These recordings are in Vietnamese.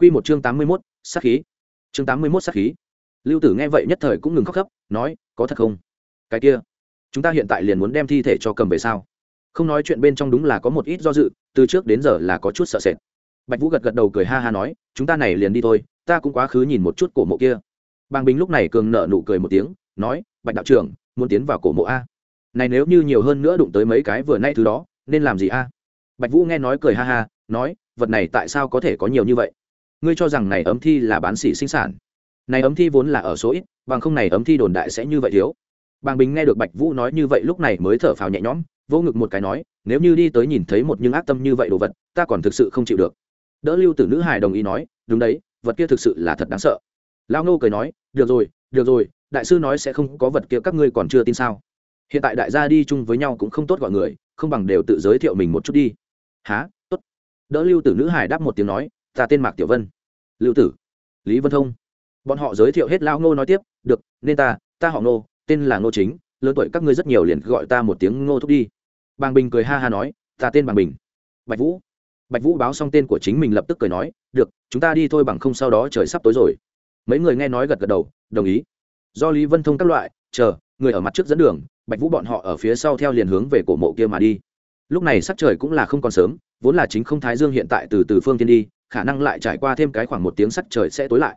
Quy một chương tám mươi 81, sát khí. Chương tám mươi 81 sát khí. Lưu Tử nghe vậy nhất thời cũng ngừng khóc khóc, nói, có thật không? Cái kia, chúng ta hiện tại liền muốn đem thi thể cho cầm về sao? Không nói chuyện bên trong đúng là có một ít do dự, từ trước đến giờ là có chút sợ sệt. Bạch Vũ gật gật đầu cười ha ha nói, chúng ta này liền đi thôi, ta cũng quá khứ nhìn một chút cổ mộ kia. Bàng Bình lúc này cường nở nụ cười một tiếng, nói, Bạch đạo trưởng, muốn tiến vào cổ mộ a? Này nếu như nhiều hơn nữa đụng tới mấy cái vừa nay thứ đó, nên làm gì a? Bạch Vũ nghe nói cười ha ha, nói, vật này tại sao có thể có nhiều như vậy? Ngươi cho rằng này ấm thi là bán sỉ sinh sản. Này ấm thi vốn là ở số ít, bằng không này ấm thi đồn đại sẽ như vậy thiếu. Bàng bình nghe được bạch vũ nói như vậy lúc này mới thở phào nhẹ nhõm, vô ngực một cái nói, nếu như đi tới nhìn thấy một nhưng ác tâm như vậy đồ vật, ta còn thực sự không chịu được. Đỡ lưu tử nữ hài đồng ý nói, đúng đấy, vật kia thực sự là thật đáng sợ. Lao nô cười nói, được rồi được rồi, đại sư nói sẽ không có vật kia các ngươi còn chưa tin sao? Hiện tại đại gia đi chung với nhau cũng không tốt gọi người, không bằng đều tự giới thiệu mình một chút đi. Há tốt. Đỡ lưu tử nữ hải đáp một tiếng nói ta tên mạc tiểu vân lưu tử lý vân thông bọn họ giới thiệu hết lao ngô nói tiếp được nên ta ta họ ngô tên là ngô chính lớn tuổi các ngươi rất nhiều liền gọi ta một tiếng ngô thúc đi bàng bình cười ha ha nói ta tên bàng bình bạch vũ bạch vũ báo xong tên của chính mình lập tức cười nói được chúng ta đi thôi bằng không sau đó trời sắp tối rồi mấy người nghe nói gật gật đầu đồng ý do lý vân thông các loại chờ người ở mặt trước dẫn đường bạch vũ bọn họ ở phía sau theo liền hướng về cổ mộ kia mà đi lúc này sắc trời cũng là không còn sớm vốn là chính không thái dương hiện tại từ từ phương tiên đi khả năng lại trải qua thêm cái khoảng một tiếng sắt trời sẽ tối lại.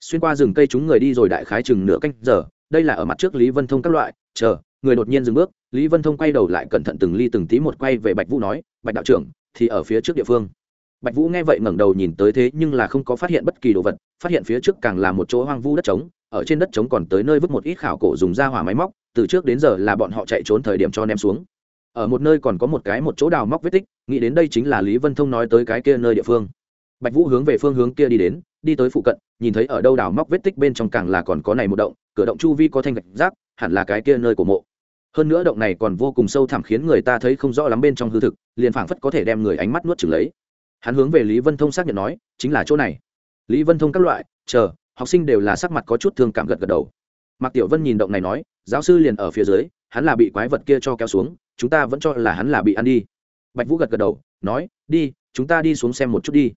Xuyên qua rừng cây chúng người đi rồi đại khái chừng nửa canh giờ, đây là ở mặt trước lý vân thông các loại, chờ, người đột nhiên dừng bước, lý vân thông quay đầu lại cẩn thận từng ly từng tí một quay về bạch vũ nói, bạch đạo trưởng, thì ở phía trước địa phương. Bạch vũ nghe vậy ngẩng đầu nhìn tới thế nhưng là không có phát hiện bất kỳ đồ vật, phát hiện phía trước càng là một chỗ hoang vu đất trống, ở trên đất trống còn tới nơi vứt một ít khảo cổ dùng ra hỏa máy móc, từ trước đến giờ là bọn họ chạy trốn thời điểm cho ném xuống. Ở một nơi còn có một cái một chỗ đào móc vết tích, nghĩ đến đây chính là lý vân thông nói tới cái kia nơi địa phương bạch vũ hướng về phương hướng kia đi đến, đi tới phụ cận, nhìn thấy ở đâu đào móc vết tích bên trong càng là còn có này một động, cửa động chu vi có thanh gạch rác, hẳn là cái kia nơi của mộ. Hơn nữa động này còn vô cùng sâu thẳm khiến người ta thấy không rõ lắm bên trong hư thực, liền phảng phất có thể đem người ánh mắt nuốt chửng lấy. Hắn hướng về lý vân thông xác nhận nói, chính là chỗ này. Lý vân thông các loại, chờ, học sinh đều là sắc mặt có chút thương cảm gật gật đầu. Mạc tiểu vân nhìn động này nói, giáo sư liền ở phía dưới, hắn là bị quái vật kia cho kéo xuống, chúng ta vẫn cho là hắn là bị ăn đi. Bạch vũ gật gật đầu, nói, đi, chúng ta đi xuống xem một chút đi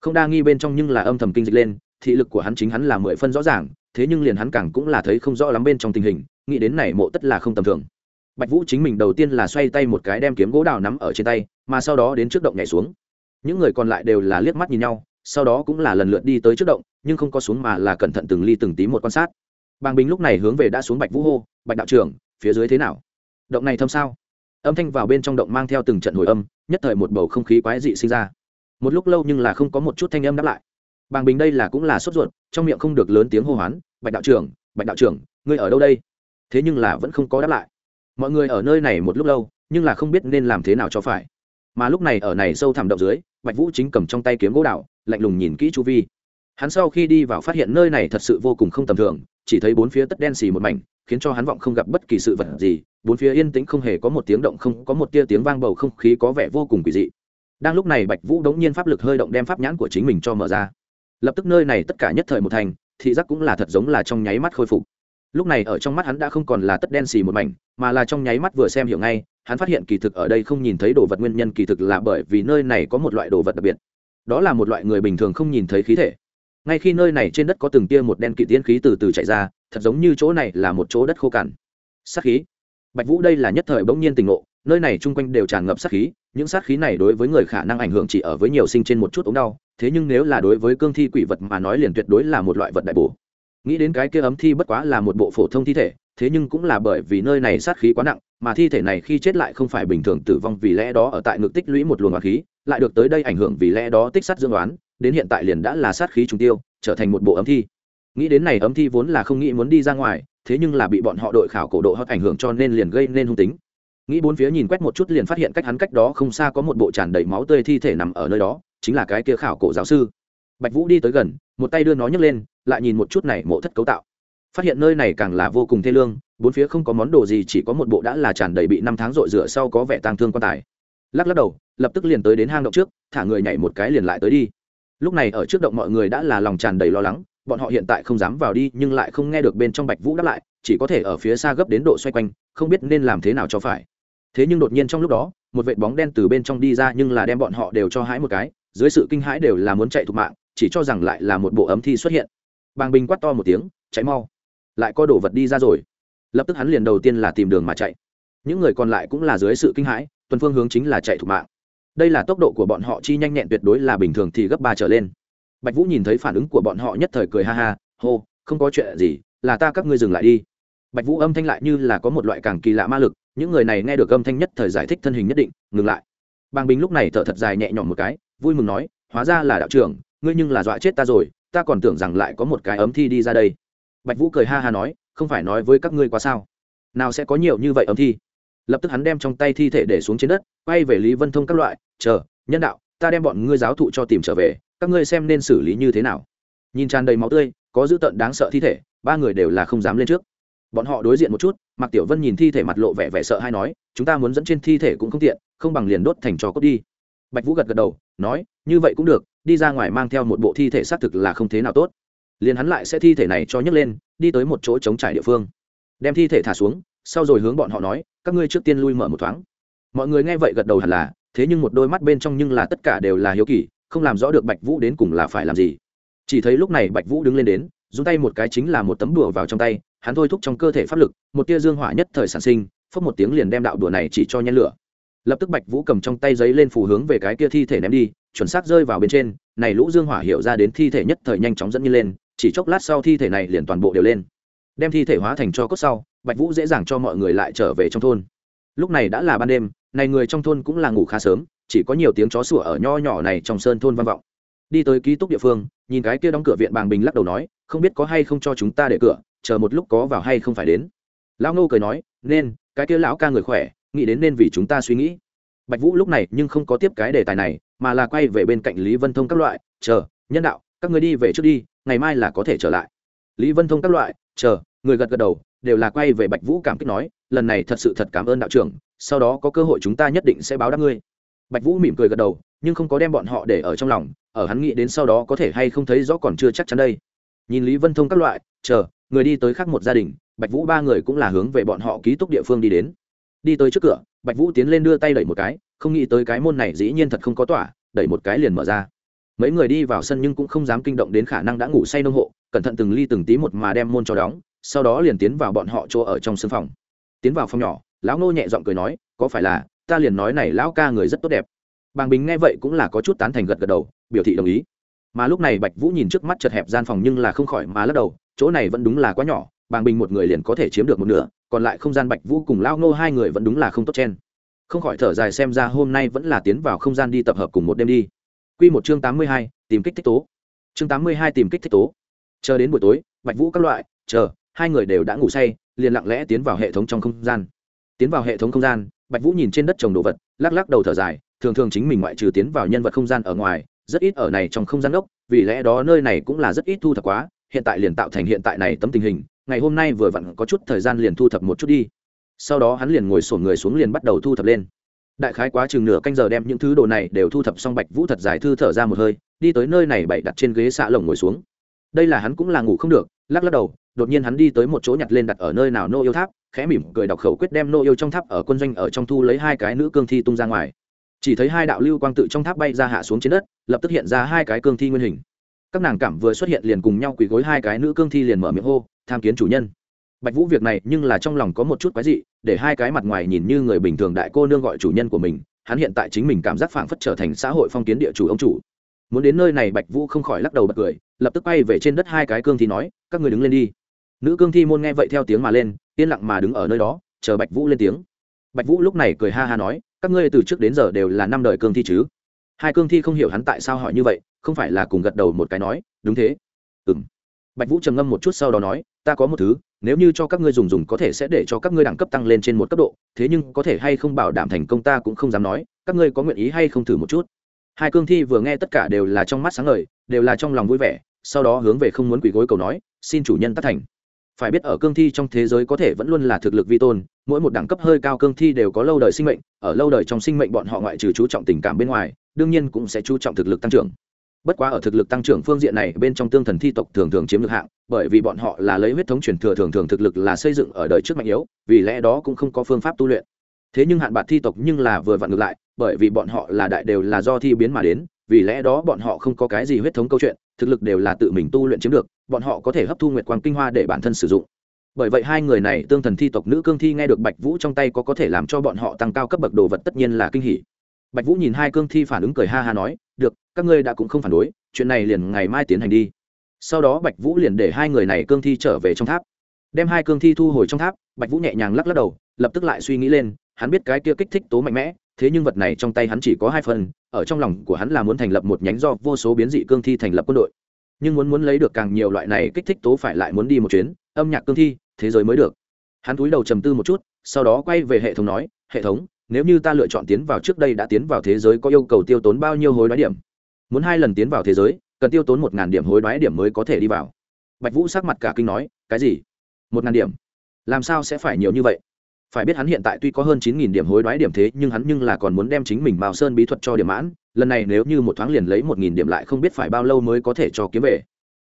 không đa nghi bên trong nhưng là âm thầm kinh dịch lên, thị lực của hắn chính hắn là mười phân rõ ràng, thế nhưng liền hắn càng cũng là thấy không rõ lắm bên trong tình hình, nghĩ đến này mộ tất là không tầm thường. Bạch vũ chính mình đầu tiên là xoay tay một cái đem kiếm gỗ đào nắm ở trên tay, mà sau đó đến trước động nhảy xuống. Những người còn lại đều là liếc mắt nhìn nhau, sau đó cũng là lần lượt đi tới trước động, nhưng không có xuống mà là cẩn thận từng ly từng tí một quan sát. Bàng bình lúc này hướng về đã xuống bạch vũ hô, bạch đạo trưởng, phía dưới thế nào? Động này thâm sao? Âm thanh vào bên trong động mang theo từng trận hồi âm, nhất thời một bầu không khí quái dị sinh ra một lúc lâu nhưng là không có một chút thanh âm đáp lại. Bàng bình đây là cũng là sốt ruột, trong miệng không được lớn tiếng hô hoán, bạch đạo trưởng, bạch đạo trưởng, ngươi ở đâu đây? Thế nhưng là vẫn không có đáp lại. Mọi người ở nơi này một lúc lâu, nhưng là không biết nên làm thế nào cho phải. Mà lúc này ở này sâu thẳm động dưới, bạch vũ chính cầm trong tay kiếm gỗ đạo lạnh lùng nhìn kỹ chu vi. Hắn sau khi đi vào phát hiện nơi này thật sự vô cùng không tầm thường, chỉ thấy bốn phía tất đen xì một mảnh, khiến cho hắn vọng không gặp bất kỳ sự vật gì. Bốn phía yên tĩnh không hề có một tiếng động, không có một tia tiếng vang bầu không khí có vẻ vô cùng kỳ dị đang lúc này bạch vũ đống nhiên pháp lực hơi động đem pháp nhãn của chính mình cho mở ra. Lập tức nơi này tất cả nhất thời một thành, thị giác cũng là thật giống là trong nháy mắt khôi phục. Lúc này ở trong mắt hắn đã không còn là tất đen xì một mảnh, mà là trong nháy mắt vừa xem hiểu ngay, hắn phát hiện kỳ thực ở đây không nhìn thấy đồ vật nguyên nhân kỳ thực là bởi vì nơi này có một loại đồ vật đặc biệt. Đó là một loại người bình thường không nhìn thấy khí thể. Ngay khi nơi này trên đất có từng tia một đen kỵ tiên khí từ từ chạy ra, thật giống như chỗ này là một chỗ đất khô cằn sát khí. Bạch vũ đây là nhất thời bỗng nhiên tình ngộ, nơi này chung quanh đều tràn ngập sát khí những sát khí này đối với người khả năng ảnh hưởng chỉ ở với nhiều sinh trên một chút ống đau, thế nhưng nếu là đối với cương thi quỷ vật mà nói liền tuyệt đối là một loại vật đại bổ. Nghĩ đến cái kia ấm thi bất quá là một bộ phổ thông thi thể, thế nhưng cũng là bởi vì nơi này sát khí quá nặng, mà thi thể này khi chết lại không phải bình thường tử vong vì lẽ đó ở tại ngực tích lũy một luồng hỏa khí lại được tới đây ảnh hưởng vì lẽ đó tích sát dương đoán đến hiện tại liền đã là sát khí trùng tiêu, trở thành một bộ ấm thi. Nghĩ đến này ấm thi vốn là không nghĩ muốn đi ra ngoài, thế nhưng là bị bọn họ đội khảo cổ độ hót ảnh hưởng cho nên liền gây nên hung tính nghĩ bốn phía nhìn quét một chút liền phát hiện cách hắn cách đó không xa có một bộ tràn đầy máu tươi thi thể nằm ở nơi đó, chính là cái kia khảo cổ giáo sư. Bạch vũ đi tới gần, một tay đưa nó nhấc lên, lại nhìn một chút này mộ thất cấu tạo. Phát hiện nơi này càng là vô cùng thê lương, bốn phía không có món đồ gì, chỉ có một bộ đã là tràn đầy bị năm tháng rội rửa sau có vẻ tang thương quan tài. Lắc lắc đầu, lập tức liền tới đến hang động trước, thả người nhảy một cái liền lại tới đi. Lúc này ở trước động mọi người đã là lòng tràn đầy lo lắng, bọn họ hiện tại không dám vào đi, nhưng lại không nghe được bên trong bạch vũ đáp lại, chỉ có thể ở phía xa gấp đến độ xoay quanh, không biết nên làm thế nào cho phải thế nhưng đột nhiên trong lúc đó, một vệt bóng đen từ bên trong đi ra nhưng là đem bọn họ đều cho hãi một cái, dưới sự kinh hãi đều là muốn chạy thục mạng, chỉ cho rằng lại là một bộ ấm thi xuất hiện. Bàng bình quát to một tiếng cháy mau, lại có đồ vật đi ra rồi. Lập tức hắn liền đầu tiên là tìm đường mà chạy. Những người còn lại cũng là dưới sự kinh hãi, tuần phương hướng chính là chạy thục mạng. Đây là tốc độ của bọn họ chi nhanh nhẹn tuyệt đối là bình thường thì gấp ba trở lên. Bạch vũ nhìn thấy phản ứng của bọn họ nhất thời cười ha ha, hô, không có chuyện gì, là ta các ngươi dừng lại đi. Bạch vũ âm thanh lại như là có một loại càng kỳ lạ ma lực những người này nghe được âm thanh nhất thời giải thích thân hình nhất định, ngừng lại. Bàng bình lúc này thở thật dài nhẹ nhõm một cái, vui mừng nói, hóa ra là đạo trưởng, ngươi nhưng là dọa chết ta rồi, ta còn tưởng rằng lại có một cái ấm thi đi ra đây. Bạch vũ cười ha ha nói, không phải nói với các ngươi quá sao? Nào sẽ có nhiều như vậy ấm thi? Lập tức hắn đem trong tay thi thể để xuống trên đất, quay về lý vân thông các loại, chờ, nhân đạo, ta đem bọn ngươi giáo thụ cho tìm trở về, các ngươi xem nên xử lý như thế nào. Nhìn tràn đầy máu tươi, có dữ tợn đáng sợ thi thể, ba người đều là không dám lên trước bọn họ đối diện một chút, mạc tiểu vân nhìn thi thể mặt lộ vẻ vẻ sợ hay nói, chúng ta muốn dẫn trên thi thể cũng không tiện, không bằng liền đốt thành trò cốt đi. Bạch vũ gật gật đầu, nói, như vậy cũng được, đi ra ngoài mang theo một bộ thi thể xác thực là không thế nào tốt. Liền hắn lại sẽ thi thể này cho nhấc lên, đi tới một chỗ chống trải địa phương. Đem thi thể thả xuống, sau rồi hướng bọn họ nói, các ngươi trước tiên lui mở một thoáng. Mọi người nghe vậy gật đầu hẳn là, thế nhưng một đôi mắt bên trong nhưng là tất cả đều là hiếu kỳ, không làm rõ được bạch vũ đến cùng là phải làm gì. Chỉ thấy lúc này bạch vũ đứng lên đến dùng tay một cái chính là một tấm đùa vào trong tay hắn thôi thúc trong cơ thể pháp lực, một tia dương hỏa nhất thời sản sinh, phốc một tiếng liền đem đạo đùa này chỉ cho nhen lửa. Lập tức bạch vũ cầm trong tay giấy lên phù hướng về cái kia thi thể ném đi, chuẩn xác rơi vào bên trên, này lũ dương hỏa hiểu ra đến thi thể nhất thời nhanh chóng dẫn như lên, chỉ chốc lát sau thi thể này liền toàn bộ đều lên. Đem thi thể hóa thành cho cốt sau, bạch vũ dễ dàng cho mọi người lại trở về trong thôn. Lúc này đã là ban đêm, này người trong thôn cũng là ngủ khá sớm, chỉ có nhiều tiếng chó sủa ở nho nhỏ này trong sơn thôn vang vọng. Đi tới ký túc địa phương, nhìn cái kia đóng cửa viện bàng bình lắc đầu nói, không biết có hay không cho chúng ta để cửa chờ một lúc có vào hay không phải đến. Lão ngô cười nói, nên, cái kia lão ca người khỏe, nghĩ đến nên vì chúng ta suy nghĩ. Bạch vũ lúc này nhưng không có tiếp cái đề tài này, mà là quay về bên cạnh lý vân thông các loại, chờ, nhân đạo, các người đi về trước đi, ngày mai là có thể trở lại. Lý vân thông các loại, chờ, người gật gật đầu, đều là quay về bạch vũ cảm kích nói, lần này thật sự thật cảm ơn đạo trưởng, sau đó có cơ hội chúng ta nhất định sẽ báo đáp ngươi. Bạch vũ mỉm cười gật đầu, nhưng không có đem bọn họ để ở trong lòng, ở hắn nghĩ đến sau đó có thể hay không thấy rõ còn chưa chắc chắn đây. Nhìn lý vân thông các loại, chờ người đi tới khác một gia đình, bạch vũ ba người cũng là hướng về bọn họ ký túc địa phương đi đến. Đi tới trước cửa, bạch vũ tiến lên đưa tay đẩy một cái, không nghĩ tới cái môn này dĩ nhiên thật không có tỏa, đẩy một cái liền mở ra. Mấy người đi vào sân nhưng cũng không dám kinh động đến khả năng đã ngủ say nông hộ, cẩn thận từng ly từng tí một mà đem môn cho đóng, sau đó liền tiến vào bọn họ chỗ ở trong sân phòng. Tiến vào phòng nhỏ, lão nô nhẹ giọng cười nói, có phải là, ta liền nói này lão ca người rất tốt đẹp. Bàng bình nghe vậy cũng là có chút tán thành gật gật đầu, biểu thị đồng ý. Mà lúc này bạch vũ nhìn trước mắt chật hẹp gian phòng nhưng là không khỏi mà lắc đầu chỗ này vẫn đúng là quá nhỏ, bàng bình một người liền có thể chiếm được một nửa, còn lại không gian bạch vũ cùng lao ngô hai người vẫn đúng là không tốt chen. Không khỏi thở dài xem ra hôm nay vẫn là tiến vào không gian đi tập hợp cùng một đêm đi. Q một chương tám mươi hai, tìm kích thích tố. Chương tám mươi hai tìm kích thích tố. Chờ đến buổi tối, bạch vũ các loại, chờ, hai người đều đã ngủ say, liền lặng lẽ tiến vào hệ thống trong không gian. Tiến vào hệ thống không gian, bạch vũ nhìn trên đất trồng đồ vật, lắc lắc đầu thở dài, thường thường chính mình ngoại trừ tiến vào nhân vật không gian ở ngoài, rất ít ở này trong không gian gốc vì lẽ đó nơi này cũng là rất ít thu thập quá hiện tại liền tạo thành hiện tại này tấm tình hình, ngày hôm nay vừa vặn có chút thời gian liền thu thập một chút đi. Sau đó hắn liền ngồi sổn người xuống liền bắt đầu thu thập lên. Đại khái quá chừng nửa canh giờ đem những thứ đồ này đều thu thập xong bạch vũ thật dài thư thở ra một hơi, đi tới nơi này bậy đặt trên ghế xạ lồng ngồi xuống. Đây là hắn cũng là ngủ không được, lắc lắc đầu, đột nhiên hắn đi tới một chỗ nhặt lên đặt ở nơi nào nô yêu tháp, khẽ mỉm cười đọc khẩu quyết đem nô yêu trong tháp ở quân doanh ở trong thu lấy hai cái nữ cương thi tung ra ngoài. Chỉ thấy hai đạo lưu quang tự trong tháp bay ra hạ xuống trên đất, lập tức hiện ra hai cái cương thi nguyên hình các nàng cảm vừa xuất hiện liền cùng nhau quỳ gối hai cái nữ cương thi liền mở miệng hô, tham kiến chủ nhân. Bạch vũ việc này nhưng là trong lòng có một chút quái dị, để hai cái mặt ngoài nhìn như người bình thường đại cô nương gọi chủ nhân của mình, hắn hiện tại chính mình cảm giác phảng phất trở thành xã hội phong kiến địa chủ ông chủ. Muốn đến nơi này, bạch vũ không khỏi lắc đầu bật cười, lập tức bay về trên đất hai cái cương thi nói, các người đứng lên đi. Nữ cương thi môn nghe vậy theo tiếng mà lên, yên lặng mà đứng ở nơi đó, chờ bạch vũ lên tiếng. Bạch vũ lúc này cười ha ha nói, các ngươi từ trước đến giờ đều là năm đời cương thi chứ? Hai cương thi không hiểu hắn tại sao hỏi như vậy, không phải là cùng gật đầu một cái nói, đúng thế. Ừ m bạch vũ trầm ngâm một chút sau đó nói, ta có một thứ, nếu như cho các ngươi dùng dùng có thể sẽ để cho các ngươi đẳng cấp tăng lên trên một cấp độ, thế nhưng có thể hay không bảo đảm thành công ta cũng không dám nói, các ngươi có nguyện ý hay không thử một chút? Hai cương thi vừa nghe tất cả đều là trong mắt sáng ngời, đều là trong lòng vui vẻ, sau đó hướng về không muốn quỳ gối cầu nói, xin chủ nhân tác thành. Phải biết ở cương thi trong thế giới có thể vẫn luôn là thực lực vi tôn, mỗi một đẳng cấp hơi cao cương thi đều có lâu đời sinh mệnh, ở lâu đời trong sinh mệnh bọn họ ngoại trừ chú trọng tình cảm bên ngoài đương nhiên cũng sẽ chú trọng thực lực tăng trưởng. Bất quá ở thực lực tăng trưởng phương diện này, bên trong tương thần thi tộc thường thường chiếm được hạng, bởi vì bọn họ là lấy huyết thống truyền thừa thường thường thực lực là xây dựng ở đời trước mạnh yếu, vì lẽ đó cũng không có phương pháp tu luyện. Thế nhưng hạn bạc thi tộc nhưng là vừa vặn ngược lại, bởi vì bọn họ là đại đều là do thi biến mà đến, vì lẽ đó bọn họ không có cái gì huyết thống câu chuyện, thực lực đều là tự mình tu luyện chiếm được, bọn họ có thể hấp thu nguyệt quang kinh hoa để bản thân sử dụng. Bởi vậy hai người này tương thần thi tộc nữ cương thi nghe được bạch vũ trong tay có có thể làm cho bọn họ tăng cao cấp bậc đồ vật tất nhiên là kinh hỉ bạch vũ nhìn hai cương thi phản ứng cười ha ha nói, được, các ngươi đã cũng không phản đối, chuyện này liền ngày mai tiến hành đi. Sau đó bạch vũ liền để hai người này cương thi trở về trong tháp. Đem hai cương thi thu hồi trong tháp, bạch vũ nhẹ nhàng lắc lắc đầu, lập tức lại suy nghĩ lên, hắn biết cái kia kích thích tố mạnh mẽ, thế nhưng vật này trong tay hắn chỉ có hai phần, ở trong lòng của hắn là muốn thành lập một nhánh do vô số biến dị cương thi thành lập quân đội. Nhưng muốn muốn lấy được càng nhiều loại này kích thích tố phải lại muốn đi một chuyến, âm nhạc cương thi, thế giới mới được. Hắn cúi đầu trầm tư một chút, sau đó quay về hệ thống nói, hệ thống nếu như ta lựa chọn tiến vào trước đây đã tiến vào thế giới có yêu cầu tiêu tốn bao nhiêu hối đoái điểm? Muốn hai lần tiến vào thế giới, cần tiêu tốn một ngàn điểm hối đoái điểm mới có thể đi vào. Bạch vũ sắc mặt cả kinh nói, cái gì? Một ngàn điểm? Làm sao sẽ phải nhiều như vậy? Phải biết hắn hiện tại tuy có hơn chín nghìn điểm hối đoái điểm thế, nhưng hắn nhưng là còn muốn đem chính mình mao sơn bí thuật cho điểm mãn, lần này nếu như một thoáng liền lấy một nghìn điểm lại không biết phải bao lâu mới có thể cho kiếm về.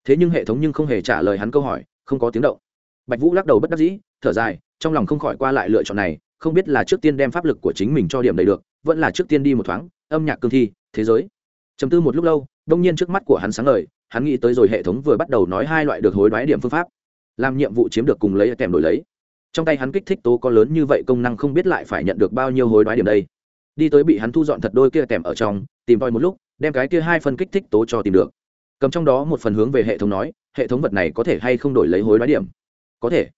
Thế nhưng hệ thống nhưng không hề trả lời hắn câu hỏi, không có tiếng động. Bạch vũ lắc đầu bất đắc dĩ, thở dài, trong lòng không khỏi qua lại lựa chọn này không biết là trước tiên đem pháp lực của chính mình cho điểm đầy được, vẫn là trước tiên đi một thoáng, âm nhạc cương thi, thế giới. Chấm tư một lúc lâu, đông nhiên trước mắt của hắn sáng ngời, hắn nghĩ tới rồi hệ thống vừa bắt đầu nói hai loại được hối đoái điểm phương pháp, làm nhiệm vụ chiếm được cùng lấy kèm đổi lấy. Trong tay hắn kích thích tố có lớn như vậy công năng không biết lại phải nhận được bao nhiêu hối đoái điểm đây. Đi tới bị hắn thu dọn thật đôi kia kèm ở trong, tìm voi một lúc, đem cái kia hai phần kích thích tố cho tìm được. Cầm trong đó một phần hướng về hệ thống nói, hệ thống vật này có thể hay không đổi lấy hối đoái điểm? Có thể.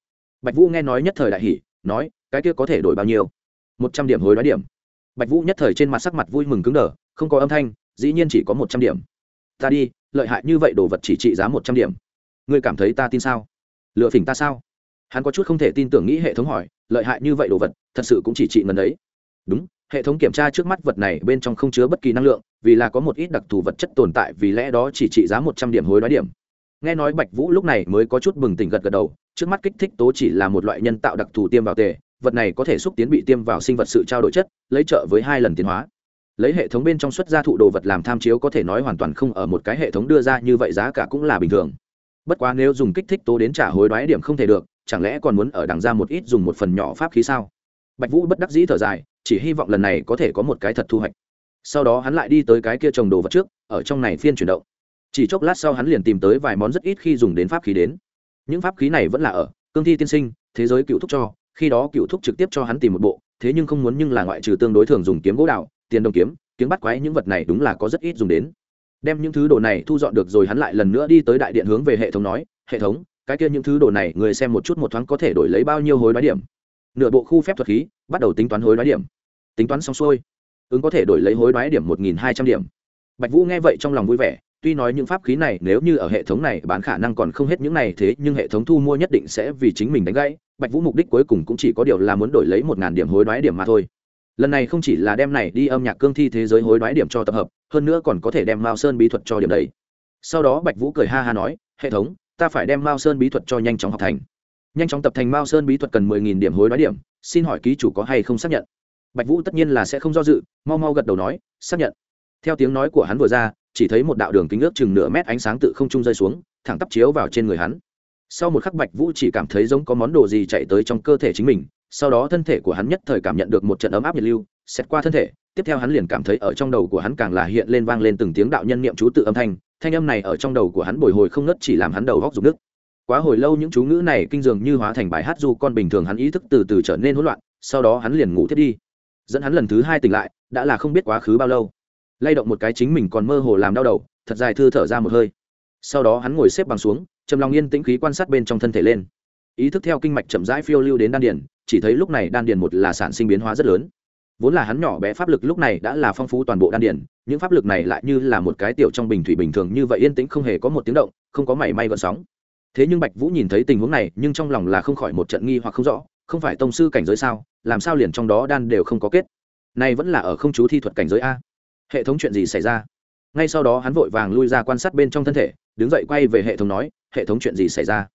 Bạch vũ nghe nói nhất thời đại hỷ nói cái kia có thể đổi bao nhiêu? Một trăm điểm hối đoái điểm. Bạch vũ nhất thời trên mặt sắc mặt vui mừng cứng đờ, không có âm thanh, dĩ nhiên chỉ có một trăm điểm. Ta đi, lợi hại như vậy đồ vật chỉ trị giá một trăm điểm. Ngươi cảm thấy ta tin sao? Lựa phỉnh ta sao? Hắn có chút không thể tin tưởng nghĩ hệ thống hỏi, lợi hại như vậy đồ vật, thật sự cũng chỉ trị ngần ấy. đúng, hệ thống kiểm tra trước mắt vật này bên trong không chứa bất kỳ năng lượng, vì là có một ít đặc thù vật chất tồn tại, vì lẽ đó chỉ trị giá một trăm điểm hối đoái điểm. Nghe nói bạch vũ lúc này mới có chút bừng tỉnh gật gật đầu, trước mắt kích thích tố chỉ là một loại nhân tạo đặc thù tiêm vào tề vật này có thể xúc tiến bị tiêm vào sinh vật sự trao đổi chất, lấy trợ với hai lần tiến hóa. Lấy hệ thống bên trong xuất gia thụ đồ vật làm tham chiếu có thể nói hoàn toàn không ở một cái hệ thống đưa ra như vậy giá cả cũng là bình thường. Bất quá nếu dùng kích thích tố đến trả hối đoái điểm không thể được, chẳng lẽ còn muốn ở đằng ra một ít dùng một phần nhỏ pháp khí sao? Bạch vũ bất đắc dĩ thở dài, chỉ hy vọng lần này có thể có một cái thật thu hoạch. Sau đó hắn lại đi tới cái kia trồng đồ vật trước, ở trong này phiên chuyển động. Chỉ chốc lát sau hắn liền tìm tới vài món rất ít khi dùng đến pháp khí đến. Những pháp khí này vẫn là ở, cương thi tiên sinh, thế giới cựu thúc cho khi đó cựu thúc trực tiếp cho hắn tìm một bộ, thế nhưng không muốn nhưng là ngoại trừ tương đối thường dùng kiếm gỗ đạo tiền đồng kiếm kiếm bắt quái những vật này đúng là có rất ít dùng đến. Đem những thứ đồ này thu dọn được rồi hắn lại lần nữa đi tới đại điện hướng về hệ thống nói, hệ thống, cái kia những thứ đồ này, người xem một chút một thoáng có thể đổi lấy bao nhiêu hối đoái điểm? Nửa bộ khu phép thuật khí, bắt đầu tính toán hối đoái điểm. Tính toán xong xuôi, ứng có thể đổi lấy hối đoái điểm một nghìn hai trăm điểm. Bạch vũ nghe vậy trong lòng vui vẻ, tuy nói những pháp khí này nếu như ở hệ thống này bán khả năng còn không hết những này thế, nhưng hệ thống thu mua nhất định sẽ vì chính mình đánh gãy bạch vũ mục đích cuối cùng cũng chỉ có điều là muốn đổi lấy một ngàn điểm hối đoái điểm mà thôi. Lần này không chỉ là đem này đi âm nhạc cương thi thế giới hối đoái điểm cho tập hợp, hơn nữa còn có thể đem mao sơn bí thuật cho điểm đấy. Sau đó bạch vũ cười ha ha nói, hệ thống, ta phải đem mao sơn bí thuật cho nhanh chóng học thành. Nhanh chóng tập thành mao sơn bí thuật cần mười nghìn điểm hối đoái điểm, xin hỏi ký chủ có hay không xác nhận? Bạch vũ tất nhiên là sẽ không do dự, mau mau gật đầu nói, xác nhận. Theo tiếng nói của hắn vừa ra, chỉ thấy một đạo đường kính ước chừng nửa mét ánh sáng tự không trung rơi xuống, thẳng tắp chiếu vào trên người hắn sau một khắc bạch vũ chỉ cảm thấy giống có món đồ gì chạy tới trong cơ thể chính mình, sau đó thân thể của hắn nhất thời cảm nhận được một trận ấm áp nhiệt lưu xét qua thân thể, tiếp theo hắn liền cảm thấy ở trong đầu của hắn càng là hiện lên vang lên từng tiếng đạo nhân niệm chú tự âm thanh thanh âm này ở trong đầu của hắn bồi hồi không ngất chỉ làm hắn đầu góc rụng nước. Quá hồi lâu những chú ngữ này kinh dường như hóa thành bài hát du con bình thường hắn ý thức từ từ trở nên hỗn loạn, sau đó hắn liền ngủ thiết đi. Dẫn hắn lần thứ hai tỉnh lại, đã là không biết quá khứ bao lâu. Lay động một cái chính mình còn mơ hồ làm đau đầu, thật dài thư thở ra một hơi. Sau đó hắn ngồi xếp bằng xuống trầm lòng yên tĩnh khí quan sát bên trong thân thể lên. Ý thức theo kinh mạch chậm rãi phiêu lưu đến đan điền, chỉ thấy lúc này đan điền một là sản sinh biến hóa rất lớn. Vốn là hắn nhỏ bé pháp lực lúc này đã là phong phú toàn bộ đan điền, những pháp lực này lại như là một cái tiểu trong bình thủy bình thường như vậy yên tĩnh không hề có một tiếng động, không có mảy may gợn sóng. Thế nhưng bạch vũ nhìn thấy tình huống này, nhưng trong lòng là không khỏi một trận nghi hoặc không rõ, không phải tông sư cảnh giới sao, làm sao liền trong đó đan đều không có kết? Nay vẫn là ở không chú thi thuật cảnh giới a. Hệ thống chuyện gì xảy ra? Ngay sau đó hắn vội vàng lui ra quan sát bên trong thân thể đứng dậy quay về hệ thống nói, hệ thống chuyện gì xảy ra?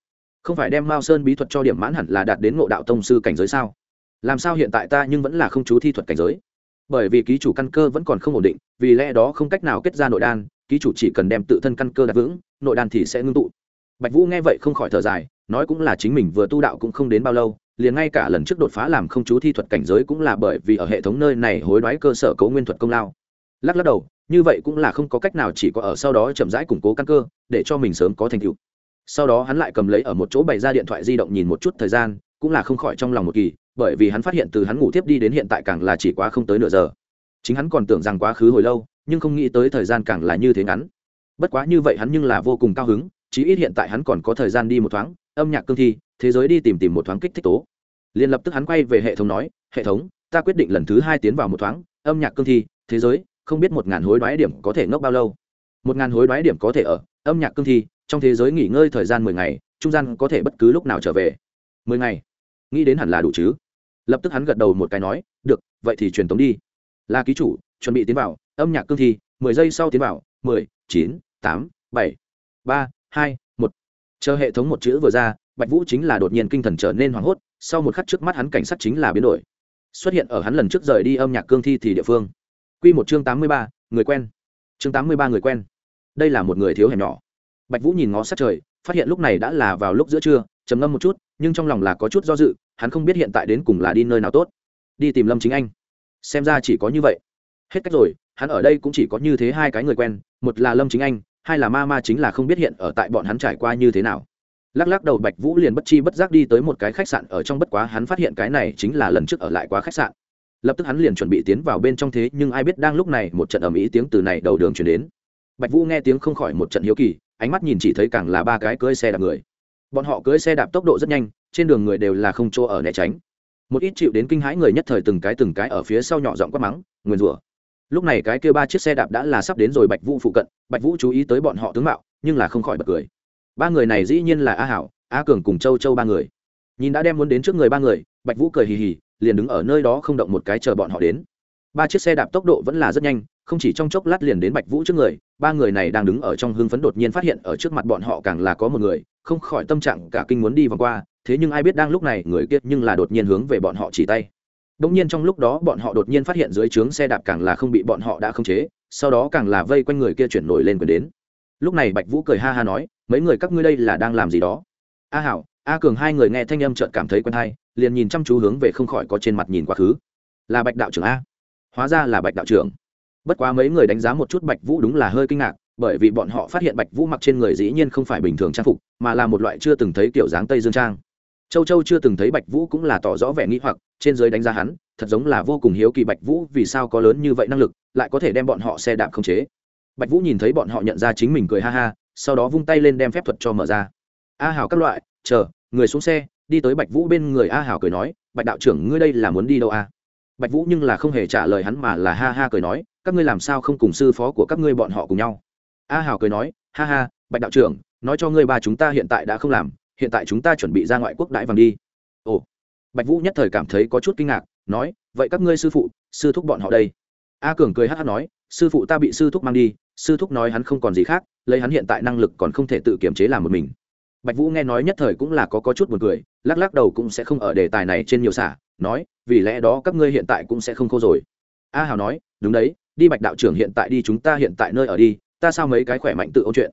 Không phải đem mao sơn bí thuật cho điểm mãn hẳn là đạt đến ngộ đạo tông sư cảnh giới sao? Làm sao hiện tại ta nhưng vẫn là không chú thi thuật cảnh giới? Bởi vì ký chủ căn cơ vẫn còn không ổn định, vì lẽ đó không cách nào kết ra nội đan, ký chủ chỉ cần đem tự thân căn cơ đặt vững, nội đan thì sẽ ngưng tụ. Bạch vũ nghe vậy không khỏi thở dài, nói cũng là chính mình vừa tu đạo cũng không đến bao lâu, liền ngay cả lần trước đột phá làm không chú thi thuật cảnh giới cũng là bởi vì ở hệ thống nơi này hối đoái cơ sở cấu nguyên thuật công lao. Lắc lắc đầu như vậy cũng là không có cách nào chỉ có ở sau đó chậm rãi củng cố căn cơ, để cho mình sớm có thành tựu. Sau đó hắn lại cầm lấy ở một chỗ bày ra điện thoại di động nhìn một chút thời gian, cũng là không khỏi trong lòng một kỳ, bởi vì hắn phát hiện từ hắn ngủ tiếp đi đến hiện tại càng là chỉ quá không tới nửa giờ. Chính hắn còn tưởng rằng quá khứ hồi lâu, nhưng không nghĩ tới thời gian càng là như thế ngắn. Bất quá như vậy hắn nhưng là vô cùng cao hứng, chí ít hiện tại hắn còn có thời gian đi một thoáng, âm nhạc cương thi, thế giới đi tìm tìm một thoáng kích thích tố. Liền lập tức hắn quay về hệ thống nói, hệ thống, ta quyết định lần thứ hai tiến vào một thoáng, âm nhạc cương thi, thế giới không biết một ngàn hối đoái điểm có thể ngốc bao lâu. Một ngàn hối đoái điểm có thể ở, âm nhạc cương thi, trong thế giới nghỉ ngơi thời gian mười ngày, trung gian có thể bất cứ lúc nào trở về. Mười ngày? Nghĩ đến hẳn là đủ chứ. Lập tức hắn gật đầu một cái nói, được, vậy thì truyền tống đi. Là ký chủ, chuẩn bị tiến vào, âm nhạc cương thi, mười giây sau tiến vào, mười, chín, tám, bảy, ba, hai, một. Chờ hệ thống một chữ vừa ra, bạch vũ chính là đột nhiên kinh thần trở nên hoảng hốt, sau một khắc trước mắt hắn cảnh sát chính là biến đổi. Xuất hiện ở hắn lần trước rời đi âm nhạc cương thi thì địa phương. Quy một chương tám mươi ba, người quen. Chương tám mươi ba, người quen. Đây là một người thiếu hẻm nhỏ. Bạch vũ nhìn ngó sát trời, phát hiện lúc này đã là vào lúc giữa trưa, trầm ngâm một chút, nhưng trong lòng là có chút do dự, hắn không biết hiện tại đến cùng là đi nơi nào tốt. Đi tìm lâm chính anh. Xem ra chỉ có như vậy. Hết cách rồi, hắn ở đây cũng chỉ có như thế hai cái người quen, một là lâm chính anh, hai là ma ma chính là không biết hiện ở tại bọn hắn trải qua như thế nào. Lắc lắc đầu bạch vũ liền bất chi bất giác đi tới một cái khách sạn, ở trong bất quá hắn phát hiện cái này chính là lần trước ở lại quá khách sạn lập tức hắn liền chuẩn bị tiến vào bên trong thế, nhưng ai biết đang lúc này một trận ầm ĩ tiếng từ này đầu đường chuyển đến. Bạch vũ nghe tiếng không khỏi một trận hiếu kỳ, ánh mắt nhìn chỉ thấy càng là ba cái cưỡi xe đạp người. Bọn họ cưỡi xe đạp tốc độ rất nhanh, trên đường người đều là không chỗ ở né tránh. Một ít chịu đến kinh hãi người nhất thời từng cái từng cái ở phía sau nhỏ giọng quát mắng, nguyền rủa. Lúc này cái kia ba chiếc xe đạp đã là sắp đến rồi bạch vũ phụ cận, bạch vũ chú ý tới bọn họ tướng mạo, nhưng là không khỏi bật cười. Ba người này dĩ nhiên là a hảo, a cường cùng châu châu ba người. Nhìn đã đem muốn đến trước người ba người, bạch vũ cười hì hì liền đứng ở nơi đó không động một cái chờ bọn họ đến ba chiếc xe đạp tốc độ vẫn là rất nhanh không chỉ trong chốc lát liền đến bạch vũ trước người ba người này đang đứng ở trong hưng phấn đột nhiên phát hiện ở trước mặt bọn họ càng là có một người không khỏi tâm trạng cả kinh muốn đi vòng qua thế nhưng ai biết đang lúc này người kia nhưng là đột nhiên hướng về bọn họ chỉ tay Đông nhiên trong lúc đó bọn họ đột nhiên phát hiện dưới trướng xe đạp càng là không bị bọn họ đã khống chế, sau đó càng là vây quanh người kia chuyển nổi lên quyền đến. Lúc này Bạch Vũ cười ha ha nói, mấy người các ngươi đây là đang làm gì đó? A Hảo, A Cường hai người nghe thanh âm chợt cảm thấy quen hay, liền nhìn chăm chú hướng về không khỏi có trên mặt nhìn quá khứ. Là Bạch đạo trưởng a? Hóa ra là Bạch đạo trưởng. Bất quá mấy người đánh giá một chút Bạch Vũ đúng là hơi kinh ngạc, bởi vì bọn họ phát hiện Bạch Vũ mặc trên người dĩ nhiên không phải bình thường trang phục, mà là một loại chưa từng thấy kiểu dáng Tây Dương trang châu châu chưa từng thấy bạch vũ cũng là tỏ rõ vẻ nghĩ hoặc trên dưới đánh giá hắn thật giống là vô cùng hiếu kỳ bạch vũ vì sao có lớn như vậy năng lực lại có thể đem bọn họ xe đạp khống chế bạch vũ nhìn thấy bọn họ nhận ra chính mình cười ha ha sau đó vung tay lên đem phép thuật cho mở ra a hảo các loại chờ người xuống xe đi tới bạch vũ bên người a hảo cười nói, bạch đạo trưởng, ngươi đây là muốn đi đâu a? Bạch vũ nhưng là không hề trả lời hắn mà là ha ha cười nói, các ngươi làm sao không cùng sư phó của các ngươi bọn họ cùng nhau? A hảo cười nói, ha ha, bạch đạo trưởng, nói cho ngươi ba chúng ta hiện tại đã không làm, hiện tại chúng ta chuẩn bị ra ngoại quốc đại vàng đi. Ồ. Bạch vũ nhất thời cảm thấy có chút kinh ngạc, nói, vậy các ngươi sư phụ, sư thúc bọn họ đây? A cường cười hát hát nói, sư phụ ta bị sư thúc mang đi, sư thúc nói hắn không còn gì khác, lấy hắn hiện tại năng lực còn không thể tự kiểm chế làm một mình bạch vũ nghe nói nhất thời cũng là có có chút buồn cười, lắc lắc đầu cũng sẽ không ở đề tài này trên nhiều xả, nói, vì lẽ đó các ngươi hiện tại cũng sẽ không khô rồi. A hào nói, đúng đấy, đi bạch đạo trưởng hiện tại đi, chúng ta hiện tại nơi ở đi, ta sao mấy cái khỏe mạnh tự ôn chuyện?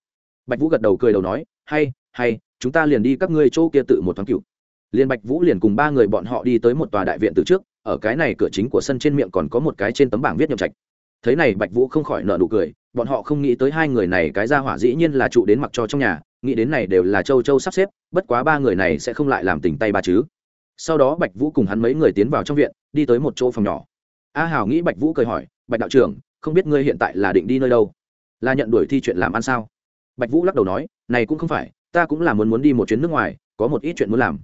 Bạch vũ gật đầu cười đầu nói, hay hay, chúng ta liền đi các ngươi chỗ kia tự một thoáng cựu liên bạch vũ liền cùng ba người bọn họ đi tới một tòa đại viện từ trước, ở cái này cửa chính của sân trên miệng còn có một cái trên tấm bảng viết nhậm trạch. Thế này, bạch vũ không khỏi nợ nụ cười, bọn họ không nghĩ tới hai người này, cái ra hỏa dĩ nhiên là trụ đến mặc cho trong nhà nghĩ đến này đều là châu châu sắp xếp, bất quá ba người này sẽ không lại làm tình tay ba chứ. Sau đó bạch vũ cùng hắn mấy người tiến vào trong viện, đi tới một chỗ phòng nhỏ. A hào nghĩ bạch vũ cười hỏi, bạch đạo trưởng, không biết ngươi hiện tại là định đi nơi đâu? Là nhận đuổi thi chuyện làm ăn sao? Bạch vũ lắc đầu nói, này cũng không phải, ta cũng là muốn muốn đi một chuyến nước ngoài, có một ít chuyện muốn làm.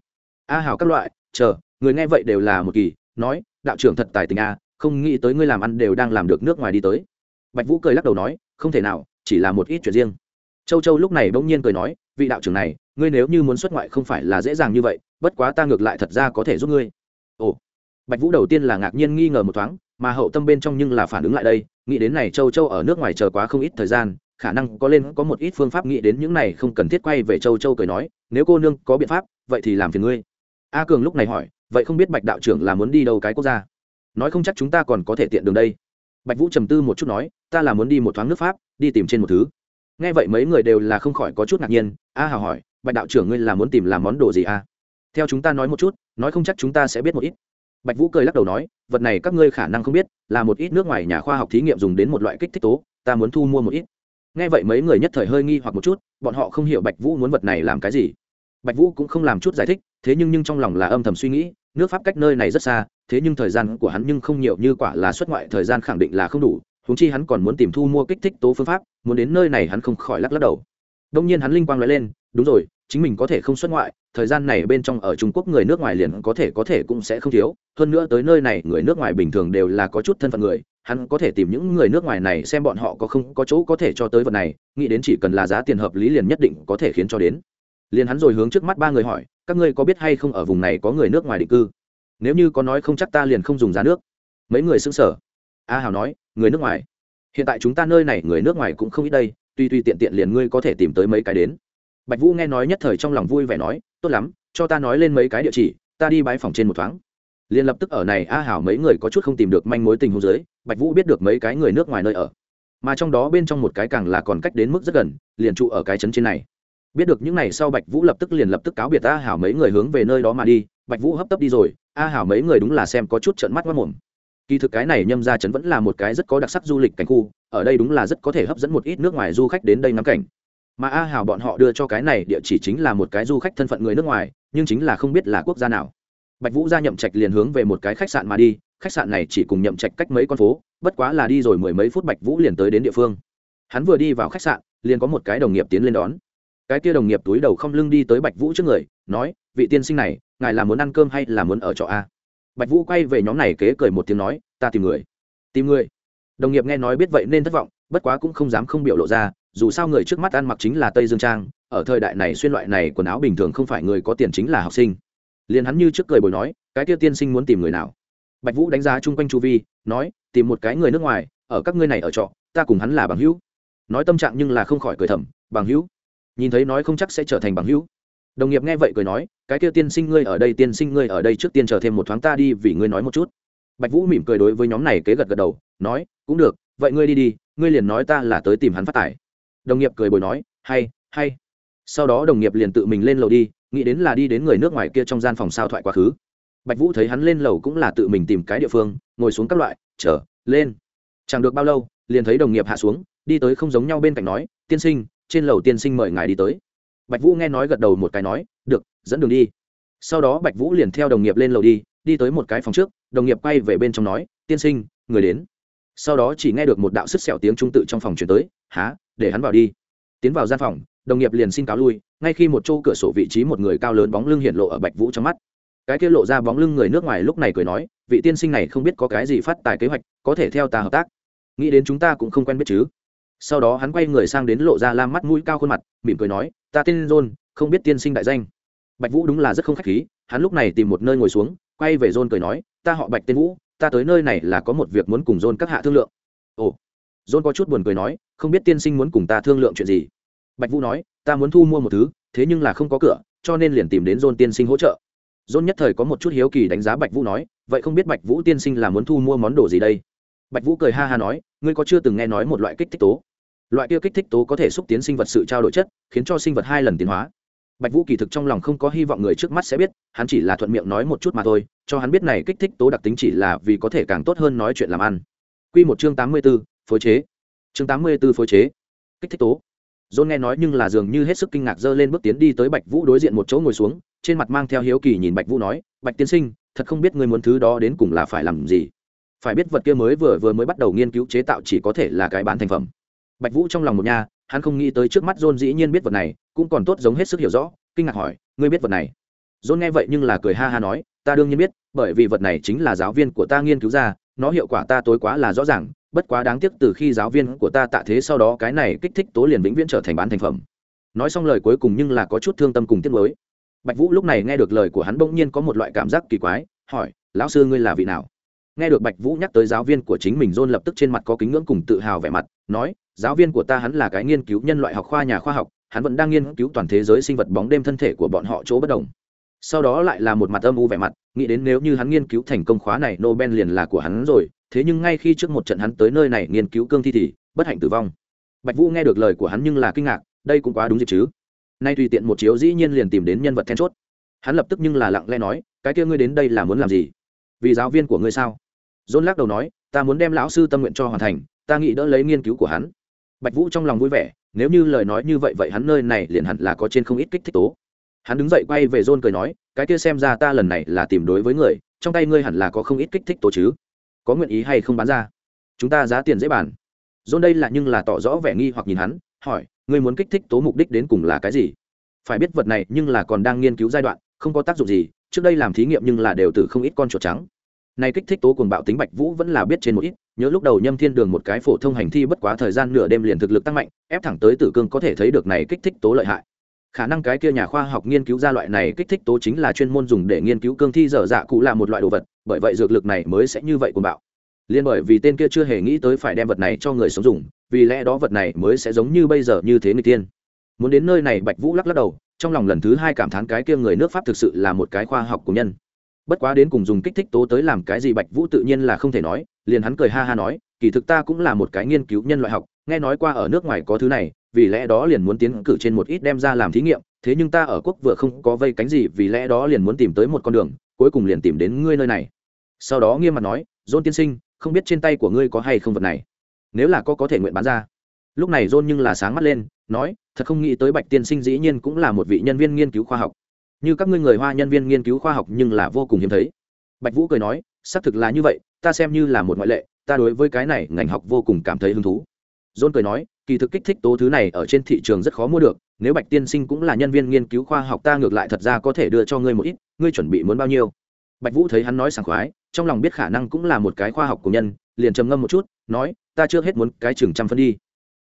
A hào các loại, chờ, người nghe vậy đều là một kỳ, nói, đạo trưởng thật tài tình a, không nghĩ tới ngươi làm ăn đều đang làm được nước ngoài đi tới. Bạch vũ cười lắc đầu nói, không thể nào, chỉ là một ít chuyện riêng châu châu lúc này bỗng nhiên cười nói, vị đạo trưởng này, ngươi nếu như muốn xuất ngoại không phải là dễ dàng như vậy, bất quá ta ngược lại thật ra có thể giúp ngươi. Ồ. Bạch vũ đầu tiên là ngạc nhiên nghi ngờ một thoáng, mà hậu tâm bên trong nhưng là phản ứng lại đây, nghĩ đến này châu châu ở nước ngoài chờ quá không ít thời gian, khả năng có lên có một ít phương pháp nghĩ đến những này không cần thiết quay về châu châu cười nói, nếu cô nương có biện pháp, vậy thì làm phiền ngươi. A cường lúc này hỏi, vậy không biết bạch đạo trưởng là muốn đi đâu cái quốc gia? Nói không chắc chúng ta còn có thể tiện đường đây. Bạch vũ trầm tư một chút nói, ta là muốn đi một thoáng nước pháp, đi tìm trên một thứ nghe vậy mấy người đều là không khỏi có chút ngạc nhiên. A hào hỏi, bạch đạo trưởng ngươi là muốn tìm làm món đồ gì a theo chúng ta nói một chút, nói không chắc chúng ta sẽ biết một ít. Bạch vũ cười lắc đầu nói, vật này các ngươi khả năng không biết, là một ít nước ngoài nhà khoa học thí nghiệm dùng đến một loại kích thích tố, ta muốn thu mua một ít. Nghe vậy mấy người nhất thời hơi nghi hoặc một chút, bọn họ không hiểu bạch vũ muốn vật này làm cái gì. Bạch vũ cũng không làm chút giải thích, thế nhưng nhưng trong lòng là âm thầm suy nghĩ, nước pháp cách nơi này rất xa, thế nhưng thời gian của hắn nhưng không nhiều như quả là xuất ngoại thời gian khẳng định là không đủ huống chi hắn còn muốn tìm thu mua kích thích tố phương pháp, muốn đến nơi này hắn không khỏi lắc lắc đầu. Đông nhiên hắn linh quang nói lên, đúng rồi, chính mình có thể không xuất ngoại, thời gian này bên trong ở trung quốc người nước ngoài liền có thể có thể cũng sẽ không thiếu. Hơn nữa tới nơi này, người nước ngoài bình thường đều là có chút thân phận người, hắn có thể tìm những người nước ngoài này xem bọn họ có không có chỗ có thể cho tới vật này, nghĩ đến chỉ cần là giá tiền hợp lý liền nhất định có thể khiến cho đến. Liền hắn rồi hướng trước mắt ba người hỏi, các ngươi có biết hay không ở vùng này có người nước ngoài định cư? Nếu như có nói không chắc ta liền không dùng giá nước. Mấy người xưng sở a hào nói, người nước ngoài. Hiện tại chúng ta nơi này người nước ngoài cũng không ít đây, tuy tuy tiện tiện liền ngươi có thể tìm tới mấy cái đến. Bạch vũ nghe nói nhất thời trong lòng vui vẻ nói, tốt lắm, cho ta nói lên mấy cái địa chỉ, ta đi bãi phòng trên một thoáng. Liền lập tức ở này a hảo mấy người có chút không tìm được manh mối tình huống dưới, bạch vũ biết được mấy cái người nước ngoài nơi ở. Mà trong đó bên trong một cái càng là còn cách đến mức rất gần, liền trụ ở cái trấn trên này. Biết được những này sau bạch vũ lập tức liền lập tức cáo biệt a hảo mấy người hướng về nơi đó mà đi. Bạch vũ hấp tấp đi rồi, a hảo mấy người đúng là xem có chút trợn mắt mất mồm kỳ thực cái này nhâm ra trấn vẫn là một cái rất có đặc sắc du lịch cảnh khu, ở đây đúng là rất có thể hấp dẫn một ít nước ngoài du khách đến đây ngắm cảnh. Mà a hào bọn họ đưa cho cái này địa chỉ chính là một cái du khách thân phận người nước ngoài, nhưng chính là không biết là quốc gia nào. Bạch vũ ra nhậm trạch liền hướng về một cái khách sạn mà đi, khách sạn này chỉ cùng nhậm trạch cách mấy con phố, bất quá là đi rồi mười mấy phút bạch vũ liền tới đến địa phương. Hắn vừa đi vào khách sạn, liền có một cái đồng nghiệp tiến lên đón. Cái kia đồng nghiệp túi đầu không lưng đi tới bạch vũ trước người, nói, vị tiên sinh này, ngài là muốn ăn cơm hay là muốn ở trọ a? Bạch vũ quay về nhóm này kế cười một tiếng nói, ta tìm người. Tìm người? Đồng nghiệp nghe nói biết vậy nên thất vọng, bất quá cũng không dám không biểu lộ ra, dù sao người trước mắt ăn mặc chính là tây dương trang, ở thời đại này xuyên loại này quần áo bình thường không phải người có tiền chính là học sinh. Liền hắn như trước cười bồi nói, cái tiêu tiên sinh muốn tìm người nào? Bạch vũ đánh giá chung quanh chu vi, nói, tìm một cái người nước ngoài, ở các ngươi này ở trọ, ta cùng hắn là bằng hữu. Nói tâm trạng nhưng là không khỏi cười thầm, bằng hữu? Nhìn thấy nói không chắc sẽ trở thành bằng hữu đồng nghiệp nghe vậy cười nói, cái kia tiên sinh ngươi ở đây, tiên sinh ngươi ở đây trước tiên chờ thêm một thoáng ta đi vì ngươi nói một chút. Bạch vũ mỉm cười đối với nhóm này kế gật gật đầu, nói, cũng được, vậy ngươi đi đi, ngươi liền nói ta là tới tìm hắn phát tải. đồng nghiệp cười bồi nói, hay hay. Sau đó đồng nghiệp liền tự mình lên lầu đi, nghĩ đến là đi đến người nước ngoài kia trong gian phòng sao thoại quá khứ. Bạch vũ thấy hắn lên lầu cũng là tự mình tìm cái địa phương, ngồi xuống các loại, chờ, lên. Chẳng được bao lâu, liền thấy đồng nghiệp hạ xuống, đi tới không giống nhau bên cạnh nói, tiên sinh, trên lầu tiên sinh mời ngài đi tới bạch vũ nghe nói gật đầu một cái nói, được, dẫn đường đi. Sau đó bạch vũ liền theo đồng nghiệp lên lầu đi đi tới một cái phòng trước, đồng nghiệp quay về bên trong nói, tiên sinh, người đến. Sau đó chỉ nghe được một đạo sức sẹo tiếng trung tự trong phòng chuyển tới há để hắn vào đi. Tiến vào gian phòng, đồng nghiệp liền xin cáo lui, ngay khi một chỗ cửa sổ vị trí một người cao lớn bóng lưng hiện lộ ở bạch vũ trong mắt. Cái kia lộ ra bóng lưng người nước ngoài lúc này cười nói, vị tiên sinh này không biết có cái gì phát tài kế hoạch, có thể theo ta hợp tác. Nghĩ đến chúng ta cũng không quen biết chứ. Sau đó hắn quay người sang đến lộ ra lam mắt mũi cao khuôn mặt, mỉm cười nói ta tên john, không biết tiên sinh đại danh. Bạch vũ đúng là rất không khách khí, hắn lúc này tìm một nơi ngồi xuống, quay về john cười nói, ta họ bạch tên vũ, ta tới nơi này là có một việc muốn cùng john các hạ thương lượng. Ồ. John có chút buồn cười nói, không biết tiên sinh muốn cùng ta thương lượng chuyện gì? Bạch vũ nói, ta muốn thu mua một thứ, thế nhưng là không có cửa, cho nên liền tìm đến john tiên sinh hỗ trợ. John nhất thời có một chút hiếu kỳ đánh giá bạch vũ nói, vậy không biết bạch vũ tiên sinh là muốn thu mua món đồ gì đây? Bạch vũ cười ha ha nói, ngươi có chưa từng nghe nói một loại kích thích tố? Loại kia kích thích tố có thể xúc tiến sinh vật sự trao đổi chất khiến cho sinh vật hai lần tiến hóa. Bạch vũ kỳ thực trong lòng không có hy vọng người trước mắt sẽ biết hắn chỉ là thuận miệng nói một chút mà thôi cho hắn biết này kích thích tố đặc tính chỉ là vì có thể càng tốt hơn nói chuyện làm ăn. Q một chương tám mươi b ố phối chế. Chương tám mươi b ố phối chế. Kích thích tố. John nghe nói nhưng là dường như hết sức kinh ngạc dơ lên bước tiến đi tới Bạch Vũ đối diện một chỗ ngồi xuống, trên mặt mang theo hiếu kỳ nhìn Bạch Vũ nói, "Bạch tiên sinh, thật không biết ngươi muốn thứ đó đến cùng là phải làm gì?" Phải biết vật kia mới vừa vừa mới bắt đầu nghiên cứu chế tạo chỉ có thể là cái bán thành phẩm. Bạch Vũ trong lòng một nha, hắn không nghĩ tới trước mắt John dĩ nhiên biết vật này, cũng còn tốt giống hết sức hiểu rõ, kinh ngạc hỏi, "Ngươi biết vật này?" John nghe vậy nhưng là cười ha ha nói, "Ta đương nhiên biết, bởi vì vật này chính là giáo viên của ta nghiên cứu ra, nó hiệu quả ta tối quá là rõ ràng, bất quá đáng tiếc từ khi giáo viên của ta tạ thế sau đó cái này kích thích tố liền vĩnh viễn trở thành bán thành phẩm. Nói xong lời cuối cùng nhưng là có chút thương tâm cùng tiếc mới bạch vũ lúc này nghe được lời của hắn bỗng nhiên có một loại cảm giác kỳ quái hỏi lão sư ngươi là vị nào? Nghe được bạch vũ nhắc tới giáo viên của chính mình dôn lập tức trên mặt có kính ngưỡng cùng tự hào vẻ mặt nói giáo viên của ta hắn là cái nghiên cứu nhân loại học khoa nhà khoa học, hắn vẫn đang nghiên cứu toàn thế giới sinh vật bóng đêm thân thể của bọn họ chỗ bất đồng. Sau đó lại là một mặt âm u vẻ mặt, nghĩ đến nếu như hắn nghiên cứu thành công khóa này nobel liền là của hắn rồi, thế nhưng ngay khi trước một trận hắn tới nơi này nghiên cứu cương thi thì bất hạnh tử vong. Bạch vũ nghe được lời của hắn nhưng là kinh ngạc, đây cũng quá đúng dịp chứ. Nay tùy tiện một chiếu dĩ nhiên liền tìm đến nhân vật then chốt. Hắn lập tức nhưng là lặng lẽ nói, cái kia ngươi đến đây là muốn làm gì? Vì giáo viên của ngươi sao? John lắc đầu nói, ta muốn đem lão sư tâm nguyện cho hoàn thành, ta nghĩ đỡ lấy nghiên cứu của hắn bạch vũ trong lòng vui vẻ, nếu như lời nói như vậy vậy hắn nơi này liền hẳn là có trên không ít kích thích tố. Hắn đứng dậy quay về john cười nói, cái kia xem ra ta lần này là tìm đối với người, trong tay ngươi hẳn là có không ít kích thích tố chứ. Có nguyện ý hay không bán ra? Chúng ta giá tiền dễ bàn. John đây là nhưng là tỏ rõ vẻ nghi hoặc nhìn hắn, hỏi, ngươi muốn kích thích tố mục đích đến cùng là cái gì? Phải biết vật này nhưng là còn đang nghiên cứu giai đoạn, không có tác dụng gì, trước đây làm thí nghiệm nhưng là đều từ không ít con chuột trắng này kích thích tố cuồng bạo tính bạch vũ vẫn là biết trên một ít, nhớ lúc đầu nhâm thiên đường một cái phổ thông hành thi bất quá thời gian nửa đêm liền thực lực tăng mạnh, ép thẳng tới tử cương có thể thấy được này kích thích tố lợi hại. Khả năng cái kia nhà khoa học nghiên cứu ra loại này kích thích tố chính là chuyên môn dùng để nghiên cứu cương thi dở dạ cụ là một loại đồ vật, bởi vậy dược lực này mới sẽ như vậy cuồng bạo. Liên bởi vì tên kia chưa hề nghĩ tới phải đem vật này cho người sống dùng, vì lẽ đó vật này mới sẽ giống như bây giờ như thế người tiên. Muốn đến nơi này bạch vũ lắc lắc đầu, trong lòng lần thứ hai cảm thán cái kia người nước pháp thực sự là một cái khoa học của nhân bất quá đến cùng dùng kích thích tố tới làm cái gì bạch vũ tự nhiên là không thể nói, liền hắn cười ha ha nói, kỳ thực ta cũng là một cái nghiên cứu nhân loại học, nghe nói qua ở nước ngoài có thứ này, vì lẽ đó liền muốn tiến cử trên một ít đem ra làm thí nghiệm, thế nhưng ta ở quốc vừa không có vây cánh gì, vì lẽ đó liền muốn tìm tới một con đường, cuối cùng liền tìm đến ngươi nơi này. Sau đó nghiêm mặt nói dôn tiên sinh, không biết trên tay của ngươi có hay không vật này? Nếu là có có thể nguyện bán ra. Lúc này dôn nhưng là sáng mắt lên, nói, thật không nghĩ tới bạch tiên sinh dĩ nhiên cũng là một vị nhân viên nghiên cứu khoa học như các ngươi người hoa nhân viên nghiên cứu khoa học nhưng là vô cùng hiếm thấy. Bạch vũ cười nói, xác thực là như vậy, ta xem như là một ngoại lệ, ta đối với cái này ngành học vô cùng cảm thấy hứng thú. John cười nói, kỳ thực kích thích tố thứ này ở trên thị trường rất khó mua được, nếu bạch tiên sinh cũng là nhân viên nghiên cứu khoa học ta ngược lại thật ra có thể đưa cho ngươi một ít, ngươi chuẩn bị muốn bao nhiêu? Bạch vũ thấy hắn nói sảng khoái, trong lòng biết khả năng cũng là một cái khoa học của nhân, liền trầm ngâm một chút, nói, ta chưa hết muốn cái chừng trăm phân đi.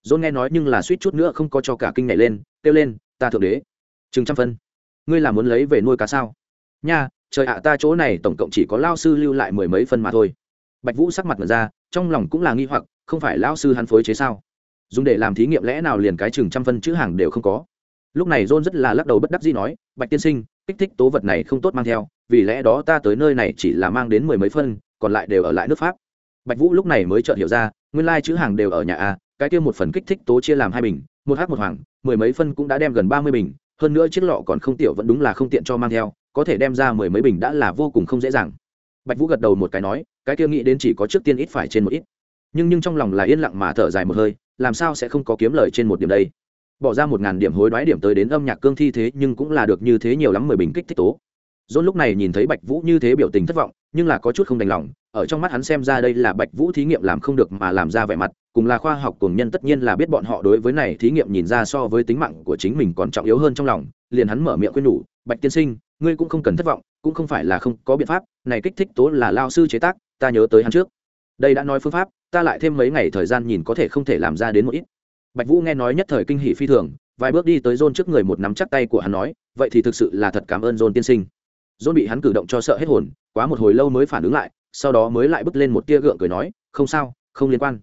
John nghe nói nhưng là suýt chút nữa không có cho cả kinh này lên, kêu lên, ta thượng đế. Chừng trăm phân? Ngươi là muốn lấy về nuôi cá sao? Nha, trời ạ, ta chỗ này tổng cộng chỉ có lao sư lưu lại mười mấy phân mà thôi. Bạch vũ sắc mặt mật ra, trong lòng cũng là nghi hoặc, không phải lao sư hắn phối chế sao? Dùng để làm thí nghiệm lẽ nào liền cái chừng trăm phân chữ hàng đều không có? Lúc này john rất là lắc đầu bất đắc dĩ nói, bạch tiên sinh, kích thích tố vật này không tốt mang theo, vì lẽ đó ta tới nơi này chỉ là mang đến mười mấy phân, còn lại đều ở lại nước pháp. Bạch vũ lúc này mới chợt hiểu ra, nguyên lai chữ hàng đều ở nhà a, cái kia một phần kích thích tố chia làm hai bình, một h một hoàng, mười mấy phân cũng đã đem gần ba mươi bình hơn nữa chiếc lọ còn không tiểu vẫn đúng là không tiện cho mang theo, có thể đem ra mười mấy bình đã là vô cùng không dễ dàng. Bạch vũ gật đầu một cái nói, cái kia nghĩ đến chỉ có trước tiên ít phải trên một ít. Nhưng nhưng trong lòng là yên lặng mà thở dài một hơi, làm sao sẽ không có kiếm lời trên một điểm đây? Bỏ ra một ngàn điểm hối đoái điểm tới đến âm nhạc cương thi thế nhưng cũng là được như thế nhiều lắm mười bình kích thích tố. Dôn lúc này nhìn thấy bạch vũ như thế biểu tình thất vọng, nhưng là có chút không đành lòng, ở trong mắt hắn xem ra đây là bạch vũ thí nghiệm làm không được mà làm ra vẻ mặt cùng là khoa học cùng nhân tất nhiên là biết bọn họ đối với này thí nghiệm nhìn ra so với tính mạng của chính mình còn trọng yếu hơn trong lòng, liền hắn mở miệng quên nhủ, bạch tiên sinh, ngươi cũng không cần thất vọng, cũng không phải là không có biện pháp, này kích thích tố là lao sư chế tác, ta nhớ tới hắn trước. Đây đã nói phương pháp, ta lại thêm mấy ngày thời gian nhìn có thể không thể làm ra đến một ít. Bạch vũ nghe nói nhất thời kinh hỷ phi thường, vài bước đi tới John trước người một nắm chắc tay của hắn nói, vậy thì thực sự là thật cảm ơn John tiên sinh. John bị hắn cử động cho sợ hết hồn, quá một hồi lâu mới phản ứng lại, sau đó mới lại bước lên một tia gượng cười nói, không sao, không liên quan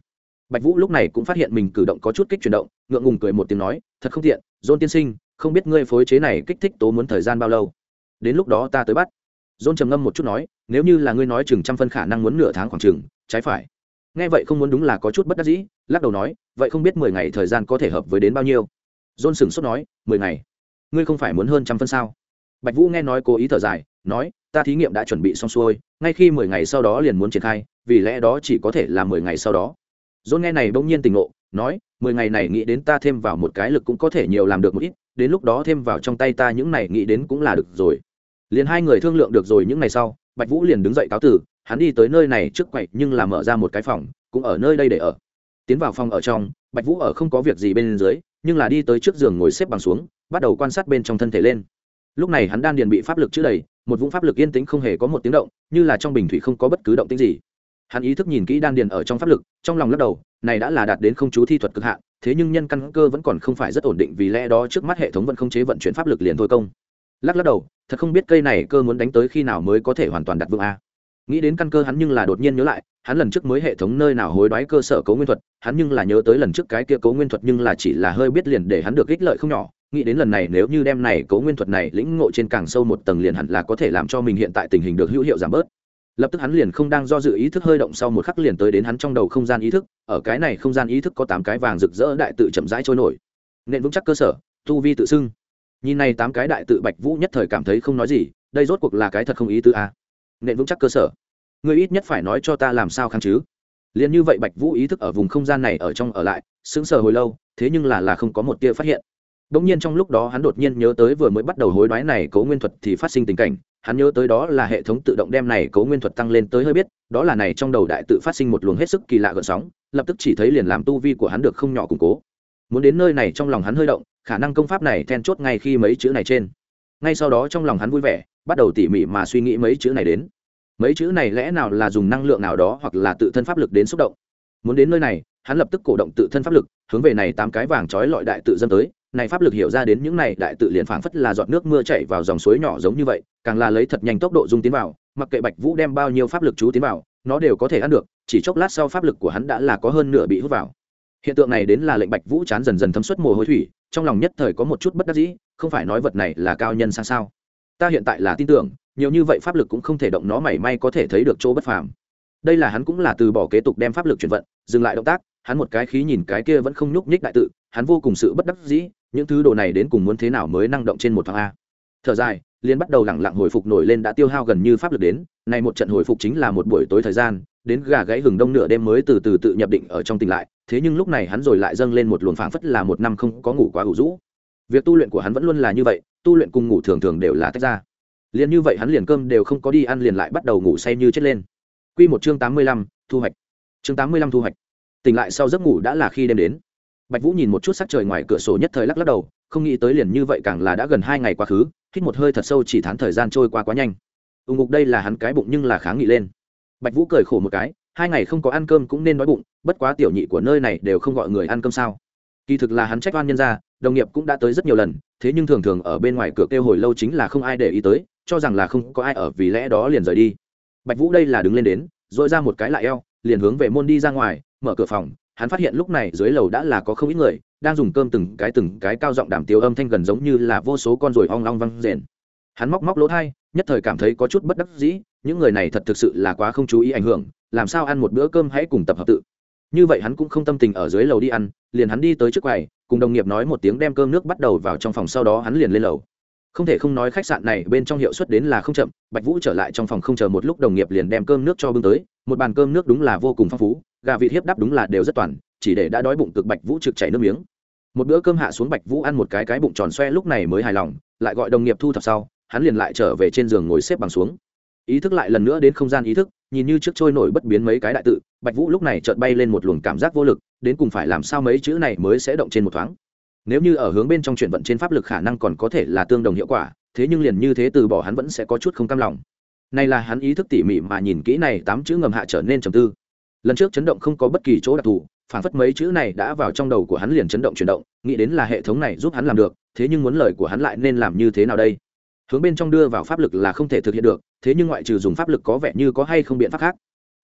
bạch vũ lúc này cũng phát hiện mình cử động có chút kích chuyển động, ngượng ngùng cười một tiếng nói, thật không tiện, dôn tiên sinh, không biết ngươi phối chế này kích thích tố muốn thời gian bao lâu? Đến lúc đó ta tới bắt. Dôn trầm ngâm một chút nói, nếu như là ngươi nói chừng trăm phân khả năng muốn nửa tháng khoảng chừng, trái phải. Nghe vậy không muốn đúng là có chút bất đắc dĩ, lắc đầu nói, vậy không biết mười ngày thời gian có thể hợp với đến bao nhiêu? Dôn sửng sốt nói, mười ngày? Ngươi không phải muốn hơn trăm phân sao? Bạch vũ nghe nói cố ý thở dài, nói, ta thí nghiệm đã chuẩn bị xong xuôi, ngay khi mười ngày sau đó liền muốn triển khai, vì lẽ đó chỉ có thể là mười ngày sau đó dôn nghe này bỗng nhiên tỉnh ngộ, nói, mười ngày này nghĩ đến ta thêm vào một cái lực cũng có thể nhiều làm được một ít, đến lúc đó thêm vào trong tay ta những này nghĩ đến cũng là được rồi. Liền hai người thương lượng được rồi những ngày sau, bạch vũ liền đứng dậy cáo tử, hắn đi tới nơi này trước quậy nhưng là mở ra một cái phòng, cũng ở nơi đây để ở. Tiến vào phòng ở trong, bạch vũ ở không có việc gì bên dưới, nhưng là đi tới trước giường ngồi xếp bằng xuống, bắt đầu quan sát bên trong thân thể lên. Lúc này hắn đang điền bị pháp lực chứa đầy, một vũng pháp lực yên tĩnh không hề có một tiếng động, như là trong bình thủy không có bất cứ động tĩnh gì hắn ý thức nhìn kỹ đan điền ở trong pháp lực, trong lòng lắc đầu, này đã là đạt đến không chú thi thuật cực hạn, thế nhưng nhân căn cơ vẫn còn không phải rất ổn định vì lẽ đó trước mắt hệ thống vẫn không chế vận chuyển pháp lực liền thôi công. Lắc lắc đầu, thật không biết cây này cơ muốn đánh tới khi nào mới có thể hoàn toàn đặt vững a. Nghĩ đến căn cơ hắn nhưng là đột nhiên nhớ lại, hắn lần trước mới hệ thống nơi nào hối đoái cơ sở cấu nguyên thuật, hắn nhưng là nhớ tới lần trước cái kia cấu nguyên thuật nhưng là chỉ là hơi biết liền để hắn được ích lợi không nhỏ. Nghĩ đến lần này nếu như đem này cấu nguyên thuật này lĩnh ngộ trên càng sâu một tầng liền hẳn là có thể làm cho mình hiện tại tình hình được hữu hiệu giảm bớt lập tức hắn liền không đang do dự ý thức hơi động sau một khắc liền tới đến hắn trong đầu không gian ý thức ở cái này không gian ý thức có tám cái vàng rực rỡ đại tự chậm rãi trôi nổi. Nên vững chắc cơ sở tu vi tự xưng. Nhìn này tám cái đại tự bạch vũ nhất thời cảm thấy không nói gì đây rốt cuộc là cái thật không ý tứ a à. nên vững chắc cơ sở. Ngươi ít nhất phải nói cho ta làm sao kháng chứ? Liền như vậy bạch vũ ý thức ở vùng không gian này ở trong ở lại sững sờ hồi lâu thế nhưng là là không có một tia phát hiện. Đống nhiên trong lúc đó hắn đột nhiên nhớ tới vừa mới bắt đầu hối đoái này cấu nguyên thuật thì phát sinh tình cảnh, hắn nhớ tới đó là hệ thống tự động đem này cấu nguyên thuật tăng lên tới hơi biết, đó là này trong đầu đại tự phát sinh một luồng hết sức kỳ lạ gợn sóng, lập tức chỉ thấy liền làm tu vi của hắn được không nhỏ củng cố. Muốn đến nơi này trong lòng hắn hơi động, khả năng công pháp này then chốt ngay khi mấy chữ này trên. Ngay sau đó trong lòng hắn vui vẻ, bắt đầu tỉ mỉ mà suy nghĩ mấy chữ này đến. Mấy chữ này lẽ nào là dùng năng lượng nào đó hoặc là tự thân pháp lực đến xúc động. Muốn đến nơi này, hắn lập tức cổ động tự thân pháp lực, hướng về này tám cái vàng chói lọi đại tự dâng tới, này pháp lực hiểu ra đến những này đại tự liền phảng phất là giọt nước mưa chảy vào dòng suối nhỏ giống như vậy, càng là lấy thật nhanh tốc độ dung tiến vào, mặc kệ bạch vũ đem bao nhiêu pháp lực chú tiến vào, nó đều có thể ăn được, chỉ chốc lát sau pháp lực của hắn đã là có hơn nửa bị hút vào. Hiện tượng này đến là lệnh bạch vũ chán dần dần thấm suất mồ hôi thủy, trong lòng nhất thời có một chút bất đắc dĩ, không phải nói vật này là cao nhân sang sao. Ta hiện tại là tin tưởng, nhiều như vậy pháp lực cũng không thể động nó mảy may có thể thấy được chỗ bất phàm. Đây là hắn cũng là từ bỏ kế tục đem pháp lực chuyển vận, dừng lại động tác, hắn một cái khí nhìn cái kia vẫn không nhúc nhích đại tự, hắn vô cùng sự bất đắc dĩ những thứ đồ này đến cùng muốn thế nào mới năng động trên một tháng a. Thở dài liên bắt đầu lẳng lặng hồi phục nổi lên đã tiêu hao gần như pháp lực đến này một trận hồi phục chính là một buổi tối thời gian đến gà gãy hừng đông nửa đêm mới từ từ tự nhập định ở trong tỉnh lại thế nhưng lúc này hắn rồi lại dâng lên một luồng phảng phất là một năm không có ngủ quá ủ rũ. Việc tu luyện của hắn vẫn luôn là như vậy tu luyện cùng ngủ thường thường đều là tách ra. Liền như vậy hắn liền cơm đều không có đi ăn liền lại bắt đầu ngủ say như chết lên. Quy một chương tám mươi lăm, thu hoạch. Chương tám mươi lăm thu hoạch. Tỉnh lại sau giấc ngủ đã là khi đêm đến bạch vũ nhìn một chút sắc trời ngoài cửa sổ nhất thời lắc lắc đầu, không nghĩ tới liền như vậy càng là đã gần hai ngày quá khứ, hít một hơi thật sâu chỉ thán thời gian trôi qua quá nhanh. Ùng ngục đây là hắn cái bụng nhưng là kháng nghị lên. Bạch vũ cười khổ một cái, hai ngày không có ăn cơm cũng nên đói bụng, bất quá tiểu nhị của nơi này đều không gọi người ăn cơm sao. Kỳ thực là hắn trách oan nhân ra đồng nghiệp cũng đã tới rất nhiều lần, thế nhưng thường thường ở bên ngoài cửa kêu hồi lâu chính là không ai để ý tới, cho rằng là không có ai ở vì lẽ đó liền rời đi. Bạch vũ đây là đứng lên đến dội ra một cái lại eo, liền hướng về môn đi ra ngoài, mở cửa phòng hắn phát hiện lúc này dưới lầu đã là có không ít người, đang dùng cơm từng cái từng cái cao giọng đàm tiếu âm thanh gần giống như là vô số con ruồi ong long văng rền. Hắn móc móc lỗ thai, nhất thời cảm thấy có chút bất đắc dĩ, những người này thật thực sự là quá không chú ý ảnh hưởng, làm sao ăn một bữa cơm hãy cùng tập hợp tự. Như vậy hắn cũng không tâm tình ở dưới lầu đi ăn, liền hắn đi tới trước quầy, cùng đồng nghiệp nói một tiếng đem cơm nước bắt đầu vào trong phòng, sau đó hắn liền lên lầu. Không thể không nói khách sạn này bên trong hiệu suất đến là không chậm, bạch vũ trở lại trong phòng không chờ một lúc đồng nghiệp liền đem cơm nước cho bưng tới, một bàn cơm nước đúng là vô cùng phong phú gà vịt hiếp đáp đúng là đều rất toàn, chỉ để đã đói bụng cực bạch vũ trực chảy nước miếng. Một bữa cơm hạ xuống bạch vũ ăn một cái cái bụng tròn xoe lúc này mới hài lòng, lại gọi đồng nghiệp thu thập sau, hắn liền lại trở về trên giường ngồi xếp bằng xuống. Ý thức lại lần nữa đến không gian ý thức, nhìn như trước trôi nổi bất biến mấy cái đại tự, bạch vũ lúc này chợt bay lên một luồng cảm giác vô lực, đến cùng phải làm sao mấy chữ này mới sẽ động trên một thoáng. Nếu như ở hướng bên trong chuyển vận trên pháp lực khả năng còn có thể là tương đồng hiệu quả, thế nhưng liền như thế từ bỏ hắn vẫn sẽ có chút không cam lòng. Này là hắn ý thức tỉ mỉ mà nhìn kỹ này tám chữ ngầm hạ trở nên trầm tư lần trước chấn động không có bất kỳ chỗ đặc thù phản phất mấy chữ này đã vào trong đầu của hắn liền chấn động chuyển động, nghĩ đến là hệ thống này giúp hắn làm được, thế nhưng muốn lời của hắn lại nên làm như thế nào đây? Hướng bên trong đưa vào pháp lực là không thể thực hiện được, thế nhưng ngoại trừ dùng pháp lực có vẻ như có hay không biện pháp khác.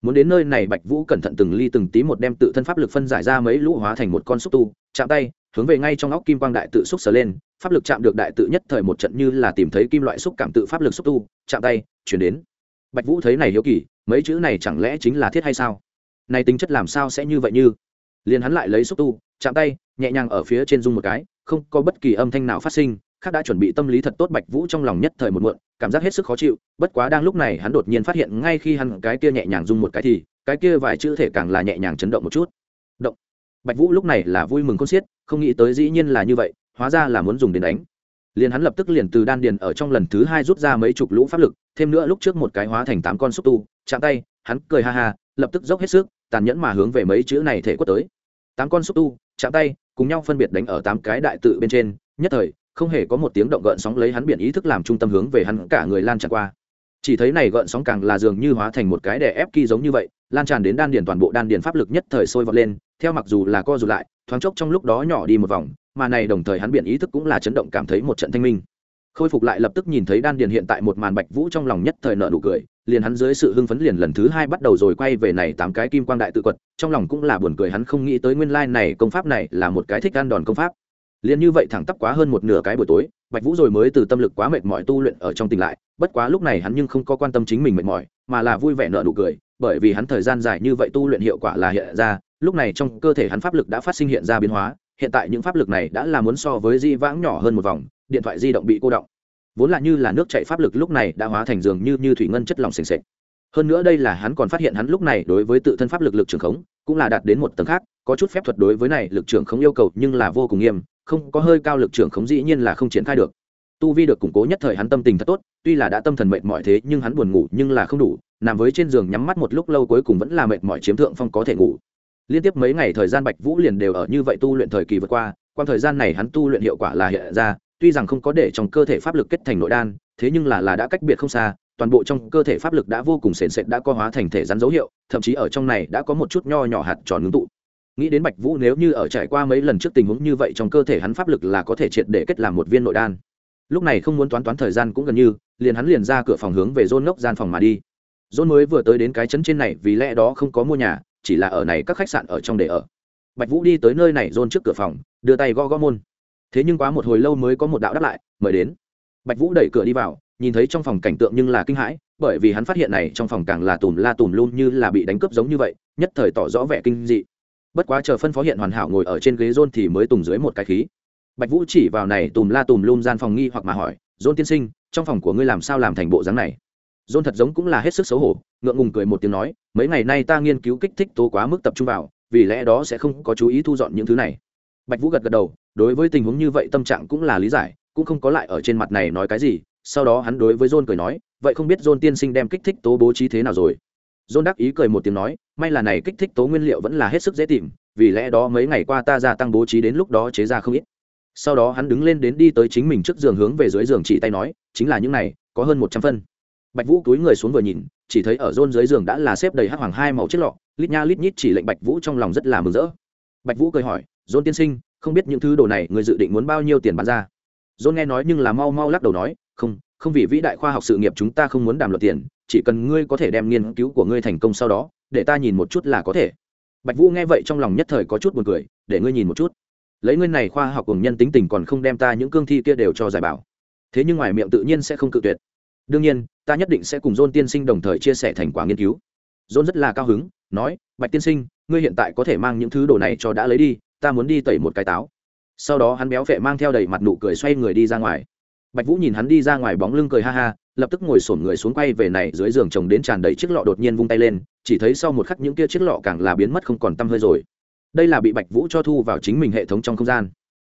Muốn đến nơi này, bạch vũ cẩn thận từng ly từng tí một đem tự thân pháp lực phân giải ra mấy lũ hóa thành một con xúc tu, chạm tay, hướng về ngay trong óc kim quang đại tự xúc sờ lên, pháp lực chạm được đại tự nhất thời một trận như là tìm thấy kim loại xúc cảm tự pháp lực xúc tu, chạm tay, chuyển đến. Bạch vũ thấy này hiếu kỳ, mấy chữ này chẳng lẽ chính là thiết hay sao? Này tính chất làm sao sẽ như vậy như? Liền hắn lại lấy xúc tu, chạm tay, nhẹ nhàng ở phía trên dung một cái, không có bất kỳ âm thanh nào phát sinh, khác đã chuẩn bị tâm lý thật tốt bạch vũ trong lòng nhất thời một muộn, cảm giác hết sức khó chịu, bất quá đang lúc này hắn đột nhiên phát hiện ngay khi hắn cái kia nhẹ nhàng dung một cái thì, cái kia vài chữ thể càng là nhẹ nhàng chấn động một chút. Động. Bạch vũ lúc này là vui mừng con xiết, không nghĩ tới dĩ nhiên là như vậy, hóa ra là muốn dùng đến đánh. Liền hắn lập tức liền từ đan điền ở trong lần thứ hai rút ra mấy chục lũ pháp lực, thêm nữa lúc trước một cái hóa thành tám con xúc tu, chạm tay, hắn cười ha ha, lập tức dốc hết sức tàn nhẫn mà hướng về mấy chữ này thể quất tới. Tám con xúc tu, chạm tay, cùng nhau phân biệt đánh ở tám cái đại tự bên trên, nhất thời, không hề có một tiếng động gợn sóng lấy hắn biển ý thức làm trung tâm hướng về hắn cả người lan tràn qua. Chỉ thấy này gợn sóng càng là dường như hóa thành một cái đè ép kỳ giống như vậy, lan tràn đến đan điền toàn bộ đan điền pháp lực nhất thời sôi vọt lên, theo mặc dù là co dù lại, thoáng chốc trong lúc đó nhỏ đi một vòng, mà này đồng thời hắn biển ý thức cũng là chấn động cảm thấy một trận thanh minh. Khôi phục lại lập tức nhìn thấy đan điền hiện tại một màn bạch vũ trong lòng nhất thời nợ nụ cười liền hắn dưới sự hưng phấn liền lần thứ hai bắt đầu rồi quay về này tám cái kim quang đại tự quật, trong lòng cũng là buồn cười hắn không nghĩ tới nguyên lai này công pháp này là một cái thích ăn đòn công pháp. Liền như vậy thẳng tắp quá hơn một nửa cái buổi tối, bạch vũ rồi mới từ tâm lực quá mệt mỏi tu luyện ở trong tỉnh lại, bất quá lúc này hắn nhưng không có quan tâm chính mình mệt mỏi, mà là vui vẻ nợ nụ cười, bởi vì hắn thời gian dài như vậy tu luyện hiệu quả là hiện ra, lúc này trong cơ thể hắn pháp lực đã phát sinh hiện ra biến hóa, hiện tại những pháp lực này đã là muốn so với di vãng nhỏ hơn một vòng, điện thoại di động bị cô động vốn là như là nước chạy pháp lực lúc này đã hóa thành dường như như thủy ngân chất lỏng sền sệt. hơn nữa đây là hắn còn phát hiện hắn lúc này đối với tự thân pháp lực lực trường khống, cũng là đạt đến một tầng khác, có chút phép thuật đối với này lực trưởng không yêu cầu nhưng là vô cùng nghiêm, không có hơi cao lực trưởng khống dĩ nhiên là không triển khai được tu vi được củng cố nhất thời hắn tâm tình thật tốt, tuy là đã tâm thần mệt mỏi thế nhưng hắn buồn ngủ nhưng là không đủ, nằm với trên giường nhắm mắt một lúc lâu cuối cùng vẫn là mệt mỏi chiếm thượng phong có thể ngủ liên tiếp mấy ngày thời gian bạch vũ liền đều ở như vậy tu luyện thời kỳ vượt qua qua thời gian này hắn tu luyện hiệu quả là hiện ra tuy rằng không có để trong cơ thể pháp lực kết thành nội đan, thế nhưng là là đã cách biệt không xa, toàn bộ trong cơ thể pháp lực đã vô cùng sền sệt đã co hóa thành thể rắn dấu hiệu, thậm chí ở trong này đã có một chút nho nhỏ hạt tròn ngưng tụ. Nghĩ đến bạch vũ nếu như ở trải qua mấy lần trước tình huống như vậy trong cơ thể hắn pháp lực là có thể triệt để kết làm một viên nội đan. Lúc này không muốn toán toán thời gian cũng gần như, liền hắn liền ra cửa phòng hướng về rôn ngốc gian phòng mà đi. Rôn mới vừa tới đến cái trấn trên này vì lẽ đó không có mua nhà, chỉ là ở này các khách sạn ở trong để ở. Bạch vũ đi tới nơi này rôn trước cửa phòng, đưa tay gõ gõ môn thế nhưng quá một hồi lâu mới có một đạo đáp lại, mời đến. Bạch vũ đẩy cửa đi vào, nhìn thấy trong phòng cảnh tượng nhưng là kinh hãi, bởi vì hắn phát hiện này trong phòng càng là tùm la tùm luôn như là bị đánh cướp giống như vậy, nhất thời tỏ rõ vẻ kinh dị. Bất quá chờ phân phó hiện hoàn hảo ngồi ở trên ghế rôn thì mới tùng dưới một cái khí. Bạch vũ chỉ vào này tùm la tùm luôn gian phòng nghi hoặc mà hỏi rôn tiên sinh, trong phòng của ngươi làm sao làm thành bộ dáng này? Rôn thật giống cũng là hết sức xấu hổ, ngượng ngùng cười một tiếng nói, mấy ngày nay ta nghiên cứu kích thích tố quá mức tập trung vào, vì lẽ đó sẽ không có chú ý thu dọn những thứ này. Bạch vũ gật gật đầu đối với tình huống như vậy tâm trạng cũng là lý giải, cũng không có lại ở trên mặt này nói cái gì, sau đó hắn đối với john cười nói, vậy không biết john tiên sinh đem kích thích tố bố trí thế nào rồi? John đắc ý cười một tiếng nói, may là này kích thích tố nguyên liệu vẫn là hết sức dễ tìm, vì lẽ đó mấy ngày qua ta gia tăng bố trí đến lúc đó chế ra không ít. Sau đó hắn đứng lên đến đi tới chính mình trước giường hướng về dưới giường chỉ tay nói, chính là những này, có hơn một trăm phân. Bạch vũ túi người xuống vừa nhìn, chỉ thấy ở rôn dưới giường đã là xếp đầy hắc hoàng hai màu chiếc lọ, lít nha lít nhít chỉ lệnh bạch vũ trong lòng rất là mừng rỡ. Bạch vũ cười hỏi rôn tiên sinh không biết những thứ đồ này người dự định muốn bao nhiêu tiền bán ra. Rôn nghe nói nhưng là mau mau lắc đầu nói, không không vì vĩ đại khoa học sự nghiệp chúng ta không muốn đàm luận tiền, chỉ cần ngươi có thể đem nghiên cứu của ngươi thành công sau đó, để ta nhìn một chút là có thể. Bạch vũ nghe vậy trong lòng nhất thời có chút buồn cười, để ngươi nhìn một chút. Lấy ngươi này khoa học cùng nhân tính tình còn không đem ta những cương thi kia đều cho giải bảo. Thế nhưng ngoài miệng tự nhiên sẽ không cự tuyệt. Đương nhiên, ta nhất định sẽ cùng dôn tiên sinh đồng thời chia sẻ thành quả nghiên cứu. Dôn rất là cao hứng, nói, bạch tiên sinh, ngươi hiện tại có thể mang những thứ đồ này cho đã lấy đi ta muốn đi tẩy một cái táo. Sau đó hắn béo vệ mang theo đầy mặt nụ cười xoay người đi ra ngoài. Bạch vũ nhìn hắn đi ra ngoài bóng lưng cười ha ha, lập tức ngồi sổn người xuống quay về này, dưới giường chồng đến tràn đầy chiếc lọ đột nhiên vung tay lên, chỉ thấy sau một khắc những kia chiếc lọ càng là biến mất không còn tăm hơi rồi. Đây là bị bạch vũ cho thu vào chính mình hệ thống trong không gian.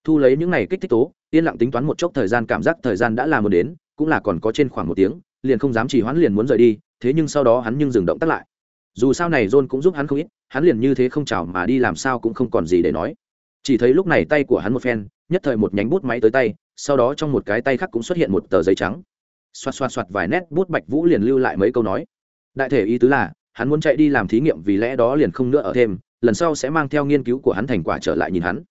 Thu lấy những này kích thích tố, yên lặng tính toán một chốc thời gian, cảm giác thời gian đã là một đến, cũng là còn có trên khoảng một tiếng, liền không dám chỉ hoãn liền muốn rời đi, thế nhưng sau đó hắn nhưng dừng động tắt lại dù sao này john cũng giúp hắn không ít, hắn liền như thế không chào mà đi làm sao cũng không còn gì để nói. Chỉ thấy lúc này tay của hắn một phen, nhất thời một nhánh bút máy tới tay, sau đó trong một cái tay khác cũng xuất hiện một tờ giấy trắng. Xoạt xoạt xoạt vài nét bút bạch vũ liền lưu lại mấy câu nói. Đại thể ý tứ là, hắn muốn chạy đi làm thí nghiệm vì lẽ đó liền không nữa ở thêm, lần sau sẽ mang theo nghiên cứu của hắn thành quả trở lại nhìn hắn.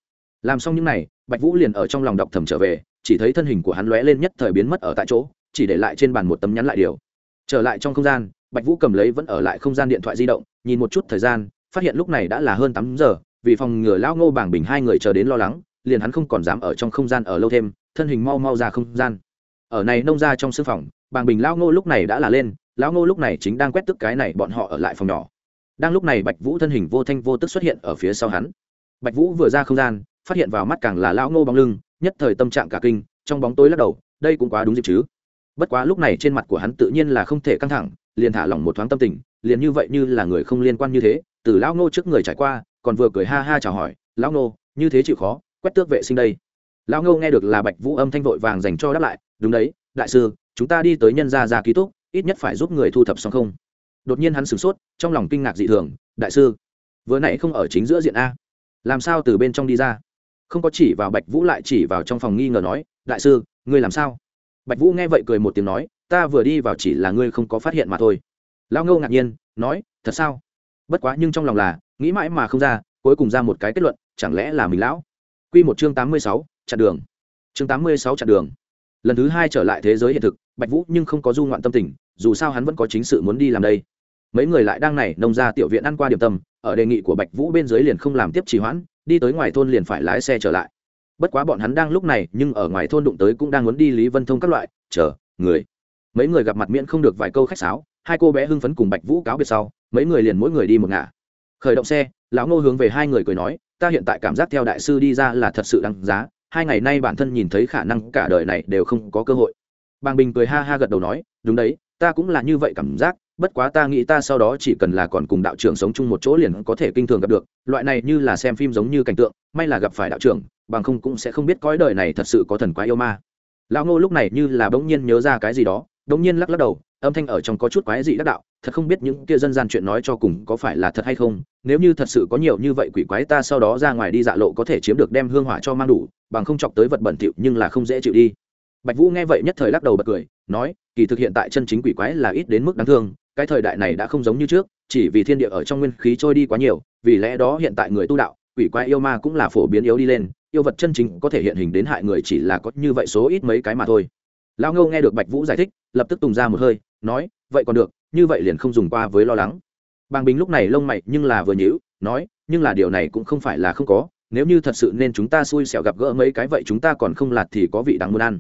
Làm xong những này, bạch vũ liền ở trong lòng đọc thầm trở về, chỉ thấy thân hình của hắn lóe lên nhất thời biến mất ở tại chỗ, chỉ để lại trên bàn một tấm nhắn lại điều. Trở lại trong không gian bạch vũ cầm lấy vẫn ở lại không gian điện thoại di động, nhìn một chút thời gian, phát hiện lúc này đã là hơn tám giờ, vì phòng ngừa lão ngô bảng bình hai người chờ đến lo lắng, liền hắn không còn dám ở trong không gian ở lâu thêm, thân hình mau mau ra không gian. Ở này nông ra trong sưng phòng, bàng bình lão ngô lúc này đã là lên, lão ngô lúc này chính đang quét tức cái này bọn họ ở lại phòng nhỏ. Đang lúc này bạch vũ thân hình vô thanh vô tức xuất hiện ở phía sau hắn. Bạch vũ vừa ra không gian, phát hiện vào mắt càng là lão ngô bóng lưng, nhất thời tâm trạng cả kinh, trong bóng tối lắc đầu, đây cũng quá đúng dịp chứ. Bất quá lúc này trên mặt của hắn tự nhiên là không thể căng thẳng liền thả lỏng một thoáng tâm tình, liền như vậy như là người không liên quan như thế, từ lão ngô trước người trải qua, còn vừa cười ha ha chào hỏi, lão ngô, như thế chịu khó, quét tước vệ sinh đây. Lão ngô nghe được là bạch vũ âm thanh vội vàng dành cho đáp lại, đúng đấy, đại sư, chúng ta đi tới nhân gia gia ký túc, ít nhất phải giúp người thu thập xong không? Đột nhiên hắn sửng sốt, trong lòng kinh ngạc dị thường, đại sư, vừa nãy không ở chính giữa diện a. Làm sao từ bên trong đi ra? Không có chỉ vào bạch vũ lại chỉ vào trong phòng nghi ngờ nói, đại sư, ngươi làm sao? Bạch vũ nghe vậy cười một tiếng nói ta vừa đi vào chỉ là ngươi không có phát hiện mà thôi. Lao ngâu ngạc nhiên, nói, thật sao? Bất quá nhưng trong lòng là, nghĩ mãi mà không ra, cuối cùng ra một cái kết luận, chẳng lẽ là mình lão? Q một chương tám mươi sáu, chặn đường. Chương tám mươi sáu chặn đường. Lần thứ hai trở lại thế giới hiện thực, bạch vũ nhưng không có du ngoạn tâm tình, dù sao hắn vẫn có chính sự muốn đi làm đây. Mấy người lại đang này, nông ra tiểu viện ăn qua điểm tâm, ở đề nghị của bạch vũ bên dưới liền không làm tiếp trì hoãn, đi tới ngoài thôn liền phải lái xe trở lại. Bất quá bọn hắn đang lúc này, nhưng ở ngoài thôn đụng tới cũng đang muốn đi lý vân thông các loại, chờ, người mấy người gặp mặt miễn không được vài câu khách sáo, hai cô bé hưng phấn cùng bạch vũ cáo biệt sau, mấy người liền mỗi người đi một ngả. Khởi động xe, lão ngô hướng về hai người cười nói, ta hiện tại cảm giác theo đại sư đi ra là thật sự đáng giá, hai ngày nay bản thân nhìn thấy khả năng cả đời này đều không có cơ hội. Bàng bình cười ha ha gật đầu nói, đúng đấy, ta cũng là như vậy cảm giác, bất quá ta nghĩ ta sau đó chỉ cần là còn cùng đạo trưởng sống chung một chỗ liền có thể kinh thường gặp được, loại này như là xem phim giống như cảnh tượng, may là gặp phải đạo trưởng, bằng không cũng sẽ không biết cõi đời này thật sự có thần quá yêu ma. Lão ngô lúc này như là bỗng nhiên nhớ ra cái gì đó đông nhiên lắc lắc đầu, âm thanh ở trong có chút quái dị đắc đạo, thật không biết những kia dân gian chuyện nói cho cùng có phải là thật hay không, nếu như thật sự có nhiều như vậy quỷ quái ta sau đó ra ngoài đi dạ lộ có thể chiếm được đem hương hỏa cho mang đủ, bằng không chọc tới vật bẩn thỉu nhưng là không dễ chịu đi. Bạch vũ nghe vậy nhất thời lắc đầu bật cười, nói, kỳ thực hiện tại chân chính quỷ quái là ít đến mức đáng thương, cái thời đại này đã không giống như trước, chỉ vì thiên địa ở trong nguyên khí trôi đi quá nhiều, vì lẽ đó hiện tại người tu đạo, quỷ quái yêu ma cũng là phổ biến yếu đi lên, yêu vật chân chính có thể hiện hình đến hại người chỉ là có như vậy số ít mấy cái mà thôi. Lão Ngô nghe được bạch vũ giải thích, lập tức tùng ra một hơi, nói, vậy còn được, như vậy liền không dùng qua với lo lắng. Bàng bình lúc này lông mày nhưng là vừa nhữ nói, nhưng là điều này cũng không phải là không có, nếu như thật sự nên chúng ta xui xẻo gặp gỡ mấy cái vậy chúng ta còn không lạt thì có vị đáng muốn ăn.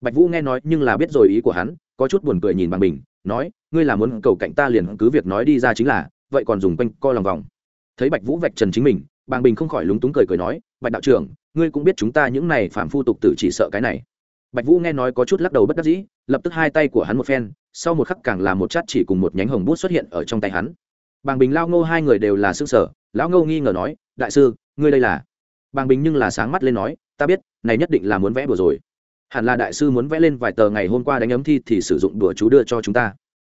Bạch vũ nghe nói nhưng là biết rồi ý của hắn, có chút buồn cười nhìn bàng bình, nói, ngươi là muốn cầu cạnh ta liền cứ việc nói đi ra chính là, vậy còn dùng quanh co lòng vòng. Thấy bạch vũ vạch trần chính mình, bàng bình không khỏi lúng túng cười cười nói, bạch đạo trưởng, ngươi cũng biết chúng ta những này phạm phu tục tử chỉ sợ cái này bạch vũ nghe nói có chút lắc đầu bất đắc dĩ, lập tức hai tay của hắn một phen, sau một khắc càng là một chát chỉ cùng một nhánh hồng bút xuất hiện ở trong tay hắn. Bàng bình lao ngô hai người đều là xương sở lão ngô nghi ngờ nói, đại sư, ngươi đây là? Bàng bình nhưng là sáng mắt lên nói, ta biết, này nhất định là muốn vẽ bừa rồi. Hẳn là đại sư muốn vẽ lên vài tờ ngày hôm qua đánh ấm thi thì sử dụng đùa chú đưa cho chúng ta.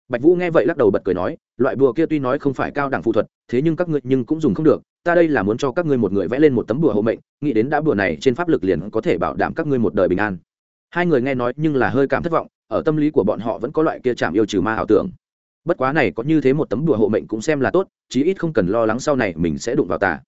Bạch vũ nghe vậy lắc đầu bật cười nói, loại bùa kia tuy nói không phải cao đẳng phụ thuật, thế nhưng các ngươi nhưng cũng dùng không được. Ta đây là muốn cho các ngươi một người vẽ lên một tấm bùa hộ mệnh, nghĩ đến đã bùa này trên pháp lực liền có thể bảo đảm các ngươi một đời bình an hai người nghe nói nhưng là hơi cảm thất vọng, ở tâm lý của bọn họ vẫn có loại kia chạm yêu trừ ma ảo tưởng. Bất quá này có như thế một tấm đùa hộ mệnh cũng xem là tốt, chí ít không cần lo lắng sau này mình sẽ đụng vào tà.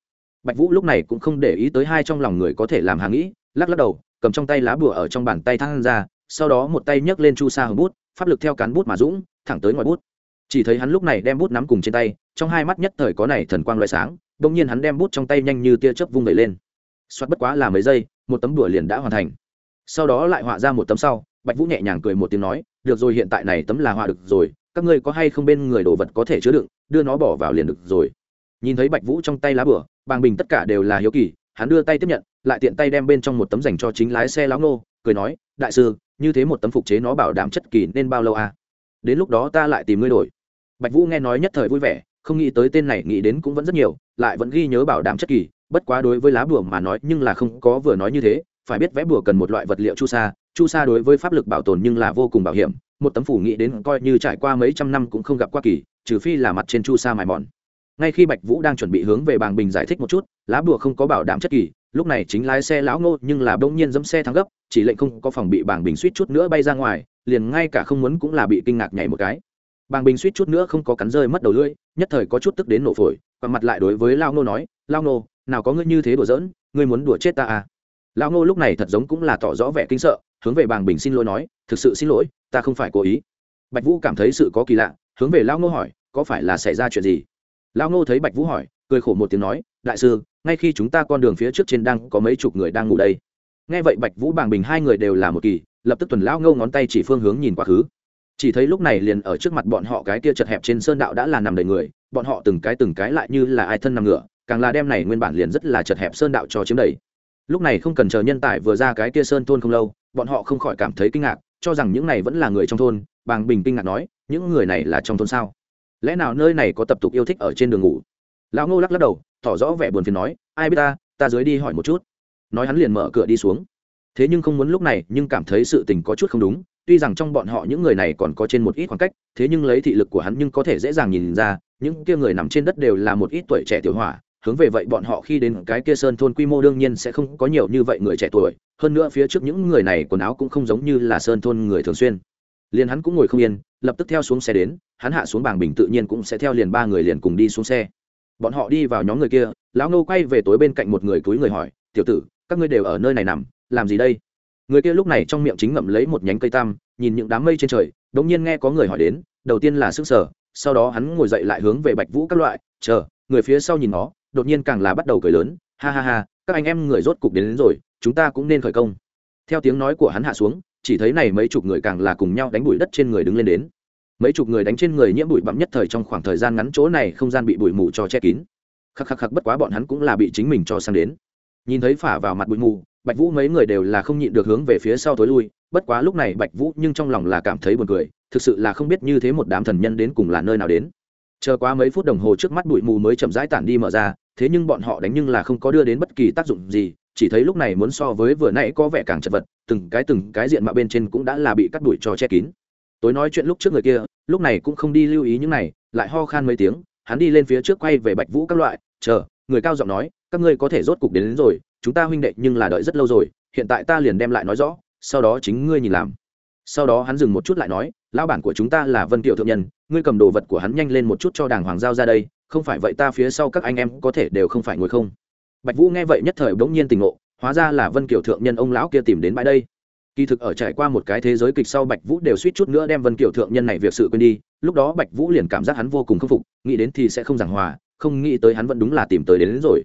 Bạch vũ lúc này cũng không để ý tới hai trong lòng người có thể làm hàng nghĩ, lắc lắc đầu, cầm trong tay lá bùa ở trong bàn tay thăng ra, sau đó một tay nhấc lên chu sa hồng bút, pháp lực theo cán bút mà dũng, thẳng tới ngoài bút. Chỉ thấy hắn lúc này đem bút nắm cùng trên tay, trong hai mắt nhất thời có này thần quang loại sáng đông nhiên hắn đem bút trong tay nhanh như tia chớp vung vẩy lên. Xoát bất quá là mấy giây, một tấm đùa liền đã hoàn thành sau đó lại họa ra một tấm sau, bạch vũ nhẹ nhàng cười một tiếng nói, được rồi, hiện tại này tấm là họa được rồi, các ngươi có hay không bên người đồ vật có thể chứa đựng, đưa nó bỏ vào liền được rồi. Nhìn thấy bạch vũ trong tay lá bửa, bàng bình tất cả đều là hiếu kỳ, hắn đưa tay tiếp nhận, lại tiện tay đem bên trong một tấm dành cho chính lái xe lão nô, cười nói, đại sư, như thế một tấm phục chế nó bảo đảm chất kỳ nên bao lâu à? Đến lúc đó ta lại tìm ngươi đổi. Bạch vũ nghe nói nhất thời vui vẻ, không nghĩ tới tên này nghĩ đến cũng vẫn rất nhiều, lại vẫn ghi nhớ bảo đảm chất kỳ, bất quá đối với lá bùa mà nói nhưng là không có vừa nói như thế phải biết vẽ bùa cần một loại vật liệu chu sa chu sa đối với pháp lực bảo tồn nhưng là vô cùng bảo hiểm, một tấm phủ nghĩ đến coi như trải qua mấy trăm năm cũng không gặp qua kỳ, trừ phi là mặt trên chu sa mài mòn. Ngay khi bạch vũ đang chuẩn bị hướng về bàng bình giải thích một chút, lá bùa không có bảo đảm chất kỳ, lúc này chính lái xe lão ngô nhưng là bỗng nhiên dẫm xe thắng gấp, chỉ lệnh không có phòng bị bàng bình suýt chút nữa bay ra ngoài, liền ngay cả không muốn cũng là bị kinh ngạc nhảy một cái. Bàng bình suýt chút nữa không có cắn rơi mất đầu lưỡi, nhất thời có chút tức đến nổ phổi và mặt lại đối với lao ngô nói lao ngô, nào có ngươi như thế đùa giỡn, ngươi muốn đùa chết ta à? Lão ngô lúc này thật giống cũng là tỏ rõ vẻ kinh sợ hướng về bàng bình xin lỗi nói thực sự xin lỗi ta không phải cố ý. Bạch vũ cảm thấy sự có kỳ lạ hướng về lão ngô hỏi có phải là xảy ra chuyện gì? Lão ngô thấy bạch vũ hỏi cười khổ một tiếng nói đại sư ngay khi chúng ta con đường phía trước trên đang có mấy chục người đang ngủ đây. Nghe vậy bạch vũ bàng bình hai người đều là một kỳ lập tức tuần lão ngô ngón tay chỉ phương hướng nhìn quá khứ. Chỉ thấy lúc này liền ở trước mặt bọn họ cái kia chật hẹp trên sơn đạo đã là nằm đầy người bọn họ từng cái từng cái lại như là ai thân nằm ngựa, càng là đem này nguyên bản liền rất là chật hẹp sơn đạo cho chiếm đầy lúc này không cần chờ nhân tài vừa ra cái kia sơn thôn không lâu, bọn họ không khỏi cảm thấy kinh ngạc, cho rằng những này vẫn là người trong thôn. Bàng bình kinh ngạc nói, những người này là trong thôn sao? Lẽ nào nơi này có tập tục yêu thích ở trên đường ngủ? Lão ngô lắc lắc đầu, tỏ rõ vẻ buồn phiền nói, ai biết ta ta dưới đi hỏi một chút. Nói hắn liền mở cửa đi xuống. Thế nhưng không muốn lúc này, nhưng cảm thấy sự tình có chút không đúng, tuy rằng trong bọn họ những người này còn có trên một ít khoảng cách, thế nhưng lấy thị lực của hắn nhưng có thể dễ dàng nhìn ra, những kia người nằm trên đất đều là một ít tuổi trẻ tiểu hỏa hướng về vậy bọn họ khi đến cái kia sơn thôn quy mô đương nhiên sẽ không có nhiều như vậy người trẻ tuổi. Hơn nữa phía trước những người này quần áo cũng không giống như là sơn thôn người thường xuyên. Liền hắn cũng ngồi không yên, lập tức theo xuống xe đến, hắn hạ xuống bảng bình tự nhiên cũng sẽ theo liền ba người liền cùng đi xuống xe. Bọn họ đi vào nhóm người kia, lão nô quay về tối bên cạnh một người túi người hỏi, tiểu tử, các ngươi đều ở nơi này nằm, làm gì đây? Người kia lúc này trong miệng chính ngậm lấy một nhánh cây tam, nhìn những đám mây trên trời đ ỗ n g nhiên nghe có người hỏi đến, đầu tiên là sức sở, sau đó hắn ngồi dậy lại hướng về bạch vũ các loại, chờ, người phía sau nhìn nó đột nhiên càng là bắt đầu cười lớn ha ha ha các anh em người rốt cục đến, đến rồi chúng ta cũng nên khởi công. Theo tiếng nói của hắn hạ xuống chỉ thấy này mấy chục người càng là cùng nhau đánh bụi đất trên người đứng lên đến. Mấy chục người đánh trên người nhiễm bụi bặm nhất thời trong khoảng thời gian ngắn chỗ này không gian bị bụi mù cho che kín. Khắc khắc khắc bất quá bọn hắn cũng là bị chính mình cho sang đến. Nhìn thấy phả vào mặt bụi mù bạch vũ mấy người đều là không nhịn được hướng về phía sau tối lui bất quá lúc này bạch vũ nhưng trong lòng là cảm thấy buồn cười thực sự là không biết như thế một đám thần nhân đến cùng là nơi nào đến. Chờ quá mấy phút đồng hồ trước mắt bụi mù mới chậm rãi tản đi mở ra thế nhưng bọn họ đánh nhưng là không có đưa đến bất kỳ tác dụng gì chỉ thấy lúc này muốn so với vừa nãy có vẻ càng chật vật từng cái từng cái diện mạo bên trên cũng đã là bị cắt đuổi cho che kín. Tối nói chuyện lúc trước người kia lúc này cũng không đi lưu ý những này lại ho khan mấy tiếng hắn đi lên phía trước quay về bạch vũ các loại chờ người cao giọng nói các ngươi có thể rốt cục đến, đến rồi chúng ta huynh đệ nhưng là đợi rất lâu rồi hiện tại ta liền đem lại nói rõ sau đó chính ngươi nhìn làm. Sau đó hắn dừng một chút lại nói lão bản của chúng ta là vân tiểu thượng nhân ngươi cầm đồ vật của hắn nhanh lên một chút cho đàng hoàng giao ra đây không phải vậy ta phía sau các anh em có thể đều không phải ngồi không. Bạch vũ nghe vậy nhất thời bỗng nhiên tình ngộ hóa ra là vân kiều thượng nhân ông lão kia tìm đến bãi đây. Kỳ thực ở trải qua một cái thế giới kịch sau bạch vũ đều suýt chút nữa đem vân kiều thượng nhân này việc sự quên đi lúc đó bạch vũ liền cảm giác hắn vô cùng khâm phục nghĩ đến thì sẽ không giảng hòa không nghĩ tới hắn vẫn đúng là tìm tới đến, đến rồi.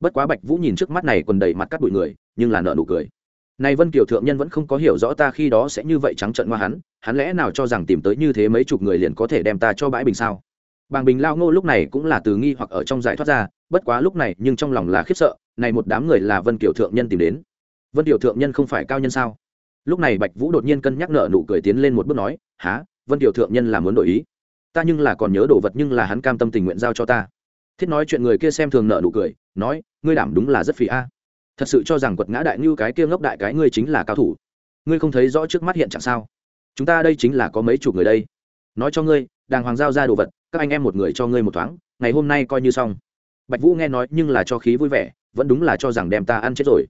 Bất quá bạch vũ nhìn trước mắt này còn đầy mặt cắt bụi người nhưng là nợ nụ cười. Này vân kiều thượng nhân vẫn không có hiểu rõ ta khi đó sẽ như vậy trắng trợn qua hắn hắn lẽ nào cho rằng tìm tới như thế mấy chục người liền có thể đem ta cho bãi bình sao? Bàng bình lao ngô lúc này cũng là từ nghi hoặc ở trong giải thoát ra, bất quá lúc này nhưng trong lòng là khiếp sợ, này một đám người là vân kiểu thượng nhân tìm đến. Vân kiểu thượng nhân không phải cao nhân sao? Lúc này bạch vũ đột nhiên cân nhắc nợ nụ cười tiến lên một bước nói há vân kiểu thượng nhân là muốn đổi ý? Ta nhưng là còn nhớ đồ vật nhưng là hắn cam tâm tình nguyện giao cho ta. Thiết nói chuyện người kia xem thường nợ nụ cười, nói, ngươi đảm đúng là rất phí a. Thật sự cho rằng quật ngã đại như cái kia ngốc đại cái ngươi chính là cao thủ. Ngươi không thấy rõ trước mắt hiện trạng sao? Chúng ta đây chính là có mấy chục người đây. Nói cho ngươi, đàng hoàng giao ra đồ vật các anh em một người cho ngươi một thoáng, ngày hôm nay coi như xong. Bạch vũ nghe nói nhưng là cho khí vui vẻ, vẫn đúng là cho rằng đem ta ăn chết rồi.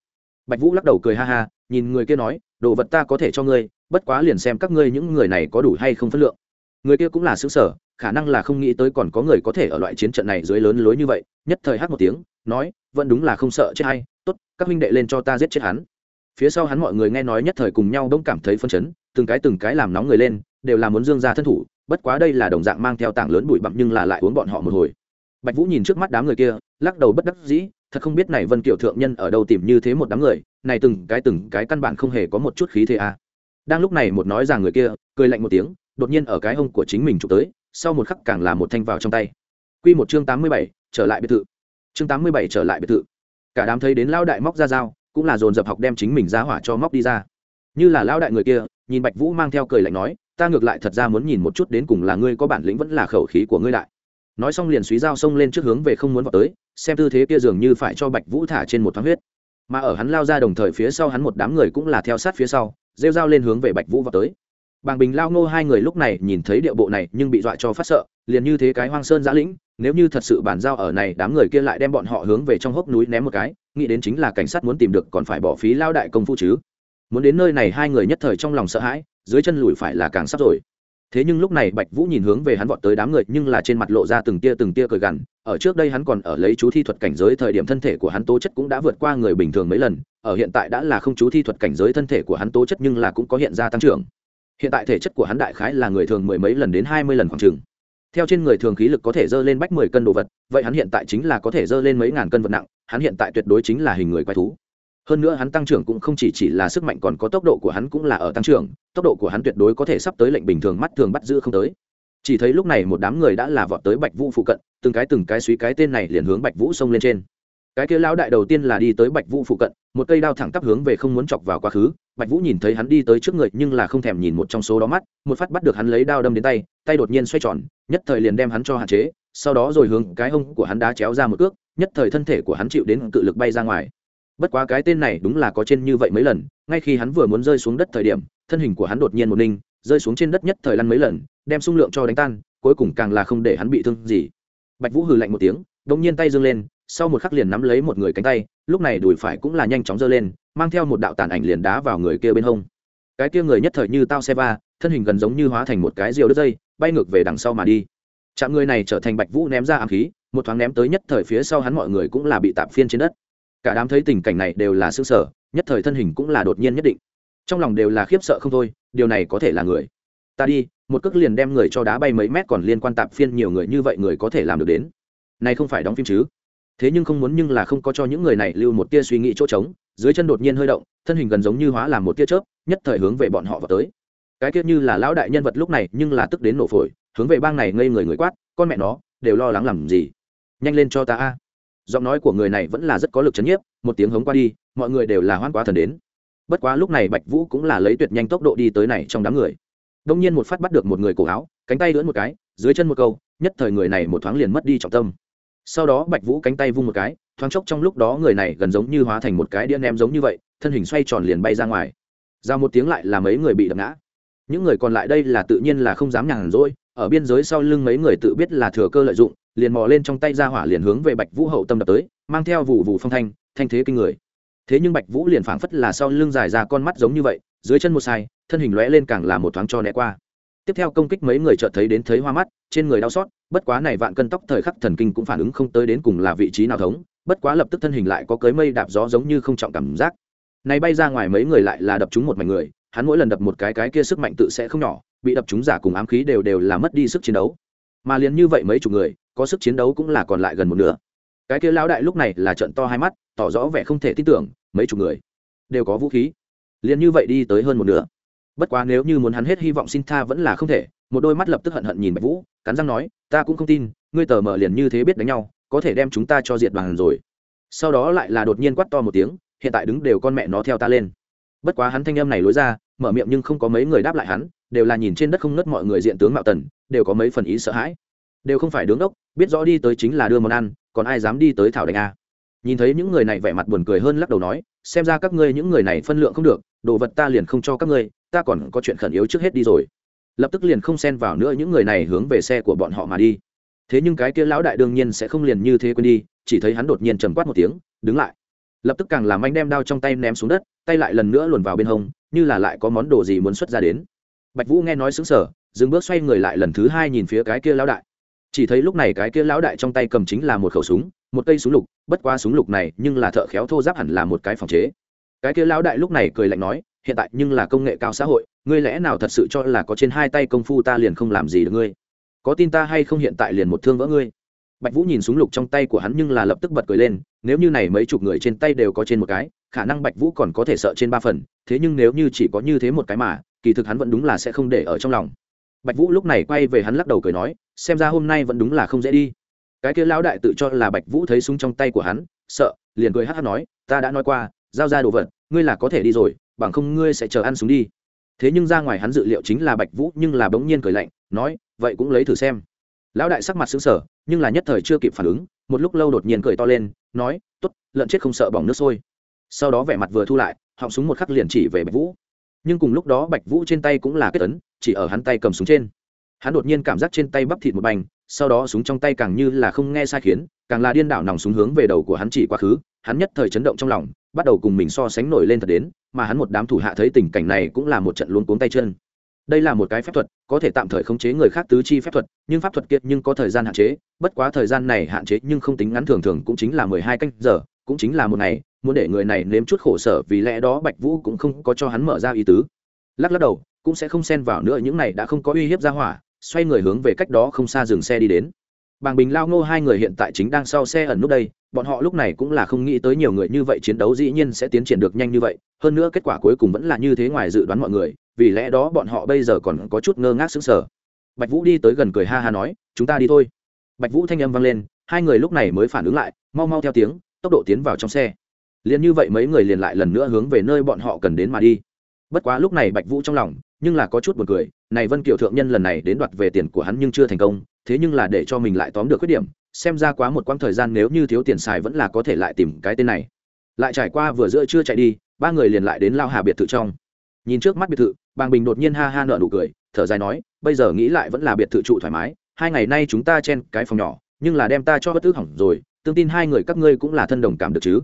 Bạch vũ lắc đầu cười ha ha, nhìn người kia nói, đồ vật ta có thể cho ngươi, bất quá liền xem các ngươi những người này có đủ hay không phân lượng. Người kia cũng là xứ sở, khả năng là không nghĩ tới còn có người có thể ở loại chiến trận này dưới lớn lối như vậy, nhất thời hát một tiếng, nói, vẫn đúng là không sợ chết hay, tốt, các huynh đệ lên cho ta giết chết hắn. Phía sau hắn mọi người nghe nói nhất thời cùng nhau đông cảm thấy phân chấn, từng cái từng cái làm nóng người lên, đều là muốn dương ra thân thủ bất quá đây là đồng dạng mang theo tảng lớn bụi bặm nhưng là lại uống bọn họ một hồi. Bạch vũ nhìn trước mắt đám người kia, lắc đầu bất đắc dĩ, thật không biết này vân kiều thượng nhân ở đâu tìm như thế một đám người, này từng cái từng cái căn bản không hề có một chút khí thế à. đang lúc này một nói rằng người kia, cười lạnh một tiếng, đột nhiên ở cái hông của chính mình chụp tới, sau một khắc càng là một thanh vào trong tay. Quy một chương tám mươi bảy, trở lại biệt thự. Chương tám mươi bảy trở lại biệt thự. Cả đám thấy đến lão đại móc ra dao, cũng là dồn dập học đem chính mình ra hỏa cho móc đi ra. Như là lão đại người kia, nhìn bạch vũ mang theo cười lạnh nói ta ngược lại thật ra muốn nhìn một chút đến cùng là ngươi có bản lĩnh vẫn là khẩu khí của ngươi đại. Nói xong liền suý dao xông lên trước hướng về không muốn vào tới, xem tư thế kia dường như phải cho bạch vũ thả trên một thoáng huyết. Mà ở hắn lao ra đồng thời phía sau hắn một đám người cũng là theo sát phía sau, rêu dao lên hướng về bạch vũ vào tới. Bàng bình lao ngô hai người lúc này nhìn thấy điệu bộ này nhưng bị dọa cho phát sợ, liền như thế cái hoang sơn giã lĩnh, nếu như thật sự bàn giao ở này, đám người kia lại đem bọn họ hướng về trong hốc núi ném một cái, nghĩ đến chính là cảnh sát muốn tìm được còn phải bỏ phí lao đại công phu chứ. Muốn đến nơi này hai người nhất thời trong lòng sợ hãi dưới chân lùi phải là càng sắp rồi. Thế nhưng lúc này bạch vũ nhìn hướng về hắn vọt tới đám người, nhưng là trên mặt lộ ra từng tia từng tia cười gằn. Ở trước đây hắn còn ở lấy chú thi thuật cảnh giới, thời điểm thân thể của hắn tố chất cũng đã vượt qua người bình thường mấy lần. Ở hiện tại đã là không chú thi thuật cảnh giới, thân thể của hắn tố chất nhưng là cũng có hiện ra tăng trưởng. Hiện tại thể chất của hắn đại khái là người thường mười mấy lần đến hai mươi lần khoảng chừng. Theo trên người thường khí lực có thể dơ lên bách mười cân đồ vật, vậy hắn hiện tại chính là có thể dơ lên mấy ngàn cân vật nặng, hắn hiện tại tuyệt đối chính là hình người quái thú hơn nữa hắn tăng trưởng cũng không chỉ chỉ là sức mạnh, còn có tốc độ của hắn cũng là ở tăng trưởng. Tốc độ của hắn tuyệt đối có thể sắp tới lệnh bình thường mắt thường bắt giữ không tới. Chỉ thấy lúc này một đám người đã là vọt tới bạch vũ phụ cận, từng cái từng cái suý cái tên này liền hướng bạch vũ xông lên trên. Cái kia lão đại đầu tiên là đi tới bạch vũ phụ cận, một cây đao thẳng tắp hướng về không muốn chọc vào quá khứ. Bạch vũ nhìn thấy hắn đi tới trước người, nhưng là không thèm nhìn một trong số đó mắt, một phát bắt được hắn lấy đao đâm đến tay tay đột nhiên xoay tròn, nhất thời liền đem hắn cho hạn chế, sau đó rồi hướng cái hông của hắn đá chéo ra một cước, nhất thời thân thể của hắn chịu đến cự lực bay ra ngoài bất quá cái tên này đúng là có trên như vậy mấy lần, ngay khi hắn vừa muốn rơi xuống đất thời điểm, thân hình của hắn đột nhiên một ninh, rơi xuống trên đất nhất thời lăn mấy lần, đem xung lượng cho đánh tan, cuối cùng càng là không để hắn bị thương gì. Bạch vũ hừ lạnh một tiếng đ ỗ n g nhiên tay dâng lên, sau một khắc liền nắm lấy một người cánh tay, lúc này đùi phải cũng là nhanh chóng giơ lên, mang theo một đạo tàn ảnh liền đá vào người kia bên hông. Cái kia người nhất thời như tao xe va, thân hình gần giống như hóa thành một cái diều đứt dây, bay ngược về đằng sau mà đi. Chạm người này trở thành bạch vũ ném ra ám khí, một thoáng ném tới nhất thời phía sau hắn mọi người cũng là bị tạm phiên trên đất cả đám thấy tình cảnh này đều là xương sở nhất thời thân hình cũng là đột nhiên nhất định. Trong lòng đều là khiếp sợ không thôi, điều này có thể là người. Ta đi, một cước liền đem người cho đá bay mấy mét còn liên quan tạp phiên nhiều người như vậy người có thể làm được đến. Này không phải đóng phim chứ? Thế nhưng không muốn nhưng là không có cho những người này lưu một tia suy nghĩ chỗ trống, dưới chân đột nhiên hơi động, thân hình gần giống như hóa làm một tia chớp, nhất thời hướng về bọn họ vào tới. Cái tiết như là lão đại nhân vật lúc này nhưng là tức đến nổ phổi, hướng về bang này ngây người người quát, con mẹ nó, đều lo lắng làm gì? Nhanh lên cho ta a giọng nói của người này vẫn là rất có lực chấn nhiếp, một tiếng hống qua đi, mọi người đều là hoan quá thần đến. Bất quá lúc này bạch vũ cũng là lấy tuyệt nhanh tốc độ đi tới này trong đám người. Đông nhiên một phát bắt được một người cổ áo, cánh tay lưỡn một cái, dưới chân một câu, nhất thời người này một thoáng liền mất đi trọng tâm. Sau đó bạch vũ cánh tay vung một cái, thoáng chốc trong lúc đó người này gần giống như hóa thành một cái đĩa ném giống như vậy, thân hình xoay tròn liền bay ra ngoài. Ra một tiếng lại là mấy người bị đập ngã. Những người còn lại đây là tự nhiên là không dám nhàn rỗi, ở biên giới sau lưng mấy người tự biết là thừa cơ lợi dụng liền mò lên trong tay ra hỏa liền hướng về bạch vũ hậu tâm đập tới, mang theo vụ vụ phong thanh thanh thế kinh người. Thế nhưng bạch vũ liền phảng phất là sau lưng dài ra con mắt giống như vậy, dưới chân một sai, thân hình lóe lên càng là một thoáng cho né qua. Tiếp theo công kích mấy người chợt thấy đến thấy hoa mắt, trên người đau xót, bất quá này vạn cân tóc thời khắc thần kinh cũng phản ứng không tới đến cùng là vị trí nào thống, bất quá lập tức thân hình lại có cưới mây đạp gió giống như không trọng cảm giác. Này bay ra ngoài mấy người lại là đập chúng một mảnh người, hắn mỗi lần đập một cái cái kia sức mạnh tự sẽ không nhỏ, bị đập chúng giả cùng ám khí đều đều là mất đi sức chiến đấu. Mà liền như vậy mấy chục người có sức chiến đấu cũng là còn lại gần một nửa. Cái kia lão đại lúc này là trận to hai mắt, tỏ rõ vẻ không thể tin tưởng, mấy chục người đều có vũ khí. Liền như vậy đi tới hơn một nửa. Bất quá nếu như muốn hắn hết hy vọng xin tha vẫn là không thể, một đôi mắt lập tức hận hận nhìn bạch vũ, cắn răng nói, ta cũng không tin, ngươi tờ mờ liền như thế biết đánh nhau, có thể đem chúng ta cho diệt bằng rồi. Sau đó lại là đột nhiên quát to một tiếng, hiện tại đứng đều con mẹ nó theo ta lên. Bất quá hắn thanh âm này lối ra, mở miệng nhưng không có mấy người đáp lại hắn, đều là nhìn trên đất không ngất mọi người diện tướng mạo tần, đều có mấy phần ý sợ hãi đều không phải đứng đốc, biết rõ đi tới chính là đưa món ăn, còn ai dám đi tới thảo đánh a. Nhìn thấy những người này vẻ mặt buồn cười hơn lắc đầu nói, xem ra các ngươi những người này phân lượng không được, đồ vật ta liền không cho các ngươi, ta còn có chuyện khẩn yếu trước hết đi rồi. Lập tức liền không xen vào nữa những người này hướng về xe của bọn họ mà đi. Thế nhưng cái kia lão đại đương nhiên sẽ không liền như thế quên đi, chỉ thấy hắn đột nhiên trầm quát một tiếng, đứng lại. Lập tức càng làm anh đem đao trong tay ném xuống đất, tay lại lần nữa luồn vào bên hông, như là lại có món đồ gì muốn xuất ra đến. Bạch vũ nghe nói xứng sở dừng bước xoay người lại lần thứ hai nhìn phía cái kia lão đại chỉ thấy lúc này cái kia lão đại trong tay cầm chính là một khẩu súng, một cây súng lục, bất qua súng lục này nhưng là thợ khéo thô giáp hẳn là một cái phòng chế. Cái kia lão đại lúc này cười lạnh nói, hiện tại nhưng là công nghệ cao xã hội, ngươi lẽ nào thật sự cho là có trên hai tay công phu ta liền không làm gì được ngươi? Có tin ta hay không hiện tại liền một thương vỡ ngươi? Bạch vũ nhìn súng lục trong tay của hắn nhưng là lập tức bật cười lên, nếu như này mấy chục người trên tay đều có trên một cái, khả năng bạch vũ còn có thể sợ trên ba phần, thế nhưng nếu như chỉ có như thế một cái mà, kỳ thực hắn vẫn đúng là sẽ không để ở trong lòng. Bạch vũ lúc này quay về hắn lắc đầu cười nói xem ra hôm nay vẫn đúng là không dễ đi. Cái kia lão đại tự cho là bạch vũ thấy súng trong tay của hắn, sợ, liền cười hát hát nói, ta đã nói qua, giao ra đồ vật, ngươi là có thể đi rồi, bằng không ngươi sẽ chờ ăn súng đi. Thế nhưng ra ngoài hắn dự liệu chính là bạch vũ, nhưng là bỗng nhiên cười lạnh, nói, vậy cũng lấy thử xem. Lão đại sắc mặt xứng sở nhưng là nhất thời chưa kịp phản ứng, một lúc lâu đột nhiên cười to lên, nói t ố t lợn chết không sợ bỏng nước sôi. Sau đó vẻ mặt vừa thu lại, họng súng một khắc liền chỉ về bạch vũ. Nhưng cùng lúc đó bạch vũ trên tay cũng là kết tấn chỉ ở hắn tay cầm súng trên hắn đột nhiên cảm giác trên tay bắp thịt một bành, sau đó súng trong tay càng như là không nghe sai khiến, càng là điên đảo nòng súng hướng về đầu của hắn chỉ quá khứ, hắn nhất thời chấn động trong lòng, bắt đầu cùng mình so sánh nổi lên thật đến, mà hắn một đám thủ hạ thấy tình cảnh này cũng là một trận luôn cuống tay chân. Đây là một cái phép thuật, có thể tạm thời khống chế người khác tứ chi phép thuật, nhưng pháp thuật kiệt nhưng có thời gian hạn chế, bất quá thời gian này hạn chế nhưng không tính ngắn thường thường cũng chính là mười hai canh giờ, cũng chính là một ngày, muốn để người này nếm chút khổ sở vì lẽ đó bạch vũ cũng không có cho hắn mở ra ý tứ. Lắc lắc đầu, cũng sẽ không xen vào nữa, những này đã không có uy hiếp ra hỏa xoay người hướng về cách đó không xa dừng xe đi đến. Bàng bình lao ngô hai người hiện tại chính đang sau xe ẩn nút đây, bọn họ lúc này cũng là không nghĩ tới nhiều người như vậy chiến đấu dĩ nhiên sẽ tiến triển được nhanh như vậy, hơn nữa kết quả cuối cùng vẫn là như thế ngoài dự đoán mọi người, vì lẽ đó bọn họ bây giờ còn có chút ngơ ngác sững sờ. Bạch vũ đi tới gần cười ha ha nói, chúng ta đi thôi. Bạch vũ thanh âm vang lên, hai người lúc này mới phản ứng lại, mau mau theo tiếng, tốc độ tiến vào trong xe. Liền như vậy mấy người liền lại lần nữa hướng về nơi bọn họ cần đến mà đi bất quá lúc này bạch vũ trong lòng, nhưng là có chút buồn cười, này vân kiều thượng nhân lần này đến đoạt về tiền của hắn nhưng chưa thành công, thế nhưng là để cho mình lại tóm được khuyết điểm, xem ra quá một quãng thời gian nếu như thiếu tiền xài vẫn là có thể lại tìm cái tên này. Lại trải qua vừa giữa chưa chạy đi, ba người liền lại đến lao hà biệt thự trong. Nhìn trước mắt biệt thự, bàng bình đột nhiên ha ha nợ nụ cười, thở dài nói, bây giờ nghĩ lại vẫn là biệt thự trụ thoải mái, hai ngày nay chúng ta chen cái phòng nhỏ, nhưng là đem ta cho bất tức hỏng rồi, tương tin hai người các ngươi cũng là thân đồng cảm được chứ?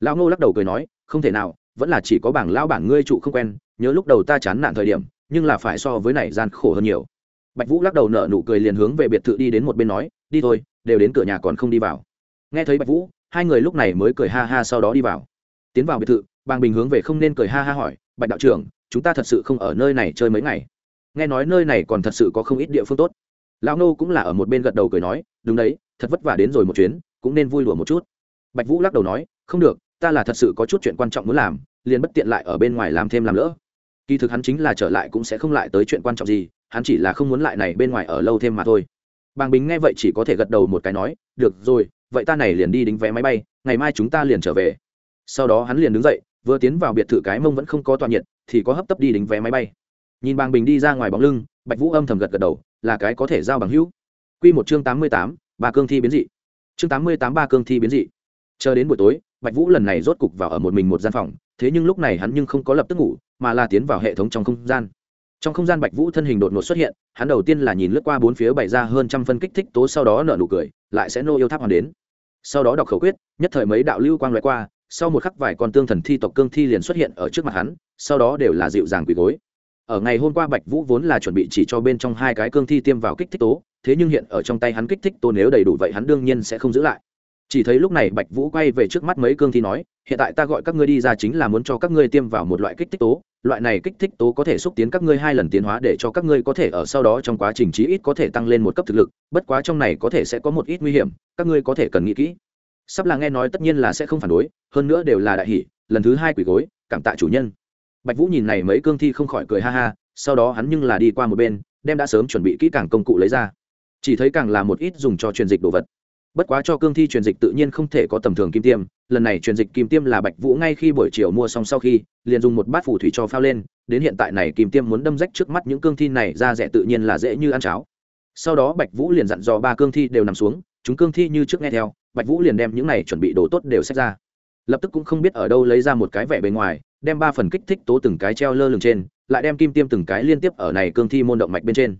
Lão ngô lắc đầu cười nói, không thể nào vẫn là chỉ có bảng lao bản ngươi trụ không quen, nhớ lúc đầu ta chán nản thời điểm, nhưng là phải so với này gian khổ hơn nhiều. Bạch vũ lắc đầu nở nụ cười liền hướng về biệt thự đi đến một bên nói, đi thôi, đều đến cửa nhà còn không đi vào. Nghe thấy bạch vũ, hai người lúc này mới cười ha ha sau đó đi vào. Tiến vào biệt thự, bàng bình hướng về không nên cười ha ha hỏi, bạch đạo trưởng, chúng ta thật sự không ở nơi này chơi mấy ngày? Nghe nói nơi này còn thật sự có không ít địa phương tốt. Lão nô cũng là ở một bên gật đầu cười nói, đúng đấy, thật vất vả đến rồi một chuyến, cũng nên vui đùa một chút. Bạch vũ lắc đầu nói, không được, ta là thật sự có chút chuyện quan trọng muốn làm liền bất tiện lại ở bên ngoài làm thêm làm lỡ. Kỳ thực hắn chính là trở lại cũng sẽ không lại tới chuyện quan trọng gì, hắn chỉ là không muốn lại này bên ngoài ở lâu thêm mà thôi. Bàng bính nghe vậy chỉ có thể gật đầu một cái nói, được rồi, vậy ta này liền đi đính vé máy bay, ngày mai chúng ta liền trở về. Sau đó hắn liền đứng dậy, vừa tiến vào biệt thự cái mông vẫn không có toàn nhiệt, thì có hấp tấp đi đính vé máy bay. Nhìn bàng bình đi ra ngoài bóng lưng, bạch vũ âm thầm gật gật đầu, là cái có thể giao bằng hữu. Q một chương tám mươi tám, ba cương thi biến dị. Chương tám mươi tám, ba cương thi biến dị. Chờ đến buổi tối, bạch vũ lần này rốt cục vào ở một mình một gian phòng thế nhưng lúc này hắn nhưng không có lập tức ngủ, mà là tiến vào hệ thống trong không gian. Trong không gian bạch vũ thân hình đột ngột xuất hiện, hắn đầu tiên là nhìn lướt qua bốn phía bày ra hơn trăm phân kích thích tố, sau đó nở nụ cười, lại sẽ nô yêu tháp hoàn đến. Sau đó đọc khẩu quyết, nhất thời mấy đạo lưu quang loại qua, sau một khắc vài con tương thần thi tộc cương thi liền xuất hiện ở trước mặt hắn, sau đó đều là dịu dàng quỳ gối. Ở ngày hôm qua bạch vũ vốn là chuẩn bị chỉ cho bên trong hai cái cương thi tiêm vào kích thích tố, thế nhưng hiện ở trong tay hắn kích thích tố nếu đầy đủ vậy hắn đương nhiên sẽ không giữ lại chỉ thấy lúc này bạch vũ quay về trước mắt mấy cương thi nói, hiện tại ta gọi các ngươi đi ra chính là muốn cho các ngươi tiêm vào một loại kích thích tố. Loại này kích thích tố có thể xúc tiến các ngươi hai lần tiến hóa để cho các ngươi có thể ở sau đó trong quá trình chí ít có thể tăng lên một cấp thực lực, bất quá trong này có thể sẽ có một ít nguy hiểm, các ngươi có thể cần nghĩ kỹ. Sắp là nghe nói tất nhiên là sẽ không phản đối, hơn nữa đều là đại hỷ lần thứ hai quỷ gối, cảm tạ chủ nhân. Bạch vũ nhìn này mấy cương thi không khỏi cười ha ha, sau đó hắn nhưng là đi qua một bên, đem đã sớm chuẩn bị kỹ càng công cụ lấy ra. Chỉ thấy càng là một ít dùng cho truyền dịch đồ vật bất quá cho cương thi truyền dịch tự nhiên không thể có tầm thường kim tiêm, lần này truyền dịch kim tiêm là bạch vũ ngay khi buổi chiều mua xong sau khi, liền dùng một bát phủ thủy cho phao lên, đến hiện tại này kim tiêm muốn đâm rách trước mắt những cương thi này ra rẻ tự nhiên là dễ như ăn cháo. Sau đó bạch vũ liền dặn dò ba cương thi đều nằm xuống, chúng cương thi như trước nghe theo, bạch vũ liền đem những này chuẩn bị đồ tốt đều xét ra. Lập tức cũng không biết ở đâu lấy ra một cái vẻ bề ngoài, đem ba phần kích thích tố từng cái treo lơ lửng trên, lại đem kim tiêm từng cái liên tiếp ở này cương thi môn động mạch bên trên.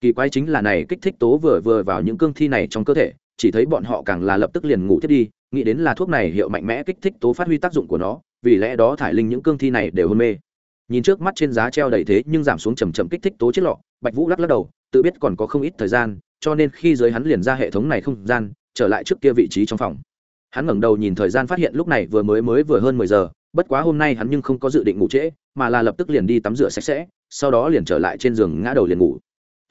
Kỳ quái chính là này kích thích tố vừa vừa vào những cương thi này trong cơ thể chỉ thấy bọn họ càng là lập tức liền ngủ thiết đi, nghĩ đến là thuốc này hiệu mạnh mẽ kích thích tố phát huy tác dụng của nó, vì lẽ đó thải linh những cương thi này đều hôn mê. Nhìn trước mắt trên giá treo đầy thế nhưng giảm xuống chầm chậm kích thích tố chiếc lọ, bạch vũ lắc lắc đầu, tự biết còn có không ít thời gian, cho nên khi giới hắn liền ra hệ thống này không gian, trở lại trước kia vị trí trong phòng. Hắn ngẩng đầu nhìn thời gian phát hiện lúc này vừa mới mới vừa hơn mười giờ, bất quá hôm nay hắn nhưng không có dự định ngủ trễ, mà là lập tức liền đi tắm rửa sạch sẽ, sau đó liền trở lại trên giường ngã đầu liền ngủ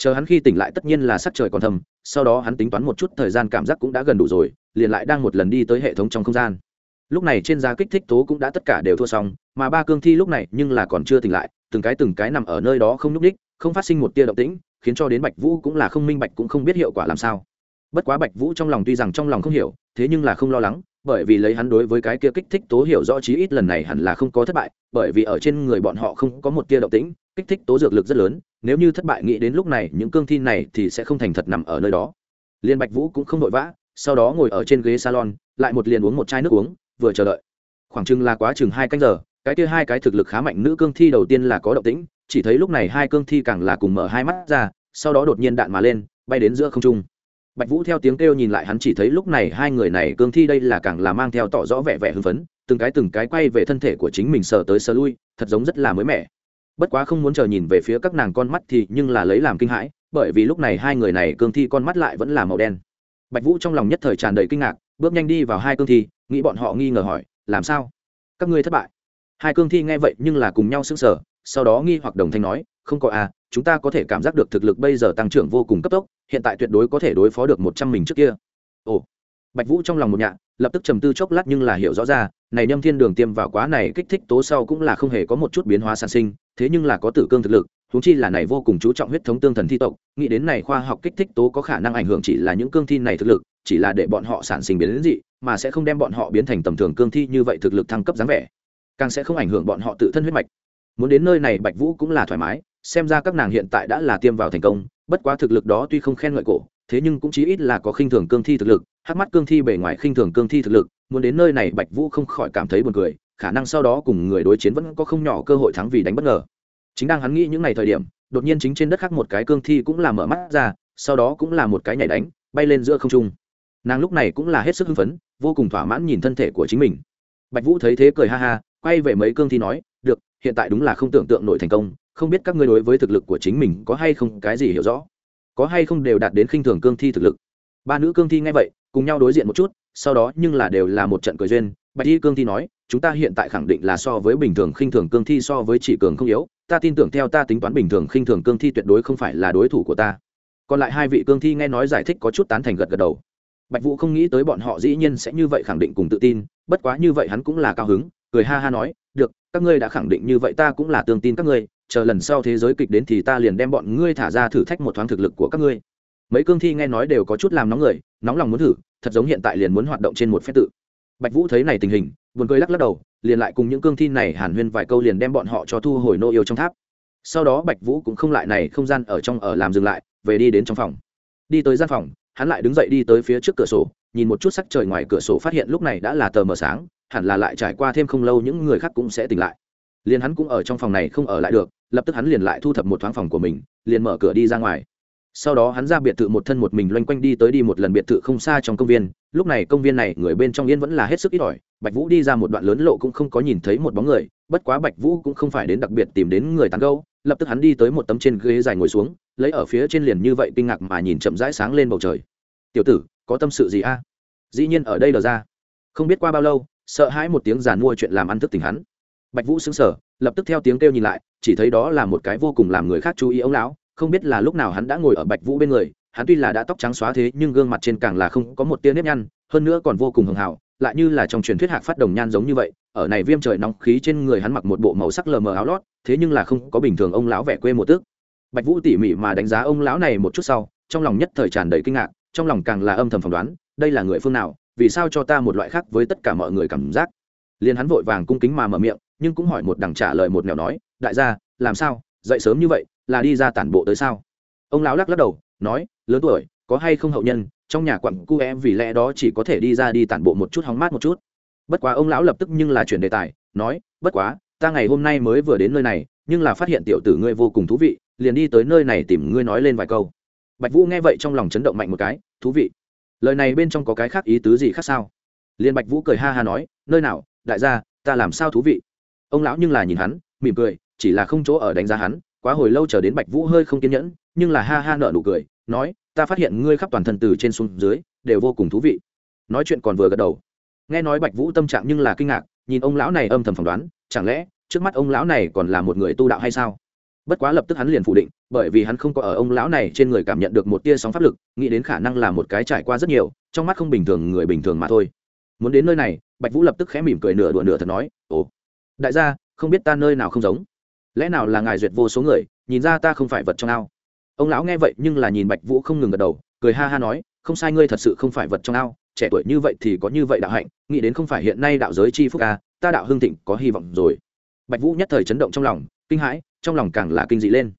chờ hắn khi tỉnh lại tất nhiên là sắc trời còn thầm sau đó hắn tính toán một chút thời gian cảm giác cũng đã gần đủ rồi, liền lại đang một lần đi tới hệ thống trong không gian. Lúc này trên giá kích thích tố cũng đã tất cả đều thua xong, mà ba cương thi lúc này nhưng là còn chưa tỉnh lại, từng cái từng cái nằm ở nơi đó không nhúc ních không phát sinh một tia động tĩnh, khiến cho đến bạch vũ cũng là không minh bạch cũng không biết hiệu quả làm sao. Bất quá bạch vũ trong lòng tuy rằng trong lòng không hiểu, thế nhưng là không lo lắng, bởi vì lấy hắn đối với cái kia kích thích tố hiểu rõ chí ít lần này hẳn là không có thất bại, bởi vì ở trên người bọn họ không có một tia động tĩnh, kích thích tố dược lực rất lớn nếu như thất bại nghĩ đến lúc này, những cương thi này thì sẽ không thành thật nằm ở nơi đó. Liên bạch vũ cũng không vội vã, sau đó ngồi ở trên ghế salon, lại một liền uống một chai nước uống, vừa chờ đợi. Khoảng chừng là quá chừng hai canh giờ, cái kia hai cái thực lực khá mạnh nữ cương thi đầu tiên là có động tĩnh, chỉ thấy lúc này hai cương thi càng là cùng mở hai mắt ra, sau đó đột nhiên đạn mà lên, bay đến giữa không trung. Bạch vũ theo tiếng kêu nhìn lại hắn chỉ thấy lúc này hai người này, cương thi đây là càng là mang theo tỏ rõ vẻ vẻ hưng phấn, từng cái từng cái quay về thân thể của chính mình sờ tới sờ lui, thật giống rất là mới mẻ bất quá không muốn chờ nhìn về phía các nàng con mắt thì nhưng là lấy làm kinh hãi, bởi vì lúc này hai người này cương thi con mắt lại vẫn là màu đen. Bạch vũ trong lòng nhất thời tràn đầy kinh ngạc, bước nhanh đi vào hai cương thi, nghĩ bọn họ nghi ngờ hỏi, làm sao? Các ngươi thất bại? Hai cương thi nghe vậy nhưng là cùng nhau sững sờ, sau đó nghi hoặc đồng thanh nói, không có à chúng ta có thể cảm giác được thực lực bây giờ tăng trưởng vô cùng cấp tốc, hiện tại tuyệt đối có thể đối phó được một trăm mình trước kia. Ồ. Bạch vũ trong lòng một nhạ lập tức trầm tư chốc lát nhưng là hiểu rõ ra này nhâm thiên đường tiêm vào quá này kích thích tố sau cũng là không hề có một chút biến hóa sản sinh, thế nhưng là có tử cương thực lực, huống chi là này vô cùng chú trọng huyết thống tương thần thi tộc, nghĩ đến này khoa học kích thích tố có khả năng ảnh hưởng chỉ là những cương thi này thực lực, chỉ là để bọn họ sản sinh biến đến dị, mà sẽ không đem bọn họ biến thành tầm thường cương thi như vậy thực lực thăng cấp dáng vẻ, càng sẽ không ảnh hưởng bọn họ tự thân huyết mạch. Muốn đến nơi này bạch vũ cũng là thoải mái, xem ra các nàng hiện tại đã là tiêm vào thành công, bất quá thực lực đó tuy không khen ngợi cổ, thế nhưng cũng chí ít là có khinh thường cương thi thực lực, hắc mắt cương thi bề ngoài khinh thường cương thi thực lực muốn đến nơi này bạch vũ không khỏi cảm thấy buồn cười, khả năng sau đó cùng người đối chiến vẫn có không nhỏ cơ hội thắng vì đánh bất ngờ. Chính đang hắn nghĩ những ngày thời điểm, đột nhiên chính trên đất khác một cái cương thi cũng là mở mắt ra, sau đó cũng là một cái nhảy đánh, bay lên giữa không trung. Nàng lúc này cũng là hết sức hưng phấn, vô cùng thỏa mãn nhìn thân thể của chính mình. Bạch vũ thấy thế cười ha ha, quay về mấy cương thi nói, được, hiện tại đúng là không tưởng tượng nổi thành công, không biết các ngươi đối với thực lực của chính mình có hay không cái gì hiểu rõ? Có hay không đều đạt đến khinh thường cương thi thực lực? Ba nữ cương thi ngay vậy, cùng nhau đối diện một chút sau đó nhưng là đều là một trận cười duyên. Bạch y cương thi nói, chúng ta hiện tại khẳng định là so với bình thường khinh thường cương thi so với chỉ cường không yếu. Ta tin tưởng theo ta tính toán bình thường khinh thường cương thi tuyệt đối không phải là đối thủ của ta. Còn lại hai vị cương thi nghe nói giải thích có chút tán thành gật gật đầu. Bạch vũ không nghĩ tới bọn họ dĩ nhiên sẽ như vậy khẳng định cùng tự tin, bất quá như vậy hắn cũng là cao hứng, cười ha ha nói, được, các ngươi đã khẳng định như vậy ta cũng là tương tin các ngươi, chờ lần sau thế giới kịch đến thì ta liền đem bọn ngươi thả ra thử thách một thoáng thực lực của các ngươi. Mấy cương thi nghe nói đều có chút làm nóng người, nóng lòng muốn thử thật giống hiện tại liền muốn hoạt động trên một phép tự. Bạch vũ thấy này tình hình, buồn cười lắc lắc đầu, liền lại cùng những cương thi này hàn huyên vài câu liền đem bọn họ cho thu hồi nô yêu trong tháp. Sau đó bạch vũ cũng không lại này không gian ở trong ở làm dừng lại, về đi đến trong phòng. Đi tới gian phòng, hắn lại đứng dậy đi tới phía trước cửa sổ, nhìn một chút sắc trời ngoài cửa sổ phát hiện lúc này đã là tờ mờ sáng, hẳn là lại trải qua thêm không lâu những người khác cũng sẽ tỉnh lại. Liền hắn cũng ở trong phòng này không ở lại được, lập tức hắn liền lại thu thập một thoáng phòng của mình, liền mở cửa đi ra ngoài sau đó hắn ra biệt thự một thân một mình loanh quanh đi tới đi một lần biệt thự không xa trong công viên. Lúc này công viên này người bên trong yên vẫn là hết sức ít ỏi. Bạch vũ đi ra một đoạn lớn lộ cũng không có nhìn thấy một bóng người, bất quá bạch vũ cũng không phải đến đặc biệt tìm đến người tán gâu lập tức hắn đi tới một tấm trên ghế dài ngồi xuống, lấy ở phía trên liền như vậy kinh ngạc mà nhìn chậm rãi sáng lên bầu trời. Tiểu tử, có tâm sự gì a? Dĩ nhiên ở đây là ra. Không biết qua bao lâu, sợ hãi một tiếng giàn mua chuyện làm ăn thức tỉnh hắn. Bạch vũ xứng sở lập tức theo tiếng kêu nhìn lại, chỉ thấy đó là một cái vô cùng làm người khác chú ý ông lão không biết là lúc nào hắn đã ngồi ở bạch vũ bên người, hắn tuy là đã tóc trắng xóa thế, nhưng gương mặt trên càng là không có một tia nếp nhăn, hơn nữa còn vô cùng hường hảo lại như là trong truyền thuyết hạc phát đồng nhan giống như vậy, ở này viêm trời nóng khí trên người hắn mặc một bộ màu sắc lờ mờ áo lót, thế nhưng là không có bình thường ông lão vẻ quê một tước. Bạch vũ tỉ mỉ mà đánh giá ông lão này một chút sau, trong lòng nhất thời tràn đầy kinh ngạc, trong lòng càng là âm thầm phỏng đoán, đây là người phương nào, vì sao cho ta một loại khác với tất cả mọi người cảm giác. Liền hắn vội vàng cung kính mà mở miệng, nhưng cũng hỏi một đằng trả lời một nẻo nói, đại gia, làm sao? Dậy sớm như vậy là đi ra tản bộ tới sao? Ông lão lắc lắc đầu, nói, lớn tuổi, có hay không hậu nhân, trong nhà quặng cu em vì lẽ đó chỉ có thể đi ra đi tản bộ một chút, hóng mát một chút. Bất quá ông lão lập tức nhưng là chuyển đề tài, nói, bất quá, ta ngày hôm nay mới vừa đến nơi này, nhưng là phát hiện tiểu tử ngươi vô cùng thú vị, liền đi tới nơi này tìm ngươi nói lên vài câu. Bạch vũ nghe vậy trong lòng chấn động mạnh một cái, thú vị. Lời này bên trong có cái khác ý tứ gì khác sao? Liền bạch vũ cười ha ha nói, nơi nào, đại gia, ta làm sao thú vị? Ông lão nhưng là nhìn hắn, mỉm cười, chỉ là không chỗ ở đánh giá hắn quá hồi lâu chờ đến bạch vũ hơi không kiên nhẫn, nhưng là ha ha nợ nụ cười, nói, ta phát hiện ngươi khắp toàn thân từ trên xuống dưới, đều vô cùng thú vị. Nói chuyện còn vừa gật đầu. Nghe nói bạch vũ tâm trạng nhưng là kinh ngạc, nhìn ông lão này âm thầm phỏng đoán, chẳng lẽ, trước mắt ông lão này còn là một người tu đạo hay sao? Bất quá lập tức hắn liền phủ định, bởi vì hắn không có ở ông lão này trên người cảm nhận được một tia sóng pháp lực, nghĩ đến khả năng là một cái trải qua rất nhiều, trong mắt không bình thường, người bình thường mà thôi. Muốn đến nơi này, bạch vũ lập tức khẽ mỉm cười nửa đùa nửa thật nói, ồ, đại gia, không biết ta nơi nào không giống lẽ nào là ngài duyệt vô số người, nhìn ra ta không phải vật trong ao? Ông lão nghe vậy nhưng là nhìn bạch vũ không ngừng gật đầu, cười ha ha nói, không sai ngươi thật sự không phải vật trong ao, trẻ tuổi như vậy thì có như vậy đạo hạnh, nghĩ đến không phải hiện nay đạo giới chi phúc ca ta đạo hương thịnh có hy vọng rồi. Bạch vũ nhất thời chấn động trong lòng, kinh hãi, trong lòng càng là kinh dị lên.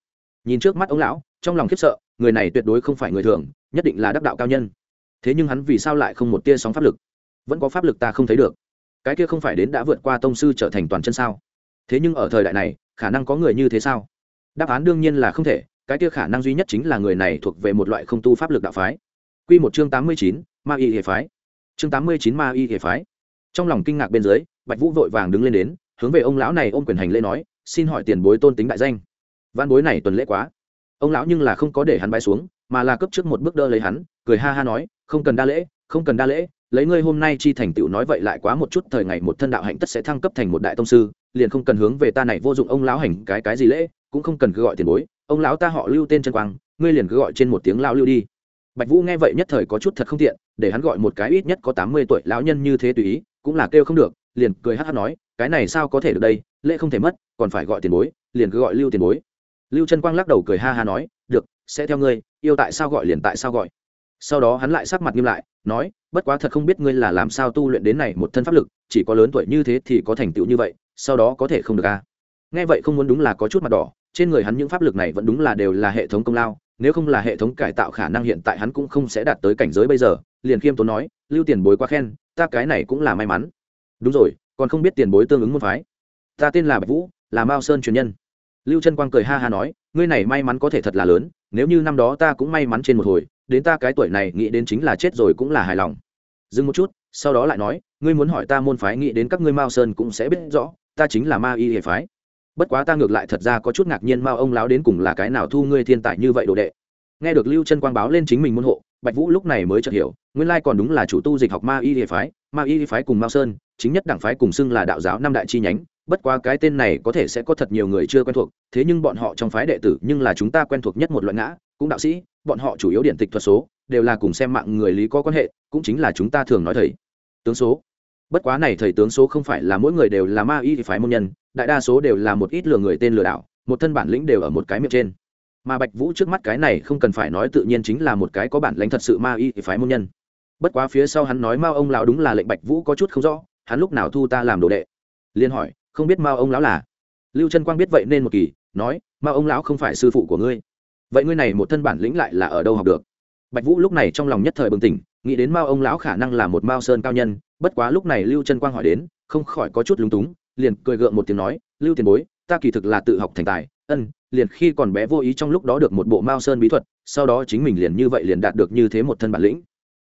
Nhìn trước mắt ông lão, trong lòng khiếp sợ, người này tuyệt đối không phải người thường, nhất định là đắc đạo cao nhân. Thế nhưng hắn vì sao lại không một tia sóng pháp lực? Vẫn có pháp lực ta không thấy được. Cái kia không phải đến đã vượt qua tông sư trở thành toàn chân sao? Thế nhưng ở thời đại này khả năng có người như thế sao đáp án đương nhiên là không thể cái kia khả năng duy nhất chính là người này thuộc về một loại không tu pháp lực đạo phái Quy một chương tám mươi chín, Ma Y Hệ phái. Chương tám mươi chín Ma Y Hệ phái. Trong lòng kinh ngạc bên dưới, Bạch Vũ vội vàng đứng lên đến, hướng về ông lão này ôm quyền hành lễ nói, xin hỏi tiền bối tôn tính đại danh. Văn bối này tuần lễ quá. Ông lão nhưng là không có để hắn bái xuống, mà là cấp trước một bước đỡ lấy hắn, cười ha ha nói, không cần đa lễ, không cần đa lễ, lấy ngươi hôm nay chi thành tựu nói vậy lại quá một chút, thời ngày một thân đạo hạnh tất sẽ thăng cấp thành một đại tông sư, liền không cần hướng về ta này vô dụng ông lão hành cái cái gì lễ, cũng không cần cứ gọi tiền bối, ông lão ta họ lưu tên chân quang, ngươi liền cứ gọi trên một tiếng lão lưu đi. Bạch vũ nghe vậy nhất thời có chút thật không tiện, để hắn gọi một cái ít nhất có tám mươi tuổi lão nhân như thế tùy ý, cũng là kêu không được, liền cười hát hát nói, cái này sao có thể được đây, lễ không thể mất, còn phải gọi tiền bối, liền cứ gọi lưu tiền bối. Lưu chân quang lắc đầu cười ha ha nói, được, sẽ theo ngươi, yêu tại sao gọi liền tại sao gọi. Sau đó hắn lại sắc mặt nghiêm lại nói, bất quá thật không biết ngươi là làm sao tu luyện đến này một thân pháp lực, chỉ có lớn tuổi như thế thì có thành tựu như vậy, sau đó có thể không được a à. nghe vậy không muốn đúng là có chút mặt đỏ, trên người hắn những pháp lực này vẫn đúng là đều là hệ thống công lao, nếu không là hệ thống cải tạo khả năng hiện tại hắn cũng không sẽ đạt tới cảnh giới bây giờ, liền khiêm tốn nói, lưu tiền bối quá khen, ta cái này cũng là may mắn. Đúng rồi, còn không biết tiền bối tương ứng môn phái. Ta tên là bạch vũ, là mao sơn truyền nhân. Lưu chân quang cười ha ha nói, ngươi này may mắn có thể thật là lớn, nếu như năm đó ta cũng may mắn trên một hồi đến ta cái tuổi này nghĩ đến chính là chết rồi cũng là hài lòng. Dừng một chút, sau đó lại nói, ngươi muốn hỏi ta môn phái nghĩ đến các ngươi mao sơn cũng sẽ biết rõ, ta chính là ma y hệ phái. Bất quá ta ngược lại thật ra có chút ngạc nhiên mao ông lão đến cùng là cái nào thu ngươi thiên tài như vậy đồ đệ. Nghe được lưu chân quang báo lên chính mình môn hộ, bạch vũ lúc này mới chợt hiểu, nguyên lai còn đúng là chủ tu dịch học ma y hệ phái, ma y phái cùng mao sơn, chính nhất đảng phái cùng xưng là đạo giáo năm đại chi nhánh, bất quá cái tên này có thể sẽ có thật nhiều người chưa quen thuộc, thế nhưng bọn họ trong phái đệ tử nhưng là chúng ta quen thuộc nhất một loại ngã, cũng đạo sĩ bọn họ chủ yếu điện tịch thuật số, đều là cùng xem mạng người lý có quan hệ, cũng chính là chúng ta thường nói thầy. Tướng số. Bất quá này thầy tướng số không phải là mỗi người đều là ma y thì phái môn nhân, đại đa số đều là một ít lừa người tên lừa đảo, một thân bản lĩnh đều ở một cái miệng trên. Mà bạch vũ trước mắt cái này không cần phải nói tự nhiên chính là một cái có bản lãnh thật sự ma y thì phái môn nhân. Bất quá phía sau hắn nói mao ông lão đúng là lệnh bạch vũ có chút không rõ, hắn lúc nào thu ta làm đồ đệ? Liên hỏi, không biết mao ông lão là? Lưu trân quang biết vậy nên một kỳ, nói, mao ông lão không phải sư phụ của ngươi vậy ngươi này một thân bản lĩnh lại là ở đâu học được? Bạch vũ lúc này trong lòng nhất thời bừng tỉnh, nghĩ đến mao ông lão khả năng là một mao sơn cao nhân, bất quá lúc này lưu Trân quang hỏi đến, không khỏi có chút lúng túng, liền cười gượng một tiếng nói, lưu tiền bối, ta kỳ thực là tự học thành tài, ân, liền khi còn bé vô ý trong lúc đó được một bộ mao sơn bí thuật, sau đó chính mình liền như vậy liền đạt được như thế một thân bản lĩnh.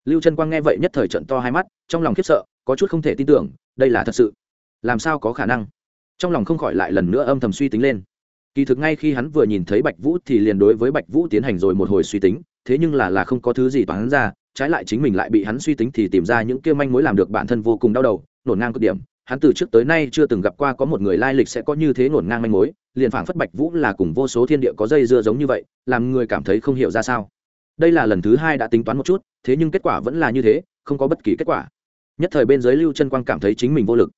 Lưu Trân quang nghe vậy nhất thời trận to hai mắt, trong lòng khiếp sợ, có chút không thể tin tưởng, đây là thật sự. Làm sao có khả năng? Trong lòng không khỏi lại lần nữa âm thầm suy tính lên kỳ thực ngay khi hắn vừa nhìn thấy bạch vũ thì liền đối với bạch vũ tiến hành rồi một hồi suy tính, thế nhưng là là không có thứ gì toán ra, trái lại chính mình lại bị hắn suy tính thì tìm ra những kia manh mối làm được bản thân vô cùng đau đầu, nổn ngang cực điểm. Hắn từ trước tới nay chưa từng gặp qua có một người lai lịch sẽ có như thế nổn ngang manh mối, liền phảng phất bạch vũ là cùng vô số thiên địa có dây dưa giống như vậy, làm người cảm thấy không hiểu ra sao. Đây là lần thứ hai đã tính toán một chút, thế nhưng kết quả vẫn là như thế, không có bất kỳ kết quả. Nhất thời bên dưới lưu chân quang cảm thấy chính mình vô lực.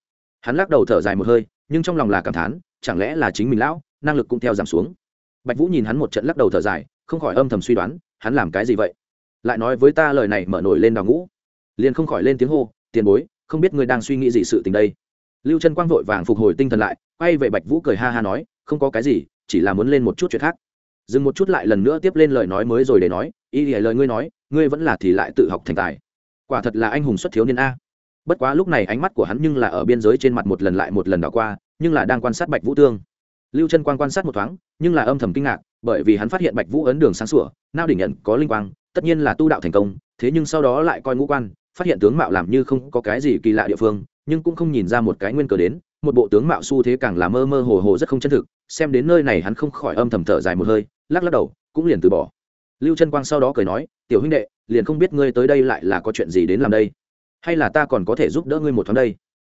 Hắn lắc đầu thở dài một hơi, nhưng trong lòng là cảm thán, chẳng lẽ là chính mình lão? Năng lực cũng theo giảm xuống. Bạch vũ nhìn hắn một trận lắc đầu thở dài, không khỏi âm thầm suy đoán, hắn làm cái gì vậy? Lại nói với ta lời này mở nổi lên đào ngũ. Liền không khỏi lên tiếng hô, tiền bối, không biết ngươi đang suy nghĩ gì sự tình đây. Lưu Trân quang vội vàng phục hồi tinh thần lại, quay về bạch vũ cười ha ha nói, không có cái gì, chỉ là muốn lên một chút chuyện khác. Dừng một chút lại lần nữa tiếp lên lời nói mới rồi để nói, ý nghĩa lời ngươi nói, ngươi vẫn là thì lại tự học thành tài. Quả thật là anh hùng xuất thiếu niên a. Bất quá lúc này ánh mắt của hắn nhưng là ở biên giới trên mặt một lần lại một lần đảo qua, nhưng là đang quan sát bạch vũ tương lưu chân quang quan sát một thoáng, nhưng là âm thầm kinh ngạc, bởi vì hắn phát hiện bạch vũ ấn đường sáng sủa, nao đỉnh nhận có linh quang, tất nhiên là tu đạo thành công, thế nhưng sau đó lại coi ngũ quan, phát hiện tướng mạo làm như không có cái gì kỳ lạ địa phương, nhưng cũng không nhìn ra một cái nguyên cờ đến, một bộ tướng mạo xu thế càng là mơ mơ hồ hồ rất không chân thực, xem đến nơi này hắn không khỏi âm thầm thở dài một hơi, lắc lắc đầu, cũng liền từ bỏ. Lưu chân quang sau đó cười nói, tiểu huynh đệ, liền không biết ngươi tới đây lại là có chuyện gì đến làm đây? Hay là ta còn có thể giúp đỡ ngươi một thoáng đây?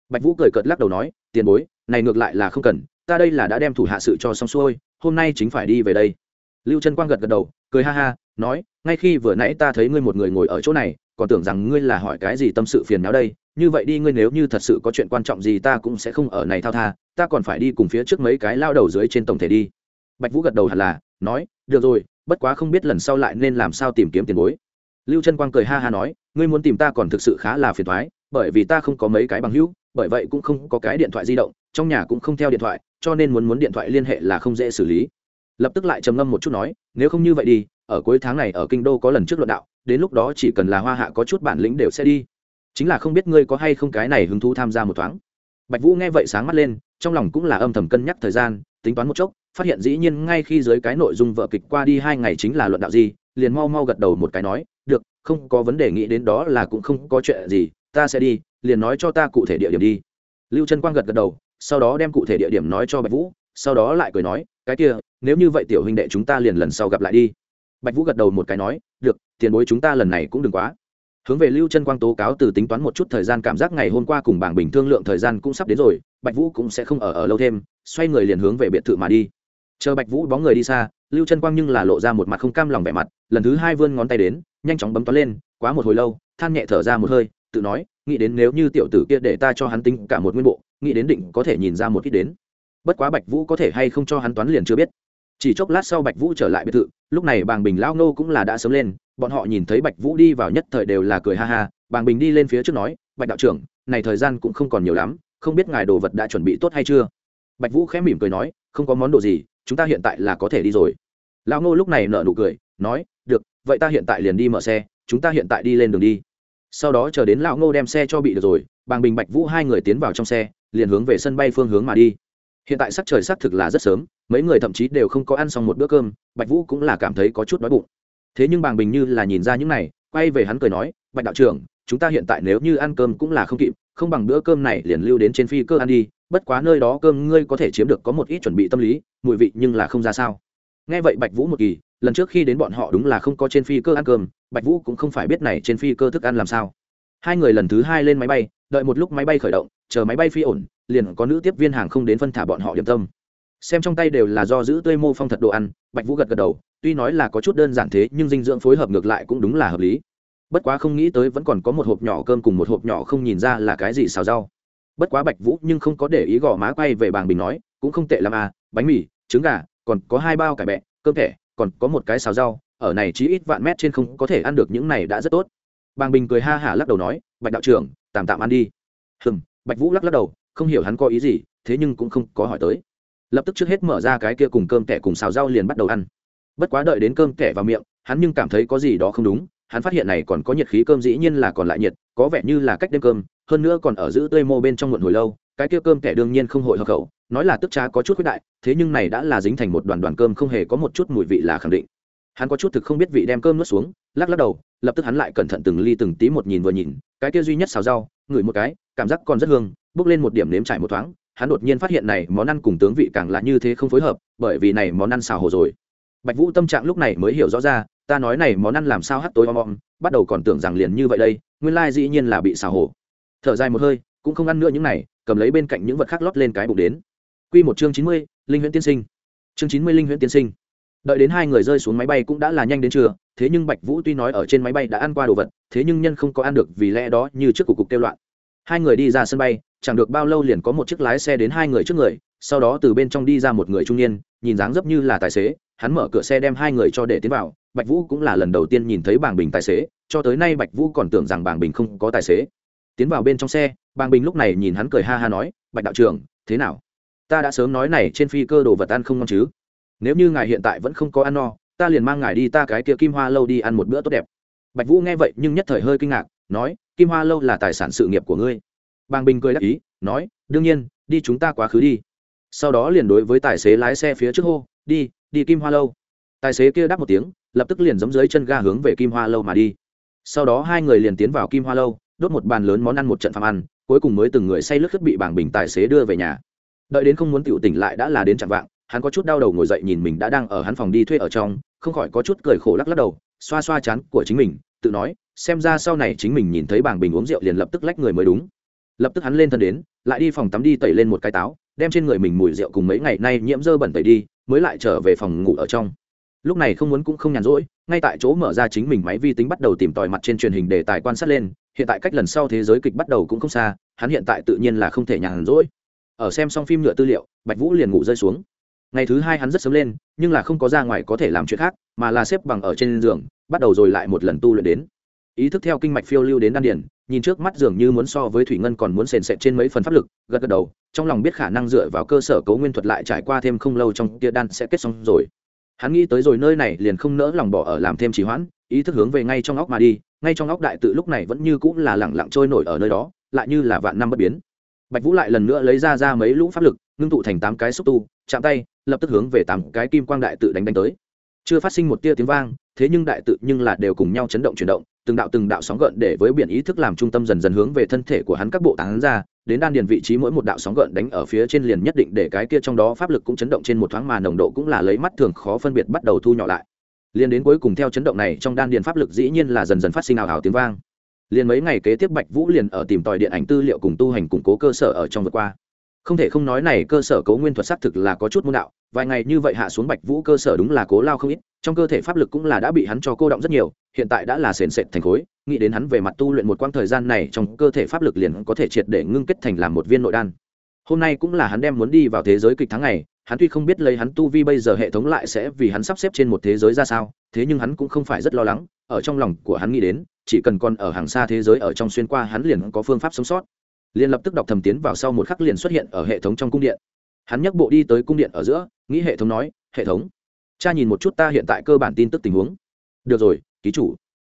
Bạch vũ cười cợt lắc đầu nói, tiền bối, này ngược lại là không cần ta đây là đã đem thủ hạ sự cho xong xuôi, hôm nay chính phải đi về đây. Lưu Trân quang gật gật đầu, cười ha ha, nói, ngay khi vừa nãy ta thấy ngươi một người ngồi ở chỗ này, còn tưởng rằng ngươi là hỏi cái gì tâm sự phiền não đây, như vậy đi ngươi nếu như thật sự có chuyện quan trọng gì ta cũng sẽ không ở này thao tha, ta còn phải đi cùng phía trước mấy cái lao đầu dưới trên tổng thể đi. Bạch vũ gật đầu hẳn là, nói, được rồi, bất quá không biết lần sau lại nên làm sao tìm kiếm tiền bối. Lưu Trân quang cười ha ha nói, ngươi muốn tìm ta còn thực sự khá là phiền thoái bởi vì ta không có mấy cái bằng hữu bởi vậy cũng không có cái điện thoại di động, trong nhà cũng không theo điện thoại, cho nên muốn muốn điện thoại liên hệ là không dễ xử lý. Lập tức lại trầm ngâm một chút nói, nếu không như vậy đi, ở cuối tháng này ở kinh đô có lần trước luận đạo, đến lúc đó chỉ cần là hoa hạ có chút bản lĩnh đều sẽ đi. Chính là không biết ngươi có hay không cái này hứng thú tham gia một thoáng. Bạch vũ nghe vậy sáng mắt lên, trong lòng cũng là âm thầm cân nhắc thời gian, tính toán một chốc, phát hiện dĩ nhiên ngay khi dưới cái nội dung vợ kịch qua đi hai ngày chính là luận đạo gì, liền mau mau gật đầu một cái nói, được, không có vấn đề, nghĩ đến đó là cũng không có chuyện gì ta sẽ đi, liền nói cho ta cụ thể địa điểm đi. Lưu trân quang gật gật đầu, sau đó đem cụ thể địa điểm nói cho bạch vũ, sau đó lại cười nói, cái kia, nếu như vậy tiểu huynh đệ chúng ta liền lần sau gặp lại đi. Bạch vũ gật đầu một cái nói, được, tiền bối chúng ta lần này cũng đừng quá. Hướng về lưu chân quang tố cáo từ tính toán một chút thời gian cảm giác ngày hôm qua cùng bảng bình thương lượng thời gian cũng sắp đến rồi, bạch vũ cũng sẽ không ở ở lâu thêm, xoay người liền hướng về biệt thự mà đi. Chờ bạch vũ bóng người đi xa, lưu chân quang nhưng là lộ ra một mặt không cam lòng vẻ mặt, lần thứ hai vươn ngón tay đến, nhanh chóng bấm toán lên, quá một hồi lâu, than nhẹ thở ra một hơi tự nói, nghĩ đến nếu như tiểu tử kia để ta cho hắn tính cả một nguyên bộ, nghĩ đến định có thể nhìn ra một ít đến. Bất quá bạch vũ có thể hay không cho hắn toán liền chưa biết. Chỉ chốc lát sau bạch vũ trở lại biệt thự, lúc này bàng bình lao nô cũng là đã sớm lên, bọn họ nhìn thấy bạch vũ đi vào nhất thời đều là cười ha ha, bàng bình đi lên phía trước nói, bạch đạo trưởng, này thời gian cũng không còn nhiều lắm, không biết ngài đồ vật đã chuẩn bị tốt hay chưa? Bạch vũ khẽ mỉm cười nói, không có món đồ gì, chúng ta hiện tại là có thể đi rồi. Lao nô lúc này nở nụ cười, nói, được, vậy ta hiện tại liền đi mở xe, chúng ta hiện tại đi lên đường đi sau đó chờ đến lão ngô đem xe cho bị được rồi, bàng bình bạch vũ hai người tiến vào trong xe, liền hướng về sân bay phương hướng mà đi. Hiện tại sắc trời sắc thực là rất sớm, mấy người thậm chí đều không có ăn xong một bữa cơm, bạch vũ cũng là cảm thấy có chút đói bụng. Thế nhưng bàng bình như là nhìn ra những này, quay về hắn cười nói, bạch đạo trưởng, chúng ta hiện tại nếu như ăn cơm cũng là không kịp, không bằng bữa cơm này liền lưu đến trên phi cơ ăn đi, bất quá nơi đó cơm ngươi có thể chiếm được có một ít chuẩn bị tâm lý, mùi vị nhưng là không ra sao. Nghe vậy bạch vũ một kỳ lần trước khi đến bọn họ đúng là không có trên phi cơ ăn cơm, bạch vũ cũng không phải biết này trên phi cơ thức ăn làm sao. Hai người lần thứ hai lên máy bay, đợi một lúc máy bay khởi động, chờ máy bay phi ổn, liền có nữ tiếp viên hàng không đến phân thả bọn họ điểm tâm. Xem trong tay đều là do giữ tươi mô phong thật đồ ăn, bạch vũ gật gật đầu, tuy nói là có chút đơn giản thế, nhưng dinh dưỡng phối hợp ngược lại cũng đúng là hợp lý. Bất quá không nghĩ tới vẫn còn có một hộp nhỏ cơm cùng một hộp nhỏ không nhìn ra là cái gì xào rau. Bất quá bạch vũ nhưng không có để ý gò má quay về bàng bình nói, cũng không tệ l à bánh mì, trứng gà, còn có hai bao cải bẹ, cơm thẻ còn có một cái xào rau, ở này chỉ ít vạn mét trên không có thể ăn được những này đã rất tốt. Bàng bình cười ha hả lắc đầu nói, bạch đạo trưởng, tạm tạm ăn đi. Hừm, bạch vũ lắc lắc đầu, không hiểu hắn có ý gì, thế nhưng cũng không có hỏi tới. Lập tức trước hết mở ra cái kia cùng cơm kẻ cùng xào rau liền bắt đầu ăn. Bất quá đợi đến cơm kẻ vào miệng, hắn nhưng cảm thấy có gì đó không đúng, hắn phát hiện này còn có nhiệt khí cơm dĩ nhiên là còn lại nhiệt, có vẻ như là cách đêm cơm, hơn nữa còn ở giữ tươi mô bên trong muộn hồi lâu, cái kia cơm kẻ đương nhiên không hội hợp khẩu nói là tức trá có chút quyết đại, thế nhưng này đã là dính thành một đoàn đoàn cơm không hề có một chút mùi vị là khẳng định. Hắn có chút thực không biết vị đem cơm nuốt xuống, lắc lắc đầu, lập tức hắn lại cẩn thận từng ly từng tí một nhìn vừa nhìn, cái kia duy nhất xào rau, ngửi một cái, cảm giác còn rất hương, bước lên một điểm nếm trải một thoáng, hắn đột nhiên phát hiện này món ăn cùng tướng vị càng là như thế không phối hợp, bởi vì này món ăn xào hồ rồi. Bạch vũ tâm trạng lúc này mới hiểu rõ ra, ta nói này món ăn làm sao hắt tối om om, bắt đầu còn tưởng rằng liền như vậy đây, nguyên lai dĩ nhiên là bị xào hồ. Thở dài một hơi, cũng không ăn nữa những này, cầm lấy bên cạnh những vật khác lót lên cái bụng đến. Quy một chương chín mươi, linh huyễn tiên sinh. Chương chín mươi linh huyễn tiên sinh. Đợi đến hai người rơi xuống máy bay cũng đã là nhanh đến trưa, thế nhưng Bạch Vũ tuy nói ở trên máy bay đã ăn qua đồ vật, thế nhưng nhân không có ăn được vì lẽ đó như trước cục cục tiêu loạn. Hai người đi ra sân bay, chẳng được bao lâu liền có một chiếc lái xe đến hai người trước người, sau đó từ bên trong đi ra một người trung niên, nhìn dáng dấp như là tài xế, hắn mở cửa xe đem hai người cho để tiến vào, Bạch Vũ cũng là lần đầu tiên nhìn thấy bảng bình tài xế, cho tới nay Bạch Vũ còn tưởng rằng bảng bình không có tài xế. Tiến vào bên trong xe, bàng bình lúc này nhìn hắn cười ha ha nói bạch đạo trưởng thế nào ta đã sớm nói này trên phi cơ đồ vật ăn không ngon chứ. Nếu như ngài hiện tại vẫn không có ăn no, ta liền mang ngài đi ta cái kia kim hoa lâu đi ăn một bữa tốt đẹp. Bạch vũ nghe vậy nhưng nhất thời hơi kinh ngạc, nói, kim hoa lâu là tài sản sự nghiệp của ngươi. Bàng bình cười đáp ý, nói, đương nhiên, đi chúng ta quá khứ đi. Sau đó liền đối với tài xế lái xe phía trước hô, đi đi kim hoa lâu. Tài xế kia đáp một tiếng, lập tức liền giấm dưới chân ga hướng về kim hoa lâu mà đi. Sau đó hai người liền tiến vào kim hoa lâu, đốt một bàn lớn món ăn một trận phạm ăn, cuối cùng mới từng người say lướt khất bị bảng bình tài xế đưa về nhà đợi đến không muốn tiểu tỉnh lại đã là đến trạng vạng, hắn có chút đau đầu ngồi dậy nhìn mình đã đang ở hắn phòng đi thuê ở trong, không khỏi có chút cười khổ lắc lắc đầu, xoa xoa chán của chính mình, tự nói, xem ra sau này chính mình nhìn thấy bảng bình uống rượu liền lập tức lách người mới đúng. Lập tức hắn lên thân đến, lại đi phòng tắm đi tẩy lên một cái táo, đem trên người mình mùi rượu cùng mấy ngày nay nhiễm dơ bẩn tẩy đi, mới lại trở về phòng ngủ ở trong. Lúc này không muốn cũng không nhàn rỗi, ngay tại chỗ mở ra chính mình máy vi tính bắt đầu tìm tòi mặt trên truyền hình để tài quan sát lên, hiện tại cách lần sau thế giới kịch bắt đầu cũng không xa, hắn hiện tại tự nhiên là không thể nhàn rỗi ở xem xong phim nhựa tư liệu, bạch vũ liền ngủ rơi xuống. Ngày thứ hai hắn rất sớm lên, nhưng là không có ra ngoài có thể làm chuyện khác, mà là xếp bằng ở trên giường, bắt đầu rồi lại một lần tu luyện đến. Ý thức theo kinh mạch phiêu lưu đến đan điển nhìn trước mắt dường như muốn so với thủy ngân còn muốn sền sệt trên mấy phần pháp lực, gật gật đầu, trong lòng biết khả năng dựa vào cơ sở cấu nguyên thuật lại trải qua thêm không lâu trong kia đan sẽ kết xong rồi. Hắn nghĩ tới rồi nơi này liền không nỡ lòng bỏ ở làm thêm trì hoãn, ý thức hướng về ngay trong óc mà đi, ngay trong óc đại tự lúc này vẫn như cũng là lẳng lặng trôi nổi ở nơi đó, lại như là vạn năm bất biến bạch vũ lại lần nữa lấy ra ra mấy lũ pháp lực, ngưng tụ thành tám cái xúc tu, chạm tay, lập tức hướng về tám cái kim quang đại tự đánh đánh tới. Chưa phát sinh một tia tiếng vang, thế nhưng đại tự nhưng là đều cùng nhau chấn động chuyển động, từng đạo từng đạo sóng gợn để với biển ý thức làm trung tâm dần dần hướng về thân thể của hắn các bộ tán ra, đến đan điền vị trí mỗi một đạo sóng gợn đánh ở phía trên liền nhất định để cái kia trong đó pháp lực cũng chấn động trên một thoáng mà nồng độ cũng là lấy mắt thường khó phân biệt bắt đầu thu nhỏ lại. Liền đến cuối cùng theo chấn động này trong đan điền pháp lực dĩ nhiên là dần dần phát sinh ảo ảo tiếng vang liền mấy ngày kế tiếp bạch vũ liền ở tìm tòi điện ảnh tư liệu cùng tu hành củng cố cơ sở ở trong vượt qua. Không thể không nói này cơ sở cấu nguyên thuật xác thực là có chút môn đạo, vài ngày như vậy hạ xuống bạch vũ cơ sở đúng là cố lao không ít, trong cơ thể pháp lực cũng là đã bị hắn cho cô động rất nhiều, hiện tại đã là sền sệt thành khối, nghĩ đến hắn về mặt tu luyện một quãng thời gian này trong cơ thể pháp lực liền có thể triệt để ngưng kết thành làm một viên nội đan. Hôm nay cũng là hắn đem muốn đi vào thế giới kịch tháng ngày hắn tuy không biết lấy hắn tu vi bây giờ hệ thống lại sẽ vì hắn sắp xếp trên một thế giới ra sao, thế nhưng hắn cũng không phải rất lo lắng, ở trong lòng của hắn nghĩ đến, chỉ cần còn ở hàng xa thế giới ở trong xuyên qua hắn liền có phương pháp sống sót. Liền lập tức đọc thầm tiến vào sau một khắc liền xuất hiện ở hệ thống trong cung điện. Hắn nhắc bộ đi tới cung điện ở giữa, nghĩ hệ thống nói, hệ thống, cha nhìn một chút ta hiện tại cơ bản tin tức tình huống. Được rồi, ký chủ.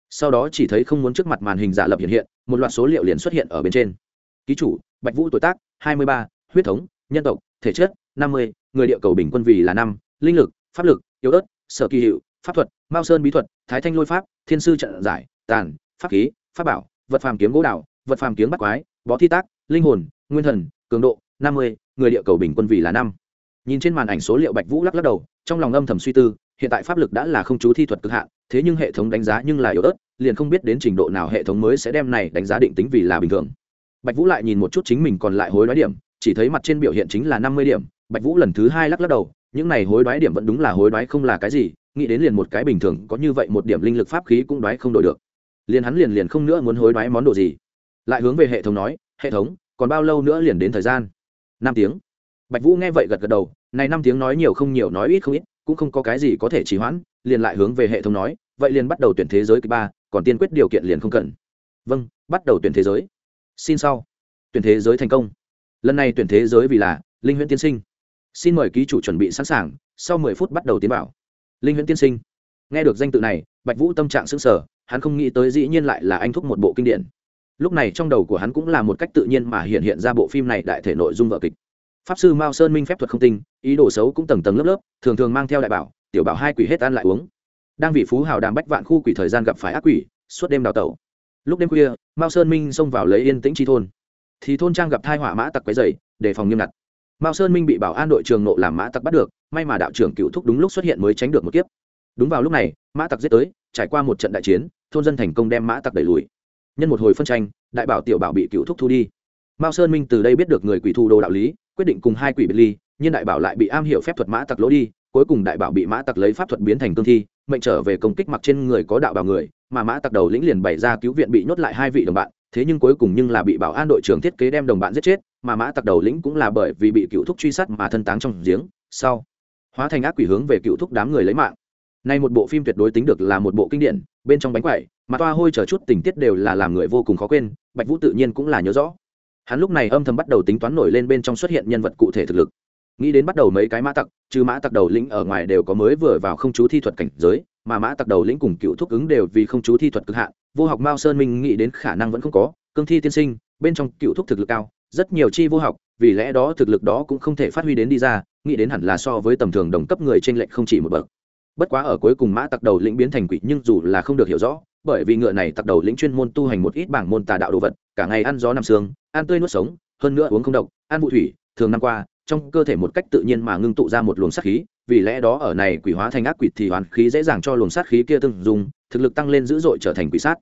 Sau đó chỉ thấy không muốn trước mặt màn hình giả lập hiện hiện, một loạt số liệu liền xuất hiện ở bên trên. Ký chủ, bạch vũ tuổi tác, hai mươi ba, huyết thống, nhân tộc, thể chất, năm mươi người địa cầu bình quân vì là năm, linh lực, pháp lực, yếu ớt, sở kỳ hiệu, pháp thuật, mao sơn bí thuật, thái thanh lôi pháp, thiên sư trận giải, tàn, pháp khí, pháp bảo, vật phàm kiếm gỗ đạo vật phàm kiếm bắt quái, bó thi tác, linh hồn, nguyên thần, cường độ, năm mươi, người địa cầu bình quân vì là năm. Nhìn trên màn ảnh số liệu bạch vũ lắc lắc đầu, trong lòng âm thầm suy tư, hiện tại pháp lực đã là không chú thi thuật cực hạn, thế nhưng hệ thống đánh giá nhưng là yếu ớt, liền không biết đến trình độ nào hệ thống mới sẽ đem này đánh giá định tính vì là bình thường. Bạch vũ lại nhìn một chút chính mình còn lại hối đoái điểm, chỉ thấy mặt trên biểu hiện chính là năm mươi điểm bạch vũ lần thứ hai lắc lắc đầu, những này hối đoái điểm vẫn đúng là hối đoái không là cái gì, nghĩ đến liền một cái bình thường, có như vậy một điểm linh lực pháp khí cũng đoái không đổi được. Liền hắn liền liền không nữa muốn hối đoái món đồ gì. Lại hướng về hệ thống nói, hệ thống, còn bao lâu nữa liền đến thời gian? Năm tiếng. Bạch vũ nghe vậy gật gật đầu, này năm tiếng nói nhiều không nhiều, nói ít không ít, cũng không có cái gì có thể trì hoãn, liền lại hướng về hệ thống nói, vậy liền bắt đầu tuyển thế giới thứ ba, còn tiên quyết điều kiện liền không cần. Vâng bắt đầu tuyển thế giới. Xin sau. Tuyển thế giới thành công. Lần này tuyển thế giới vì là linh huyễn tiên sinh xin mời ký chủ chuẩn bị sẵn sàng, sau mười phút bắt đầu tiến vào. Linh huyễn tiên sinh. Nghe được danh tự này, bạch vũ tâm trạng sững sờ, hắn không nghĩ tới dĩ nhiên lại là anh thúc một bộ kinh điển. Lúc này trong đầu của hắn cũng là một cách tự nhiên mà hiện hiện ra bộ phim này đại thể nội dung vở kịch. Pháp sư mao sơn minh phép thuật không tinh, ý đồ xấu cũng tầng tầng lớp lớp, thường thường mang theo đại bảo, tiểu bảo hai quỷ hết ăn lại uống. Đang vị phú hào đàm bách vạn khu quỷ thời gian gặp phải ác quỷ, suốt đêm đào tẩu. Lúc đêm khuya, mao sơn minh xông vào lấy yên tĩnh chi thôn. Thì thôn trang gặp thai hỏa mã tặc quấy dày đề phòng nghiêm ngặt mao sơn minh bị bảo an đội trường nộ làm mã tặc bắt được, may mà đạo trưởng cựu thúc đúng lúc xuất hiện mới tránh được một kiếp. Đúng vào lúc này, mã tặc giết tới, trải qua một trận đại chiến, thôn dân thành công đem mã tặc đẩy lùi. Nhân một hồi phân tranh, đại bảo tiểu bảo bị cựu thúc thu đi. Mao sơn minh từ đây biết được người quỷ thu đồ đạo lý, quyết định cùng hai quỷ biệt ly, nhưng đại bảo lại bị am hiểu phép thuật mã tặc lỗ đi, cuối cùng đại bảo bị mã tặc lấy pháp thuật biến thành cương thi, mệnh trở về công kích mặc trên người có đạo bảo người, mà mã tặc đầu lĩnh liền bày ra cứu viện bị nhốt lại hai vị đồng bạn, thế nhưng cuối cùng nhưng là bị bảo an đội trưởng thiết kế đem đồng bạn giết chết mà mã tặc đầu lĩnh cũng là bởi vì bị cựu thúc truy sát mà thân táng trong giếng, sau, hóa thành ác quỷ hướng về cựu thúc đám người lấy mạng. Nay một bộ phim tuyệt đối tính được là một bộ kinh điển, bên trong bánh quậy mà toa hôi chờ chút tình tiết đều là làm người vô cùng khó quên, bạch vũ tự nhiên cũng là nhớ rõ. Hắn lúc này âm thầm bắt đầu tính toán nổi lên bên trong xuất hiện nhân vật cụ thể thực lực. Nghĩ đến bắt đầu mấy cái mã tặc, trừ mã tặc đầu lĩnh ở ngoài đều có mới vừa vào không chú thi thuật cảnh giới, mà mã tặc đầu lĩnh cùng cựu thúc ứng đều vì không chú thi thuật cực hạn, vô học mao sơn minh nghĩ đến khả năng vẫn không có, cương thi tiên sinh, bên trong cựu thúc thực lực cao rất nhiều chi vô học, vì lẽ đó thực lực đó cũng không thể phát huy đến đi ra, nghĩ đến hẳn là so với tầm thường đồng cấp người trên lệnh không chỉ một bậc. Bất quá ở cuối cùng mã tặc đầu lĩnh biến thành quỷ, nhưng dù là không được hiểu rõ, bởi vì ngựa này tặc đầu lĩnh chuyên môn tu hành một ít bảng môn tà đạo đồ vật, cả ngày ăn gió nằm xương ăn tươi nuốt sống, hơn nữa uống không độc, ăn vụ thủy, thường năm qua, trong cơ thể một cách tự nhiên mà ngưng tụ ra một luồng sát khí, vì lẽ đó ở này quỷ hóa thành ác quỷ thì hoàn khí dễ dàng cho luồng sát khí kia tương dùng thực lực tăng lên dữ dội trở thành quỷ sát.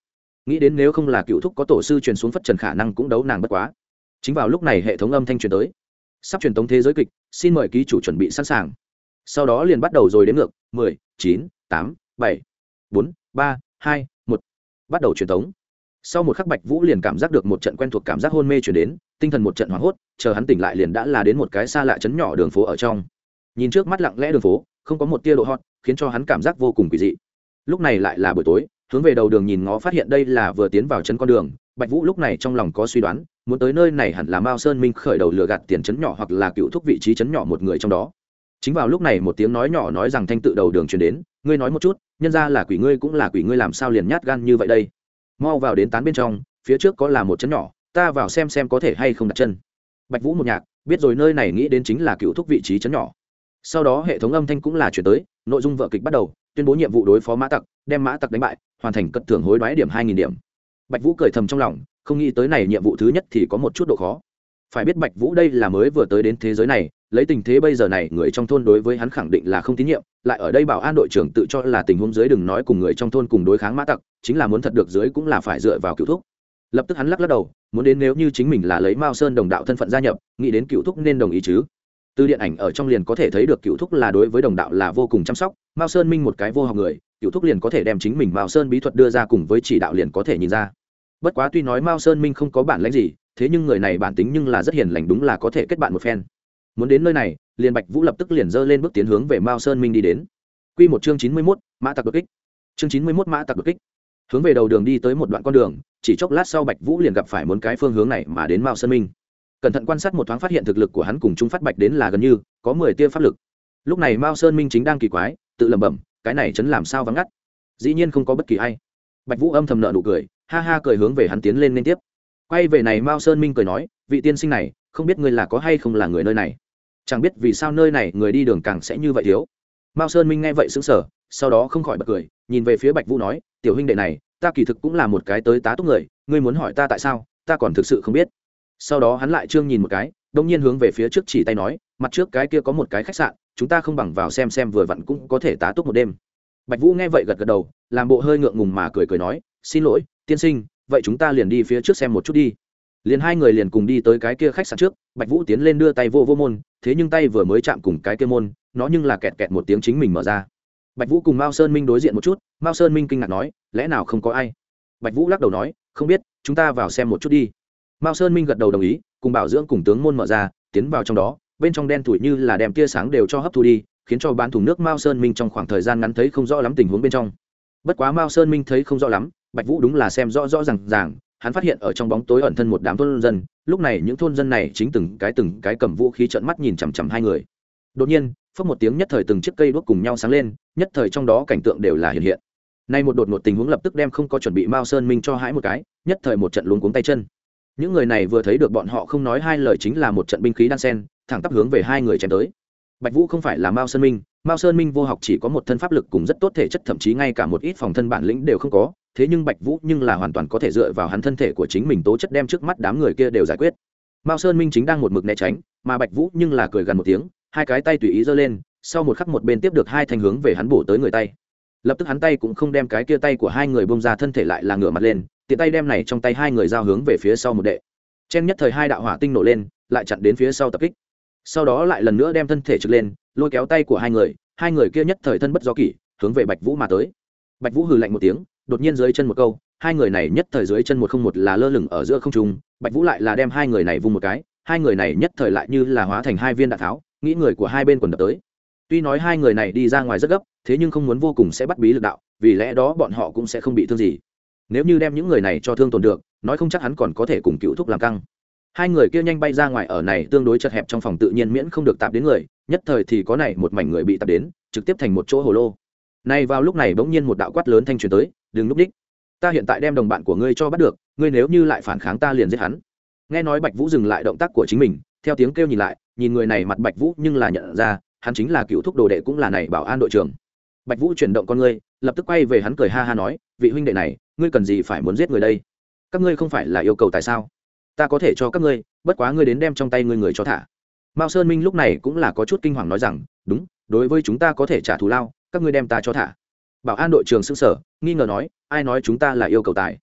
Nghĩ đến nếu không là cựu thúc có tổ sư truyền xuống phất trần khả năng cũng đấu nàng bất quá chính vào lúc này hệ thống âm thanh truyền tới. Sắp truyền tống thế giới kịch, xin mời ký chủ chuẩn bị sẵn sàng. Sau đó liền bắt đầu rồi đến ngược, mười, chín, tám, bảy, bốn, ba, hai, một. Bắt đầu truyền tống. Sau một khắc bạch vũ liền cảm giác được một trận quen thuộc cảm giác hôn mê chuyển đến, tinh thần một trận hoảng hốt, chờ hắn tỉnh lại liền đã là đến một cái xa lạ chấn nhỏ đường phố ở trong. Nhìn trước mắt lặng lẽ đường phố, không có một tia độ hot, khiến cho hắn cảm giác vô cùng kỳ dị. Lúc này lại là buổi tối, hướng về đầu đường nhìn ngó phát hiện đây là vừa tiến vào chân con đường, bạch vũ lúc này trong lòng có suy đoán muốn tới nơi này hẳn là mao sơn minh khởi đầu lừa gạt tiền chấn nhỏ hoặc là cựu thúc vị trí chấn nhỏ một người trong đó. Chính vào lúc này một tiếng nói nhỏ nói rằng thanh tự đầu đường truyền đến, ngươi nói một chút, nhân ra là quỷ ngươi cũng là quỷ ngươi làm sao liền nhát gan như vậy đây? Mau vào đến tán bên trong, phía trước có là một chấn nhỏ, ta vào xem xem có thể hay không đặt chân. Bạch vũ một nhạc, biết rồi nơi này nghĩ đến chính là cựu thúc vị trí chấn nhỏ. Sau đó hệ thống âm thanh cũng là chuyển tới, nội dung vợ kịch bắt đầu, tuyên bố nhiệm vụ đối phó mã tặc, đem mã tặc đánh bại, hoàn thành cất thưởng hối đoái điểm hai nghìn điểm bạch vũ cười thầm trong lòng, không nghĩ tới này nhiệm vụ thứ nhất thì có một chút độ khó. Phải biết bạch vũ đây là mới vừa tới đến thế giới này, lấy tình thế bây giờ này, người trong thôn đối với hắn khẳng định là không tín nhiệm, lại ở đây bảo an đội trưởng tự cho là tình huống dưới đừng nói cùng người trong thôn cùng đối kháng mã tặc, chính là muốn thật được dưới cũng là phải dựa vào cựu thúc. Lập tức hắn lắc lắc đầu, muốn đến nếu như chính mình là lấy mao sơn đồng đạo thân phận gia nhập, nghĩ đến cựu thúc nên đồng ý chứ. Từ điện ảnh ở trong liền có thể thấy được cựu thúc là đối với đồng đạo là vô cùng chăm sóc, mao sơn minh một cái vô học người, cựu thúc liền có thể đem chính mình mao sơn bí thuật đưa ra cùng với chỉ đạo liền có thể nhìn ra bất quá tuy nói mao sơn minh không có bản lãnh gì, thế nhưng người này bản tính nhưng là rất hiền lành đúng là có thể kết bạn một phen. Muốn đến nơi này liền bạch vũ lập tức liền dơ lên bước tiến hướng về mao sơn minh đi đến. Quy một chương chín mươi mốt, mã tặc đột kích. Chương chín mươi mốt, mã tặc đột kích. Hướng về đầu đường đi tới một đoạn con đường, chỉ chốc lát sau bạch vũ liền gặp phải một cái phương hướng này mà đến mao sơn minh. Cẩn thận quan sát một thoáng phát hiện thực lực của hắn cùng trung phát bạch đến là gần như, có mười tia pháp lực. Lúc này mao sơn minh chính đang kỳ quái, tự lẩm bẩm, cái này chấn làm sao vắng ngắt? Dĩ nhiên không có bất kỳ ai. Bạch vũ âm thầm nợ nụ cười ha ha cười hướng về hắn tiến lên liên tiếp. Quay về này mao sơn minh cười nói vị tiên sinh này không biết ngươi là có hay không là người nơi này? Chẳng biết vì sao nơi này người đi đường càng sẽ như vậy thiếu. Mao sơn minh nghe vậy sững sờ, sau đó không khỏi bật cười nhìn về phía bạch vũ nói tiểu huynh đệ này ta kỳ thực cũng là một cái tới tá túc người ngươi muốn hỏi ta tại sao ta còn thực sự không biết. Sau đó hắn lại trương nhìn một cái đông nhiên hướng về phía trước chỉ tay nói mặt trước cái kia có một cái khách sạn chúng ta không bằng vào xem xem vừa vặn cũng có thể tá túc một đêm. Bạch vũ nghe vậy gật gật đầu làm bộ hơi ngượng ngùng mà cười cười nói xin lỗi tiên sinh, vậy chúng ta liền đi phía trước xem một chút đi. Liền hai người liền cùng đi tới cái kia khách sạn trước, bạch vũ tiến lên đưa tay vô vô môn, thế nhưng tay vừa mới chạm cùng cái kia môn, nó nhưng là kẹt kẹt một tiếng chính mình mở ra. Bạch vũ cùng mao sơn minh đối diện một chút, mao sơn minh kinh ngạc nói, lẽ nào không có ai? Bạch vũ lắc đầu nói, không biết, chúng ta vào xem một chút đi. Mao sơn minh gật đầu đồng ý, cùng bảo dưỡng cùng tướng môn mở ra, tiến vào trong đó, bên trong đen thủi như là đem tia sáng đều cho hấp thu đi, khiến cho bán thùng nước mao sơn minh trong khoảng thời gian ngắn thấy không rõ lắm tình huống bên trong. Bất quá mao sơn minh thấy không rõ lắm bạch vũ đúng là xem rõ rõ r à n g ràng, hắn phát hiện ở trong bóng tối ẩn thân một đám thôn dân, lúc này những thôn dân này chính từng cái từng cái cầm vũ khí trợn mắt nhìn chằm chằm hai người. Đột nhiên phất một tiếng nhất thời từng chiếc cây đuốc cùng nhau sáng lên, nhất thời trong đó cảnh tượng đều là hiện hiện. Nay một đột một tình huống lập tức đem không có chuẩn bị mao sơn minh cho hãi một cái, nhất thời một trận luống cuống tay chân. Những người này vừa thấy được bọn họ không nói hai lời chính là một trận binh khí đan sen, thẳng tắp hướng về hai người chém tới. Bạch vũ không phải là mao sơn minh, mao sơn minh vô học chỉ có một thân pháp lực cùng rất tốt thể chất, thậm chí ngay cả một ít phòng thân bản lĩnh đều không có thế nhưng bạch vũ nhưng là hoàn toàn có thể dựa vào hắn thân thể của chính mình tố chất đem trước mắt đám người kia đều giải quyết. Mao sơn minh chính đang một mực né tránh, mà bạch vũ nhưng là cười gần một tiếng, hai cái tay tùy ý giơ lên, sau một khắc một bên tiếp được hai thành hướng về hắn bổ tới người tay. Lập tức hắn tay cũng không đem cái kia tay của hai người bông ra, thân thể lại là ngửa mặt lên, tiện tay đem này trong tay hai người giao hướng về phía sau một đệ. Chen nhất thời hai đạo hỏa tinh nổ lên, lại chặn đến phía sau tập kích. Sau đó lại lần nữa đem thân thể trực lên, lôi kéo tay của hai người hai người kia nhất thời thân bất do kỷ, hướng về bạch vũ mà tới. Bạch vũ hừ lạnh một tiếng đột nhiên dưới chân một câu, hai người này nhất thời dưới chân một không một là lơ lửng ở giữa không trung, bạch vũ lại là đem hai người này vung một cái, hai người này nhất thời lại như là hóa thành hai viên đạn tháo, nghĩ người của hai bên quần đập tới. Tuy nói hai người này đi ra ngoài rất gấp, thế nhưng không muốn vô cùng sẽ bắt bí lực đạo, vì lẽ đó bọn họ cũng sẽ không bị thương gì. Nếu như đem những người này cho thương tổn được, nói không chắc hắn còn có thể cùng cựu thúc làm căng. Hai người kia nhanh bay ra ngoài ở này tương đối chật hẹp trong phòng tự nhiên miễn không được tạp đến người, nhất thời thì có này một mảnh người bị tạp đến, trực tiếp thành một chỗ hồ lô. Này vào lúc này bỗng nhiên một đạo quát lớn thanh truyền tới đừng núp đích. Ta hiện tại đem đồng bạn của ngươi cho bắt được, ngươi nếu như lại phản kháng ta liền giết hắn. Nghe nói bạch vũ dừng lại động tác của chính mình, theo tiếng kêu nhìn lại, nhìn người này mặt bạch vũ nhưng là nhận ra, hắn chính là cựu thúc đồ đệ cũng là này bảo an đội trưởng. Bạch vũ chuyển động con ngươi, lập tức quay về hắn cười ha ha nói, vị huynh đệ này, ngươi cần gì phải muốn giết người đây? Các ngươi không phải là yêu cầu tại sao? Ta có thể cho các ngươi, bất quá ngươi đến đem trong tay ngươi người cho thả. Mao sơn minh lúc này cũng là có chút kinh hoàng nói rằng, đúng, đối với chúng ta có thể trả thù lao, các ngươi đem ta cho thả bảo an đội trưởng xưng sở, nghi ngờ nói, ai nói chúng ta là yêu cầu tài?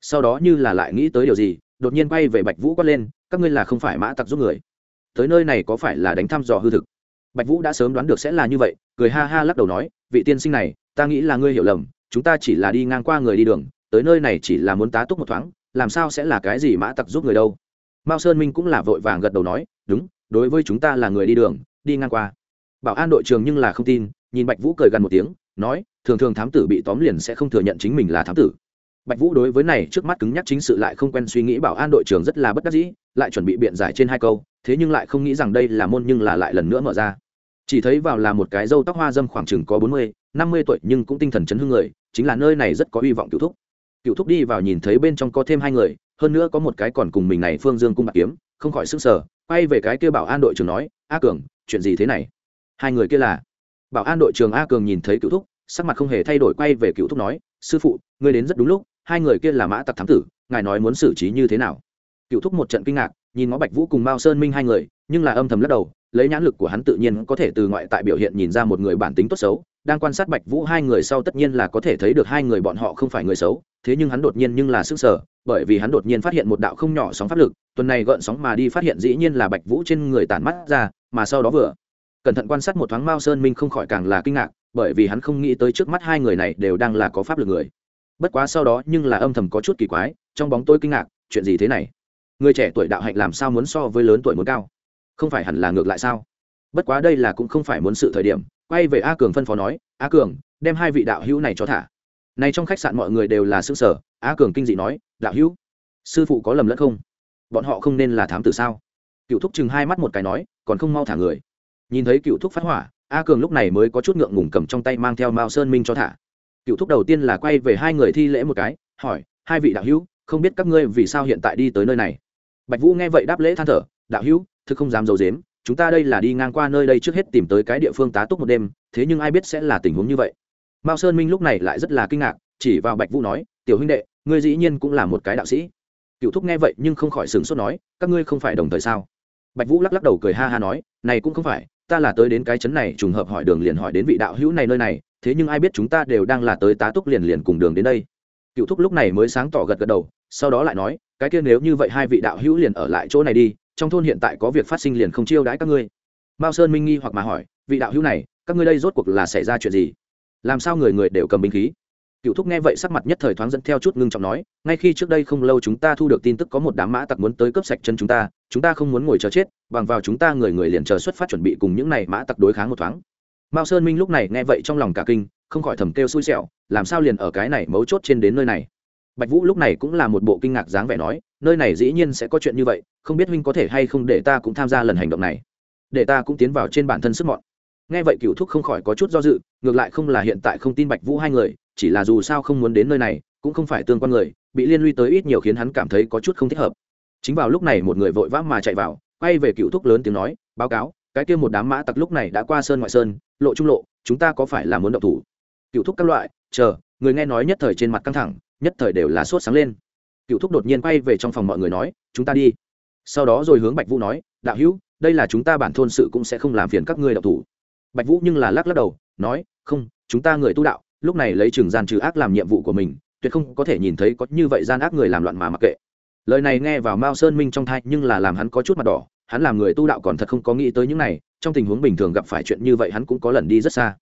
Sau đó như là lại nghĩ tới điều gì, đột nhiên bay về bạch vũ quát lên, các ngươi là không phải mã tặc giúp người. Tới nơi này có phải là đánh thăm dò hư thực? Bạch vũ đã sớm đoán được sẽ là như vậy, cười ha ha lắc đầu nói, vị tiên sinh này, ta nghĩ là ngươi hiểu lầm, chúng ta chỉ là đi ngang qua người đi đường, tới nơi này chỉ là muốn tá túc một thoáng, làm sao sẽ là cái gì mã tặc giúp người đâu? Mao sơn minh cũng là vội vàng gật đầu nói, đúng, đối với chúng ta là người đi đường, đi ngang qua. Bảo an đội trường nhưng là không tin, nhìn bạch vũ cười gần một tiếng, nói thường thường thám tử bị tóm liền sẽ không thừa nhận chính mình là thám tử. Bạch vũ đối với này trước mắt cứng nhắc chính sự lại không quen suy nghĩ bảo an đội trưởng rất là bất đắc dĩ, lại chuẩn bị biện giải trên hai câu, thế nhưng lại không nghĩ rằng đây là môn nhưng là lại lần nữa mở ra. Chỉ thấy vào là một cái râu tóc hoa dâm khoảng chừng có bốn mươi, năm mươi tuổi nhưng cũng tinh thần chấn hương người, chính là nơi này rất có hy vọng cựu thúc. Cựu thúc đi vào nhìn thấy bên trong có thêm hai người, hơn nữa có một cái còn cùng mình này phương dương cung bạc kiếm, không khỏi sức sở quay về cái kia bảo an đội trưởng nói, a cường, chuyện gì thế này? Hai người kia là, bảo an đội trưởng a cường nhìn thấy cựu thúc sắc mặt không hề thay đổi quay về cựu thúc nói, sư phụ, ngươi đến rất đúng lúc, hai người kia là mã tặc thám tử, ngài nói muốn xử trí như thế nào? Cựu thúc một trận kinh ngạc, nhìn ngó bạch vũ cùng mao sơn minh hai người, nhưng là âm thầm lắc đầu, lấy nhãn lực của hắn tự nhiên có thể từ ngoại tại biểu hiện nhìn ra một người bản tính tốt xấu, đang quan sát bạch vũ hai người sau tất nhiên là có thể thấy được hai người bọn họ không phải người xấu, thế nhưng hắn đột nhiên nhưng là sức sở bởi vì hắn đột nhiên phát hiện một đạo không nhỏ sóng pháp lực, tuần này gợn sóng mà đi phát hiện dĩ nhiên là bạch vũ trên người tản mắt ra, mà sau đó vừa cẩn thận quan sát một thoáng mao sơn minh không khỏi càng là kinh ngạc bởi vì hắn không nghĩ tới trước mắt hai người này đều đang là có pháp lực người. Bất quá sau đó nhưng là âm thầm có chút kỳ quái, trong bóng tôi kinh ngạc, chuyện gì thế này? Người trẻ tuổi đạo hạnh làm sao muốn so với lớn tuổi muốn cao? Không phải hẳn là ngược lại sao? Bất quá đây là cũng không phải muốn sự thời điểm, quay về a cường phân phó nói, a cường, đem hai vị đạo hữu này cho thả. Này trong khách sạn mọi người đều là xương sở a cường kinh dị nói, đạo hữu, sư phụ có lầm lẫn không? Bọn họ không nên là thám tử sao? Cựu thúc chừng hai mắt một cái nói, còn không mau thả người. Nhìn thấy cựu thúc phát hỏa a cường lúc này mới có chút ngượng ngùng cầm trong tay mang theo mao sơn minh cho thả. Cựu thúc đầu tiên là quay về hai người thi lễ một cái, hỏi, hai vị đạo hữu, không biết các ngươi vì sao hiện tại đi tới nơi này? Bạch vũ nghe vậy đáp lễ than thở, đạo hữu, thực không dám d i ấ u dếm chúng ta đây là đi ngang qua nơi đây trước hết tìm tới cái địa phương tá túc một đêm, thế nhưng ai biết sẽ là tình huống như vậy. Mao sơn minh lúc này lại rất là kinh ngạc, chỉ vào bạch vũ nói, tiểu huynh đệ, ngươi dĩ nhiên cũng là một cái đạo sĩ. Cựu thúc nghe vậy nhưng không khỏi sửng sốt nói, các ngươi không phải đồng thời sao? Bạch vũ lắc lắc đầu cười ha ha nói, này cũng không phải ta là tới đến cái chấn này trùng hợp hỏi đường liền hỏi đến vị đạo hữu này nơi này, thế nhưng ai biết chúng ta đều đang là tới tá túc liền liền cùng đường đến đây. Cựu thúc lúc này mới sáng tỏ gật gật đầu, sau đó lại nói, cái kia nếu như vậy hai vị đạo hữu liền ở lại chỗ này đi, trong thôn hiện tại có việc phát sinh liền không chiêu đãi các ngươi. Mao sơn minh nghi hoặc mà hỏi, vị đạo hữu này, các ngươi đây rốt cuộc là xảy ra chuyện gì? Làm sao người người đều cầm binh khí? Cựu thúc nghe vậy sắc mặt nhất thời thoáng dẫn theo chút ngưng trọng nói, ngay khi trước đây không lâu chúng ta thu được tin tức có một đám mã tặc muốn tới cướp sạch chân chúng ta chúng ta không muốn ngồi chờ chết, bằng vào chúng ta người người liền chờ xuất phát chuẩn bị cùng những này mã tặc đối kháng một thoáng. Mao sơn minh lúc này nghe vậy trong lòng cả kinh, không khỏi thầm kêu xui xẻo, làm sao liền ở cái này mấu chốt trên đến nơi này? Bạch vũ lúc này cũng là một bộ kinh ngạc dáng vẻ nói, nơi này dĩ nhiên sẽ có chuyện như vậy, không biết huynh có thể hay không để ta cũng tham gia lần hành động này. Để ta cũng tiến vào trên bản thân sức mọn nghe vậy cựu thúc không khỏi có chút do dự, ngược lại không là hiện tại không tin bạch vũ hai người, chỉ là dù sao không muốn đến nơi này, cũng không phải tương quan người, bị liên lụy tới ít nhiều khiến hắn cảm thấy có chút không thích hợp. Chính vào lúc này một người vội vã mà chạy vào, quay về cựu thúc lớn tiếng nói, báo cáo, cái kia một đám mã tặc lúc này đã qua sơn ngoại sơn, lộ trung lộ, chúng ta có phải là muốn động thủ? Cựu thúc các loại, chờ, người nghe nói nhất thời trên mặt căng thẳng, nhất thời đều là sốt sáng lên. Cựu thúc đột nhiên quay về trong phòng mọi người nói, chúng ta đi. Sau đó rồi hướng bạch vũ nói, đạo hữu, đây là chúng ta bản thôn sự cũng sẽ không làm phiền các ngươi đạo thủ bạch vũ nhưng là lắc lắc đầu, nói, không, chúng ta người tu đạo, lúc này lấy trường gian trừ ác làm nhiệm vụ của mình, tuyệt không có thể nhìn thấy có như vậy gian ác người làm loạn mà mặc kệ. Lời này nghe vào mao sơn minh trong thai, nhưng là làm hắn có chút mặt đỏ, hắn làm người tu đạo còn thật không có nghĩ tới những này, trong tình huống bình thường gặp phải chuyện như vậy hắn cũng có lần đi rất xa.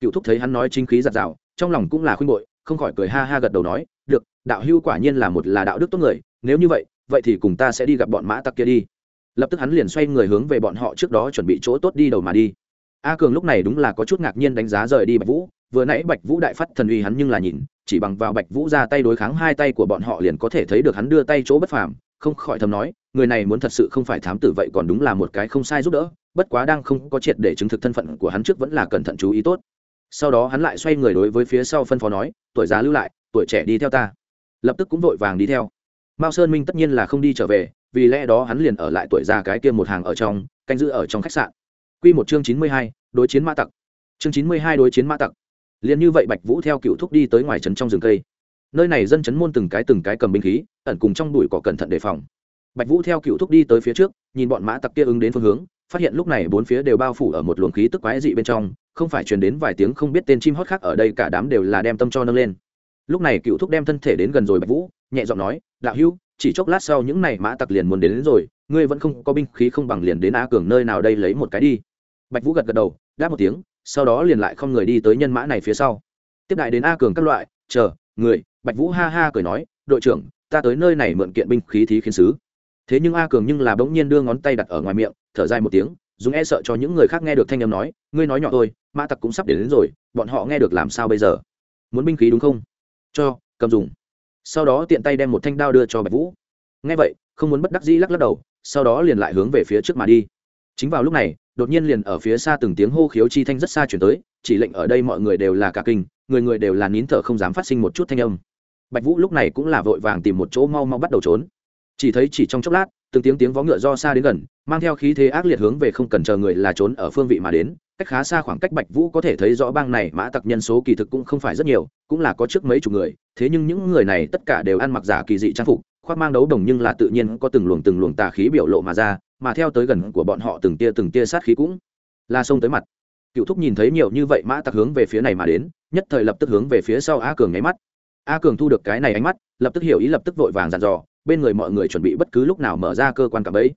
Cựu thúc thấy hắn nói chính khí giặt rào, trong lòng cũng là khuyên bội, không khỏi cười ha ha gật đầu nói, được, đạo hưu quả nhiên là một là đạo đức tốt người, nếu như vậy vậy thì cùng ta sẽ đi gặp bọn mã tặc kia đi. Lập tức hắn liền xoay người hướng về bọn họ trước đó chuẩn bị chỗ tốt đi đầu mà đi a cường lúc này đúng là có chút ngạc nhiên đánh giá rời đi bạch vũ, vừa nãy bạch vũ đại phát thần uy hắn nhưng là nhìn, chỉ bằng vào bạch vũ ra tay đối kháng hai tay của bọn họ liền có thể thấy được hắn đưa tay chỗ bất phàm, không khỏi thầm nói, người này muốn thật sự không phải thám tử vậy còn đúng là một cái không sai giúp đỡ, bất quá đang không có triệt để chứng thực thân phận của hắn trước vẫn là cẩn thận chú ý tốt. Sau đó hắn lại xoay người đối với phía sau phân phó nói, tuổi già lưu lại, tuổi trẻ đi theo ta. Lập tức cũng vội vàng đi theo. Mao sơn minh tất nhiên là không đi trở về, vì lẽ đó hắn liền ở lại tuổi già cái kia một hàng ở trong, canh giữ ở trong khách sạn. Quy một chương chín mươi hai đối chiến mã tặc. Chương chín mươi hai đối chiến mã tặc. Liên như vậy bạch vũ theo cựu thúc đi tới ngoài trấn trong rừng cây. Nơi này dân trấn môn từng cái từng cái cầm binh khí ẩn cùng trong bụi cỏ cẩn thận đề phòng. Bạch vũ theo cựu thúc đi tới phía trước nhìn bọn mã tặc kia ứng đến phương hướng phát hiện lúc này bốn phía đều bao phủ ở một luồng khí tức quái dị bên trong không phải truyền đến vài tiếng không biết tên chim hót khác ở đây cả đám đều là đem tâm cho nâng lên. Lúc này cựu thúc đem thân thể đến gần rồi bạch vũ nhẹ giọng nói đạo hữu chỉ chốc lát sau những này mã tặc liền muốn đến, đến rồi ngươi vẫn không có binh khí không bằng liền đến Á cường nơi nào đây lấy một cái đi bạch vũ gật gật đầu đáp một tiếng sau đó liền lại không người đi tới nhân mã này phía sau. Tiếp đại đến a cường các loại chờ người bạch vũ ha ha cười nói đội trưởng ta tới nơi này mượn kiện binh khí thí khiến sứ. Thế nhưng a cường nhưng là bỗng nhiên đưa ngón tay đặt ở ngoài miệng thở dài một tiếng dùng e sợ cho những người khác nghe được thanh âm nói ngươi nói nhỏ thôi mã tặc cũng sắp đến, đến rồi bọn họ nghe được làm sao bây giờ? Muốn binh khí đúng không? Cho cầm dùng. Sau đó tiện tay đem một thanh đao đưa cho bạch vũ. Nghe vậy không muốn bất đắc dĩ lắc lắc đầu sau đó liền lại hướng về phía trước mà đi. Chính vào lúc này đột nhiên liền ở phía xa từng tiếng hô khiếu chi thanh rất xa chuyển tới, chỉ lệnh ở đây mọi người đều là cả kinh, người người đều là nín thở không dám phát sinh một chút thanh âm. Bạch vũ lúc này cũng là vội vàng tìm một chỗ mau mau bắt đầu trốn. Chỉ thấy chỉ trong chốc lát, từng tiếng tiếng vó ngựa do xa đến gần, mang theo khí thế ác liệt hướng về không cần chờ người là trốn ở phương vị mà đến, cách khá xa khoảng cách bạch vũ có thể thấy rõ bang này mã tặc nhân số kỳ thực cũng không phải rất nhiều, cũng là có trước mấy chục người, thế nhưng những người này tất cả đều ăn mặc giả kỳ dị trang phục khoác mang đấu đồng nhưng là tự nhiên có từng luồng từng luồng tà khí biểu lộ mà ra, mà theo tới gần của bọn họ từng tia từng tia sát khí cũng là xông tới mặt. Cựu thúc nhìn thấy nhiều như vậy, mã tặc hướng về phía này mà đến, nhất thời lập tức hướng về phía sau a cường nháy mắt. A cường thu được cái này ánh mắt, lập tức hiểu ý, lập tức vội vàng dàn dò, bên người mọi người chuẩn bị bất cứ lúc nào mở ra cơ quan cả bẫy.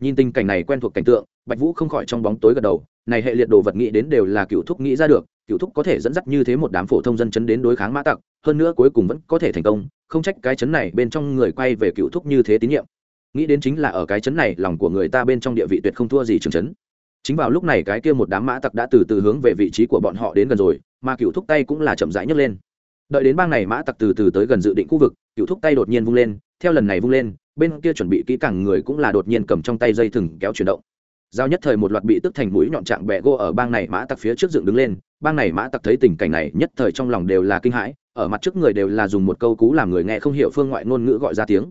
Nhìn tình cảnh này quen thuộc cảnh tượng, bạch vũ không khỏi trong bóng tối gật đầu này hệ liệt đồ vật nghĩ đến đều là cựu thúc nghĩ ra được, cựu thúc có thể dẫn dắt như thế một đám phổ thông dân chấn đến đối kháng mã tặc, hơn nữa cuối cùng vẫn có thể thành công, không trách cái chấn này bên trong người quay về cựu thúc như thế tín nhiệm. Nghĩ đến chính là ở cái chấn này, lòng của người ta bên trong địa vị tuyệt không thua gì trường chấn. Chính vào lúc này cái kia một đám mã tặc đã từ từ hướng về vị trí của bọn họ đến gần rồi, mà cựu thúc tay cũng là chậm rãi nhấc lên. Đợi đến bang này mã tặc từ từ tới gần dự định khu vực, cựu thúc tay đột nhiên vung lên, theo lần này vung lên, bên kia chuẩn bị kỹ càng người cũng là đột nhiên cầm trong tay dây thừng kéo chuyển động giao nhất thời một loạt bị tức thành mũi nhọn trạng bẹ gỗ ở bang này mã tặc phía trước dựng đứng lên. Bang này mã tặc thấy tình cảnh này, nhất thời trong lòng đều là kinh hãi, ở mặt trước người đều là dùng một câu cú làm người nghe không hiểu phương ngoại ngôn ngữ gọi ra tiếng.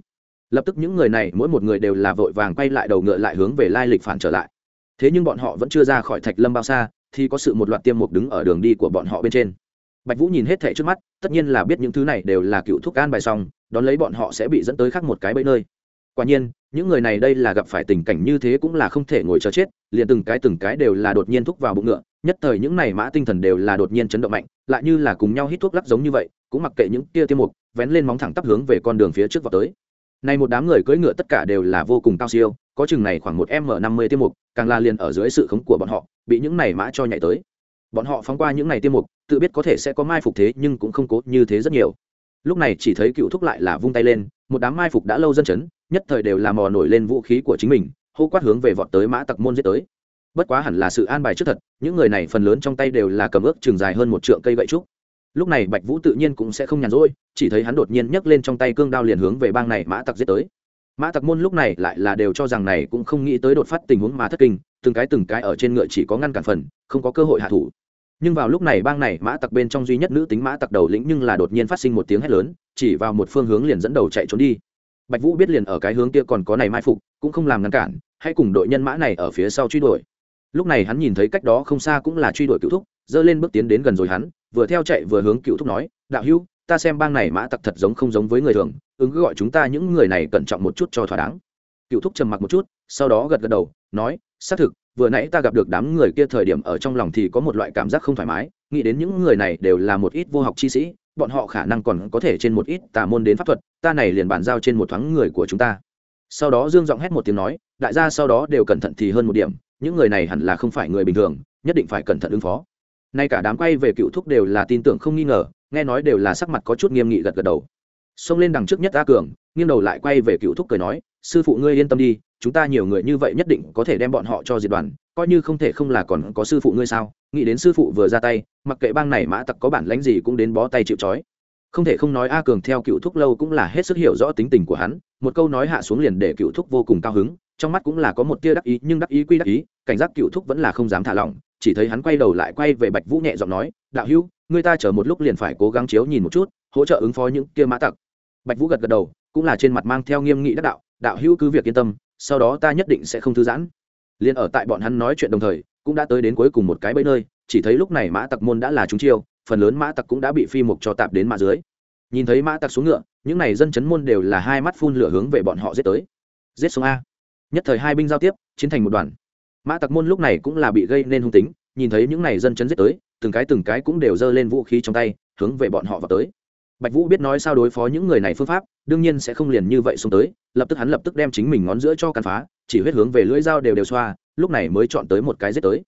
Lập tức những người này, mỗi một người đều là vội vàng quay lại đầu ngựa lại hướng về lai lịch phản trở lại. Thế nhưng bọn họ vẫn chưa ra khỏi thạch lâm bao xa, thì có sự một loạt tiêm mục đứng ở đường đi của bọn họ bên trên. Bạch vũ nhìn hết thẻ trước mắt, tất nhiên là biết những thứ này đều là cựu thuốc an bài xong, đón lấy bọn họ sẽ bị dẫn tới khác một cái bẫy nơi quả nhiên, những người này đây là gặp phải tình cảnh như thế cũng là không thể ngồi chờ chết, liền từng cái từng cái đều là đột nhiên thúc vào bụng ngựa, nhất thời những này mã tinh thần đều là đột nhiên chấn động mạnh, lại như là cùng nhau hít thuốc lắc giống như vậy, cũng mặc kệ những tia tiêm mục, vén lên móng thẳng tắp hướng về con đường phía trước vào tới. Này một đám người cưỡi ngựa tất cả đều là vô cùng cao siêu, có chừng này khoảng một m năm mươi tiêm mục, càng là liền ở dưới sự khống của bọn họ, bị những này mã cho nhảy tới. Bọn họ phóng qua những này tiêm mục, tự biết có thể sẽ có mai phục thế nhưng cũng không cố như thế rất nhiều. Lúc này chỉ thấy cựu thúc lại là vung tay lên một đám mai phục đã lâu dân chấn, nhất thời đều làm mò nổi lên vũ khí của chính mình, hô quát hướng về vọt tới mã tặc môn giết tới. Bất quá hẳn là sự an bài trước thật, những người này phần lớn trong tay đều là cầm ước trường dài hơn một trượng cây gậy trúc. Lúc này bạch vũ tự nhiên cũng sẽ không nhàn rỗi, chỉ thấy hắn đột nhiên nhấc lên trong tay cương đao liền hướng về bang này mã tặc giết tới. Mã tặc môn lúc này lại là đều cho rằng này cũng không nghĩ tới đột phát tình huống mà thất kinh, từng cái từng cái ở trên ngựa chỉ có ngăn cản phần, không có cơ hội hạ thủ nhưng vào lúc này bang này, mã tặc bên trong duy nhất nữ tính mã tặc đầu lĩnh nhưng là đột nhiên phát sinh một tiếng hét lớn, chỉ vào một phương hướng liền dẫn đầu chạy trốn đi. Bạch vũ biết liền ở cái hướng kia còn có này mai phục, cũng không làm ngăn cản, hãy cùng đội nhân mã này ở phía sau truy đuổi. Lúc này hắn nhìn thấy cách đó không xa cũng là truy đuổi cựu thúc dơ lên bước tiến đến gần rồi hắn, vừa theo chạy vừa hướng cựu thúc nói, đạo hữu, ta xem bang này mã tặc thật giống không giống với người thường, ứng gọi chúng ta những người này cẩn trọng một chút cho thỏa đáng. Cựu thúc trầm mặc một chút, sau đó gật gật đầu, nói, xác thực vừa nãy ta gặp được đám người kia thời điểm ở trong lòng thì có một loại cảm giác không thoải mái, nghĩ đến những người này đều là một ít vô học chi sĩ, bọn họ khả năng còn có thể trên một ít tà môn đến pháp thuật, ta này liền bàn giao trên một thoáng người của chúng ta. Sau đó dương giọng hét một tiếng nói, đại gia sau đó đều cẩn thận thì hơn một điểm, những người này hẳn là không phải người bình thường, nhất định phải cẩn thận ứng phó. Nay cả đám quay về cựu thúc đều là tin tưởng không nghi ngờ, nghe nói đều là sắc mặt có chút nghiêm nghị gật gật đầu. Xông lên đằng trước nhất a cường, nghiêng đầu lại quay về cựu thúc cười nói, sư phụ ngươi yên tâm đi chúng ta nhiều người như vậy nhất định có thể đem bọn họ cho diệt đoàn, coi như không thể không là còn có sư phụ ngươi sao? Nghĩ đến sư phụ vừa ra tay, mặc kệ bang này mã tặc có bản lãnh gì cũng đến bó tay chịu trói. Không thể không nói a cường theo cựu thúc lâu cũng là hết sức hiểu rõ tính tình của hắn, một câu nói hạ xuống liền để cựu thúc vô cùng cao hứng, trong mắt cũng là có một tia đắc ý, nhưng đắc ý quy đắc ý, cảnh giác cựu thúc vẫn là không dám thả lỏng, chỉ thấy hắn quay đầu lại quay về bạch vũ nhẹ giọng nói, đạo hữu, người ta chờ một lúc liền phải cố gắng chiếu nhìn một chút, hỗ trợ ứng phó những kia mã tặc. Bạch vũ gật gật đầu, cũng là trên mặt mang theo nghiêm nghị đắc đạo đạo hữu cứ việc yên tâm sau đó ta nhất định sẽ không thư giãn. Liền ở tại bọn hắn nói chuyện đồng thời, cũng đã tới đến cuối cùng một cái bẫy nơi, chỉ thấy lúc này mã tặc môn đã là chúng chiêu, phần lớn mã tặc cũng đã bị phi mục cho tạp đến mã dưới. Nhìn thấy mã tặc xuống ngựa, những này dân chấn môn đều là hai mắt phun lửa hướng về bọn họ giết tới. Giết xuống a. Nhất thời hai binh giao tiếp, chiến thành một đoàn. Mã tặc môn lúc này cũng là bị gây nên hung tính, nhìn thấy những này dân chấn giết tới, từng cái từng cái cũng đều giơ lên vũ khí trong tay, hướng về bọn họ vào tới bạch vũ biết nói sao đối phó những người này phương pháp, đương nhiên sẽ không liền như vậy xuống tới, lập tức hắn lập tức đem chính mình ngón giữa cho cắn phá, chỉ huyết hướng về lưỡi dao đều đều xoa, lúc này mới chọn tới một cái giết tới.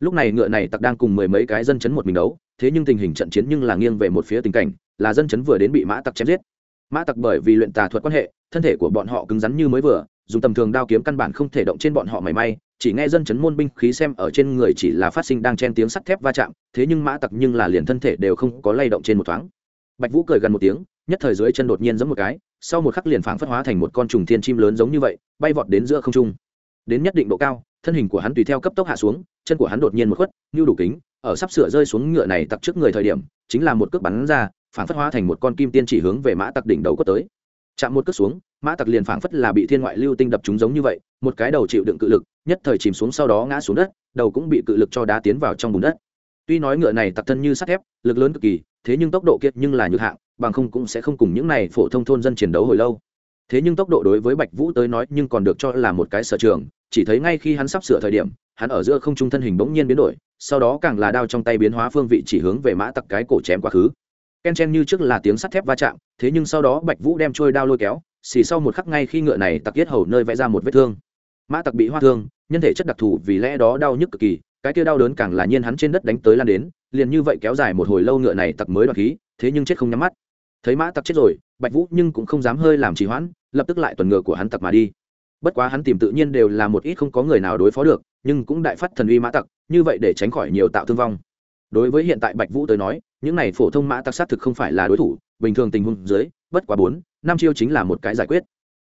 Lúc này ngựa này tặc đang cùng mười mấy cái dân chấn một mình đấu, thế nhưng tình hình trận chiến nhưng là nghiêng về một phía tình cảnh, là dân chấn vừa đến bị mã tặc chém giết. Mã tặc bởi vì luyện tà thuật quan hệ, thân thể của bọn họ cứng rắn như mới vừa, dùng tầm thường đao kiếm căn bản không thể động trên bọn họ mảy may, chỉ nghe dân chấn môn binh khí xem ở trên người chỉ là phát sinh đang chen tiếng sắt thép va chạm, thế nhưng mã tặc nhưng là liền thân thể đều không có lay động trên một thoáng bạch vũ cười gần một tiếng, nhất thời dưới chân đột nhiên giống một cái, sau một khắc liền phảng phất hóa thành một con trùng thiên chim lớn giống như vậy, bay vọt đến giữa không trung. Đến nhất định độ cao, thân hình của hắn tùy theo cấp tốc hạ xuống, chân của hắn đột nhiên một khuất, như đủ kính, ở sắp sửa rơi xuống ngựa này tặc trước người thời điểm, chính là một cước bắn ra, phảng phất hóa thành một con kim tiên chỉ hướng về mã tặc đỉnh đầu có tới. Chạm một cước xuống, mã tặc liền phảng phất là bị thiên ngoại lưu tinh đập trúng giống như vậy, một cái đầu chịu đựng cự lực, nhất thời chìm xuống sau đó ngã xuống đất, đầu cũng bị cự lực cho đá tiến vào trong bùn đất. Tuy nói ngựa này tặc thân như sắt thép, lực lớn cực kỳ thế nhưng tốc độ kiệt nhưng là nhược hạng, bằng không cũng sẽ không cùng những này phổ thông thôn dân chiến đấu hồi lâu. Thế nhưng tốc độ đối với bạch vũ tới nói nhưng còn được cho là một cái sở trường, chỉ thấy ngay khi hắn sắp sửa thời điểm, hắn ở giữa không trung thân hình bỗng nhiên biến đổi, sau đó càng là đao trong tay biến hóa phương vị chỉ hướng về mã tặc cái cổ chém quá khứ. Ken chen như trước là tiếng sắt thép va chạm, thế nhưng sau đó bạch vũ đem trôi đao lôi kéo, xì sau một khắc ngay khi ngựa này tặc yết hầu nơi vẽ ra một vết thương. Mã tặc bị hoa thương, nhân thể chất đặc thù vì lẽ đó đau nhức cực kỳ, cái kia đau đớn càng là nhiên hắn trên đất đánh tới lan đến liền như vậy kéo dài một hồi lâu ngựa này tặc mới đoạt khí, thế nhưng chết không nhắm mắt. Thấy mã tặc chết rồi, bạch vũ nhưng cũng không dám hơi làm trì hoãn, lập tức lại tuần ngựa của hắn tặc mà đi. Bất quá hắn tìm tự nhiên đều là một ít không có người nào đối phó được, nhưng cũng đại phát thần uy mã tặc, như vậy để tránh khỏi nhiều tạo thương vong. Đối với hiện tại bạch vũ tới nói, những này phổ thông mã tặc sát thực không phải là đối thủ, bình thường tình huống dưới, bất quá bốn, năm chiêu chính là một cái giải quyết.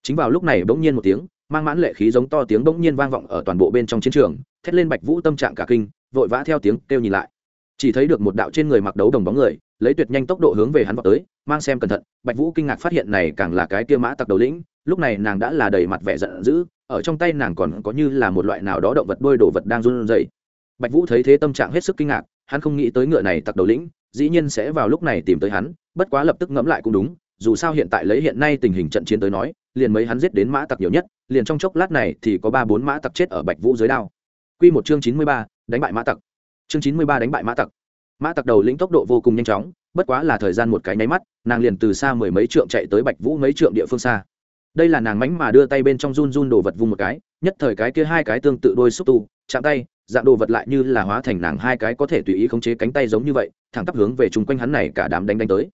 Chính vào lúc này bỗng nhiên một tiếng, mang mãn lệ khí giống to tiếng bỗng nhiên vang vọng ở toàn bộ bên trong chiến trường, thét lên bạch vũ tâm trạng cả kinh, vội vã theo tiếng kêu nhìn lại chỉ thấy được một đạo trên người mặc đấu đồng bóng người, lấy tuyệt nhanh tốc độ hướng về hắn vào tới, mang xem cẩn thận, bạch vũ kinh ngạc phát hiện này càng là cái kia mã tặc đầu lĩnh, lúc này nàng đã là đầy mặt vẻ giận dữ, ở trong tay nàng còn có như là một loại nào đó động vật đôi đồ vật đang run rẩy. Bạch vũ thấy thế tâm trạng hết sức kinh ngạc, hắn không nghĩ tới ngựa này tặc đầu lĩnh, dĩ nhiên sẽ vào lúc này tìm tới hắn, bất quá lập tức ngẫm lại cũng đúng, dù sao hiện tại lấy hiện nay tình hình trận chiến tới nói, liền mấy hắn giết đến mã tặc nhiều nhất, liền trong chốc lát này thì có ba bốn mã tặc chết ở bạch vũ dưới đao. Q một chương chín mươi ba, đánh bại mã tặc chương chín mươi ba đánh bại mã tặc. Mã tặc đầu lĩnh tốc độ vô cùng nhanh chóng, bất quá là thời gian một cái nháy mắt, nàng liền từ xa mười mấy trượng chạy tới bạch vũ mấy trượng địa phương xa. Đây là nàng mánh mà đưa tay bên trong run run đồ vật vung một cái, nhất thời cái kia hai cái tương tự đôi xúc tu, chạm tay, dạng đồ vật lại như là hóa thành nàng hai cái có thể tùy ý khống chế cánh tay giống như vậy, thẳng tắp hướng về chung quanh hắn này cả đám đánh đánh tới.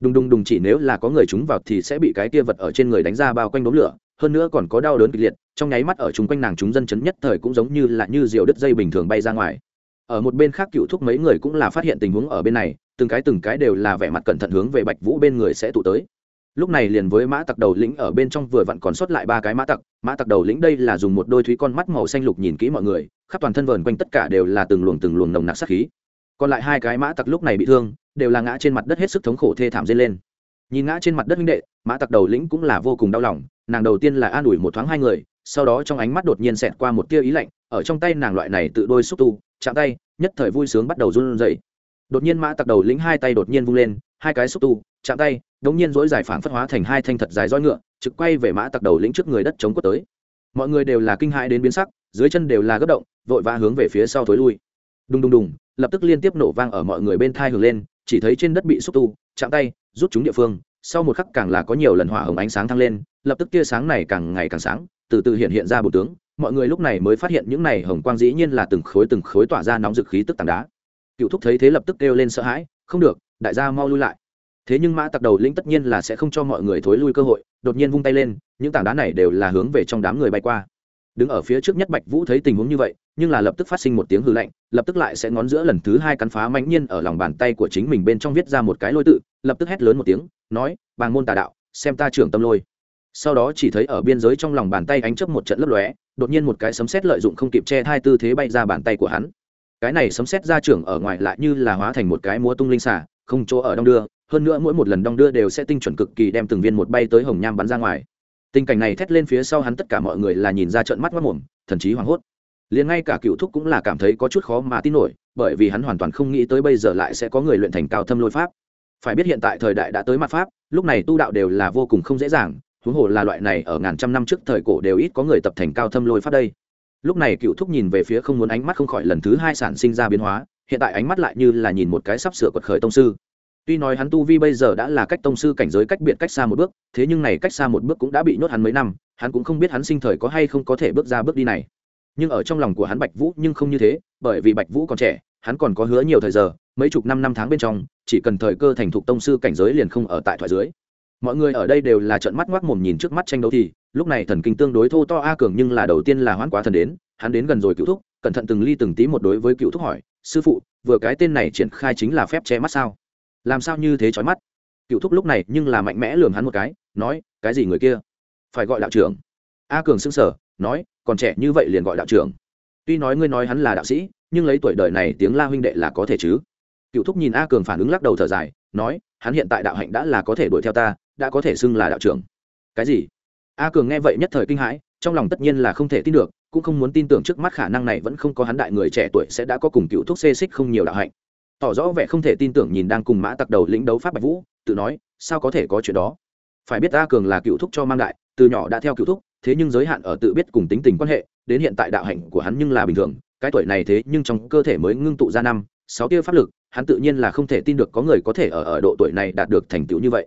Đùng đùng đùng chỉ nếu là có người chúng vào thì sẽ bị cái kia vật ở trên người đánh ra bao quanh đốm lửa, hơn nữa còn có đau đớn kịch liệt, trong nháy mắt ở chung quanh nàng chúng dân chấn nhất thời cũng giống như là như diều đứt dây bình thường bay ra ngoài ở một bên khác cựu thúc mấy người cũng là phát hiện tình huống ở bên này, từng cái từng cái đều là vẻ mặt cẩn thận hướng về bạch vũ bên người sẽ tụ tới. Lúc này liền với mã tặc đầu lĩnh ở bên trong vừa vặn còn sót lại ba cái mã tặc mã tặc đầu lĩnh đây là dùng một đôi thúy con mắt màu xanh lục nhìn kỹ mọi người, khắp toàn thân vờn quanh tất cả đều là từng luồng từng luồng nồng nặc sát khí. Còn lại hai cái mã tặc lúc này bị thương, đều là ngã trên mặt đất hết sức thống khổ thê thảm dây lên. Nhìn ngã trên mặt đất minh đệ, mã tặc đầu lĩnh cũng là vô cùng đau lòng, nàng đầu tiên là an ủi một thoáng hai người, sau đó trong ánh mắt đột nhiên xẹt qua một tia ý lạnh, ở trong tay nàng loại này tự đôi xúc tu chạm tay, nhất thời vui sướng bắt đầu run rẩy. Đột nhiên mã tặc đầu lĩnh hai tay đột nhiên vung lên, hai cái xúc tu, chạm tay, đống nhiên dỗi dài phản phất hóa thành hai thanh thật dài roi ngựa, trực quay về mã tặc đầu lĩnh trước người đất chống quất tới. Mọi người đều là kinh hãi đến biến sắc, dưới chân đều là gấp động, vội vã hướng về phía sau thối lui. Đùng đùng đùng, lập tức liên tiếp nổ vang ở mọi người bên thai hưởng lên, chỉ thấy trên đất bị xúc tu, chạm tay, rút chúng địa phương, sau một khắc càng là có nhiều lần hỏa hồng ánh sáng thăng lên, lập tức tia sáng này càng ngày càng sáng, từ từ hiện hiện ra bộ tướng mọi người lúc này mới phát hiện những này hồng quang dĩ nhiên là từng khối từng khối tỏa ra nóng dực khí tức tảng đá. Cựu thúc thấy thế lập tức kêu lên sợ hãi, không được, đại gia mau lui lại. Thế nhưng mã tặc đầu lĩnh tất nhiên là sẽ không cho mọi người thối lui cơ hội, đột nhiên vung tay lên, những tảng đá này đều là hướng về trong đám người bay qua. Đứng ở phía trước nhất bạch vũ thấy tình huống như vậy, nhưng là lập tức phát sinh một tiếng hư lạnh, lập tức lại sẽ ngón giữa lần thứ hai cắn phá mãnh nhiên ở lòng bàn tay của chính mình bên trong viết ra một cái lôi tự, lập tức hét lớn một tiếng, nói, bàng môn tà đạo, xem ta trưởng tâm lôi. Sau đó chỉ thấy ở biên giới trong lòng bàn tay ánh chớp một trận lấp lóe đột nhiên một cái sấm sét lợi dụng không kịp che hai tư thế bay ra bàn tay của hắn. Cái này sấm sét ra trưởng ở ngoài lại như là hóa thành một cái múa tung linh xả không chỗ ở đong đưa. Hơn nữa mỗi một lần đong đưa đều sẽ tinh chuẩn cực kỳ đem từng viên một bay tới hồng nham bắn ra ngoài. Tình cảnh này thét lên phía sau hắn tất cả mọi người là nhìn ra trận mắt mất mồm thần chí hoảng hốt. Liền ngay cả cựu thúc cũng là cảm thấy có chút khó mà tin nổi, bởi vì hắn hoàn toàn không nghĩ tới bây giờ lại sẽ có người luyện thành cao thâm lôi pháp. Phải biết hiện tại thời đại đã tới mặt pháp, lúc này tu đạo đều là vô cùng không dễ dàng huống hồ là loại này ở ngàn trăm năm trước thời cổ đều ít có người tập thành cao thâm lôi pháp đây. Lúc này cựu thúc nhìn về phía không muốn ánh mắt không khỏi lần thứ hai sản sinh ra biến hóa, hiện tại ánh mắt lại như là nhìn một cái sắp sửa quật khởi tông sư. Tuy nói hắn tu vi bây giờ đã là cách tông sư cảnh giới cách biệt cách xa một bước, thế nhưng này cách xa một bước cũng đã bị nhốt hắn mấy năm, hắn cũng không biết hắn sinh thời có hay không có thể bước ra bước đi này. Nhưng ở trong lòng của hắn bạch vũ nhưng không như thế, bởi vì bạch vũ còn trẻ, hắn còn có hứa nhiều thời giờ, mấy chục năm năm tháng bên trong, chỉ cần thời cơ thành thục tông sư cảnh giới liền không ở tại thoại dưới mọi người ở đây đều là trợn mắt ngoác mồm nhìn trước mắt tranh đấu thì, lúc này thần kinh tương đối thô to a cường nhưng là đầu tiên là hoãn quá thần đến, hắn đến gần rồi cựu thúc, cẩn thận từng ly từng tí một đối với cựu thúc hỏi, sư phụ, vừa cái tên này triển khai chính là phép che mắt sao? Làm sao như thế trói mắt? Cựu thúc lúc này nhưng là mạnh mẽ lường hắn một cái, nói, cái gì người kia? Phải gọi đạo trưởng. A cường xưng sở nói, còn trẻ như vậy liền gọi đạo trưởng. Tuy nói ngươi nói hắn là đạo sĩ, nhưng lấy tuổi đời này tiếng la huynh đệ là có thể chứ? Cựu thúc nhìn a cường phản ứng lắc đầu thở dài, nói, hắn hiện tại đạo hạnh đã là có thể đuổi theo ta đã có thể xưng là đạo trưởng. Cái gì? A cường nghe vậy nhất thời kinh hãi, trong lòng tất nhiên là không thể tin được, cũng không muốn tin tưởng trước mắt khả năng này vẫn không có hắn đại người trẻ tuổi sẽ đã có cùng cựu thúc xê xích không nhiều đạo hạnh. Tỏ rõ vẻ không thể tin tưởng nhìn đang cùng mã tặc đầu lĩnh đấu pháp bạch vũ, tự nói, sao có thể có chuyện đó? Phải biết a cường là cựu thúc cho mang đại, từ nhỏ đã theo cựu thúc, thế nhưng giới hạn ở tự biết cùng tính tình quan hệ, đến hiện tại đạo hạnh của hắn nhưng là bình thường, cái tuổi này thế nhưng trong cơ thể mới ngưng tụ ra năm, sáu tia pháp lực, hắn tự nhiên là không thể tin được có người có thể ở ở độ tuổi này đạt được thành tựu như vậy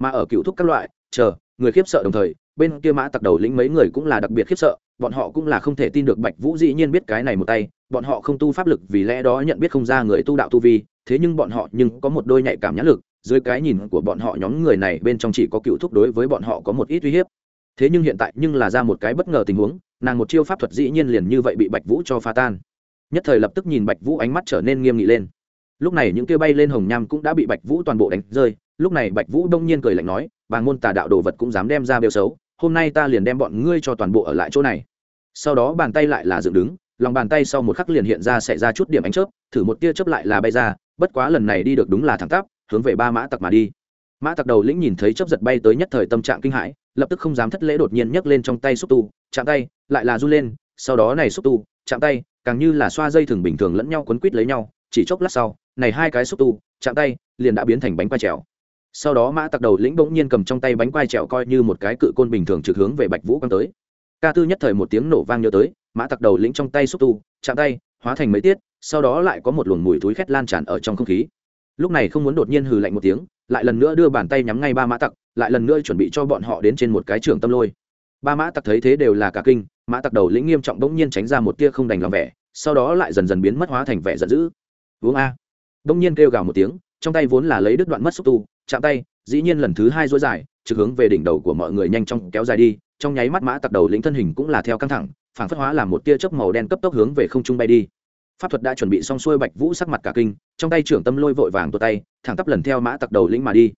mà ở cựu thúc các loại, chờ, người khiếp sợ đồng thời, bên kia mã tặc đầu lĩnh mấy người cũng là đặc biệt khiếp sợ, bọn họ cũng là không thể tin được bạch vũ dĩ nhiên biết cái này một tay, bọn họ không tu pháp lực vì lẽ đó nhận biết không ra người tu đạo tu vi, thế nhưng bọn họ nhưng có một đôi nhạy cảm nhãn lực, dưới cái nhìn của bọn họ nhóm người này bên trong chỉ có cựu thúc đối với bọn họ có một ít uy hiếp. Thế nhưng hiện tại nhưng là ra một cái bất ngờ tình huống, nàng một chiêu pháp thuật dĩ nhiên liền như vậy bị bạch vũ cho phá tan. Nhất thời lập tức nhìn bạch vũ ánh mắt trở nên nghiêm nghị lên. Lúc này những kia bay lên hồng nham cũng đã bị bạch vũ toàn bộ đánh rơi lúc này bạch vũ đông nhiên cười lạnh nói bà ngôn tà đạo đồ vật cũng dám đem ra bêu xấu, hôm nay ta liền đem bọn ngươi cho toàn bộ ở lại chỗ này. Sau đó bàn tay lại là dựng đứng, lòng bàn tay sau một khắc liền hiện ra xảy ra chút điểm ánh chớp, thử một tia chớp lại là bay ra, bất quá lần này đi được đúng là thẳng tắp, hướng về ba mã tặc mà đi. Mã tặc đầu lĩnh nhìn thấy chớp giật bay tới nhất thời tâm trạng kinh hãi, lập tức không dám thất lễ đột nhiên nhấc lên trong tay xúc tu, chạm tay, lại là run lên, sau đó này xúc tu, chạm tay, càng như là xoa dây thừng bình thường lẫn nhau quấn quít lấy nhau, chỉ chốc lát sau, này hai cái xúc tu, chạm tay, liền đã biến thành bánh quai trèo sau đó mã tặc đầu lĩnh bỗng nhiên cầm trong tay bánh quai trèo coi như một cái cự côn bình thường trực hướng về bạch vũ quang tới. Ca tư nhất thời một tiếng nổ vang nhớ tới, mã tặc đầu lĩnh trong tay xúc tu, chạm tay, hóa thành mấy tiết, sau đó lại có một luồng mùi thúi khét lan tràn ở trong không khí. Lúc này không muốn đột nhiên hừ lạnh một tiếng, lại lần nữa đưa bàn tay nhắm ngay ba mã tặc, lại lần nữa chuẩn bị cho bọn họ đến trên một cái trường tâm lôi. Ba mã tặc thấy thế đều là cả kinh, mã tặc đầu lĩnh nghiêm trọng bỗng nhiên tránh ra một tia không đành lòng vẻ, sau đó lại dần dần biến mất hóa thành vẻ giận dữ. Uống a! Bỗng nhiên kêu gào một tiếng, trong tay vốn là lấy đứt đoạn mất xúc tu chạm tay, dĩ nhiên lần thứ hai dối dài, trực hướng về đỉnh đầu của mọi người nhanh chóng kéo dài đi, trong nháy mắt mã tặc đầu lĩnh thân hình cũng là theo căng thẳng phản phất hóa làm một tia chớp màu đen cấp tốc hướng về không trung bay đi. Pháp thuật đã chuẩn bị xong xuôi bạch vũ sắc mặt cả kinh, trong tay trưởng tâm lôi vội vàng tuột tay, thẳng tắp lần theo mã tặc đầu lĩnh mà đi.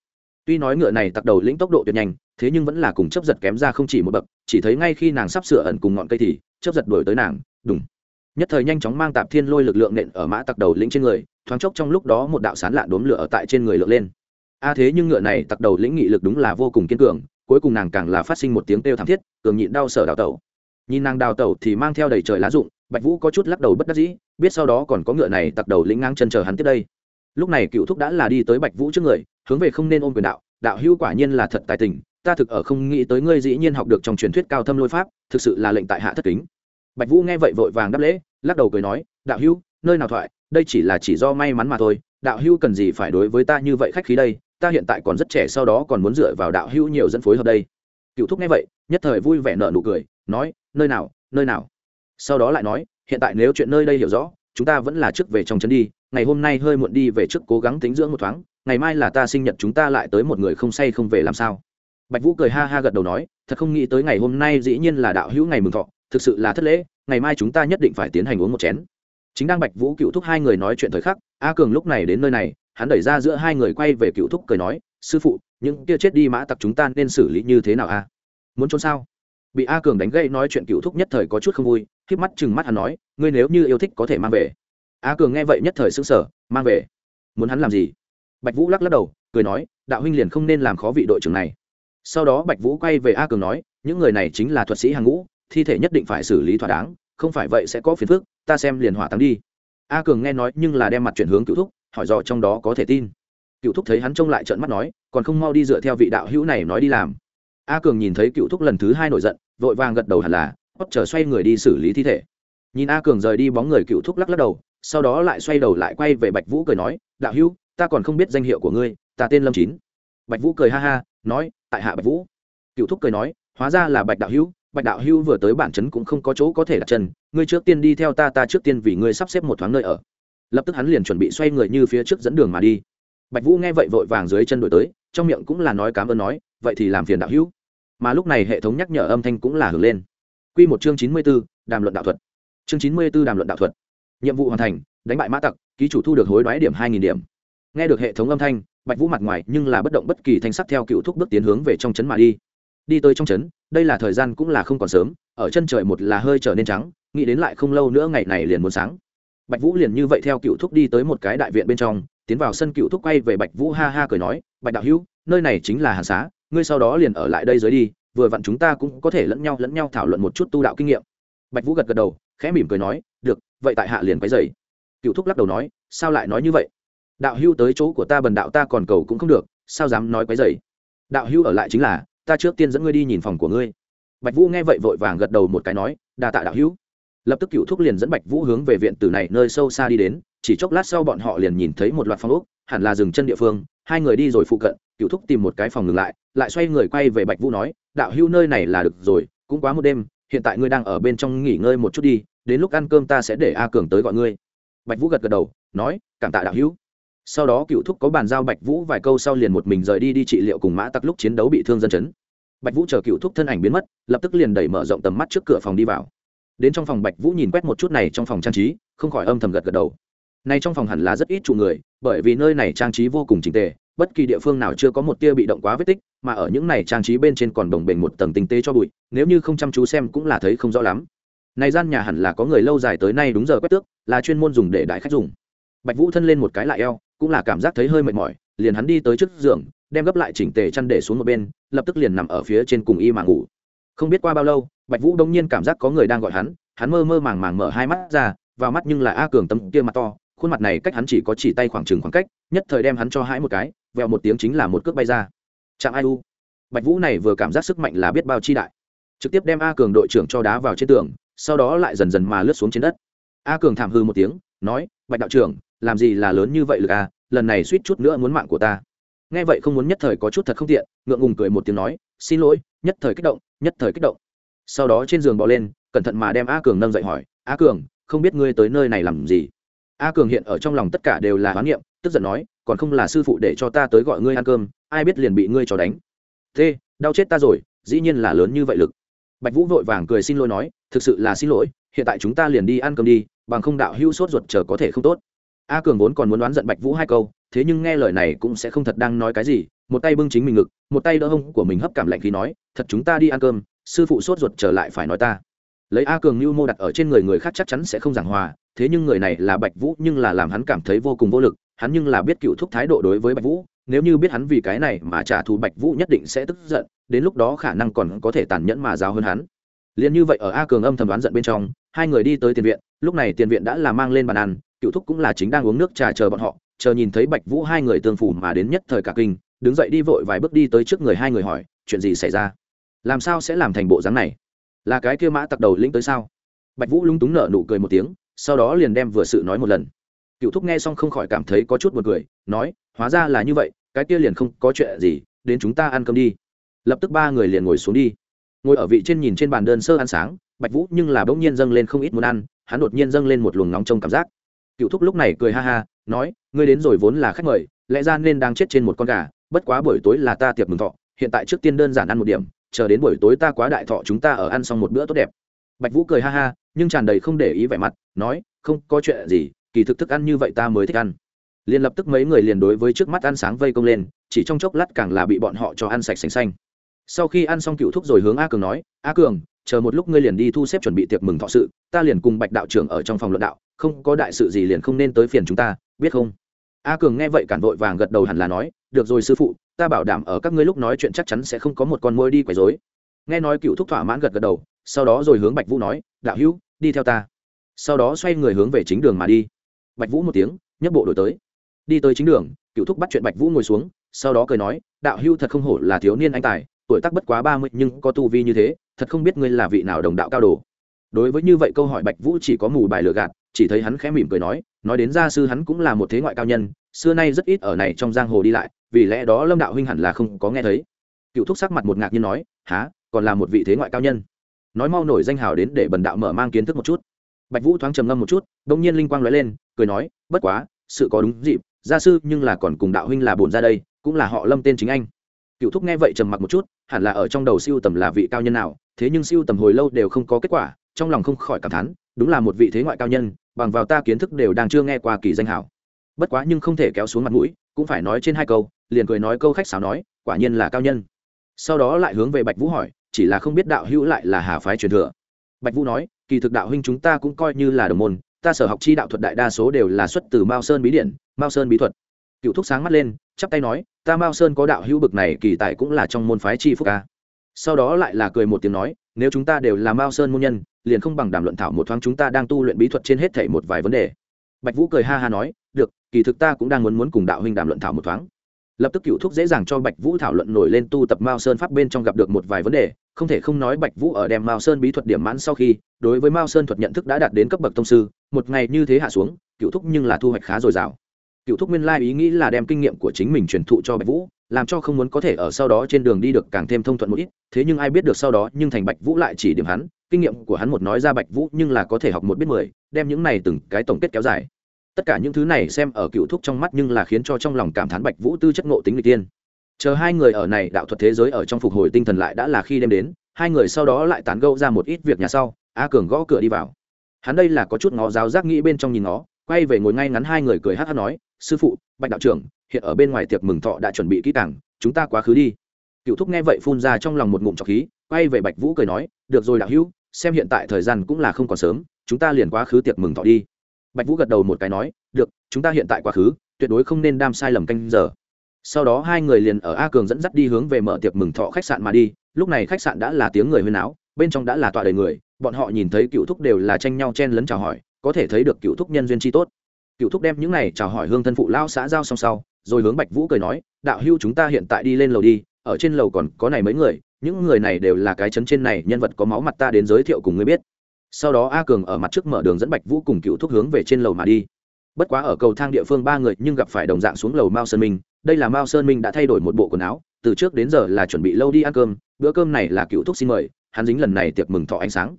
Tuy nói ngựa này tặc đầu lĩnh tốc độ tuyệt nhanh, thế nhưng vẫn là cùng chấp giật kém ra không chỉ một bậc, chỉ thấy ngay khi nàng sắp sửa ẩn cùng ngọn cây thì chấp giật đuổi tới nàng, đùng. Nhất thời nhanh chóng mang tạp thiên lôi lực lượng nện ở mã tặc đầu lĩnh trên người, thoáng chốc trong lúc đó một đạo sán lạ đốm lửa ở tại trên người lượng lên a thế nhưng ngựa này tặc đầu lĩnh nghị lực đúng là vô cùng kiên cường, cuối cùng nàng càng là phát sinh một tiếng kêu thảm thiết, cường nhịn đau sở đào tẩu. Nhìn nàng đào tẩu thì mang theo đầy trời lá rụng, bạch vũ có chút lắc đầu bất đắc dĩ, biết sau đó còn có ngựa này tặc đầu lĩnh ngang chân chờ hắn tiếp đây. Lúc này cựu thúc đã là đi tới bạch vũ trước người, hướng về không nên ôm quyền đạo đạo hữu quả nhiên là thật tài tình, ta thực ở không nghĩ tới ngươi dĩ nhiên học được trong truyền thuyết cao thâm lôi pháp, thực sự là lệnh tại hạ thất kính. Bạch vũ nghe vậy vội vàng đáp lễ, lắc đầu cười nói, đạo hữu, nơi nào thoại, đây chỉ là chỉ do may mắn mà thôi, đạo hữu cần gì phải đối với ta như vậy khách khí đây ta hiện tại còn rất trẻ sau đó còn muốn dựa vào đạo hữu nhiều dẫn phối hợp đây. Cựu thúc nghe vậy, nhất thời vui vẻ nợ nụ cười, nói, nơi nào nơi nào? Sau đó lại nói, hiện tại nếu chuyện nơi đây hiểu rõ, chúng ta vẫn là trước về trong trấn đi, ngày hôm nay hơi muộn đi về trước cố gắng tính dưỡng một thoáng, ngày mai là ta sinh nhật chúng ta lại tới một người không say không về làm sao. Bạch vũ cười ha ha gật đầu nói, thật không nghĩ tới ngày hôm nay dĩ nhiên là đạo hữu ngày mừng thọ, thực sự là thất lễ, ngày mai chúng ta nhất định phải tiến hành uống một chén. Chính đang bạch vũ cựu thúc hai người nói chuyện thời khắc, a cường lúc này đến nơi này hắn đẩy ra giữa hai người quay về cựu thúc cười nói, sư phụ, những kia chết đi mã tặc chúng ta nên xử lý như thế nào a? Muốn trốn sao? Bị a cường đánh gây nói chuyện cựu thúc nhất thời có chút không vui k mắt chừng mắt hắn nói, ngươi nếu như yêu thích có thể mang về. A cường nghe vậy nhất thời xứng sở mang về? Muốn hắn làm gì? Bạch vũ lắc lắc đầu, cười nói, đạo huynh liền không nên làm khó vị đội trưởng này. Sau đó bạch vũ quay về a cường nói, những người này chính là thuật sĩ hàng ngũ, thi thể nhất định phải xử lý thỏa đáng, không phải vậy sẽ có phiền phức, ta xem liền hỏa táng đi. A cường nghe nói nhưng là đem mặt chuyển hướng cựu thúc hỏi dò trong đó có thể tin. Cựu thúc thấy hắn trông lại trợn mắt nói, còn không mau đi dựa theo vị đạo hữu này nói đi làm. A cường nhìn thấy cựu thúc lần thứ hai nổi giận, vội vàng gật đầu hẳn là hót chờ xoay người đi xử lý thi thể. Nhìn a cường rời đi bóng người, cựu thúc lắc lắc đầu, sau đó lại xoay đầu lại quay về bạch vũ cười nói, đạo hữu, ta còn không biết danh hiệu của ngươi, ta tên lâm chín. Bạch vũ cười ha ha, nói, tại hạ bạch vũ. Cựu thúc cười nói, hóa ra là bạch đạo hữu, bạch đạo hữu vừa tới bản trấn cũng không có chỗ có thể đặt chân, ngươi trước tiên đi theo ta ta trước tiên vì ngươi sắp xếp một thoáng nơi ở lập tức hắn liền chuẩn bị xoay người như phía trước dẫn đường mà đi. Bạch vũ nghe vậy vội vàng dưới chân đổi tới, trong miệng cũng là nói cám ơn nói, vậy thì làm phiền đạo hữu. Mà lúc này hệ thống nhắc nhở âm thanh cũng là hưởng lên. Q một chương chín mươi b ố đàm luận đạo thuật. Chương chín mươi b ố đàm luận đạo thuật. Nhiệm vụ hoàn thành, đánh bại mã tặc, ký chủ thu được hối đoái điểm hai nghìn điểm. Nghe được hệ thống âm thanh, bạch vũ mặt ngoài nhưng là bất động bất kỳ thanh sắc theo cựu thúc bước tiến hướng về trong trấn mà đi. Đi tới trong trấn, đây là thời gian cũng là không còn sớm, ở chân trời một là hơi trở nên trắng, nghĩ đến lại không lâu nữa ngày này liền muốn sáng bạch vũ liền như vậy theo cựu thúc đi tới một cái đại viện bên trong, tiến vào sân cựu thúc quay về bạch vũ ha ha cười nói, bạch đạo hữu, nơi này chính là hàn xá, ngươi sau đó liền ở lại đây dưới đi, vừa vặn chúng ta cũng có thể lẫn nhau lẫn nhau thảo luận một chút tu đạo kinh nghiệm. Bạch vũ gật gật đầu, khẽ mỉm cười nói, được, vậy tại hạ liền quấy dày cựu thúc lắc đầu nói, sao lại nói như vậy? Đạo hưu tới chỗ của ta bần đạo ta còn cầu cũng không được, sao dám nói quấy dày đạo hưu ở lại chính là, ta trước tiên dẫn ngươi đi nhìn phòng của ngươi. Bạch vũ nghe vậy vội vàng gật đầu một cái nói, đa tạ đạo hữu lập tức cựu thúc liền dẫn bạch vũ hướng về viện tử này nơi sâu xa đi đến, chỉ chốc lát sau bọn họ liền nhìn thấy một loạt phòng ốc, hẳn là dừng chân địa phương, hai người đi rồi phụ cận, cựu thúc tìm một cái phòng ngừng lại lại xoay người quay về bạch vũ nói, đạo hữu nơi này là được rồi, cũng quá một đêm, hiện tại ngươi đang ở bên trong nghỉ ngơi một chút đi, đến lúc ăn cơm ta sẽ để a cường tới gọi ngươi. Bạch vũ gật gật đầu, nói, cảm tạ đạo hữu. Sau đó cựu thúc có bàn giao bạch vũ vài câu sau liền một mình rời đi đi trị liệu cùng mã tặc lúc chiến đấu bị thương dân chấn. Bạch vũ chờ cựu thúc thân ảnh biến mất, lập tức liền đẩy mở rộng tầm mắt trước cửa phòng đi vào đến trong phòng bạch vũ nhìn quét một chút này trong phòng trang trí, không khỏi âm thầm gật gật đầu. Nay trong phòng hẳn là rất ít trụ người, bởi vì nơi này trang trí vô cùng trình tề, bất kỳ địa phương nào chưa có một tia bị động quá vết tích, mà ở những này trang trí bên trên còn đồng bền một tầng tinh tế cho bụi, nếu như không chăm chú xem cũng là thấy không rõ lắm. Này gian nhà hẳn là có người lâu dài tới nay đúng giờ quét tước, là chuyên môn dùng để đại khách dùng. Bạch vũ thân lên một cái lại eo, cũng là cảm giác thấy hơi mệt mỏi, liền hắn đi tới trước giường, đem gấp lại chỉnh tề chăn để xuống một bên, lập tức liền nằm ở phía trên cùng y mà ngủ không biết qua bao lâu, bạch vũ đông nhiên cảm giác có người đang gọi hắn hắn mơ mơ màng màng mở hai mắt ra, vào mắt nhưng là a cường tấm kia mặt to, khuôn mặt này cách hắn chỉ có chỉ tay khoảng trừng khoảng cách, nhất thời đem hắn cho hãi một cái, vẹo một tiếng chính là một cước bay ra. Chạm ai u. Bạch vũ này vừa cảm giác sức mạnh là biết bao chi đại. Trực tiếp đem a cường đội trưởng cho đá vào trên tường, sau đó lại dần dần mà lướt xuống trên đất. A cường thảm hư một tiếng, nói, bạch đạo trưởng, làm gì là lớn như vậy lực a lần này suýt chút nữa muốn mạng của ta. Nghe vậy không muốn nhất thời có chút thật không tiện, ngượng ngùng cười một tiếng nói, xin lỗi nhất thời kích động, nhất thời kích động. Sau đó trên giường bỏ lên, cẩn thận mà đem a cường nâng dậy hỏi, a cường, không biết ngươi tới nơi này làm gì? A cường hiện ở trong lòng tất cả đều là hoán niệm, tức giận nói, còn không là sư phụ để cho ta tới gọi ngươi ăn cơm, ai biết liền bị ngươi cho đánh. Thế, đau chết ta rồi, dĩ nhiên là lớn như vậy lực. Bạch vũ vội vàng cười xin lỗi nói, thực sự là xin lỗi, hiện tại chúng ta liền đi ăn cơm đi, bằng không đạo hữu sốt ruột chờ có thể không tốt a cường vốn còn muốn đoán giận bạch vũ hai câu, thế nhưng nghe lời này cũng sẽ không thật đang nói cái gì, một tay bưng chính mình ngực, một tay đỡ hông của mình hấp cảm lạnh khi nói, thật chúng ta đi ăn cơm, sư phụ sốt ruột trở lại phải nói ta. Lấy a cường lưu mô đặt ở trên người người khác chắc chắn sẽ không giảng hòa, thế nhưng người này là bạch vũ nhưng là làm hắn cảm thấy vô cùng vô lực, hắn nhưng là biết cựu thúc thái độ đối với bạch vũ, nếu như biết hắn vì cái này mà trả thù bạch vũ nhất định sẽ tức giận, đến lúc đó khả năng còn có thể tàn nhẫn mà giáo hơn hắn. Liền như vậy ở a cường âm thầm đoán giận bên trong, hai người đi tới tiền viện, lúc này tiền viện đã là mang lên bàn ăn cựu thúc cũng là chính đang uống nước trà chờ bọn họ, chờ nhìn thấy bạch vũ hai người tương phủ mà đến nhất thời cả kinh, đứng dậy đi vội vài bước đi tới trước người hai người hỏi, chuyện gì xảy ra? Làm sao sẽ làm thành bộ dáng này? Là cái kia mã tặc đầu lĩnh tới sao? Bạch vũ lung túng nở nụ cười một tiếng, sau đó liền đem vừa sự nói một lần. Cựu thúc nghe xong không khỏi cảm thấy có chút b u ồ n cười, nói, hóa ra là như vậy, cái kia liền không có chuyện gì, đến chúng ta ăn cơm đi. Lập tức ba người liền ngồi xuống đi. Ngồi ở vị trên nhìn trên bàn đơn sơ ăn sáng, bạch vũ nhưng là bỗng nhiên dâng lên không ít muốn ăn, hắn đột nhiên dâng lên một luồng nóng trong cảm giác cựu thúc lúc này cười ha ha, nói, ngươi đến rồi vốn là khách mời, lẽ ra nên đang chết trên một con gà, bất quá buổi tối là ta tiệc mừng thọ, hiện tại trước tiên đơn giản ăn một điểm, chờ đến buổi tối ta quá đại thọ chúng ta ở ăn xong một bữa tốt đẹp. Bạch vũ cười ha ha, nhưng tràn đầy không để ý vẻ mặt, nói, không, có chuyện gì, kỳ thực thức ăn như vậy ta mới thích ăn. Liền lập tức mấy người liền đối với trước mắt ăn sáng vây công lên, chỉ trong chốc lát càng là bị bọn họ cho ăn sạch sành xanh. Sau khi ăn xong cựu thúc rồi hướng a cường nói, a cường chờ một lúc ngươi liền đi thu xếp chuẩn bị tiệc mừng thọ sự, ta liền cùng bạch đạo trưởng ở trong phòng luận đạo, không có đại sự gì liền không nên tới phiền chúng ta, biết không? A cường nghe vậy cản vội vàng gật đầu hẳn là nói, được rồi sư phụ, ta bảo đảm ở các ngươi lúc nói chuyện chắc chắn sẽ không có một con môi đi quấy rối. Nghe nói cựu thúc thỏa mãn gật gật đầu, sau đó rồi hướng bạch vũ nói, đạo hữu, đi theo ta. Sau đó xoay người hướng về chính đường mà đi. Bạch vũ một tiếng, nhấc bộ đổi tới. Đi tới chính đường, cựu thúc bắt chuyện bạch vũ ngồi xuống, sau đó cười nói, đạo hữu thật không hổ là thiếu niên anh tài tuổi tác bất quá ba mươi, nhưng có tu vi như thế, thật không biết ngươi là vị nào đồng đạo cao đồ. Đối với như vậy câu hỏi bạch vũ chỉ có mù bài lừa gạt, chỉ thấy hắn khẽ mỉm cười nói nói đến gia sư hắn cũng là một thế ngoại cao nhân, xưa nay rất ít ở này trong giang hồ đi lại, vì lẽ đó lâm đạo huynh hẳn là không có nghe thấy. Cựu thúc sắc mặt một ngạc nhiên nói há còn là một vị thế ngoại cao nhân? Nói mau nổi danh hào đến để bần đạo mở mang kiến thức một chút. Bạch vũ thoáng trầm ngâm một chút đông nhiên linh quang lóe lên, cười nói, bất quá, sự có đúng dịp, gia sư nhưng là còn cùng đạo huynh là bổn ra đây, cũng là họ lâm tên chính anh cựu thúc nghe vậy trầm mặc một chút, hẳn là ở trong đầu siêu tầm là vị cao nhân nào, thế nhưng siêu tầm hồi lâu đều không có kết quả, trong lòng không khỏi cảm thán, đúng là một vị thế ngoại cao nhân, bằng vào ta kiến thức đều đang chưa nghe qua kỳ danh hảo. Bất quá nhưng không thể kéo xuống mặt mũi, cũng phải nói trên hai câu, liền cười nói câu khách sáo nói, quả nhiên là cao nhân. Sau đó lại hướng về bạch vũ hỏi, chỉ là không biết đạo hữu lại là hà phái truyền thừa. Bạch vũ nói, kỳ thực đạo huynh chúng ta cũng coi như là đồng môn, ta sở học chi đạo thuật đại đa số đều là xuất từ mao sơn bí điển, mao sơn bí thuật. Cựu thúc sáng mắt lên, chắp tay nói ta mao sơn có đạo hữu bực này kỳ tài cũng là trong môn phái chi phúc ca. Sau đó lại là cười một tiếng nói, nếu chúng ta đều là mao sơn môn nhân, liền không bằng đàm luận thảo một thoáng chúng ta đang tu luyện bí thuật trên hết thảy một vài vấn đề. Bạch vũ cười ha ha nói, được, kỳ thực ta cũng đang muốn muốn cùng đạo huynh đàm luận thảo một thoáng. Lập tức cựu thúc dễ dàng cho bạch vũ thảo luận nổi lên tu tập mao sơn pháp bên trong gặp được một vài vấn đề, không thể không nói bạch vũ ở đem mao sơn bí thuật điểm mãn sau khi, đối với mao sơn thuật nhận thức đã đạt đến cấp bậc tông sư, một ngày như thế hạ xuống, cựu thúc nhưng là thu hoạch khá dồi dào cựu thúc nguyên lai ý nghĩ là đem kinh nghiệm của chính mình truyền thụ cho bạch vũ, làm cho không muốn có thể ở sau đó trên đường đi được càng thêm thông thuận một ít. Thế nhưng ai biết được sau đó, nhưng thành bạch vũ lại chỉ điểm hắn. Kinh nghiệm của hắn một nói ra bạch vũ nhưng là có thể học một biết mười, đem những này từng cái tổng kết kéo dài. Tất cả những thứ này xem ở cựu thúc trong mắt nhưng là khiến cho trong lòng cảm thán bạch vũ tư chất ngộ tính người tiên chờ hai người ở này đạo thuật thế giới ở trong phục hồi tinh thần lại đã là khi đem đến, hai người sau đó lại tán gẫu ra một ít việc nhà sau, a cường gõ cửa đi vào. Hắn đây là có chút ngó giáo giác nghĩ bên trong nhìn ngó, quay về ngồi ngay ngắn hai người cười hát hát nói sư phụ, bạch đạo trưởng, hiện ở bên ngoài tiệc mừng thọ đã chuẩn bị kỹ càng, chúng ta quá khứ đi. Cựu thúc nghe vậy phun ra trong lòng một ngụm trọc khí, quay về bạch vũ cười nói, được rồi đạo hữu, xem hiện tại thời gian cũng là không còn sớm, chúng ta liền quá khứ tiệc mừng thọ đi. Bạch vũ gật đầu một cái nói, được, chúng ta hiện tại quá khứ, tuyệt đối không nên đam sai lầm canh giờ. Sau đó hai người liền ở a cường dẫn dắt đi hướng về mở tiệc mừng thọ khách sạn mà đi. Lúc này khách sạn đã là tiếng người huyên áo, bên trong đã là tọa đầy người, bọn họ nhìn thấy cựu thúc đều là tranh nhau chen lấn chào hỏi, có thể thấy được cựu thúc nhân duyên chi tốt cựu thúc đem những này chào hỏi hương thân phụ lao xã giao xong sau, rồi hướng bạch vũ cười nói, đạo hưu chúng ta hiện tại đi lên lầu đi, ở trên lầu còn có này mấy người, những người này đều là cái chấn trên này, nhân vật có máu mặt ta đến giới thiệu cùng ngươi biết. Sau đó a cường ở mặt trước mở đường dẫn bạch vũ cùng cựu thúc hướng về trên lầu mà đi. Bất quá ở cầu thang địa phương ba người nhưng gặp phải đồng dạng xuống lầu mao sơn minh, đây là mao sơn minh đã thay đổi một bộ quần áo, từ trước đến giờ là chuẩn bị lâu đi ăn cơm, bữa cơm này là cựu thúc xin mời, hắn dính lần này tiệc mừng thọ ánh sáng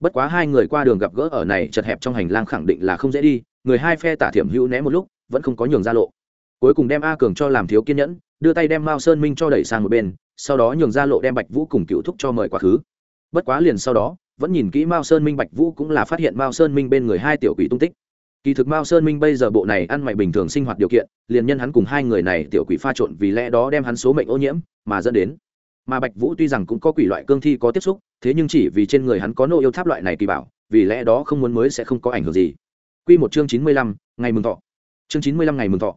bất quá hai người qua đường gặp gỡ ở này chật hẹp trong hành lang khẳng định là không dễ đi, người hai phe tả thiểm hữu né một lúc, vẫn không có nhường ra lộ. Cuối cùng đem a cường cho làm thiếu kiên nhẫn, đưa tay đem mao sơn minh cho đẩy sang một bên, sau đó nhường ra lộ đem bạch vũ cùng cựu thúc cho mời quá khứ. Bất quá liền sau đó, vẫn nhìn kỹ mao sơn minh bạch vũ cũng là phát hiện mao sơn minh bên người hai tiểu quỷ tung tích. Kỳ thực mao sơn minh bây giờ bộ này ăn mày bình thường sinh hoạt điều kiện, liền nhân hắn cùng hai người này tiểu quỷ pha trộn vì lẽ đó đem hắn số mệnh ô nhiễm mà dẫn đến mà bạch vũ tuy rằng cũng có quỷ loại cương thi có tiếp xúc thế nhưng chỉ vì trên người hắn có nô yêu tháp loại này kỳ bảo vì lẽ đó không muốn mới sẽ không có ảnh hưởng gì Quy một chương chín mươi lăm, ngày mừng thọ. Chương chín mươi lăm ngày mừng thọ.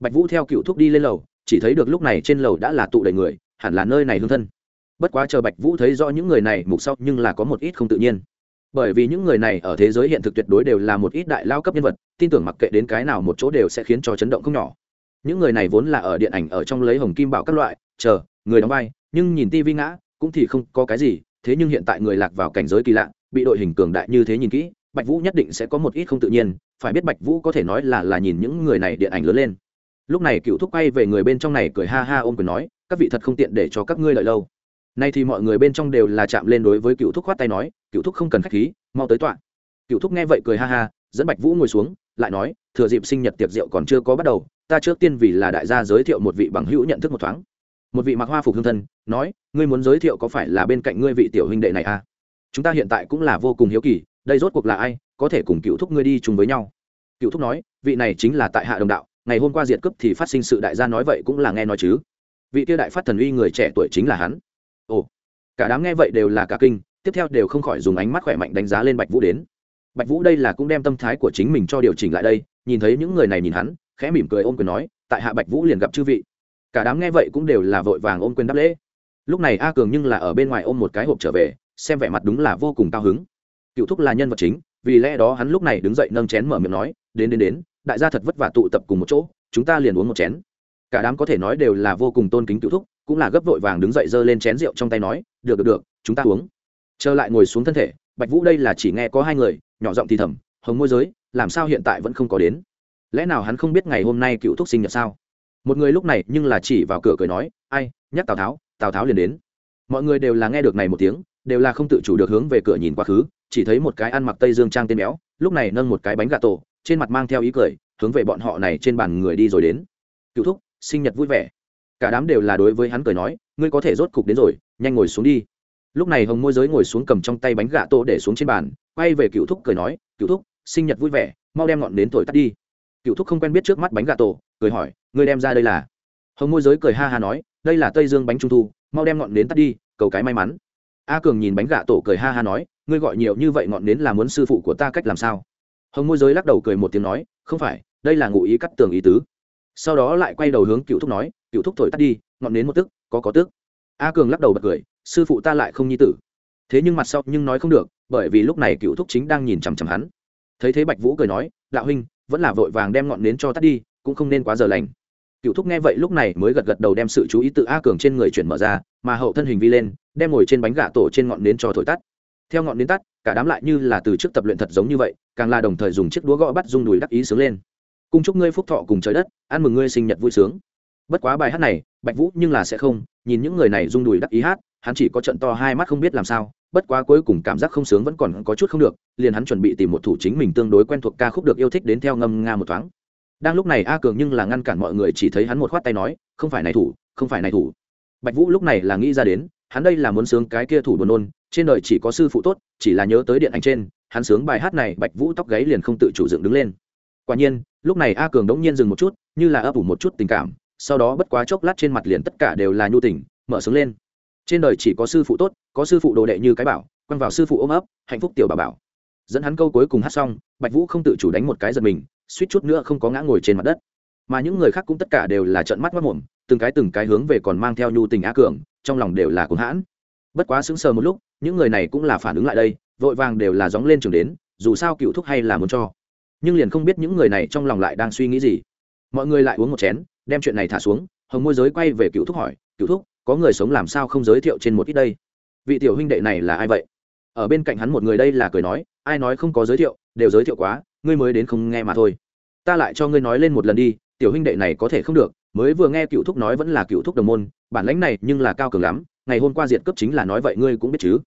Bạch Vũ theo cựu thúc đi lên lầu, chỉ thấy được lúc này trên lầu đã là tụ đầy người, hẳn là nơi này hương thân. Bất quá chờ Bạch Vũ thấy rõ những người này mục sau nhưng là có một ít không tự nhiên. Bởi vì những người này ở thế giới hiện thực tuyệt đối đều là một ít đại lao cấp nhân vật, tin tưởng mặc kệ đến cái nào một chỗ đều sẽ khiến cho chấn động không nhỏ. Những người này vốn là ở điện ảnh ở trong lấy hồng kim bảo các loại, chờ, người đóng vai, nhưng nhìn tivi ngã, cũng thì không có cái gì, thế nhưng hiện tại người lạc vào cảnh giới kỳ lạ, bị đội hình cường đại như thế nhìn kỹ, bạch vũ nhất định sẽ có một ít không tự nhiên phải biết bạch vũ có thể nói là là nhìn những người này điện ảnh lớn lên. Lúc này cựu thúc quay về người bên trong này cười ha ha ôm cười nói các vị thật không tiện để cho các ngươi lợi lâu. Nay thì mọi người bên trong đều là chạm lên đối với cựu thúc khoát tay nói cựu thúc không cần khách khí mau tới tọa. Cựu thúc nghe vậy cười ha ha dẫn bạch vũ ngồi xuống lại nói thừa dịp sinh nhật tiệc rượu còn chưa có bắt đầu ta trước tiên vì là đại gia giới thiệu một vị bằng hữu nhận thức một thoáng một vị mặc hoa phục hương thân, nói, ngươi muốn giới thiệu có phải là bên cạnh ngươi vị tiểu huynh đệ này à? Chúng ta hiện tại cũng là vô cùng hiếu kỳ, đây rốt cuộc là ai, có thể cùng cựu thúc ngươi đi chung với nhau? Cựu thúc nói, vị này chính là tại hạ đồng đạo, ngày hôm qua diệt cướp thì phát sinh sự đại gia nói vậy cũng là nghe nói chứ. Vị tiêu đại phát thần uy người trẻ tuổi chính là hắn. Ồ, cả đám nghe vậy đều là cả kinh, tiếp theo đều không khỏi dùng ánh mắt khỏe mạnh đánh giá lên bạch vũ đến. Bạch vũ đây là cũng đem tâm thái của chính mình cho điều chỉnh lại đây, nhìn thấy những người này nhìn hắn, khẽ mỉm cười ôm quyền nói, tại hạ bạch vũ liền gặp chư vị cả đám nghe vậy cũng đều là vội vàng ôm quyền đáp lễ. Lúc này a cường nhưng là ở bên ngoài ôm một cái hộp trở về, xem vẻ mặt đúng là vô cùng cao hứng. Cựu thúc là nhân vật chính, vì lẽ đó hắn lúc này đứng dậy nâng chén mở miệng nói, đến đến đến, đại gia thật vất vả tụ tập cùng một chỗ, chúng ta liền uống một chén. Cả đám có thể nói đều là vô cùng tôn kính cựu thúc, cũng là gấp vội vàng đứng dậy giơ lên chén rượu trong tay nói, được được được, chúng ta uống. Trở lại ngồi xuống thân thể, bạch vũ đây là chỉ nghe có hai người, nhỏ giọng thì thầm, hồng môi giới, làm sao hiện tại vẫn không có đến? Lẽ nào hắn không biết ngày hôm nay cựu thúc sinh nhật sao? Một người lúc này nhưng là chỉ vào cửa cười nói, ai, nhắc tào tháo tào tháo liền đến. Mọi người đều là nghe được này một tiếng, đều là không tự chủ được hướng về cửa nhìn quá khứ, chỉ thấy một cái ăn mặc tây dương trang tên béo, lúc này nâng một cái bánh gà tổ, trên mặt mang theo ý cười, hướng về bọn họ này trên bàn người đi rồi đến. Cựu thúc, sinh nhật vui vẻ. Cả đám đều là đối với hắn cười nói, ngươi có thể rốt cục đến rồi, nhanh ngồi xuống đi. Lúc này hồng môi giới ngồi xuống cầm trong tay bánh gà tổ để xuống trên bàn, quay về cựu thúc cười nói, cựu thúc, sinh nhật vui vẻ, mau đem ngọn đến thổi tắt đi cựu thúc không quen biết trước mắt bánh gà tổ, cười hỏi, ngươi đem ra đây là? Hồng môi giới cười ha ha nói, đây là tây dương bánh trung thu, mau đem ngọn đến tắt đi, cầu cái may mắn. A cường nhìn bánh gà tổ cười ha ha nói, ngươi gọi nhiều như vậy ngọn nến là muốn sư phụ của ta cách làm sao? Hồng môi giới lắc đầu cười một tiếng nói, không phải, đây là ngụ ý cắt tường ý tứ. Sau đó lại quay đầu hướng cựu thúc nói, cựu thúc thổi tắt đi, ngọn nến một tức, có có tức. A cường lắc đầu bật cười, sư phụ ta lại không nhi tử. Thế nhưng mặt sau nhưng nói không được, bởi vì lúc này cựu thúc chính đang nhìn chằm chằm hắn. Thấy thế bạch vũ cười nói, đạo huynh vẫn là vội vàng đem ngọn nến cho tắt đi, cũng không nên quá giờ lành. Cựu thúc nghe vậy lúc này mới gật gật đầu đem sự chú ý tự a cường trên người chuyển mở ra, mà hậu thân hình vi lên, đem ngồi trên bánh gà tổ trên ngọn nến cho thổi tắt. Theo ngọn nến tắt, cả đám lại như là từ trước tập luyện thật giống như vậy, càng là đồng thời dùng chiếc đũa gõ bắt rung đùi đắc ý sướng lên. Cung chúc ngươi phúc thọ cùng trời đất, ăn mừng ngươi sinh nhật vui sướng. Bất quá bài hát này, bạch vũ nhưng là sẽ không, nhìn những người này rung đùi đắc ý hát, hắn chỉ có trận to hai mắt không biết làm sao bất quá cuối cùng cảm giác không sướng vẫn còn có chút không được, liền hắn chuẩn bị tìm một thủ chính mình tương đối quen thuộc ca khúc được yêu thích đến theo ngâm nga một thoáng. Đang lúc này a cường nhưng là ngăn cản mọi người chỉ thấy hắn một khoát tay nói, không phải này thủ, không phải này thủ. Bạch vũ lúc này là nghĩ ra đến, hắn đây là muốn sướng cái kia thủ buồn nôn, trên đời chỉ có sư phụ tốt, chỉ là nhớ tới điện ảnh trên, hắn sướng bài hát này bạch vũ tóc gáy liền không tự chủ dựng đứng lên. Quả nhiên, lúc này a cường đống nhiên dừng một chút, như là ấp ủ một chút tình cảm, sau đó bất quá chốc lát trên mặt liền tất cả đều là nhu tình, mở sướng lên trên đời chỉ có sư phụ tốt, có sư phụ đồ đệ như cái bảo, quăng vào sư phụ ôm ấp, hạnh phúc tiểu bà bảo. Dẫn hắn câu cuối cùng hát xong, bạch vũ không tự chủ đánh một cái giật mình, suýt chút nữa không có ngã ngồi trên mặt đất. Mà những người khác cũng tất cả đều là trận mắt mất mồm, từng cái từng cái hướng về còn mang theo nhu tình á cường, trong lòng đều là cuồng hãn. Bất quá sững sờ một lúc, những người này cũng là phản ứng lại đây, vội vàng đều là dóng lên trường đến, dù sao cựu thúc hay là muốn cho. Nhưng liền không biết những người này trong lòng lại đang suy nghĩ gì. Mọi người lại uống một chén, đem chuyện này thả xuống, hồng môi giới quay về cựu thúc hỏi, cựu thúc có người sống làm sao không giới thiệu trên một ít đây? Vị tiểu huynh đệ này là ai vậy? Ở bên cạnh hắn một người đây là cười nói, ai nói không có giới thiệu, đều giới thiệu quá, ngươi mới đến không nghe mà thôi. Ta lại cho ngươi nói lên một lần đi, tiểu huynh đệ này có thể không được, mới vừa nghe cựu thúc nói vẫn là cựu thúc đồng môn, bản lãnh này nhưng là cao cường lắm, ngày hôm qua diệt cấp chính là nói vậy ngươi cũng biết chứ.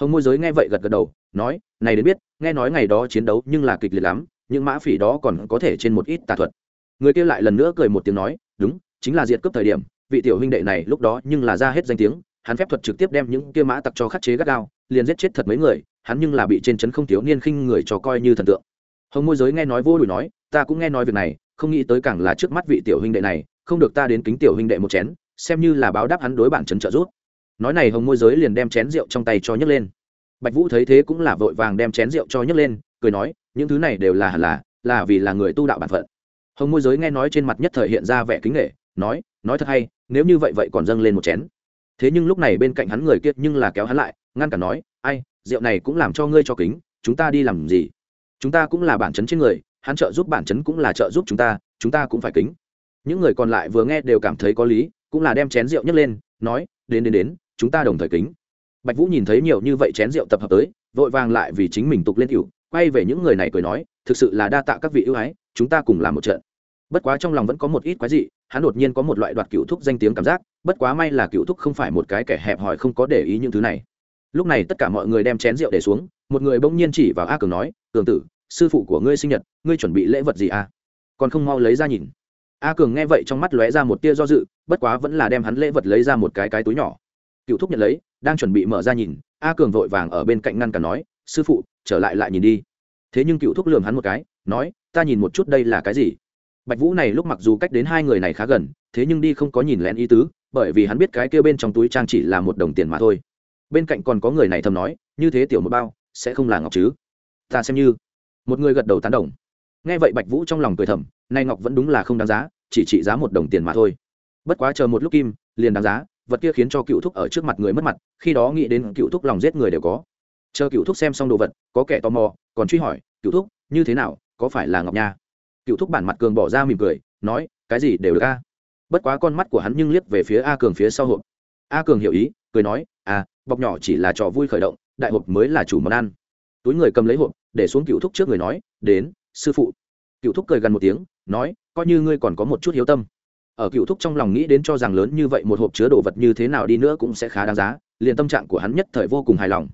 Hồng môi giới nghe vậy gật gật đầu, nói, này đến biết, nghe nói ngày đó chiến đấu nhưng là kịch liệt lắm, những mã phỉ đó còn có thể trên một ít tà thuật. Người kia lại lần nữa cười một tiếng nói, đúng, chính là diệt cấp thời điểm vị tiểu huynh đệ này lúc đó nhưng là ra hết danh tiếng, hắn phép thuật trực tiếp đem những kia mã tặc cho khắc chế gắt gao, liền giết chết thật mấy người, hắn nhưng là bị trên chấn không thiếu niên khinh người cho coi như thần tượng. Hồng môi giới nghe nói vô đùi nói, ta cũng nghe nói việc này, không nghĩ tới càng là trước mắt vị tiểu huynh đệ này, không được ta đến kính tiểu huynh đệ một chén, xem như là báo đáp hắn đối bản trấn trợ rút nói này hồng môi giới liền đem chén rượu trong tay cho nhấc lên. Bạch vũ thấy thế cũng là vội vàng đem chén rượu cho nhấc lên, cười nói, những thứ này đều là hẳn là là vì là người tu đạo bản phận. Hồng môi giới nghe nói trên mặt nhất thời hiện ra vẻ kính nghệ nói nói thật hay nếu như vậy vậy còn dâng lên một chén. Thế nhưng lúc này bên cạnh hắn người kia nhưng là kéo hắn lại, ngăn cản nói, ai, rượu này cũng làm cho ngươi cho kính, chúng ta đi làm gì? Chúng ta cũng là bản chấn trên người, hắn trợ giúp bản chấn cũng là trợ giúp chúng ta chúng ta cũng phải kính. Những người còn lại vừa nghe đều cảm thấy có lý, cũng là đem chén rượu nhấc lên, nói, đến đến đến, chúng ta đồng thời kính. Bạch vũ nhìn thấy nhiều như vậy chén rượu tập hợp tới, vội vàng lại vì chính mình tục lên cựu quay về những người này cười nói, thực sự là đa tạ các vị ưu ái, chúng ta cùng làm một trận bất quá trong lòng vẫn có một ít quái dị, hắn đột nhiên có một loại đoạt cựu thúc danh tiếng cảm giác, bất quá may là cựu thúc không phải một cái kẻ hẹp hòi không có để ý những thứ này. Lúc này tất cả mọi người đem chén rượu để xuống, một người bỗng nhiên chỉ vào a cường nói, cường tử, sư phụ của ngươi sinh nhật, ngươi chuẩn bị lễ vật gì à? Còn không mau lấy ra nhìn. A cường nghe vậy trong mắt lóe ra một tia do dự, bất quá vẫn là đem hắn lễ vật lấy ra một cái cái túi nhỏ. Cựu thúc nhận lấy, đang chuẩn bị mở ra nhìn, a cường vội vàng ở bên cạnh ngăn cả nói, sư phụ, trở lại lại nhìn đi. Thế nhưng cựu thúc lường hắn một cái, nói, ta nhìn một chút đây là cái gì? Bạch vũ này lúc mặc dù cách đến hai người này khá gần, thế nhưng đi không có nhìn lén ý tứ, bởi vì hắn biết cái kia bên trong túi trang chỉ là một đồng tiền mà thôi. Bên cạnh còn có người này thầm nói, như thế tiểu một bao, sẽ không là ngọc chứ? Ta xem như. Một người gật đầu tán đồng. Nghe vậy bạch vũ trong lòng cười thầm nay ngọc vẫn đúng là không đáng giá, chỉ trị giá một đồng tiền mà thôi. Bất quá chờ một lúc kim, liền đáng giá, vật kia khiến cho cựu thúc ở trước mặt người mất mặt, khi đó nghĩ đến cựu thúc lòng giết người đều có. Chờ cựu thúc xem xong đồ vật, có kẻ tò mò, còn truy hỏi, cựu thúc, như thế nào, có phải là ngọc nha? Cựu thúc bản mặt cường bỏ ra mỉm cười, nói, cái gì đều được a. Bất quá con mắt của hắn nhưng liếc về phía a cường phía sau hộp. A cường hiểu ý, cười nói à bọc nhỏ chỉ là trò vui khởi động, đại hộp mới là chủ món ăn. Túi người cầm lấy hộp, để xuống cựu thúc trước người nói, đến, sư phụ. Cựu thúc cười gần một tiếng, nói, coi như ngươi còn có một chút hiếu tâm. Ở cựu thúc trong lòng nghĩ đến cho rằng lớn như vậy một hộp chứa đồ vật như thế nào đi nữa cũng sẽ khá đáng giá, liền tâm trạng của hắn nhất thời vô cùng hài lòng.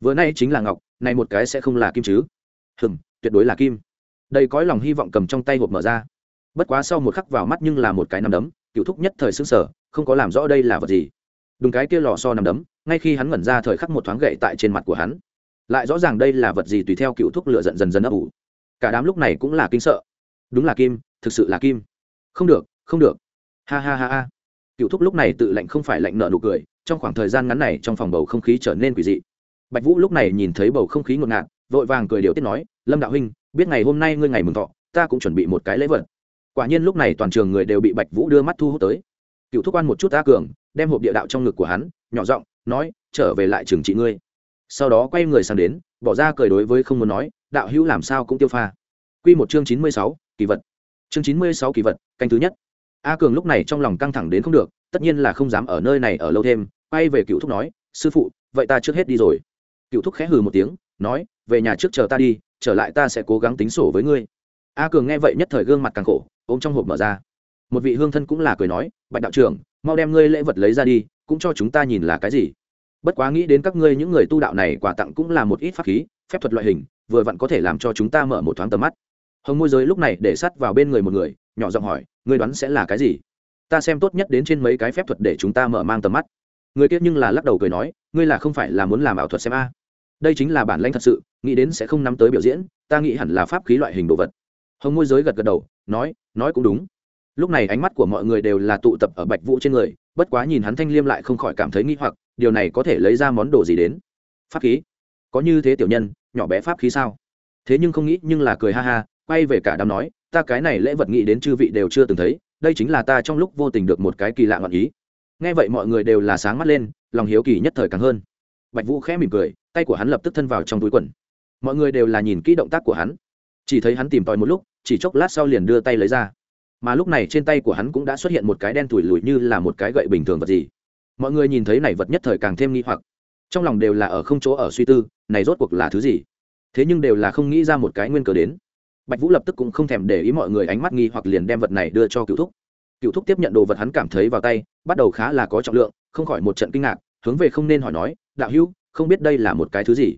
Vừa nay chính là ngọc này một cái sẽ không là kim chứ. Hừng tuyệt đối là kim đây cõi lòng hy vọng cầm trong tay hộp mở ra. Bất quá sau một khắc vào mắt nhưng là một cái nằm đấm, cựu thúc nhất thời xứng sở không có làm rõ đây là vật gì. Đúng cái kia lò so nằm đấm, ngay khi hắn ngẩn ra thời khắc một thoáng gậy tại trên mặt của hắn. Lại rõ ràng đây là vật gì tùy theo cựu thúc lựa giận dần dần ấp ủ. Cả đám lúc này cũng là kinh sợ. Đúng là kim, thực sự là kim. Không được không được. Ha ha ha ha. Cựu thúc lúc này tự lạnh không phải lạnh nợ nụ cười, trong khoảng thời gian ngắn này trong phòng bầu không khí trở nên quỷ dị. Bạch vũ lúc này nhìn thấy bầu không khí ngột ngạt vội vàng cười điều tiết nói, lâm đạo huynh, biết ngày hôm nay ngươi ngày mừng thọ, ta cũng chuẩn bị một cái lễ vật. Quả nhiên lúc này toàn trường người đều bị bạch vũ đưa mắt thu hút tới. Cựu thúc quan một chút ta cường, đem hộp địa đạo trong ngực của hắn, nhỏ giọng nói, trở về lại trường trị ngươi. Sau đó quay người sang đến, bỏ ra cười đối với không muốn nói, đạo hữu làm sao cũng tiêu pha. Q một chương chín mươi sáu, kỳ vật. Chương chín mươi sáu kỳ vật, canh thứ nhất. A cường lúc này trong lòng căng thẳng đến không được, tất nhiên là không dám ở nơi này ở lâu thêm, quay về cựu thúc nói, sư phụ, vậy ta trước hết đi rồi. Cựu thúc khẽ hừ một tiếng nói, về nhà trước chờ ta đi, trở lại ta sẽ cố gắng tính sổ với ngươi. A cường nghe vậy nhất thời gương mặt càng khổ, ôm trong hộp mở ra. Một vị hương thân cũng là cười nói, bạch đạo trưởng, mau đem ngươi lễ vật lấy ra đi, cũng cho chúng ta nhìn là cái gì. Bất quá nghĩ đến các ngươi những người tu đạo này quà tặng cũng là một ít pháp khí, phép thuật loại hình, vừa vặn có thể làm cho chúng ta mở một thoáng tầm mắt. Hồng môi giới lúc này để sắt vào bên người một người, nhỏ giọng hỏi, ngươi đoán sẽ là cái gì? Ta xem tốt nhất đến trên mấy cái phép thuật để chúng ta mở mang tầm mắt. Người kia nhưng là lắc đầu cười nói, ngươi là không phải là muốn làm ảo thuật xem a đây chính là bản lãnh thật sự, nghĩ đến sẽ không nắm tới biểu diễn, ta nghĩ hẳn là pháp khí loại hình đồ vật. Hồng môi giới gật gật đầu, nói nói cũng đúng. Lúc này ánh mắt của mọi người đều là tụ tập ở bạch vũ trên người, bất quá nhìn hắn thanh liêm lại không khỏi cảm thấy nghi hoặc, điều này có thể lấy ra món đồ gì đến? Pháp khí? Có như thế tiểu nhân, nhỏ bé pháp khí sao? Thế nhưng không nghĩ nhưng là cười ha ha, quay về cả đám nói, ta cái này lễ vật nghĩ đến chư vị đều chưa từng thấy, đây chính là ta trong lúc vô tình được một cái kỳ lạ ngọn ý. Nghe vậy mọi người đều là sáng mắt lên, lòng hiếu kỳ nhất thời càng hơn bạch vũ khẽ mỉm cười, tay của hắn lập tức thân vào trong túi quần. Mọi người đều là nhìn kỹ động tác của hắn. Chỉ thấy hắn tìm tòi một lúc, chỉ chốc lát sau liền đưa tay lấy ra. Mà lúc này trên tay của hắn cũng đã xuất hiện một cái đen tủi lùi như là một cái gậy bình thường vật gì. Mọi người nhìn thấy này vật nhất thời càng thêm nghi hoặc. Trong lòng đều là ở không chỗ ở suy tư, này rốt cuộc là thứ gì? Thế nhưng đều là không nghĩ ra một cái nguyên cớ đến. Bạch vũ lập tức cũng không thèm để ý mọi người ánh mắt nghi hoặc liền đem vật này đưa cho cựu thúc. Cựu thúc tiếp nhận đồ vật hắn cảm thấy vào tay, bắt đầu khá là có trọng lượng, không khỏi một trận kinh ngạc, hướng về không nên hỏi nói đạo hữu, không biết đây là một cái thứ gì?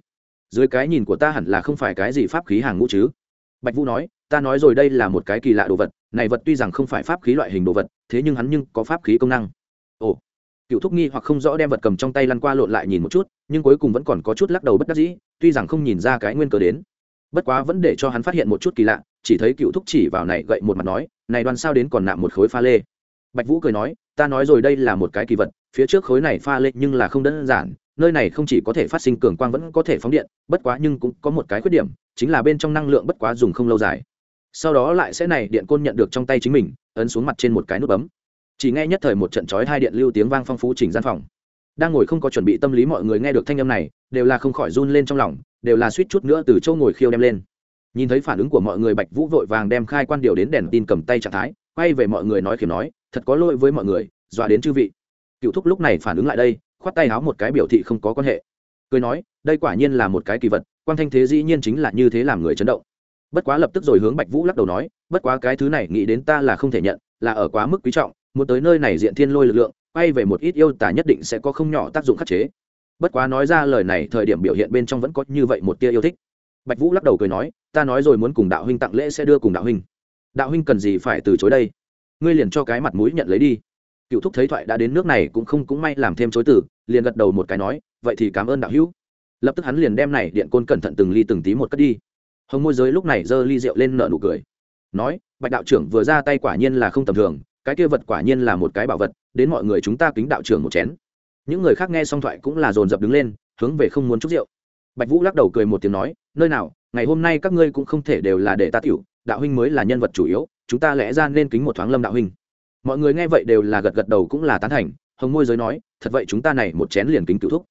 Dưới cái nhìn của ta hẳn là không phải cái gì pháp khí hàng ngũ chứ? Bạch vũ nói, ta nói rồi đây là một cái kỳ lạ đồ vật, này vật tuy rằng không phải pháp khí loại hình đồ vật, thế nhưng hắn nhưng có pháp khí công năng. Ồ. Cựu thúc nghi hoặc không rõ đem vật cầm trong tay lăn qua lộn lại nhìn một chút, nhưng cuối cùng vẫn còn có chút lắc đầu bất đắc dĩ, tuy rằng không nhìn ra cái nguyên cớ đến. Bất quá vẫn để cho hắn phát hiện một chút kỳ lạ, chỉ thấy cựu thúc chỉ vào này gậy một mặt nói, này đoàn sao đến còn nạm một khối pha lê. Bạch vũ cười nói, ta nói rồi đây là một cái kỳ vật, phía trước khối này pha lê nhưng là không đơn giản nơi này không chỉ có thể phát sinh cường quang vẫn có thể phóng điện, bất quá nhưng cũng có một cái khuyết điểm, chính là bên trong năng lượng bất quá dùng không lâu dài. Sau đó lại sẽ này điện côn nhận được trong tay chính mình, ấn xuống mặt trên một cái nút bấm. Chỉ nghe nhất thời một trận chói hai điện lưu tiếng vang phong phú chỉnh gian phòng. Đang ngồi không có chuẩn bị tâm lý mọi người nghe được thanh âm này, đều là không khỏi run lên trong lòng, đều là suýt chút nữa từ châu ngồi khiêu đem lên. Nhìn thấy phản ứng của mọi người, bạch vũ vội vàng đem khai quan điều đến đèn tin cầm tay trạng thái, quay về mọi người nói khiểm nói, thật có lỗi với mọi người, dọa đến chư vị. Cựu thúc lúc này phản ứng lại đây khoát tay háo một cái biểu thị không có quan hệ. Cười nói, đây quả nhiên là một cái kỳ vật quan thanh thế dĩ nhiên chính là như thế làm người chấn động. Bất quá lập tức rồi hướng bạch vũ lắc đầu nói, bất quá cái thứ này nghĩ đến ta là không thể nhận, là ở quá mức quý trọng, muốn tới nơi này diện thiên lôi lực lượng, quay về một ít yêu tả nhất định sẽ có không nhỏ tác dụng khắc chế. Bất quá nói ra lời này, thời điểm biểu hiện bên trong vẫn có như vậy một tia yêu thích. Bạch vũ lắc đầu cười nói, ta nói rồi muốn cùng đạo huynh tặng lễ sẽ đưa cùng đạo huynh. Đạo huynh cần gì phải từ chối đây? Ngươi liền cho cái mặt mũi nhận lấy đi cựu thúc thấy thoại đã đến nước này cũng không cũng may làm thêm chối từ, liền gật đầu một cái nói, vậy thì cảm ơn đạo hữu. Lập tức hắn liền đem này điện côn cẩn thận từng ly từng tí một cất đi. Hồng môi giới lúc này giơ ly rượu lên nợ nụ cười. Nói, bạch đạo trưởng vừa ra tay quả nhiên là không tầm thường, cái kia vật quả nhiên là một cái bảo vật, đến mọi người chúng ta kính đạo trưởng một chén. Những người khác nghe xong thoại cũng là dồn dập đứng lên, hướng về không muốn chúc rượu. Bạch vũ lắc đầu cười một tiếng nói, nơi nào, ngày hôm nay các ngươi cũng không thể đều là để ta tiểu, đạo huynh mới là nhân vật chủ yếu, chúng ta lẽ ra nên kính một thoáng lâm đạo huynh mọi người nghe vậy đều là gật gật đầu cũng là tán thành, hồng môi giới nói, thật vậy chúng ta này một chén liền kính cựu thúc.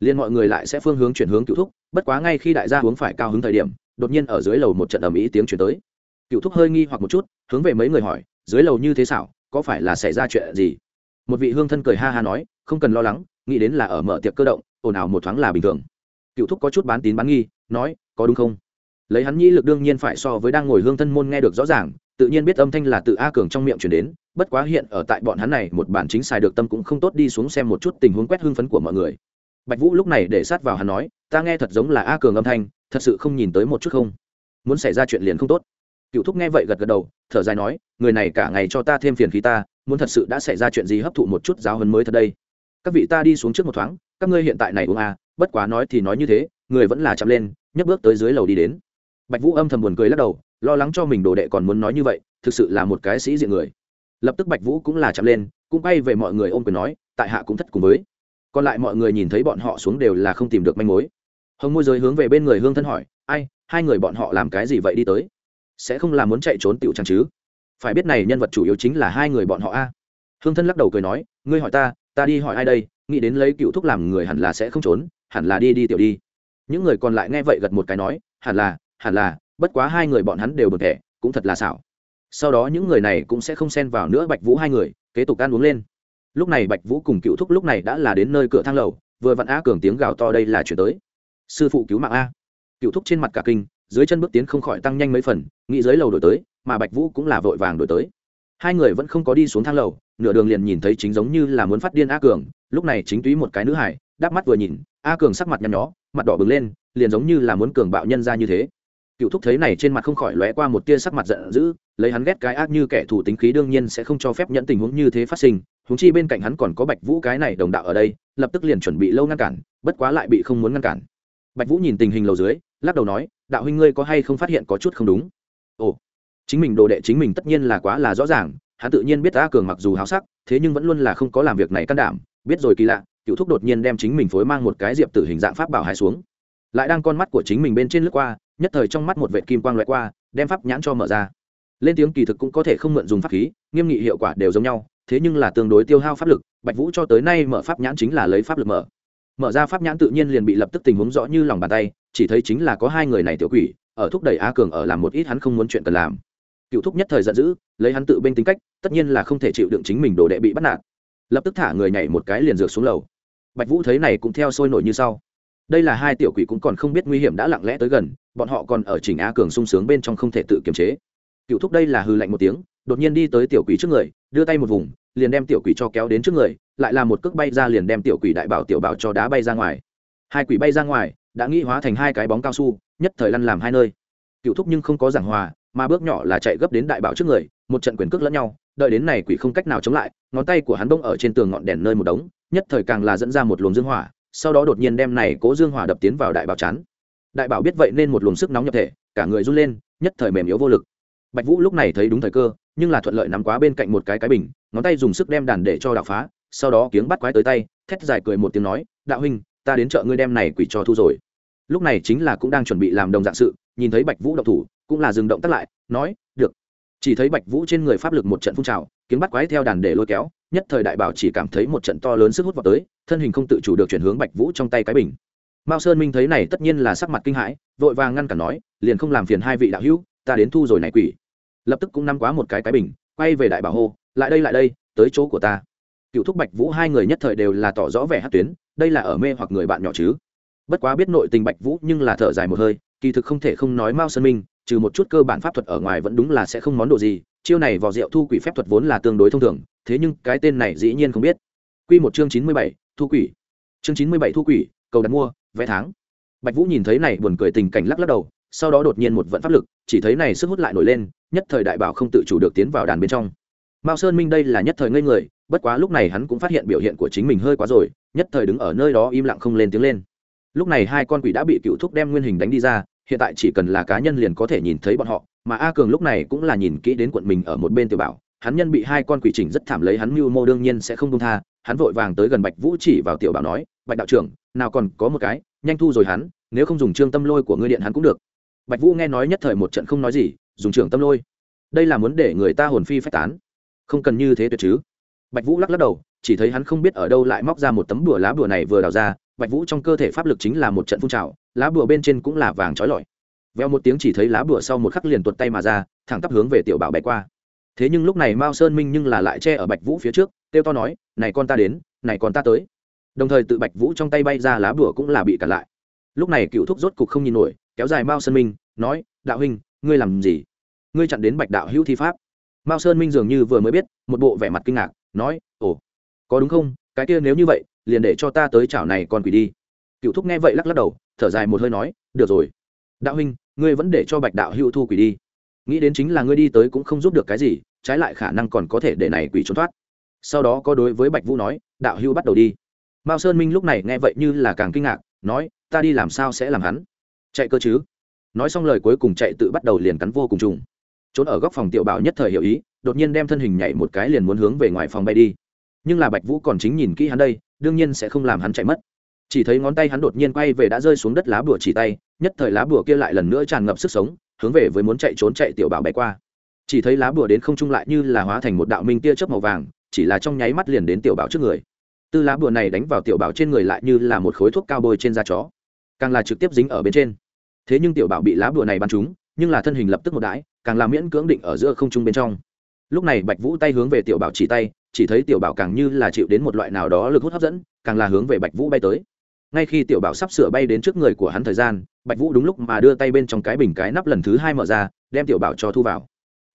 Liền mọi người lại sẽ phương hướng chuyển hướng cựu thúc, bất quá ngay khi đại gia uống phải cao hứng thời điểm, đột nhiên ở dưới lầu một trận ầm ĩ tiếng chuyển tới. Cựu thúc hơi nghi hoặc một chút, hướng về mấy người hỏi, dưới lầu như thế xảo, có phải là xảy ra chuyện gì? Một vị hương thân cười ha ha nói, không cần lo lắng, nghĩ đến là ở mở tiệc cơ động, ồn ào một thoáng là bình thường. Cựu thúc có chút bán tín bán nghi, nói, có đúng không? Lấy hắn nhĩ lực đương nhiên phải so với đang ngồi hương thân môn nghe được rõ ràng tự nhiên biết âm thanh là từ a cường trong miệng chuyển đến, bất quá hiện ở tại bọn hắn này, một bản chính xài được tâm cũng không tốt đi xuống xem một chút tình huống quét hưng phấn của mọi người. Bạch vũ lúc này để sát vào hắn nói, ta nghe thật giống là a cường âm thanh, thật sự không nhìn tới một chút không? Muốn xảy ra chuyện liền không tốt. Cựu thúc nghe vậy gật gật đầu, thở dài nói, người này cả ngày cho ta thêm phiền khí ta, muốn thật sự đã xảy ra chuyện gì hấp thụ một chút giáo hấn mới thật đây. Các vị ta đi xuống trước một thoáng, các ngươi hiện tại này uống a, bất quá nói thì nói như thế, người vẫn là chậm lên, nhấc bước tới dưới lầu đi đến. Bạch vũ âm thầm buồn cười lắc đầu lo lắng cho mình đồ đệ còn muốn nói như vậy, thực sự là một cái sĩ diện người. Lập tức bạch vũ cũng là chậm lên, cũng bay về mọi người ôm quyền nói, tại hạ cũng thất cùng với. Còn lại mọi người nhìn thấy bọn họ xuống đều là không tìm được manh mối. Hồng môi giới hướng về bên người hương thân hỏi, ai, hai người bọn họ làm cái gì vậy đi tới? Sẽ không làm muốn chạy trốn tiểu trang chứ? Phải biết này nhân vật chủ yếu chính là hai người bọn họ a. Hương thân lắc đầu cười nói, ngươi hỏi ta ta đi hỏi ai đây? Nghĩ đến lấy cựu thúc làm người hẳn là sẽ không trốn, hẳn là đi đi tiểu đi. Những người còn lại nghe vậy gật một cái nói, hẳn là hẳn là bất quá hai người bọn hắn đều bực thẻ, cũng thật là xảo. Sau đó những người này cũng sẽ không xen vào nữa bạch vũ hai người, kế tục ăn uống lên. Lúc này bạch vũ cùng cựu thúc lúc này đã là đến nơi cửa thang lầu, vừa vặn a cường tiếng gào to đây là chuyển tới. Sư phụ cứu mạng a. Cựu thúc trên mặt cả kinh, dưới chân bước tiến không khỏi tăng nhanh mấy phần, nghĩ dưới lầu đổi tới, mà bạch vũ cũng là vội vàng đổi tới. Hai người vẫn không có đi xuống thang lầu, nửa đường liền nhìn thấy chính giống như là muốn phát điên a cường, lúc này chính túy một cái nữ hải, đáp mắt vừa nhìn, a cường sắc mặt nhăn nhó, mặt đỏ bừng lên, liền giống như là muốn cường bạo nhân ra như thế cựu thúc thấy này trên mặt không khỏi lóe qua một tia sắc mặt giận dữ, lấy hắn ghét cái ác như kẻ thù tính khí đương nhiên sẽ không cho phép nhận tình huống như thế phát sinh húng chi bên cạnh hắn còn có bạch vũ cái này đồng đạo ở đây, lập tức liền chuẩn bị lâu ngăn cản, bất quá lại bị không muốn ngăn cản. Bạch vũ nhìn tình hình lầu dưới, lắc đầu nói, đạo huynh ngươi có hay không phát hiện có chút không đúng? Ồ, chính mình đồ đệ chính mình tất nhiên là quá là rõ ràng, hắn tự nhiên biết ta cường mặc dù háo sắc, thế nhưng vẫn luôn là không có làm việc này can đảm, biết rồi kỳ lạ, cựu thúc đột nhiên đem chính mình phối mang một cái diệp tử hình dạng pháp bảo hai xuống. Lại đang con mắt của chính mình bên trên lướt qua nhất thời trong mắt một vệ kim quang loại qua, đem pháp nhãn cho mở ra. Lên tiếng kỳ thực cũng có thể không mượn dùng pháp khí, nghiêm nghị hiệu quả đều giống nhau, thế nhưng là tương đối tiêu hao pháp lực, bạch vũ cho tới nay mở pháp nhãn chính là lấy pháp lực mở. Mở ra pháp nhãn tự nhiên liền bị lập tức tình huống rõ như lòng bàn tay, chỉ thấy chính là có hai người này tiểu quỷ, ở thúc đẩy a cường ở làm một ít hắn không muốn chuyện cần làm. Cựu thúc nhất thời giận dữ, lấy hắn tự bên tính cách, tất nhiên là không thể chịu đựng chính mình đồ đệ bị bắt nạt. Lập tức thả người nhảy một cái liền dược xuống lầu. Bạch vũ thấy này cũng theo sôi nổi như sau đây là hai tiểu quỷ cũng còn không biết nguy hiểm đã lặng lẽ tới gần, bọn họ còn ở chỉnh a cường sung sướng bên trong không thể tự kiềm chế. Cựu thúc đây là hư lạnh một tiếng, đột nhiên đi tới tiểu quỷ trước người, đưa tay một vùng, liền đem tiểu quỷ cho kéo đến trước người, lại là một cước bay ra liền đem tiểu quỷ đại bảo tiểu bảo cho đá bay ra ngoài. Hai quỷ bay ra ngoài, đã nghĩ hóa thành hai cái bóng cao su, nhất thời lăn làm hai nơi. Cựu thúc nhưng không có giảng hòa, mà bước nhỏ là chạy gấp đến đại bảo trước người, một trận quyền cước lẫn nhau, đợi đến này quỷ không cách nào chống lại, ngón tay của hắn bông ở trên tường ngọn đèn nơi một đống, nhất thời càng là dẫn ra một luồng dương hỏa sau đó đột nhiên đem này cố dương hỏa đập tiến vào đại bảo chán. Đại bảo biết vậy nên một luồng sức nóng nhập thể, cả người run lên, nhất thời mềm yếu vô lực. Bạch vũ lúc này thấy đúng thời cơ, nhưng là thuận lợi nắm quá bên cạnh một cái cái bình, ngón tay dùng sức đem đàn để cho đạo phá, sau đó kiếng bắt quái tới tay, thét dài cười một tiếng nói, đạo huynh, ta đến chợ ngươi đem này quỷ cho thu rồi. Lúc này chính là cũng đang chuẩn bị làm đồng dạng sự, nhìn thấy bạch vũ động thủ, cũng là dừng động tắt lại, nói chỉ thấy bạch vũ trên người pháp lực một trận phun trào, kiếm bắt quái theo đàn để lôi kéo, nhất thời đại bảo chỉ cảm thấy một trận to lớn sức hút vào tới, thân hình không tự chủ được chuyển hướng bạch vũ trong tay cái bình. Mao sơn minh thấy này tất nhiên là sắc mặt kinh hãi, vội vàng ngăn cản nói, liền không làm phiền hai vị đạo hữu, ta đến thu rồi này quỷ. Lập tức cũng nắm quá một cái cái bình, quay về đại bảo hô, lại đây lại đây, tới chỗ của ta. Cựu thúc bạch vũ hai người nhất thời đều là tỏ rõ vẻ hát tuyến, đây là ở mê hoặc người bạn nhỏ chứ? Bất quá biết nội tình bạch vũ nhưng là thở dài một hơi, kỳ thực không thể không nói mao sơn minh trừ một chút cơ bản pháp thuật ở ngoài vẫn đúng là sẽ không món đồ gì chiêu này vào rượu thu quỷ phép thuật vốn là tương đối thông thường thế nhưng cái tên này dĩ nhiên không biết Quy một chương chín mươi bảy, thu quỷ. Chương chín mươi bảy thu quỷ, cầu đặt mua, vé tháng. Bạch Vũ nhìn thấy này buồn cười tình cảnh lắc lắc đầu, sau đó đột nhiên một vận pháp lực, chỉ thấy này sức hút lại nổi lên, nhất thời đại bảo không tự chủ được tiến vào đàn bên trong. Mao Sơn Minh đây là nhất thời ngây người, bất quá lúc này hắn cũng phát hiện biểu hiện của chính mình hơi quá rồi, nhất thời đứng ở nơi đó im lặng không lên tiếng lên. Lúc này hai con quỷ đã bị cựu thúc đem nguyên hình đánh đi ra, hiện tại chỉ cần là cá nhân liền có thể nhìn thấy bọn họ, mà A Cường lúc này cũng là nhìn kỹ đến quận mình ở một bên tiểu bảo, hắn nhân bị hai con quỷ chỉnh rất thảm lấy hắn mưu mô đương nhiên sẽ không buông tha, hắn vội vàng tới gần Bạch Vũ chỉ vào tiểu bảo nói, "Bạch đạo trưởng, nào còn có một cái, nhanh thu rồi hắn, nếu không dùng trương tâm lôi của ngươi điện hắn cũng được." Bạch Vũ nghe nói nhất thời một trận không nói gì, dùng trưởng tâm lôi. Đây là muốn để người ta hồn phi phách tán. Không cần như thế tuyệt chứ. Bạch Vũ lắc lắc đầu, chỉ thấy hắn không biết ở đâu lại móc ra một tấm đùa lá đùa này vừa đào ra, Bạch Vũ trong cơ thể pháp lực chính là một trận phun trào, lá bùa bên trên cũng là vàng trói lọi. Veo một tiếng chỉ thấy lá bùa sau một khắc liền tuột tay mà ra, thẳng tắp hướng về tiểu bảo bay qua. Thế nhưng lúc này mao sơn minh nhưng là lại che ở bạch vũ phía trước têu to nói này con ta đến này con ta tới. Đồng thời tự bạch vũ trong tay bay ra lá bùa cũng là bị cản lại. Lúc này cựu thúc rốt cục không nhìn nổi kéo dài mao sơn minh nói đạo huynh ngươi làm gì? Ngươi chặn đến bạch đạo hữu thi pháp. Mao sơn minh dường như vừa mới biết một bộ vẻ mặt kinh ngạc nói ồ có đúng không? Cái kia nếu như vậy liền để cho ta tới chảo này còn quỷ đi. Cựu thúc nghe vậy lắc lắc đầu thở dài một hơi nói, được rồi. Đạo huynh, ngươi vẫn để cho bạch đạo hữu thu quỷ đi. Nghĩ đến chính là ngươi đi tới cũng không giúp được cái gì, trái lại khả năng còn có thể để này quỷ trốn thoát. Sau đó có đối với bạch vũ nói, đạo hưu bắt đầu đi. Mao sơn minh lúc này nghe vậy như là càng kinh ngạc, nói, ta đi làm sao sẽ làm hắn? Chạy cơ chứ? Nói xong lời cuối cùng chạy tự bắt đầu liền cắn vô cùng trùng. Trốn ở góc phòng tiểu bảo nhất thời hiểu ý, đột nhiên đem thân hình nhảy một cái liền muốn hướng về ngoài phòng bay đi. Nhưng là bạch vũ còn chính nhìn kỹ hắn đây, đương nhiên sẽ không làm hắn chạy mất chỉ thấy ngón tay hắn đột nhiên quay về đã rơi xuống đất lá bùa chỉ tay, nhất thời lá bùa kia lại lần nữa tràn ngập sức sống, hướng về với muốn chạy trốn chạy tiểu bảo bay qua. Chỉ thấy lá bùa đến không trung lại như là hóa thành một đạo minh tia chớp màu vàng, chỉ là trong nháy mắt liền đến tiểu bảo trước người. Tư lá bùa này đánh vào tiểu bảo trên người lại như là một khối thuốc cao bôi trên da chó, càng là trực tiếp dính ở bên trên. Thế nhưng tiểu bảo bị lá bùa này bắn trúng, nhưng là thân hình lập tức một đãi, càng là miễn cưỡng định ở giữa không trung bên trong. Lúc này bạch vũ tay hướng về tiểu bảo chỉ tay, chỉ thấy tiểu bảo càng như là chịu đến một loại nào đó lực hút hấp dẫn, càng là hướng về bạch vũ bay tới ngay khi tiểu bảo sắp sửa bay đến trước người của hắn thời gian, bạch vũ đúng lúc mà đưa tay bên trong cái bình cái nắp lần thứ hai mở ra, đem tiểu bảo cho thu vào.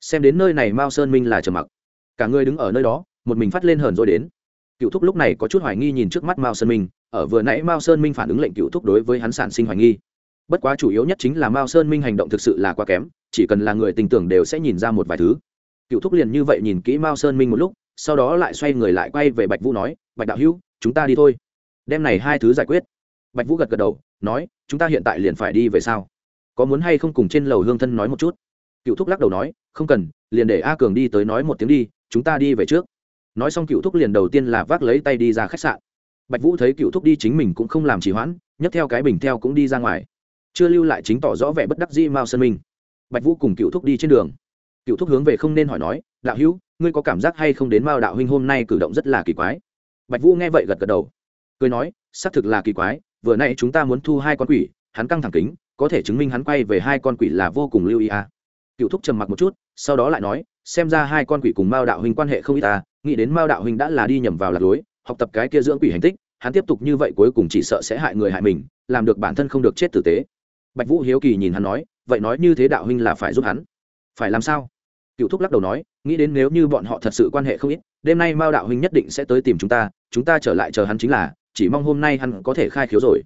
Xem đến nơi này mao sơn minh là trầm mặc. Cả người đứng ở nơi đó, một mình phát lên hờn rồi đến. Cựu thúc lúc này có chút hoài nghi nhìn trước mắt mao sơn minh, ở vừa nãy mao sơn minh phản ứng lệnh cựu thúc đối với hắn sản sinh hoài nghi. Bất quá chủ yếu nhất chính là mao sơn minh hành động thực sự là quá kém, chỉ cần là người tình tưởng đều sẽ nhìn ra một vài thứ. Cựu thúc liền như vậy nhìn kỹ mao sơn minh một lúc, sau đó lại xoay người lại quay về bạch vũ nói, bạch đạo hữu, chúng ta đi thôi đem này hai thứ giải quyết. Bạch vũ gật gật đầu, nói, chúng ta hiện tại liền phải đi về sao có muốn hay không cùng trên lầu hương thân nói một chút? Cựu thúc lắc đầu nói, không cần, liền để a cường đi tới nói một tiếng đi, chúng ta đi về trước. Nói xong cựu thúc liền đầu tiên là vác lấy tay đi ra khách sạn. Bạch vũ thấy cựu thúc đi chính mình cũng không làm trì hoãn, nhấc theo cái bình theo cũng đi ra ngoài. Chưa lưu lại chính tỏ rõ vẻ bất đắc dĩ mao sơn minh. Bạch vũ cùng cựu thúc đi trên đường. Cựu thúc hướng về không nên hỏi nói, đạo hữu, ngươi có cảm giác hay không đến mao đạo huynh hôm nay cử động rất là kỳ quái? Bạch vũ nghe vậy gật gật đầu cười nói, xác thực là kỳ quái, vừa nay chúng ta muốn thu hai con quỷ, hắn căng thẳng kính, có thể chứng minh hắn quay về hai con quỷ là vô cùng lưu ý à. cựu thúc trầm mặc một chút, sau đó lại nói, xem ra hai con quỷ cùng mao đạo huynh quan hệ không ít ta nghĩ đến mao đạo huynh đã là đi nhầm vào lạc lối, học tập cái kia dưỡng quỷ hành tích, hắn tiếp tục như vậy cuối cùng chỉ sợ sẽ hại người hại mình, làm được bản thân không được chết tử tế. Bạch vũ hiếu kỳ nhìn hắn nói, vậy nói như thế đạo huynh là phải giúp hắn. Phải làm sao? Cựu thúc lắc đầu nói, nghĩ đến nếu như bọn họ thật sự quan hệ không ít, đêm nay mao đạo huynh nhất định sẽ tới tìm chúng ta chúng ta trở lại chờ hắn chính là chỉ mong hôm nay hắn có thể khai khiếu rồi.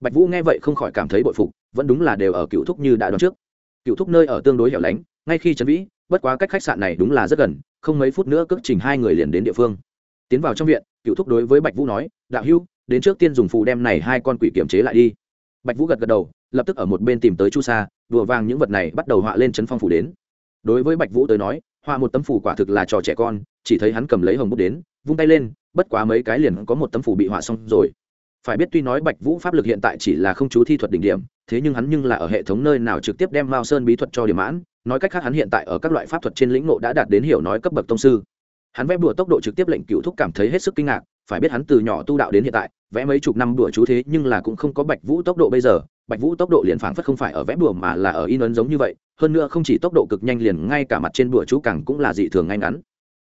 Bạch vũ nghe vậy không khỏi cảm thấy bội phục, vẫn đúng là đều ở cựu thúc như đã đoán trước. Cựu thúc nơi ở tương đối hẻo lánh, ngay khi trấn vĩ, bất quá cách khách sạn này đúng là rất gần, không mấy phút nữa cước trình hai người liền đến địa phương. Tiến vào trong viện, cựu thúc đối với bạch vũ nói, đạo hữu, đến trước tiên dùng phù đem này hai con quỷ kiểm chế lại đi. Bạch vũ gật gật đầu, lập tức ở một bên tìm tới chu sa, đùa vàng những vật này bắt đầu họa lên chấn phong phủ đến. Đối với bạch vũ tới nói họa một tấm phủ quả thực là trò trẻ con, chỉ thấy hắn cầm lấy hồng bút đến, vung tay lên, bất quá mấy cái liền có một tấm phủ bị họa xong rồi. Phải biết tuy nói bạch vũ pháp lực hiện tại chỉ là không chú thi thuật đỉnh điểm, thế nhưng hắn nhưng là ở hệ thống nơi nào trực tiếp đem mao sơn bí thuật cho điểm mãn, nói cách khác hắn hiện tại ở các loại pháp thuật trên lĩnh ngộ đã đạt đến hiểu nói cấp bậc tông sư. Hắn vẽ bùa tốc độ trực tiếp lệnh cựu thúc cảm thấy hết sức kinh ngạc phải biết hắn từ nhỏ tu đạo đến hiện tại, vẽ mấy chục năm đùa chú thế nhưng là cũng không có bạch vũ tốc độ bây giờ. Bạch vũ tốc độ liền phảng phất không phải ở vẽ đùa mà là ở in ấn giống như vậy, hơn nữa không chỉ tốc độ cực nhanh liền, ngay cả mặt trên đùa chú càng cũng là dị thường ngay ngắn.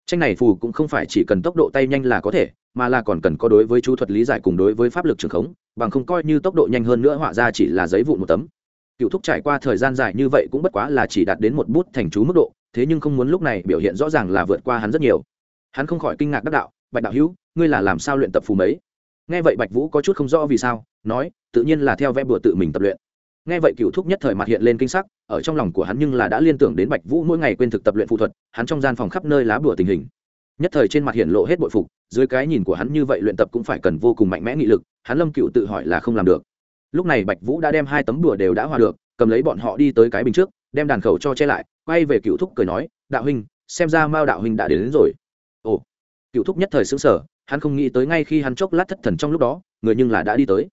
Tranh này phù cũng không phải chỉ cần tốc độ tay nhanh là có thể, mà là còn cần có đối với chú thuật lý giải cùng đối với pháp lực trường khống, bằng không coi như tốc độ nhanh hơn nữa họa ra chỉ là giấy vụn một tấm. Cựu thúc trải qua thời gian dài như vậy cũng bất quá là chỉ đạt đến một bút thành chú mức độ, thế nhưng không muốn lúc này biểu hiện rõ ràng là vượt qua hắn rất nhiều. Hắn không khỏi kinh ngạc đắc đạo, bạch đạo hữu ngươi là làm sao luyện tập phù mấy? Nghe vậy bạch vũ có chút không rõ vì sao nói tự nhiên là theo vẽ bùa tự mình tập luyện. Nghe vậy cựu thúc nhất thời mặt hiện lên kinh sắc ở trong lòng của hắn nhưng là đã liên tưởng đến bạch vũ mỗi ngày quên thực tập luyện phù thuật hắn trong gian phòng khắp nơi lá bùa tình hình. Nhất thời trên mặt hiện lộ hết bội phục dưới cái nhìn của hắn như vậy luyện tập cũng phải cần vô cùng mạnh mẽ nghị lực hắn lâm cựu tự hỏi là không làm được. Lúc này bạch vũ đã đem hai tấm bùa đều đã hòa được cầm lấy bọn họ đi tới cái bình trước đem đàn khẩu cho che lại quay về cựu thúc cười nói đạo huynh xem ra mao đạo huynh đã đến, đến rồi. Ồ. Cựu thúc nhất thời xứng sở hắn không nghĩ tới ngay khi hắn chốc lát thất thần trong lúc đó, người nhưng là đã đi tới.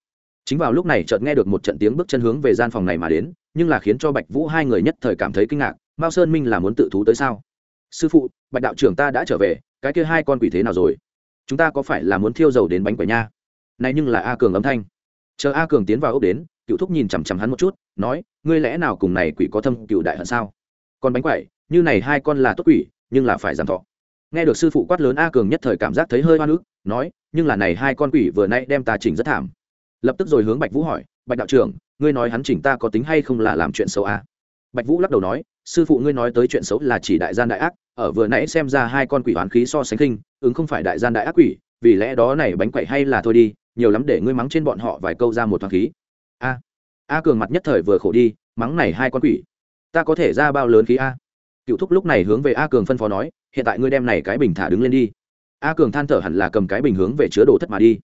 Chính vào lúc này chợt nghe được một trận tiếng bước chân hướng về gian phòng này mà đến, nhưng là khiến cho bạch vũ hai người nhất thời cảm thấy kinh ngạc, mao sơn minh là muốn tự thú tới sao? Sư phụ, bạch đạo trưởng ta đã trở về, cái kia hai con quỷ thế nào rồi? Chúng ta có phải là muốn thiêu dầu đến bánh quẩy nha? Này nhưng là a cường âm thanh. Chờ a cường tiến vào ốc đến cựu thúc nhìn chằm chằm hắn một chút, nói, ngươi lẽ nào cùng này quỷ có thâm cựu đại hận sao? Còn bánh quẩy, như này hai con là tốt quỷ, nhưng là phải giảm thọ nghe được sư phụ quát lớn a cường nhất thời cảm giác thấy hơi hoa nước nói, nhưng là này hai con quỷ vừa nay đem ta chỉnh rất thảm. Lập tức rồi hướng bạch vũ hỏi, bạch đạo trưởng, ngươi nói hắn chỉnh ta có tính hay không là làm chuyện xấu à? bạch vũ lắc đầu nói, sư phụ ngươi nói tới chuyện xấu là chỉ đại gian đại ác, ở vừa nãy xem ra hai con quỷ oán khí so sánh khinh, ứng không phải đại gian đại ác quỷ, vì lẽ đó này bánh quậy hay là thôi đi, nhiều lắm để ngươi mắng trên bọn họ vài câu ra một thoáng khí. A a cường mặt nhất thời vừa khổ đi, mắng này hai con quỷ, ta có thể ra bao lớn khí a? Cựu thúc lúc này hướng về a cường phân phó nói, hiện tại ngươi đem này cái bình thả đứng lên đi. A cường than thở hẳn là cầm cái bình hướng về chứa đồ thất mà đi.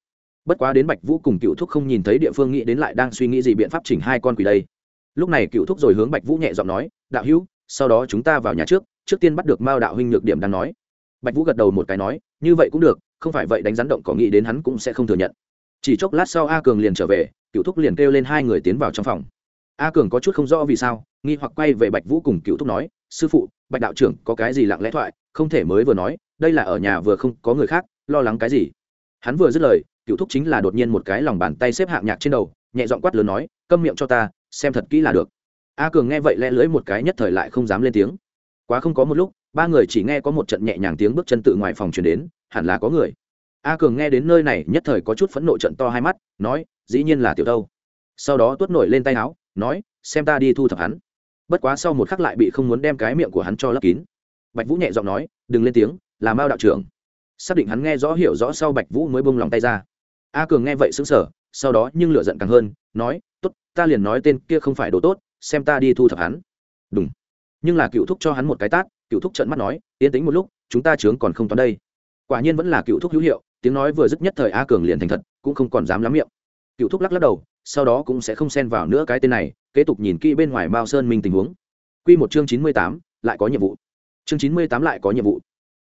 Bất quá đến bạch vũ cùng cựu thúc không nhìn thấy địa phương nghĩ đến lại đang suy nghĩ gì biện pháp chỉnh hai con quỷ đây. Lúc này cựu thúc rồi hướng bạch vũ nhẹ giọng nói, đạo hữu, sau đó chúng ta vào nhà trước trước tiên bắt được mao đạo huynh nhược điểm đang nói. Bạch vũ gật đầu một cái nói, như vậy cũng được, không phải vậy đánh rắn động có nghĩ đến hắn cũng sẽ không thừa nhận. Chỉ chốc lát sau a cường liền trở về cựu thúc liền kêu lên hai người tiến vào trong phòng. A cường có chút không rõ vì sao nghi hoặc quay về bạch vũ cùng cựu thúc nói, sư phụ, bạch đạo trưởng có cái gì lặng lẽ thoại, không thể mới vừa nói, đây là ở nhà vừa không có người khác, lo lắng cái gì? Hắn vừa dứt lời, cựu thúc chính là đột nhiên một cái lòng bàn tay xếp hạng nhạc trên đầu, nhẹ giọng quát lớn nói, câm miệng cho ta, xem thật kỹ là được. A cường nghe vậy lẽ lưỡi một cái nhất thời lại không dám lên tiếng. Quá không có một lúc, ba người chỉ nghe có một trận nhẹ nhàng tiếng bước chân tự ngoài phòng chuyển đến, hẳn là có người. A cường nghe đến nơi này nhất thời có chút phẫn nộ trận to hai mắt, nói, dĩ nhiên là tiểu đâu. Sau đó tuốt nổi lên tay áo, nói, xem ta đi thu thập hắn bất quá sau một khắc lại bị không muốn đem cái miệng của hắn cho lấp kín. Bạch vũ nhẹ giọng nói, đừng lên tiếng, là mao đạo trưởng. Xác định hắn nghe rõ hiểu rõ sau bạch vũ mới bông lòng tay ra. A cường nghe vậy xứng sở sau đó nhưng lựa giận càng hơn, nói t ố t ta liền nói tên kia không phải đồ tốt, xem ta đi thu thập hắn. Đúng nhưng là cựu thúc cho hắn một cái tát, cựu thúc trận mắt nói, yên tính một lúc, chúng ta chướng còn không toán đây. Quả nhiên vẫn là cựu thúc hữu hiệu, tiếng nói vừa dứt nhất thời a cường liền thành thật, cũng không còn dám lắm miệng. Cựu thúc lắc lắc đầu sau đó cũng sẽ không xen vào nữa cái tên này, kế tục nhìn kỹ bên ngoài mao sơn minh tình huống. Q một chương chín mươi tám, lại có nhiệm vụ. Chương chín mươi tám lại có nhiệm vụ.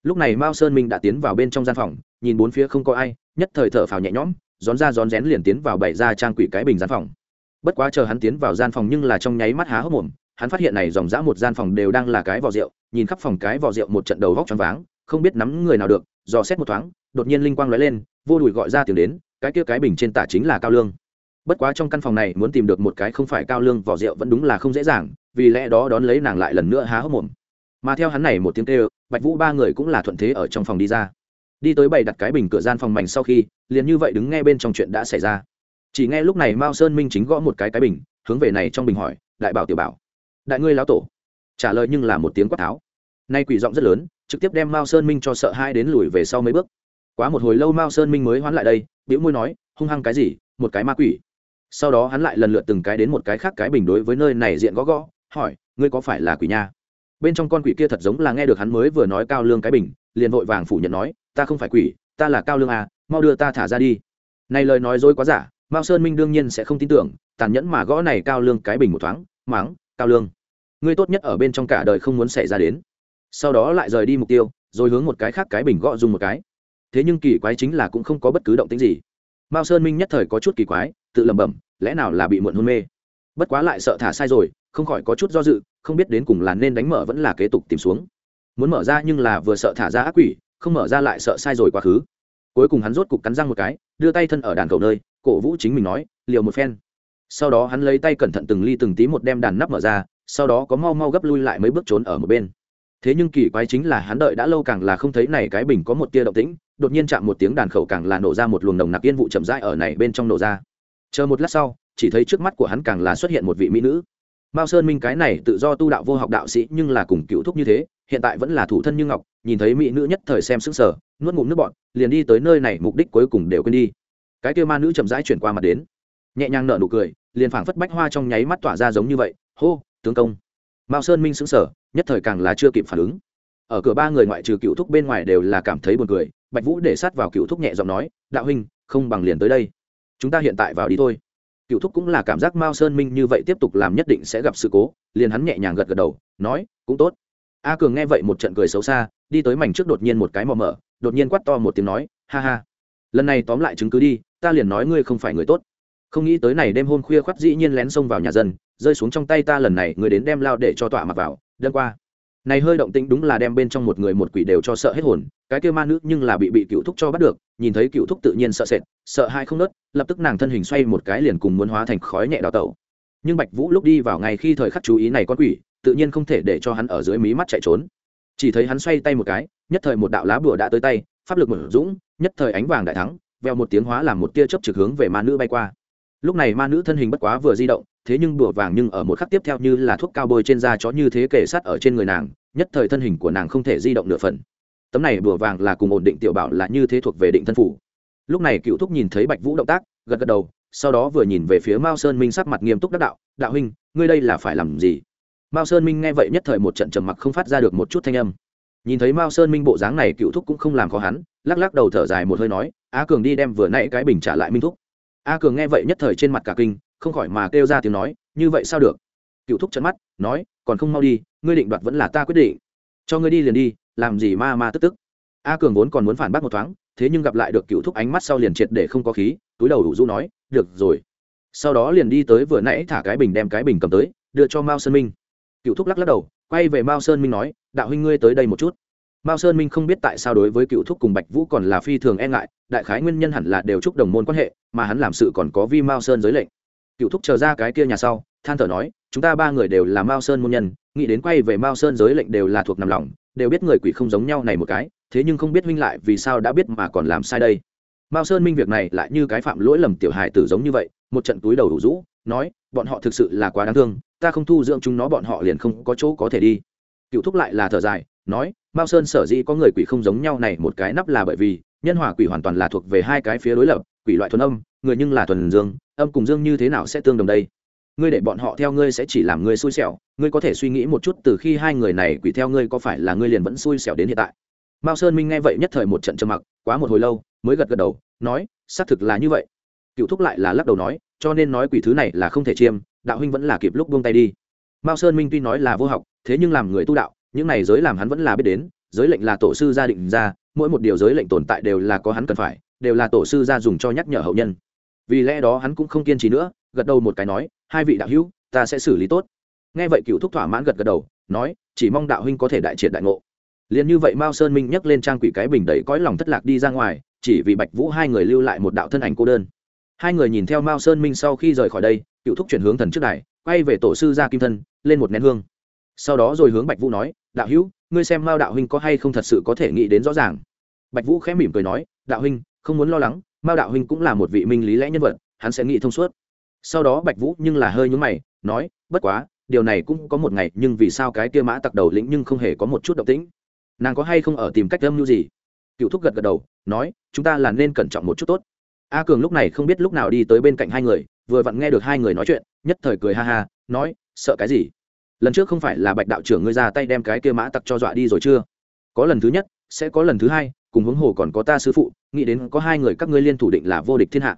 Lúc này mao sơn minh đã tiến vào bên trong gian phòng, nhìn bốn phía không có ai, nhất thời thở phào nhẹ nhõm rón ra rón rén liền tiến vào bày ra trang quỷ cái bình gian phòng. Bất quá chờ hắn tiến vào gian phòng nhưng là trong nháy mắt há hốc mồm, hắn phát hiện này dòng dã một gian phòng đều đang là cái vỏ rượu, nhìn khắp phòng cái vỏ rượu một trận đầu vóc choáng váng, không biết nắm người nào được, dò xét một thoáng, đột nhiên linh quang lóe lên, vô đùi gọi ra tiếng đến, cái kia cái bình trên tả chính là cao lương bất quá trong căn phòng này muốn tìm được một cái không phải cao lương vỏ rượu vẫn đúng là không dễ dàng, vì lẽ đó đón lấy nàng lại lần nữa há hốc mồm. Mà theo hắn này một tiếng kêu, bạch vũ ba người cũng là thuận thế ở trong phòng đi ra. Đi tới bày đặt cái bình cửa gian phòng mảnh sau khi, liền như vậy đứng nghe bên trong chuyện đã xảy ra. Chỉ nghe lúc này mao sơn minh chính gõ một cái cái bình, hướng về này trong bình hỏi, đại bảo tiểu bảo, đại ngươi lão tổ? Trả lời nhưng là một tiếng quát tháo. Nay quỷ giọng rất lớn, trực tiếp đem mao sơn minh cho sợ hai đến lùi về sau mấy bước. Quá một hồi lâu mao sơn minh mới hoán lại đây biểu môi nói, hung hăng cái gì, một cái ma quỷ sau đó hắn lại lần lượt từng cái đến một cái khác cái bình đối với nơi này diện gõ gõ, hỏi, ngươi có phải là quỷ nha? Bên trong con quỷ kia thật giống là nghe được hắn mới vừa nói cao lương cái bình, liền vội vàng phủ nhận nói, ta không phải quỷ, ta là cao lương à mau đưa ta thả ra đi. Này lời nói dối quá giả, mao sơn minh đương nhiên sẽ không tin tưởng, tàn nhẫn mà gõ này cao lương cái bình một thoáng máng cao lương, ngươi tốt nhất ở bên trong cả đời không muốn xảy ra đến. Sau đó lại rời đi mục tiêu, rồi hướng một cái khác cái bình gõ dùng một cái. Thế nhưng kỳ quái chính là cũng không có bất cứ động tính gì mao sơn minh nhất thời có chút kỳ quái, tự lẩm bẩm, lẽ nào là bị muộn hôn mê? Bất quá lại sợ thả sai rồi, không khỏi có chút do dự, không biết đến cùng là nên đánh mở vẫn là kế tục tìm xuống. Muốn mở ra nhưng là vừa sợ thả ra ác quỷ, không mở ra lại sợ sai rồi quá khứ. Cuối cùng hắn rốt cục cắn răng một cái, đưa tay thân ở đàn cầu nơi, cổ vũ chính mình nói, liều một phen. Sau đó hắn lấy tay cẩn thận từng ly từng tí một đem đàn nắp mở ra, sau đó có mau mau gấp lui lại mấy bước trốn ở một bên. Thế nhưng kỳ quái chính là hắn đợi đã lâu càng là không thấy này cái bình có một tia động tĩnh đột nhiên chạm một tiếng đàn khẩu càng là nổ ra một luồng nồng nặc yên vụ chậm rãi ở này bên trong nổ ra. Chờ một lát sau, chỉ thấy trước mắt của hắn càng là xuất hiện một vị mỹ nữ. Mao sơn minh cái này tự do tu đạo vô học đạo sĩ nhưng là cùng cựu thúc như thế, hiện tại vẫn là thủ thân như ngọc, nhìn thấy mỹ nữ nhất thời xem sững sờ, nuốt ngụm nước bọn liền đi tới nơi này, mục đích cuối cùng đều quên đi. Cái kia ma nữ chậm rãi chuyển qua mặt đến, nhẹ nhàng nở nụ cười, liền phảng phất bách hoa trong nháy mắt tỏa ra giống như vậy, hô, tướng công. Mao sơn minh sững sờ, nhất thời càng là chưa kịp phản ứng. Ở cửa ba người ngoại trừ cựu thúc bên ngoài đều là cảm thấy buồn cười bạch vũ để sát vào cựu thúc nhẹ giọng nói, đạo huynh, không bằng liền tới đây. Chúng ta hiện tại vào đi thôi. Cựu thúc cũng là cảm giác mao sơn minh như vậy tiếp tục làm nhất định sẽ gặp sự cố, liền hắn nhẹ nhàng gật gật đầu, nói, cũng tốt. A cường nghe vậy một trận cười xấu xa, đi tới mảnh trước đột nhiên một cái mò mở đột nhiên quát to một tiếng nói, ha ha, lần này tóm lại chứng cứ đi, ta liền nói ngươi không phải người tốt. Không nghĩ tới này đêm hôm khuya khoắt dĩ nhiên lén xông vào nhà dân, rơi xuống trong tay ta lần này người đến đem lao để cho tọa mặc vào, đêm qua này hơi động tĩnh đúng là đem bên trong một người một quỷ đều cho sợ hết hồn, cái kia ma nữ nhưng là bị bị cựu thúc cho bắt được, nhìn thấy cựu thúc tự nhiên sợ sệt, sợ hai không nớt, lập tức nàng thân hình xoay một cái liền cùng muốn hóa thành khói nhẹ đào tẩu. Nhưng bạch vũ lúc đi vào ngày khi thời khắc chú ý này con quỷ, tự nhiên không thể để cho hắn ở dưới mí mắt chạy trốn. Chỉ thấy hắn xoay tay một cái, nhất thời một đạo lá bùa đã tới tay, pháp lực một dũng, nhất thời ánh vàng đại thắng veo một tiếng hóa làm một tia chớp trực hướng về ma nữ bay qua lúc này ma nữ thân hình bất quá vừa di động, thế nhưng bùa vàng nhưng ở một khắc tiếp theo như là thuốc cao bôi trên da chó như thế kể sát ở trên người nàng, nhất thời thân hình của nàng không thể di động nửa phần. Tấm này bùa vàng là cùng ổn định tiểu bảo là như thế thuộc về định thân phủ. Lúc này cựu thúc nhìn thấy bạch vũ động tác, gật gật đầu, sau đó vừa nhìn về phía mao sơn minh sắc mặt nghiêm túc đắc đạo đạo huynh, ngươi đây là phải làm gì? Mao sơn minh nghe vậy nhất thời một trận trầm mặc không phát ra được một chút thanh âm. Nhìn thấy mao sơn minh bộ dáng này, cựu thúc cũng không làm khó hắn, lắc lắc đầu thở dài một hơi nói, á cường đi đem vừa nãy cái bình trả lại minh thúc a cường nghe vậy nhất thời trên mặt cả kinh, không khỏi mà kêu ra tiếng nói, như vậy sao được? Cựu thúc trận mắt, nói, còn không mau đi, ngươi định đoạt vẫn là ta quyết định. Cho ngươi đi liền đi, làm gì ma ma tức tức. A cường vốn còn muốn phản bác một thoáng, thế nhưng gặp lại được cựu thúc ánh mắt sau liền triệt để không có khí, túi đầu đủ du nói, được rồi. Sau đó liền đi tới vừa nãy thả cái bình đem cái bình cầm tới, đưa cho mao sơn minh. Cựu thúc lắc lắc đầu, quay về mao sơn minh nói, đạo huynh ngươi tới đây một chút mao sơn minh không biết tại sao đối với cựu thúc cùng bạch vũ còn là phi thường e ngại, đại khái nguyên nhân hẳn là đều chúc đồng môn quan hệ, mà hắn làm sự còn có vi mao sơn giới lệnh. Cựu thúc chờ ra cái kia nhà sau, than thở nói, chúng ta ba người đều là mao sơn môn nhân, nghĩ đến quay về mao sơn giới lệnh đều là thuộc nằm lòng, đều biết người quỷ không giống nhau này một cái, thế nhưng không biết huynh lại vì sao đã biết mà còn làm sai đây. Mao sơn minh việc này lại như cái phạm lỗi lầm tiểu hài tử giống như vậy, một trận túi đầu đủ rũ, nói, bọn họ thực sự là quá đáng thương, ta không thu dưỡng chúng nó, bọn họ liền không có chỗ có thể đi. Cựu thúc lại là thở dài, nói mao sơn sở dĩ có người quỷ không giống nhau này một cái nắp là bởi vì, nhân hỏa quỷ hoàn toàn là thuộc về hai cái phía đối lập, quỷ loại thuần âm, người nhưng là thuần dương, âm cùng dương như thế nào sẽ tương đồng đây? Ngươi để bọn họ theo ngươi sẽ chỉ làm ngươi xui xẻo, ngươi có thể suy nghĩ một chút từ khi hai người này quỷ theo ngươi có phải là ngươi liền vẫn xui xẻo đến hiện tại? Mao sơn minh nghe vậy nhất thời một trận trầm mặc, quá một hồi lâu, mới gật gật đầu, nói, xác thực là như vậy. Cựu thúc lại là lắc đầu nói, cho nên nói quỷ thứ này là không thể chiêm, đạo huynh vẫn là kịp lúc buông tay đi. Mao sơn minh tuy nói là vô học, thế nhưng làm người tu đạo những này giới làm hắn vẫn là biết đến, giới lệnh là tổ sư gia định ra, mỗi một điều giới lệnh tồn tại đều là có hắn cần phải, đều là tổ sư gia dùng cho nhắc nhở hậu nhân. Vì lẽ đó hắn cũng không kiên trì nữa, gật đầu một cái nói, hai vị đạo hữu, ta sẽ xử lý tốt. Nghe vậy cựu thúc thỏa mãn gật gật đầu, nói, chỉ mong đạo huynh có thể đại triệt đại ngộ. Liền như vậy mao sơn minh nhấc lên trang quỷ cái bình đẩy cõi lòng thất lạc đi ra ngoài, chỉ vì bạch vũ hai người lưu lại một đạo thân ảnh cô đơn. Hai người nhìn theo mao sơn minh sau khi rời khỏi đây, cựu thúc chuyển hướng thần trước đài, quay về tổ sư gia kim thân, lên một nén hương sau đó rồi hướng bạch vũ nói, đạo hữu, ngươi xem mao đạo huynh có hay không thật sự có thể nghĩ đến rõ ràng. Bạch vũ khẽ mỉm cười nói, đạo huynh, không muốn lo lắng, mao đạo huynh cũng là một vị minh lý lẽ nhân vật, hắn sẽ nghĩ thông suốt. Sau đó bạch vũ nhưng là hơi nhún mày, nói, bất quá, điều này cũng có một ngày, nhưng vì sao cái kia mã tặc đầu lĩnh nhưng không hề có một chút động tĩnh? Nàng có hay không ở tìm cách âm mưu gì? Cựu thúc gật gật đầu, nói, chúng ta là nên cẩn trọng một chút tốt. A cường lúc này không biết lúc nào đi tới bên cạnh hai người, vừa vặn nghe được hai người nói chuyện, nhất thời cười ha ha, nói, sợ cái gì? Lần trước không phải là bạch đạo trưởng ngươi ra tay đem cái kia mã tặc cho dọa đi rồi chưa? Có lần thứ nhất, sẽ có lần thứ hai, cùng huống hồ còn có ta sư phụ, nghĩ đến có hai người các ngươi liên thủ định là vô địch thiên hạ.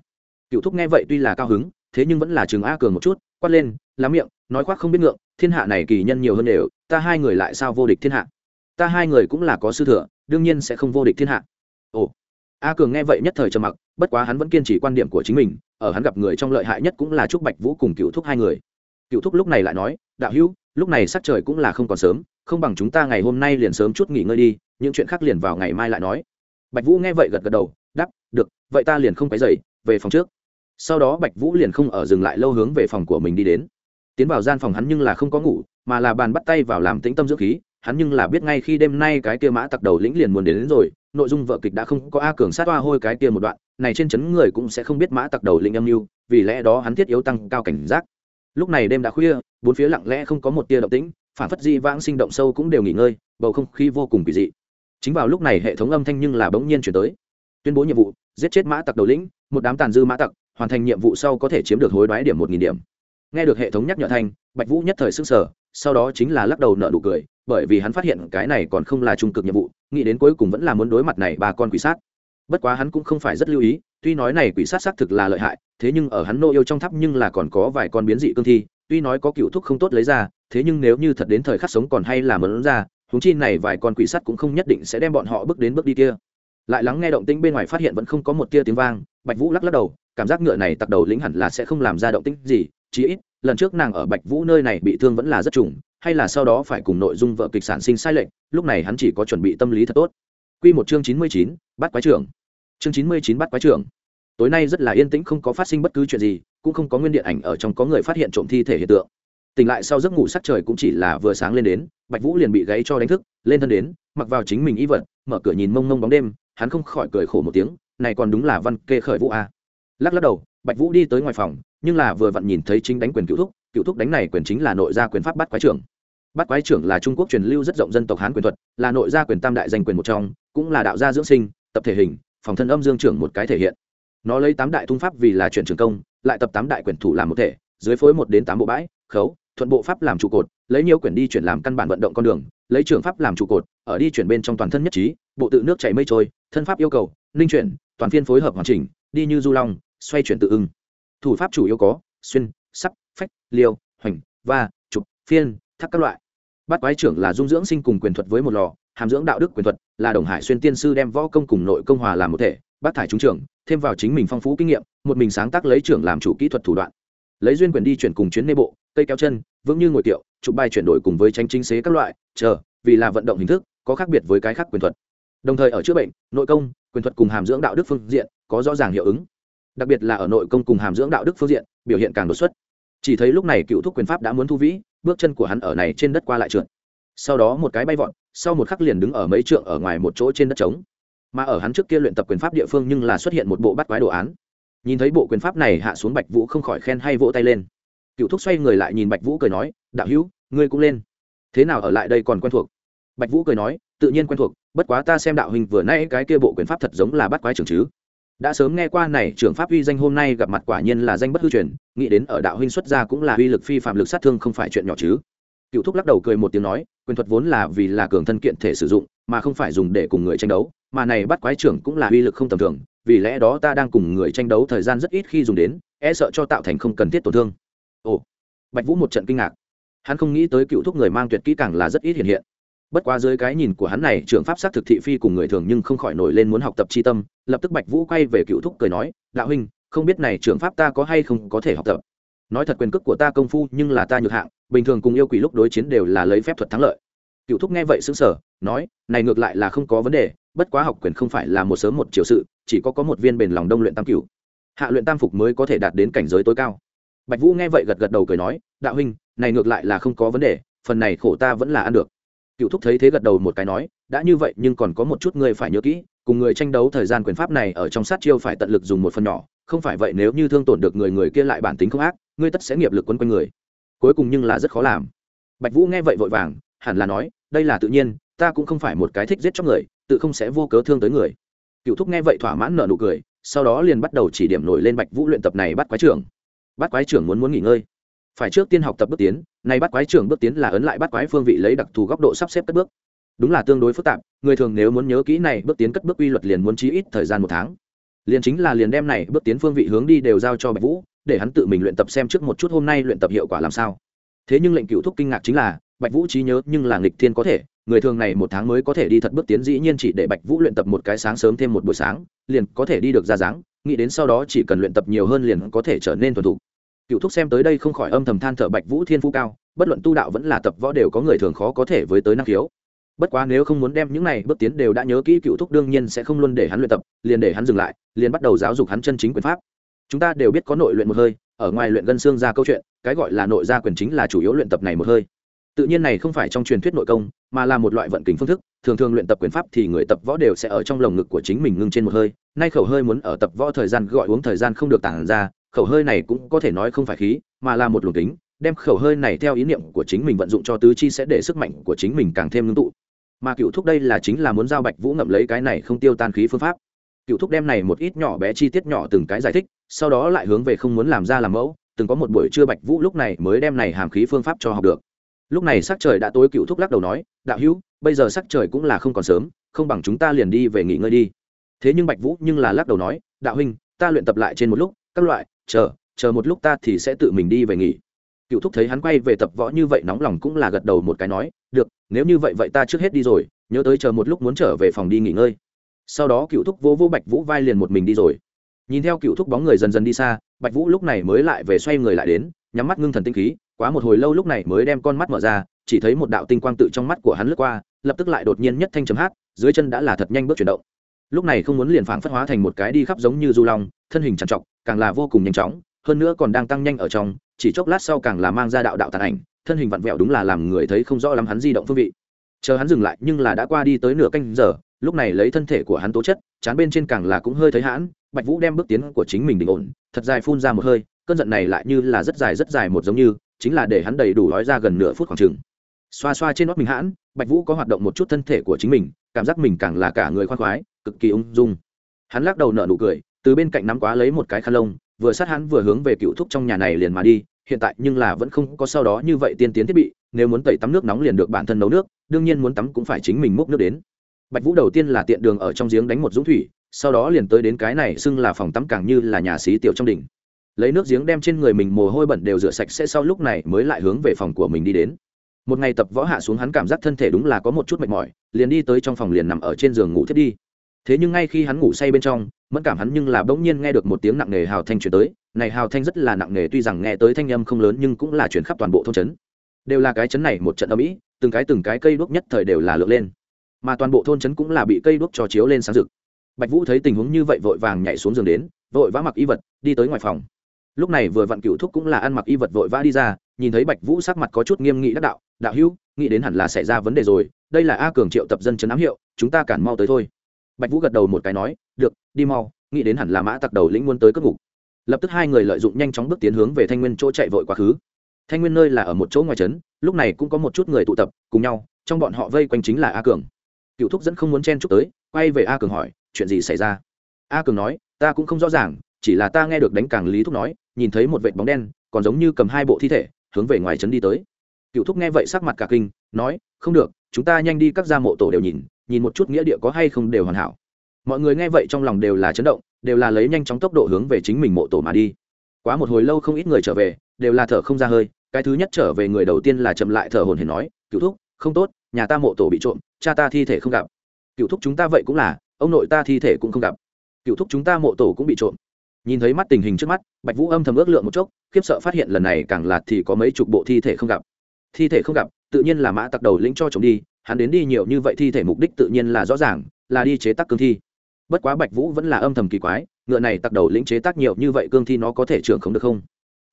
Cựu thúc nghe vậy tuy là cao hứng, thế nhưng vẫn là trường a cường một chút, quát lên, lá miệng, nói khoác không biết ngượng, thiên hạ này kỳ nhân nhiều hơn đều, ta hai người lại sao vô địch thiên hạ? Ta hai người cũng là có sư thừa, đương nhiên sẽ không vô địch thiên hạ. Ồ. A cường nghe vậy nhất thời trầm mặc, bất quá hắn vẫn kiên trì quan điểm của chính mình, ở hắn gặp người trong lợi hại nhất cũng là trúc bạch vũ cùng cựu thúc hai người. Cựu thúc lúc này lại nói, đạo hữu lúc này sắc trời cũng là không còn sớm không bằng chúng ta ngày hôm nay liền sớm chút nghỉ ngơi đi những chuyện khác liền vào ngày mai lại nói. Bạch vũ nghe vậy gật gật đầu đắp được vậy ta liền không phải dậy về phòng trước. Sau đó bạch vũ liền không ở dừng lại lâu hướng về phòng của mình đi đến. Tiến vào gian phòng hắn nhưng là không có ngủ mà là bàn bắt tay vào làm tĩnh tâm dưỡng khí hắn nhưng là biết ngay khi đêm nay cái kia mã tặc đầu lĩnh liền muốn đến, đến rồi nội dung vợ kịch đã không có a cường sát hoa hôi cái kia một đoạn này trên chấn người cũng sẽ không biết mã tặc đầu lĩnh âm mưu vì lẽ đó hắn thiết yếu tăng cao cảnh giác lúc này đêm đã khuya, bốn phía lặng lẽ không có một tia động tĩnh, phản phất di vãng sinh động sâu cũng đều nghỉ ngơi, bầu không khí vô cùng kỳ dị. Chính vào lúc này hệ thống âm thanh nhưng là bỗng nhiên chuyển tới. Tuyên bố nhiệm vụ, giết chết mã tặc đầu lĩnh, một đám tàn dư mã tặc, hoàn thành nhiệm vụ sau có thể chiếm được hối đoái điểm một nghìn điểm. Nghe được hệ thống nhắc nhở thanh, bạch vũ nhất thời s ư n g sở sau đó chính là lắc đầu nợ nụ cười, bởi vì hắn phát hiện cái này còn không là trung cực nhiệm vụ, nghĩ đến cuối cùng vẫn là muốn đối mặt này ba con quỷ sát. Bất quá hắn cũng không phải rất lưu ý tuy nói này quỷ sát xác thực là lợi hại thế nhưng ở hắn nô yêu trong tháp nhưng là còn có vài con biến dị cương thi tuy nói có cựu thúc không tốt lấy ra thế nhưng nếu như thật đến thời khắc sống còn hay là mớn ra húng chi này vài con quỷ sắt cũng không nhất định sẽ đem bọn họ bước đến bước đi kia. Lại lắng nghe động tĩnh bên ngoài phát hiện vẫn không có một tia tiếng vang bạch vũ lắc lắc đầu cảm giác ngựa này tặc đầu lĩnh hẳn là sẽ không làm ra động tĩnh gì chí ít lần trước nàng ở bạch vũ nơi này bị thương vẫn là rất trùng hay là sau đó phải cùng nội dung vợ kịch sản sinh sai lệch lúc này hắn chỉ có chuẩn bị tâm lý thật tốt. Quy một chương chín mươi chín, bắt quái trưởng. Chương chín mươi chín bắt quái trưởng tối nay rất là yên tĩnh, không có phát sinh bất cứ chuyện gì, cũng không có nguyên điện ảnh ở trong có người phát hiện trộm thi thể hiện tượng. Tỉnh lại sau giấc ngủ sắc trời cũng chỉ là vừa sáng lên đến, bạch vũ liền bị gáy cho đánh thức, lên thân đến, mặc vào chính mình y vật, mở cửa nhìn mông mông bóng đêm, hắn không khỏi cười khổ một tiếng, này còn đúng là văn kê khởi vũ a. Lắc lắc đầu, bạch vũ đi tới ngoài phòng, nhưng là vừa vặn nhìn thấy chính đánh quyền cựu thúc cựu thúc đánh này quyền chính là nội gia quyền pháp bắt quái trưởng. Bắt quái trưởng là trung quốc truyền lưu rất rộng dân tộc hán quyền thuật, là nội gia quyền tam đại danh quyền một trong, cũng là đạo gia dưỡng sinh, tập thể hình, phòng thân âm dương trưởng một cái thể hiện nó lấy tám đại thung pháp vì là chuyển trường công, lại tập tám đại quyền thủ làm một thể, dưới phối một đến tám bộ bãi, khấu, thuận bộ pháp làm trụ cột, lấy nhiều quyển đi chuyển làm căn bản vận động con đường, lấy trường pháp làm trụ cột, ở đi chuyển bên trong toàn thân nhất trí, bộ tự nước chảy mây trôi, thân pháp yêu cầu ninh chuyển, toàn phiên phối hợp hoàn chỉnh, đi như du long, xoay chuyển tự ưng. Thủ pháp chủ yếu có, xuyên sắc phách, liêu, hoành, va, trục, phiên thắc các loại. Bát quái trưởng là dung dưỡng sinh cùng quyền thuật với một lò, hàm dưỡng đạo đức quyền thuật, là đồng hải xuyên tiên sư đem võ công cùng nội công hòa làm một thể bác thải trúng trưởng, thêm vào chính mình phong phú kinh nghiệm, một mình sáng tác lấy trưởng làm chủ kỹ thuật thủ đoạn. Lấy duyên quyền đi chuyển cùng chuyến nê bộ, cây kéo chân, vững như ngồi tiệu chụp bài chuyển đổi cùng với tranh chính xế các loại, chờ, vì là vận động hình thức, có khác biệt với cái khác quyền thuật. Đồng thời ở chữa bệnh, nội công, quyền thuật cùng hàm dưỡng đạo đức phương diện, có rõ ràng hiệu ứng. Đặc biệt là ở nội công cùng hàm dưỡng đạo đức phương diện, biểu hiện càng đột xuất. Chỉ thấy lúc này cựu thúc quyền pháp đã muốn thu vĩ, bước chân của hắn ở này trên đất qua lại trượt. Sau đó một cái bay vọt, sau một khắc liền đứng ở mấy trượng ở ngoài một chỗ trên đất trống mà ở hắn trước kia luyện tập quyền pháp địa phương nhưng là xuất hiện một bộ bắt quái đồ án. Nhìn thấy bộ quyền pháp này hạ xuống bạch vũ không khỏi khen hay vỗ tay lên. Cựu thúc xoay người lại nhìn bạch vũ cười nói, đạo hữu, ngươi cũng lên. Thế nào ở lại đây còn quen thuộc? Bạch vũ cười nói, tự nhiên quen thuộc, bất quá ta xem đạo hình vừa nay cái kia bộ quyền pháp thật giống là bắt quái trưởng chứ. Đã sớm nghe qua này, trưởng pháp uy danh hôm nay gặp mặt quả nhiên là danh bất hư truyền, nghĩ đến ở đạo huynh xuất gia cũng là uy lực phi phạm lực sát thương không phải chuyện nhỏ chứ. Cựu thúc lắc đầu cười một tiếng nói, quyền thuật vốn là vì là cường thân kiện thể sử dụng mà không phải dùng để cùng người tranh đấu, mà này bắt quái trưởng cũng là uy lực không tầm thường, vì lẽ đó ta đang cùng người tranh đấu thời gian rất ít khi dùng đến e sợ cho tạo thành không cần thiết tổn thương. Ồ, bạch vũ một trận kinh ngạc. Hắn không nghĩ tới cựu thúc người mang tuyệt kỹ càng là rất ít hiện hiện. Bất quá dưới cái nhìn của hắn này, trưởng pháp sát thực thị phi cùng người thường nhưng không khỏi nổi lên muốn học tập c h i tâm, lập tức bạch vũ quay về cựu thúc cười nói, đạo huynh, không biết này trưởng pháp ta có hay không có thể học tập? Nói thật quyền cước của ta công phu nhưng là ta nhược hạng, bình thường cùng yêu quỷ lúc đối chiến đều là lấy phép thuật thắng lợi cựu thúc nghe vậy xứng sở nói, này ngược lại là không có vấn đề, bất quá học quyền không phải là một sớm một chiều sự, chỉ có có một viên bền lòng đông luyện tam cửu. Hạ luyện tam phục mới có thể đạt đến cảnh giới tối cao. Bạch vũ nghe vậy gật gật đầu cười nói, đạo huynh, này ngược lại là không có vấn đề, phần này khổ ta vẫn là ăn được. Cựu thúc thấy thế gật đầu một cái nói, đã như vậy nhưng còn có một chút ngươi phải nhớ kỹ, cùng người tranh đấu thời gian quyền pháp này ở trong sát chiêu phải tận lực dùng một phần nhỏ, không phải vậy nếu như thương tổn được người người kia lại bản tính không ác, ngươi tất sẽ nghiệp lực quấn quanh người. Cuối cùng nhưng là rất khó làm. Bạch vũ nghe vậy vội vàng hẳn là nói, đây là tự nhiên, ta cũng không phải một cái thích giết chóc người, tự không sẽ vô cớ thương tới người. Cựu thúc nghe vậy thỏa mãn nợ nụ cười, sau đó liền bắt đầu chỉ điểm nổi lên bạch vũ luyện tập này bắt quái trưởng. Bắt quái trưởng muốn muốn nghỉ ngơi. Phải trước tiên học tập bước tiến nay bắt quái trưởng bước tiến là ấn lại bắt quái phương vị lấy đặc thù góc độ sắp xếp các bước. Đúng là tương đối phức tạp, người thường nếu muốn nhớ kỹ này bước tiến cất bước uy luật liền muốn chí ít thời gian một tháng. Liền chính là liền đem này bước tiến phương vị hướng đi đều giao cho bạch vũ, để hắn tự mình luyện tập xem trước một chút hôm nay luyện tập hiệu quả làm sao. Thế nhưng lệnh cựu thúc kinh ngạc chính là bạch vũ trí nhớ, nhưng là nghịch thiên có thể, người thường này một tháng mới có thể đi thật bước tiến, dĩ nhiên chỉ để bạch vũ luyện tập một cái sáng sớm thêm một buổi sáng, liền có thể đi được ra dáng, nghĩ đến sau đó chỉ cần luyện tập nhiều hơn liền có thể trở nên thuần thục. Cựu thúc xem tới đây không khỏi âm thầm than thở bạch vũ thiên phú cao, bất luận tu đạo vẫn là tập võ đều có người thường khó có thể với tới năng khiếu. Bất quá nếu không muốn đem những này bước tiến đều đã nhớ kỹ, cựu thúc đương nhiên sẽ không luôn để hắn luyện tập, liền để hắn dừng lại, liền bắt đầu giáo dục hắn chân chính quyền pháp. Chúng ta đều biết có nội luyện một hơi, ở ngoài luyện gân xương ra câu chuyện, cái gọi là nội gia quyền chính là chủ yếu luyện tập này một hơi tự nhiên này không phải trong truyền thuyết nội công, mà là một loại vận kính phương thức, thường thường luyện tập quyền pháp thì người tập võ đều sẽ ở trong lồng ngực của chính mình ngưng trên một hơi, nay khẩu hơi muốn ở tập võ thời gian gọi uống thời gian không được tản ra, khẩu hơi này cũng có thể nói không phải khí, mà là một luồng kính, đem khẩu hơi này theo ý niệm của chính mình vận dụng cho tứ chi sẽ để sức mạnh của chính mình càng thêm ngưng tụ. Mà cựu thúc đây là chính là muốn giao bạch vũ ngậm lấy cái này không tiêu tan khí phương pháp. Cựu thúc đem này một ít nhỏ bé chi tiết nhỏ từng cái giải thích, sau đó lại hướng về không muốn làm ra làm mẫu, từng có một buổi trưa bạch vũ lúc này mới đem này hàm khí phương pháp cho học được lúc này sắc trời đã tối, cựu thúc lắc đầu nói, đạo hữu, bây giờ sắc trời cũng là không còn sớm, không bằng chúng ta liền đi về nghỉ ngơi đi. Thế nhưng bạch vũ nhưng là lắc đầu nói, đạo huynh, ta luyện tập lại trên một lúc, các loại, chờ chờ một lúc ta thì sẽ tự mình đi về nghỉ. Cựu thúc thấy hắn quay về tập võ như vậy nóng lòng cũng là gật đầu một cái nói, được, nếu như vậy vậy ta trước hết đi rồi, nhớ tới chờ một lúc muốn trở về phòng đi nghỉ ngơi. Sau đó cựu thúc vô vô bạch vũ vai liền một mình đi rồi. Nhìn theo cựu thúc bóng người dần dần đi xa, bạch vũ lúc này mới lại về xoay người lại đến, nhắm mắt ngưng thần tinh khí quá một hồi lâu lúc này mới đem con mắt mở ra, chỉ thấy một đạo tinh quang tự trong mắt của hắn lướt qua, lập tức lại đột nhiên nhất thanh chấm hát, dưới chân đã là thật nhanh bước chuyển động. Lúc này không muốn liền phảng phất hóa thành một cái đi khắp giống như du long, thân hình trằn trọc, càng là vô cùng nhanh chóng, hơn nữa còn đang tăng nhanh ở trong, chỉ chốc lát sau càng là mang ra đạo đạo tàn ảnh, thân hình vặn vẹo đúng là làm người thấy không rõ lắm hắn di động phương vị. Chờ hắn dừng lại, nhưng là đã qua đi tới nửa canh giờ, lúc này lấy thân thể của hắn tố chất, chán bên trên càng là cũng hơi thấy hãn, bạch vũ đem bước tiến của chính mình đình ổn, thật dài phun ra một hơi, cơn giận này lại như là rất dài rất dài một giống như chính là để hắn đầy đủ nói ra gần nửa phút khoảng chừng. Xoa xoa trên nót mình hãn, bạch vũ có hoạt động một chút thân thể của chính mình, cảm giác mình càng là cả người khoan khoái, cực kỳ ung dung. Hắn lắc đầu nở nụ cười, từ bên cạnh nắm quá lấy một cái khăn lông, vừa sát hắn vừa hướng về cựu thúc trong nhà này liền mà đi, hiện tại nhưng là vẫn không có sau đó như vậy tiên tiến thiết bị, nếu muốn tẩy tắm nước nóng liền được bản thân nấu nước, đương nhiên muốn tắm cũng phải chính mình múc nước đến. Bạch vũ đầu tiên là tiện đường ở trong giếng đánh một dũng thủy, sau đó liền tới đến cái này xưng là phòng tắm càng như là nhà xí tiểu trong đỉnh lấy nước giếng đem trên người mình mồ hôi bẩn đều rửa sạch sẽ sau lúc này mới lại hướng về phòng của mình đi đến. Một ngày tập võ hạ xuống hắn cảm giác thân thể đúng là có một chút mệt mỏi, liền đi tới trong phòng liền nằm ở trên giường ngủ thiết đi. Thế nhưng ngay khi hắn ngủ say bên trong, mẫn cảm hắn nhưng là bỗng nhiên nghe được một tiếng nặng nề hào thanh chuyển tới. Này hào thanh rất là nặng nề, tuy rằng nghe tới thanh âm không lớn nhưng cũng là chuyển khắp toàn bộ thôn trấn. Đều là cái trấn này một trận âm ỉ, từng cái từng cái cây đuốc nhất thời đều là lượn lên. Mà toàn bộ thôn trấn cũng là bị cây đuốc cho chiếu lên sáng rực. Bạch vũ thấy tình huống như vậy vội vàng nhảy xuống giường đến, vội vã mặc y vật, đi tới ngoài phòng lúc này vừa vặn cựu thúc cũng là ăn mặc y vật vội vã đi ra, nhìn thấy bạch vũ sắc mặt có chút nghiêm nghị đắc đạo đạo hữu, nghĩ đến hẳn là xảy ra vấn đề rồi, đây là a cường triệu tập dân chấn ám hiệu, chúng ta cản mau tới thôi. Bạch vũ gật đầu một cái nói, được, đi mau, nghĩ đến hẳn là mã tặc đầu lĩnh muốn tới cất ngục. Lập tức hai người lợi dụng nhanh chóng bước tiến hướng về thanh nguyên chỗ chạy vội quá khứ. Thanh nguyên nơi là ở một chỗ ngoài trấn, lúc này cũng có một chút người tụ tập, cùng nhau, trong bọn họ vây quanh chính là a cường. Cựu thúc dẫn không muốn chen chúc tới, quay về a cường hỏi, chuyện gì xảy ra? A cường nói, ta cũng không rõ ràng, chỉ là ta nghe được đánh càng lý thúc nói nhìn thấy một vệt bóng đen, còn giống như cầm hai bộ thi thể, hướng về ngoài trấn đi tới. Cựu thúc nghe vậy sắc mặt cả kinh, nói, không được, chúng ta nhanh đi các gia mộ tổ đều nhìn nhìn một chút nghĩa địa có hay không đều hoàn hảo. Mọi người nghe vậy trong lòng đều là chấn động, đều là lấy nhanh chóng tốc độ hướng về chính mình mộ tổ mà đi. Quá một hồi lâu không ít người trở về, đều là thở không ra hơi, cái thứ nhất trở về người đầu tiên là chậm lại thở hồn hển nói, cựu thúc, không tốt, nhà ta mộ tổ bị trộm, cha ta thi thể không gặp. Cựu thúc chúng ta vậy cũng là, ông nội ta thi thể cũng không gặp. Cựu thúc chúng ta mộ tổ cũng bị trộm nhìn thấy mắt tình hình trước mắt, bạch vũ âm thầm ước lượng một chốc, khiếp sợ phát hiện lần này càng lạt thì có mấy chục bộ thi thể không gặp. Thi thể không gặp, tự nhiên là mã tặc đầu lĩnh cho chồng đi, hắn đến đi nhiều như vậy thi thể mục đích tự nhiên là rõ ràng, là đi chế tác cương thi. Bất quá bạch vũ vẫn là âm thầm kỳ quái, ngựa này tặc đầu lĩnh chế tác nhiều như vậy cương thi nó có thể trưởng không được không?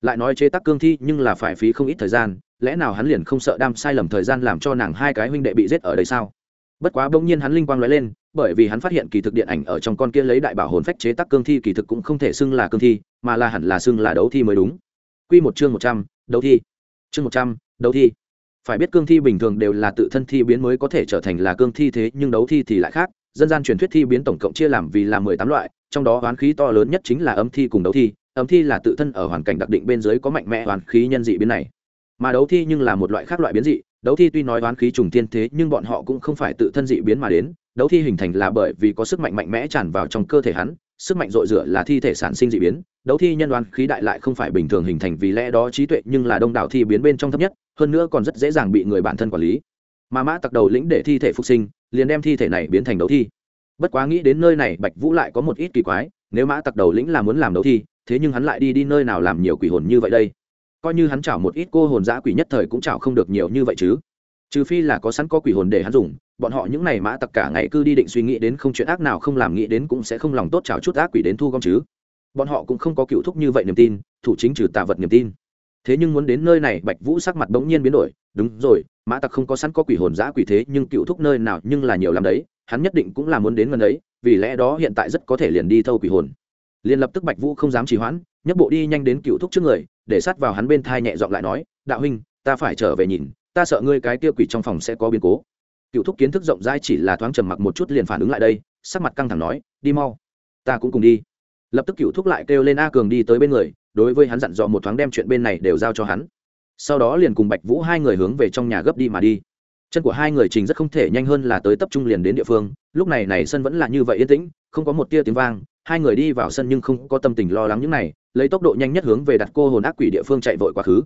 Lại nói chế tác cương thi nhưng là phải phí không ít thời gian, lẽ nào hắn liền không sợ đam sai lầm thời gian làm cho nàng hai cái huynh đệ bị giết ở đây sao? Bất quá bỗng nhiên hắn linh quang nói lên bởi vì hắn phát hiện kỳ thực điện ảnh ở trong con kia lấy đại bảo hồn phách chế tác cương thi kỳ thực cũng không thể xưng là cương thi, mà là hẳn là xưng là đấu thi mới đúng. Quy một chương một trăm, đấu thi. Chương một trăm, đấu thi. Phải biết cương thi bình thường đều là tự thân thi biến mới có thể trở thành là cương thi thế, nhưng đấu thi thì lại khác. Dân gian truyền thuyết thi biến tổng cộng chia làm vì là mười tám loại, trong đó oán khí to lớn nhất chính là âm thi cùng đấu thi. Âm thi là tự thân ở hoàn cảnh đặc định bên dưới có mạnh mẽ oán khí nhân dị biến này. Mà đấu thi nhưng là một loại khác loại biến dị. Đấu thi tuy nói oán khí trùng tiên thế, nhưng bọn họ cũng không phải tự thân dị biến mà đến đấu thi hình thành là bởi vì có sức mạnh mạnh mẽ tràn vào trong cơ thể hắn, sức mạnh dội rửa là thi thể sản sinh d ị biến. Đấu thi nhân đoán khí đại lại không phải bình thường hình thành vì lẽ đó trí tuệ nhưng là đông đảo thi biến bên trong thấp nhất, hơn nữa còn rất dễ dàng bị người bản thân quản lý. Mà mã tặc đầu lĩnh để thi thể phục sinh, liền đem thi thể này biến thành đấu thi. Bất quá nghĩ đến nơi này, bạch vũ lại có một ít kỳ quái, nếu mã tặc đầu lĩnh là muốn làm đấu thi, thế nhưng hắn lại đi đi nơi nào làm nhiều quỷ hồn như vậy đây? Coi như hắn chảo một ít cô hồn giã quỷ nhất thời cũng chảo không được nhiều như vậy chứ. Trừ phi là có sẵn có quỷ hồn để hắn dùng bọn họ những n à y mã tặc cả ngày cứ đi định suy nghĩ đến không chuyện ác nào không làm nghĩ đến cũng sẽ không lòng tốt chảo chút ác quỷ đến thu gom chứ. Bọn họ cũng không có cựu thúc như vậy niềm tin, thủ chính trừ tạ vật niềm tin. Thế nhưng muốn đến nơi này, bạch vũ sắc mặt bỗng nhiên biến đổi. Đúng rồi, mã tặc không có sẵn có quỷ hồn giã quỷ thế, nhưng cựu thúc nơi nào nhưng là nhiều làm đấy, hắn nhất định cũng là muốn đến gần đấy vì lẽ đó hiện tại rất có thể liền đi thâu quỷ hồn. Liền lập tức bạch vũ không dám trì hoãn, nhấc bộ đi nhanh đến cựu thúc trước người, để sát vào hắn bên thai nhẹ giọng lại nói, đạo huynh, ta phải trở về nhìn, ta sợ ngươi cái tiêu quỷ trong phòng sẽ có biến cố cựu thúc kiến thức rộng rãi chỉ là thoáng trầm mặc một chút liền phản ứng lại đây, sắc mặt căng thẳng nói, đi mau, ta cũng cùng đi. Lập tức cựu thúc lại kêu lên a cường đi tới bên người, đối với hắn dặn dò một thoáng đem chuyện bên này đều giao cho hắn. Sau đó liền cùng bạch vũ hai người hướng về trong nhà gấp đi mà đi. Chân của hai người trình rất không thể nhanh hơn là tới tập trung liền đến địa phương, lúc này này sân vẫn là như vậy yên tĩnh, không có một tia tiếng vang, hai người đi vào sân nhưng không có tâm tình lo lắng những này, lấy tốc độ nhanh nhất hướng về đặt cô hồn ác quỷ địa phương chạy vội quá khứ.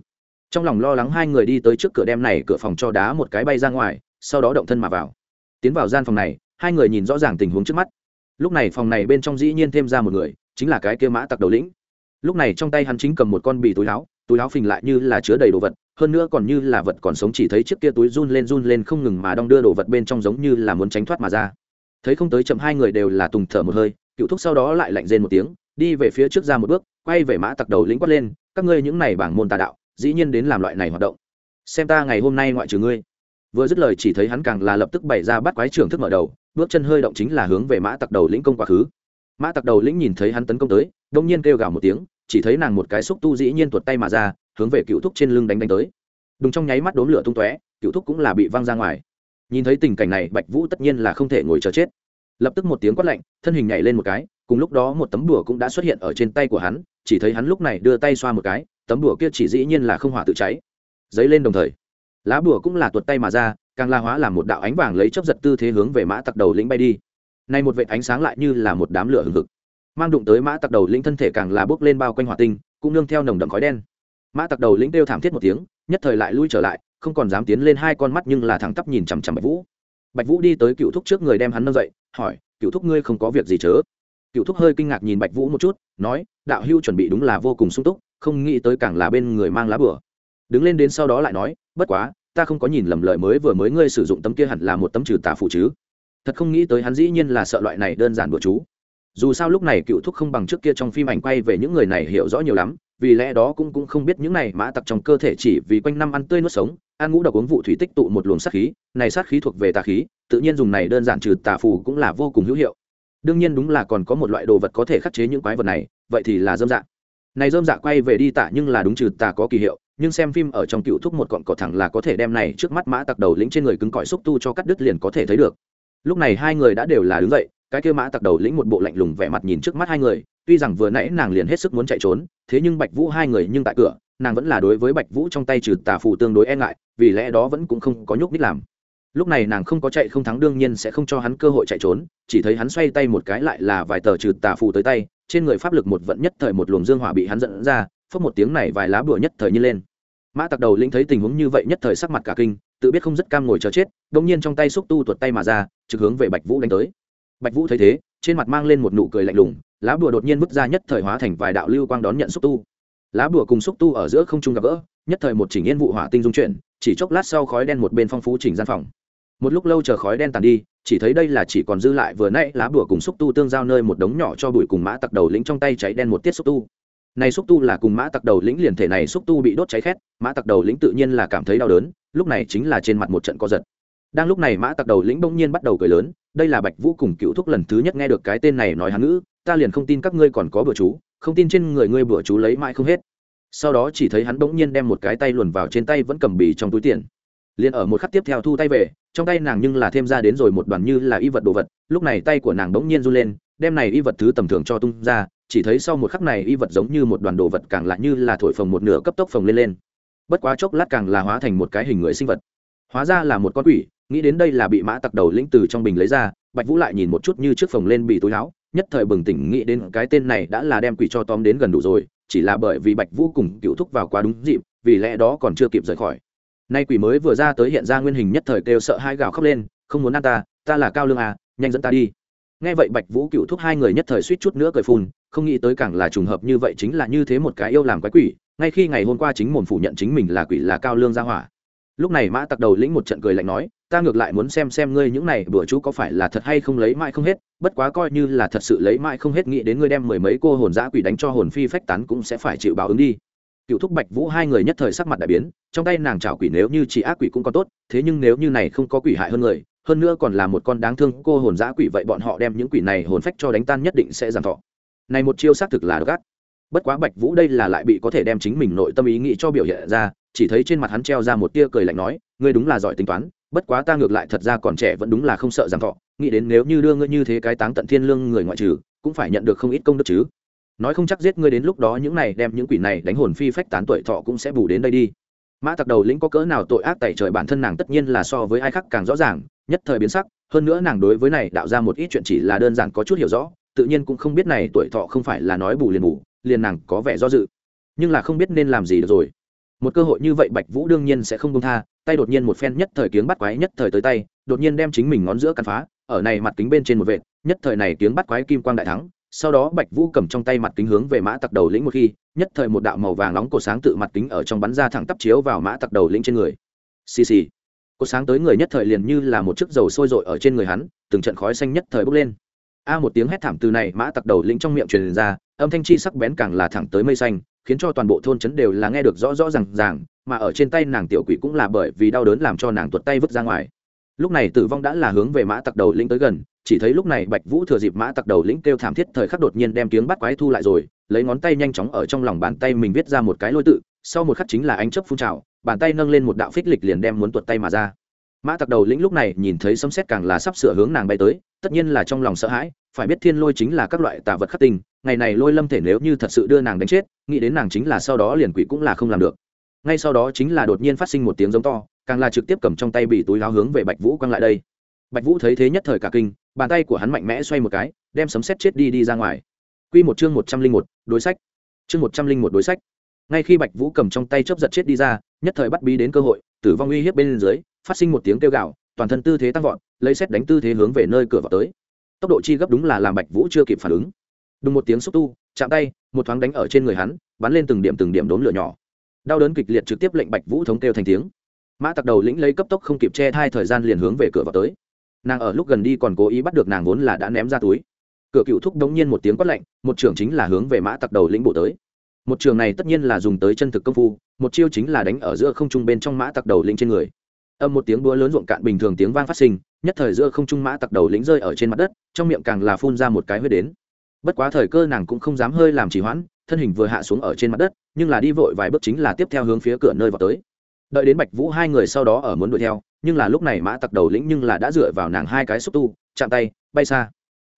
Trong lòng lo lắng hai người đi tới trước cửa đem này cửa phòng cho đá một cái bay ra ngoài sau đó động thân mà vào. Tiến vào gian phòng này, hai người nhìn rõ ràng tình huống trước mắt. Lúc này phòng này bên trong dĩ nhiên thêm ra một người, chính là cái kia mã tặc đầu lĩnh. Lúc này trong tay hắn chính cầm một con bì túi láo túi láo phình lại như là chứa đầy đồ vật, hơn nữa còn như là vật còn sống chỉ thấy chiếc kia túi run lên run lên không ngừng mà đong đưa đồ vật bên trong giống như là muốn tránh thoát mà ra. Thấy không tới chậm hai người đều là tùng thở một hơi, cựu thúc sau đó lại lạnh rên một tiếng, đi về phía trước ra một bước, quay về mã tặc đầu lĩnh quát lên, các ngươi những này bảng môn tà đạo, dĩ nhiên đến làm loại này hoạt động. Xem ta ngày hôm nay ngoại trừ ngươi vừa dứt lời chỉ thấy hắn càng là lập tức bày ra bắt quái trưởng thức mở đầu, bước chân hơi động chính là hướng về mã tặc đầu lĩnh công quá khứ. Mã tặc đầu lĩnh nhìn thấy hắn tấn công tới, đông nhiên kêu gào một tiếng, chỉ thấy nàng một cái xúc tu dĩ nhiên tuột tay mà ra, hướng về cựu thúc trên lưng đánh đánh tới. Đúng trong nháy mắt đốm lửa tung tóe, cựu thúc cũng là bị văng ra ngoài. Nhìn thấy tình cảnh này, bạch vũ tất nhiên là không thể ngồi chờ chết. Lập tức một tiếng quát lạnh, thân hình nhảy lên một cái, cùng lúc đó một tấm đùa cũng đã xuất hiện ở trên tay của hắn, chỉ thấy hắn lúc này đưa tay xoa một cái, tấm đùa kia chỉ dĩ nhiên là không hỏa tự cháy. Dấy lên đồng thời lá bùa cũng là tuột tay mà ra, càng la hóa làm một đạo ánh vàng lấy chấp giật tư thế hướng về mã tặc đầu lĩnh bay đi. Nay một vệ ánh sáng lại như là một đám lửa hừng hực. Mang đụng tới mã tặc đầu lĩnh thân thể càng là bước lên bao quanh hỏa tinh, cũng nương theo nồng đậm khói đen. Mã tặc đầu lĩnh kêu thảm thiết một tiếng, nhất thời lại lui trở lại, không còn dám tiến lên hai con mắt nhưng là thẳng tắp nhìn chằm chằm bạch vũ. Bạch vũ đi tới cựu thúc trước người đem hắn nâng dậy, hỏi, cựu thúc ngươi không có việc gì chớ? Cựu thúc hơi kinh ngạc nhìn bạch vũ một chút, nói, đạo hưu chuẩn bị đúng là vô cùng sung túc, không nghĩ tới càng là bên người mang lá bửa đứng lên đến sau đó lại nói bất quá, ta không có nhìn lầm lời mới vừa mới ngươi sử dụng tấm kia hẳn là một tấm trừ tà phụ chứ. Thật không nghĩ tới hắn dĩ nhiên là sợ loại này đơn giản bữa chú. Dù sao lúc này cựu thúc không bằng trước kia trong phim ảnh quay về những người này hiểu rõ nhiều lắm, vì lẽ đó cũng cũng không biết những này mã tặc trong cơ thể chỉ vì quanh năm ăn tươi nuốt sống, ăn ngũ độc uống vụ thủy tích tụ một luồng sát khí, này sát khí thuộc về tà khí, tự nhiên dùng này đơn giản trừ tà phù cũng là vô cùng hữu hiệu. Đương nhiên đúng là còn có một loại đồ vật có thể khắc chế những quái vật này, vậy thì là dơm dạ. Này dơm dạ quay về đi tả nhưng là đúng trừ tà có kỳ hiệu nhưng xem phim ở trong cựu thúc một cọn cỏ thẳng là có thể đem này trước mắt mã tặc đầu lĩnh trên người cứng cỏi xúc tu cho cắt đứt liền có thể thấy được. Lúc này hai người đã đều là đứng dậy, cái kia mã tặc đầu lĩnh một bộ lạnh lùng vẻ mặt nhìn trước mắt hai người, tuy rằng vừa nãy nàng liền hết sức muốn chạy trốn, thế nhưng bạch vũ hai người nhưng tại cửa, nàng vẫn là đối với bạch vũ trong tay trừ tà phù tương đối e ngại, vì lẽ đó vẫn cũng không có nhúc nít làm. Lúc này nàng không có chạy không thắng đương nhiên sẽ không cho hắn cơ hội chạy trốn, chỉ thấy hắn xoay tay một cái lại là vài tờ trừ tà phù tới tay, trên người pháp lực một vận nhất thời một luồng dương hỏa bị hắn dẫn ra phốc một tiếng này vài lá bùa nhất thời như lên. Mã tặc đầu linh thấy tình huống như vậy nhất thời sắc mặt cả kinh, tự biết không rất cam ngồi chờ chết đông nhiên trong tay xúc tu tuột tay mà ra, trực hướng về bạch vũ đánh tới. Bạch vũ thấy thế, trên mặt mang lên một nụ cười lạnh lùng, lá bùa đột nhiên vứt ra nhất thời hóa thành vài đạo lưu quang đón nhận xúc tu. Lá bùa cùng xúc tu ở giữa không trung gặp gỡ, nhất thời một chỉnh yên vụ hỏa tinh dung chuyển, chỉ chốc lát sau khói đen một bên phong phú chỉnh gian phòng. Một lúc lâu chờ khói đen tàn đi, chỉ thấy đây là chỉ còn dư lại vừa nãy lá bùa cùng xúc tu tương giao nơi một đống nhỏ cho bụi cùng mã tặc đầu lĩnh trong tay cháy đen một tiết xúc tu này xúc tu là cùng mã tặc đầu lĩnh liền thể này xúc tu bị đốt cháy khét, mã tặc đầu lĩnh tự nhiên là cảm thấy đau đớn, lúc này chính là trên mặt một trận co giật. Đang lúc này mã tặc đầu lĩnh bỗng nhiên bắt đầu cười lớn, đây là bạch vũ cùng cựu thúc lần thứ nhất nghe được cái tên này nói hán ngữ, ta liền không tin các ngươi còn có bữa chú, không tin trên người ngươi bữa chú lấy mãi không hết. Sau đó chỉ thấy hắn bỗng nhiên đem một cái tay luồn vào trên tay vẫn cầm bì trong túi tiền. Liền ở một khắc tiếp theo thu tay về, trong tay nàng nhưng là thêm ra đến rồi một đoàn như là y vật đồ vật, lúc này tay của nàng bỗng nhiên run lên, đem này y vật thứ tầm thường cho tung ra chỉ thấy sau một khắc này y vật giống như một đoàn đồ vật càng lại như là thổi phồng một nửa cấp tốc phồng lên lên. Bất quá chốc lát càng là hóa thành một cái hình người sinh vật. Hóa ra là một con quỷ, nghĩ đến đây là bị mã tặc đầu lĩnh từ trong bình lấy ra, bạch vũ lại nhìn một chút như trước phồng lên bị túi áo, nhất thời bừng tỉnh, nghĩ đến cái tên này đã là đem quỷ cho tóm đến gần đủ rồi, chỉ là bởi vì bạch vũ cùng cựu thúc vào quá đúng dịp, vì lẽ đó còn chưa kịp rời khỏi. Nay quỷ mới vừa ra tới hiện ra nguyên hình nhất thời kêu sợ hai gào khóc lên, không muốn ăn ta ta là cao lương à nhanh dẫn ta đi. Nghe vậy bạch vũ cựu thúc hai người nhất thời suýt chút nữa cười phun không nghĩ tới càng là trùng hợp như vậy chính là như thế một cái yêu làm quái quỷ, ngay khi ngày hôm qua chính mồn phủ nhận chính mình là quỷ là cao lương gia hỏa. Lúc này mã tặc đầu lĩnh một trận cười lạnh nói, ta ngược lại muốn xem xem ngươi những này bữa chú có phải là thật hay không lấy mãi không hết, bất quá coi như là thật sự lấy mãi không hết nghĩ đến ngươi đem mười mấy cô hồn giã quỷ đánh cho hồn phi phách tán cũng sẽ phải chịu báo ứng đi. Cựu thúc bạch vũ hai người nhất thời sắc mặt đại biến, trong tay nàng chảo quỷ nếu như chỉ ác quỷ cũng còn tốt, thế nhưng nếu như này không có quỷ hại hơn người, hơn nữa còn là một con đáng thương cô hồn giã quỷ vậy bọn họ đem những quỷ này hồn phách cho đánh tan nhất định sẽ giảm thọ này một chiêu xác thực là gắt bất quá bạch vũ đây là lại bị có thể đem chính mình nội tâm ý nghĩ cho biểu hiện ra, chỉ thấy trên mặt hắn treo ra một tia cười lạnh nói, ngươi đúng là giỏi tính toán, bất quá ta ngược lại thật ra còn trẻ vẫn đúng là không sợ giảm thọ, nghĩ đến nếu như đưa ngươi như thế cái táng tận thiên lương người ngoại trừ, cũng phải nhận được không ít công đức chứ. Nói không chắc giết ngươi đến lúc đó những này đem những quỷ này đánh hồn phi phách tán tuổi thọ cũng sẽ bù đến đây đi. Mã tặc đầu lĩnh có cỡ nào tội ác tẩy trời bản thân nàng tất nhiên là so với ai khác càng rõ ràng, nhất thời biến sắc, hơn nữa nàng đối với này đạo ra một ít chuyện chỉ là đơn giản có chút hiểu rõ tự nhiên cũng không biết này tuổi thọ không phải là nói bù liền bù, liền nàng có vẻ do dự. Nhưng là không biết nên làm gì được rồi. Một cơ hội như vậy bạch vũ đương nhiên sẽ không công tha, tay đột nhiên một phen nhất thời tiếng bắt quái nhất thời tới tay, đột nhiên đem chính mình ngón giữa cắn phá, ở này mặt kính bên trên một vệt, nhất thời này tiếng bắt quái kim quang đại thắng, sau đó bạch vũ cầm trong tay mặt kính hướng về mã tặc đầu lĩnh một khi, nhất thời một đạo màu vàng nóng cổ sáng tự mặt kính ở trong bắn ra thẳng tắp chiếu vào mã tặc đầu lĩnh trên người. Xì xì. Cổ sáng tới người nhất thời liền như là một chiếc dầu sôi rội ở trên người hắn, từng trận khói xanh nhất thời bốc lên a một tiếng hét thảm từ này mã tặc đầu lĩnh trong miệng truyền ra, âm thanh chi sắc bén càng là thẳng tới mây xanh, khiến cho toàn bộ thôn trấn đều là nghe được rõ rõ r à n g ràng, mà ở trên tay nàng tiểu quỷ cũng là bởi vì đau đớn làm cho nàng tuột tay vứt ra ngoài. Lúc này tử vong đã là hướng về mã tặc đầu lĩnh tới gần, chỉ thấy lúc này bạch vũ thừa dịp mã tặc đầu lĩnh kêu thảm thiết thời khắc đột nhiên đem tiếng bắt quái thu lại rồi, lấy ngón tay nhanh chóng ở trong lòng bàn tay mình viết ra một cái lôi tự, sau một khắc chính là ánh chấp phun trào, bàn tay nâng lên một đạo phích lịch liền đem muốn tuột tay mà ra mã tặc đầu lĩnh lúc này nhìn thấy sấm xét càng là sắp sửa hướng nàng bay tới, tất nhiên là trong lòng sợ hãi, phải biết thiên lôi chính là các loại tà vật khắc tinh, ngày này lôi lâm thể nếu như thật sự đưa nàng đánh chết, nghĩ đến nàng chính là sau đó liền quỷ cũng là không làm được. Ngay sau đó chính là đột nhiên phát sinh một tiếng giống to, càng là trực tiếp cầm trong tay bị túi láo hướng về bạch vũ quăng lại đây. Bạch vũ thấy thế nhất thời cả kinh, bàn tay của hắn mạnh mẽ xoay một cái, đem sấm xét chết đi đi ra ngoài. Q một chương một trăm linh một, đối sách. Chương một trăm linh một đối sách. Ngay khi bạch vũ cầm trong tay chớp giật chết đi ra, nhất thời bắt bí đến cơ hội, tử vong uy hiếp bên dưới phát sinh một tiếng kêu gạo toàn thân tư thế tăng vọt, lấy xét đánh tư thế hướng về nơi cửa vào tới. Tốc độ chi gấp đúng là làm bạch vũ chưa kịp phản ứng. Đùng một tiếng xúc tu, chạm tay, một thoáng đánh ở trên người hắn, bắn lên từng điểm từng điểm đốm lửa nhỏ. Đau đớn kịch liệt trực tiếp lệnh bạch vũ thống kêu thành tiếng. Mã tặc đầu lĩnh lấy cấp tốc không kịp che thai thời gian liền hướng về cửa vào tới. Nàng ở lúc gần đi còn cố ý bắt được nàng vốn là đã ném ra túi. Cửa cựu thúc đống nhiên một tiếng quát lạnh, một trường chính là hướng về mã tặc đầu lĩnh bộ tới. Một trường này tất nhiên là dùng tới chân thực công phu, một chiêu chính là đánh ở giữa không trung bên trong mã tặc đầu lĩnh trên người âm một tiếng búa lớn ruộng cạn bình thường tiếng vang phát sinh, nhất thời giữa không trung mã tặc đầu lĩnh rơi ở trên mặt đất, trong miệng càng là phun ra một cái huyết đến. Bất quá thời cơ nàng cũng không dám hơi làm trì hoãn, thân hình vừa hạ xuống ở trên mặt đất, nhưng là đi vội vài bước chính là tiếp theo hướng phía cửa nơi vào tới. Đợi đến bạch vũ hai người sau đó ở muốn đuổi theo, nhưng là lúc này mã tặc đầu lĩnh nhưng là đã dựa vào nàng hai cái xúc tu, chạm tay, bay xa.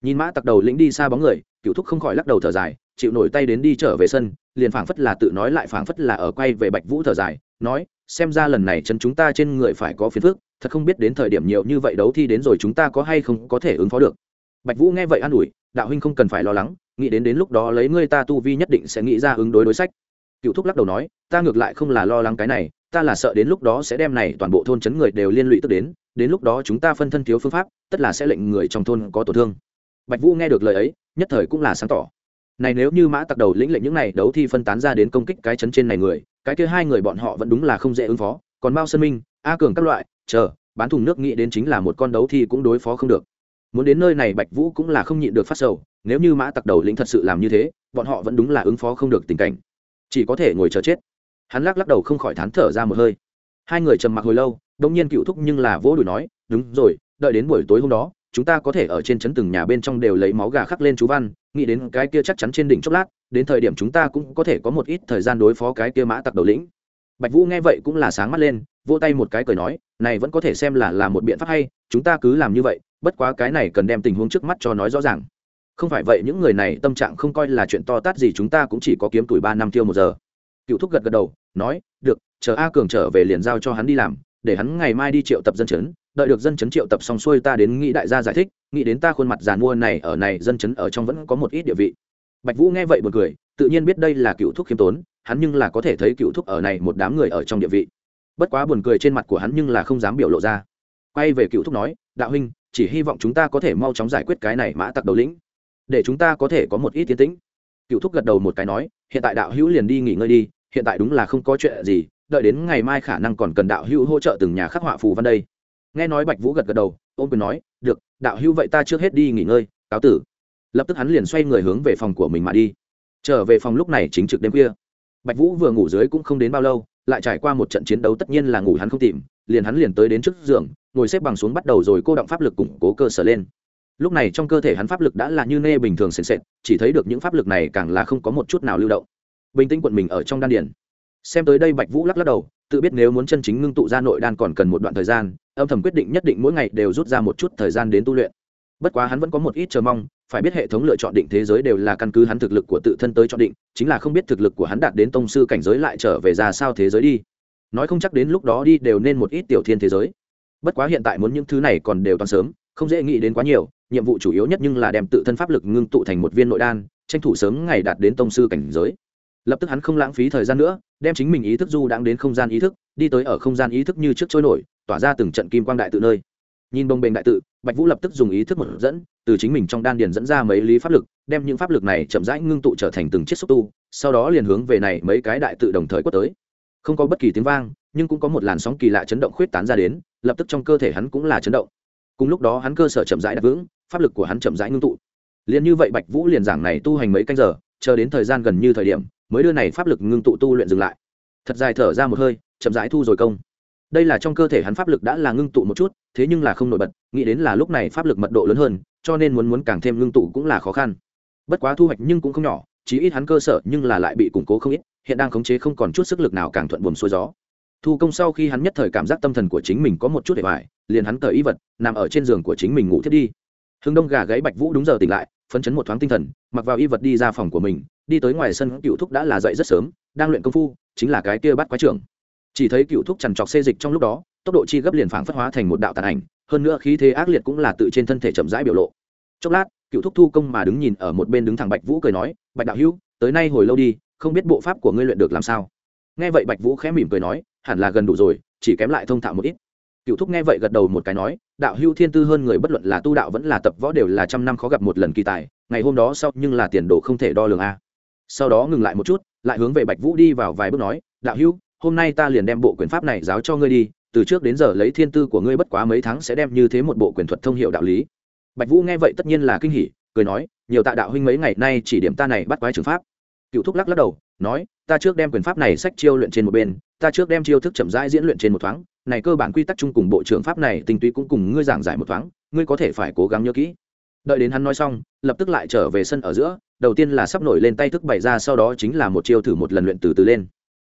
Nhìn mã tặc đầu lĩnh đi xa bóng người, cựu thúc không khỏi lắc đầu thở dài, chịu nổi tay đến đi trở về sân, liền phảng phất là tự nói lại phảng phất là ở quay về bạch vũ thở dài, nói xem ra lần này chân chúng ta trên người phải có phiền phức, thật không biết đến thời điểm nhiều như vậy đấu thi đến rồi chúng ta có hay không có thể ứng phó được. Bạch vũ nghe vậy an ủi, đạo huynh không cần phải lo lắng, nghĩ đến đến lúc đó lấy ngươi ta tu vi nhất định sẽ nghĩ ra ứng đối đối sách. Cựu thúc lắc đầu nói, ta ngược lại không là lo lắng cái này, ta là sợ đến lúc đó sẽ đem này toàn bộ thôn chấn người đều liên lụy tức đến đến lúc đó chúng ta phân thân thiếu phương pháp, tất là sẽ lệnh người trong thôn có tổn thương. Bạch vũ nghe được lời ấy, nhất thời cũng là sáng tỏ. Này nếu như mã tặc đầu lĩnh lệnh những này đấu thi phân tán ra đến công kích cái chấn trên này người cái kia hai người bọn họ vẫn đúng là không dễ ứng phó, còn mao sơn minh, a cường các loại, chờ, bán thùng nước nghĩ đến chính là một con đấu thi cũng đối phó không được. Muốn đến nơi này bạch vũ cũng là không nhịn được phát sầu, nếu như mã tặc đầu lĩnh thật sự làm như thế, bọn họ vẫn đúng là ứng phó không được tình cảnh. Chỉ có thể ngồi chờ chết. Hắn lắc lắc đầu không khỏi thán thở ra một hơi. Hai người trầm mặc hồi lâu đông nhiên cựu thúc nhưng là vỗ đùi nói, đúng rồi, đợi đến buổi tối hôm đó chúng ta có thể ở trên chấn từng nhà bên trong đều lấy máu gà khắc lên chú văn, nghĩ đến cái kia chắc chắn trên đỉnh chốc lát, đến thời điểm chúng ta cũng có thể có một ít thời gian đối phó cái kia mã tặc đầu lĩnh. Bạch vũ nghe vậy cũng là sáng mắt lên, vỗ tay một cái cười nói, này vẫn có thể xem là là một biện pháp hay, chúng ta cứ làm như vậy, bất quá cái này cần đem tình huống trước mắt cho nói rõ ràng. Không phải vậy, những người này tâm trạng không coi là chuyện to tát gì chúng ta cũng chỉ có kiếm tuổi ba năm tiêu một giờ. Cựu thúc gật gật đầu, nói, được, chờ a cường trở về liền giao cho hắn đi làm, để hắn ngày mai đi triệu tập dân chấn đợi được dân chấn triệu tập xong xuôi ta đến nghĩ đại gia giải thích, nghĩ đến ta khuôn mặt giàn mua này, ở này dân chấn ở trong vẫn có một ít địa vị. Bạch vũ nghe vậy buồn cười, tự nhiên biết đây là cựu thúc khiêm tốn, hắn nhưng là có thể thấy cựu thúc ở này một đám người ở trong địa vị. Bất quá buồn cười trên mặt của hắn nhưng là không dám biểu lộ ra. Quay về cựu thúc nói, đạo huynh, chỉ hy vọng chúng ta có thể mau chóng giải quyết cái này mã tặc đầu lĩnh, để chúng ta có thể có một ít tiến tĩnh. Cựu thúc gật đầu một cái nói, hiện tại đạo hữu liền đi nghỉ ngơi đi, hiện tại đúng là không có chuyện gì, đợi đến ngày mai khả năng còn cần đạo hữu hỗ trợ từng nhà khắc họa phù văn đây nghe nói bạch vũ gật gật đầu ôm quyền nói, được, đạo hữu vậy ta trước hết đi nghỉ ngơi, cáo tử. Lập tức hắn liền xoay người hướng về phòng của mình mà đi. Trở về phòng lúc này chính trực đêm khuya. Bạch vũ vừa ngủ dưới cũng không đến bao lâu, lại trải qua một trận chiến đấu tất nhiên là ngủ hắn không tìm, liền hắn liền tới đến trước giường, ngồi xếp bằng xuống bắt đầu rồi cô động pháp lực củng cố cơ sở lên. Lúc này trong cơ thể hắn pháp lực đã là như nê bình thường sền sệt, chỉ thấy được những pháp lực này càng là không có một chút nào lưu động. Bình tĩnh quận mình ở trong đan điển xem tới đây bạch vũ lắc lắc đầu, tự biết nếu muốn chân chính ngưng tụ ra nội đan còn cần một đoạn thời gian, âm thầm quyết định nhất định mỗi ngày đều rút ra một chút thời gian đến tu luyện. Bất quá hắn vẫn có một ít chờ mong, phải biết hệ thống lựa chọn định thế giới đều là căn cứ hắn thực lực của tự thân tới chọn định, chính là không biết thực lực của hắn đạt đến tông sư cảnh giới lại trở về ra sao thế giới đi. Nói không chắc đến lúc đó đi đều nên một ít tiểu thiên thế giới. Bất quá hiện tại muốn những thứ này còn đều toàn sớm, không dễ nghĩ đến quá nhiều, nhiệm vụ chủ yếu nhất nhưng là đem tự thân pháp lực ngưng tụ thành một viên nội đan, tranh thủ sớm ngày đạt đến tông sư cảnh giới lập tức hắn không lãng phí thời gian nữa, đem chính mình ý thức du đang đến không gian ý thức, đi tới ở không gian ý thức như trước trôi nổi, tỏa ra từng trận kim quang đại tự nơi. Nhìn bồng bềnh đại tự, bạch vũ lập tức dùng ý thức một dẫn, từ chính mình trong đan điền dẫn ra mấy lý pháp lực, đem những pháp lực này chậm rãi ngưng tụ trở thành từng chiếc xúc tu, sau đó liền hướng về này mấy cái đại tự đồng thời quất tới. Không có bất kỳ tiếng vang, nhưng cũng có một làn sóng kỳ lạ chấn động khuyết tán ra đến, lập tức trong cơ thể hắn cũng là chấn động. Cùng lúc đó hắn cơ sở chậm rãi đặt vững, pháp lực của hắn chậm rãi ngưng tụ. Liền như vậy bạch vũ liền giảng này tu hành mấy canh giờ, chờ đến thời gian gần như thời điểm mới đưa này pháp lực ngưng tụ tu luyện dừng lại. Thật dài thở ra một hơi, chậm rãi thu rồi công. Đây là trong cơ thể hắn pháp lực đã là ngưng tụ một chút, thế nhưng là không nổi bật, nghĩ đến là lúc này pháp lực mật độ lớn hơn, cho nên muốn muốn càng thêm ngưng tụ cũng là khó khăn. Bất quá thu hoạch nhưng cũng không nhỏ, chí ít hắn cơ sở nhưng là lại bị củng cố không ít, hiện đang khống chế không còn chút sức lực nào càng thuận buồm xuôi gió. Thu công sau khi hắn nhất thời cảm giác tâm thần của chính mình có một chút để vải liền hắn tờ y vật, nằm ở trên giường của chính mình ngủ thiết đi. Hưng đông gà gáy bạch vũ đúng giờ tỉnh lại phấn chấn một thoáng tinh thần, mặc vào y vật đi ra phòng của mình, đi tới ngoài sân cựu thúc đã là dậy rất sớm, đang luyện công phu, chính là cái kia bắt quái trưởng. Chỉ thấy cựu thúc chằn trọc xê dịch trong lúc đó, tốc độ chi gấp liền phảng phất hóa thành một đạo tàn ảnh, hơn nữa khí thế ác liệt cũng là tự trên thân thể chậm rãi biểu lộ. Chốc lát, cựu thúc thu công mà đứng nhìn ở một bên đứng thẳng bạch vũ cười nói, bạch đạo hữu, tới nay hồi lâu đi, không biết bộ pháp của ngươi luyện được làm sao? Nghe vậy bạch vũ khẽ mỉm cười nói, hẳn là gần đủ rồi, chỉ kém lại thông thạo một ít cựu thúc nghe vậy gật đầu một cái nói đạo Hưu thiên tư hơn người bất luận là tu đạo vẫn là tập võ đều là trăm năm khó gặp một lần kỳ tài ngày hôm đó sau nhưng là tiền đồ không thể đo lường a. Sau đó ngừng lại một chút lại hướng về bạch vũ đi vào vài bước nói đạo Hưu, hôm nay ta liền đem bộ quyền pháp này giáo cho ngươi đi từ trước đến giờ lấy thiên tư của ngươi bất quá mấy tháng sẽ đem như thế một bộ quyền thuật thông hiệu đạo lý. Bạch vũ nghe vậy tất nhiên là kinh hỉ cười nói nhiều tạ đạo huynh mấy ngày nay chỉ điểm ta này bắt quái trường pháp. Cựu thúc lắc lắc đầu nói ta trước đem quyền pháp này sách chiêu luyện trên một bên ta trước đem chiêu thức chậm rãi diễn luyện trên một thoáng này cơ bản quy tắc chung cùng bộ trưởng pháp này tinh túy cũng cùng ngươi giảng giải một thoáng, ngươi có thể phải cố gắng nhớ kỹ. Đợi đến hắn nói xong, lập tức lại trở về sân ở giữa, đầu tiên là sắp nổi lên tay thức bày ra, sau đó chính là một chiêu thử một lần luyện từ từ lên.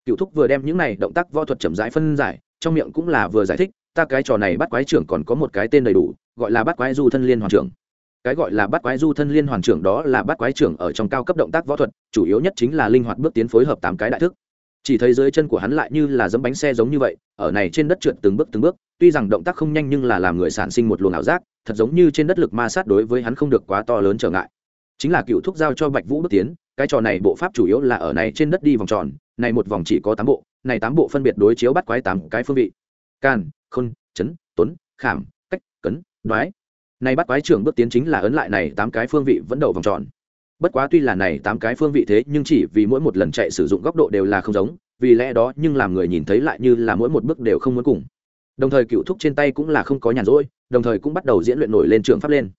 Cựu thúc vừa đem những này động tác võ thuật chậm rãi phân giải, trong miệng cũng là vừa giải thích, ta cái trò này bắt quái trưởng còn có một cái tên đầy đủ, gọi là bắt quái du thân liên hoàn trưởng. Cái gọi là bắt quái du thân liên hoàn trưởng đó là bắt quái trưởng ở trong cao cấp động tác võ thuật, chủ yếu nhất chính là linh hoạt bước tiến phối hợp tám cái đại thức chỉ thấy dưới chân của hắn lại như là dẫm bánh xe giống như vậy, ở này trên đất trượt từng bước từng bước, tuy rằng động tác không nhanh nhưng là làm người sản sinh một luồng ảo giác, thật giống như trên đất lực ma sát đối với hắn không được quá to lớn trở ngại. Chính là cựu thúc giao cho bạch vũ bước tiến, cái trò này bộ pháp chủ yếu là ở này trên đất đi vòng tròn, này một vòng chỉ có tám bộ, này tám bộ phân biệt đối chiếu bắt quái tám cái phương vị. Can, khôn, chấn, tuấn, khảm, cách, cấn, đoái. Này bắt quái trưởng bước tiến chính là ấn lại này tám cái phương vị vẫn đầu vòng tròn bất quá tuy là này tám cái phương vị thế, nhưng chỉ vì mỗi một lần chạy sử dụng góc độ đều là không giống, vì lẽ đó nhưng làm người nhìn thấy lại như là mỗi một bước đều không muốn cùng. Đồng thời cựu thúc trên tay cũng là không có nhàn rỗi, đồng thời cũng bắt đầu diễn luyện nổi lên trường pháp lên.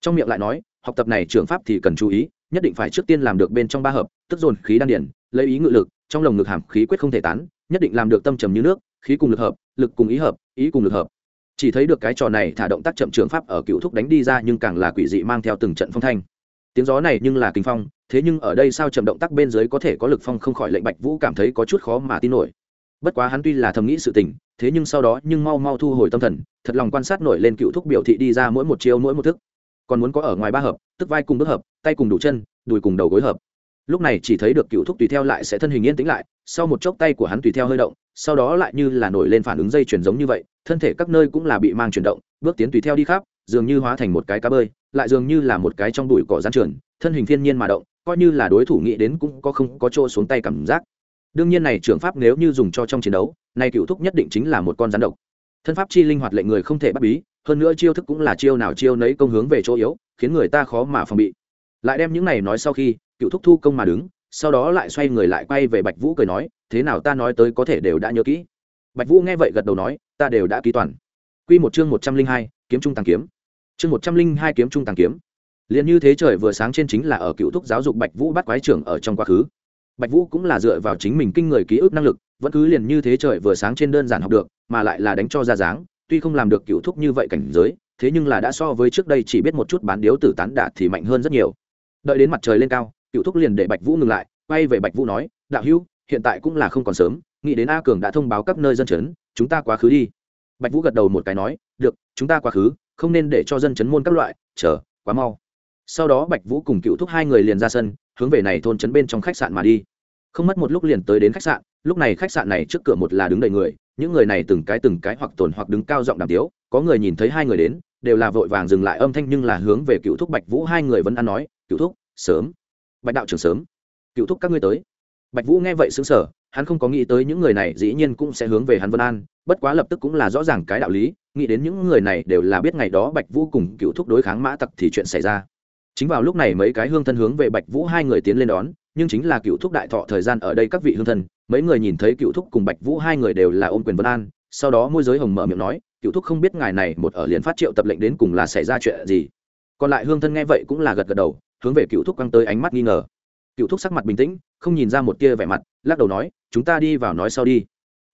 Trong miệng lại nói, học tập này trường pháp thì cần chú ý, nhất định phải trước tiên làm được bên trong ba hợp, tức dồn khí đan điển, lấy ý ngự lực, trong lồng ngực hàm khí quyết không thể tán, nhất định làm được tâm trầm như nước, khí cùng lực hợp, lực cùng ý hợp, ý cùng lực hợp. Chỉ thấy được cái trò này thả động tác chậm trường pháp ở cựu thúc đánh đi ra nhưng càng là quỷ dị mang theo từng trận phong thanh tiếng gió này nhưng là kinh phong, thế nhưng ở đây sao chậm động tác bên dưới có thể có lực phong không khỏi lệnh bạch vũ cảm thấy có chút khó mà tin nổi. Bất quá hắn tuy là thầm nghĩ sự tình, thế nhưng sau đó nhưng mau mau thu hồi tâm thần, thật lòng quan sát nổi lên cựu thúc biểu thị đi ra mỗi một chiêu mỗi một thức. Còn muốn có ở ngoài ba hợp, tức vai cùng bước hợp, tay cùng đủ chân, đùi cùng đầu gối hợp. Lúc này chỉ thấy được cựu thúc tùy theo lại sẽ thân hình yên tĩnh lại, sau một chốc tay của hắn tùy theo hơi động, sau đó lại như là nổi lên phản ứng dây chuyển giống như vậy, thân thể các nơi cũng là bị mang chuyển động, bước tiến tùy theo đi khắp dường như hóa thành một cái cá bơi, lại dường như là một cái trong bụi cỏ gian trường thân hình thiên nhiên mà động, coi như là đối thủ nghĩ đến cũng có không có chỗ xuống tay cảm giác. Đương nhiên này trưởng pháp nếu như dùng cho trong chiến đấu, này cựu thúc nhất định chính là một con rắn độc. Thân pháp chi linh hoạt lệnh người không thể bắt bí, hơn nữa chiêu thức cũng là chiêu nào chiêu nấy công hướng về chỗ yếu, khiến người ta khó mà phòng bị. Lại đem những này nói sau khi, cựu thúc thu công mà đứng, sau đó lại xoay người lại quay về bạch vũ cười nói, thế nào ta nói tới có thể đều đã nhớ kỹ. Bạch vũ nghe vậy gật đầu nói, ta đều đã ký toàn. Q một chương một trăm linh hai, kiếm trung tàng kiếm chương một trăm linh hai kiếm trung tàng kiếm. Liền như thế trời vừa sáng trên chính là ở cựu thúc giáo dục bạch vũ bắt quái trưởng ở trong quá khứ. Bạch vũ cũng là dựa vào chính mình kinh người ký ức năng lực, vẫn cứ liền như thế trời vừa sáng trên đơn giản học được, mà lại là đánh cho ra dáng, tuy không làm được cựu thúc như vậy cảnh giới, thế nhưng là đã so với trước đây chỉ biết một chút bán điếu tử tán đả thì mạnh hơn rất nhiều. Đợi đến mặt trời lên cao, cựu thúc liền để bạch vũ ngừng lại, quay về bạch vũ nói, đạo hữu, hiện tại cũng là không còn sớm, nghĩ đến a cường đã thông báo các nơi dân chấn, chúng ta quá khứ đi. Bạch vũ gật đầu một cái nói, được, chúng ta quá khứ không nên để cho dân chấn môn các loại, chờ, quá mau. Sau đó bạch vũ cùng cựu thúc hai người liền ra sân, hướng về này thôn trấn bên trong khách sạn mà đi. Không mất một lúc liền tới đến khách sạn, lúc này khách sạn này trước cửa một là đứng đầy người, những người này từng cái từng cái hoặc tồn hoặc đứng cao giọng đàm tiếu, có người nhìn thấy hai người đến, đều là vội vàng dừng lại âm thanh nhưng là hướng về cựu thúc bạch vũ hai người vẫn ăn nói, cựu thúc, sớm. Bạch đạo trưởng sớm. Cựu thúc, các ngươi tới bạch vũ nghe vậy xứng sở hắn không có nghĩ tới những người này dĩ nhiên cũng sẽ hướng về hắn vân an, bất quá lập tức cũng là rõ ràng cái đạo lý, nghĩ đến những người này đều là biết ngày đó bạch vũ cùng cựu thúc đối kháng mã tặc thì chuyện xảy ra. Chính vào lúc này mấy cái hương thân hướng về bạch vũ hai người tiến lên đón, nhưng chính là cựu thúc đại thọ thời gian ở đây các vị hương thân, mấy người nhìn thấy cựu thúc cùng bạch vũ hai người đều là ôm quyền vân an, sau đó môi giới hồng mở miệng nói, cựu thúc không biết ngài này một ở liền phát triệu tập lệnh đến cùng là xảy ra chuyện gì. Còn lại hương thân nghe vậy cũng là gật gật đầu, hướng về cựu thúc quăng tới ánh mắt nghi ngờ cựu thúc sắc mặt bình tĩnh, không nhìn ra một tia vẻ mặt, lắc đầu nói, chúng ta đi vào nói sau đi.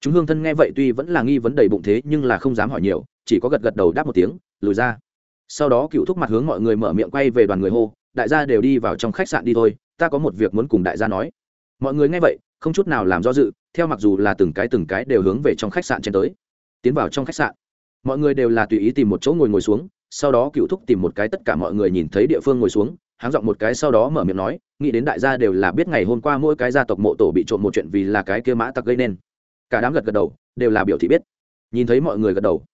Chúng hương thân nghe vậy tuy vẫn là nghi vấn đầy bụng thế nhưng là không dám hỏi nhiều, chỉ có gật gật đầu đáp một tiếng, lùi ra. Sau đó cựu thúc mặt hướng mọi người mở miệng quay về đoàn người hô, đại gia đều đi vào trong khách sạn đi thôi, ta có một việc muốn cùng đại gia nói. Mọi người nghe vậy, không chút nào làm do dự, theo mặc dù là từng cái từng cái đều hướng về trong khách sạn trên tới. Tiến vào trong khách sạn, mọi người đều là tùy ý tìm một chỗ ngồi ngồi xuống, sau đó cựu thúc tìm một cái tất cả mọi người nhìn thấy địa phương ngồi xuống háng giọng một cái sau đó mở miệng nói, nghĩ đến đại gia đều là biết ngày hôm qua mỗi cái gia tộc mộ tổ bị trộm một chuyện vì là cái kia mã tặc gây nên. Cả đám gật gật đầu, đều là biểu thị biết. Nhìn thấy mọi người gật đầu,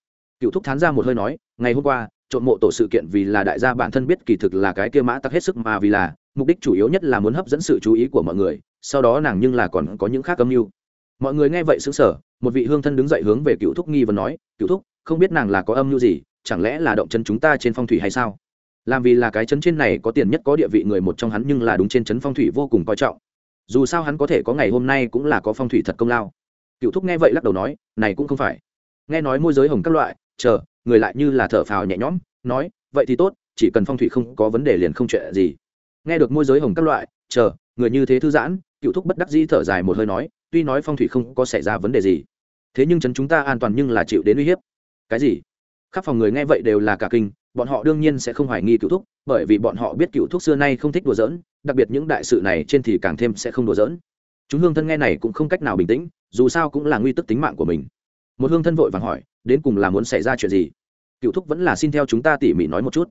cựu thúc thán ra một hơi nói, ngày hôm qua, trộm mộ tổ sự kiện vì là đại gia bản thân biết kỳ thực là cái kia mã tặc hết sức mà vì là, mục đích chủ yếu nhất là muốn hấp dẫn sự chú ý của mọi người, sau đó nàng nhưng là còn có những khác âm mưu. Mọi người nghe vậy xứng sở một vị hương thân đứng dậy hướng về cựu thúc nghi và nói, cựu thúc, không biết nàng là có âm mưu gì, chẳng lẽ là động chân chúng ta trên phong thủy hay sao? Làm vì là cái chấn trên này có tiền nhất có địa vị người một trong hắn nhưng là đúng trên chấn phong thủy vô cùng coi trọng. Dù sao hắn có thể có ngày hôm nay cũng là có phong thủy thật công lao. Cựu thúc nghe vậy lắc đầu nói, này cũng không phải. Nghe nói môi giới hồng các loại, chờ, người lại như là thở phào nhẹ nhõm, nói, vậy thì tốt, chỉ cần phong thủy không có vấn đề liền không chuyện gì. Nghe được môi giới hồng các loại, chờ, người như thế thư giãn, cựu thúc bất đắc dĩ thở dài một hơi nói, tuy nói phong thủy không có xảy ra vấn đề gì, thế nhưng chấn chúng ta an toàn nhưng là chịu đến uy hiếp. Cái gì? Các phòng người nghe vậy đều là cả kinh, bọn họ đương nhiên sẽ không hoài nghi cựu thúc, bởi vì bọn họ biết cựu thúc xưa nay không thích đùa giỡn, đặc biệt những đại sự này trên thì càng thêm sẽ không đùa giỡn. Chúng hương thân nghe này cũng không cách nào bình tĩnh, dù sao cũng là nguy tức tính mạng của mình. Một hương thân vội vàng hỏi, đến cùng là muốn xảy ra chuyện gì? Cựu thúc vẫn là xin theo chúng ta tỉ mỉ nói một chút.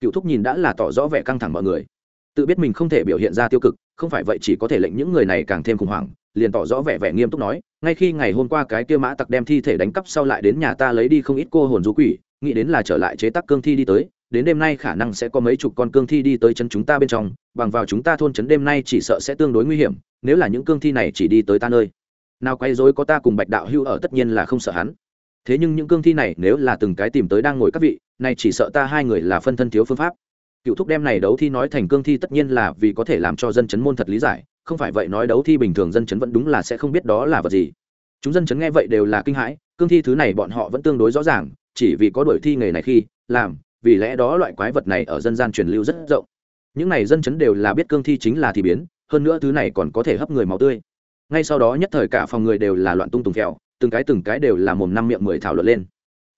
Cựu thúc nhìn đã là tỏ rõ vẻ căng thẳng mọi người. Tự biết mình không thể biểu hiện ra tiêu cực, không phải vậy chỉ có thể lệnh những người này càng thêm khủng hoảng, liền tỏ rõ vẻ vẻ nghiêm túc nói, ngay khi ngày hôm qua cái kia mã tặc đem thi thể đánh cắp sau lại đến nhà ta lấy đi không ít cô hồn du quỷ nghĩ đến là trở lại chế tác cương thi đi tới, đến đêm nay khả năng sẽ có mấy chục con cương thi đi tới chân chúng ta bên trong, bằng vào chúng ta thôn trấn đêm nay chỉ sợ sẽ tương đối nguy hiểm, nếu là những cương thi này chỉ đi tới ta nơi. Nào quay dối có ta cùng bạch đạo hưu ở tất nhiên là không sợ hắn. Thế nhưng những cương thi này nếu là từng cái tìm tới đang ngồi các vị, này chỉ sợ ta hai người là phân thân thiếu phương pháp. Cựu thúc đem này đấu thi nói thành cương thi tất nhiên là vì có thể làm cho dân chấn môn thật lý giải, không phải vậy nói đấu thi bình thường dân chấn vẫn đúng là sẽ không biết đó là vật gì. Chúng dân chấn nghe vậy đều là kinh hãi, cương thi thứ này bọn họ vẫn tương đối rõ ràng chỉ vì có đuổi thi nghề này khi, làm, vì lẽ đó loại quái vật này ở dân gian truyền lưu rất rộng. Những này dân chấn đều là biết cương thi chính là thi biến, hơn nữa thứ này còn có thể hấp người máu tươi. Ngay sau đó nhất thời cả phòng người đều là loạn tung tùng kẹo từng cái từng cái đều là mồm năm miệng mười thảo luận lên.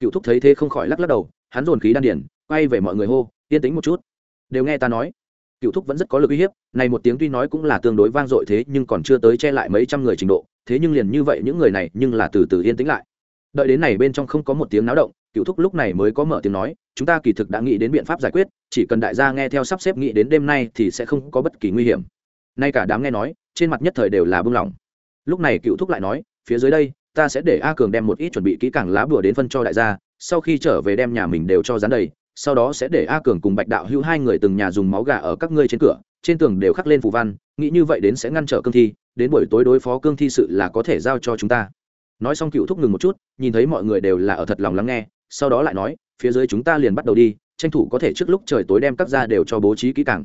Cựu thúc thấy thế không khỏi lắc lắc đầu, hắn dồn khí đan điển quay về mọi người hô, yên tĩnh một chút. Đều nghe ta nói. Cựu thúc vẫn rất có lực uy hiếp, này một tiếng tuy nói cũng là tương đối vang dội thế, nhưng còn chưa tới che lại mấy trăm người trình độ, thế nhưng liền như vậy những người này nhưng là từ từ yên tĩnh lại. Đợi đến này bên trong không có một tiếng náo động cựu thúc lúc này mới có mở tiếng nói, chúng ta kỳ thực đã nghĩ đến biện pháp giải quyết, chỉ cần đại gia nghe theo sắp xếp nghĩ đến đêm nay thì sẽ không có bất kỳ nguy hiểm. Nay cả đám nghe nói, trên mặt nhất thời đều là bưng lỏng lúc này cựu thúc lại nói, phía dưới đây, ta sẽ để a cường đem một ít chuẩn bị kỹ càng lá bùa đến phân cho đại gia, sau khi trở về đem nhà mình đều cho dán đầy, sau đó sẽ để a cường cùng bạch đạo hữu hai người từng nhà dùng máu gà ở các ngươi trên cửa, trên tường đều khắc lên phù văn, nghĩ như vậy đến sẽ ngăn trở cương thi, đến buổi tối đối phó cương thi sự là có thể giao cho chúng ta. Nói xong cựu thúc ngừng một chút, nhìn thấy mọi người đều là ở thật lòng lắng nghe sau đó lại nói, phía dưới chúng ta liền bắt đầu đi, tranh thủ có thể trước lúc trời tối đem các ra đều cho bố trí kỹ càng.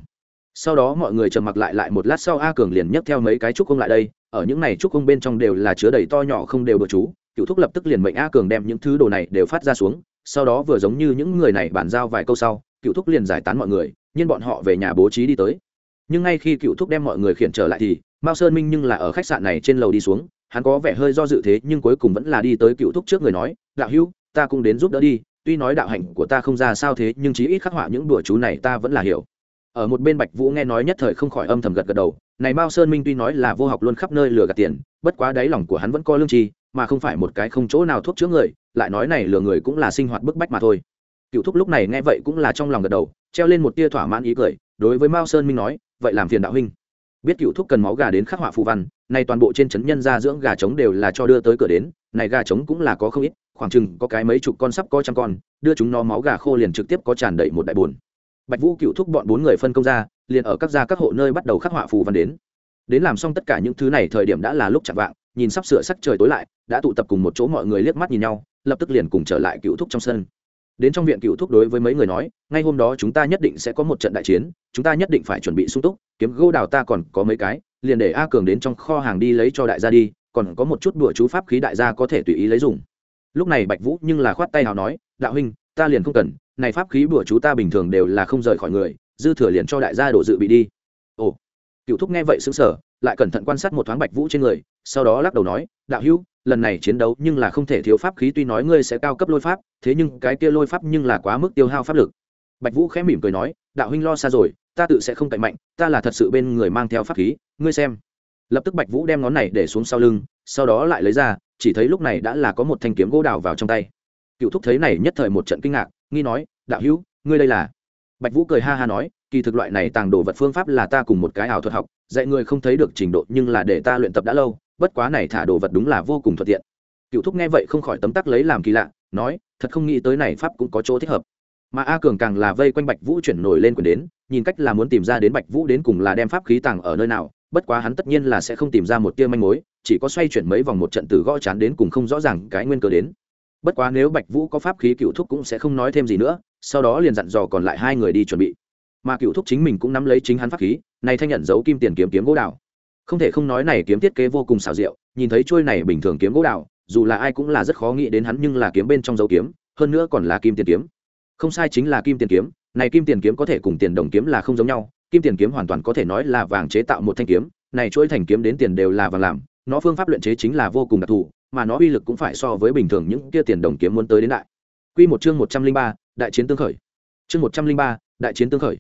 Sau đó mọi người trầm mặc lại lại một lát sau a cường liền nhấc theo mấy cái trúc công lại đây, ở những này trúc công bên trong đều là chứa đầy to nhỏ không đều bờ chú, cựu thúc lập tức liền mệnh a cường đem những thứ đồ này đều phát ra xuống, sau đó vừa giống như những người này bàn giao vài câu sau, cựu thúc liền giải tán mọi người, nhưng bọn họ về nhà bố trí đi tới. Nhưng ngay khi cựu thúc đem mọi người khiển trở lại thì, mao sơn minh nhưng là ở khách sạn này trên lầu đi xuống, hắn có vẻ hơi do dự thế nhưng cuối cùng vẫn là đi tới cựu thúc trước người nói, đạo hữu ta cũng đến giúp đỡ đi, tuy nói đạo hạnh của ta không ra sao thế, nhưng chí ít khắc họa những đùa chú này ta vẫn là hiểu. Ở một bên bạch vũ nghe nói nhất thời không khỏi âm thầm gật gật đầu, này mao sơn minh tuy nói là vô học luôn khắp nơi lừa gạt tiền, bất quá đáy lòng của hắn vẫn coi lương tri, mà không phải một cái không chỗ nào thuốc chữa người, lại nói này lừa người cũng là sinh hoạt bức bách mà thôi. Cựu thúc lúc này nghe vậy cũng là trong lòng gật đầu, treo lên một tia thỏa mãn ý cười, đối với mao sơn minh nói, vậy làm phiền đạo huynh. Biết cựu thúc cần máu gà đến khắc họa phù văn, nay toàn bộ trên trấn nhân gia dưỡng gà trống đều là cho đưa tới cửa đến, này gà trống cũng là có không ít khoảng chừng có cái mấy chục con sắp có trăm con, đưa chúng nó máu gà khô liền trực tiếp có tràn đầy một đại bồn bạch vũ cựu thúc bọn bốn người phân công ra, liền ở các gia các hộ nơi bắt đầu khắc họa phù văn đến. Đến làm xong tất cả những thứ này thời điểm đã là lúc chạm vạng, nhìn sắp sửa sắc trời tối lại, đã tụ tập cùng một chỗ mọi người liếc mắt nhìn nhau, lập tức liền cùng trở lại cựu thúc trong sân. Đến trong viện cựu thúc đối với mấy người nói, ngay hôm đó chúng ta nhất định sẽ có một trận đại chiến, chúng ta nhất định phải chuẩn bị sung túc, kiếm gỗ đào ta còn có mấy cái, liền để a cường đến trong kho hàng đi lấy cho đại gia đi, còn có một chút đùa chú pháp khí đại gia có thể tùy ý lấy dùng lúc này bạch vũ nhưng là khoát tay nào nói, đạo huynh, ta liền không cần, này pháp khí bùa chú ta bình thường đều là không rời khỏi người, dư thừa liền cho đại gia đổ dự bị đi. Ồ cựu thúc nghe vậy xứng sở lại cẩn thận quan sát một thoáng bạch vũ trên người, sau đó lắc đầu nói, đạo hữu, lần này chiến đấu nhưng là không thể thiếu pháp khí, tuy nói ngươi sẽ cao cấp lôi pháp, thế nhưng cái kia lôi pháp nhưng là quá mức tiêu hao pháp lực. Bạch vũ khẽ mỉm cười nói, đạo huynh lo xa rồi, ta tự sẽ không cậy mạnh, ta là thật sự bên người mang theo pháp khí, ngươi xem. Lập tức bạch vũ đem ngón này để xuống sau lưng, sau đó lại lấy ra chỉ thấy lúc này đã là có một thanh kiếm gỗ đào vào trong tay. Cựu thúc thấy này nhất thời một trận kinh ngạc, nghi nói, đạo hữu, ngươi đây là? Bạch vũ cười ha ha nói, kỳ thực loại này tàng đồ vật phương pháp là ta cùng một cái ảo thuật học, dạy người không thấy được trình độ nhưng là để ta luyện tập đã lâu, bất quá này thả đồ vật đúng là vô cùng thuận tiện. Cựu thúc nghe vậy không khỏi tấm tắc lấy làm kỳ lạ, nói, thật không nghĩ tới này pháp cũng có chỗ thích hợp. Mà a cường càng là vây quanh bạch vũ chuyển nổi lên quyền đến, nhìn cách là muốn tìm ra đến bạch vũ đến cùng là đem pháp khí tàng ở nơi nào, bất quá hắn tất nhiên là sẽ không tìm ra một tia manh mối chỉ có xoay chuyển mấy vòng một trận từ gõ chán đến cùng không rõ ràng cái nguyên cơ đến. Bất quá nếu bạch vũ có pháp khí cựu thúc cũng sẽ không nói thêm gì nữa, sau đó liền dặn dò còn lại hai người đi chuẩn bị. Mà cựu thúc chính mình cũng nắm lấy chính hắn pháp khí, này thanh nhận dấu kim tiền kiếm kiếm gỗ đào. Không thể không nói này kiếm thiết kế vô cùng xảo diệu, nhìn thấy trôi này bình thường kiếm gỗ đào, dù là ai cũng là rất khó nghĩ đến hắn nhưng là kiếm bên trong dấu kiếm, hơn nữa còn là kim tiền kiếm. Không sai chính là kim tiền kiếm, này kim tiền kiếm có thể cùng tiền đồng kiếm là không giống nhau, kim tiền kiếm hoàn toàn có thể nói là vàng chế tạo một thanh kiếm, này chuỗi thành kiếm đến tiền đều là vàng làm nó phương pháp luyện chế chính là vô cùng đặc thù, mà nó uy lực cũng phải so với bình thường những kia tiền đồng kiếm muốn tới đến đại. Quy một chương một trăm linh ba, đại chiến tương khởi. Chương một trăm linh ba, đại chiến tương khởi.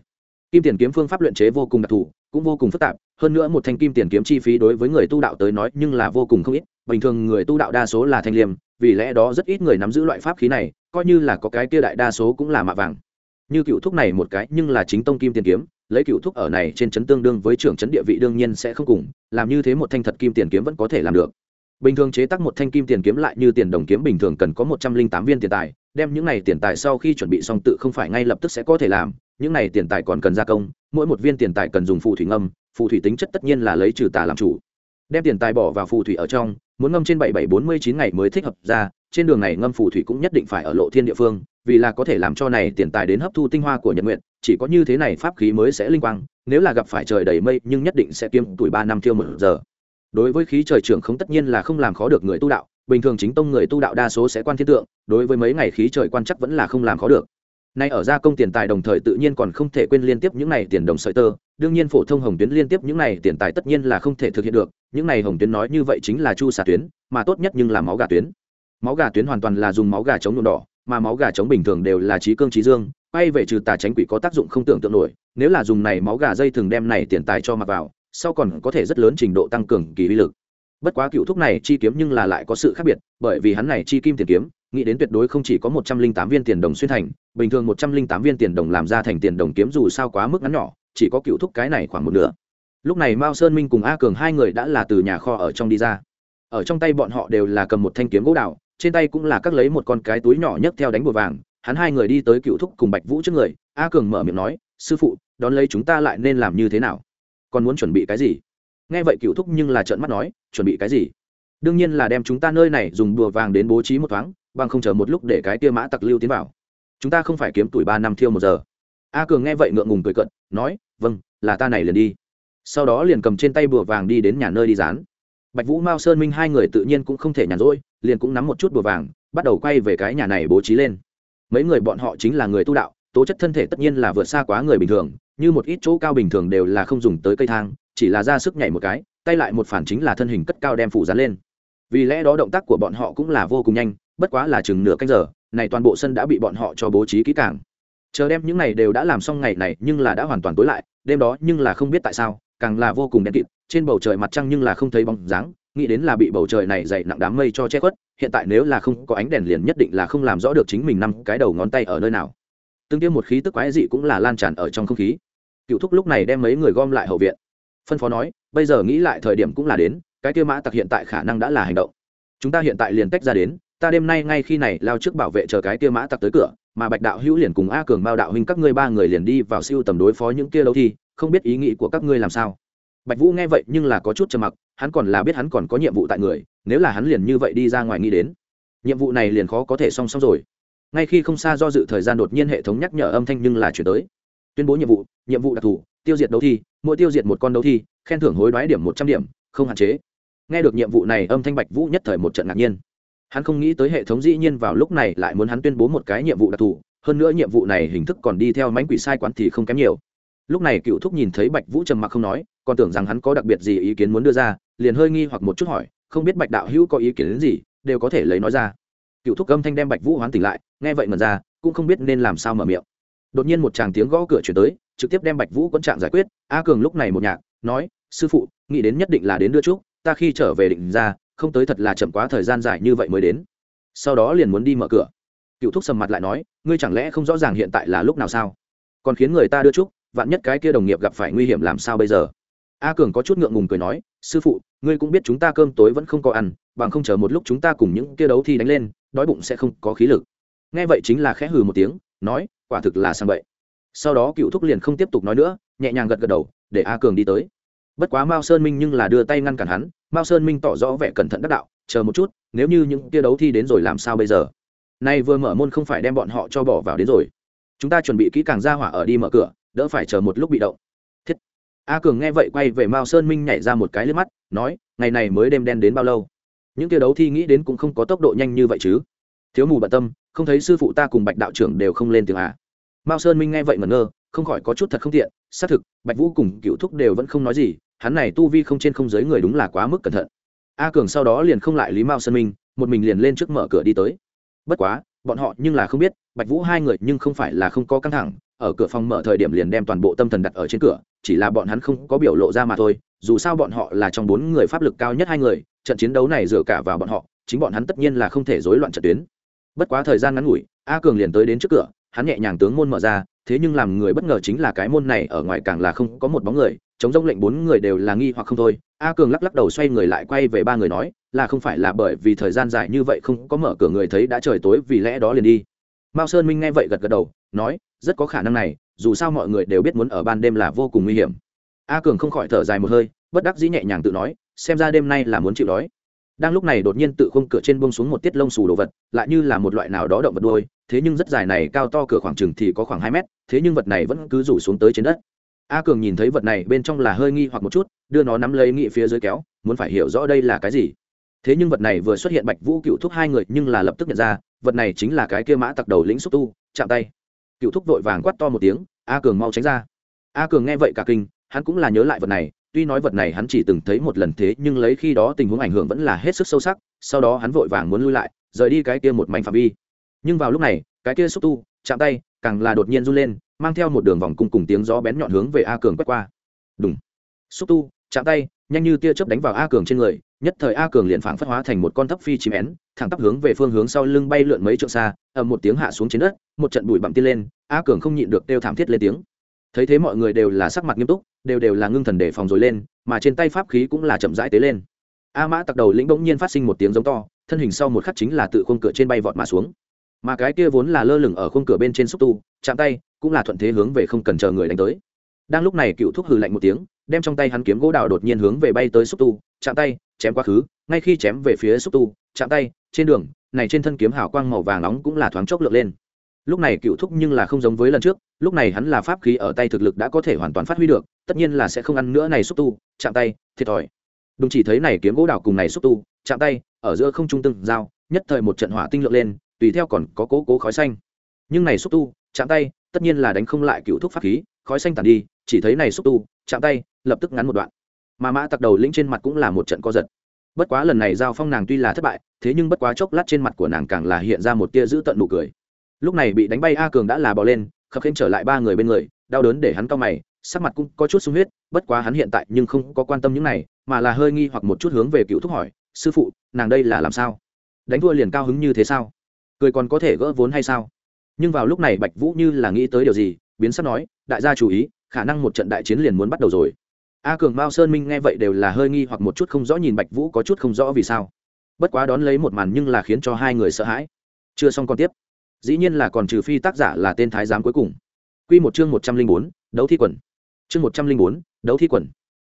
Kim tiền kiếm phương pháp luyện chế vô cùng đặc thù, cũng vô cùng phức tạp, hơn nữa một thanh kim tiền kiếm chi phí đối với người tu đạo tới nói nhưng là vô cùng không ít. Bình thường người tu đạo đa số là thanh liêm, vì lẽ đó rất ít người nắm giữ loại pháp khí này, coi như là có cái kia đại đa số cũng là mạ vàng. Như cựu thúc này một cái nhưng là chính tông kim tiền kiếm lấy cựu thúc ở này trên chấn tương đương với trưởng chấn địa vị đương nhiên sẽ không cùng, làm như thế một thanh thật kim tiền kiếm vẫn có thể làm được. Bình thường chế tác một thanh kim tiền kiếm lại như tiền đồng kiếm bình thường cần có một trăm linh tám viên tiền tài, đem những này tiền tài sau khi chuẩn bị xong tự không phải ngay lập tức sẽ có thể làm, những này tiền tài còn cần gia công, mỗi một viên tiền tài cần dùng phù thủy ngâm, phù thủy tính chất tất nhiên là lấy trừ tà làm chủ. Đem tiền tài bỏ vào phù thủy ở trong, muốn ngâm trên bảy bảy bốn mươi chín ngày mới thích hợp ra, trên đường này ngâm phù thủy cũng nhất định phải ở lộ thiên địa phương vì là có thể làm cho này tiền tài đến hấp thu tinh hoa của nhật nguyện chỉ có như thế này pháp khí mới sẽ linh quang, nếu là gặp phải trời đầy mây, nhưng nhất định sẽ kiếm tuổi ba năm tiêu một giờ. Đối với khí trời trưởng không tất nhiên là không làm khó được người tu đạo, bình thường chính tông người tu đạo đa số sẽ quan thiên tượng, đối với mấy ngày khí trời quan chắc vẫn là không làm khó được. Nay ở gia công tiền tài đồng thời tự nhiên còn không thể quên liên tiếp những này tiền đồng sợi tơ, đương nhiên phổ thông hồng tuyến liên tiếp những này tiền tài tất nhiên là không thể thực hiện được, những này hồng tuyến nói như vậy chính là chu xà tuyến, mà tốt nhất nhưng là máu gà tuyến. Máu gà tuyến hoàn toàn là dùng máu gà chống nhuộm đỏ mà máu gà chống bình thường đều là trí cương trí dương, quay về trừ tà tránh quỷ có tác dụng không tưởng tượng nổi, nếu là dùng này máu gà dây thường đem này tiền tài cho mặc vào, sau còn có thể rất lớn trình độ tăng cường kỳ uy lực. Bất quá cựu thúc này chi kiếm nhưng là lại có sự khác biệt, bởi vì hắn này chi kim tiền kiếm, nghĩ đến tuyệt đối không chỉ có một trăm linh tám viên tiền đồng xuyên thành, bình thường một trăm linh tám viên tiền đồng làm ra thành tiền đồng kiếm dù sao quá mức ngắn nhỏ, chỉ có cựu thúc cái này khoảng một nửa. Lúc này mao sơn minh cùng a cường hai người đã là từ nhà kho ở trong đi ra. Ở trong tay bọn họ đều là cầm một thanh kiếm gỗ đào trên tay cũng là các lấy một con cái túi nhỏ nhấc theo đánh bùa vàng, hắn hai người đi tới cựu thúc cùng bạch vũ trước người, a cường mở miệng nói, sư phụ, đón lấy chúng ta lại nên làm như thế nào? Còn muốn chuẩn bị cái gì? Nghe vậy cựu thúc nhưng là trợn mắt nói, chuẩn bị cái gì? Đương nhiên là đem chúng ta nơi này dùng bùa vàng đến bố trí một thoáng, bằng không chờ một lúc để cái tia mã tặc lưu tiến vào. Chúng ta không phải kiếm tuổi ba năm thiêu một giờ. A cường nghe vậy ngượng ngùng cười cận nói vâng là ta này liền đi. Sau đó liền cầm trên tay bùa vàng đi đến nhà nơi đi dán. Bạch vũ, mao sơn minh hai người tự nhiên cũng không thể nhàn rỗi liền cũng nắm một chút bùa vàng, bắt đầu quay về cái nhà này bố trí lên. Mấy người bọn họ chính là người tu đạo, tố chất thân thể tất nhiên là vượt xa quá người bình thường, như một ít chỗ cao bình thường đều là không dùng tới cây thang, chỉ là ra sức nhảy một cái, tay lại một phản chính là thân hình cất cao đem phủ dán lên. Vì lẽ đó động tác của bọn họ cũng là vô cùng nhanh, bất quá là chừng nửa canh giờ, này toàn bộ sân đã bị bọn họ cho bố trí kỹ càng. Chờ đem những này đều đã làm xong ngày này nhưng là đã hoàn toàn tối lại, đêm đó nhưng là không biết tại sao, càng là vô cùng đen kịt, trên bầu trời mặt trăng nhưng là không thấy bóng dáng nghĩ đến là bị bầu trời này dày nặng đám mây cho che khuất, hiện tại nếu là không có ánh đèn liền nhất định là không làm rõ được chính mình năm cái đầu ngón tay ở nơi nào. Tương tiêm một khí tức quái dị cũng là lan tràn ở trong không khí. Cựu thúc lúc này đem mấy người gom lại hậu viện. Phân phó nói, bây giờ nghĩ lại thời điểm cũng là đến, cái kia mã tặc hiện tại khả năng đã là hành động. Chúng ta hiện tại liền tách ra đến, ta đêm nay ngay khi này lao trước bảo vệ chờ cái kia mã tặc tới cửa, mà bạch đạo hữu liền cùng a cường bao đạo huynh các ngươi ba người liền đi vào siêu tầm đối phó những kia lâu thi, không biết ý nghĩ của các ngươi làm sao bạch vũ nghe vậy nhưng là có chút trầm mặc, hắn còn là biết hắn còn có nhiệm vụ tại người, nếu là hắn liền như vậy đi ra ngoài nghĩ đến, nhiệm vụ này liền khó có thể song song rồi. Ngay khi không xa do dự thời gian đột nhiên hệ thống nhắc nhở âm thanh nhưng là chuyển tới. Tuyên bố nhiệm vụ nhiệm vụ đặc thù, tiêu diệt đấu thi, mỗi tiêu diệt một con đấu thi, khen thưởng hối đoái điểm một trăm điểm, không hạn chế. Nghe được nhiệm vụ này âm thanh bạch vũ nhất thời một trận ngạc nhiên. Hắn không nghĩ tới hệ thống dĩ nhiên vào lúc này lại muốn hắn tuyên bố một cái nhiệm vụ đặc thù, hơn nữa nhiệm vụ này hình thức còn đi theo mánh quỷ sai quán thì không kém nhiều. Lúc này cựu thúc nhìn thấy bạch vũ trầm mặc không nói còn tưởng rằng hắn có đặc biệt gì ý kiến muốn đưa ra, liền hơi nghi hoặc một chút hỏi, không biết bạch đạo hữu có ý kiến đến gì, đều có thể lấy nói ra. Cựu thúc âm thanh đem bạch vũ hoán tỉnh lại, nghe vậy mật ra, cũng không biết nên làm sao mở miệng. Đột nhiên một chàng tiếng gõ cửa chuyển tới, trực tiếp đem bạch vũ quẫn trạng giải quyết, a cường lúc này một nhạc, nói, sư phụ, nghĩ đến nhất định là đến đưa chúc, ta khi trở về định ra, không tới thật là chậm quá thời gian dài như vậy mới đến. Sau đó liền muốn đi mở cửa. Cựu thúc sầm mặt lại nói, ngươi chẳng lẽ không rõ ràng hiện tại là lúc nào sao? Còn khiến người ta đưa chúc, vạn nhất cái kia đồng nghiệp gặp phải nguy hiểm làm sao bây giờ? A cường có chút ngượng ngùng cười nói, sư phụ, ngươi cũng biết chúng ta cơm tối vẫn không có ăn, bằng không chờ một lúc chúng ta cùng những kia đấu thi đánh lên, đói bụng sẽ không có khí lực. Nghe vậy chính là khẽ hừ một tiếng, nói, quả thực là sang vậy sau đó cựu thúc liền không tiếp tục nói nữa, nhẹ nhàng gật gật đầu, để a cường đi tới. Bất quá mao sơn minh nhưng là đưa tay ngăn cản hắn, mao sơn minh tỏ rõ vẻ cẩn thận đắc đạo, chờ một chút, nếu như những kia đấu thi đến rồi làm sao bây giờ? Nay vừa mở môn không phải đem bọn họ cho bỏ vào đến rồi. Chúng ta chuẩn bị kỹ càng ra hỏa ở đi mở cửa, đỡ phải chờ một lúc bị động a cường nghe vậy quay về mao sơn minh nhảy ra một cái lên mắt, nói, ngày này mới đêm đen đến bao lâu? Những kia đấu thi nghĩ đến cũng không có tốc độ nhanh như vậy chứ. Thiếu mù bận tâm, không thấy sư phụ ta cùng bạch đạo trưởng đều không lên tiếng à. Mao sơn minh nghe vậy ngẩn ngơ, không khỏi có chút thật không tiện, xác thực, bạch vũ cùng cựu thúc đều vẫn không nói gì, hắn này tu vi không trên không giới người đúng là quá mức cẩn thận. A cường sau đó liền không lại lý mao sơn minh, một mình liền lên trước mở cửa đi tới. Bất quá, bọn họ nhưng là không biết, bạch vũ hai người nhưng không phải là không có căng thẳng ở cửa phòng mở thời điểm liền đem toàn bộ tâm thần đặt ở trên cửa, chỉ là bọn hắn không có biểu lộ ra mà thôi, dù sao bọn họ là trong bốn người pháp lực cao nhất hai người, trận chiến đấu này dựa cả vào bọn họ, chính bọn hắn tất nhiên là không thể rối loạn trận tuyến. Bất quá thời gian ngắn ngủi, a cường liền tới đến trước cửa, hắn nhẹ nhàng tướng môn mở ra, thế nhưng làm người bất ngờ chính là cái môn này ở ngoài càng là không có một bóng người, chống rông lệnh bốn người đều là nghi hoặc không thôi. A cường lắc lắc đầu xoay người lại quay về ba người nói, là không phải là bởi vì thời gian dài như vậy không có mở cửa người thấy đã trời tối, vì lẽ đó liền đi. Mao sơn minh nghe vậy gật gật đầu, nói rất có khả năng này, dù sao mọi người đều biết muốn ở ban đêm là vô cùng nguy hiểm. A cường không khỏi thở dài một hơi, bất đắc dĩ nhẹ nhàng tự nói, xem ra đêm nay là muốn chịu đói. Đang lúc này đột nhiên tự khung cửa trên bông xuống một tiết lông xù đồ vật, lại như là một loại nào đó động vật đuôi, thế nhưng rất dài này, cao to cửa khoảng chừng thì có khoảng hai mét, thế nhưng vật này vẫn cứ rủ xuống tới trên đất. A cường nhìn thấy vật này bên trong là hơi nghi hoặc một chút, đưa nó nắm lấy nghị phía dưới kéo, muốn phải hiểu rõ đây là cái gì. Thế nhưng vật này vừa xuất hiện bạch vũ cựu thúc hai người nhưng là lập tức nhận ra, vật này chính là cái kia mã tặc đầu lĩnh xúc tu, chạm tay cựu thúc vội vàng quát to một tiếng, a cường mau tránh ra. A cường nghe vậy cả kinh, hắn cũng là nhớ lại vật này, tuy nói vật này hắn chỉ từng thấy một lần thế, nhưng lấy khi đó tình huống ảnh hưởng vẫn là hết sức sâu sắc, sau đó hắn vội vàng muốn lui lại, rời đi cái kia một mảnh phạm vi. Nhưng vào lúc này, cái kia xúc tu, chạm tay, càng là đột nhiên run lên, mang theo một đường vòng cung cùng tiếng gió bén nhọn hướng về a cường quét qua. Đúng xúc tu, chạm tay, nhanh như tia chớp đánh vào a cường trên người nhất thời a cường liền phảng phất hóa thành một con thấp phi chìm én, thẳng tắp hướng về phương hướng sau lưng bay lượn mấy trượng xa, ầm một tiếng hạ xuống trên đất, một trận bụi bặm tiên lên, a cường không nhịn được kêu thảm thiết lên tiếng. Thấy thế mọi người đều là sắc mặt nghiêm túc, đều đều là ngưng thần để phòng rồi lên, mà trên tay pháp khí cũng là chậm rãi tế lên. A mã tặc đầu lĩnh bỗng nhiên phát sinh một tiếng giống to, thân hình sau một khắc chính là tự khung cửa trên bay vọt mà xuống. Mà cái kia vốn là lơ lửng ở khung cửa bên trên xúc tu, chạm tay, cũng là thuận thế hướng về không cần chờ người đánh tới. Đang lúc này cựu thúc hừ lạnh một tiếng, đem trong tay hắn kiếm gỗ đào đột nhiên hướng về bay tới xúc tu, chạm tay chém quá khứ, ngay khi chém về phía xúc tu, chạm tay, trên đường, này trên thân kiếm hào quang màu vàng nóng cũng là thoáng chốc lượn lên. Lúc này cựu thúc nhưng là không giống với lần trước, lúc này hắn là pháp khí ở tay thực lực đã có thể hoàn toàn phát huy được, tất nhiên là sẽ không ăn nữa này xúc tu, chạm tay, thiệt thòi. Đúng chỉ thấy này kiếm gỗ đào cùng này xúc tu, chạm tay, ở giữa không trung từng dao nhất thời một trận hỏa tinh lượng lên, tùy theo còn có cố cố khói xanh. Nhưng này xúc tu, chạm tay, tất nhiên là đánh không lại cựu thúc pháp khí, khói xanh tàn đi, chỉ thấy này xúc tu, chạm tay, lập tức ngắn một đoạn mà mã tặc đầu lĩnh trên mặt cũng là một trận co giật. Bất quá lần này giao phong nàng tuy là thất bại, thế nhưng bất quá chốc lát trên mặt của nàng càng là hiện ra một tia giữ tận nụ cười. Lúc này bị đánh bay a cường đã là bò lên, khập khênh trở lại ba người bên người, đau đớn để hắn cao mày, sắc mặt cũng có chút sung huyết, bất quá hắn hiện tại nhưng không có quan tâm những này, mà là hơi nghi hoặc một chút hướng về cựu thúc hỏi, sư phụ, nàng đây là làm sao? Đánh thua liền cao hứng như thế sao? Cười còn có thể gỡ vốn hay sao? Nhưng vào lúc này bạch vũ như là nghĩ tới điều gì, biến sắp nói, đại gia chú ý, khả năng một trận đại chiến liền muốn bắt đầu rồi a cường mao sơn minh nghe vậy đều là hơi nghi hoặc một chút không rõ nhìn bạch vũ có chút không rõ vì sao. Bất quá đón lấy một màn nhưng là khiến cho hai người sợ hãi. Chưa xong còn tiếp. Dĩ nhiên là còn trừ phi tác giả là tên thái giám cuối cùng. Q một chương một trăm linh bốn, đấu thi quần. Chương một trăm linh bốn, đấu thi quần.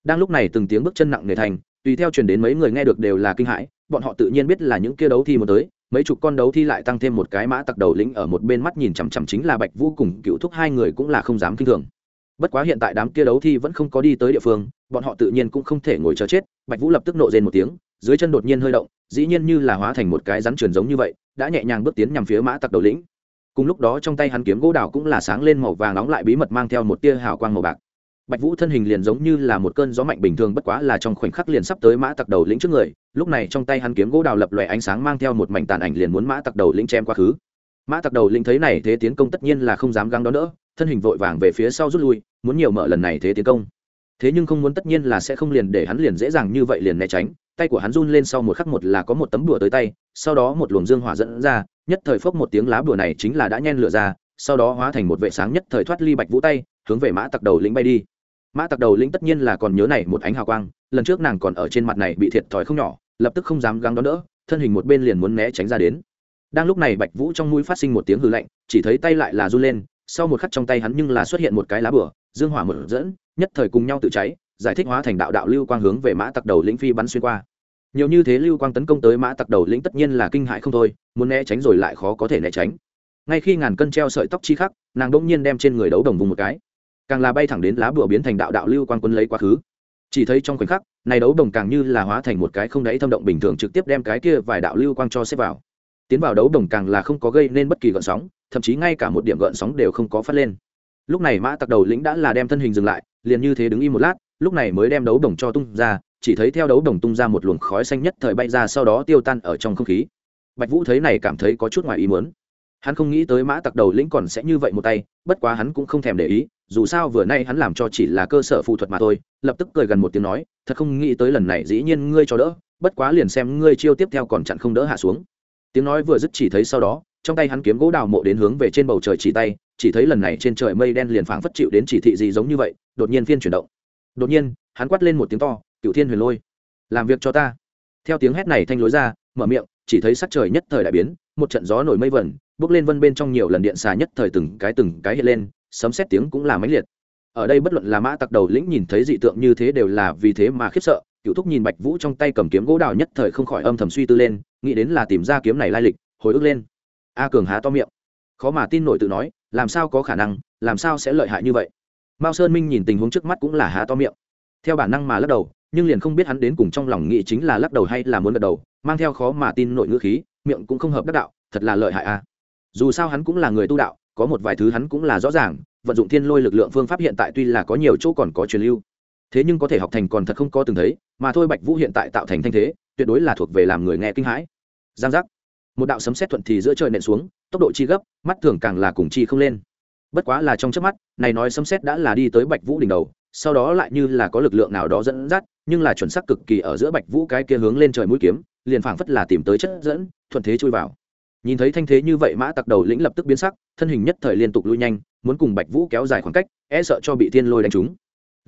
Đang lúc này từng tiếng bước chân nặng nề thành, tùy theo truyền đến mấy người nghe được đều là kinh hãi, bọn họ tự nhiên biết là những kia đấu thi một tới, mấy chục con đấu thi lại tăng thêm một cái mã tặc đầu lĩnh ở một bên mắt nhìn chằm chằm chính là bạch vũ cùng cựu thúc hai người cũng là không dám kinh thường bất quá hiện tại đám kia đấu thi vẫn không có đi tới địa phương, bọn họ tự nhiên cũng không thể ngồi chờ chết, bạch vũ lập tức nộ rên một tiếng, dưới chân đột nhiên hơi động, dĩ nhiên như là hóa thành một cái rắn truyền giống như vậy, đã nhẹ nhàng bước tiến nhằm phía mã tặc đầu lĩnh. Cùng lúc đó trong tay hắn kiếm gỗ đào cũng là sáng lên màu vàng nóng lại bí mật mang theo một tia hào quang màu bạc. Bạch vũ thân hình liền giống như là một cơn gió mạnh bình thường, bất quá là trong khoảnh khắc liền sắp tới mã tặc đầu lĩnh trước người, lúc này trong tay hắn kiếm gỗ đào lập lòe ánh sáng mang theo một mảnh tàn ảnh liền muốn mã tặc đầu lĩnh chém quá khứ. Mã tặc đầu lĩnh thấy này thế tiến công tất nhiên là không dám găng đó nữa thân hình vội vàng về phía sau rút lui, muốn nhiều mở lần này thế tiến công. Thế nhưng không muốn tất nhiên là sẽ không liền để hắn liền dễ dàng như vậy liền né tránh, tay của hắn run lên sau một khắc một là có một tấm đùa tới tay, sau đó một luồng dương hỏa dẫn ra, nhất thời phốc một tiếng lá bùa này chính là đã nhen lửa ra, sau đó hóa thành một vệ sáng nhất thời thoát ly bạch vũ tay, hướng về mã tặc đầu lĩnh bay đi. Mã tặc đầu lĩnh tất nhiên là còn nhớ này một ánh hào quang, lần trước nàng còn ở trên mặt này bị thiệt thòi không nhỏ, lập tức không dám gắng đón đỡ, thân hình một bên liền muốn né tránh ra đến. Đang lúc này bạch vũ trong mũi phát sinh một tiếng hư lạnh, chỉ thấy tay lại là run lên sau một khắc trong tay hắn nhưng là xuất hiện một cái lá bửa dương hỏa mở dẫn, nhất thời cùng nhau tự cháy, giải thích hóa thành đạo đạo lưu quang hướng về mã tặc đầu lĩnh phi bắn xuyên qua. Nhiều như thế lưu quang tấn công tới mã tặc đầu lĩnh tất nhiên là kinh hại không thôi, muốn né tránh rồi lại khó có thể né tránh. Ngay khi ngàn cân treo sợi tóc chi khắc, nàng đỗng nhiên đem trên người đấu đồng vùng một cái. Càng là bay thẳng đến lá bùa biến thành đạo đạo lưu quang quân lấy quá khứ. Chỉ thấy trong khoảnh khắc, này đấu đồng càng như là hóa thành một cái không đáy thâm động bình thường trực tiếp đem cái kia vài đạo lưu quang cho xếp vào tiến vào đấu đồng càng là không có gây nên bất kỳ gợn sóng, thậm chí ngay cả một điểm gợn sóng đều không có phát lên. Lúc này mã tặc đầu lĩnh đã là đem thân hình dừng lại, liền như thế đứng im một lát, lúc này mới đem đấu đồng cho tung ra, chỉ thấy theo đấu đồng tung ra một luồng khói xanh nhất thời bay ra sau đó tiêu tan ở trong không khí. Bạch vũ thấy này cảm thấy có chút ngoài ý muốn. Hắn không nghĩ tới mã tặc đầu lĩnh còn sẽ như vậy một tay, bất quá hắn cũng không thèm để ý, dù sao vừa nay hắn làm cho chỉ là cơ sở phụ thuật mà thôi, lập tức cười gần một tiếng nói, thật không nghĩ tới lần này dĩ nhiên ngươi cho đỡ, bất quá liền xem ngươi chiêu tiếp theo còn chặn không đỡ hạ xuống tiếng nói vừa dứt chỉ thấy sau đó, trong tay hắn kiếm gỗ đào mộ đến hướng về trên bầu trời chỉ tay, chỉ thấy lần này trên trời mây đen liền phảng phất chịu đến chỉ thị gì giống như vậy, đột nhiên phiên chuyển động. Đột nhiên, hắn quát lên một tiếng to cựu thiên huyền lôi, làm việc cho ta. Theo tiếng hét này thanh lối ra, mở miệng, chỉ thấy sắc trời nhất thời đại biến, một trận gió nổi mây vẩn, bước lên vân bên trong nhiều lần điện xà nhất thời từng cái từng cái hiện lên, sấm xét tiếng cũng là mãnh liệt. Ở đây bất luận là mã tặc đầu lĩnh nhìn thấy dị tượng như thế đều là vì thế mà khiếp sợ cựu thúc nhìn bạch vũ trong tay cầm kiếm gỗ đào nhất thời không khỏi âm thầm suy tư lên, nghĩ đến là tìm ra kiếm này lai lịch, hồi ức lên. A cường há to miệng. Khó mà tin nổi tự nói, làm sao có khả năng, làm sao sẽ lợi hại như vậy? Mao sơn minh nhìn tình huống trước mắt cũng là há to miệng. Theo bản năng mà lắc đầu, nhưng liền không biết hắn đến cùng trong lòng nghĩ chính là lắc đầu hay là muốn gật đầu, mang theo khó mà tin nội ngữ khí, miệng cũng không hợp đắc đạo, thật là lợi hại a. Dù sao hắn cũng là người tu đạo, có một vài thứ hắn cũng là rõ ràng, vận dụng thiên lôi lực lượng phương pháp hiện tại tuy là có nhiều chỗ còn có truyền lưu thế nhưng có thể học thành còn thật không có từng thấy, mà thôi bạch vũ hiện tại tạo thành thanh thế, tuyệt đối là thuộc về làm người nghe kinh hãi. Giang giác. Một đạo sấm xét thuận thì giữa trời nện xuống, tốc độ chi gấp, mắt thường càng là cùng chi không lên. Bất quá là trong trước mắt, này nói sấm xét đã là đi tới bạch vũ đỉnh đầu, sau đó lại như là có lực lượng nào đó dẫn dắt, nhưng là chuẩn xác cực kỳ ở giữa bạch vũ cái kia hướng lên trời mũi kiếm, liền phảng phất là tìm tới chất dẫn, thuận thế chui vào. Nhìn thấy thanh thế như vậy mã tặc đầu lĩnh lập tức biến sắc, thân hình nhất thời liên tục lui nhanh, muốn cùng bạch vũ kéo dài khoảng cách e sợ cho bị thiên lôi đánh trúng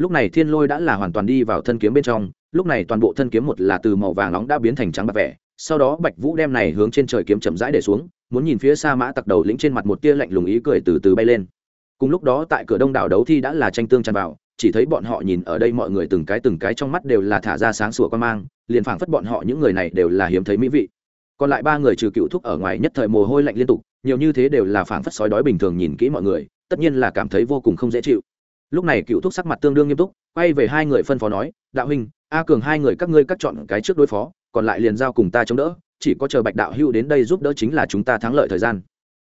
lúc này thiên lôi đã là hoàn toàn đi vào thân kiếm bên trong, lúc này toàn bộ thân kiếm một là từ màu vàng nóng đã biến thành trắng bạc vẻ. Sau đó bạch vũ đem này hướng trên trời kiếm chậm rãi để xuống, muốn nhìn phía xa mã tặc đầu lĩnh trên mặt một tia lạnh lùng ý cười từ từ bay lên. Cùng lúc đó tại cửa đông đảo đấu thi đã là tranh tương tràn vào, chỉ thấy bọn họ nhìn ở đây mọi người từng cái từng cái trong mắt đều là thả ra sáng sủa quan mang, liền phảng phất bọn họ những người này đều là hiếm thấy mỹ vị. Còn lại ba người trừ cựu thúc ở ngoài nhất thời mồ hôi lạnh liên tục, nhiều như thế đều là phảng phất sói đói bình thường nhìn kỹ mọi người, tất nhiên là cảm thấy vô cùng không dễ chịu lúc này cựu thúc sắc mặt tương đương nghiêm túc, quay về hai người phân phó nói, đạo huynh, a cường hai người các ngươi cắt chọn cái trước đối phó, còn lại liền giao cùng ta chống đỡ, chỉ có chờ bạch đạo hưu đến đây giúp đỡ chính là chúng ta thắng lợi thời gian.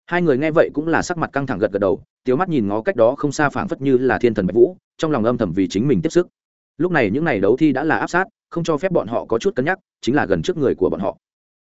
Hai người nghe vậy cũng là sắc mặt căng thẳng gật gật đầu, tiếu mắt nhìn ngó cách đó không xa phảng phất như là thiên thần bạch vũ, trong lòng âm thầm vì chính mình tiếp sức. Lúc này những n à y đấu thi đã là áp sát, không cho phép bọn họ có chút cân nhắc, chính là gần trước người của bọn họ.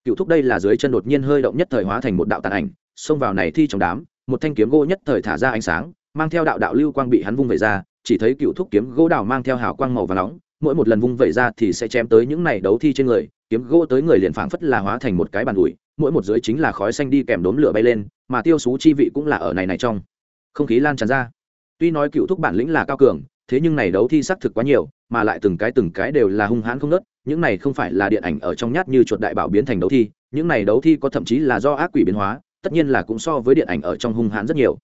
Cựu thúc đây là dưới chân đột nhiên hơi động nhất thời hóa thành một đạo tàn ảnh, xông vào này thi trong đám, một thanh kiếm gỗ nhất thời thả ra ánh sáng mang theo đạo đạo lưu quang bị hắn vung vẩy ra, chỉ thấy cựu thúc kiếm gỗ đào mang theo hào quang màu và nóng, mỗi một lần vung vẩy ra thì sẽ chém tới những này đấu thi trên người, kiếm gỗ tới người liền phảng phất là hóa thành một cái bàn ủi, mỗi một dưới chính là khói xanh đi kèm đốm lửa bay lên, mà tiêu xú chi vị cũng là ở này này trong. Không khí lan tràn ra. Tuy nói cựu thúc bản lĩnh là cao cường, thế nhưng này đấu thi xác thực quá nhiều, mà lại từng cái từng cái đều là hung hãn không nớt những này không phải là điện ảnh ở trong nhát như chuột đại bảo biến thành đấu thi, những này đấu thi có thậm chí là do ác quỷ biến hóa, tất nhiên là cũng so với điện ảnh ở trong hung hãn rất nhiều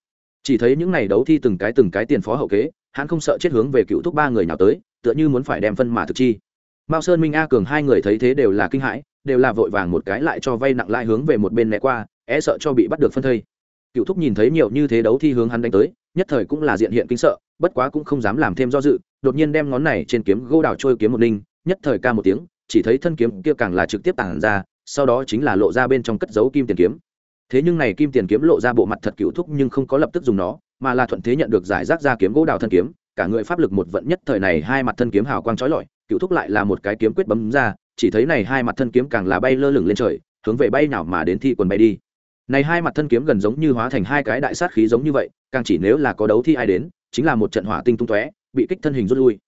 chỉ thấy những này đấu thi từng cái từng cái tiền phó hậu kế, hắn không sợ chết hướng về cựu thúc ba người nào tới, tựa như muốn phải đem phân mà thực chi. Mao sơn, minh a cường hai người thấy thế đều là kinh hãi, đều là vội vàng một cái lại cho vay nặng lại hướng về một bên né qua é sợ cho bị bắt được phân thây. Cựu thúc nhìn thấy nhiều như thế đấu thi hướng hắn đánh tới, nhất thời cũng là diện hiện kinh sợ, bất quá cũng không dám làm thêm do dự, đột nhiên đem ngón này trên kiếm gỗ đào trôi kiếm một ninh nhất thời ca một tiếng, chỉ thấy thân kiếm kia càng là trực tiếp tản ra, sau đó chính là lộ ra bên trong cất dấu kim tiền kiếm thế nhưng này kim tiền kiếm lộ ra bộ mặt thật cựu thúc nhưng không có lập tức dùng nó, mà là thuận thế nhận được giải rác ra kiếm gỗ đào thân kiếm, cả người pháp lực một vận nhất thời này hai mặt thân kiếm hào quang trói lọi, cựu thúc lại là một cái kiếm quyết bấm ra, chỉ thấy này hai mặt thân kiếm càng là bay lơ lửng lên trời, hướng về bay nào mà đến thi quần bay đi. Này hai mặt thân kiếm gần giống như hóa thành hai cái đại sát khí giống như vậy, càng chỉ nếu là có đấu thi ai đến, chính là một trận hỏa tinh tung tóe, bị kích thân hình rút lui.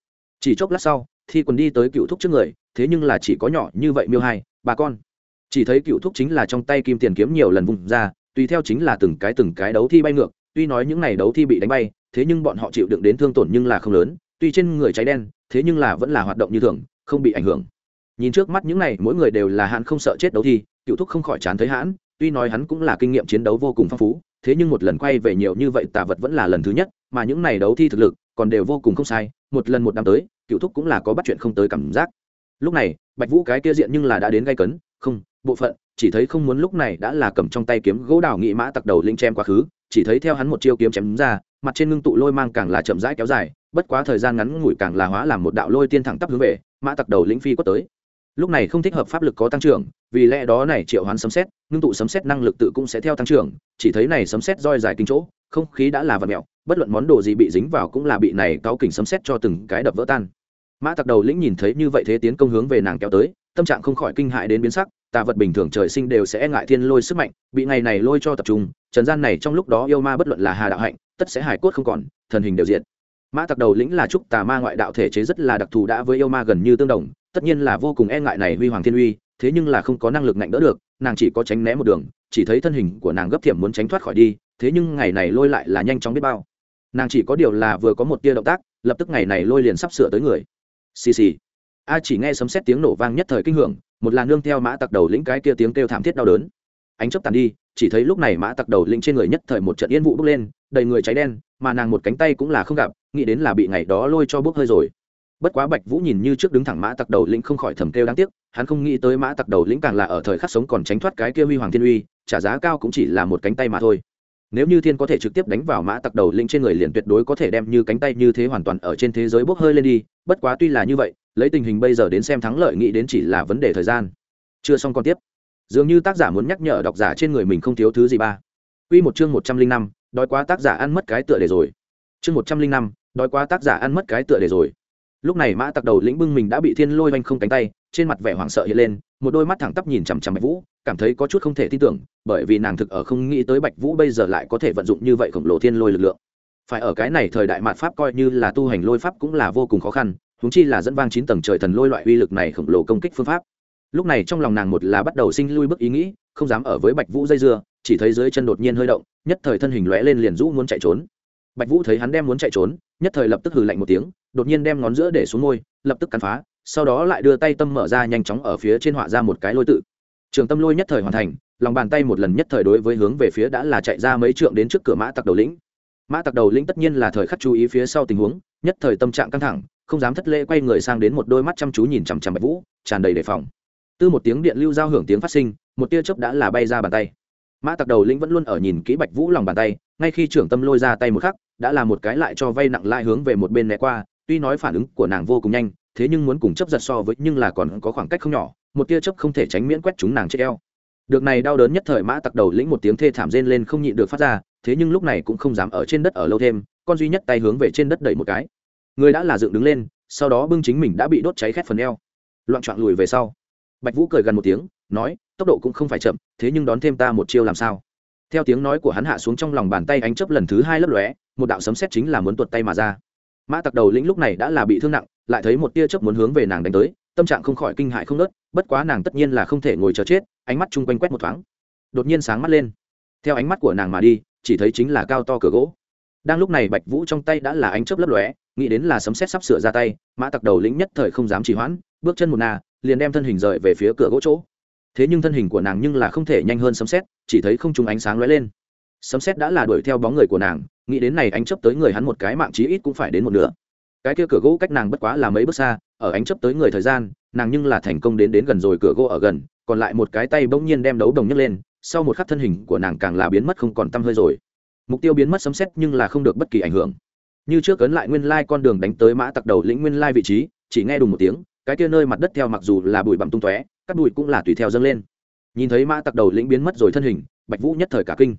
Chỉ chốc lát sau, thi quần đi tới cựu thúc trước người, thế nhưng là chỉ có nhỏ như vậy miêu hai bà con chỉ thấy cựu thúc chính là trong tay kim tiền kiếm nhiều lần vùng ra, tùy theo chính là từng cái từng cái đấu thi bay ngược, tuy nói những này đấu thi bị đánh bay, thế nhưng bọn họ chịu đựng đến thương tổn nhưng là không lớn, tuy trên người cháy đen, thế nhưng là vẫn là hoạt động như thường, không bị ảnh hưởng. Nhìn trước mắt những này, mỗi người đều là hãn không sợ chết đấu thi, cựu thúc không khỏi chán thấy hãn, tuy nói hắn cũng là kinh nghiệm chiến đấu vô cùng phong phú, thế nhưng một lần quay về nhiều như vậy tà vật vẫn là lần thứ nhất, mà những này đấu thi thực lực còn đều vô cùng không sai, một lần một năm tới, cựu thúc cũng là có bắt chuyện không tới cảm giác lúc này, bạch vũ cái kia diện nhưng là đã đến gây cấn, không, bộ phận, chỉ thấy không muốn lúc này đã là cầm trong tay kiếm gỗ đào nghị mã tặc đầu linh chém quá khứ, chỉ thấy theo hắn một chiêu kiếm chém ra, mặt trên ngưng tụ lôi mang càng là chậm rãi kéo dài, bất quá thời gian ngắn ngủi càng là hóa làm một đạo lôi tiên thẳng tắp hướng về, mã tặc đầu lĩnh phi quất tới. Lúc này không thích hợp pháp lực có tăng trưởng, vì lẽ đó này triệu hoán sấm xét ngưng tụ sấm xét năng lực tự cũng sẽ theo tăng trưởng, chỉ thấy này sấm xét roi dài kinh chỗ, không khí đã là vật mẹo, bất luận món đồ gì bị dính vào cũng là bị này cáo kỉnh sấm xét cho từng cái đập vỡ tan mã tặc đầu lĩnh nhìn thấy như vậy thế tiến công hướng về nàng kéo tới, tâm trạng không khỏi kinh hại đến biến sắc, tà vật bình thường trời sinh đều sẽ e ngại thiên lôi sức mạnh, bị ngày này lôi cho tập trung, trần gian này trong lúc đó yêu ma bất luận là hà đạo hạnh, tất sẽ hải cốt không còn, thần hình đều diện mã tặc đầu lĩnh là trúc tà ma ngoại đạo thể chế rất là đặc thù đã với yêu ma gần như tương đồng, tất nhiên là vô cùng e ngại này huy hoàng thiên uy, thế nhưng là không có năng lực ngạnh đỡ được, nàng chỉ có tránh né một đường, chỉ thấy thân hình của nàng gấp thiểm muốn tránh thoát khỏi đi, thế nhưng ngày này lôi lại là nhanh chóng biết bao. Nàng chỉ có điều là vừa có một tia động tác, lập tức ngày này lôi liền sắp sửa tới người xì xì. A chỉ nghe sấm xét tiếng nổ vang nhất thời kinh hưởng, một là nương theo mã tặc đầu lĩnh cái kia tiếng kêu thảm thiết đau đớn. Ánh chớp tàn đi, chỉ thấy lúc này mã tặc đầu lĩnh trên người nhất thời một trận yên vụ bốc lên, đầy người cháy đen, mà nàng một cánh tay cũng là không gặp, nghĩ đến là bị ngày đó lôi cho bốc hơi rồi. Bất quá bạch vũ nhìn như trước đứng thẳng mã tặc đầu lĩnh không khỏi thầm kêu đáng tiếc, hắn không nghĩ tới mã tặc đầu lĩnh càng là ở thời khắc sống còn tránh thoát cái kia huy hoàng thiên uy, trả giá cao cũng chỉ là một cánh tay mà thôi nếu như thiên có thể trực tiếp đánh vào mã tặc đầu linh trên người liền tuyệt đối có thể đem như cánh tay như thế hoàn toàn ở trên thế giới bốc hơi lên đi, bất quá tuy là như vậy, lấy tình hình bây giờ đến xem thắng lợi nghĩ đến chỉ là vấn đề thời gian. Chưa xong còn tiếp. Dường như tác giả muốn nhắc nhở độc giả trên người mình không thiếu thứ gì ba. Quy một chương một trăm linh năm, đói quá tác giả ăn mất cái tựa để rồi. Chương một trăm linh năm, đói quá tác giả ăn mất cái tựa để rồi lúc này mã tặc đầu lĩnh bưng mình đã bị thiên lôi oanh không cánh tay, trên mặt vẻ hoảng sợ hiện lên, một đôi mắt thẳng tắp nhìn chằm chằm bạch vũ, cảm thấy có chút không thể tin tưởng, bởi vì nàng thực ở không nghĩ tới bạch vũ bây giờ lại có thể vận dụng như vậy khổng lồ thiên lôi lực lượng. Phải ở cái này thời đại mạt pháp coi như là tu hành lôi pháp cũng là vô cùng khó khăn húng chi là dẫn vang chín tầng trời thần lôi loại uy lực này khổng lồ công kích phương pháp. Lúc này trong lòng nàng một là bắt đầu sinh lui bức ý nghĩ, không dám ở với bạch vũ dây dưa, chỉ thấy dưới chân đột nhiên hơi động, nhất thời thân hình lóe lên liền rũ muốn chạy trốn. Bạch vũ thấy hắn đem muốn chạy trốn nhất thời lập tức hừ lạnh một tiếng, đột nhiên đem ngón giữa để xuống môi, lập tức cắn phá, sau đó lại đưa tay tâm mở ra nhanh chóng ở phía trên họa ra một cái lôi tự. Trường tâm lôi nhất thời hoàn thành, lòng bàn tay một lần nhất thời đối với hướng về phía đã là chạy ra mấy trượng đến trước cửa mã tặc đầu lĩnh. Mã tặc đầu lĩnh tất nhiên là thời khắc chú ý phía sau tình huống, nhất thời tâm trạng căng thẳng, không dám thất lễ quay người sang đến một đôi mắt chăm chú nhìn chằm chằm bạch vũ, tràn đầy đề phòng. Từ một tiếng điện lưu giao hưởng tiếng phát sinh, một tia chớp đã là bay ra bàn tay mã tặc đầu lĩnh vẫn luôn ở nhìn kỹ bạch vũ lòng bàn tay, ngay khi trưởng tâm lôi ra tay một khắc, đã là một cái lại cho vay nặng lại hướng về một bên né qua, tuy nói phản ứng của nàng vô cùng nhanh, thế nhưng muốn cùng chấp giật so với, nhưng là còn có khoảng cách không nhỏ, một tia chấp không thể tránh miễn quét chúng nàng chết eo. Được này đau đớn nhất thời mã tặc đầu lĩnh một tiếng thê thảm rên lên không nhịn được phát ra, thế nhưng lúc này cũng không dám ở trên đất ở lâu thêm, con duy nhất tay hướng về trên đất đẩy một cái. Người đã là dựng đứng lên, sau đó bưng chính mình đã bị đốt cháy khét phần eo. Loạn trọn lùi về sau. Bạch vũ cười gần một tiếng, nói tốc độ cũng không phải chậm, thế nhưng đón thêm ta một chiêu làm sao? Theo tiếng nói của hắn hạ xuống trong lòng bàn tay ánh chấp lần thứ hai lấp lóe, một đạo sấm xét chính là muốn tuột tay mà ra. Mã tặc đầu lĩnh lúc này đã là bị thương nặng, lại thấy một tia chớp muốn hướng về nàng đánh tới, tâm trạng không khỏi kinh hại không nớt bất quá nàng tất nhiên là không thể ngồi chờ chết, ánh mắt chung quanh quét một thoáng. Đột nhiên sáng mắt lên. Theo ánh mắt của nàng mà đi, chỉ thấy chính là cao to cửa gỗ. Đang lúc này bạch vũ trong tay đã là ánh chớp lấp lóe, nghĩ đến là sấm xét sắp sửa ra tay, mã tặc đầu lĩnh nhất thời không dám trì hoãn, bước chân một nà, liền đem thân hình rời về phía cửa gỗ chỗ thế nhưng thân hình của nàng nhưng là không thể nhanh hơn sấm xét chỉ thấy không trùng ánh sáng lóe lên. Sấm xét đã là đuổi theo bóng người của nàng, nghĩ đến này ánh chấp tới người hắn một cái mạng chí ít cũng phải đến một nửa. Cái kia cửa gỗ cách nàng bất quá là mấy bước xa, ở ánh chấp tới người thời gian, nàng nhưng là thành công đến đến gần rồi cửa gỗ ở gần, còn lại một cái tay bỗng nhiên đem đấu đồng nhấc lên, sau một khắc thân hình của nàng càng là biến mất không còn tăm hơi rồi. Mục tiêu biến mất sấm xét nhưng là không được bất kỳ ảnh hưởng. Như trước ấn lại nguyên lai con đường đánh tới mã tặc đầu lĩnh nguyên lai vị trí, chỉ nghe đùng một tiếng, cái kia nơi mặt đất theo mặc dù là bụi bặm tung tóe các bụi cũng là tùy theo dâng lên. Nhìn thấy mã tặc đầu lĩnh biến mất rồi thân hình, bạch vũ nhất thời cả kinh.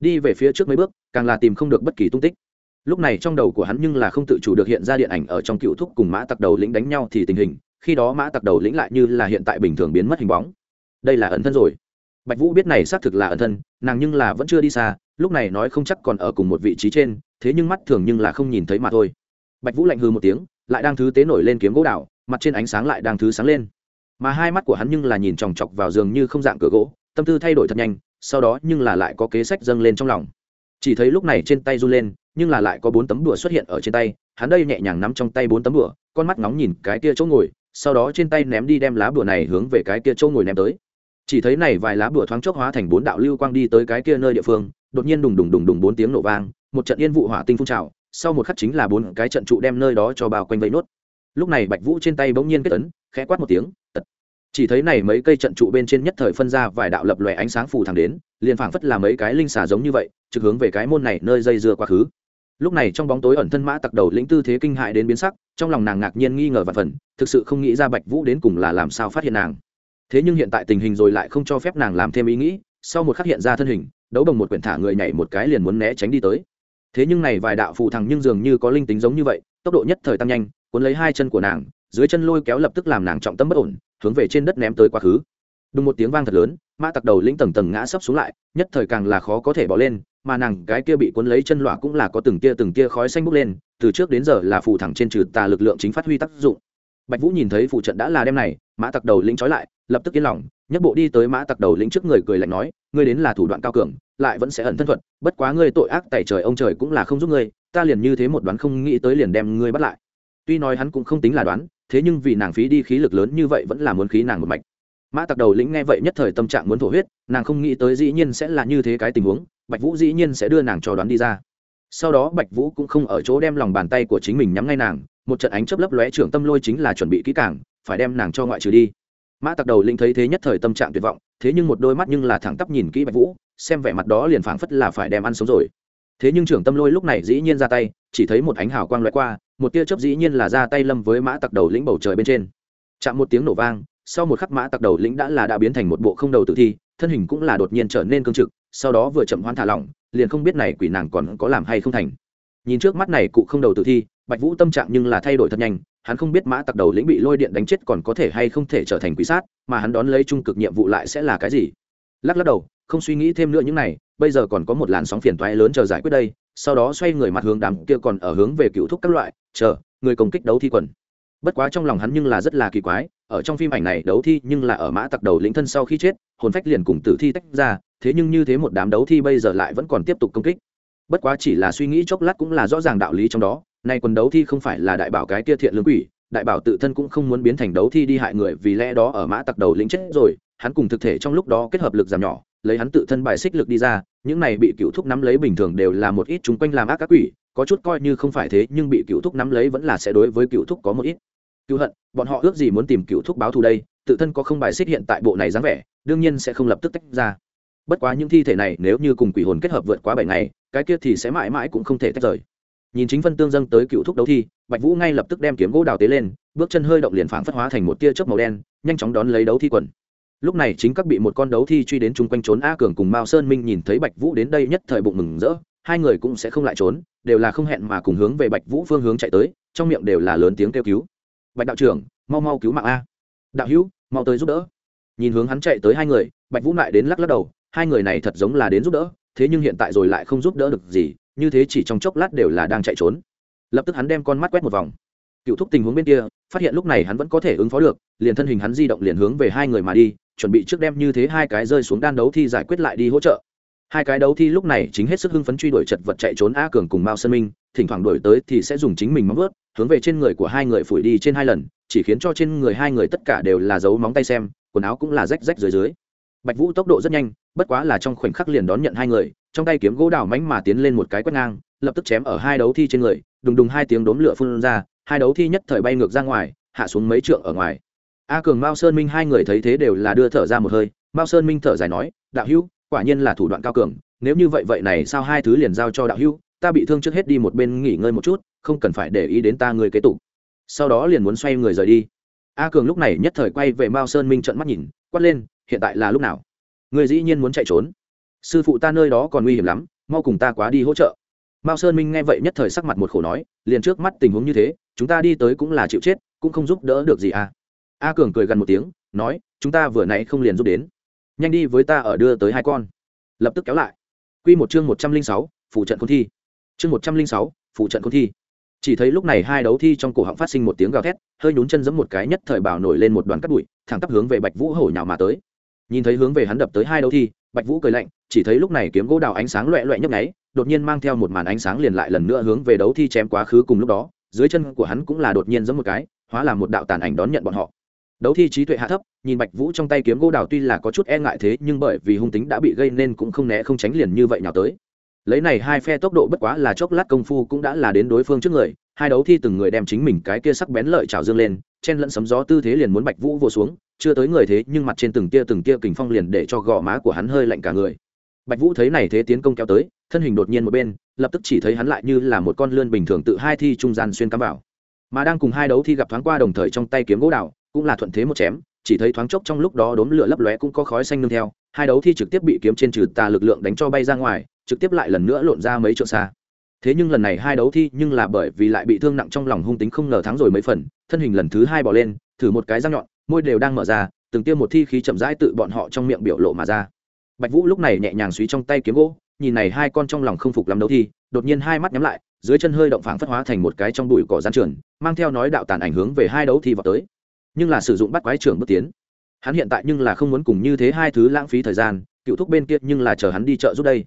Đi về phía trước mấy bước, càng là tìm không được bất kỳ tung tích. Lúc này trong đầu của hắn nhưng là không tự chủ được hiện ra điện ảnh ở trong cựu thúc cùng mã tặc đầu lĩnh đánh nhau thì tình hình, khi đó mã tặc đầu lĩnh lại như là hiện tại bình thường biến mất hình bóng. Đây là ẩn thân rồi. Bạch vũ biết này xác thực là ẩn thân, nàng nhưng là vẫn chưa đi xa, lúc này nói không chắc còn ở cùng một vị trí trên, thế nhưng mắt thường nhưng là không nhìn thấy mà thôi. Bạch vũ lạnh hư một tiếng, lại đang thứ tế nổi lên kiếm gỗ đảo mặt trên ánh sáng lại đang thứ sáng lên mà hai mắt của hắn nhưng là nhìn chòng chọc vào giường như không dạng cửa gỗ, tâm tư thay đổi thật nhanh, sau đó nhưng là lại có kế sách dâng lên trong lòng. Chỉ thấy lúc này trên tay run lên, nhưng là lại có bốn tấm đùa xuất hiện ở trên tay, hắn đây nhẹ nhàng nắm trong tay bốn tấm đùa con mắt ngóng nhìn cái kia chỗ ngồi, sau đó trên tay ném đi đem lá bùa này hướng về cái kia chỗ ngồi ném tới. Chỉ thấy này vài lá bùa thoáng chốc hóa thành bốn đạo lưu quang đi tới cái kia nơi địa phương, đột nhiên đùng đùng đùng đùng bốn tiếng nổ vang, một trận yên vụ hỏa tinh phun trào, sau một khắc chính là bốn cái trận trụ đem nơi đó cho bao quanh vây nốt. Lúc này bạch vũ trên tay bỗng nhiên kết ấn, khẽ quát một tiếng chỉ thấy này mấy cây trận trụ bên trên nhất thời phân ra vài đạo lập lòe ánh sáng phù thẳng đến, liền phảng phất là mấy cái linh xà giống như vậy, trực hướng về cái môn này nơi dây dưa quá khứ. Lúc này trong bóng tối ẩn thân mã tặc đầu lĩnh tư thế kinh hại đến biến sắc, trong lòng nàng ngạc nhiên nghi ngờ và phần, thực sự không nghĩ ra bạch vũ đến cùng là làm sao phát hiện nàng. Thế nhưng hiện tại tình hình rồi lại không cho phép nàng làm thêm ý nghĩ, sau một khắc hiện ra thân hình, đấu đồng một quyển thả người nhảy một cái liền muốn né tránh đi tới. Thế nhưng này vài đạo phù thằng nhưng dường như có linh tính giống như vậy, tốc độ nhất thời tăng nhanh, cuốn lấy hai chân của nàng dưới chân lôi kéo lập tức làm nàng trọng tâm bất ổn, hướng về trên đất ném tới quá khứ. Đùng một tiếng vang thật lớn mã tặc đầu lĩnh tầng tầng ngã sấp xuống lại, nhất thời càng là khó có thể bỏ lên, mà nàng cái kia bị cuốn lấy chân lọa cũng là có từng tia từng tia khói xanh bốc lên, từ trước đến giờ là phù thẳng trên trừ tà lực lượng chính phát huy tác dụng. Bạch vũ nhìn thấy phụ trận đã là đêm này mã tặc đầu lĩnh trói lại, lập tức yên lòng nhất bộ đi tới mã tặc đầu lĩnh trước người cười lạnh nói, ngươi đến là thủ đoạn cao cường, lại vẫn sẽ ẩn thân thuật, bất quá ngươi tội ác tại trời ông trời cũng là không giúp ngươi, ta liền như thế một đoán không nghĩ tới liền đem ngươi bắt lại. Tuy nói hắn cũng không tính là đoán thế nhưng vì nàng phí đi khí lực lớn như vậy vẫn là muốn khí nàng một mạch. Mã tặc đầu lĩnh nghe vậy nhất thời tâm trạng muốn thổ huyết, nàng không nghĩ tới dĩ nhiên sẽ là như thế cái tình huống, bạch vũ dĩ nhiên sẽ đưa nàng cho đoán đi ra. Sau đó bạch vũ cũng không ở chỗ đem lòng bàn tay của chính mình nhắm ngay nàng, một trận ánh chớp lấp lóe trưởng tâm lôi chính là chuẩn bị kỹ càng, phải đem nàng cho ngoại trừ đi. Mã tặc đầu lĩnh thấy thế nhất thời tâm trạng tuyệt vọng, thế nhưng một đôi mắt nhưng là thẳng tắp nhìn kỹ bạch vũ, xem vẻ mặt đó liền phảng phất là phải đem ăn sống rồi thế nhưng trưởng tâm lôi lúc này dĩ nhiên ra tay, chỉ thấy một ánh hào quang loại qua, một tia chớp dĩ nhiên là ra tay lâm với mã tặc đầu lĩnh bầu trời bên trên. Chạm một tiếng nổ vang, sau một khắc mã tặc đầu lĩnh đã là đã biến thành một bộ không đầu tử thi, thân hình cũng là đột nhiên trở nên cương trực, sau đó vừa chậm hoan thả lỏng, liền không biết này quỷ nàng còn có làm hay không thành. Nhìn trước mắt này cụ không đầu tử thi, bạch vũ tâm trạng nhưng là thay đổi thật nhanh, hắn không biết mã tặc đầu lĩnh bị lôi điện đánh chết còn có thể hay không thể trở thành quỷ sát, mà hắn đón lấy trung cực nhiệm vụ lại sẽ là cái gì. Lắc lắc đầu, không suy nghĩ thêm nữa những này bây giờ còn có một làn sóng phiền toái lớn chờ giải quyết đây, sau đó xoay người mặt hướng đám kia còn ở hướng về cựu thúc các loại, chờ, người công kích đấu thi quần. Bất quá trong lòng hắn nhưng là rất là kỳ quái, ở trong phim ảnh này đấu thi nhưng là ở mã tặc đầu lĩnh thân sau khi chết, hồn phách liền cùng tử thi tách ra, thế nhưng như thế một đám đấu thi bây giờ lại vẫn còn tiếp tục công kích. Bất quá chỉ là suy nghĩ chốc lát cũng là rõ ràng đạo lý trong đó, nay quần đấu thi không phải là đại bảo cái kia thiện lương quỷ, đại bảo tự thân cũng không muốn biến thành đấu thi đi hại người vì lẽ đó ở mã tặc đầu lĩnh chết rồi, hắn cùng thực thể trong lúc đó kết hợp lực giảm nhỏ lấy hắn tự thân bài xích lực đi ra, những này bị cựu thúc nắm lấy bình thường đều là một ít chúng quanh làm ác các quỷ, có chút coi như không phải thế, nhưng bị cựu thúc nắm lấy vẫn là sẽ đối với cựu thúc có một ít. Cựu hận, bọn họ ước gì muốn tìm cựu thúc báo thù đây, tự thân có không bài xích hiện tại bộ này dáng vẻ, đương nhiên sẽ không lập tức tách ra. Bất quá những thi thể này nếu như cùng quỷ hồn kết hợp vượt quá bảy ngày, cái kia thì sẽ mãi mãi cũng không thể tách rời. Nhìn chính phân tương dâng tới cựu thúc đấu thi, bạch vũ ngay lập tức đem kiếm gỗ đào tế lên, bước chân hơi động liền phảng phất hóa thành một tia chớp màu đen, nhanh chóng đón lấy đấu thi quần lúc này chính các bị một con đấu thi truy đến chung quanh trốn a cường cùng mao sơn minh nhìn thấy bạch vũ đến đây nhất thời bụng mừng rỡ, hai người cũng sẽ không lại trốn, đều là không hẹn mà cùng hướng về bạch vũ phương hướng chạy tới, trong miệng đều là lớn tiếng kêu cứu. Bạch đạo trưởng, mau mau cứu mạng a. Đạo hữu, mau tới giúp đỡ. Nhìn hướng hắn chạy tới hai người, bạch vũ lại đến lắc lắc đầu, hai người này thật giống là đến giúp đỡ, thế nhưng hiện tại rồi lại không giúp đỡ được gì, như thế chỉ trong chốc lát đều là đang chạy trốn. Lập tức hắn đem con mắt quét một vòng. Cựu thúc tình huống bên kia, phát hiện lúc này hắn vẫn có thể ứng phó được, liền thân hình hắn di động liền hướng về hai người mà đi chuẩn bị trước đem như thế hai cái rơi xuống đan đấu thi giải quyết lại đi hỗ trợ. Hai cái đấu thi lúc này chính hết sức hưng phấn truy đuổi chật vật chạy trốn a cường cùng mao sơn minh, thỉnh thoảng đuổi tới thì sẽ dùng chính mình móng vớt hướng về trên người của hai người phủi đi trên hai lần, chỉ khiến cho trên người hai người tất cả đều là dấu móng tay xem, quần áo cũng là rách rách dưới dưới. Bạch vũ tốc độ rất nhanh, bất quá là trong khoảnh khắc liền đón nhận hai người, trong tay kiếm gỗ đào mánh mà tiến lên một cái quét ngang, lập tức chém ở hai đấu thi trên người, đùng đùng hai tiếng đốm lửa phun ra, hai đấu thi nhất thời bay ngược ra ngoài, hạ xuống mấy trượng ở ngoài a cường mao sơn minh hai người thấy thế đều là đưa thở ra một hơi, mao sơn minh thở dài nói, đạo hữu, quả nhiên là thủ đoạn cao cường, nếu như vậy vậy này sao hai thứ liền giao cho đạo hữu, ta bị thương trước hết đi một bên nghỉ ngơi một chút, không cần phải để ý đến ta người kế tục. Sau đó liền muốn xoay người rời đi. A cường lúc này nhất thời quay về mao sơn minh trận mắt nhìn, quát lên, hiện tại là lúc nào? Người dĩ nhiên muốn chạy trốn. Sư phụ ta nơi đó còn nguy hiểm lắm, mau cùng ta quá đi hỗ trợ. Mao sơn minh nghe vậy nhất thời sắc mặt một khổ nói, liền trước mắt tình huống như thế, chúng ta đi tới cũng là chịu chết, cũng không giúp đỡ được gì à a cường cười gần một tiếng, nói, chúng ta vừa nãy không liền giúp đến. Nhanh đi với ta ở đưa tới hai con. Lập tức kéo lại. Q một chương một trăm linh sáu, phụ trận k thi. Chương một trăm linh sáu, phụ trận k thi. Chỉ thấy lúc này hai đấu thi trong cổ họng phát sinh một tiếng gào thét, hơi nhún chân giẫm một cái nhất thời bảo nổi lên một đoàn cắt bụi, thẳng tắp hướng về bạch vũ hổ nhào mà tới. Nhìn thấy hướng về hắn đập tới hai đấu thi, bạch vũ cười lạnh, chỉ thấy lúc này kiếm gỗ đào ánh sáng loẹ loẹ nhấp nháy, đột nhiên mang theo một màn ánh sáng liền lại lần nữa hướng về đấu thi chém quá khứ cùng lúc đó, dưới chân của hắn cũng là đột nhiên giẫm một cái, hóa là một đạo tàn ảnh đón nhận bọn họ đấu thi trí tuệ hạ thấp, nhìn bạch vũ trong tay kiếm gỗ đào tuy là có chút e ngại thế, nhưng bởi vì hung tính đã bị gây nên cũng không né không tránh liền như vậy nào tới. Lấy này hai phe tốc độ bất quá là chốc lát công phu cũng đã là đến đối phương trước người, hai đấu thi từng người đem chính mình cái kia sắc bén lợi trào dương lên, chen lẫn sấm gió tư thế liền muốn bạch vũ vô xuống, chưa tới người thế nhưng mặt trên từng tia từng tia kình phong liền để cho gò má của hắn hơi lạnh cả người. Bạch vũ thấy này thế tiến công kéo tới, thân hình đột nhiên một bên, lập tức chỉ thấy hắn lại như là một con lươn bình thường tự hai thi trung gian xuyên cắm vào. Mà đang cùng hai đấu thi gặp thoáng qua đồng thời trong tay kiếm gỗ đào cũng là thuận thế một chém, chỉ thấy thoáng chốc trong lúc đó đốm lửa lấp lóe cũng có khói xanh nương theo, hai đấu thi trực tiếp bị kiếm trên trừ tà lực lượng đánh cho bay ra ngoài, trực tiếp lại lần nữa lộn ra mấy chỗ xa. Thế nhưng lần này hai đấu thi nhưng là bởi vì lại bị thương nặng trong lòng hung tính không ngờ thắng rồi mấy phần, thân hình lần thứ hai bỏ lên, thử một cái răng nhọn, môi đều đang mở ra, từng tiêm một thi khí chậm rãi tự bọn họ trong miệng biểu lộ mà ra. Bạch vũ lúc này nhẹ nhàng suy trong tay kiếm gỗ, nhìn này hai con trong lòng không phục lắm đấu thi, đột nhiên hai mắt nhắm lại, dưới chân hơi động phảng phất hóa thành một cái trong bụi cỏ gian trường mang theo nói đạo tàn ảnh hướng về hai đấu thi vào tới nhưng là sử dụng bắt quái trưởng bước tiến. Hắn hiện tại nhưng là không muốn cùng như thế hai thứ lãng phí thời gian, cựu thúc bên kia nhưng là chờ hắn đi chợ giúp đây.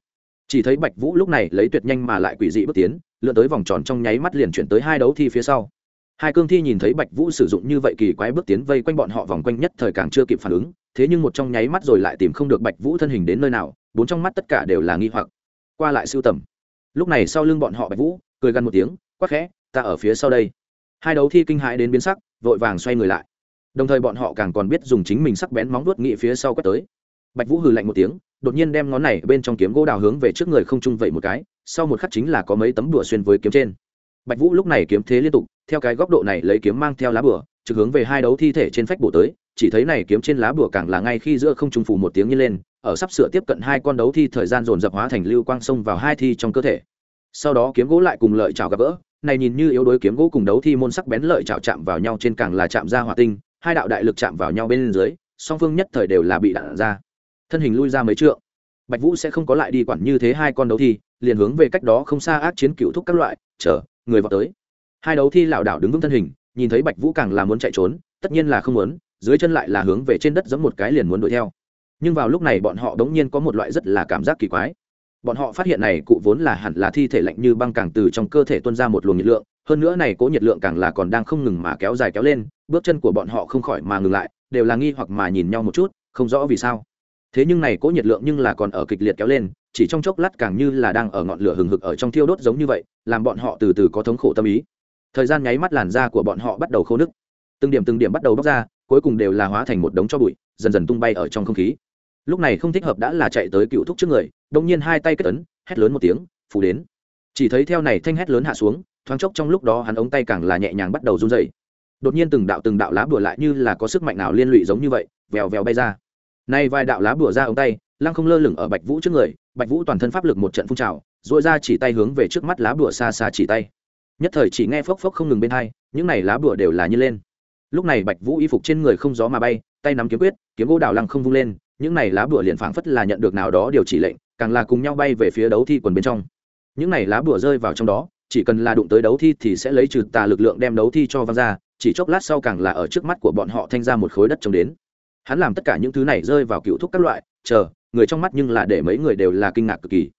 Chỉ thấy bạch vũ lúc này lấy tuyệt nhanh mà lại quỷ dị bước tiến, lượn tới vòng tròn trong nháy mắt liền chuyển tới hai đấu thi phía sau. Hai cương thi nhìn thấy bạch vũ sử dụng như vậy kỳ quái bước tiến vây quanh bọn họ vòng quanh nhất thời càng chưa kịp phản ứng, thế nhưng một trong nháy mắt rồi lại tìm không được bạch vũ thân hình đến nơi nào, bốn trong mắt tất cả đều là nghi hoặc. Qua lại siêu tầm. Lúc này sau lưng bọn họ bạch vũ, cười gằn một tiếng quắc khẽ, ta ở phía sau đây. Hai đấu thi kinh hãi đến biến sắc, vội vàng xoay người lại đồng thời bọn họ càng còn biết dùng chính mình sắc bén móng vuốt nghị phía sau quét tới. Bạch vũ hừ lạnh một tiếng, đột nhiên đem ngón này bên trong kiếm gỗ đào hướng về trước người không trung vậy một cái, sau một khắc chính là có mấy tấm đùa xuyên với kiếm trên. Bạch vũ lúc này kiếm thế liên tục, theo cái góc độ này lấy kiếm mang theo lá bửa trực hướng về hai đấu thi thể trên phách bổ tới, chỉ thấy này kiếm trên lá bửa càng là ngay khi giữa không trung phủ một tiếng như lên, ở sắp sửa tiếp cận hai con đấu thi thời gian dồn dập hóa thành lưu quang xông vào hai thi trong cơ thể. Sau đó kiếm gỗ lại cùng lợi chảo gặp gỡ, này nhìn như yếu đối kiếm gỗ cùng đấu thi môn sắc bén lợi chảo chạm vào nhau trên càng là chạm ra hỏa tinh hai đạo đại lực chạm vào nhau bên dưới, song phương nhất thời đều là bị đạn ra. Thân hình lui ra mấy trượng. Bạch vũ sẽ không có lại đi quản như thế hai con đấu thi, liền hướng về cách đó không xa ác chiến cựu thúc các loại, chờ, người vào tới. Hai đấu thi lảo đảo đứng vững thân hình, nhìn thấy bạch vũ càng là muốn chạy trốn, tất nhiên là không muốn, dưới chân lại là hướng về trên đất giống một cái liền muốn đuổi theo. Nhưng vào lúc này bọn họ đống nhiên có một loại rất là cảm giác kỳ quái. Bọn họ phát hiện này cụ vốn là hẳn là thi thể lạnh như băng càng từ trong cơ thể tuôn ra một luồng nhiệt lượng hơn nữa này cố nhiệt lượng càng là còn đang không ngừng mà kéo dài kéo lên, bước chân của bọn họ không khỏi mà ngừng lại, đều là nghi hoặc mà nhìn nhau một chút, không rõ vì sao. Thế nhưng này cố nhiệt lượng nhưng là còn ở kịch liệt kéo lên, chỉ trong chốc lát càng như là đang ở ngọn lửa hừng hực ở trong thiêu đốt giống như vậy, làm bọn họ từ từ có thống khổ tâm ý. Thời gian nháy mắt làn da của bọn họ bắt đầu khô nứt từng điểm từng điểm bắt đầu bóc ra, cuối cùng đều là hóa thành một đống cho bụi, dần dần tung bay ở trong không khí. Lúc này không thích hợp đã là chạy tới cựu thúc trước người đông nhiên hai tay kết ấn, hét lớn một tiếng phủ đến. Chỉ thấy theo này thanh hét lớn hạ xuống thoáng chốc trong lúc đó hắn ống tay càng là nhẹ nhàng bắt đầu run dày đột nhiên từng đạo từng đạo lá bùa lại như là có sức mạnh nào liên lụy giống như vậy, vèo vèo bay ra. Nay vài đạo lá bùa ra ống tay, lăng không lơ lửng ở bạch vũ trước người, bạch vũ toàn thân pháp lực một trận phun trào dội ra chỉ tay hướng về trước mắt lá bùa xa xa chỉ tay. Nhất thời chỉ nghe phốc phốc không ngừng bên hai, những này lá bùa đều là như lên. Lúc này bạch vũ y phục trên người không gió mà bay, tay nắm kiếm quyết, kiếm gỗ đào lăng không vung lên, những này lá bùa liền phảng phất là nhận được nào đó điều chỉ lệnh, càng là cùng nhau bay về phía đấu thi quần bên trong. Những này lá bùa rơi vào trong đó chỉ cần là đụng tới đấu thi thì sẽ lấy trừ tà lực lượng đem đấu thi cho văng ra, chỉ chốc lát sau càng là ở trước mắt của bọn họ thanh ra một khối đất trống đến. Hắn làm tất cả những thứ này rơi vào cựu thúc các loại, chờ, người trong mắt nhưng là để mấy người đều là kinh ngạc cực kỳ.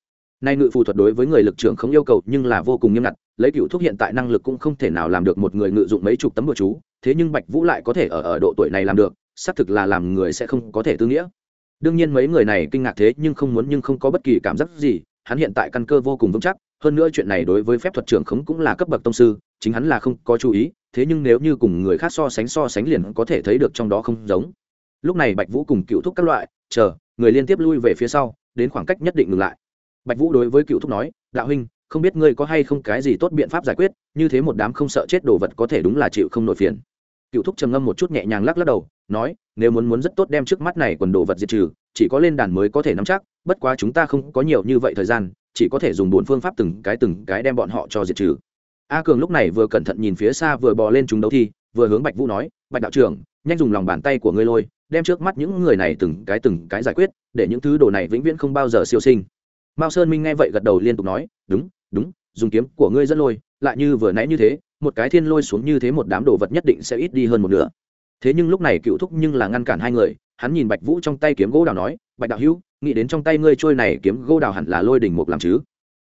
Nay ngự phù thuật đối với người lực trưởng không yêu cầu nhưng là vô cùng nghiêm ngặt, lấy cựu thúc hiện tại năng lực cũng không thể nào làm được một người ngự dụng mấy chục tấm bừa chú, thế nhưng bạch vũ lại có thể ở ở độ tuổi này làm được, xác thực là làm người sẽ không có thể tư nghĩa. Đương nhiên mấy người này kinh ngạc thế nhưng không muốn nhưng không có bất kỳ cảm giác gì, hắn hiện tại căn cơ vô cùng vững chắc hơn nữa chuyện này đối với phép thuật trưởng khống cũng là cấp bậc tông sư, chính hắn là không có chú ý, thế nhưng nếu như cùng người khác so sánh so sánh liền có thể thấy được trong đó không giống. Lúc này bạch vũ cùng cựu thúc các loại, chờ, người liên tiếp lui về phía sau, đến khoảng cách nhất định ngừng lại. Bạch vũ đối với cựu thúc nói, đạo huynh, không biết ngươi có hay không cái gì tốt biện pháp giải quyết, như thế một đám không sợ chết đồ vật có thể đúng là chịu không nổi phiền. Cựu thúc trầm ngâm một chút nhẹ nhàng lắc lắc đầu, nói, nếu muốn muốn rất tốt đem trước mắt này quần đồ vật diệt trừ, chỉ có lên đàn mới có thể nắm chắc, bất quá chúng ta không có nhiều như vậy thời gian chỉ có thể dùng bốn phương pháp từng cái từng cái đem bọn họ cho diệt trừ. A cường lúc này vừa cẩn thận nhìn phía xa vừa bò lên chúng đấu thi, vừa hướng bạch vũ nói, bạch đạo trưởng, nhanh dùng lòng bàn tay của ngươi lôi, đem trước mắt những người này từng cái từng cái giải quyết, để những thứ đồ này vĩnh viễn không bao giờ siêu sinh. Mao sơn minh nghe vậy gật đầu liên tục nói, đúng đúng, dùng kiếm của ngươi dẫn lôi, lại như vừa nãy như thế, một cái thiên lôi xuống như thế một đám đồ vật nhất định sẽ ít đi hơn một nửa thế nhưng lúc này cựu thúc nhưng là ngăn cản hai người, hắn nhìn bạch vũ trong tay kiếm gỗ đào nói, bạch đạo hữu, nghĩ đến trong tay ngươi trôi này kiếm gỗ đào hẳn là lôi đỉnh mục làm chứ?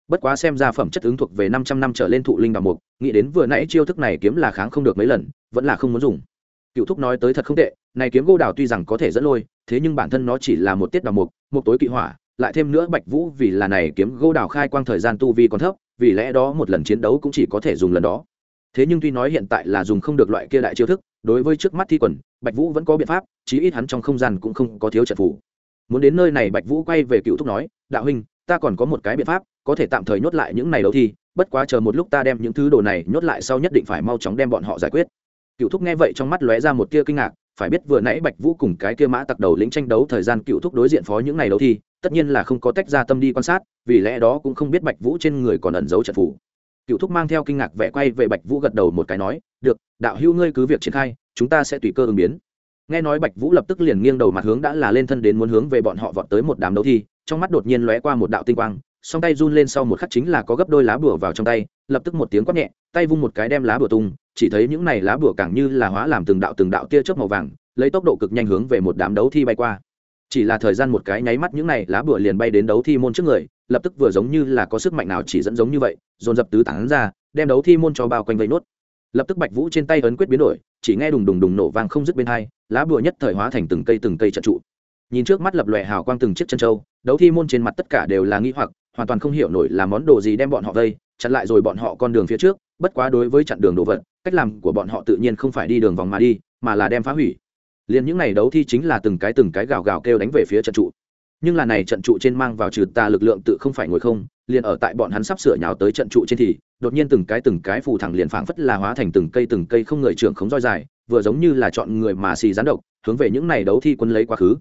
Bất quá xem ra phẩm chất ứng thuộc về năm trăm năm trở lên thụ linh đào mục, nghĩ đến vừa nãy chiêu thức này kiếm là kháng không được mấy lần, vẫn là không muốn dùng. Cựu thúc nói tới thật không tệ, này kiếm gỗ đào tuy rằng có thể dẫn lôi, thế nhưng bản thân nó chỉ là một tiết đào mục, một tối kỵ hỏa, lại thêm nữa bạch vũ vì là này kiếm gỗ đào khai quang thời gian tu vi còn thấp, vì lẽ đó một lần chiến đấu cũng chỉ có thể dùng lần đó. Thế nhưng tuy nói hiện tại là dùng không được loại kia đại chiêu thức đối với trước mắt thi quần, bạch vũ vẫn có biện pháp, chí ít hắn trong không gian cũng không có thiếu trận phủ muốn đến nơi này, bạch vũ quay về cựu thúc nói, đạo huynh, ta còn có một cái biện pháp, có thể tạm thời nhốt lại những này đấu thi, bất quá chờ một lúc ta đem những thứ đồ này nhốt lại sau nhất định phải mau chóng đem bọn họ giải quyết. Cựu thúc nghe vậy trong mắt lóe ra một tia kinh ngạc, phải biết vừa nãy bạch vũ cùng cái kia mã tặc đầu lĩnh tranh đấu thời gian cựu thúc đối diện phó những này đấu thi, tất nhiên là không có tách ra tâm đi quan sát, vì lẽ đó cũng không biết bạch vũ trên người còn ẩn giấu trận phủ cựu thúc mang theo kinh ngạc vẻ quay về bạch vũ gật đầu một cái nói đạo hữu ngươi cứ việc triển khai, chúng ta sẽ tùy cơ ứng biến nghe nói bạch vũ lập tức liền nghiêng đầu mặt hướng đã là lên thân đến muốn hướng về bọn họ vọt tới một đám đấu thi, trong mắt đột nhiên lóe qua một đạo tinh quang, song tay run lên sau một khắc chính là có gấp đôi lá bùa vào trong tay, lập tức một tiếng quát nhẹ, tay vung một cái đem lá bùa tung, chỉ thấy những này lá bùa càng như là hóa làm từng đạo từng đạo tia chớp màu vàng, lấy tốc độ cực nhanh hướng về một đám đấu thi bay qua chỉ là thời gian một cái nháy mắt những này lá bùa liền bay đến đấu thi môn trước người, lập tức vừa giống như là có sức mạnh nào chỉ dẫn giống như vậy, dồn dập tứ tán ra, đem đấu thi môn cho bao quanh vây nuốt lập tức bạch vũ trên tay ấn quyết biến đổi, chỉ nghe đùng đùng đùng nổ vang không dứt bên hai, lá bùa nhất thời hóa thành từng cây từng cây trận trụ. Nhìn trước mắt lập lòe hào quang từng chiếc chân trâu đấu thi môn trên mặt tất cả đều là nghi hoặc, hoàn toàn không hiểu nổi là món đồ gì đem bọn họ vây, chặn lại rồi bọn họ con đường phía trước, bất quá đối với chặn đường đồ vật, cách làm của bọn họ tự nhiên không phải đi đường vòng mà đi, mà là đem phá hủy. Liền những này đấu thi chính là từng cái từng cái gào gào kêu đánh về phía trận trụ. Nhưng là này trận trụ trên mang vào trừ tà lực lượng tự không phải ngồi không, liền ở tại bọn hắn sắp sửa nhào tới trận trụ trên thì đột nhiên từng cái từng cái phù thẳng liền phảng phất là hóa thành từng cây từng cây không người trưởng khống roi dài, vừa giống như là chọn người mà xì rán độc, hướng về những này đấu thi quân lấy quá khứ.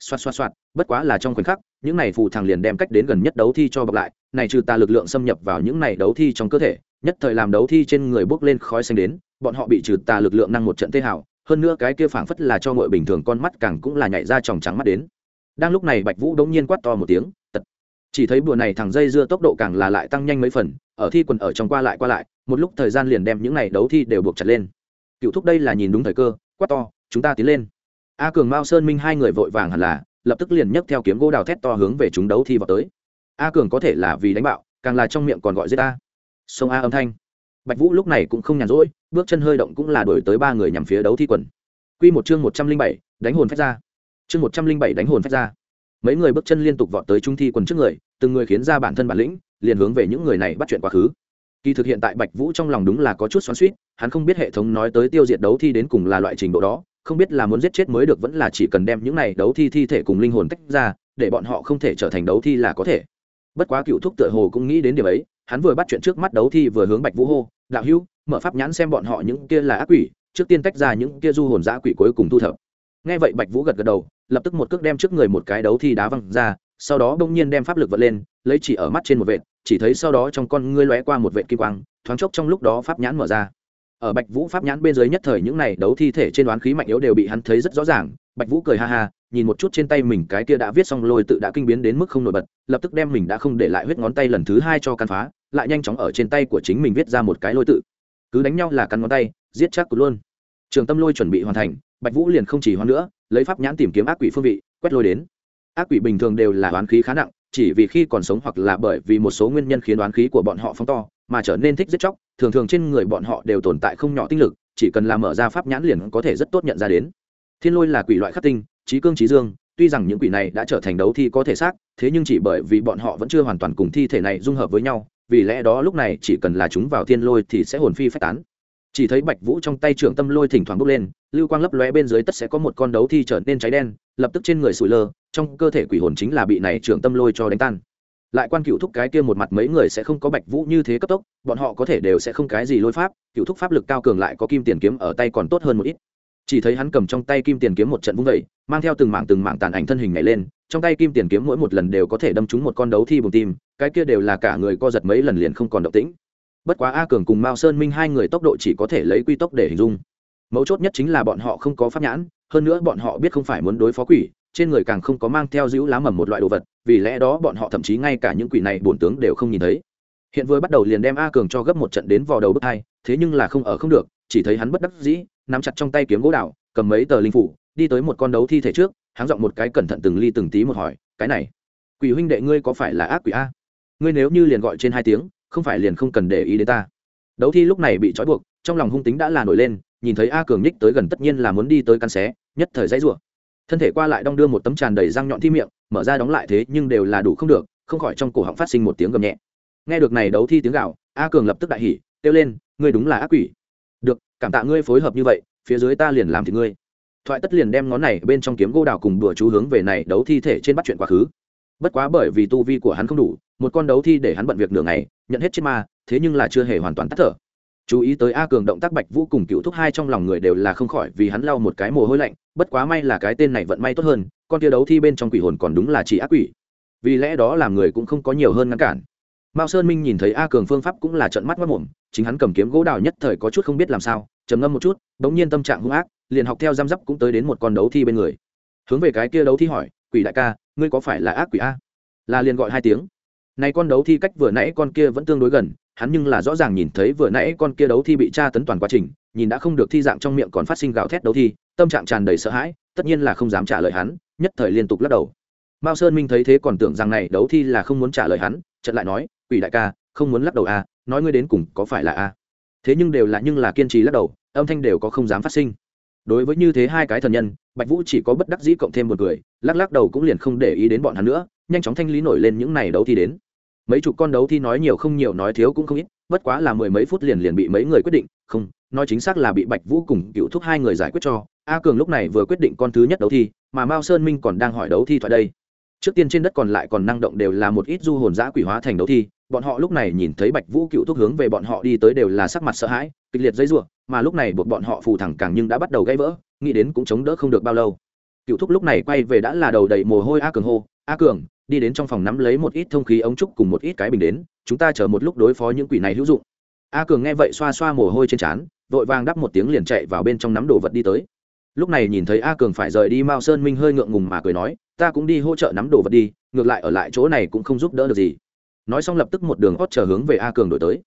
Xoát xoát xoát bất quá là trong khoảnh khắc, những này phù thẳng liền đem cách đến gần nhất đấu thi cho bọc lại, này trừ ta lực lượng xâm nhập vào những này đấu thi trong cơ thể, nhất thời làm đấu thi trên người bốc lên khói xanh đến, bọn họ bị trừ tà lực lượng năng một trận tê hào, hơn nữa cái kia phảng phất là cho ngội bình thường con mắt càng cũng là nhảy ra tròng trắng mắt đến. Đang lúc này bạch vũ đống nhiên quát to một tiếng chỉ thấy bùa này thằng dây dưa tốc độ càng là lại tăng nhanh mấy phần, ở thi quần ở trong qua lại qua lại, một lúc thời gian liền đem những này đấu thi đều buộc chặt lên. Cựu thúc đây là nhìn đúng thời cơ, quát to, chúng ta tiến lên. A cường mao sơn minh hai người vội vàng hẳn là, lập tức liền nhấc theo kiếm gỗ đào thét to hướng về chúng đấu thi vào tới. A cường có thể là vì đánh bạo, càng là trong miệng còn gọi giết a. Sông a âm thanh. Bạch vũ lúc này cũng không nhàn rỗi, bước chân hơi động cũng là đổi tới ba người nhằm phía đấu thi quần. Q một chương một trăm linh bảy, đánh hồn phách ra. Chương một trăm linh bảy, đánh hồn phách ra mấy người bước chân liên tục vọt tới trung thi quần trước người, từng người khiến ra bản thân bản lĩnh, liền hướng về những người này bắt chuyện quá khứ. Kỳ thực hiện tại bạch vũ trong lòng đúng là có chút xoắn suýt hắn không biết hệ thống nói tới tiêu diệt đấu thi đến cùng là loại trình độ đó, không biết là muốn giết chết mới được vẫn là chỉ cần đem những này đấu thi thi thể cùng linh hồn tách ra, để bọn họ không thể trở thành đấu thi là có thể. Bất quá cựu thúc tựa hồ cũng nghĩ đến điểm ấy, hắn vừa bắt chuyện trước mắt đấu thi vừa hướng bạch vũ hô, đạo hữu, mở pháp nhãn xem bọn họ những kia là ác quỷ, trước tiên tách ra những kia du hồn giã quỷ cuối cùng thu thập. Nghe vậy bạch vũ gật gật đầu lập tức một cước đem trước người một cái đấu thi đá văng ra, sau đó bỗng nhiên đem pháp lực vật lên, lấy chỉ ở mắt trên một vệt, chỉ thấy sau đó trong con ngươi lóe qua một vệt kim quang, thoáng chốc trong lúc đó pháp nhãn mở ra. Ở bạch vũ pháp nhãn bên dưới nhất thời những này đấu thi thể trên đoán khí mạnh yếu đều bị hắn thấy rất rõ ràng, bạch vũ cười ha ha, nhìn một chút trên tay mình cái kia đã viết xong lôi tự đã kinh biến đến mức không nổi bật, lập tức đem mình đã không để lại huyết ngón tay lần thứ hai cho căn phá, lại nhanh chóng ở trên tay của chính mình viết ra một cái lôi tự. Cứ đánh nhau là căn ngón tay, giết chắc luôn. Trường tâm lôi chuẩn bị hoàn thành bạch vũ liền không chỉ hoan nữa, lấy pháp nhãn tìm kiếm ác quỷ phương vị, quét lôi đến. Ác quỷ bình thường đều là đoán khí khá nặng, chỉ vì khi còn sống hoặc là bởi vì một số nguyên nhân khiến đoán khí của bọn họ phóng to, mà trở nên thích giết chóc, thường thường trên người bọn họ đều tồn tại không nhỏ tinh lực, chỉ cần làm mở ra pháp nhãn liền có thể rất tốt nhận ra đến. Thiên lôi là quỷ loại khắc tinh, trí cương trí dương, tuy rằng những quỷ này đã trở thành đấu thi có thể xác, thế nhưng chỉ bởi vì bọn họ vẫn chưa hoàn toàn cùng thi thể này dung hợp với nhau, vì lẽ đó lúc này chỉ cần là chúng vào thiên lôi thì sẽ hồn phi phách tán chỉ thấy bạch vũ trong tay trưởng tâm lôi thỉnh thoảng bốc lên, lưu quang lấp lóe bên dưới tất sẽ có một con đấu thi trở nên cháy đen, lập tức trên người sủi lơ, trong cơ thể quỷ hồn chính là bị này trưởng tâm lôi cho đánh tan. Lại quan cựu thúc cái kia một mặt mấy người sẽ không có bạch vũ như thế cấp tốc, bọn họ có thể đều sẽ không cái gì lôi pháp, cựu thúc pháp lực cao cường lại có kim tiền kiếm ở tay còn tốt hơn một ít. Chỉ thấy hắn cầm trong tay kim tiền kiếm một trận vung vẩy mang theo từng mảng từng mảng tàn ảnh thân hình nhảy lên, trong tay kim tiền kiếm mỗi một lần đều có thể đâm trúng một con đấu thi bùng tim, cái kia đều là cả người co giật mấy lần liền không còn động tĩnh bất quá a cường cùng mao sơn minh hai người tốc độ chỉ có thể lấy quy tốc để hình dung. Mấu chốt nhất chính là bọn họ không có pháp nhãn, hơn nữa bọn họ biết không phải muốn đối phó quỷ, trên người càng không có mang theo giữ lá mầm một loại đồ vật, vì lẽ đó bọn họ thậm chí ngay cả những quỷ này bổn tướng đều không nhìn thấy. Hiện vừa bắt đầu liền đem a cường cho gấp một trận đến vào đầu bước hai thế nhưng là không ở không được, chỉ thấy hắn bất đắc dĩ, nắm chặt trong tay kiếm gỗ đào, cầm mấy tờ linh phủ, đi tới một con đấu thi thể trước hắn giọng một cái cẩn thận từng ly từng tí một hỏi, cái này, quỷ huynh đệ ngươi có phải là ác quỷ a? Ngươi nếu như liền gọi trên hai tiếng không phải liền không cần để ý đến ta. Đấu thi lúc này bị trói buộc, trong lòng hung tính đã là nổi lên, nhìn thấy a cường nhích tới gần tất nhiên là muốn đi tới căn xé, nhất thời dãy rủa. Thân thể qua lại đong đưa một tấm tràn đầy răng nhọn thi miệng, mở ra đóng lại thế nhưng đều là đủ không được, không khỏi trong cổ họng phát sinh một tiếng gầm nhẹ. Nghe được này đấu thi tiếng gạo a cường lập tức đại hỉ, kêu lên, ngươi đúng là ác quỷ. Được, cảm tạ ngươi phối hợp như vậy, phía dưới ta liền làm thì ngươi. Thoại tất liền đem ngón này bên trong kiếm gỗ đào cùng đùa chú hướng về này đấu thi thể trên bắt chuyện quá khứ. Bất quá bởi vì tu vi của hắn không đủ một con đấu thi để hắn bận việc nửa ngày, nhận hết chết ma, thế nhưng là chưa hề hoàn toàn tắt thở. Chú ý tới a cường động tác bạch vũ cùng cựu thúc hai trong lòng người đều là không khỏi vì hắn lau một cái mồ hôi lạnh, bất quá may là cái tên này vận may tốt hơn, con kia đấu thi bên trong quỷ hồn còn đúng là chỉ ác quỷ. Vì lẽ đó làm người cũng không có nhiều hơn ngăn cản. Mao sơn minh nhìn thấy a cường phương pháp cũng là trận mắt mất mồm, chính hắn cầm kiếm gỗ đào nhất thời có chút không biết làm sao, trầm ngâm một chút, bỗng nhiên tâm trạng hung ác, liền học theo giam giáp cũng tới đến một con đấu thi bên người. Hướng về cái kia đấu thi hỏi, quỷ đại ca, ngươi có phải là ác quỷ a? Là liền gọi hai tiếng này con đấu thi cách vừa nãy con kia vẫn tương đối gần, hắn nhưng là rõ ràng nhìn thấy vừa nãy con kia đấu thi bị tra tấn toàn quá trình, nhìn đã không được thi dạng trong miệng còn phát sinh gào thét đấu thi, tâm trạng tràn đầy sợ hãi, tất nhiên là không dám trả lời hắn, nhất thời liên tục lắc đầu. Mao sơn minh thấy thế còn tưởng rằng này đấu thi là không muốn trả lời hắn, chợt lại nói, quỷ đại ca, không muốn lắc đầu a nói ngươi đến cùng có phải là a? Thế nhưng đều là nhưng là kiên trì lắc đầu, âm thanh đều có không dám phát sinh. Đối với như thế hai cái thần nhân, bạch vũ chỉ có bất đắc dĩ cộng thêm một người, lắc lắc đầu cũng liền không để ý đến bọn hắn nữa, nhanh chóng thanh lý nổi lên những này đấu thi đến mấy chục con đấu thi nói nhiều không nhiều nói thiếu cũng không ít, bất quá là mười mấy phút liền liền bị mấy người quyết định, không, nói chính xác là bị bạch vũ cùng cựu thúc hai người giải quyết cho, a cường lúc này vừa quyết định con thứ nhất đấu thi, mà mao sơn minh còn đang hỏi đấu thi thoại đây. Trước tiên trên đất còn lại còn năng động đều là một ít du hồn giã quỷ hóa thành đấu thi, bọn họ lúc này nhìn thấy bạch vũ cựu thúc hướng về bọn họ đi tới đều là sắc mặt sợ hãi, kịch liệt dây r mà lúc này buộc bọn họ phù thẳng càng nhưng đã bắt đầu gãy vỡ, nghĩ đến cũng chống đỡ không được bao lâu. Cựu thúc lúc này quay về đã là đầu đầy mồ hôi a cường hô, a cường đi đến trong phòng nắm lấy một ít thông khí ống trúc cùng một ít cái bình đến, chúng ta chờ một lúc đối phó những quỷ này hữu dụng. A cường nghe vậy xoa xoa mồ hôi trên trán, vội vàng đắp một tiếng liền chạy vào bên trong nắm đồ vật đi tới. Lúc này nhìn thấy a cường phải rời đi, mao sơn minh hơi ngượng ngùng mà cười nói, ta cũng đi hỗ trợ nắm đồ vật đi, ngược lại ở lại chỗ này cũng không giúp đỡ được gì. Nói xong lập tức một đường hót chờ hướng về a cường đổi tới.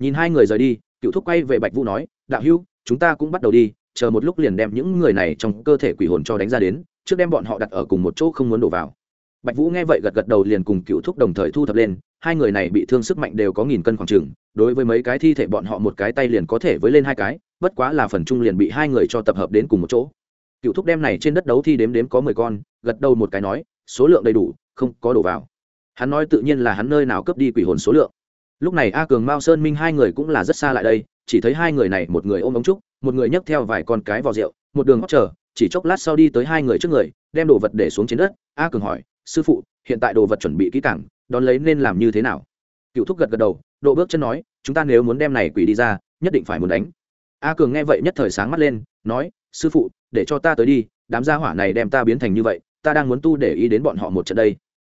Nhìn hai người rời đi, cựu thúc quay về bạch vũ nói, đạo hưu chúng ta cũng bắt đầu đi, chờ một lúc liền đem những người này trong cơ thể quỷ hồn cho đánh ra đến, trước đem bọn họ đặt ở cùng một chỗ không muốn đổ vào bạch vũ nghe vậy gật gật đầu liền cùng cựu thúc đồng thời thu thập lên, hai người này bị thương sức mạnh đều có nghìn cân khoảng trừng đối với mấy cái thi thể bọn họ một cái tay liền có thể với lên hai cái, bất quá là phần chung liền bị hai người cho tập hợp đến cùng một chỗ. Cựu thúc đem này trên đất đấu thi đếm đếm có mười con, gật đầu một cái nói, số lượng đầy đủ, không có đổ vào. Hắn nói tự nhiên là hắn nơi nào cướp đi quỷ hồn số lượng. Lúc này a cường, mao sơn, minh hai người cũng là rất xa lại đây, chỉ thấy hai người này một người ôm ống trúc, một người nhấc theo vài con cái vò rượu, một đường hót chờ, chỉ chốc lát sau đi tới hai người trước người, đem đồ vật để xuống trên đất. A cường hỏi sư phụ, hiện tại đồ vật chuẩn bị kỹ cảng đón lấy nên làm như thế nào? Cựu thúc gật gật đầu, độ bước chân nói, chúng ta nếu muốn đem này quỷ đi ra, nhất định phải muốn đánh. A cường nghe vậy nhất thời sáng mắt lên, nói, sư phụ, để cho ta tới đi, đám gia hỏa này đem ta biến thành như vậy, ta đang muốn tu để ý đến bọn họ một trận đây.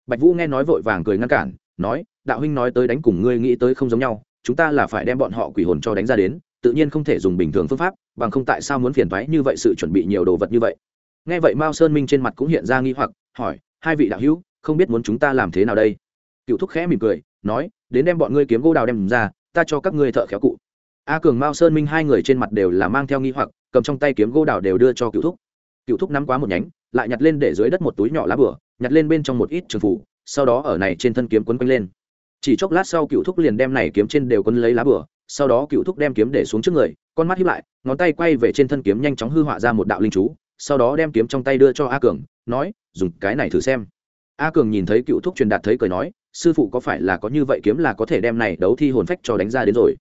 Bạch vũ nghe nói vội vàng cười ngăn cản, nói, đạo huynh nói tới đánh cùng ngươi nghĩ tới không giống nhau, chúng ta là phải đem bọn họ quỷ hồn cho đánh ra đến, tự nhiên không thể dùng bình thường phương pháp, bằng không tại sao muốn phiền thoái như vậy sự chuẩn bị nhiều đồ vật như vậy. Nghe vậy mao sơn minh trên mặt cũng hiện ra nghi hoặc, hỏi hai vị đạo hữu, không biết muốn chúng ta làm thế nào đây? Cựu thúc khẽ mỉm cười, nói, đến đem bọn ngươi kiếm gỗ đào đem ra, ta cho các ngươi thợ khéo cụ. A cường mao sơn minh hai người trên mặt đều là mang theo nghi hoặc, cầm trong tay kiếm gỗ đào đều đưa cho cựu thúc. Cựu thúc nắm quá một nhánh, lại nhặt lên để dưới đất một túi nhỏ lá bửa, nhặt lên bên trong một ít trường phủ, sau đó ở này trên thân kiếm quấn quanh lên. Chỉ chốc lát sau cựu thúc liền đem này kiếm trên đều quấn lấy lá bửa, sau đó cựu thúc đem kiếm để xuống trước người, con mắt hiếp lại, ngón tay quay về trên thân kiếm nhanh chóng hư họa ra một đạo linh chú, sau đó đem kiếm trong tay đưa cho a cường, nói dùng cái này thử xem. A cường nhìn thấy cựu thúc truyền đạt thấy cười nói sư phụ có phải là có như vậy kiếm là có thể đem này đấu thi hồn phách cho đánh ra đến rồi?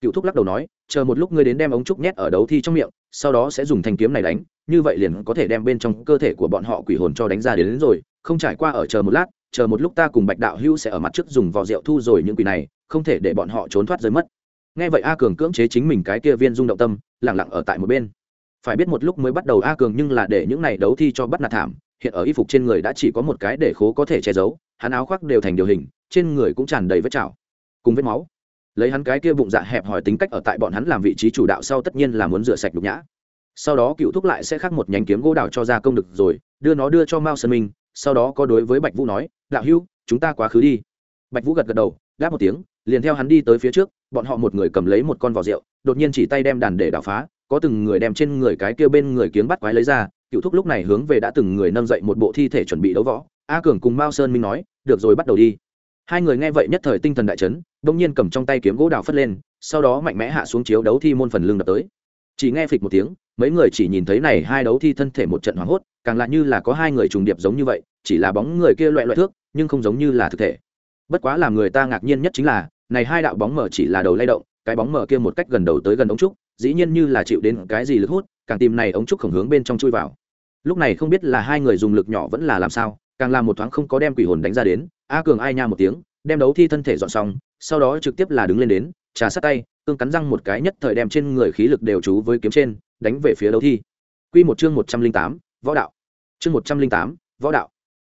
Cựu thúc lắc đầu nói chờ một lúc ngươi đến đem ống trúc nhét ở đấu thi trong miệng sau đó sẽ dùng thanh kiếm này đánh như vậy liền có thể đem bên trong cơ thể của bọn họ quỷ hồn cho đánh ra đến, đến rồi không trải qua ở chờ một lát chờ một lúc ta cùng bạch đạo hữu sẽ ở mặt trước dùng vò rượu thu rồi những quỷ này không thể để bọn họ trốn thoát rơi mất. Nghe vậy a cường cưỡng chế chính mình cái kia viên rung động tâm lẳng lặng ở tại một bên. Phải biết một lúc mới bắt đầu a cường nhưng là để những này đấu thi cho bắt nạt thảm hiện ở y phục trên người đã chỉ có một cái để khố có thể che giấu, hắn áo khoác đều thành điều hình, trên người cũng tràn đầy vết chảo, cùng vết máu. Lấy hắn cái kia bụng dạ hẹp hòi tính cách ở tại bọn hắn làm vị trí chủ đạo sau tất nhiên là muốn rửa sạch nhục nhã. Sau đó cựu thúc lại sẽ khắc một nhánh kiếm gỗ đào cho ra công được rồi, đưa nó đưa cho mao sơn minh, sau đó có đối với bạch vũ nói, đạo hưu chúng ta quá khứ đi. Bạch vũ gật gật đầu đáp một tiếng, liền theo hắn đi tới phía trước, bọn họ một người cầm lấy một con vỏ rượu, đột nhiên chỉ tay đem đàn để đảo phá, có từng người đem trên người cái kia bên người kiếm bắt quái lấy ra cựu thúc lúc này hướng về đã từng người nâng dậy một bộ thi thể chuẩn bị đấu võ. A cường cùng mao sơn minh nói, được rồi, bắt đầu đi. Hai người nghe vậy nhất thời tinh thần đại chấn đông nhiên cầm trong tay kiếm gỗ đào phất lên, sau đó mạnh mẽ hạ xuống chiếu đấu thi môn phần lưng đập tới. Chỉ nghe phịch một tiếng, mấy người chỉ nhìn thấy này hai đấu thi thân thể một trận hoảng hốt, càng lạ như là có hai người trùng điệp giống như vậy, chỉ là bóng người kia loại loại thước, nhưng không giống như là thực thể. Bất quá làm người ta ngạc nhiên nhất chính là, này hai đạo bóng mở chỉ là đầu lay động, cái bóng mở kia một cách gần đầu tới gần ống trúc, dĩ nhiên như là chịu đến cái gì lực hút càng tìm này ống trúc khổng hướng bên trong chui vào. Lúc này không biết là hai người dùng lực nhỏ vẫn là làm sao, càng làm một thoáng không có đem quỷ hồn đánh ra đến, a cường ai nha một tiếng, đem đấu thi thân thể dọn xong, sau đó trực tiếp là đứng lên đến, trà sát tay, cương cắn răng một cái nhất thời đem trên người khí lực đều trú với kiếm trên, đánh về phía đấu thi. Q một chương một trăm linh tám, võ đạo. Chương một trăm linh tám, võ đạo.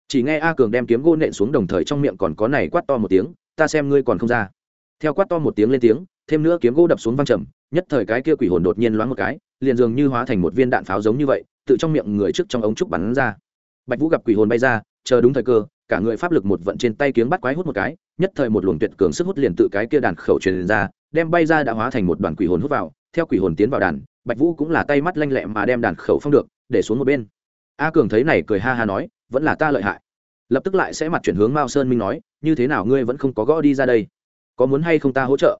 Chỉ nghe a cường đem kiếm gỗ nện xuống đồng thời trong miệng còn có này quát to một tiếng, ta xem ngươi còn không ra. Theo quát to một tiếng lên tiếng, thêm nữa kiếm gỗ đập xuống văng trầm nhất thời cái kia quỷ hồn đột nhiên loáng một cái, liền dường như hóa thành một viên đạn pháo giống như vậy, tự trong miệng người trước trong ống trúc bắn ra. Bạch vũ gặp quỷ hồn bay ra, chờ đúng thời cơ, cả người pháp lực một vận trên tay kiếng bắt quái hút một cái, nhất thời một luồng tuyệt cường sức hút liền tự cái kia đàn khẩu truyền ra, đem bay ra đã hóa thành một đoàn quỷ hồn hút vào, theo quỷ hồn tiến vào đàn, bạch vũ cũng là tay mắt lanh lẹ mà đem đàn khẩu phong được, để xuống một bên. A cường thấy này cười ha ha nói, vẫn là ta lợi hại. Lập tức lại sẽ mặt chuyển hướng mao sơn minh nói, như thế nào ngươi vẫn không có gõ đi ra đây? Có muốn hay không ta hỗ trợ?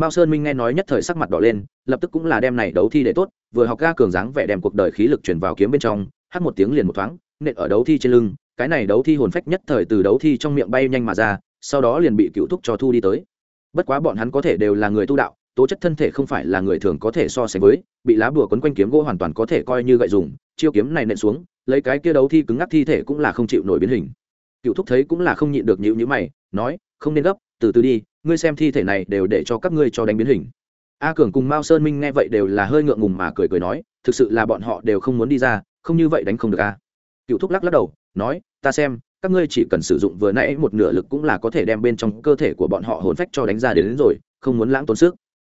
Mao sơn minh nghe nói nhất thời sắc mặt đỏ lên, lập tức cũng là đem này đấu thi để tốt, vừa học ga cường dáng vẻ đem cuộc đời khí lực chuyển vào kiếm bên trong, hát một tiếng liền một thoáng, nện ở đấu thi trên lưng, cái này đấu thi hồn phách nhất thời từ đấu thi trong miệng bay nhanh mà ra, sau đó liền bị cựu thúc cho thu đi tới. Bất quá bọn hắn có thể đều là người tu đạo, tố chất thân thể không phải là người thường có thể so sánh với, bị lá bùa quấn quanh kiếm gỗ hoàn toàn có thể coi như gậy dùng, chiêu kiếm này nện xuống, lấy cái kia đấu thi cứng ngắc thi thể cũng là không chịu nổi biến hình. Cựu thúc thấy cũng là không nhịn được nhịu nhữ mày, nói, không nên gấp, từ từ đi ngươi xem thi thể này đều để cho các ngươi cho đánh biến hình. A cường cùng mao sơn minh nghe vậy đều là hơi ngượng ngùng mà cười cười nói thực sự là bọn họ đều không muốn đi ra không như vậy đánh không được a. Cựu thúc lắc lắc đầu nói ta xem các ngươi chỉ cần sử dụng vừa nãy một nửa lực cũng là có thể đem bên trong cơ thể của bọn họ hồn phách cho đánh ra đến, đến rồi không muốn lãng tốn sức.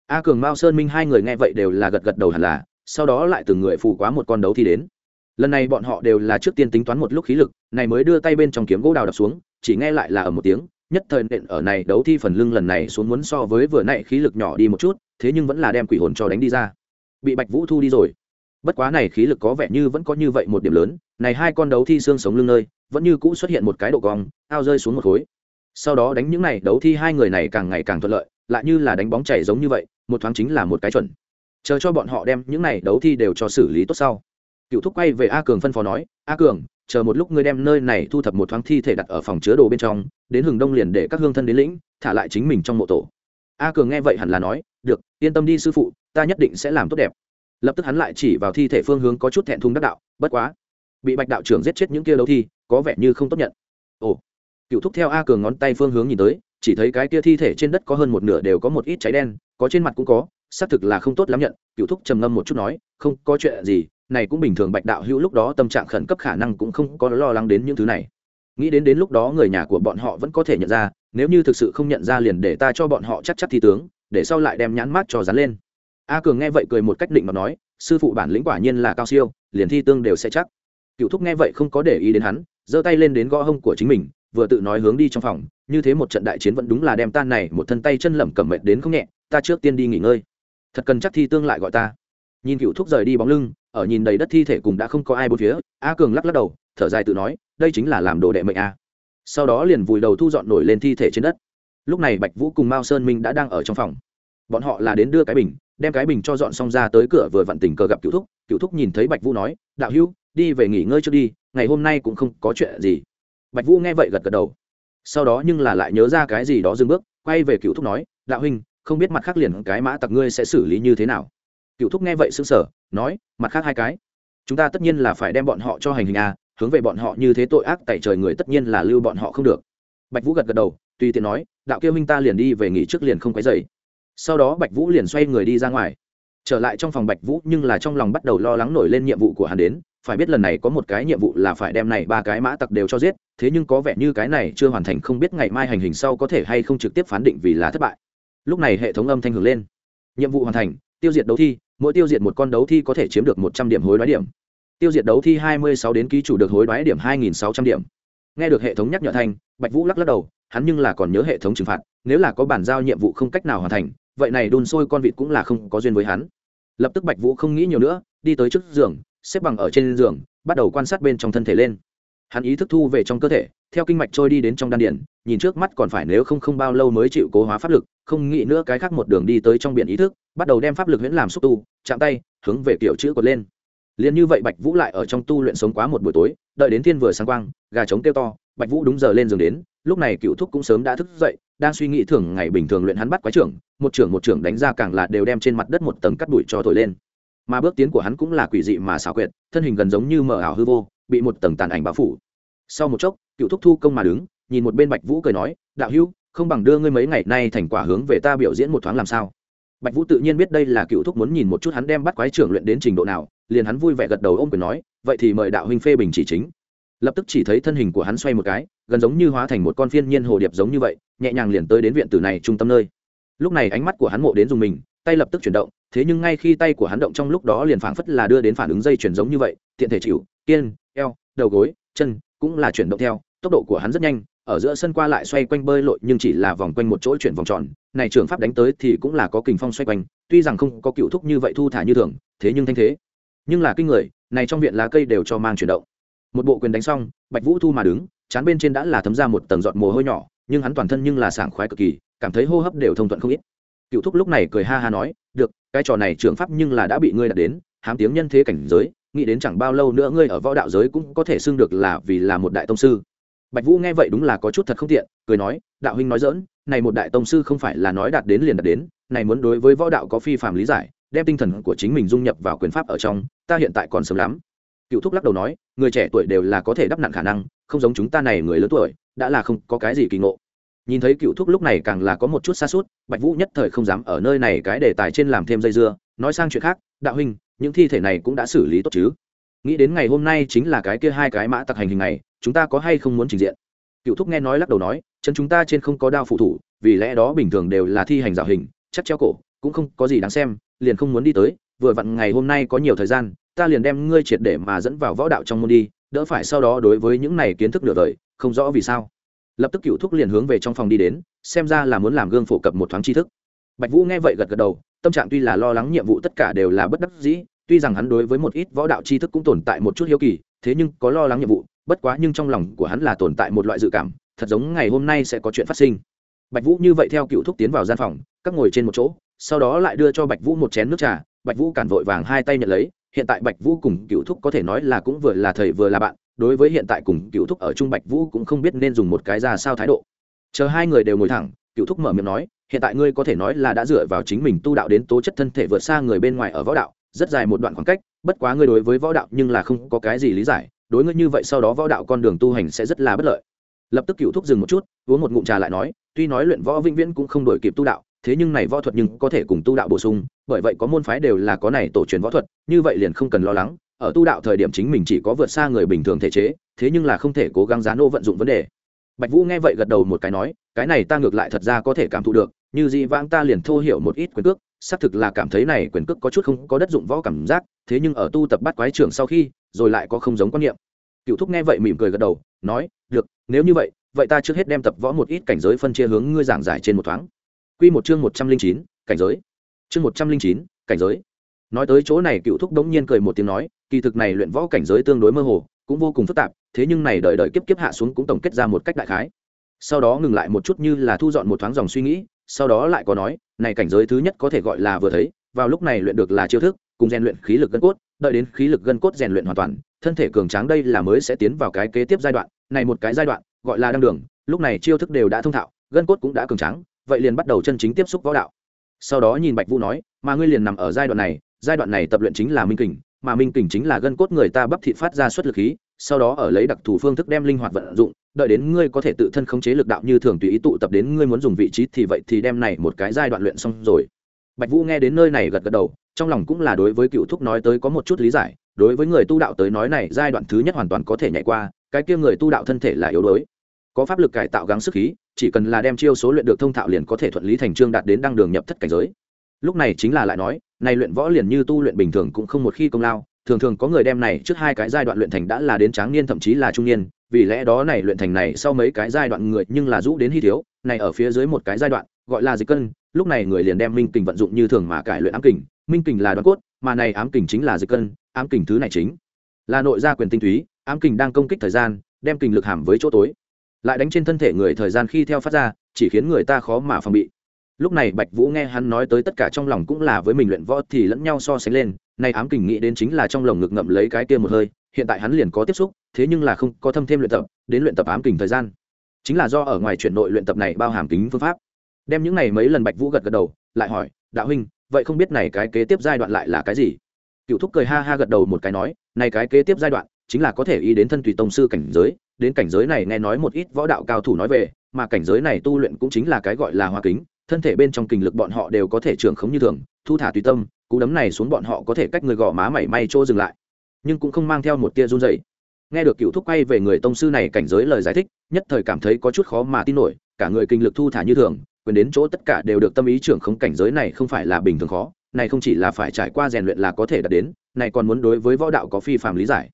A cường mao sơn minh hai người nghe vậy đều là gật gật đầu hẳn là sau đó lại từng người phù quá một con đấu thi đến. Lần này bọn họ đều là trước tiên tính toán một lúc khí lực này mới đưa tay bên trong kiếm gỗ đào đập xuống chỉ nghe lại là ở một tiếng nhất thời nện ở này đấu thi phần lưng lần này xuống muốn so với vừa nãy khí lực nhỏ đi một chút, thế nhưng vẫn là đem quỷ hồn cho đánh đi ra. Bị bạch vũ thu đi rồi. Bất quá này khí lực có vẻ như vẫn có như vậy một điểm lớn, này hai con đấu thi xương sống lưng nơi, vẫn như cũ xuất hiện một cái độ cong, ao rơi xuống một khối. Sau đó đánh những này, đấu thi hai người này càng ngày càng thuận lợi, lại như là đánh bóng chảy giống như vậy, một thoáng chính là một cái chuẩn. Chờ cho bọn họ đem những này đấu thi đều cho xử lý tốt sau. Cựu thúc quay về a cường phân phó nói, a cường chờ một lúc ngươi đem nơi này thu thập một thoáng thi thể đặt ở phòng chứa đồ bên trong, đến hừng đông liền để các hương thân đến lĩnh, thả lại chính mình trong mộ tổ. A cường nghe vậy hẳn là nói, được, yên tâm đi sư phụ, ta nhất định sẽ làm tốt đẹp. Lập tức hắn lại chỉ vào thi thể phương hướng có chút thẹn thùng đắc đạo, bất quá, bị bạch đạo trưởng giết chết những kia đấu thi, có vẻ như không tốt nhận. Ồ. Cựu thúc theo a cường ngón tay phương hướng nhìn tới, chỉ thấy cái kia thi thể trên đất có hơn một nửa đều có một ít cháy đen, có trên mặt cũng có, xác thực là không tốt lắm nhận, cựu thúc trầm ngâm một chút nói, không có chuyện gì này cũng bình thường bạch đạo hữu lúc đó tâm trạng khẩn cấp khả năng cũng không có lo lắng đến những thứ này. Nghĩ đến đến lúc đó người nhà của bọn họ vẫn có thể nhận ra, nếu như thực sự không nhận ra liền để ta cho bọn họ chắc chắc thi tướng, để sau lại đem nhãn mát cho dán lên. A cường nghe vậy cười một cách định mà nói, sư phụ bản lĩnh quả nhiên là cao siêu, liền thi tương đều sẽ chắc. Cựu thúc nghe vậy không có để ý đến hắn, giơ tay lên đến gõ hông của chính mình, vừa tự nói hướng đi trong phòng, như thế một trận đại chiến vẫn đúng là đem tan này một thân tay chân lẩm cẩm mệt đến không nhẹ, ta trước tiên đi nghỉ ngơi. Thật cần chắc thi tương lại gọi ta. Nhìn cựu thúc rời đi bóng lưng ở nhìn đầy đất thi thể cùng đã không có ai bốn phía, a cường lắc lắc đầu, thở dài tự nói, đây chính là làm đồ đệ mệnh a. Sau đó liền vùi đầu thu dọn nổi lên thi thể trên đất. Lúc này bạch vũ cùng mao sơn minh đã đang ở trong phòng. Bọn họ là đến đưa cái bình, đem cái bình cho dọn xong ra tới cửa vừa vặn tình cờ gặp cựu thúc. Cựu thúc nhìn thấy bạch vũ nói, đạo hữu, đi về nghỉ ngơi trước đi, ngày hôm nay cũng không có chuyện gì. Bạch vũ nghe vậy gật gật đầu. Sau đó nhưng là lại nhớ ra cái gì đó dừng bước, quay về cựu thúc nói, đạo huynh, không biết mặt khác liền cái mã tặc ngươi sẽ xử lý như thế nào? Cựu thúc nghe vậy xứng sở nói, mặt khác hai cái. Chúng ta tất nhiên là phải đem bọn họ cho hành hình a hướng về bọn họ như thế tội ác tại trời người tất nhiên là lưu bọn họ không được. Bạch vũ gật gật đầu, tùy tiện nói, đạo kêu minh ta liền đi về nghỉ trước liền không quấy dày sau đó bạch vũ liền xoay người đi ra ngoài. Trở lại trong phòng bạch vũ nhưng là trong lòng bắt đầu lo lắng nổi lên nhiệm vụ của hắn đến, phải biết lần này có một cái nhiệm vụ là phải đem này ba cái mã tặc đều cho giết, thế nhưng có vẻ như cái này chưa hoàn thành không biết ngày mai hành hình sau có thể hay không trực tiếp phán định vì là thất bại. Lúc này hệ thống âm thanh hưởng lên. Nhiệm vụ hoàn thành, tiêu diệt đấu thi mỗi tiêu diệt một con đấu thi có thể chiếm được một trăm điểm hối đoái điểm. Tiêu diệt đấu thi hai mươi sáu đến ký chủ được hối đoái điểm hai nghìn sáu trăm điểm. Nghe được hệ thống nhắc nhở thành, bạch vũ lắc lắc đầu hắn nhưng là còn nhớ hệ thống trừng phạt nếu là có bản giao nhiệm vụ không cách nào hoàn thành vậy này đun sôi con vịt cũng là không có duyên với hắn. Lập tức bạch vũ không nghĩ nhiều nữa đi tới trước giường xếp bằng ở trên giường bắt đầu quan sát bên trong thân thể lên. Hắn ý thức thu về trong cơ thể theo kinh mạch trôi đi đến trong đan điển nhìn trước mắt còn phải nếu không không bao lâu mới chịu cố hóa pháp lực, không nghĩ nữa cái khác một đường đi tới trong biển ý thức, bắt đầu đem pháp lực huyễn làm xúc tu, chạm tay, hướng về kiểu chữ quật lên. Liền như vậy bạch vũ lại ở trong tu luyện sống quá một buổi tối, đợi đến thiên vừa sáng quang, gà trống kêu to, bạch vũ đúng giờ lên giường đến, lúc này cựu thúc cũng sớm đã thức dậy, đang suy nghĩ thường ngày bình thường luyện hắn bắt quái trưởng, một trưởng một trưởng đánh ra càng là đều đem trên mặt đất một tầng cắt bụi cho thổi lên. Mà bước tiến của hắn cũng là quỷ dị mà xảo quyệt, thân hình gần giống như mờ ảo hư vô, bị một tầng tàn ảnh bao phủ. Sau một chốc cựu thúc thu công mà đứng, nhìn một bên bạch vũ cười nói, đạo hữu, không bằng đưa ngươi mấy ngày nay thành quả hướng về ta biểu diễn một thoáng làm sao? Bạch vũ tự nhiên biết đây là cựu thúc muốn nhìn một chút hắn đem bắt quái trưởng luyện đến trình độ nào, liền hắn vui vẻ gật đầu ôm quyền nói, vậy thì mời đạo huynh phê bình chỉ chính. Lập tức chỉ thấy thân hình của hắn xoay một cái, gần giống như hóa thành một con phiên nhiên hồ điệp giống như vậy, nhẹ nhàng liền tới đến viện tử này trung tâm nơi. Lúc này ánh mắt của hắn mộ đến dùng mình, tay lập tức chuyển động, thế nhưng ngay khi tay của hắn động trong lúc đó liền phảng phất là đưa đến phản ứng dây chuyển giống như vậy, tiện thể chịu, kiên, eo, đầu gối, chân cũng là chuyển động theo, tốc độ của hắn rất nhanh, ở giữa sân qua lại xoay quanh bơi lội nhưng chỉ là vòng quanh một chỗ chuyển vòng tròn, này trường pháp đánh tới thì cũng là có kình phong xoay quanh, tuy rằng không có cựu thúc như vậy thu thả như thường, thế nhưng thanh thế. Nhưng là kinh người, này trong viện lá cây đều cho mang chuyển động. Một bộ quyền đánh xong, bạch vũ thu mà đứng, chán bên trên đã là thấm ra một tầng giọt mồ hôi nhỏ, nhưng hắn toàn thân nhưng là sảng khoái cực kỳ, cảm thấy hô hấp đều thông thuận không ít. Cựu thúc lúc này cười ha ha nói, được, cái trò này trường pháp nhưng là đã bị ngươi đạt đến, hám tiếng nhân thế cảnh giới nghĩ đến chẳng bao lâu nữa ngươi ở võ đạo giới cũng có thể xưng được là vì là một đại tông sư. Bạch vũ nghe vậy đúng là có chút thật không tiện, cười nói, đạo huynh nói dỡn này một đại tông sư không phải là nói đạt đến liền đạt đến, này muốn đối với võ đạo có phi phàm lý giải, đem tinh thần của chính mình dung nhập vào quyền pháp ở trong, ta hiện tại còn sớm lắm. Cựu thúc lắc đầu nói, người trẻ tuổi đều là có thể đắp nặng khả năng, không giống chúng ta này người lớn tuổi, đã là không có cái gì kỳ ngộ. Nhìn thấy cựu thúc lúc này càng là có một chút xa suốt bạch vũ nhất thời không dám ở nơi này cái đề tài trên làm thêm dây dưa, nói sang chuyện khác, đạo huynh những thi thể này cũng đã xử lý tốt chứ? Nghĩ đến ngày hôm nay chính là cái kia hai cái mã tặc hành hình này, chúng ta có hay không muốn trình diện? Cựu thúc nghe nói lắc đầu nói, chân chúng ta trên không có đao phụ thủ, vì lẽ đó bình thường đều là thi hành rào hình, chắc treo cổ, cũng không có gì đáng xem, liền không muốn đi tới, vừa vặn ngày hôm nay có nhiều thời gian, ta liền đem ngươi triệt để mà dẫn vào võ đạo trong môn đi, đỡ phải sau đó đối với những này kiến thức nửa đời, không rõ vì sao. Lập tức cựu thúc liền hướng về trong phòng đi đến, xem ra là muốn làm gương phổ cập một thoáng tri thức. Bạch vũ nghe vậy gật gật đầu, tâm trạng tuy là lo lắng nhiệm vụ tất cả đều là bất đắc dĩ tuy rằng hắn đối với một ít võ đạo tri thức cũng tồn tại một chút hiếu kỳ, thế nhưng có lo lắng nhiệm vụ, bất quá nhưng trong lòng của hắn là tồn tại một loại dự cảm, thật giống ngày hôm nay sẽ có chuyện phát sinh. Bạch vũ như vậy theo cựu thúc tiến vào gian phòng, các ngồi trên một chỗ, sau đó lại đưa cho bạch vũ một chén nước trà, bạch vũ cản vội vàng hai tay nhận lấy, hiện tại bạch vũ cùng cựu thúc có thể nói là cũng vừa là thầy vừa là bạn, đối với hiện tại cùng cựu thúc ở chung bạch vũ cũng không biết nên dùng một cái ra sao thái độ. Chờ hai người đều ngồi thẳng, cựu thúc mở miệng nói, hiện tại ngươi có thể nói là đã dựa vào chính mình tu đạo đến tố chất thân thể vượt xa người bên ngoài ở võ đạo rất dài một đoạn khoảng cách, bất quá ngươi đối với võ đạo nhưng là không có cái gì lý giải, đối ngươi như vậy sau đó võ đạo con đường tu hành sẽ rất là bất lợi. Lập tức cựu thúc dừng một chút, uống một ngụm trà lại nói, tuy nói luyện võ vĩnh viễn cũng không đổi kịp tu đạo, thế nhưng này võ thuật nhưng có thể cùng tu đạo bổ sung, bởi vậy có môn phái đều là có này tổ truyền võ thuật, như vậy liền không cần lo lắng, ở tu đạo thời điểm chính mình chỉ có vượt xa người bình thường thể chế, thế nhưng là không thể cố gắng giá nô vận dụng vấn đề. Bạch vũ nghe vậy gật đầu một cái nói, cái này ta ngược lại thật ra có thể cảm thụ được, như dị vãng ta liền thô hiểu một ít quyền cước xác thực là cảm thấy này quyền cước có chút không có đất dụng võ cảm giác, thế nhưng ở tu tập bắt quái trưởng sau khi, rồi lại có không giống quan niệm. Cựu thúc nghe vậy mỉm cười gật đầu, nói, được, nếu như vậy vậy ta trước hết đem tập võ một ít cảnh giới phân chia hướng ngươi giảng giải trên một thoáng. Quy một chương một trăm linh chín, cảnh giới. Chương một trăm linh chín, cảnh giới. Nói tới chỗ này cựu thúc đống nhiên cười một tiếng nói, kỳ thực này luyện võ cảnh giới tương đối mơ hồ, cũng vô cùng phức tạp, thế nhưng này đợi đợi kiếp kiếp hạ xuống cũng tổng kết ra một cách đại khái. Sau đó ngừng lại một chút như là thu dọn một thoáng dòng suy nghĩ sau đó lại có nói, này cảnh giới thứ nhất có thể gọi là vừa thấy, vào lúc này luyện được là chiêu thức, cùng rèn luyện khí lực gân cốt, đợi đến khí lực gân cốt rèn luyện hoàn toàn, thân thể cường tráng đây là mới sẽ tiến vào cái kế tiếp giai đoạn, này một cái giai đoạn, gọi là đăng đường, lúc này chiêu thức đều đã thông thạo, gân cốt cũng đã cường tráng, vậy liền bắt đầu chân chính tiếp xúc võ đạo. Sau đó nhìn bạch vũ nói, mà ngươi liền nằm ở giai đoạn này, giai đoạn này tập luyện chính là minh kình, mà minh kình chính là gân cốt người ta bắp thịt phát ra xuất lực khí, sau đó ở lấy đặc thù phương thức đem linh hoạt vận dụng đợi đến ngươi có thể tự thân khống chế lực đạo như thường tùy ý tụ tập đến ngươi muốn dùng vị trí thì vậy thì đem này một cái giai đoạn luyện xong rồi. Bạch vũ nghe đến nơi này gật gật đầu, trong lòng cũng là đối với cựu thúc nói tới có một chút lý giải, đối với người tu đạo tới nói này giai đoạn thứ nhất hoàn toàn có thể nhảy qua, cái kia người tu đạo thân thể là yếu đuối. Có pháp lực cải tạo gắng sức khí, chỉ cần là đem chiêu số luyện được thông thạo liền có thể thuận lý thành trương đạt đến đăng đường nhập thất cảnh giới. Lúc này chính là lại nói, này luyện võ liền như tu luyện bình thường cũng không một khi công lao, thường thường có người đem này trước hai cái giai đoạn luyện thành đã là đến tráng niên thậm chí là trung niên vì lẽ đó này luyện thành này sau mấy cái giai đoạn người nhưng là rũ đến hy thiếu, này ở phía dưới một cái giai đoạn, gọi là dịch cân, lúc này người liền đem minh kình vận dụng như thường mà cải luyện ám kình. Minh kình là đoạn cốt, mà này ám kình chính là dịch cân, ám kình thứ này chính là nội gia quyền tinh túy, ám kình đang công kích thời gian, đem kình lực hàm với chỗ tối. Lại đánh trên thân thể người thời gian khi theo phát ra, chỉ khiến người ta khó mà phòng bị. Lúc này bạch vũ nghe hắn nói tới tất cả trong lòng cũng là với mình luyện võ thì lẫn nhau so sánh lên nay ám kình nghĩ đến chính là trong lồng ngực ngậm lấy cái kia một hơi, hiện tại hắn liền có tiếp xúc thế nhưng là không có thâm thêm luyện tập, đến luyện tập ám kình thời gian. Chính là do ở ngoài chuyển nội luyện tập này bao hàm kính phương pháp. Đem những này mấy lần bạch vũ gật gật đầu, lại hỏi, đạo huynh, vậy không biết này cái kế tiếp giai đoạn lại là cái gì? Cựu thúc cười ha ha gật đầu một cái nói, này cái kế tiếp giai đoạn, chính là có thể ý đến thân tùy tông sư cảnh giới, đến cảnh giới này nghe nói một ít võ đạo cao thủ nói về, mà cảnh giới này tu luyện cũng chính là cái gọi là hoa kính, thân thể bên trong kình lực bọn họ đều có thể trường khống như thường, thu thả tùy tâm, cú đấm này xuống bọn họ có thể cách người gò má mảy may trô dừng lại. Nhưng cũng không mang theo một tia run dày nghe được cựu thúc quay về người tông sư này cảnh giới lời giải thích, nhất thời cảm thấy có chút khó mà tin nổi, cả người kinh lực thu thả như thường, quyền đến chỗ tất cả đều được tâm ý trưởng không cảnh giới này không phải là bình thường khó, này không chỉ là phải trải qua rèn luyện là có thể đạt đến, này còn muốn đối với võ đạo có phi phạm lý giải.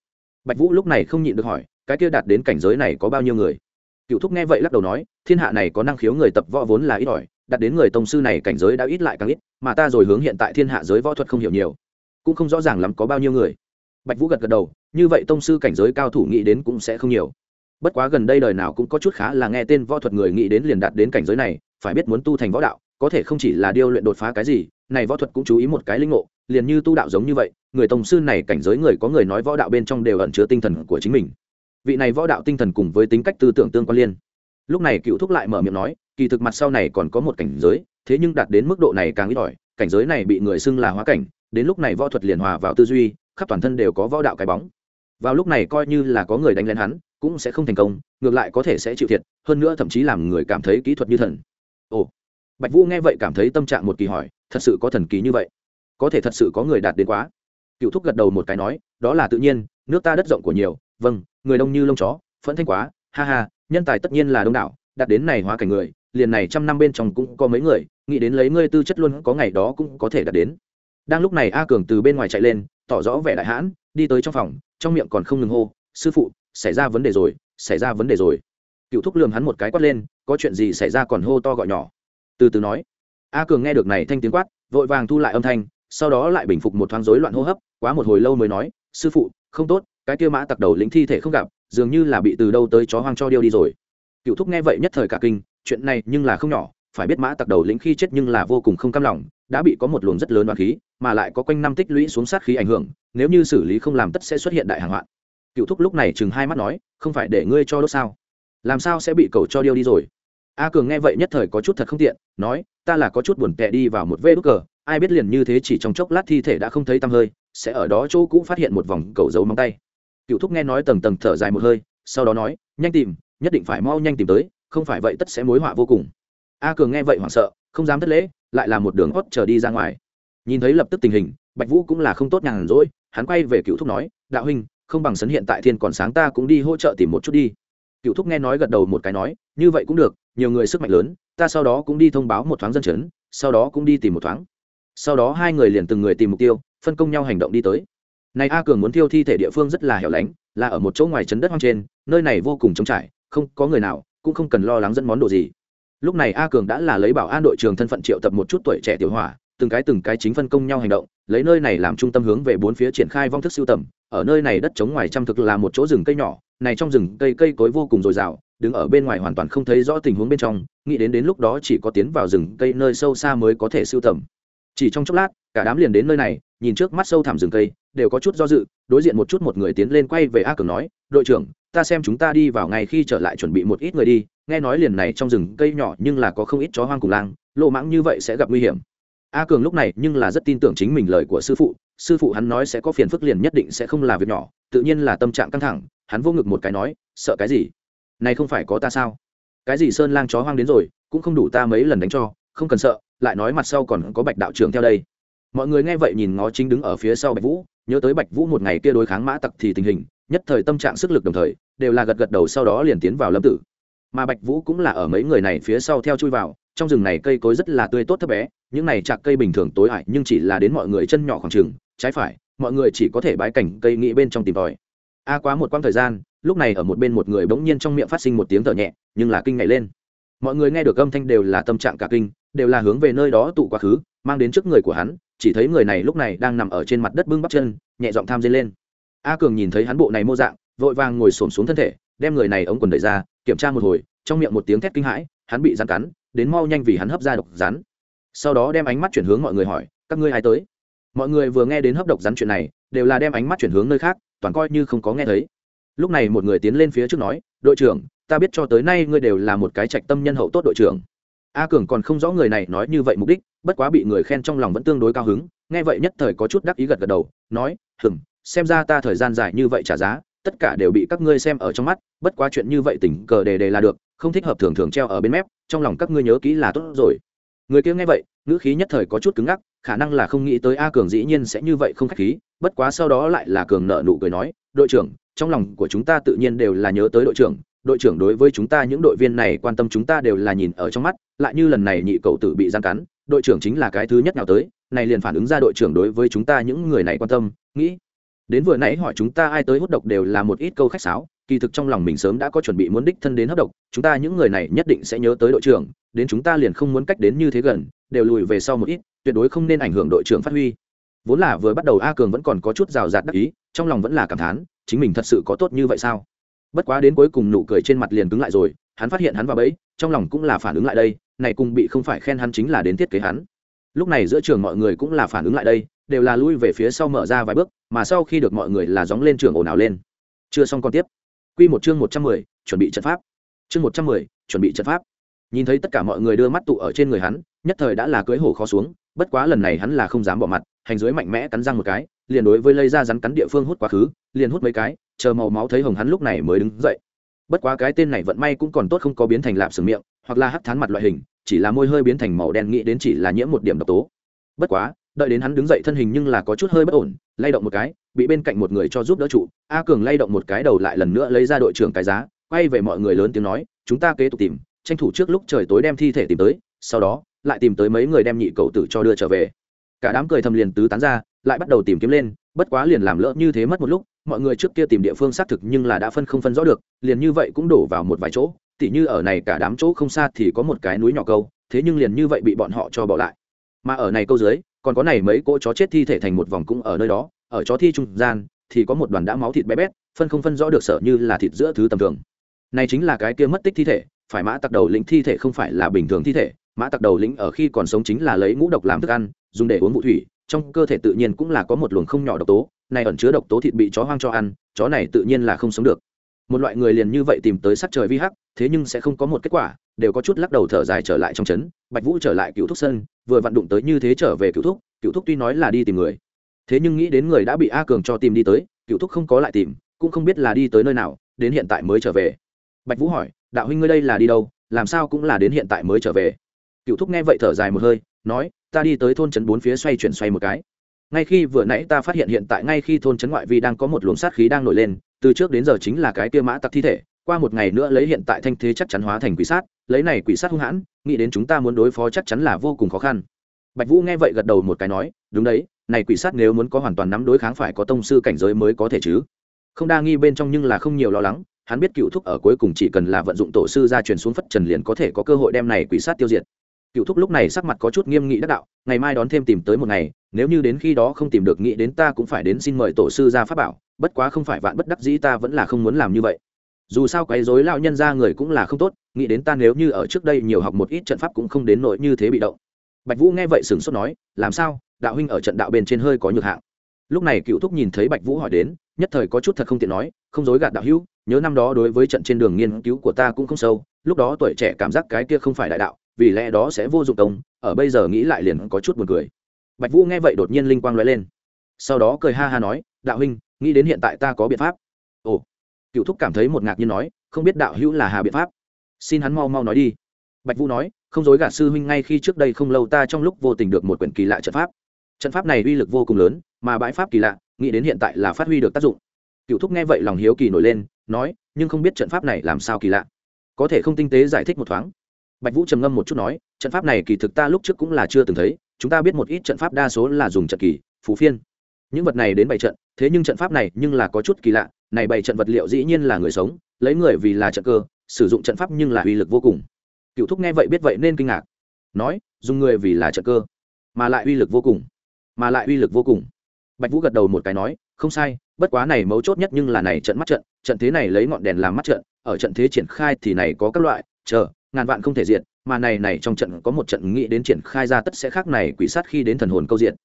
Bạch vũ lúc này không nhịn được hỏi, cái kia đạt đến cảnh giới này có bao nhiêu người? Cựu thúc nghe vậy lắc đầu nói, thiên hạ này có năng khiếu người tập võ vốn là ít ỏi, đạt đến người tông sư này cảnh giới đã ít lại càng ít, mà ta rồi hướng hiện tại thiên hạ giới võ thuật không hiểu nhiều, cũng không rõ ràng lắm có bao nhiêu người bạch vũ gật gật đầu, như vậy tông sư cảnh giới cao thủ nghĩ đến cũng sẽ không nhiều. Bất quá gần đây đời nào cũng có chút khá là nghe tên võ thuật người nghĩ đến liền đạt đến cảnh giới này, phải biết muốn tu thành võ đạo, có thể không chỉ là điêu luyện đột phá cái gì, này võ thuật cũng chú ý một cái linh ngộ, liền như tu đạo giống như vậy, người tông sư này cảnh giới người có người nói võ đạo bên trong đều ẩn chứa tinh thần của chính mình. Vị này võ đạo tinh thần cùng với tính cách tư tưởng tương quan liên. Lúc này cựu thúc lại mở miệng nói, kỳ thực mặt sau này còn có một cảnh giới, thế nhưng đạt đến mức độ này càng ít ỏi, cảnh giới này bị người xưng là hóa cảnh, đến lúc này võ thuật liền hòa vào tư duy khắp toàn thân đều có võ đạo cái bóng. Vào lúc này coi như là có người đánh lên hắn, cũng sẽ không thành công, ngược lại có thể sẽ chịu thiệt, hơn nữa thậm chí làm người cảm thấy kỹ thuật như thần. Ồ, bạch vũ nghe vậy cảm thấy tâm trạng một kỳ hỏi, thật sự có thần kỳ như vậy? Có thể thật sự có người đạt đến quá. Cựu thúc gật đầu một cái nói, đó là tự nhiên, nước ta đất rộng của nhiều vâng người đông như lông chó, phẫn thanh quá, ha ha, nhân tài tất nhiên là đông đảo, đạt đến này hóa cảnh người, liền này trăm năm bên trong cũng có mấy người, nghĩ đến lấy ngươi tư chất luôn, có ngày đó cũng có thể đạt đến. Đang lúc này a cường từ bên ngoài chạy lên tỏ rõ vẻ đại hãn, đi tới trong phòng, trong miệng còn không ngừng hô, sư phụ, xảy ra vấn đề rồi, xảy ra vấn đề rồi. Cựu thúc lường hắn một cái quát lên, có chuyện gì xảy ra còn hô to gọi nhỏ. Từ từ nói. A cường nghe được này thanh tiếng quát, vội vàng thu lại âm thanh, sau đó lại bình phục một thoáng rối loạn hô hấp, quá một hồi lâu mới nói, sư phụ, không tốt, cái kia mã tặc đầu lĩnh thi thể không gặp, dường như là bị từ đâu tới chó hoang cho điêu đi rồi. Cựu thúc nghe vậy nhất thời cả kinh, chuyện này nhưng là không nhỏ, phải biết mã tặc đầu lĩnh khi chết nhưng là vô cùng không cam lòng đã bị có một luồng rất lớn đoàn khí, mà lại có quanh năm tích lũy xuống sát khí ảnh hưởng, nếu như xử lý không làm tất sẽ xuất hiện đại hàng hoạn. Cựu thúc lúc này chừng hai mắt nói, không phải để ngươi cho đốt sao? Làm sao sẽ bị cầu cho điêu đi rồi? A cường nghe vậy nhất thời có chút thật không tiện, nói, ta là có chút buồn tẻ đi vào một vê đúc cờ, ai biết liền như thế chỉ trong chốc lát thi thể đã không thấy tăm hơi, sẽ ở đó chỗ cũng phát hiện một vòng cầu dấu móng tay. Cựu thúc nghe nói tầng tầng thở dài một hơi, sau đó nói, nhanh tìm, nhất định phải mau nhanh tìm tới, không phải vậy tất sẽ mối họa vô cùng. A cường nghe vậy hoảng sợ, không dám thất lễ lại là một đường hót chờ đi ra ngoài. Nhìn thấy lập tức tình hình, bạch vũ cũng là không tốt nhàn rỗi, hắn quay về cựu thúc nói, đạo huynh, không bằng sấn hiện tại thiên còn sáng ta cũng đi hỗ trợ tìm một chút đi. Cựu thúc nghe nói gật đầu một cái nói, như vậy cũng được, nhiều người sức mạnh lớn, ta sau đó cũng đi thông báo một thoáng dân chấn, sau đó cũng đi tìm một thoáng. Sau đó hai người liền từng người tìm mục tiêu, phân công nhau hành động đi tới. Này a cường muốn thiêu thi thể địa phương rất là hẻo lánh, là ở một chỗ ngoài trấn đất hoang trên, nơi này vô cùng trống trải, không có người nào, cũng không cần lo lắng dẫn món đồ gì lúc này a cường đã là lấy bảo an đội trường thân phận triệu tập một chút tuổi trẻ tiểu hỏa, từng cái từng cái chính phân công nhau hành động, lấy nơi này làm trung tâm hướng về bốn phía triển khai vong thức siêu tầm, ở nơi này đất trống ngoài trăm thực là một chỗ rừng cây nhỏ, này trong rừng cây cây cối vô cùng dồi dào, đứng ở bên ngoài hoàn toàn không thấy rõ tình huống bên trong, nghĩ đến đến lúc đó chỉ có tiến vào rừng cây nơi sâu xa mới có thể siêu tầm. Chỉ trong chốc lát, cả đám liền đến nơi này, nhìn trước mắt sâu thẳm rừng cây, đều có chút do dự, đối diện một chút một người tiến lên quay về a cường nói, đội trưởng ta xem chúng ta đi vào ngày khi trở lại chuẩn bị một ít người đi, nghe nói liền này trong rừng cây nhỏ nhưng là có không ít chó hoang cùng lang lộ mãng như vậy sẽ gặp nguy hiểm. A cường lúc này nhưng là rất tin tưởng chính mình lời của sư phụ sư phụ hắn nói sẽ có phiền phức liền nhất định sẽ không là việc nhỏ, tự nhiên là tâm trạng căng thẳng, hắn vô ngực một cái nói, sợ cái gì? Này không phải có ta sao? Cái gì sơn lang chó hoang đến rồi, cũng không đủ ta mấy lần đánh cho, không cần sợ, lại nói mặt sau còn có bạch đạo trưởng theo đây. Mọi người nghe vậy nhìn ngó chính đứng ở phía sau bạch vũ, nhớ tới bạch vũ một ngày kia đối kháng mã tặc thì tình hình nhất thời tâm trạng sức lực đồng thời, đều là gật gật đầu sau đó liền tiến vào lâm tử. Mà bạch vũ cũng là ở mấy người này phía sau theo chui vào, trong rừng này cây cối rất là tươi tốt thấp bé, những này chạc cây bình thường tối hại nhưng chỉ là đến mọi người chân nhỏ khoảng trừng trái phải, mọi người chỉ có thể bãi cảnh cây nghĩ bên trong tìm tòi. A quá một quãng thời gian, lúc này ở một bên một người bỗng nhiên trong miệng phát sinh một tiếng thở nhẹ, nhưng là kinh ngảy lên. Mọi người nghe được âm thanh đều là tâm trạng cả kinh, đều là hướng về nơi đó tụ quá khứ, mang đến trước người của hắn, chỉ thấy người này lúc này đang nằm ở trên mặt đất bưng bắp chân, nhẹ giọng tham dây lên a cường nhìn thấy hắn bộ này mô dạng, vội vàng ngồi xổm xuống thân thể, đem người này ống quần đẩy ra, kiểm tra một hồi, trong miệng một tiếng thét kinh hãi, hắn bị rắn cắn, đến mau nhanh vì hắn hấp ra độc rắn. Sau đó đem ánh mắt chuyển hướng mọi người hỏi, các ngươi ai tới? Mọi người vừa nghe đến hấp độc rắn chuyện này, đều là đem ánh mắt chuyển hướng nơi khác, toàn coi như không có nghe thấy. Lúc này một người tiến lên phía trước nói, đội trưởng, ta biết cho tới nay ngươi đều là một cái trạch tâm nhân hậu tốt đội trưởng. A cường còn không rõ người này nói như vậy mục đích, bất quá bị người khen trong lòng vẫn tương đối cao hứng, nghe vậy nhất thời có chút đắc ý gật gật đầu, nói hừng xem ra ta thời gian dài như vậy trả giá, tất cả đều bị các ngươi xem ở trong mắt, bất quá chuyện như vậy tình cờ đề đề là được, không thích hợp thường thường treo ở bên mép, trong lòng các ngươi nhớ kỹ là tốt rồi. Người kia nghe vậy, ngữ khí nhất thời có chút cứng ngắc, khả năng là không nghĩ tới a cường dĩ nhiên sẽ như vậy không khách khí, bất quá sau đó lại là cường nợ nụ cười nói, đội trưởng, trong lòng của chúng ta tự nhiên đều là nhớ tới đội trưởng đội trưởng đối với chúng ta những đội viên này quan tâm chúng ta đều là nhìn ở trong mắt, lại như lần này nhị cậu tử bị gian cắn, đội trưởng chính là cái thứ nhất nào tới, này liền phản ứng ra đội trưởng đối với chúng ta những người này quan tâm, nghĩ đến vừa nãy hỏi chúng ta ai tới hút độc đều là một ít câu khách sáo, kỳ thực trong lòng mình sớm đã có chuẩn bị muốn đích thân đến hấp độc, chúng ta những người này nhất định sẽ nhớ tới đội trưởng, đến chúng ta liền không muốn cách đến như thế gần, đều lùi về sau một ít, tuyệt đối không nên ảnh hưởng đội trưởng phát huy. Vốn là vừa bắt đầu a cường vẫn còn có chút rào rạt đắc ý, trong lòng vẫn là cảm thán, chính mình thật sự có tốt như vậy sao? Bất quá đến cuối cùng nụ cười trên mặt liền cứng lại rồi, hắn phát hiện hắn vào bẫy, trong lòng cũng là phản ứng lại đây, này cùng bị không phải khen hắn chính là đến thiết kế hắn. Lúc này giữa trường mọi người cũng là phản ứng lại đây đều là lui về phía sau mở ra vài bước, mà sau khi được mọi người là gióng lên trường ồn ào lên. Chưa xong còn tiếp. Quy một chương một trăm mười, chuẩn bị trận pháp. Chương một trăm mười, chuẩn bị trận pháp. Nhìn thấy tất cả mọi người đưa mắt tụ ở trên người hắn, nhất thời đã là cưới hổ khó xuống, bất quá lần này hắn là không dám bỏ mặt, hành dưới mạnh mẽ cắn răng một cái, liền đối với lây ra rắn cắn địa phương hút quá khứ, liền hút mấy cái, chờ màu máu thấy hồng hắn lúc này mới đứng dậy. Bất quá cái tên này vận may cũng còn tốt không có biến thành lạp sừng miệng, hoặc là hắt thán mặt loại hình, chỉ là môi hơi biến thành màu đen, nghĩ đến chỉ là nhiễm một điểm độc tố. Bất quá đợi đến hắn đứng dậy thân hình nhưng là có chút hơi bất ổn, lay động một cái, bị bên cạnh một người cho giúp đỡ trụ. A cường lay động một cái đầu lại lần nữa lấy ra đội trưởng cái giá, quay về mọi người lớn tiếng nói, chúng ta kế tục tìm, tranh thủ trước lúc trời tối đem thi thể tìm tới, sau đó, lại tìm tới mấy người đem nhị cậu tử cho đưa trở về. Cả đám cười thầm liền tứ tán ra, lại bắt đầu tìm kiếm lên, bất quá liền làm lỡ như thế mất một lúc, mọi người trước kia tìm địa phương xác thực nhưng là đã phân không phân rõ được, liền như vậy cũng đổ vào một vài chỗ, tỉ như ở này cả đám chỗ không xa thì có một cái núi nhỏ câu, thế nhưng liền như vậy bị bọn họ cho bỏ lại. Mà ở này câu dưới còn có này mấy cỗ chó chết thi thể thành một vòng cũng ở nơi đó, ở chó thi trung gian, thì có một đoàn đã máu thịt bé bét, phân không phân rõ được sở như là thịt giữa thứ tầm thường. Này chính là cái kia mất tích thi thể, phải mã tặc đầu lĩnh thi thể không phải là bình thường thi thể, mã tặc đầu lĩnh ở khi còn sống chính là lấy ngũ độc làm thức ăn, dùng để uống vụ thủy, trong cơ thể tự nhiên cũng là có một luồng không nhỏ độc tố, này ẩn chứa độc tố thịt bị chó hoang cho ăn, chó này tự nhiên là không sống được. Một loại người liền như vậy tìm tới sắc trời vi hắc thế nhưng sẽ không có một kết quả, đều có chút lắc đầu thở dài trở lại trong trấn, bạch vũ trở lại cựu thúc sơn, vừa vặn đụng tới như thế trở về cựu thúc cựu thúc tuy nói là đi tìm người, thế nhưng nghĩ đến người đã bị a cường cho tìm đi tới cựu thúc không có lại tìm, cũng không biết là đi tới nơi nào, đến hiện tại mới trở về. Bạch vũ hỏi, đạo huynh ngươi đây là đi đâu, làm sao cũng là đến hiện tại mới trở về? Cựu thúc nghe vậy thở dài một hơi, nói, ta đi tới thôn trấn bốn phía xoay chuyển xoay một cái. Ngay khi vừa nãy ta phát hiện hiện tại ngay khi thôn trấn ngoại vi đang có một luồng sát khí đang nổi lên, từ trước đến giờ chính là cái kia mã tặc thi thể qua một ngày nữa lấy hiện tại thanh thế chắc chắn hóa thành quỷ sát, lấy này quỷ sát hung hãn, nghĩ đến chúng ta muốn đối phó chắc chắn là vô cùng khó khăn. Bạch vũ nghe vậy gật đầu một cái nói, đúng đấy, này quỷ sát nếu muốn có hoàn toàn nắm đối kháng phải có tông sư cảnh giới mới có thể chứ. Không đa nghi bên trong nhưng là không nhiều lo lắng, hắn biết cựu thúc ở cuối cùng chỉ cần là vận dụng tổ sư ra truyền xuống phất trần liền có thể có cơ hội đem này quỷ sát tiêu diệt. Cựu thúc lúc này sắc mặt có chút nghiêm nghị đắc đạo, ngày mai đón thêm tìm tới một ngày, nếu như đến khi đó không tìm được nghĩ đến ta cũng phải đến xin mời tổ sư ra pháp bảo, bất quá không phải vạn bất đắc dĩ ta vẫn là không muốn làm như vậy dù sao quấy dối lão nhân ra người cũng là không tốt, nghĩ đến ta nếu như ở trước đây nhiều học một ít trận pháp cũng không đến nỗi như thế bị động. Bạch vũ nghe vậy sửng sốt nói, làm sao? Đạo huynh ở trận đạo bên trên hơi có nhược hạng. Lúc này cựu thúc nhìn thấy bạch vũ hỏi đến, nhất thời có chút thật không tiện nói, không dối gạt đạo hữu, nhớ năm đó đối với trận trên đường nghiên cứu của ta cũng không sâu, lúc đó tuổi trẻ cảm giác cái kia không phải đại đạo, vì lẽ đó sẽ vô dụng công, ở bây giờ nghĩ lại liền có chút buồn cười. Bạch vũ nghe vậy đột nhiên linh quang lóe lên. Sau đó cười ha ha nói, đạo huynh, nghĩ đến hiện tại ta có biện pháp. Ồ cựu thúc cảm thấy một ngạc nhiên nói, không biết đạo hữu là hà biện pháp. Xin hắn mau mau nói đi. Bạch vũ nói, không dối gạt sư huynh ngay khi trước đây không lâu ta trong lúc vô tình được một quyển kỳ lạ trận pháp. Trận pháp này uy lực vô cùng lớn, mà bãi pháp kỳ lạ, nghĩ đến hiện tại là phát huy được tác dụng. Cựu thúc nghe vậy lòng hiếu kỳ nổi lên, nói, nhưng không biết trận pháp này làm sao kỳ lạ. Có thể không tinh tế giải thích một thoáng. Bạch vũ trầm ngâm một chút nói, trận pháp này kỳ thực ta lúc trước cũng là chưa từng thấy, chúng ta biết một ít trận pháp đa số là dùng trận kỳ phú phiên. Những vật này đến bảy trận, thế nhưng trận pháp này nhưng là có chút kỳ lạ này bảy trận vật liệu dĩ nhiên là người sống, lấy người vì là trận cơ, sử dụng trận pháp nhưng là uy lực vô cùng. Cựu thúc nghe vậy biết vậy nên kinh ngạc. Nói, dùng người vì là trận cơ, mà lại uy lực vô cùng, mà lại uy lực vô cùng. Bạch vũ gật đầu một cái nói, không sai, bất quá này mấu chốt nhất nhưng là này trận mắt trận trận thế này lấy ngọn đèn làm mắt trận, ở trận thế triển khai thì này có các loại, chờ, ngàn vạn không thể diện mà này này trong trận có một trận nghĩ đến triển khai ra tất sẽ khác này quỷ sát khi đến thần hồn câu diện.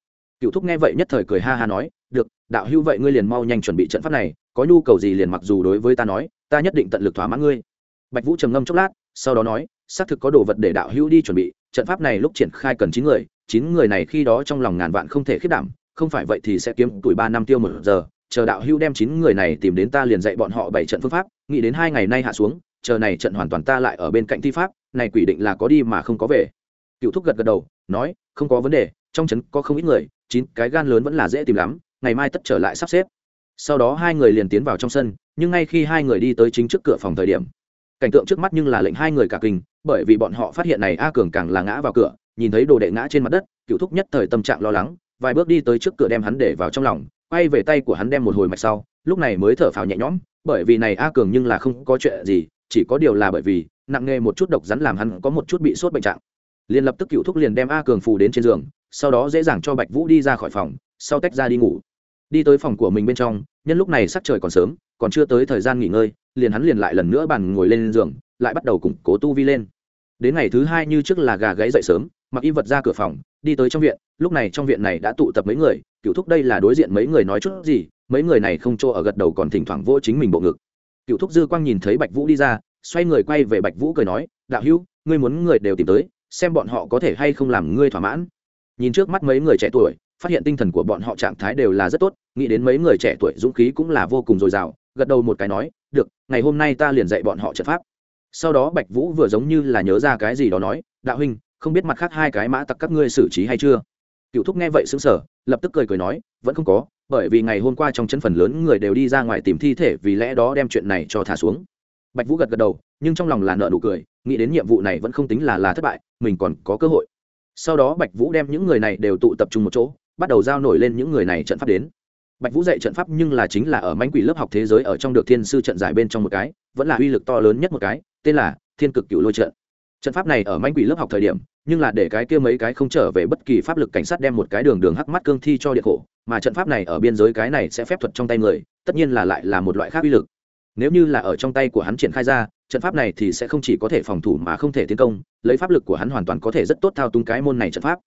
Cựu thúc nghe vậy nhất thời cười ha ha nói, được đạo hữu vậy ngươi liền mau nhanh chuẩn bị trận pháp này, có nhu cầu gì liền mặc dù đối với ta nói, ta nhất định tận lực thỏa mãn ngươi. Bạch vũ trầm ngâm chốc lát, sau đó nói, xác thực có đồ vật để đạo hữu đi chuẩn bị, trận pháp này lúc triển khai cần chín người chín người này khi đó trong lòng ngàn vạn không thể khiết đảm, không phải vậy thì sẽ kiếm tuổi ba năm tiêu một giờ, chờ đạo hữu đem chín người này tìm đến ta liền dạy bọn họ bảy trận phương pháp, nghĩ đến hai ngày nay hạ xuống, chờ này trận hoàn toàn ta lại ở bên cạnh thi pháp, này quỷ định là có đi mà không có về. Cựu thúc gật gật đầu, nói, không có vấn đề, trong trấn có không ít người, chín cái gan lớn vẫn là dễ tìm lắm ngày mai tất trở lại sắp xếp. Sau đó hai người liền tiến vào trong sân, nhưng ngay khi hai người đi tới chính trước cửa phòng thời điểm, cảnh tượng trước mắt nhưng là lệnh hai người cả kinh, bởi vì bọn họ phát hiện này a cường càng là ngã vào cửa, nhìn thấy đồ đệ ngã trên mặt đất, cựu thúc nhất thời tâm trạng lo lắng, vài bước đi tới trước cửa đem hắn để vào trong lòng, quay về tay của hắn đem một hồi mạch sau, lúc này mới thở phào nhẹ nhõm, bởi vì này a cường nhưng là không có chuyện gì, chỉ có điều là bởi vì, nặng nghề một chút độc rắn làm hắn có một chút bị sốt bệnh trạng. Liền lập tức cựu thúc liền đem a cường phù đến trên giường, sau đó dễ dàng cho bạch vũ đi ra khỏi phòng sau tách ra đi ngủ. Đi tới phòng của mình bên trong, nhân lúc này sắc trời còn sớm, còn chưa tới thời gian nghỉ ngơi, liền hắn liền lại lần nữa bàn ngồi lên giường, lại bắt đầu củng cố tu vi lên. Đến ngày thứ hai như trước là gà gáy dậy sớm, mặc y vật ra cửa phòng, đi tới trong viện, lúc này trong viện này đã tụ tập mấy người, cựu thúc đây là đối diện mấy người nói chút gì, mấy người này không chỗ ở gật đầu còn thỉnh thoảng vô chính mình bộ ngực. Cựu thúc dư quang nhìn thấy bạch vũ đi ra, xoay người quay về bạch vũ cười nói, đạo hữu, ngươi muốn người đều tìm tới, xem bọn họ có thể hay không làm ngươi thỏa mãn. Nhìn trước mắt mấy người trẻ tuổi phát hiện tinh thần của bọn họ trạng thái đều là rất tốt, nghĩ đến mấy người trẻ tuổi dũng khí cũng là vô cùng dồi dào, gật đầu một cái nói, được, ngày hôm nay ta liền dạy bọn họ trận pháp. Sau đó bạch vũ vừa giống như là nhớ ra cái gì đó nói, đạo huynh, không biết mặt khác hai cái mã tặc các ngươi xử trí hay chưa? Cựu thúc nghe vậy xứng sở lập tức cười cười nói, vẫn không có, bởi vì ngày hôm qua trong chân phần lớn người đều đi ra ngoài tìm thi thể vì lẽ đó đem chuyện này cho thả xuống. Bạch vũ gật gật đầu, nhưng trong lòng là nợ nụ cười, nghĩ đến nhiệm vụ này vẫn không tính là là thất bại, mình còn có cơ hội. Sau đó bạch vũ đem những người này đều tụ tập trung một chỗ bắt đầu giao nổi lên những người này trận pháp đến. Bạch vũ dạy trận pháp nhưng là chính là ở mánh quỷ lớp học thế giới ở trong được thiên sư trận giải bên trong một cái, vẫn là uy lực to lớn nhất một cái, tên là thiên cực cựu lôi trận. Trận pháp này ở mánh quỷ lớp học thời điểm, nhưng là để cái kia mấy cái không trở về bất kỳ pháp lực cảnh sát đem một cái đường đường hắc mắt cương thi cho địa khổ, mà trận pháp này ở biên giới cái này sẽ phép thuật trong tay người, tất nhiên là lại là một loại khác uy lực. Nếu như là ở trong tay của hắn triển khai ra, trận pháp này thì sẽ không chỉ có thể phòng thủ mà không thể tiến công, lấy pháp lực của hắn hoàn toàn có thể rất tốt thao túng cái môn này trận pháp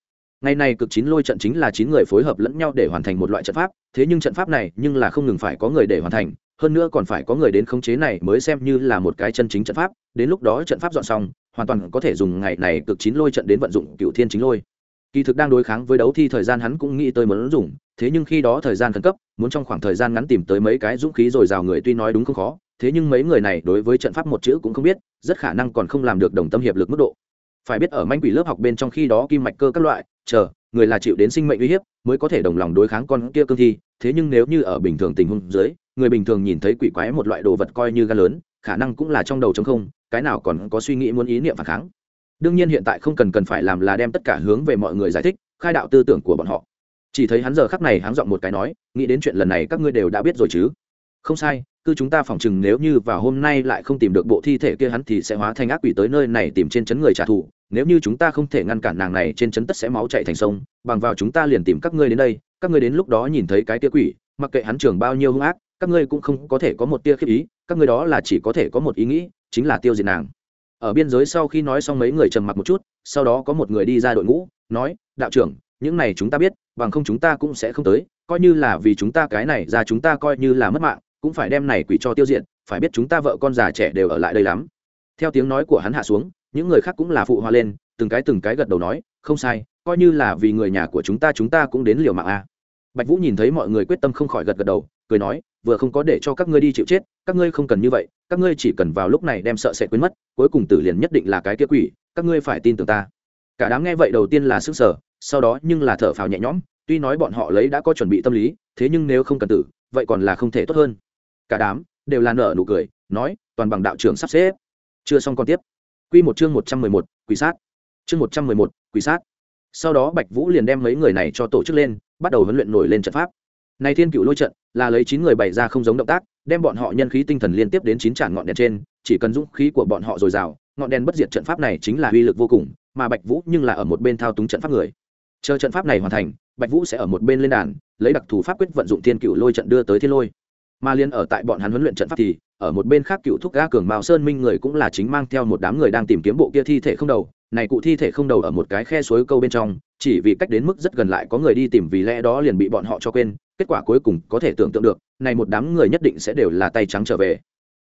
ngày này cực chín lôi trận chính là chín người phối hợp lẫn nhau để hoàn thành một loại trận pháp, thế nhưng trận pháp này nhưng là không ngừng phải có người để hoàn thành, hơn nữa còn phải có người đến khống chế này mới xem như là một cái chân chính trận pháp, đến lúc đó trận pháp dọn xong, hoàn toàn có thể dùng ngày này cực chín lôi trận đến vận dụng cựu thiên chính lôi. Kỳ thực đang đối kháng với đấu thi thời gian hắn cũng nghĩ tới muốn dùng, thế nhưng khi đó thời gian khẩn cấp, muốn trong khoảng thời gian ngắn tìm tới mấy cái dũng khí rồi rào người tuy nói đúng không khó, thế nhưng mấy người này đối với trận pháp một chữ cũng không biết, rất khả năng còn không làm được đồng tâm hiệp lực mức độ. Phải biết ở manh quỷ lớp học bên trong khi đó kim mạch cơ các loại chờ, người là chịu đến sinh mệnh uy hiếp mới có thể đồng lòng đối kháng con kia cương thi. Thế nhưng nếu như ở bình thường tình huống dưới, người bình thường nhìn thấy quỷ quái một loại đồ vật coi như gan lớn, khả năng cũng là trong đầu trống không, cái nào còn có suy nghĩ muốn ý niệm phản kháng. Đương nhiên hiện tại không cần cần phải làm là đem tất cả hướng về mọi người giải thích, khai đạo tư tưởng của bọn họ. Chỉ thấy hắn giờ khắc này háng giọng một cái nói, nghĩ đến chuyện lần này các ngươi đều đã biết rồi chứ. Không sai, cứ chúng ta phỏng chừng nếu như vào hôm nay lại không tìm được bộ thi thể kia hắn thì sẽ hóa thành ác quỷ tới nơi này tìm trên chấn người trả thù nếu như chúng ta không thể ngăn cản nàng này trên chấn tất sẽ máu chạy thành sông, bằng vào chúng ta liền tìm các ngươi đến đây, các ngươi đến lúc đó nhìn thấy cái tia quỷ, mặc kệ hắn trường bao nhiêu hung ác, các ngươi cũng không có thể có một tia khiếp ý, các ngươi đó là chỉ có thể có một ý nghĩ, chính là tiêu diệt nàng. Ở biên giới sau khi nói xong mấy người trầm mặc một chút, sau đó có một người đi ra đội ngũ, nói, đạo trưởng, những này chúng ta biết, bằng không chúng ta cũng sẽ không tới, coi như là vì chúng ta cái này ra chúng ta coi như là mất mạng, cũng phải đem này quỷ cho tiêu diệt, phải biết chúng ta vợ con già trẻ đều ở lại đây lắm. Theo tiếng nói của hắn hạ xuống những người khác cũng là phụ hoa lên, từng cái từng cái gật đầu nói, không sai, coi như là vì người nhà của chúng ta chúng ta cũng đến liều mạng a. Bạch vũ nhìn thấy mọi người quyết tâm không khỏi gật gật đầu, cười nói, vừa không có để cho các ngươi đi chịu chết, các ngươi không cần như vậy, các ngươi chỉ cần vào lúc này đem sợ sẽ quên mất, cuối cùng tử liền nhất định là cái kia quỷ, các ngươi phải tin tưởng ta. Cả đám nghe vậy đầu tiên là sức sở sau đó nhưng là thở phào nhẹ nhõm, tuy nói bọn họ lấy đã có chuẩn bị tâm lý, thế nhưng nếu không cần tử, vậy còn là không thể tốt hơn. Cả đám đều là nở nụ cười, nói, toàn bằng đạo trưởng sắp xếp. Chưa xong còn tiếp quy một chương một trăm mười một, quỷ sát. Chương một trăm mười một, quỷ sát. Sau đó bạch vũ liền đem mấy người này cho tổ chức lên, bắt đầu huấn luyện nổi lên trận pháp. Này thiên cựu lôi trận, là lấy chín người bày ra không giống động tác, đem bọn họ nhân khí tinh thần liên tiếp đến chín tràn ngọn đèn trên, chỉ cần dũng khí của bọn họ dồi dào, ngọn đèn bất diệt trận pháp này chính là uy lực vô cùng, mà bạch vũ nhưng là ở một bên thao túng trận pháp người. Chờ trận pháp này hoàn thành, bạch vũ sẽ ở một bên lên đàn, lấy đặc thù pháp quyết vận dụng thiên cựu lôi trận đưa tới thiên lôi mà liên ở tại bọn hắn huấn luyện trận pháp thì, ở một bên khác cựu thúc ga cường mao sơn minh người cũng là chính mang theo một đám người đang tìm kiếm bộ kia thi thể không đầu. Này cụ thi thể không đầu ở một cái khe suối câu bên trong, chỉ vì cách đến mức rất gần lại có người đi tìm vì lẽ đó liền bị bọn họ cho quên, kết quả cuối cùng có thể tưởng tượng được, này một đám người nhất định sẽ đều là tay trắng trở về.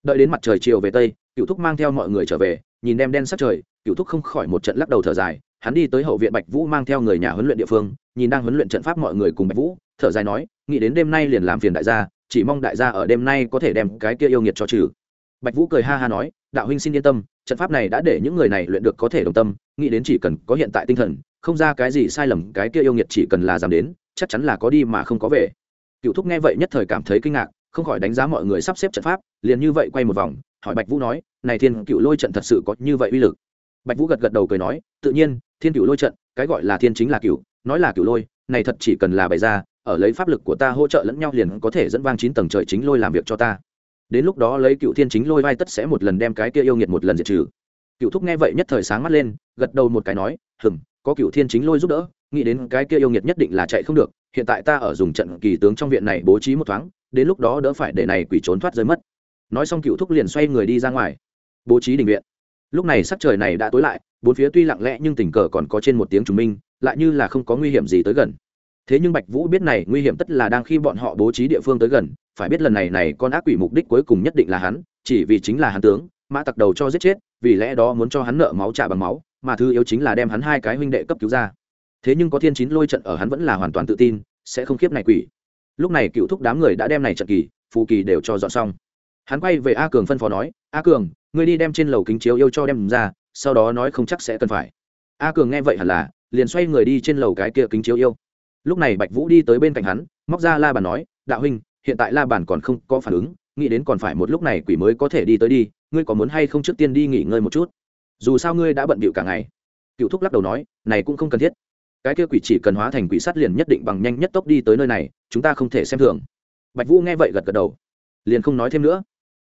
Đợi đến mặt trời chiều về tây, cựu thúc mang theo mọi người trở về, nhìn đem đen sắc trời, cựu thúc không khỏi một trận lắc đầu thở dài, hắn đi tới hậu viện bạch vũ mang theo người nhà huấn luyện địa phương, nhìn đang huấn luyện trận pháp mọi người cùng bạch vũ, thở dài nói, nghĩ đến đêm nay liền làm phiền đại gia chỉ mong đại gia ở đêm nay có thể đem cái kia yêu nghiệt cho trừ. Bạch vũ cười ha ha nói, đạo huynh xin yên tâm, trận pháp này đã để những người này luyện được có thể đồng tâm, nghĩ đến chỉ cần có hiện tại tinh thần, không ra cái gì sai lầm, cái kia yêu nghiệt chỉ cần là dám đến, chắc chắn là có đi mà không có về. Cựu thúc nghe vậy nhất thời cảm thấy kinh ngạc, không khỏi đánh giá mọi người sắp xếp trận pháp, liền như vậy quay một vòng, hỏi bạch vũ nói, này thiên cựu lôi trận thật sự có như vậy uy lực? Bạch vũ gật gật đầu cười nói, tự nhiên, thiên cựu lôi trận, cái gọi là thiên chính là cựu nói là cựu lôi, này thật chỉ cần là bày ra ở lấy pháp lực của ta hỗ trợ lẫn nhau liền có thể dẫn vang chín tầng trời chính lôi làm việc cho ta. Đến lúc đó lấy cựu thiên chính lôi vai tất sẽ một lần đem cái kia yêu nghiệt một lần diệt trừ. Cựu thúc nghe vậy nhất thời sáng mắt lên, gật đầu một cái nói hừng có cựu thiên chính lôi giúp đỡ, nghĩ đến cái kia yêu nghiệt nhất định là chạy không được, hiện tại ta ở dùng trận kỳ tướng trong viện này bố trí một thoáng, đến lúc đó đỡ phải để này quỷ trốn thoát rơi mất. Nói xong cựu thúc liền xoay người đi ra ngoài, bố trí đình viện. Lúc này sắc trời này đã tối lại, bốn phía tuy lặng lẽ nhưng tình cờ còn có trên một tiếng trùng minh, lại như là không có nguy hiểm gì tới gần thế nhưng bạch vũ biết này nguy hiểm tất là đang khi bọn họ bố trí địa phương tới gần, phải biết lần này này con ác quỷ mục đích cuối cùng nhất định là hắn, chỉ vì chính là hắn tướng, mã tặc đầu cho giết chết, vì lẽ đó muốn cho hắn nợ máu trả bằng máu, mà thứ yếu chính là đem hắn hai cái huynh đệ cấp cứu ra. Thế nhưng có thiên chín lôi trận ở hắn vẫn là hoàn toàn tự tin, sẽ không khiếp này quỷ. Lúc này cựu thúc đám người đã đem này trận kỳ, phù kỳ đều cho dọn xong. Hắn quay về a cường phân phó nói, a cường, ngươi đi đem trên lầu kính chiếu yêu cho đem ra, sau đó nói không chắc sẽ cần phải. A cường nghe vậy hẳn là, liền xoay người đi trên lầu cái kia kính chiếu yêu lúc này bạch vũ đi tới bên cạnh hắn, móc ra la bàn nói, đạo huynh, hiện tại la bàn còn không có phản ứng, nghĩ đến còn phải một lúc này quỷ mới có thể đi tới đi, ngươi có muốn hay không trước tiên đi nghỉ ngơi một chút? Dù sao ngươi đã bận bịu cả ngày. Cựu thúc lắc đầu nói, này cũng không cần thiết. Cái kia quỷ chỉ cần hóa thành quỷ sắt liền nhất định bằng nhanh nhất tốc đi tới nơi này, chúng ta không thể xem thường. Bạch vũ nghe vậy gật gật đầu, liền không nói thêm nữa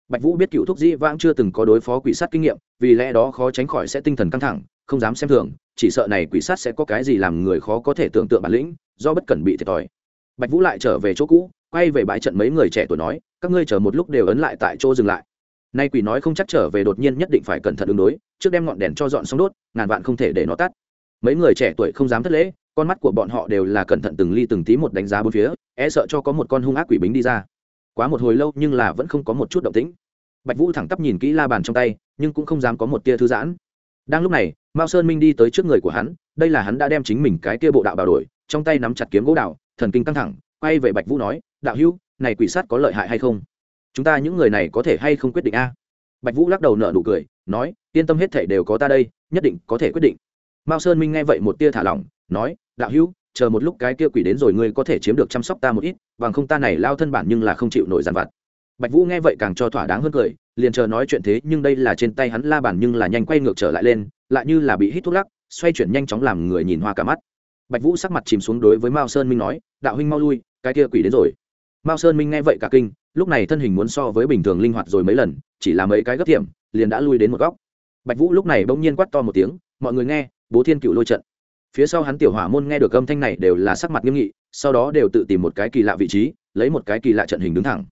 bạch vũ biết cựu thúc dĩ vãng chưa từng có đối phó quỷ sát kinh nghiệm, vì lẽ đó khó tránh khỏi sẽ tinh thần căng thẳng, không dám xem thường, chỉ sợ này quỷ sát sẽ có cái gì làm người khó có thể tưởng tượng bản lĩnh, do bất cẩn bị thiệt thòi. Bạch vũ lại trở về chỗ cũ, quay về bãi trận mấy người trẻ tuổi nói, các ngươi chờ một lúc đều ấn lại tại chỗ dừng lại. Nay quỷ nói không chắc trở về đột nhiên nhất định phải cẩn thận ứng đối, trước đem ngọn đèn cho dọn xong đốt, ngàn vạn không thể để nó tắt. Mấy người trẻ tuổi không dám thất lễ, con mắt của bọn họ đều là cẩn thận từng ly từng tí một đánh giá bốn phía e sợ cho có một con hung ác quỷ bính đi ra quá một hồi lâu nhưng là vẫn không có một chút động tĩnh. Bạch vũ thẳng tắp nhìn kỹ la bàn trong tay, nhưng cũng không dám có một tia thư giãn. Đang lúc này, mao sơn minh đi tới trước người của hắn, đây là hắn đã đem chính mình cái tia bộ đạo bào đổi, trong tay nắm chặt kiếm gỗ đạo, thần kinh căng thẳng, quay về bạch vũ nói, đạo hữu, này quỷ sát có lợi hại hay không? Chúng ta những người này có thể hay không quyết định a? Bạch vũ lắc đầu nợ nụ cười, nói, yên tâm hết thể đều có ta đây, nhất định có thể quyết định. Mao sơn minh nghe vậy một tia thả lỏng, nói, đạo hữu chờ một lúc cái kia quỷ đến rồi ngươi có thể chiếm được chăm sóc ta một ít, bằng không ta này lao thân bản nhưng là không chịu nổi giàn vặt. Bạch vũ nghe vậy càng cho thỏa đáng hơn cười, liền chờ nói chuyện thế nhưng đây là trên tay hắn la bản nhưng là nhanh quay ngược trở lại lên, lại như là bị hít thuốc lắc, xoay chuyển nhanh chóng làm người nhìn hoa cả mắt. Bạch vũ sắc mặt chìm xuống đối với mao sơn minh nói, đạo huynh mau lui, cái kia quỷ đến rồi. Mao sơn minh nghe vậy cả kinh, lúc này thân hình muốn so với bình thường linh hoạt rồi mấy lần, chỉ là mấy cái gấp thiểm, liền đã lui đến một góc. Bạch vũ lúc này bỗng nhiên quát to một tiếng, mọi người nghe, bố thiên cựu lôi trận phía sau hắn tiểu hỏa môn nghe được âm thanh này đều là sắc mặt nghiêm nghị, sau đó đều tự tìm một cái kỳ lạ vị trí, lấy một cái kỳ lạ trận hình đứng thẳng.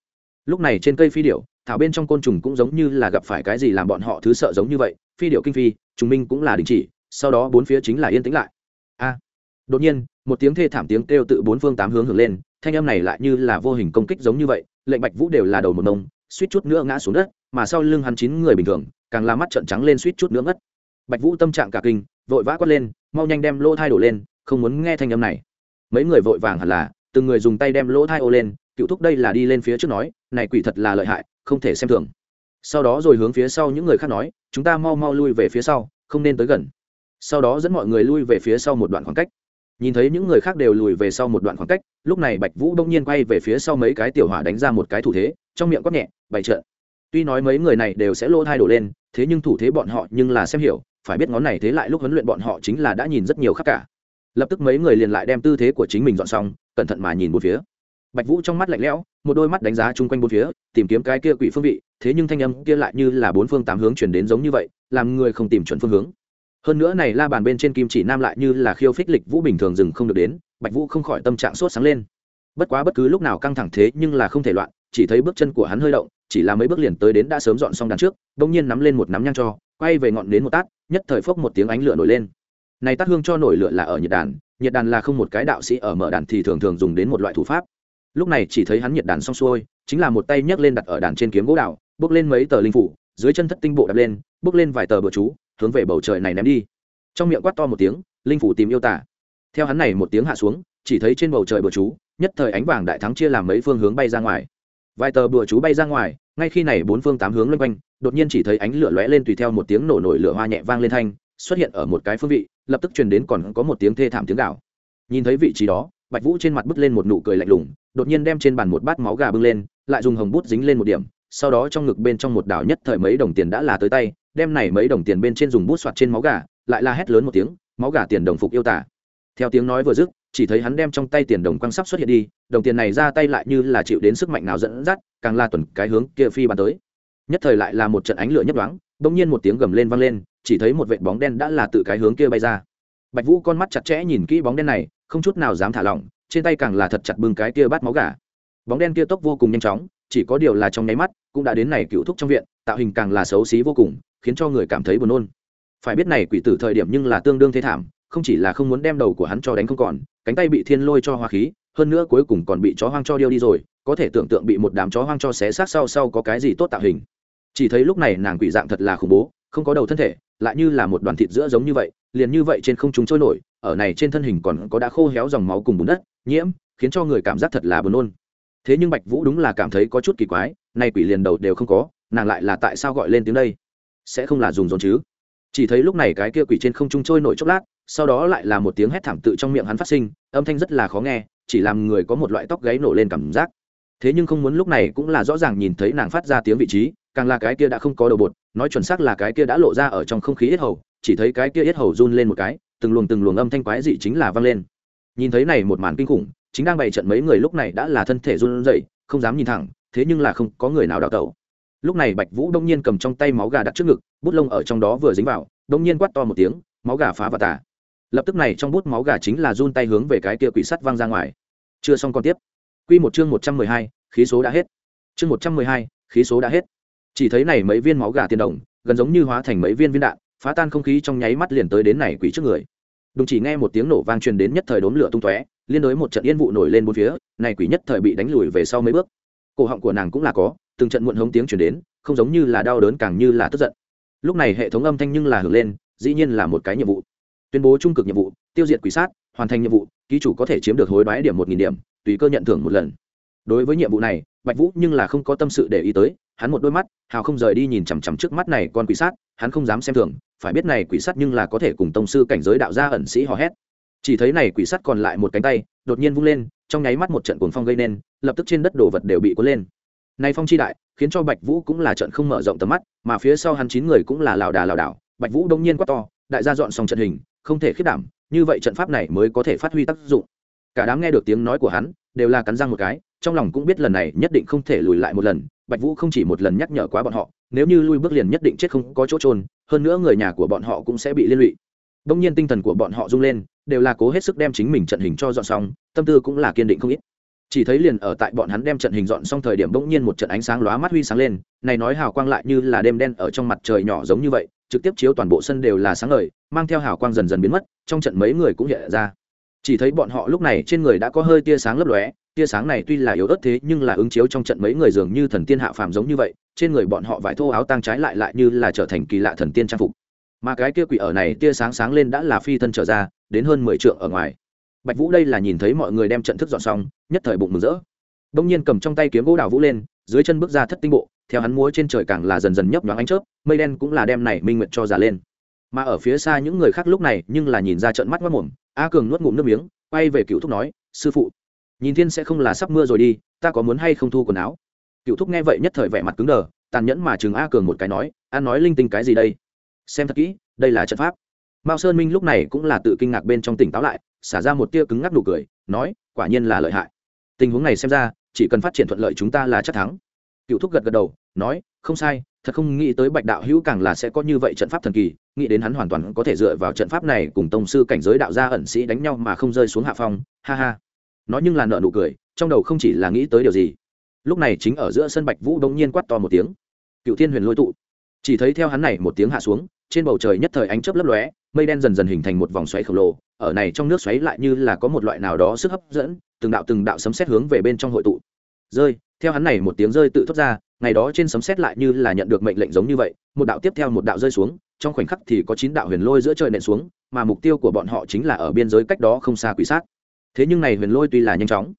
Lúc này trên cây phi điệu thảo bên trong côn trùng cũng giống như là gặp phải cái gì làm bọn họ thứ sợ giống như vậy, phi điệu kinh phi, trùng minh cũng là đình chỉ, sau đó bốn phía chính là yên tĩnh lại. A! Đột nhiên, một tiếng thê thảm tiếng kêu tự bốn phương tám hướng hưởng lên, thanh âm này lại như là vô hình công kích giống như vậy, lệnh bạch vũ đều là đầu một nông, suýt chút nữa ngã xuống đất, mà sau lưng hắn chín người bình thường, càng là mắt trợn trắng lên suýt chút nữa ngất bạch vũ tâm trạng cả kinh, vội vã quát lên, mau nhanh đem lỗ thai đổ lên, không muốn nghe thanh âm này. Mấy người vội vàng hẳn là, từng người dùng tay đem lỗ thai ô lên, cựu thúc đây là đi lên phía trước nói, này quỷ thật là lợi hại, không thể xem thường. Sau đó rồi hướng phía sau những người khác nói, chúng ta mau mau lui về phía sau, không nên tới gần. Sau đó dẫn mọi người lui về phía sau một đoạn khoảng cách. Nhìn thấy những người khác đều lùi về sau một đoạn khoảng cách, lúc này bạch vũ đông nhiên quay về phía sau mấy cái tiểu hỏa đánh ra một cái thủ thế, trong miệng quát nhẹ, bày trợn tuy nói mấy người này đều sẽ lỗ thai đổ lên, thế nhưng thủ thế bọn họ nhưng là xem hiểu phải biết ngón này thế lại lúc huấn luyện bọn họ chính là đã nhìn rất nhiều khác cả. Lập tức mấy người liền lại đem tư thế của chính mình dọn xong, cẩn thận mà nhìn một phía. Bạch vũ trong mắt lạnh lẽo, một đôi mắt đánh giá chung quanh bốn phía, tìm kiếm cái kia quỷ phương vị, thế nhưng thanh âm kia lại như là bốn phương tám hướng chuyển đến giống như vậy, làm người không tìm chuẩn phương hướng. Hơn nữa này la bàn bên trên kim chỉ nam lại như là khiêu phích lịch vũ bình thường dừng không được đến, bạch vũ không khỏi tâm trạng sốt sáng lên. Bất quá bất cứ lúc nào căng thẳng thế nhưng là không thể loạn, chỉ thấy bước chân của hắn hơi động, chỉ là mấy bước liền tới đến đã sớm dọn xong đàn trước đông nhiên nắm lên một nắm nhang cho quay về ngọn đến một tát, nhất thời phốc một tiếng ánh lửa nổi lên. Này tát hương cho nổi lửa là ở nhiệt đàn nhiệt đàn là không một cái đạo sĩ ở mở đàn thì thường thường dùng đến một loại thủ pháp. Lúc này chỉ thấy hắn nhiệt đàn xong xuôi, chính là một tay nhấc lên đặt ở đàn trên kiếm gỗ đạo bước lên mấy tờ linh phủ, dưới chân thất tinh bộ đập lên, bước lên vài tờ bờ chú, hướng về bầu trời này ném đi. Trong miệng quát to một tiếng, linh phủ tìm yêu tả. Theo hắn này một tiếng hạ xuống, chỉ thấy trên bầu trời bờ chú, nhất thời ánh vàng đại thắng chia làm mấy phương hướng bay ra ngoài vài tờ bừa chú bay ra ngoài, ngay khi này bốn phương tám hướng loanh quanh, đột nhiên chỉ thấy ánh lửa lóe lên tùy theo một tiếng nổ nổi lửa hoa nhẹ vang lên thanh, xuất hiện ở một cái phương vị, lập tức truyền đến còn có một tiếng thê thảm tiếng gạo nhìn thấy vị trí đó, bạch vũ trên mặt bứt lên một nụ cười lạnh lùng, đột nhiên đem trên bàn một bát máu gà bưng lên, lại dùng hồng bút dính lên một điểm, sau đó trong ngực bên trong một đảo nhất thời mấy đồng tiền đã là tới tay, đem này mấy đồng tiền bên trên dùng bút soạt trên máu gà, lại la hét lớn một tiếng, máu gà tiền đồng phục yêu tả. Theo tiếng nói vừa dứt chỉ thấy hắn đem trong tay tiền đồng quăng sắp xuất hiện đi, đồng tiền này ra tay lại như là chịu đến sức mạnh nào dẫn dắt, càng la tuần cái hướng kia phi bắn tới. Nhất thời lại là một trận ánh lửa nhấp đoáng bỗng nhiên một tiếng gầm lên vang lên, chỉ thấy một vệt bóng đen đã là tự cái hướng kia bay ra. Bạch vũ con mắt chặt chẽ nhìn kỹ bóng đen này, không chút nào dám thả lỏng, trên tay càng là thật chặt bưng cái kia bát máu gà. Bóng đen kia tốc vô cùng nhanh chóng, chỉ có điều là trong nháy mắt, cũng đã đến này cựu thúc trong viện, tạo hình càng là xấu xí vô cùng, khiến cho người cảm thấy buồn nôn. Phải biết này quỷ tử thời điểm nhưng là tương đương thế thảm không chỉ là không muốn đem đầu của hắn cho đánh không còn, cánh tay bị thiên lôi cho hoa khí, hơn nữa cuối cùng còn bị chó hoang cho điêu đi rồi, có thể tưởng tượng bị một đám chó hoang cho xé xác sau sau có cái gì tốt tạo hình. Chỉ thấy lúc này nàng quỷ dạng thật là khủng bố, không có đầu thân thể, lại như là một đoàn thịt giữa giống như vậy, liền như vậy trên không chúng trôi nổi, ở này trên thân hình còn có đã khô héo dòng máu cùng bùn đất, nhiễm, khiến cho người cảm giác thật là buồn nôn. Thế nhưng bạch vũ đúng là cảm thấy có chút kỳ quái, nay quỷ liền đầu đều không có, nàng lại là tại sao gọi lên tiếng đây? Sẽ không là dùng dồn chứ? Chỉ thấy lúc này cái kia quỷ trên không trung trôi nổi chốc lát sau đó lại là một tiếng hét thảm tự trong miệng hắn phát sinh, âm thanh rất là khó nghe, chỉ làm người có một loại tóc gáy nổ lên cảm giác. Thế nhưng không muốn lúc này cũng là rõ ràng nhìn thấy nàng phát ra tiếng vị trí, càng là cái kia đã không có đầu bột, nói chuẩn xác là cái kia đã lộ ra ở trong không khí yết hầu, chỉ thấy cái kia yết hầu run lên một cái, từng luồng từng luồng âm thanh quái dị chính là vang lên. Nhìn thấy này một màn kinh khủng, chính đang bày trận mấy người lúc này đã là thân thể run rẩy, không dám nhìn thẳng, thế nhưng là không có người nào đào tẩu. Lúc này bạch vũ đông nhiên cầm trong tay máu gà đặt trước ngực, bút lông ở trong đó vừa dính vào, đông nhiên quát to một tiếng, máu gà phá và tả lập tức này trong bút máu gà chính là run tay hướng về cái kia quỷ sắt văng ra ngoài. Chưa xong còn tiếp. Quy một chương một trăm mười hai, khí số đã hết. Chương một trăm mười hai, khí số đã hết. Chỉ thấy này mấy viên máu gà tiền đồng, gần giống như hóa thành mấy viên viên đạn, phá tan không khí trong nháy mắt liền tới đến này quỷ trước người. Đúng chỉ nghe một tiếng nổ vang truyền đến nhất thời đốn lửa tung tóe, liên đối một trận yên vụ nổi lên bốn phía, này quỷ nhất thời bị đánh lùi về sau mấy bước. Cổ họng của nàng cũng là có, từng trận muộn hống tiếng truyền đến, không giống như là đau đớn càng như là tức giận. Lúc này hệ thống âm thanh nhưng là hưởng lên, dĩ nhiên là một cái nhiệm vụ tuyên bố trung cực nhiệm vụ, tiêu diệt quỷ sát, hoàn thành nhiệm vụ, ký chủ có thể chiếm được hối đoái điểm một nghìn điểm, tùy cơ nhận thưởng một lần. Đối với nhiệm vụ này, bạch vũ nhưng là không có tâm sự để ý tới, hắn một đôi mắt, hào không rời đi nhìn chằm chằm trước mắt này con quỷ sát, hắn không dám xem thường, phải biết này quỷ sát nhưng là có thể cùng tông sư cảnh giới đạo gia ẩn sĩ hò hét. Chỉ thấy này quỷ sắt còn lại một cánh tay, đột nhiên vung lên, trong nháy mắt một trận cuồng phong gây nên, lập tức trên đất đồ vật đều bị cuốn lên. Này phong chi đại, khiến cho bạch vũ cũng là trận không mở rộng tầm mắt, mà phía sau hắn chín người cũng là lảo đà lảo đảo. Bạch vũ đông nhiên quát to, đại gia dọn xong trận hình không thể khiết đảm, như vậy trận pháp này mới có thể phát huy tác dụng. Cả đám nghe được tiếng nói của hắn, đều là cắn răng một cái, trong lòng cũng biết lần này nhất định không thể lùi lại một lần, bạch vũ không chỉ một lần nhắc nhở quá bọn họ, nếu như lui bước liền nhất định chết không có chỗ trôn hơn nữa người nhà của bọn họ cũng sẽ bị liên lụy. Đông nhiên tinh thần của bọn họ rung lên, đều là cố hết sức đem chính mình trận hình cho dọn xong, tâm tư cũng là kiên định không ít. Chỉ thấy liền ở tại bọn hắn đem trận hình dọn xong thời điểm bỗng nhiên một trận ánh sáng lóa mắt huy sáng lên, này nói hào quang lại như là đêm đen ở trong mặt trời nhỏ giống như vậy trực tiếp chiếu toàn bộ sân đều là sáng ngời, mang theo hào quang dần dần biến mất, trong trận mấy người cũng hiện ra. Chỉ thấy bọn họ lúc này trên người đã có hơi tia sáng lấp lóe, tia sáng này tuy là yếu ớt thế nhưng là ứng chiếu trong trận mấy người dường như thần tiên hạ phàm giống như vậy, trên người bọn họ vải thô áo tang trái lại lại như là trở thành kỳ lạ thần tiên trang phục. Mà cái kia quỷ ở này tia sáng sáng lên đã là phi thân trở ra, đến hơn mười trượng ở ngoài. Bạch vũ đây là nhìn thấy mọi người đem trận thức dọn xong, nhất thời bụng mừng rỡ. Đông nhiên cầm trong tay kiếm gỗ đào vũ lên, dưới chân bước ra thất tinh bộ theo hắn múa trên trời càng là dần dần nhấp nhoáng ánh chớp, mây đen cũng là đem này minh nguyệt cho già lên. Mà ở phía xa những người khác lúc này, nhưng là nhìn ra trận mắt mất mồm, a cường nuốt ngụm nước miếng, quay về cựu thúc nói, sư phụ, nhìn thiên sẽ không là sắp mưa rồi đi, ta có muốn hay không thu quần áo? Cựu thúc nghe vậy nhất thời vẻ mặt cứng đờ, tàn nhẫn mà chừng a cường một cái nói an nói linh tinh cái gì đây? Xem thật kỹ, đây là trận pháp. Mao sơn minh lúc này cũng là tự kinh ngạc bên trong tỉnh táo lại, xả ra một tia cứng ngắc nụ cười, nói, quả nhiên là lợi hại. Tình huống này xem ra, chỉ cần phát triển thuận lợi chúng ta là chắc thắng cựu thúc gật gật đầu, nói, không sai, thật không nghĩ tới bạch đạo hữu càng là sẽ có như vậy trận pháp thần kỳ, nghĩ đến hắn hoàn toàn có thể dựa vào trận pháp này cùng tông sư cảnh giới đạo gia ẩn sĩ đánh nhau mà không rơi xuống hạ phong. Ha ha. Nói nhưng là nợ nụ cười, trong đầu không chỉ là nghĩ tới điều gì. Lúc này chính ở giữa sân bạch vũ đ ỗ n g nhiên quát to một tiếng. Cựu thiên huyền lôi tụ. Chỉ thấy theo hắn này một tiếng hạ xuống, trên bầu trời nhất thời ánh chớp lấp lóe, mây đen dần dần hình thành một vòng xoáy khổng lồ, ở này trong nước xoáy lại như là có một loại nào đó sức hấp dẫn, từng đạo từng đạo sấm sét hướng về bên trong hội tụ. Rơi theo hắn này một tiếng rơi tự thoát ra, ngày đó trên sấm xét lại như là nhận được mệnh lệnh giống như vậy, một đạo tiếp theo một đạo rơi xuống, trong khoảnh khắc thì có chín đạo huyền lôi giữa trời nện xuống, mà mục tiêu của bọn họ chính là ở biên giới cách đó không xa quỷ sát. Thế nhưng này huyền lôi tuy là nhanh chóng,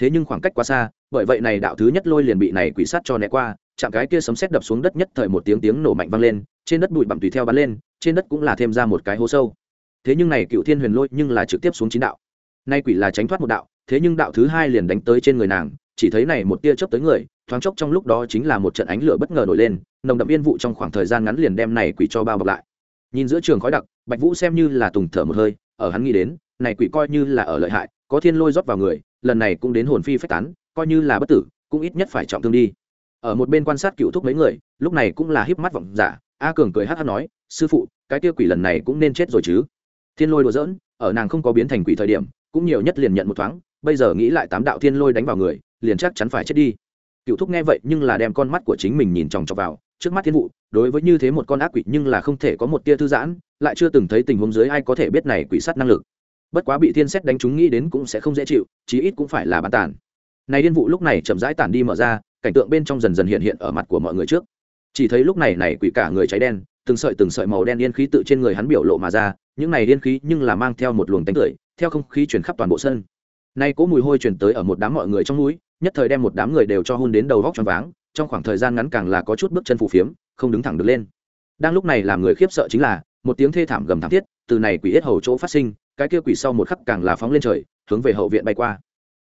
thế nhưng khoảng cách quá xa, bởi vậy này đạo thứ nhất lôi liền bị này quỷ sát cho né qua, chạm cái kia sấm xét đập xuống đất nhất thời một tiếng tiếng nổ mạnh vang lên, trên đất bụi bặm tùy theo bắn lên, trên đất cũng là thêm ra một cái hố sâu. Thế nhưng này cựu thiên huyền lôi nhưng là trực tiếp xuống chín đạo. Nay quỷ là tránh thoát một đạo, thế nhưng đạo thứ hai liền đánh tới trên người nàng chỉ thấy này một tia chớp tới người, thoáng chốc trong lúc đó chính là một trận ánh lửa bất ngờ nổi lên, nồng đậm yên vụ trong khoảng thời gian ngắn liền đem này quỷ cho bao bọc lại. Nhìn giữa trường khói đặc, bạch vũ xem như là tùng thở một hơi, ở hắn nghĩ đến, này quỷ coi như là ở lợi hại, có thiên lôi rót vào người, lần này cũng đến hồn phi phách tán, coi như là bất tử, cũng ít nhất phải trọng thương đi. Ở một bên quan sát cựu thúc mấy người, lúc này cũng là híp mắt vọng giả, a cường cười hát hát nói, sư phụ, cái kia quỷ lần này cũng nên chết rồi chứ. Thiên lôi đùa dỡn ở nàng không có biến thành quỷ thời điểm, cũng nhiều nhất liền nhận một thoáng, bây giờ nghĩ lại tám đạo thiên lôi đánh vào người liền chắc chắn phải chết đi. Cựu thúc nghe vậy nhưng là đem con mắt của chính mình nhìn chòng chọc vào, trước mắt thiên vụ đối với như thế một con ác quỷ nhưng là không thể có một tia thư giãn, lại chưa từng thấy tình huống dưới ai có thể biết này quỷ sát năng lực. Bất quá bị thiên xét đánh chúng nghĩ đến cũng sẽ không dễ chịu, chí ít cũng phải là bán tàn. Này điên vụ lúc này chậm rãi tản đi mở ra, cảnh tượng bên trong dần dần hiện hiện ở mặt của mọi người trước. Chỉ thấy lúc này này quỷ cả người cháy đen, từng sợi từng sợi màu đen yên khí tự trên người hắn biểu lộ mà ra, những này yên khí nhưng là mang theo một luồng tánh cười theo không khí chuyển khắp toàn bộ sân. Nay cỗ mùi hôi chuyển tới ở một đám mọi người trong núi nhất thời đem một đám người đều cho hôn đến đầu vóc choáng váng, trong khoảng thời gian ngắn càng là có chút bước chân phù phiếm, không đứng thẳng được lên. Đang lúc này làm người khiếp sợ chính là, một tiếng thê thảm gầm thảm thiết từ này quỷ yết hầu chỗ phát sinh, cái kia quỷ sau một khắc càng là phóng lên trời, hướng về hậu viện bay qua.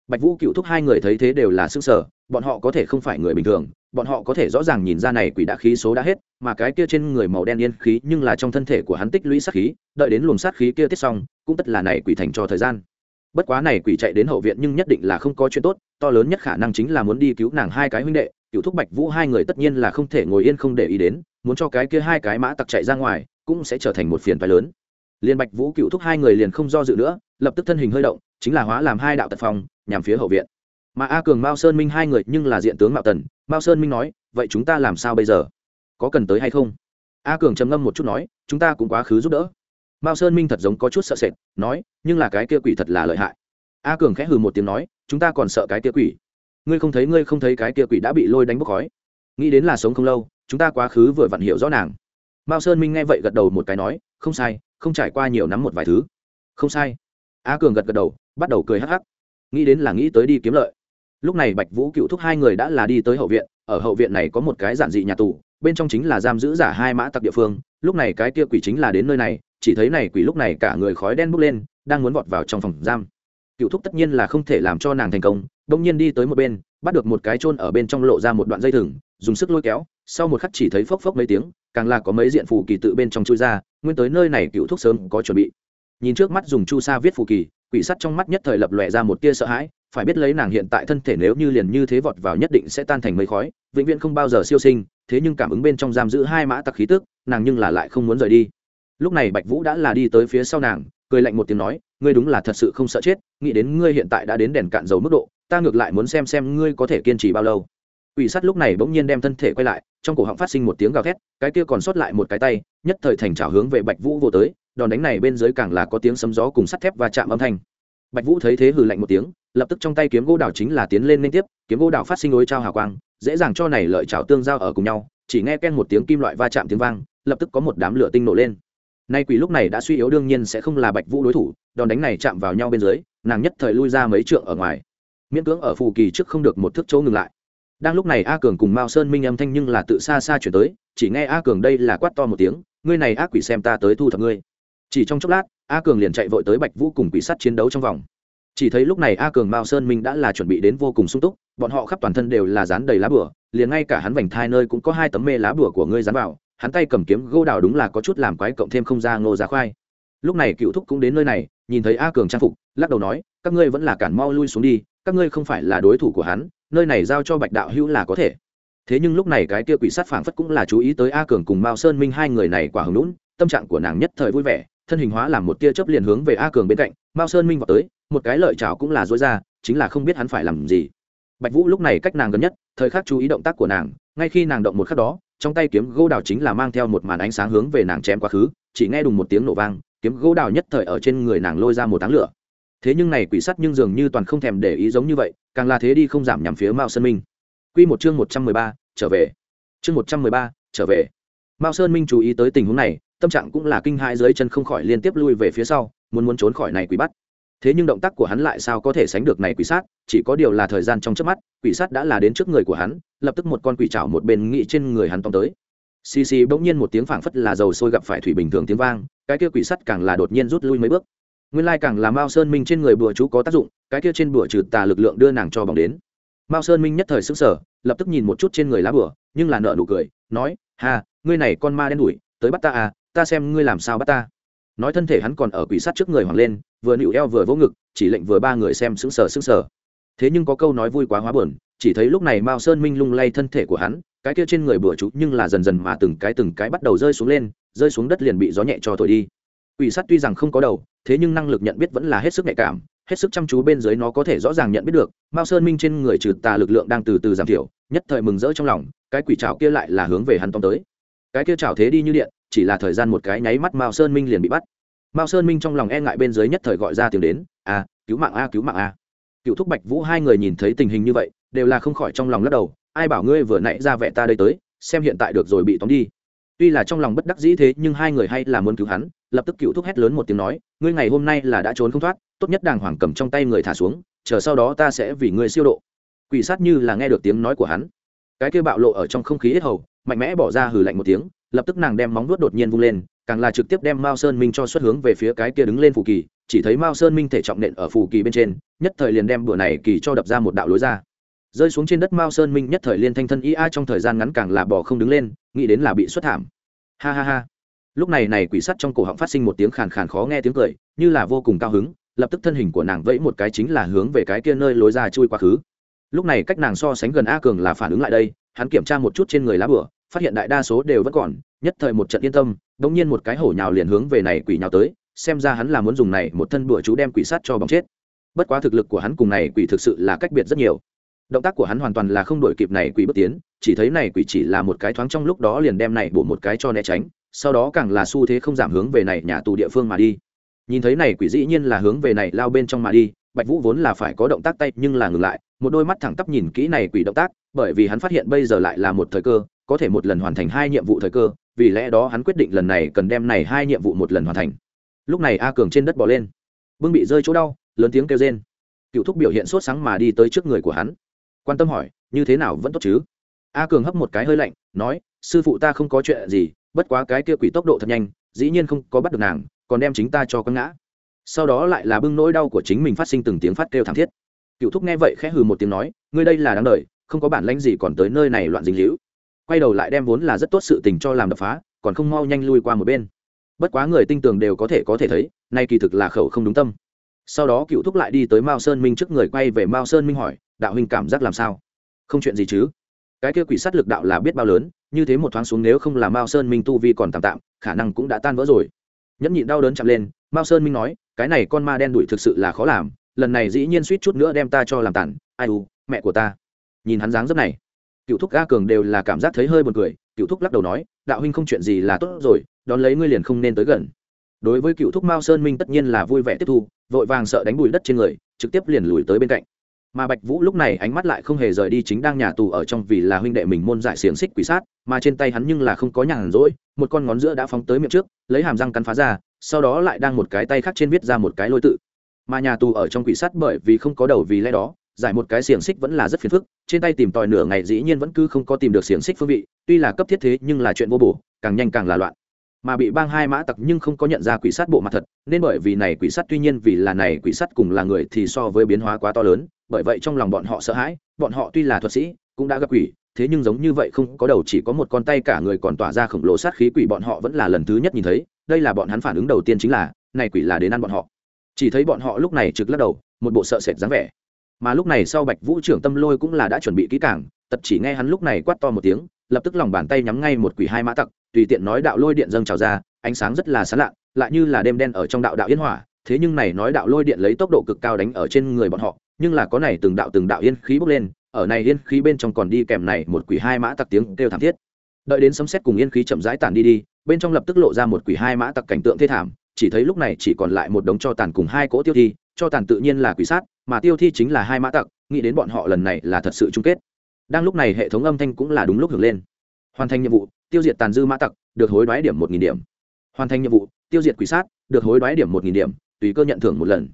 Bạch vũ cựu thúc hai người thấy thế đều là sững sở bọn họ có thể không phải người bình thường, bọn họ có thể rõ ràng nhìn ra này quỷ đã khí số đã hết, mà cái kia trên người màu đen yên khí nhưng là trong thân thể của hắn tích lũy sát khí, đợi đến luồng sát khí kia tiết xong, cũng tất là này quỷ thành cho thời gian bất quá này quỷ chạy đến hậu viện nhưng nhất định là không có chuyện tốt, to lớn nhất khả năng chính là muốn đi cứu nàng hai cái huynh đệ cựu thúc bạch vũ hai người tất nhiên là không thể ngồi yên không để ý đến, muốn cho cái kia hai cái mã tặc chạy ra ngoài, cũng sẽ trở thành một phiền phái lớn. Liên bạch vũ cựu thúc hai người liền không do dự nữa, lập tức thân hình hơi động, chính là hóa làm hai đạo tật phòng nhằm phía hậu viện. Mà a cường, mao sơn minh hai người nhưng là diện tướng mạo tần, mao sơn minh nói, vậy chúng ta làm sao bây giờ? Có cần tới hay không? A cường trầm ngâm một chút nói, chúng ta cũng quá khứ giúp đỡ mao sơn minh thật giống có chút sợ sệt, nói, nhưng là cái kia quỷ thật là lợi hại. A cường khẽ hừ một tiếng nói, chúng ta còn sợ cái kia quỷ. Ngươi không thấy, ngươi không thấy cái kia quỷ đã bị lôi đánh bốc khói. Nghĩ đến là sống không lâu, chúng ta quá khứ vừa vặn hiểu rõ nàng. Mao sơn minh nghe vậy gật đầu một cái nói, không sai, không trải qua nhiều nắm một vài thứ. Không sai. A cường gật gật đầu, bắt đầu cười hắc hắc. Nghĩ đến là nghĩ tới đi kiếm lợi. Lúc này bạch vũ cựu thúc hai người đã là đi tới hậu viện, ở hậu viện này có một cái giản dị nhà tù bên trong chính là giam giữ giả hai mã tặc địa phương, lúc này cái kia quỷ chính là đến nơi này, chỉ thấy này quỷ lúc này cả người khói đen bốc lên, đang muốn vọt vào trong phòng giam. Cựu thúc tất nhiên là không thể làm cho nàng thành công đông nhiên đi tới một bên, bắt được một cái chôn ở bên trong lộ ra một đoạn dây thừng, dùng sức lôi kéo, sau một khắc chỉ thấy phốc phốc mấy tiếng, càng là có mấy diện phù kỳ tự bên trong chui ra, nguyên tới nơi này cựu thúc sớm có chuẩn bị. Nhìn trước mắt dùng chu sa viết phù kỳ, quỷ sắt trong mắt nhất thời lập lòe ra một tia sợ hãi, phải biết lấy nàng hiện tại thân thể nếu như liền như thế vọt vào nhất định sẽ tan thành mây khói, vĩnh viễn không bao giờ siêu sinh thế nhưng cảm ứng bên trong giam giữ hai mã tặc khí tức nàng nhưng là lại không muốn rời đi lúc này bạch vũ đã là đi tới phía sau nàng cười lạnh một tiếng nói ngươi đúng là thật sự không sợ chết nghĩ đến ngươi hiện tại đã đến đèn cạn dầu mức độ ta ngược lại muốn xem xem ngươi có thể kiên trì bao lâu ủy sắt lúc này bỗng nhiên đem thân thể quay lại, trong cổ họng phát sinh một tiếng gào thét, cái kia còn sót lại một cái tay, nhất thời thành trào hướng về Bạch Vũ vô tới, đòn đánh này bên dưới càng là có tiếng sấm gió cùng sắt thép và chạm âm thanh. Bạch Vũ thấy thế hừ lạnh một tiếng, lập tức trong tay kiếm gỗ đào chính là tiến lên liên tiếp, kiếm gỗ đào phát sinh ối trao hào quang, dễ dàng cho này lợi chảo tương giao ở cùng nhau, chỉ nghe ken một tiếng kim loại va chạm tiếng vang, lập tức có một đám lửa tinh nổ lên. Nay quỷ lúc này đã suy yếu đương nhiên sẽ không là Bạch Vũ đối thủ, đòn đánh này chạm vào nhau bên dưới, nàng nhất thời lui ra mấy trượng ở ngoài. Miễn cưỡng ở phù kỳ trước không được một thước chỗ ngừng lại đang lúc này a cường cùng mao sơn minh âm thanh nhưng là tự xa xa chuyển tới chỉ nghe a cường đây là quát to một tiếng ngươi này ác quỷ xem ta tới thu thập ngươi chỉ trong chốc lát a cường liền chạy vội tới bạch vũ cùng quỷ sắt chiến đấu trong vòng chỉ thấy lúc này a cường mao sơn minh đã là chuẩn bị đến vô cùng sung túc, bọn họ khắp toàn thân đều là dán đầy lá bửa liền ngay cả hắn vành thai nơi cũng có hai tấm mê lá bửa của ngươi dán vào, hắn tay cầm kiếm gô đào đúng là có chút làm quái cộng thêm không ra ngô giá khoai. Lúc này cựu thúc cũng đến nơi này, nhìn thấy a cường trang phục, lắc đầu nói, các ngươi vẫn là cản mau lui xuống đi, các ngươi không phải là đối thủ của hắn, nơi này giao cho bạch đạo hữu là có thể. Thế nhưng lúc này cái kia quỷ sát phảng phất cũng là chú ý tới a cường cùng mao sơn minh hai người này quả hứng lũn tâm trạng của nàng nhất thời vui vẻ thân hình hóa làm một tia chớp liền hướng về a cường bên cạnh, mao sơn minh vào tới, một cái lợi chảo cũng là dối ra, chính là không biết hắn phải làm gì. Bạch vũ lúc này cách nàng gần nhất, thời khắc chú ý động tác của nàng, ngay khi nàng động một khắc đó, trong tay kiếm gỗ đào chính là mang theo một màn ánh sáng hướng về nàng chém quá khứ, chỉ nghe đùng một tiếng nổ vang, kiếm gỗ đào nhất thời ở trên người nàng lôi ra một đám lửa. Thế nhưng này quỷ sắt nhưng dường như toàn không thèm để ý giống như vậy, càng là thế đi không giảm nhằm phía mao sơn minh. Quy một chương một trăm mười ba, trở về. Chương một trăm mười ba, trở về. Mao sơn minh chú ý tới tình huống này tâm trạng cũng là kinh hãi dưới chân không khỏi liên tiếp lui về phía sau muốn muốn trốn khỏi này quỷ bắt. Thế nhưng động tác của hắn lại sao có thể sánh được này quỷ sát chỉ có điều là thời gian trong chớp mắt quỷ sát đã là đến trước người của hắn lập tức một con quỷ chảo một bên nghị trên người hắn tóm tới. Xì xì bỗng nhiên một tiếng phảng phất là dầu sôi gặp phải thủy bình thường tiếng vang cái kia quỷ sắt càng là đột nhiên rút lui mấy bước. Nguyên lai càng là mao sơn minh trên người bùa chú có tác dụng cái kia trên bùa trừ tà lực lượng đưa nàng cho bóng đến. Mao sơn minh nhất thời xứng sở lập tức nhìn một chút trên người lá bùa nhưng là nợ nụ cười nói ha, ngươi này con ma đen đủi tới bắt ta à ta xem ngươi làm sao bắt ta. Nói thân thể hắn còn ở quỷ sát trước người hoàng lên, vừa nịu eo vừa vỗ ngực, chỉ lệnh vừa ba người xem sững sờ sững sờ. thế nhưng có câu nói vui quá hóa buồn, chỉ thấy lúc này mao sơn minh lung lay thân thể của hắn, cái kia trên người bừa chú nhưng là dần dần mà từng cái từng cái bắt đầu rơi xuống lên, rơi xuống đất liền bị gió nhẹ cho thổi đi. Quỷ sắt tuy rằng không có đầu, thế nhưng năng lực nhận biết vẫn là hết sức nhạy cảm, hết sức chăm chú bên dưới nó có thể rõ ràng nhận biết được, mao sơn minh trên người trừ tà lực lượng đang từ từ giảm thiểu, nhất thời mừng rỡ trong lòng, cái quỷ trào kia lại là hướng về hắn tóm tới cái kia chảo thế đi như điện, chỉ là thời gian một cái nháy mắt mao sơn minh liền bị bắt. Mao sơn minh trong lòng e ngại bên dưới nhất thời gọi ra tiếng đến, a, cứu mạng a, cứu mạng a. Cựu thúc bạch vũ hai người nhìn thấy tình hình như vậy, đều là không khỏi trong lòng lắc đầu, ai bảo ngươi vừa nãy ra vẹ ta đây tới, xem hiện tại được rồi bị tóm đi. Tuy là trong lòng bất đắc dĩ thế, nhưng hai người hay là muốn cứu hắn, lập tức cựu thúc hét lớn một tiếng nói, ngươi ngày hôm nay là đã trốn không thoát, tốt nhất đàng hoàng cầm trong tay người thả xuống, chờ sau đó ta sẽ vì ngươi siêu độ. Quỷ sát như là nghe được tiếng nói của hắn. Cái kia bạo lộ ở trong không khí hết hầu mạnh mẽ bỏ ra hừ lạnh một tiếng, lập tức nàng đem móng vuốt đột nhiên vung lên, càng là trực tiếp đem mao sơn minh cho xuất hướng về phía cái kia đứng lên phù kỳ, chỉ thấy mao sơn minh thể trọng nện ở phù kỳ bên trên, nhất thời liền đem bữa này kỳ cho đập ra một đạo lối ra. Rơi xuống trên đất mao sơn minh nhất thời liên thanh thân ý trong thời gian ngắn càng là bỏ không đứng lên, nghĩ đến là bị xuất thảm. Ha ha ha. Lúc này này quỷ sắt trong cổ họng phát sinh một tiếng khàn khàn khó nghe tiếng cười, như là vô cùng cao hứng, lập tức thân hình của nàng vẫy một cái chính là hướng về cái kia nơi lối ra chui quá khứ. Lúc này cách nàng so sánh gần a cường là phản ứng lại đây, hắn kiểm tra một chút trên người lá bửa phát hiện đại đa số đều vẫn còn, nhất thời một trận yên tâm đ nhiên một cái hổ nhào liền hướng về này quỷ nhào tới, xem ra hắn là muốn dùng này một thân bửa chú đem quỷ sát cho bóng chết. Bất quá thực lực của hắn cùng này quỷ thực sự là cách biệt rất nhiều. Động tác của hắn hoàn toàn là không đổi kịp này quỷ bước tiến, chỉ thấy này quỷ chỉ là một cái thoáng trong lúc đó liền đem này bổ một cái cho né tránh, sau đó càng là xu thế không giảm hướng về này nhà tù địa phương mà đi. Nhìn thấy này quỷ dĩ nhiên là hướng về này lao bên trong mà đi, bạch vũ vốn là phải có động tác tay nhưng là ngừng lại, một đôi mắt thẳng tắp nhìn kỹ này quỷ động tác, bởi vì hắn phát hiện bây giờ lại là một thời cơ có thể một lần hoàn thành hai nhiệm vụ thời cơ, vì lẽ đó hắn quyết định lần này cần đem này hai nhiệm vụ một lần hoàn thành. Lúc này a cường trên đất bỏ lên. Bưng bị rơi chỗ đau, lớn tiếng kêu rên. Cựu thúc biểu hiện sốt sáng mà đi tới trước người của hắn. Quan tâm hỏi, như thế nào vẫn tốt chứ? A cường hấp một cái hơi lạnh, nói, sư phụ ta không có chuyện gì, bất quá cái kia quỷ tốc độ thật nhanh, dĩ nhiên không có bắt được nàng, còn đem chính ta cho con ngã. Sau đó lại là bưng nỗi đau của chính mình phát sinh từng tiếng phát kêu thảm thiết. Cựu thúc nghe vậy khẽ hừ một tiếng nói, ngươi đây là đáng đ không có bản lãnh gì còn tới nơi này loạn dinh hữu quay đầu lại đem vốn là rất tốt sự tình cho làm đập phá, còn không mau nhanh lui qua một bên. Bất quá người tinh tường đều có thể có thể thấy, nay kỳ thực là khẩu không đúng tâm. Sau đó cựu thúc lại đi tới mao sơn minh trước người quay về mao sơn minh hỏi, đạo huynh cảm giác làm sao? Không chuyện gì chứ. Cái kia quỷ sát lực đạo là biết bao lớn, như thế một thoáng xuống nếu không là mao sơn minh tu vi còn tạm tạm, khả năng cũng đã tan vỡ rồi. Nhẫn nhịn đau đớn chạm lên, mao sơn minh nói, cái này con ma đen đuổi thực sự là khó làm, lần này dĩ nhiên suýt chút nữa đem ta cho làm tản ai u, mẹ của ta. Nhìn hắn dáng dấp này cựu thúc ga cường đều là cảm giác thấy hơi buồn cười, cựu thúc lắc đầu nói, đạo huynh không chuyện gì là tốt rồi, đón lấy ngươi liền không nên tới gần. Đối với cựu thúc mao sơn minh tất nhiên là vui vẻ tiếp thu, vội vàng sợ đánh bụi đất trên người, trực tiếp liền lùi tới bên cạnh. Mà bạch vũ lúc này ánh mắt lại không hề rời đi chính đang nhà tù ở trong vì là huynh đệ mình môn giải xiềng xích quỷ sát, mà trên tay hắn nhưng là không có nhàn rỗi, một con ngón giữa đã phóng tới miệng trước, lấy hàm răng cắn phá ra, sau đó lại đang một cái tay khác trên viết ra một cái lôi tự. Mà nhà tù ở trong quỷ sát bởi vì không có đầu vì lẽ đó giải một cái xiềng xích vẫn là rất phiền phức, trên tay tìm tòi nửa ngày dĩ nhiên vẫn cứ không có tìm được xiềng xích phương vị, tuy là cấp thiết thế nhưng là chuyện vô bổ, càng nhanh càng là loạn. Mà bị bang hai mã tặc nhưng không có nhận ra quỷ sát bộ mặt thật, nên bởi vì này quỷ sát tuy nhiên vì là này quỷ sát cùng là người thì so với biến hóa quá to lớn, bởi vậy trong lòng bọn họ sợ hãi, bọn họ tuy là thuật sĩ, cũng đã gặp quỷ, thế nhưng giống như vậy không có đầu chỉ có một con tay cả người còn tỏa ra khổng lồ sát khí quỷ bọn họ vẫn là lần thứ nhất nhìn thấy, đây là bọn hắn phản ứng đầu tiên chính là, này quỷ là đến ăn bọn họ. Chỉ thấy bọn họ lúc này trực lắc đầu, một bộ sợ sệt dáng vẻ mà lúc này sau bạch vũ trưởng tâm lôi cũng là đã chuẩn bị kỹ càng, tật chỉ nghe hắn lúc này quát to một tiếng, lập tức lòng bàn tay nhắm ngay một quỷ hai mã tặc, tùy tiện nói đạo lôi điện dâng trào ra, ánh sáng rất là sán lạ, lại như là đêm đen ở trong đạo đạo yên hỏa, thế nhưng này nói đạo lôi điện lấy tốc độ cực cao đánh ở trên người bọn họ, nhưng là có này từng đạo từng đạo yên khí bốc lên, ở này yên khí bên trong còn đi kèm này một quỷ hai mã tặc tiếng kêu thảm thiết. Đợi đến sấm xét cùng yên khí chậm rãi tản đi đi, bên trong lập tức lộ ra một quỷ hai mã tặc cảnh tượng thê thảm, chỉ thấy lúc này chỉ còn lại một đống cho tàn cùng hai cỗ tiêu thi, cho tàn tự nhiên là quỷ sát mà tiêu thi chính là hai mã tặc, nghĩ đến bọn họ lần này là thật sự chung kết. Đang lúc này hệ thống âm thanh cũng là đúng lúc hưởng lên. Hoàn thành nhiệm vụ, tiêu diệt tàn dư mã tặc, được hối đoái điểm một nghìn điểm. Hoàn thành nhiệm vụ, tiêu diệt quỷ sát, được hối đoái điểm một nghìn điểm, tùy cơ nhận thưởng một lần.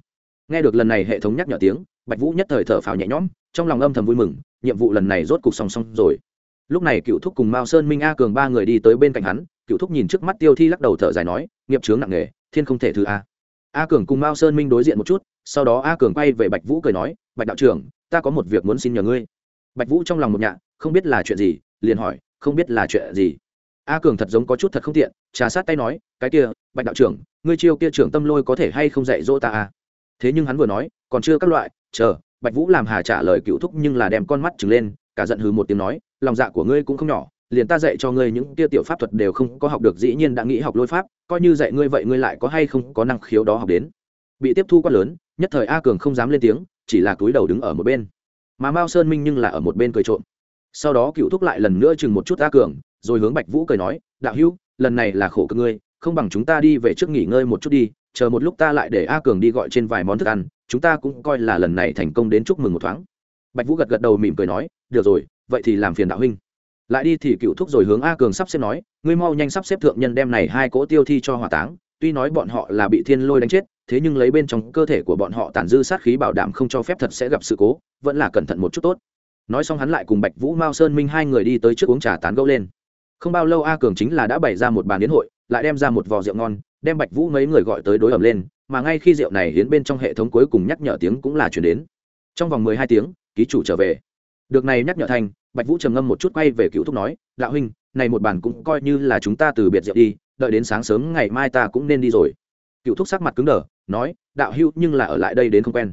Nghe được lần này hệ thống nhắc nhở tiếng, bạch vũ nhất thời thở phào nhẹ nhõm, trong lòng âm thầm vui mừng, nhiệm vụ lần này rốt cục song song rồi. Lúc này cựu thúc cùng mao sơn minh a cường ba người đi tới bên cạnh hắn, cựu thúc nhìn trước mắt tiêu thi lắc đầu thở dài nói, nghiệp chướng nặng nề, thiên không thể thứ a a cường cùng mao sơn minh đối diện một chút, sau đó a cường quay về bạch vũ cười nói, bạch đạo trưởng, ta có một việc muốn xin nhờ ngươi. Bạch vũ trong lòng một nhạ không biết là chuyện gì, liền hỏi, không biết là chuyện gì? A cường thật giống có chút thật không tiện, trà sát tay nói, cái kia, bạch đạo trưởng, ngươi chiêu kia trưởng tâm lôi có thể hay không dạy dỗ ta a thế nhưng hắn vừa nói, còn chưa các loại, chờ, bạch vũ làm hà trả lời cựu thúc nhưng là đem con mắt trừng lên, cả giận hừ một tiếng nói, lòng dạ của ngươi cũng không nhỏ liền ta dạy cho ngươi những kia tiểu pháp thuật đều không có học được, dĩ nhiên đã nghĩ học lôi pháp, coi như dạy ngươi vậy ngươi lại có hay không có năng khiếu đó học đến. Bị tiếp thu quá lớn, nhất thời a cường không dám lên tiếng, chỉ là cúi đầu đứng ở một bên. Mà mao sơn minh nhưng là ở một bên cười trộm. Sau đó cựu thúc lại lần nữa chừng một chút a cường, rồi hướng bạch vũ cười nói, đạo hữu, lần này là khổ cực ngươi, không bằng chúng ta đi về trước nghỉ ngơi một chút đi, chờ một lúc ta lại để a cường đi gọi trên vài món thức ăn, chúng ta cũng coi là lần này thành công đến chúc mừng một thoáng. Bạch vũ gật gật đầu mỉm cười nói, được rồi, vậy thì làm phiền đạo huynh lại đi thì cựu thúc rồi hướng a cường sắp xếp nói, ngươi mau nhanh sắp xếp thượng nhân đem này hai cỗ tiêu thi cho hỏa táng, tuy nói bọn họ là bị thiên lôi đánh chết, thế nhưng lấy bên trong cơ thể của bọn họ tàn dư sát khí bảo đảm không cho phép thật sẽ gặp sự cố, vẫn là cẩn thận một chút tốt. Nói xong hắn lại cùng bạch vũ, mao sơn minh hai người đi tới trước uống trà tán gẫu lên. Không bao lâu a cường chính là đã bày ra một bàn đến hội, lại đem ra một vò rượu ngon, đem bạch vũ mấy người gọi tới đối ẩm lên, mà ngay khi rượu này hiến bên trong hệ thống cuối cùng nhắc nhở tiếng cũng là chuyển đến. Trong vòng mười hai tiếng, ký chủ trở về. Được này nhắc nhở thành bạch vũ trầm ngâm một chút quay về cựu thúc nói, đạo huynh, này một bản cũng coi như là chúng ta từ biệt rượu đi, đợi đến sáng sớm ngày mai ta cũng nên đi rồi. Cựu thúc sắc mặt cứng đờ, nói, đạo hữu nhưng là ở lại đây đến không quen.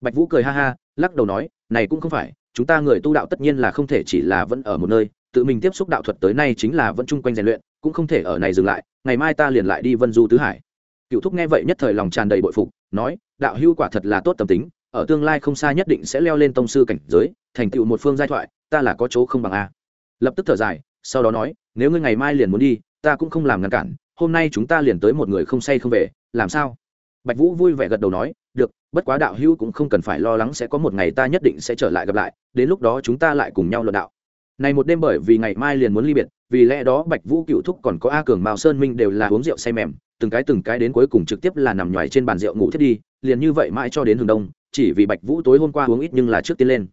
Bạch vũ cười ha ha, lắc đầu nói, này cũng không phải, chúng ta người tu đạo tất nhiên là không thể chỉ là vẫn ở một nơi, tự mình tiếp xúc đạo thuật tới nay chính là vẫn chung quanh rèn luyện, cũng không thể ở này dừng lại, ngày mai ta liền lại đi vân du tứ hải. Cựu thúc nghe vậy nhất thời lòng tràn đầy bội phục, nói, đạo hưu quả thật là tốt tâm tính, ở tương lai không xa nhất định sẽ leo lên tông sư cảnh giới, thành tựu một phương giai thoại ta là có chỗ không bằng a. Lập tức thở dài, sau đó nói, nếu ngươi ngày mai liền muốn đi, ta cũng không làm ngăn cản, hôm nay chúng ta liền tới một người không say không về, làm sao? Bạch vũ vui vẻ gật đầu nói, được, bất quá đạo hữu cũng không cần phải lo lắng sẽ có một ngày ta nhất định sẽ trở lại gặp lại, đến lúc đó chúng ta lại cùng nhau luận đạo. Này một đêm bởi vì ngày mai liền muốn ly biệt, vì lẽ đó bạch vũ cựu thúc còn có a cường mao sơn minh đều là uống rượu say mềm, từng cái từng cái đến cuối cùng trực tiếp là nằm nhoài trên bàn rượu ngủ thiết đi, liền như vậy mãi cho đến hừng đông, chỉ vì bạch vũ tối hôm qua uống ít nhưng là trước tiên lên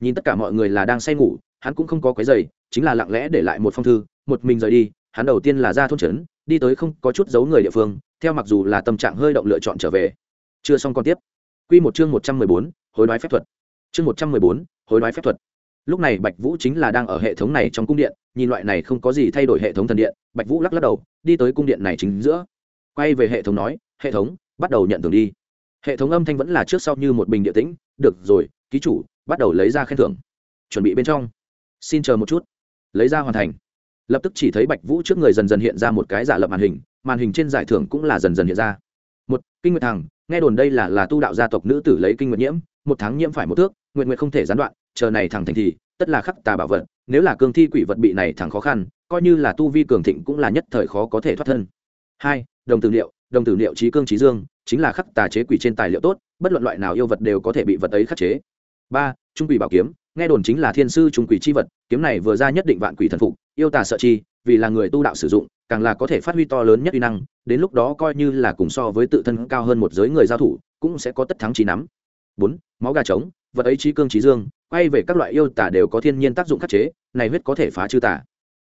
nhìn tất cả mọi người là đang say ngủ, hắn cũng không có quấy giày, chính là lặng lẽ để lại một phong thư, một mình rời đi, hắn đầu tiên là ra thôn trấn, đi tới không có chút giấu người địa phương, theo mặc dù là tâm trạng hơi động lựa chọn trở về. Chưa xong còn tiếp. Q một chương một trăm mười bốn, hối đoái phép thuật. Chương một trăm mười bốn, hối đoái phép thuật. Lúc này bạch vũ chính là đang ở hệ thống này trong cung điện, nhìn loại này không có gì thay đổi hệ thống thần điện, bạch vũ lắc lắc đầu, đi tới cung điện này chính giữa. Quay về hệ thống nói, hệ thống, bắt đầu nhận thưởng đi. Hệ thống âm thanh vẫn là trước sau như một bình địa tĩnh, được rồi, ký chủ bắt đầu lấy ra khen thưởng. Chuẩn bị bên trong. Xin chờ một chút. Lấy ra hoàn thành. Lập tức chỉ thấy bạch vũ trước người dần dần hiện ra một cái giả lập màn hình màn hình trên giải thưởng cũng là dần dần hiện ra. Một, kinh nguyệt thằng, nghe đồn đây là là tu đạo gia tộc nữ tử lấy kinh nguyệt nhiễm, một tháng nhiễm phải một thước nguyện nguyện không thể gián đoạn, chờ này thằng thành thì, tất là khắc tà bảo vật, nếu là cương thi quỷ vật bị này thằng khó khăn, coi như là tu vi cường thịnh cũng là nhất thời khó có thể thoát thân. Hai, đồng tử liệu đồng tử liệu trí cương trí dương, chính là khắc tà chế quỷ trên tài liệu tốt, bất luận loại nào yêu vật đều có thể bị vật ấy khắc chế. Ba trung quỷ bảo kiếm, nghe đồn chính là thiên sư trung quỷ chi vật, kiếm này vừa ra nhất định vạn quỷ thần phục, yêu tà sợ chi, vì là người tu đạo sử dụng, càng là có thể phát huy to lớn nhất uy năng, đến lúc đó coi như là cùng so với tự thân cao hơn một giới người giao thủ, cũng sẽ có tất thắng trí nắm. Bốn, máu gà trống, vật ấy trí cương trí dương, quay về các loại yêu tả đều có thiên nhiên tác dụng khắc chế, này huyết có thể phá chư tả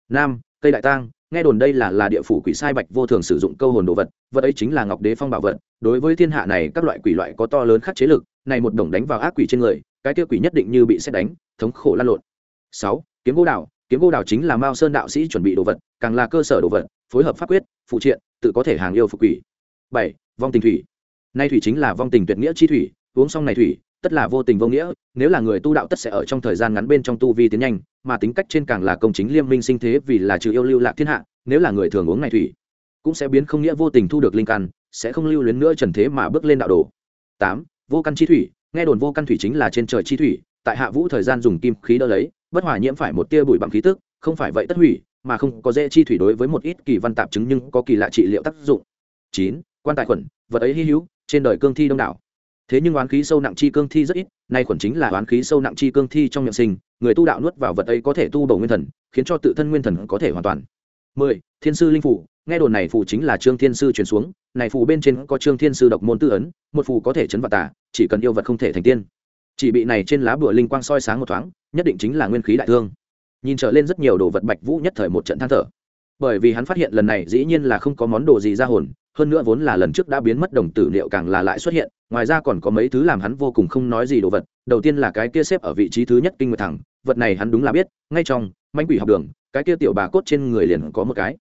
năm, cây đại tang, nghe đồn đây là là địa phủ quỷ sai bạch vô thường sử dụng câu hồn đồ vật vật ấy chính là ngọc đế phong bảo vật, đối với thiên hạ này các loại quỷ loại có to lớn khắc chế lực, này một đồng đánh vào ác quỷ trên người cái tiêu quỷ nhất định như bị xét đánh, thống khổ lan lộn. Sáu, kiếm gỗ đào, kiếm gỗ đào chính là mao sơn đạo sĩ chuẩn bị đồ vật, càng là cơ sở đồ vật, phối hợp pháp quyết, phụ triện, tự có thể hàng yêu phục quỷ. Bảy, vong tình thủy. Nay thủy chính là vong tình tuyệt nghĩa chi thủy, uống xong này thủy, tất là vô tình vô nghĩa, nếu là người tu đạo tất sẽ ở trong thời gian ngắn bên trong tu vi tiến nhanh, mà tính cách trên càng là công chính liêm minh sinh thế vì là trừ yêu lưu lạc thiên hạ, nếu là người thường uống này thủy, cũng sẽ biến không nghĩa vô tình thu được linh căn, sẽ không lưu luyến nữa trần thế mà bước lên đạo đồ. Tám, vô căn chi thủy nghe đồn vô căn thủy chính là trên trời chi thủy, tại hạ vũ thời gian dùng kim khí đỡ lấy, bất hòa nhiễm phải một tia bụi bằng khí tức, không phải vậy tất hủy, mà không có dễ chi thủy đối với một ít kỳ văn tạp chứng nhưng có kỳ lạ trị liệu tác dụng. Chín, quan tài khuẩn, vật ấy hy hữu, trên đời cương thi đông đảo. Thế nhưng oán khí sâu nặng chi cương thi rất ít, nay khuẩn chính là oán khí sâu nặng chi cương thi trong miệng sinh, người tu đạo nuốt vào vật ấy có thể tu bổ nguyên thần, khiến cho tự thân nguyên thần có thể hoàn toàn mười, thiên sư linh phủ. Nghe đồn này phù chính là trương thiên sư truyền xuống, này phù bên trên có trương thiên sư độc môn tư ấn, một phù có thể chấn vật tả chỉ cần yêu vật không thể thành tiên. Chỉ bị này trên lá bùa linh quang soi sáng một thoáng, nhất định chính là nguyên khí đại thương. Nhìn trở lên rất nhiều đồ vật bạch vũ nhất thời một trận than thở. Bởi vì hắn phát hiện lần này dĩ nhiên là không có món đồ gì ra hồn, hơn nữa vốn là lần trước đã biến mất đồng tử liệu càng là lại xuất hiện, ngoài ra còn có mấy thứ làm hắn vô cùng không nói gì đồ vật. Đầu tiên là cái kia xếp ở vị trí thứ nhất kinh nguyệt thẳng, vật này hắn đúng là biết, ngay trong manh quỷ học đường cái kia tiểu bà cốt trên người liền có một cái.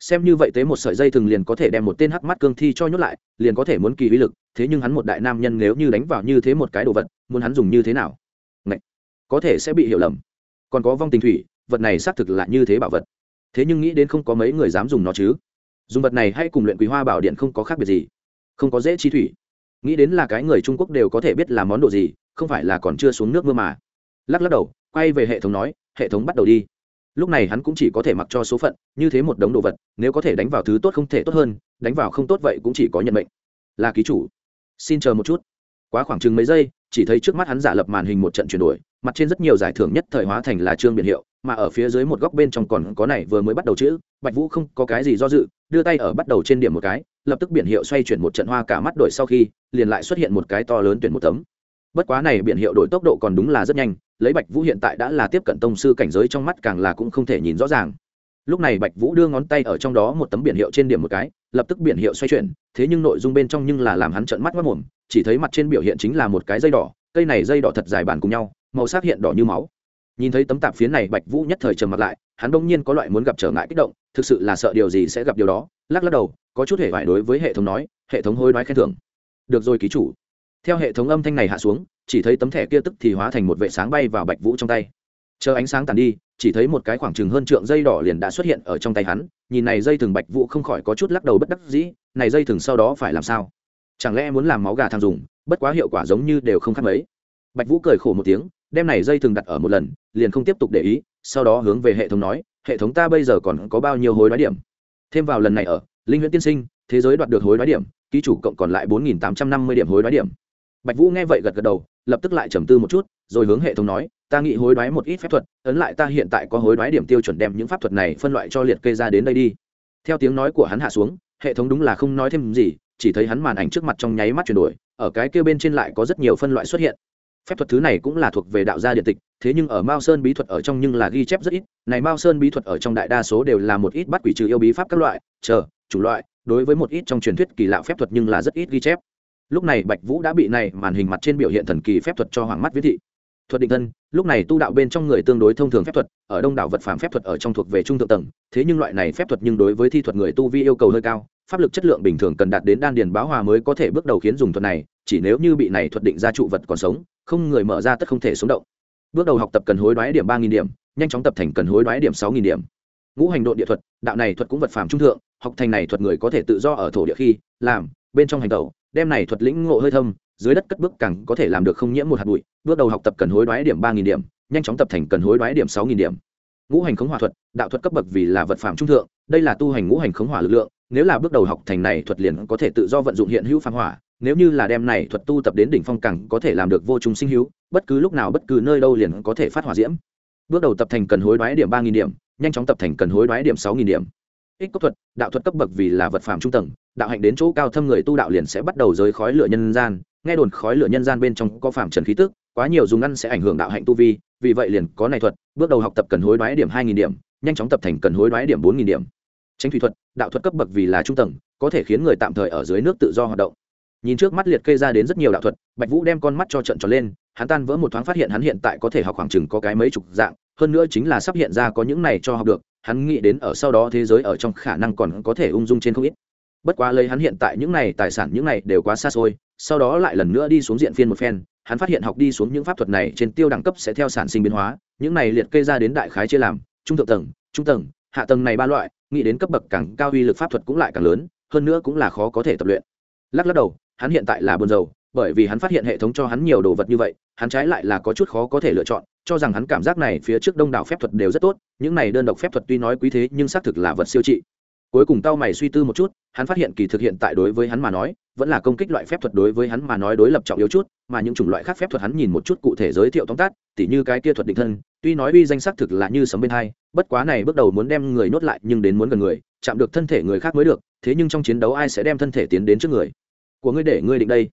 Xem như vậy tế một sợi dây thừng liền có thể đem một tên hắc mắt cương thi cho nhốt lại, liền có thể muốn kỳ uy lực, thế nhưng hắn một đại nam nhân nếu như đánh vào như thế một cái đồ vật, muốn hắn dùng như thế nào? Ngậy! có thể sẽ bị hiểu lầm. Còn có vong tình thủy, vật này xác thực là như thế bảo vật. Thế nhưng nghĩ đến không có mấy người dám dùng nó chứ? Dùng vật này hay cùng luyện quý hoa bảo điện không có khác biệt gì. Không có dễ chi thủy. Nghĩ đến là cái người trung quốc đều có thể biết là món đồ gì, không phải là còn chưa xuống nước mưa mà. Lắc lắc đầu, quay về hệ thống nói, hệ thống bắt đầu đi lúc này hắn cũng chỉ có thể mặc cho số phận, như thế một đống đồ vật, nếu có thể đánh vào thứ tốt không thể tốt hơn, đánh vào không tốt vậy cũng chỉ có nhận mệnh. Là ký chủ. Xin chờ một chút. Quá khoảng chừng mấy giây, chỉ thấy trước mắt hắn giả lập màn hình một trận chuyển đổi, mặt trên rất nhiều giải thưởng nhất thời hóa thành là trương biển hiệu, mà ở phía dưới một góc bên trong còn có này vừa mới bắt đầu chữ, bạch vũ không có cái gì do dự, đưa tay ở bắt đầu trên điểm một cái, lập tức biển hiệu xoay chuyển một trận hoa cả mắt đổi sau khi, liền lại xuất hiện một cái to lớn tuyển một tấm bất quá này biển hiệu đổi tốc độ còn đúng là rất nhanh, lấy bạch vũ hiện tại đã là tiếp cận tông sư cảnh giới trong mắt càng là cũng không thể nhìn rõ ràng. Lúc này bạch vũ đưa ngón tay ở trong đó một tấm biển hiệu trên điểm một cái, lập tức biển hiệu xoay chuyển, thế nhưng nội dung bên trong nhưng là làm hắn trợn mắt mất mồm chỉ thấy mặt trên biểu hiện chính là một cái dây đỏ, cây này dây đỏ thật dài bàn cùng nhau, màu sắc hiện đỏ như máu. Nhìn thấy tấm tạp phiến này, bạch vũ nhất thời trầm mặt lại, hắn bỗng nhiên có loại muốn gặp trở ngại kích động, thực sự là sợ điều gì sẽ gặp điều đó, lắc lắc đầu, có chút hề vải đối với hệ thống nói, hệ thống hối đoái khen thưởng. Được rồi ký chủ theo hệ thống âm thanh này hạ xuống, chỉ thấy tấm thẻ kia tức thì hóa thành một vệ sáng bay vào bạch vũ trong tay. Chờ ánh sáng tàn đi, chỉ thấy một cái khoảng chừng hơn trượng dây đỏ liền đã xuất hiện ở trong tay hắn, nhìn này dây thừng bạch vũ không khỏi có chút lắc đầu bất đắc dĩ, này dây thừng sau đó phải làm sao? Chẳng lẽ muốn làm máu gà thang dùng, bất quá hiệu quả giống như đều không khác mấy. Bạch vũ cười khổ một tiếng, đem này dây thường đặt ở một lần, liền không tiếp tục để ý, sau đó hướng về hệ thống nói, hệ thống ta bây giờ còn có bao nhiêu hối đoái điểm? Thêm vào lần này ở, linh huyễn tiên sinh, thế giới đoạt được hối đoái điểm, ký chủ cộng còn lại bốn nghìn tám trăm năm mươi điểm hối đoái điểm bạch vũ nghe vậy gật gật đầu, lập tức lại trầm tư một chút, rồi hướng hệ thống nói, ta nghĩ hối đoái một ít phép thuật, ấn lại ta hiện tại có hối đoái điểm tiêu chuẩn đem những pháp thuật này phân loại cho liệt kê ra đến đây đi. Theo tiếng nói của hắn hạ xuống, hệ thống đúng là không nói thêm gì, chỉ thấy hắn màn ảnh trước mặt trong nháy mắt chuyển đổi, ở cái kia bên trên lại có rất nhiều phân loại xuất hiện. Phép thuật thứ này cũng là thuộc về đạo gia điện tịch, thế nhưng ở mao sơn bí thuật ở trong nhưng là ghi chép rất ít, này mao sơn bí thuật ở trong đại đa số đều là một ít bắt quỷ trừ yêu bí pháp các loại, chờ chủ loại, đối với một ít trong truyền thuyết kỳ lạ phép thuật nhưng là rất ít ghi chép lúc này bạch vũ đã bị này màn hình mặt trên biểu hiện thần kỳ phép thuật cho hoàng mắt viết thị. Thuật định thân, lúc này tu đạo bên trong người tương đối thông thường phép thuật, ở đông đảo vật phàm phép thuật ở trong thuộc về trung thượng tầng, thế nhưng loại này phép thuật nhưng đối với thi thuật người tu vi yêu cầu hơi cao, pháp lực chất lượng bình thường cần đạt đến đan điền báo hòa mới có thể bước đầu khiến dùng thuật này, chỉ nếu như bị này thuật định ra trụ vật còn sống, không người mở ra tất không thể sống động. Bước đầu học tập cần hối đoái điểm ba nghìn điểm, nhanh chóng tập thành cần hối đoái điểm sáu nghìn điểm. Ngũ hành độ địa thuật, đạo này thuật cũng vật phàm trung thượng, học thành này thuật người có thể tự do ở thổ địa khi, làm, bên trong hành tẩu đem này thuật lĩnh ngộ hơi thâm, dưới đất cất bước càng có thể làm được không nhiễm một hạt bụi, bước đầu học tập cần hối đoái điểm ba nghìn điểm, nhanh chóng tập thành cần hối đoái điểm sáu nghìn điểm. Ngũ hành khống hỏa thuật, đạo thuật cấp bậc vì là vật phạm trung thượng, đây là tu hành ngũ hành khống hỏa lực lượng, nếu là bước đầu học thành này thuật liền có thể tự do vận dụng hiện hữu phàm hỏa, nếu như là đem này thuật tu tập đến đỉnh phong càng có thể làm được vô trùng sinh hữu, bất cứ lúc nào bất cứ nơi đâu liền có thể phát hỏa diễm. Bước đầu tập thành cần hối đoái điểm ba nghìn điểm, nhanh chóng tập thành cần hối đoái điểm sáu nghìn điểm ích cốc thuật, đạo thuật cấp bậc vì là vật phẩm trung tầng, đạo hạnh đến chỗ cao thâm người tu đạo liền sẽ bắt đầu rơi khói lửa nhân gian. Nghe đồn khói lửa nhân gian bên trong có phạm trần khí tức, quá nhiều dùng ăn sẽ ảnh hưởng đạo hạnh tu vi, vì vậy liền có này thuật, bước đầu học tập cần hối đoái điểm hai nghìn điểm, nhanh chóng tập thành cần hối đoái điểm bốn nghìn điểm. Tránh thủy thuật, đạo thuật cấp bậc vì là trung tầng, có thể khiến người tạm thời ở dưới nước tự do hoạt động. Nhìn trước mắt liệt kê ra đến rất nhiều đạo thuật, bạch vũ đem con mắt cho trận tròn lên, hắn tan vỡ một thoáng phát hiện hắn hiện tại có thể học khoảng chừng có cái mấy chục dạng hơn nữa chính là sắp hiện ra có những này cho học được, hắn nghĩ đến ở sau đó thế giới ở trong khả năng còn có thể ung dung trên không ít. Bất quá lấy hắn hiện tại những này tài sản những này đều quá xa xôi, sau đó lại lần nữa đi xuống diện phiên một phen, hắn phát hiện học đi xuống những pháp thuật này trên tiêu đẳng cấp sẽ theo sản sinh biến hóa, những này liệt kê ra đến đại khái chia làm, trung thượng tầng, trung tầng, hạ tầng này ba loại, nghĩ đến cấp bậc càng cao uy lực pháp thuật cũng lại càng lớn, hơn nữa cũng là khó có thể tập luyện. Lắc lắc đầu, hắn hiện tại là buồn rầu, bởi vì hắn phát hiện hệ thống cho hắn nhiều đồ vật như vậy, hắn trái lại là có chút khó có thể lựa chọn cho rằng hắn cảm giác này phía trước đông đảo phép thuật đều rất tốt, những này đơn độc phép thuật tuy nói quý thế, nhưng xác thực là vật siêu trị. Cuối cùng tao mày suy tư một chút, hắn phát hiện kỳ thực hiện tại đối với hắn mà nói, vẫn là công kích loại phép thuật đối với hắn mà nói đối lập trọng yếu chút, mà những chủng loại khác phép thuật hắn nhìn một chút cụ thể giới thiệu tóm tắt, tỉ như cái kia thuật định thân, tuy nói uy danh xác thực là như sấm bên hai, bất quá này bước đầu muốn đem người nốt lại nhưng đến muốn gần người, chạm được thân thể người khác mới được, thế nhưng trong chiến đấu ai sẽ đem thân thể tiến đến trước người? Của ngươi để ngươi định đây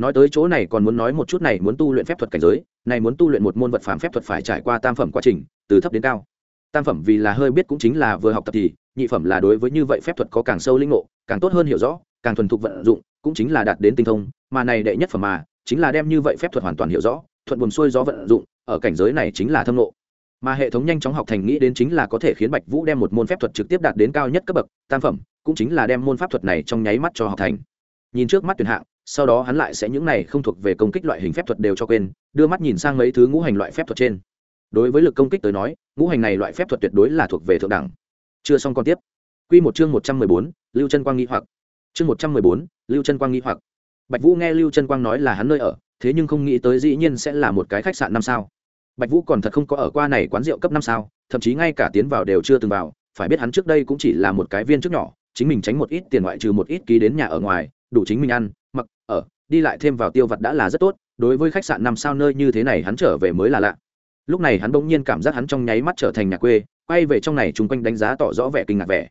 nói tới chỗ này còn muốn nói một chút này muốn tu luyện phép thuật cảnh giới, này muốn tu luyện một môn vật phàm phép thuật phải trải qua tam phẩm quá trình, từ thấp đến cao. Tam phẩm vì là hơi biết cũng chính là vừa học tập thì, nhị phẩm là đối với như vậy phép thuật có càng sâu linh ngộ, càng tốt hơn hiểu rõ, càng thuần thục vận dụng, cũng chính là đạt đến tinh thông, mà này đệ nhất phẩm mà, chính là đem như vậy phép thuật hoàn toàn hiểu rõ, thuận buồm xuôi gió vận dụng, ở cảnh giới này chính là thâm ngộ. Mà hệ thống nhanh chóng học thành nghĩ đến chính là có thể khiến bạch vũ đem một môn phép thuật trực tiếp đạt đến cao nhất cấp bậc, tam phẩm, cũng chính là đem môn pháp thuật này trong nháy mắt cho học thành. Nhìn trước mắt tuyển hạng sau đó hắn lại sẽ những này không thuộc về công kích loại hình phép thuật đều cho quên, đưa mắt nhìn sang mấy thứ ngũ hành loại phép thuật trên. Đối với lực công kích tới nói, ngũ hành này loại phép thuật tuyệt đối là thuộc về thượng đẳng. Chưa xong còn tiếp. Q một chương một trăm mười bốn, lưu chân quang nghĩ hoặc. Chương một trăm mười bốn, lưu chân quang nghĩ hoặc. Bạch vũ nghe lưu chân quang nói là hắn nơi ở, thế nhưng không nghĩ tới dĩ nhiên sẽ là một cái khách sạn năm sao. Bạch vũ còn thật không có ở qua này quán rượu cấp năm sao, thậm chí ngay cả tiến vào đều chưa từng vào, phải biết hắn trước đây cũng chỉ là một cái viên trước nhỏ, chính mình tránh một ít tiền ngoại trừ một ít ký đến nhà ở ngoài, đủ chính mình ăn mặc, ở, đi lại thêm vào tiêu vật đã là rất tốt, đối với khách sạn năm sao nơi như thế này hắn trở về mới là lạ. Lúc này hắn bỗng nhiên cảm giác hắn trong nháy mắt trở thành nhà quê, quay về trong này chung quanh đánh giá tỏ rõ vẻ kinh ngạc vẻ.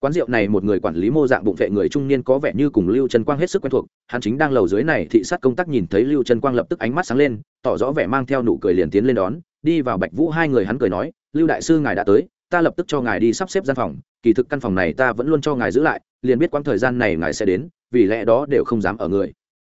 Quán rượu này một người quản lý mô dạng bụng vệ người trung niên có vẻ như cùng lưu trần quang hết sức quen thuộc, hắn chính đang lầu dưới này thị sát công tác nhìn thấy lưu trần quang lập tức ánh mắt sáng lên, tỏ rõ vẻ mang theo nụ cười liền tiến lên đón, đi vào bạch vũ hai người hắn cười nói, lưu đại sư ngài đã tới, ta lập tức cho ngài đi sắp xếp gian phòng, kỳ thực căn phòng này ta vẫn luôn cho ngài giữ lại, liền biết quãng thời gian này ngài sẽ đến vì lẽ đó đều không dám ở người.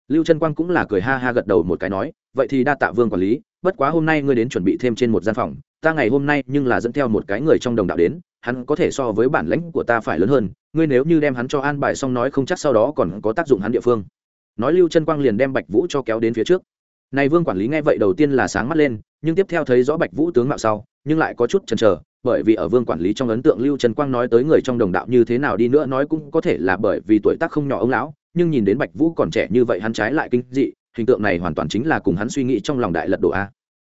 Lưu trân quang cũng là cười ha ha gật đầu một cái nói, vậy thì đa tạ vương quản lý, bất quá hôm nay ngươi đến chuẩn bị thêm trên một gian phòng, ta ngày hôm nay nhưng là dẫn theo một cái người trong đồng đạo đến, hắn có thể so với bản lãnh của ta phải lớn hơn, ngươi nếu như đem hắn cho an bài xong nói không chắc sau đó còn có tác dụng hắn địa phương. Nói lưu chân quang liền đem bạch vũ cho kéo đến phía trước. Này vương quản lý nghe vậy đầu tiên là sáng mắt lên, nhưng tiếp theo thấy rõ bạch vũ tướng mạo sau, nhưng lại có chút chần chờ bởi vì ở vương quản lý trong ấn tượng lưu trần quang nói tới người trong đồng đạo như thế nào đi nữa nói cũng có thể là bởi vì tuổi tác không nhỏ ông lão, nhưng nhìn đến bạch vũ còn trẻ như vậy hắn trái lại kinh dị, hình tượng này hoàn toàn chính là cùng hắn suy nghĩ trong lòng đại lật đổ a.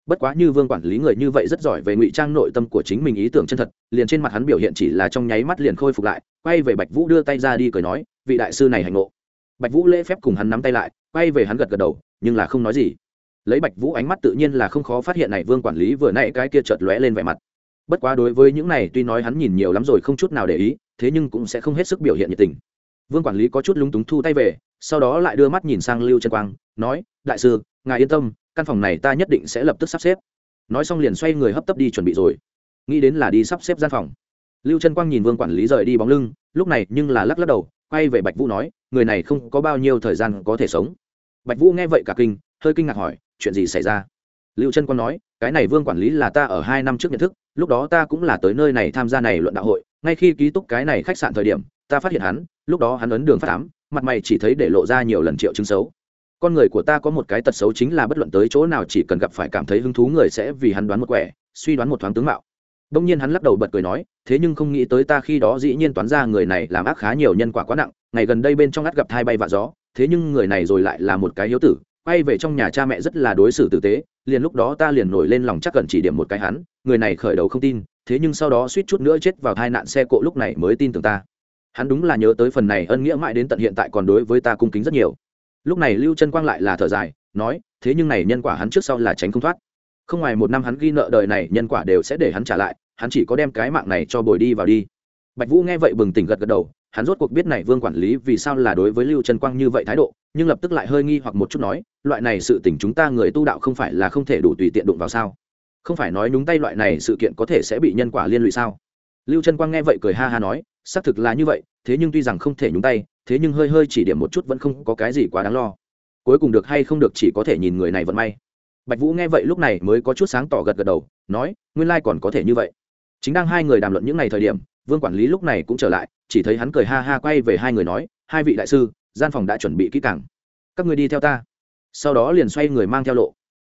Bất quá như vương quản lý người như vậy rất giỏi về ngụy trang nội tâm của chính mình ý tưởng chân thật, liền trên mặt hắn biểu hiện chỉ là trong nháy mắt liền khôi phục lại, quay về bạch vũ đưa tay ra đi cười nói, vị đại sư này hành ngộ. Bạch vũ lễ phép cùng hắn nắm tay lại, quay về hắn gật gật đầu, nhưng là không nói gì. Lấy bạch vũ ánh mắt tự nhiên là không khó phát hiện này vương quản lý vừa nãy cái kia chợt lóe lên vẻ mặt bất quá đối với những này tuy nói hắn nhìn nhiều lắm rồi không chút nào để ý, thế nhưng cũng sẽ không hết sức biểu hiện nhiệt tình. Vương quản lý có chút lúng túng thu tay về, sau đó lại đưa mắt nhìn sang lưu trân quang, nói, đại sư, ngài yên tâm, căn phòng này ta nhất định sẽ lập tức sắp xếp. Nói xong liền xoay người hấp tấp đi chuẩn bị rồi. Nghĩ đến là đi sắp xếp gian phòng. Lưu trân quang nhìn vương quản lý rời đi bóng lưng, lúc này nhưng là lắc lắc đầu, quay về bạch vũ nói, người này không có bao nhiêu thời gian có thể sống. Bạch vũ nghe vậy cả kinh, hơi kinh ngạc hỏi, chuyện gì xảy ra? Lưu trân quang nói cái này vương quản lý là ta ở hai năm trước nhận thức, lúc đó ta cũng là tới nơi này tham gia này luận đạo hội, ngay khi ký túc cái này khách sạn thời điểm, ta phát hiện hắn, lúc đó hắn ấn đường phát tám mặt mày chỉ thấy để lộ ra nhiều lần triệu chứng xấu. Con người của ta có một cái tật xấu chính là bất luận tới chỗ nào chỉ cần gặp phải cảm thấy hứng thú người sẽ vì hắn đoán một quẻ, suy đoán một thoáng tướng mạo. Đông nhiên hắn lắc đầu bật cười nói, thế nhưng không nghĩ tới ta khi đó dĩ nhiên toán ra người này làm ác khá nhiều nhân quả quá nặng, ngày gần đây bên trong ắt gặp thai bay vạ gió, thế nhưng người này rồi lại là một cái hiếu tử quay về trong nhà cha mẹ rất là đối xử tử tế, liền lúc đó ta liền nổi lên lòng chắc cần chỉ điểm một cái hắn, người này khởi đầu không tin, thế nhưng sau đó suýt chút nữa chết vào tai nạn xe cộ lúc này mới tin tưởng ta. Hắn đúng là nhớ tới phần này ân nghĩa mãi đến tận hiện tại còn đối với ta cung kính rất nhiều. Lúc này lưu chân quang lại là thở dài, nói, thế nhưng này nhân quả hắn trước sau là tránh không thoát. Không ngoài một năm hắn ghi nợ đời này, nhân quả đều sẽ để hắn trả lại, hắn chỉ có đem cái mạng này cho bồi đi vào đi. Bạch vũ nghe vậy bừng tỉnh gật gật đầu hắn rốt cuộc biết này vương quản lý vì sao là đối với lưu trần quang như vậy thái độ, nhưng lập tức lại hơi nghi hoặc một chút nói, loại này sự tình chúng ta người tu đạo không phải là không thể đủ tùy tiện đụng vào sao? Không phải nói nhúng tay loại này sự kiện có thể sẽ bị nhân quả liên lụy sao? Lưu trần quang nghe vậy cười ha ha nói, xác thực là như vậy, thế nhưng tuy rằng không thể nhúng tay, thế nhưng hơi hơi chỉ điểm một chút vẫn không có cái gì quá đáng lo. Cuối cùng được hay không được chỉ có thể nhìn người này vận may. Bạch vũ nghe vậy lúc này mới có chút sáng tỏ gật gật đầu, nói, nguyên lai còn có thể như vậy. Chính đang hai người đàm luận những ngày thời điểm vương quản lý lúc này cũng trở lại, chỉ thấy hắn cười ha ha quay về hai người nói, hai vị đại sư, gian phòng đã chuẩn bị kỹ càng. Các người đi theo ta. Sau đó liền xoay người mang theo lộ.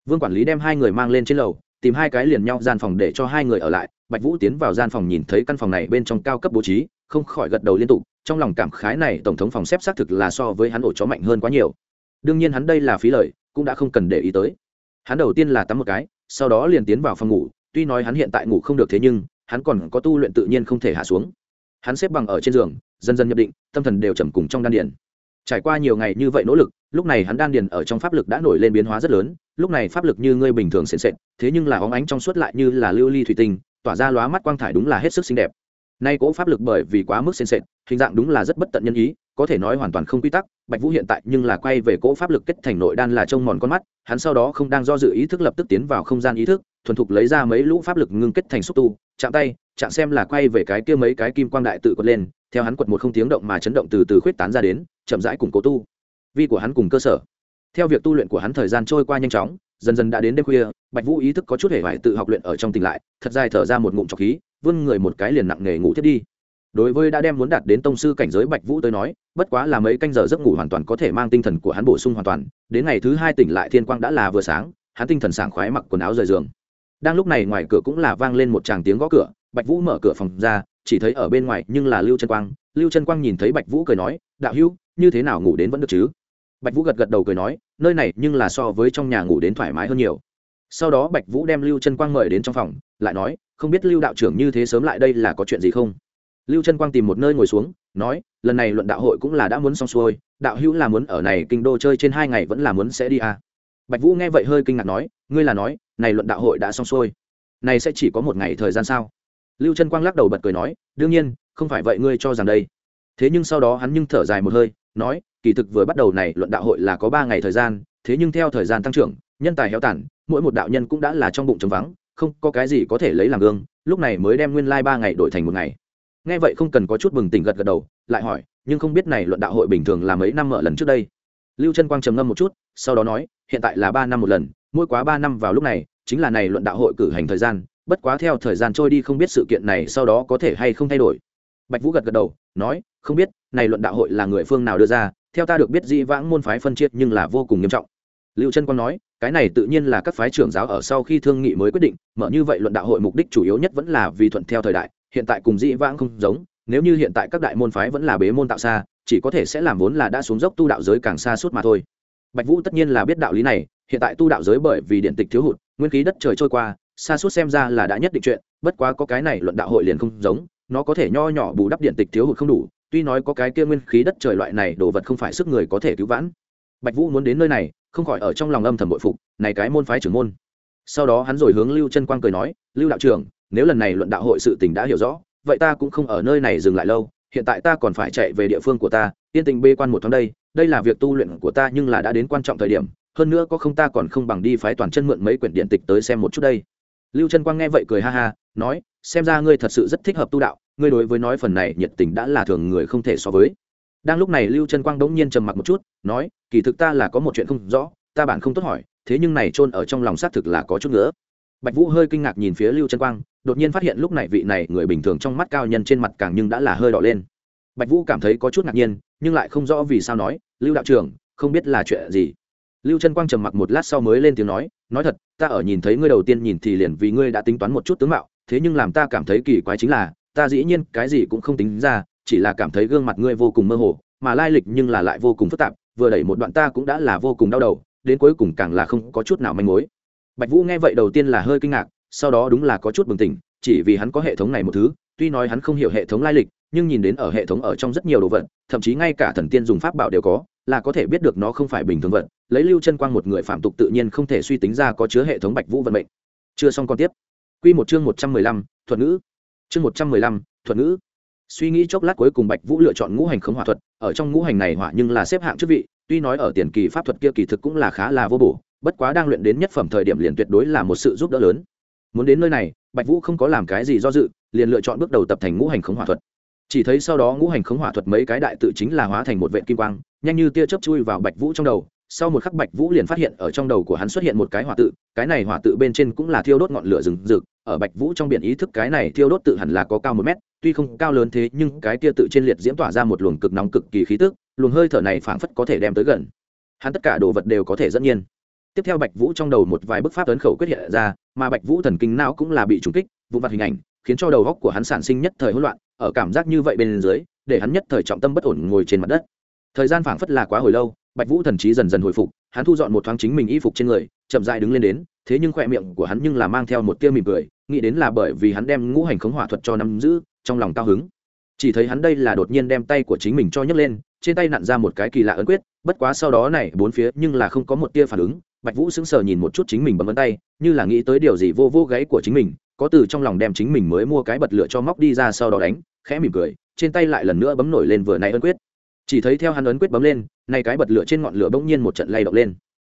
Vương quản lý đem hai người mang lên trên lầu, tìm hai cái liền nhau gian phòng để cho hai người ở lại. Bạch vũ tiến vào gian phòng nhìn thấy căn phòng này bên trong cao cấp bố trí, không khỏi gật đầu liên tục, trong lòng cảm khái này tổng thống phòng xếp xác thực là so với hắn ổ chó mạnh hơn quá nhiều. Đương nhiên hắn đây là phí lợi cũng đã không cần để ý tới. Hắn đầu tiên là tắm một cái, sau đó liền tiến vào phòng ngủ, tuy nói hắn hiện tại ngủ không được thế nhưng hắn còn có tu luyện tự nhiên không thể hạ xuống. Hắn xếp bằng ở trên giường, dần dần nhập định, tâm thần đều trầm cùng trong đan điền. Trải qua nhiều ngày như vậy nỗ lực, lúc này hắn đan điền ở trong pháp lực đã nổi lên biến hóa rất lớn, lúc này pháp lực như ngươi bình thường sền sệt, thế nhưng là óng ánh trong suốt lại như là lưu ly thủy tinh, tỏa ra lóa mắt quang thải đúng là hết sức xinh đẹp nay cỗ pháp lực bởi vì quá mức sên sệt, hình dạng đúng là rất bất tận nhân ý, có thể nói hoàn toàn không quy tắc, bạch vũ hiện tại nhưng là quay về cỗ pháp lực kết thành nội đan là trông mòn con mắt, hắn sau đó không đang do dự ý thức lập tức tiến vào không gian ý thức, thuần thục lấy ra mấy lũ pháp lực ngưng kết thành xúc tu, chạm tay, chạm xem là quay về cái kia mấy cái kim quang đại tự quật lên, theo hắn quật một không tiếng động mà chấn động từ từ khuyết tán ra đến, chậm rãi cùng cố tu. Vi của hắn cùng cơ sở. Theo việc tu luyện của hắn thời gian trôi qua nhanh chóng, dần dần đã đến đêm khuya, bạch vũ ý thức có chút hề hoài tự học luyện ở trong tỉnh lại, thật dài thở ra một ngụm trọc khí vươn người một cái liền nặng nghề ngủ thiết đi. Đối với đã đem muốn đạt đến tông sư cảnh giới bạch vũ tới nói, bất quá là mấy canh giờ giấc ngủ hoàn toàn có thể mang tinh thần của hắn bổ sung hoàn toàn, đến ngày thứ hai tỉnh lại thiên quang đã là vừa sáng, hắn tinh thần sảng khoái mặc quần áo rời giường. Đang lúc này ngoài cửa cũng là vang lên một tràng tiếng gõ cửa, bạch vũ mở cửa phòng ra, chỉ thấy ở bên ngoài nhưng là lưu trân quang. Lưu trân quang nhìn thấy bạch vũ cười nói, đạo hữu, như thế nào ngủ đến vẫn được chứ? Bạch vũ gật gật đầu cười nói, nơi này nhưng là so với trong nhà ngủ đến thoải mái hơn nhiều sau đó bạch vũ đem lưu trân quang mời đến trong phòng, lại nói, không biết lưu đạo trưởng như thế sớm lại đây là có chuyện gì không? Lưu trân quang tìm một nơi ngồi xuống, nói, lần này luận đạo hội cũng là đã muốn xong xuôi, đạo hữu là muốn ở này kinh đô chơi trên hai ngày vẫn là muốn sẽ đi à. bạch vũ nghe vậy hơi kinh ngạc nói, ngươi là nói, này luận đạo hội đã xong xuôi, này sẽ chỉ có một ngày thời gian sao? Lưu trân quang lắc đầu bật cười nói, đương nhiên, không phải vậy ngươi cho rằng đây. Thế nhưng sau đó hắn nhưng thở dài một hơi, nói, kỳ thực vừa bắt đầu này luận đạo hội là có ba ngày thời gian, thế nhưng theo thời gian tăng trưởng nhân tài héo tản mỗi một đạo nhân cũng đã là trong bụng trống vắng, không có cái gì có thể lấy làm gương, lúc này mới đem nguyên lai ba ngày đổi thành một ngày. Nghe vậy không cần có chút bừng tỉnh gật gật đầu, lại hỏi, nhưng không biết này luận đạo hội bình thường là mấy năm mở lần trước đây? Lưu trân quang trầm ngâm một chút, sau đó nói, hiện tại là ba năm một lần, mỗi quá ba năm vào lúc này, chính là này luận đạo hội cử hành thời gian, bất quá theo thời gian trôi đi không biết sự kiện này sau đó có thể hay không thay đổi. Bạch vũ gật gật đầu, nói, không biết, này luận đạo hội là người phương nào đưa ra, theo ta được biết di vãng môn phái phân chia nhưng là vô cùng nghiêm trọng. Lưu trân quang nói cái này tự nhiên là các phái trưởng giáo ở sau khi thương nghị mới quyết định, mở như vậy luận đạo hội mục đích chủ yếu nhất vẫn là vì thuận theo thời đại, hiện tại cùng dĩ vãng không giống, nếu như hiện tại các đại môn phái vẫn là bế môn tạo xa, chỉ có thể sẽ làm vốn là đã xuống dốc tu đạo giới càng xa suốt mà thôi. Bạch vũ tất nhiên là biết đạo lý này, hiện tại tu đạo giới bởi vì điện tịch thiếu hụt, nguyên khí đất trời trôi qua, xa suốt xem ra là đã nhất định chuyện, bất quá có cái này luận đạo hội liền không giống, nó có thể nho nhỏ bù đắp điện tịch thiếu hụt không đủ, tuy nói có cái kia nguyên khí đất trời loại này đồ vật không phải sức người có thể cứu vãn. Bạch vũ muốn đến nơi này không khỏi ở trong lòng âm thầm bội phục, này cái môn phái trưởng môn. Sau đó hắn rồi hướng lưu chân quang cười nói, lưu đạo trưởng, nếu lần này luận đạo hội sự tình đã hiểu rõ, vậy ta cũng không ở nơi này dừng lại lâu, hiện tại ta còn phải chạy về địa phương của ta, yên tình bê quan một tháng đây đây là việc tu luyện của ta nhưng là đã đến quan trọng thời điểm, hơn nữa có không ta còn không bằng đi phái toàn chân mượn mấy quyển điện tịch tới xem một chút đây. Lưu chân quang nghe vậy cười ha ha, nói, xem ra ngươi thật sự rất thích hợp tu đạo, ngươi đối với nói phần này nhiệt tình đã là thường người không thể so với đang lúc này lưu chân quang bỗng nhiên trầm mặc một chút, nói, kỳ thực ta là có một chuyện không rõ, ta bản không tốt hỏi, thế nhưng này chôn ở trong lòng xác thực là có chút nữa bạch vũ hơi kinh ngạc nhìn phía lưu chân quang, đột nhiên phát hiện lúc này vị này người bình thường trong mắt cao nhân trên mặt càng nhưng đã là hơi đỏ lên. Bạch vũ cảm thấy có chút ngạc nhiên, nhưng lại không rõ vì sao nói, lưu đạo trưởng, không biết là chuyện gì? Lưu chân quang trầm mặc một lát sau mới lên tiếng nói nói thật, ta ở nhìn thấy ngươi đầu tiên nhìn thì liền vì ngươi đã tính toán một chút tướng mạo, thế nhưng làm ta cảm thấy kỳ quái chính là, ta dĩ nhiên cái gì cũng không tính ra chỉ là cảm thấy gương mặt ngươi vô cùng mơ hồ, mà lai lịch nhưng là lại vô cùng phức tạp, vừa đẩy một đoạn ta cũng đã là vô cùng đau đầu, đến cuối cùng càng là không có chút nào manh mối. Bạch vũ nghe vậy đầu tiên là hơi kinh ngạc, sau đó đúng là có chút bừng tỉnh, chỉ vì hắn có hệ thống này một thứ, tuy nói hắn không hiểu hệ thống lai lịch, nhưng nhìn đến ở hệ thống ở trong rất nhiều đồ vật, thậm chí ngay cả thần tiên dùng pháp bảo đều có, là có thể biết được nó không phải bình thường vật, lấy lưu chân quang một người phạm tục tự nhiên không thể suy tính ra có chứa hệ thống bạch vũ vận mệnh. Chưa xong còn tiếp. Q một chương một trăm mười lăm, thuật ngữ. Chương một trăm mười lăm, thuật ngữ suy nghĩ chốc lát cuối cùng bạch vũ lựa chọn ngũ hành khống hỏa thuật, ở trong ngũ hành này hỏa nhưng là xếp hạng chức vị, tuy nói ở tiền kỳ pháp thuật kia kỳ thực cũng là khá là vô bổ, bất quá đang luyện đến nhất phẩm thời điểm liền tuyệt đối là một sự giúp đỡ lớn. Muốn đến nơi này, bạch vũ không có làm cái gì do dự, liền lựa chọn bước đầu tập thành ngũ hành khống hỏa thuật. Chỉ thấy sau đó ngũ hành khống hỏa thuật mấy cái đại tự chính là hóa thành một vệ kim quang, nhanh như tia chớp chui vào bạch vũ trong đầu sau một khắc bạch vũ liền phát hiện ở trong đầu của hắn xuất hiện một cái hỏa tự, cái này hỏa tự bên trên cũng là thiêu đốt ngọn lửa rừng rực, ở bạch vũ trong biển ý thức cái này thiêu đốt tự hẳn là có cao một mét, tuy không cao lớn thế nhưng cái tia tự trên liệt diễm tỏa ra một luồng cực nóng cực kỳ khí tức, luồng hơi thở này phảng phất có thể đem tới gần. Hắn tất cả đồ vật đều có thể dẫn nhiên. Tiếp theo bạch vũ trong đầu một vài bức pháp ấn khẩu quyết hiện ra, mà bạch vũ thần kinh não cũng là bị trúng kích, vụ vặt hình ảnh, khiến cho đầu góc của hắn sản sinh nhất thời hỗn loạn, ở cảm giác như vậy bên dưới, để hắn nhất thời trọng tâm bất ổn ngồi trên mặt đất. Thời gian phảng phất là quá hồi lâu bạch vũ thần trí dần dần hồi phục, hắn thu dọn một thoáng chính mình y phục trên người, chậm dại đứng lên đến, thế nhưng khoe miệng của hắn nhưng là mang theo một tia mỉm cười, nghĩ đến là bởi vì hắn đem ngũ hành khống hỏa thuật cho nắm giữ, trong lòng cao hứng. Chỉ thấy hắn đây là đột nhiên đem tay của chính mình cho nhấc lên, trên tay nặn ra một cái kỳ lạ ấn quyết, bất quá sau đó này, bốn phía nhưng là không có một tia phản ứng, bạch vũ sững sờ nhìn một chút chính mình bấm ấn tay, như là nghĩ tới điều gì vô vô gáy của chính mình, có từ trong lòng đem chính mình mới mua cái bật lửa cho móc đi ra sau đó đánh, khẽ mỉm cười, trên tay lại lần nữa bấm nổi lên vừa này ấn quyết chỉ thấy theo hắn ấn quyết bấm lên, nay cái bật lửa trên ngọn lửa bỗng nhiên một trận lay động lên.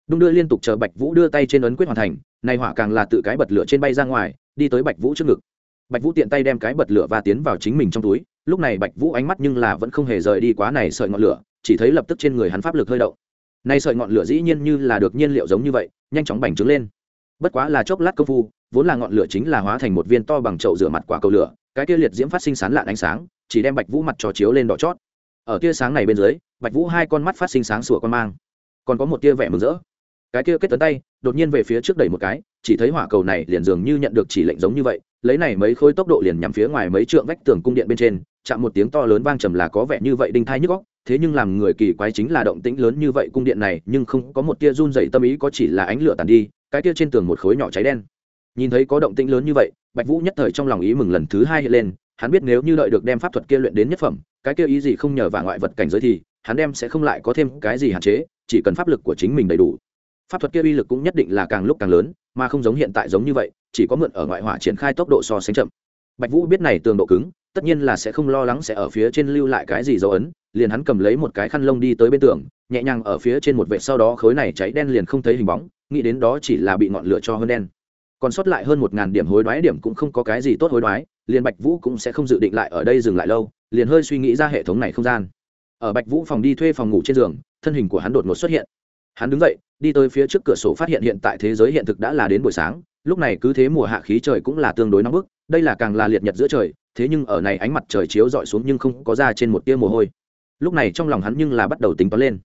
Đung đưa liên tục chờ bạch vũ đưa tay trên ấn quyết hoàn thành, nay hỏa càng là tự cái bật lửa trên bay ra ngoài, đi tới bạch vũ trước ngực. Bạch vũ tiện tay đem cái bật lửa và tiến vào chính mình trong túi, lúc này bạch vũ ánh mắt nhưng là vẫn không hề rời đi quá này sợi ngọn lửa, chỉ thấy lập tức trên người hắn pháp lực hơi động. Nay sợi ngọn lửa dĩ nhiên như là được nhiên liệu giống như vậy, nhanh chóng bành trướng lên. Bất quá là chốc lát công phu, vốn là ngọn lửa chính là hóa thành một viên to bằng chậu rửa mặt quả cầu lửa, cái kia liệt diễm phát sinh sán lạn ánh sáng, chỉ đem bạch vũ mặt trò chiếu lên đỏ chót ở tia sáng này bên dưới, bạch vũ hai con mắt phát sinh sáng sủa con mang. Còn có một tia vẻ mừng rỡ. Cái kia kết tấn tay, đột nhiên về phía trước đẩy một cái, chỉ thấy hỏa cầu này liền dường như nhận được chỉ lệnh giống như vậy, lấy này mấy khối tốc độ liền nhằm phía ngoài mấy trượng vách tường cung điện bên trên, chạm một tiếng to lớn vang trầm là có vẻ như vậy đinh thai nhức góc thế nhưng làm người kỳ quái chính là động tĩnh lớn như vậy cung điện này, nhưng không có một tia run dày tâm ý có chỉ là ánh lửa tàn đi, cái tia trên tường một khối nhỏ cháy đen. Nhìn thấy có động tĩnh lớn như vậy, bạch vũ nhất thời trong lòng ý mừng lần thứ hai hiện lên hắn biết nếu như đợi được đem pháp thuật kia luyện đến nhất phẩm, cái kia ý gì không nhờ vả ngoại vật cảnh giới thì, hắn đem sẽ không lại có thêm cái gì hạn chế, chỉ cần pháp lực của chính mình đầy đủ. Pháp thuật kia uy lực cũng nhất định là càng lúc càng lớn, mà không giống hiện tại giống như vậy, chỉ có mượn ở ngoại hỏa triển khai tốc độ so sánh chậm. Bạch vũ biết này tường độ cứng, tất nhiên là sẽ không lo lắng sẽ ở phía trên lưu lại cái gì dấu ấn, liền hắn cầm lấy một cái khăn lông đi tới bên tường, nhẹ nhàng ở phía trên một vệ sau đó khối này cháy đen liền không thấy hình bóng, nghĩ đến đó chỉ là bị ngọn lửa cho hơn đen. Còn sót lại hơn một ngàn điểm hối đoái điểm cũng không có cái gì tốt hối đoái liền bạch vũ cũng sẽ không dự định lại ở đây dừng lại lâu, liền hơi suy nghĩ ra hệ thống này không gian. Ở bạch vũ phòng đi thuê phòng ngủ trên giường, thân hình của hắn đột ngột xuất hiện. Hắn đứng dậy, đi tới phía trước cửa sổ phát hiện hiện tại thế giới hiện thực đã là đến buổi sáng, lúc này cứ thế mùa hạ khí trời cũng là tương đối nóng bức, đây là càng là liệt nhật giữa trời, thế nhưng ở này ánh mặt trời chiếu rọi xuống nhưng không có ra trên một tia mồ hôi. Lúc này trong lòng hắn nhưng là bắt đầu tính toán lên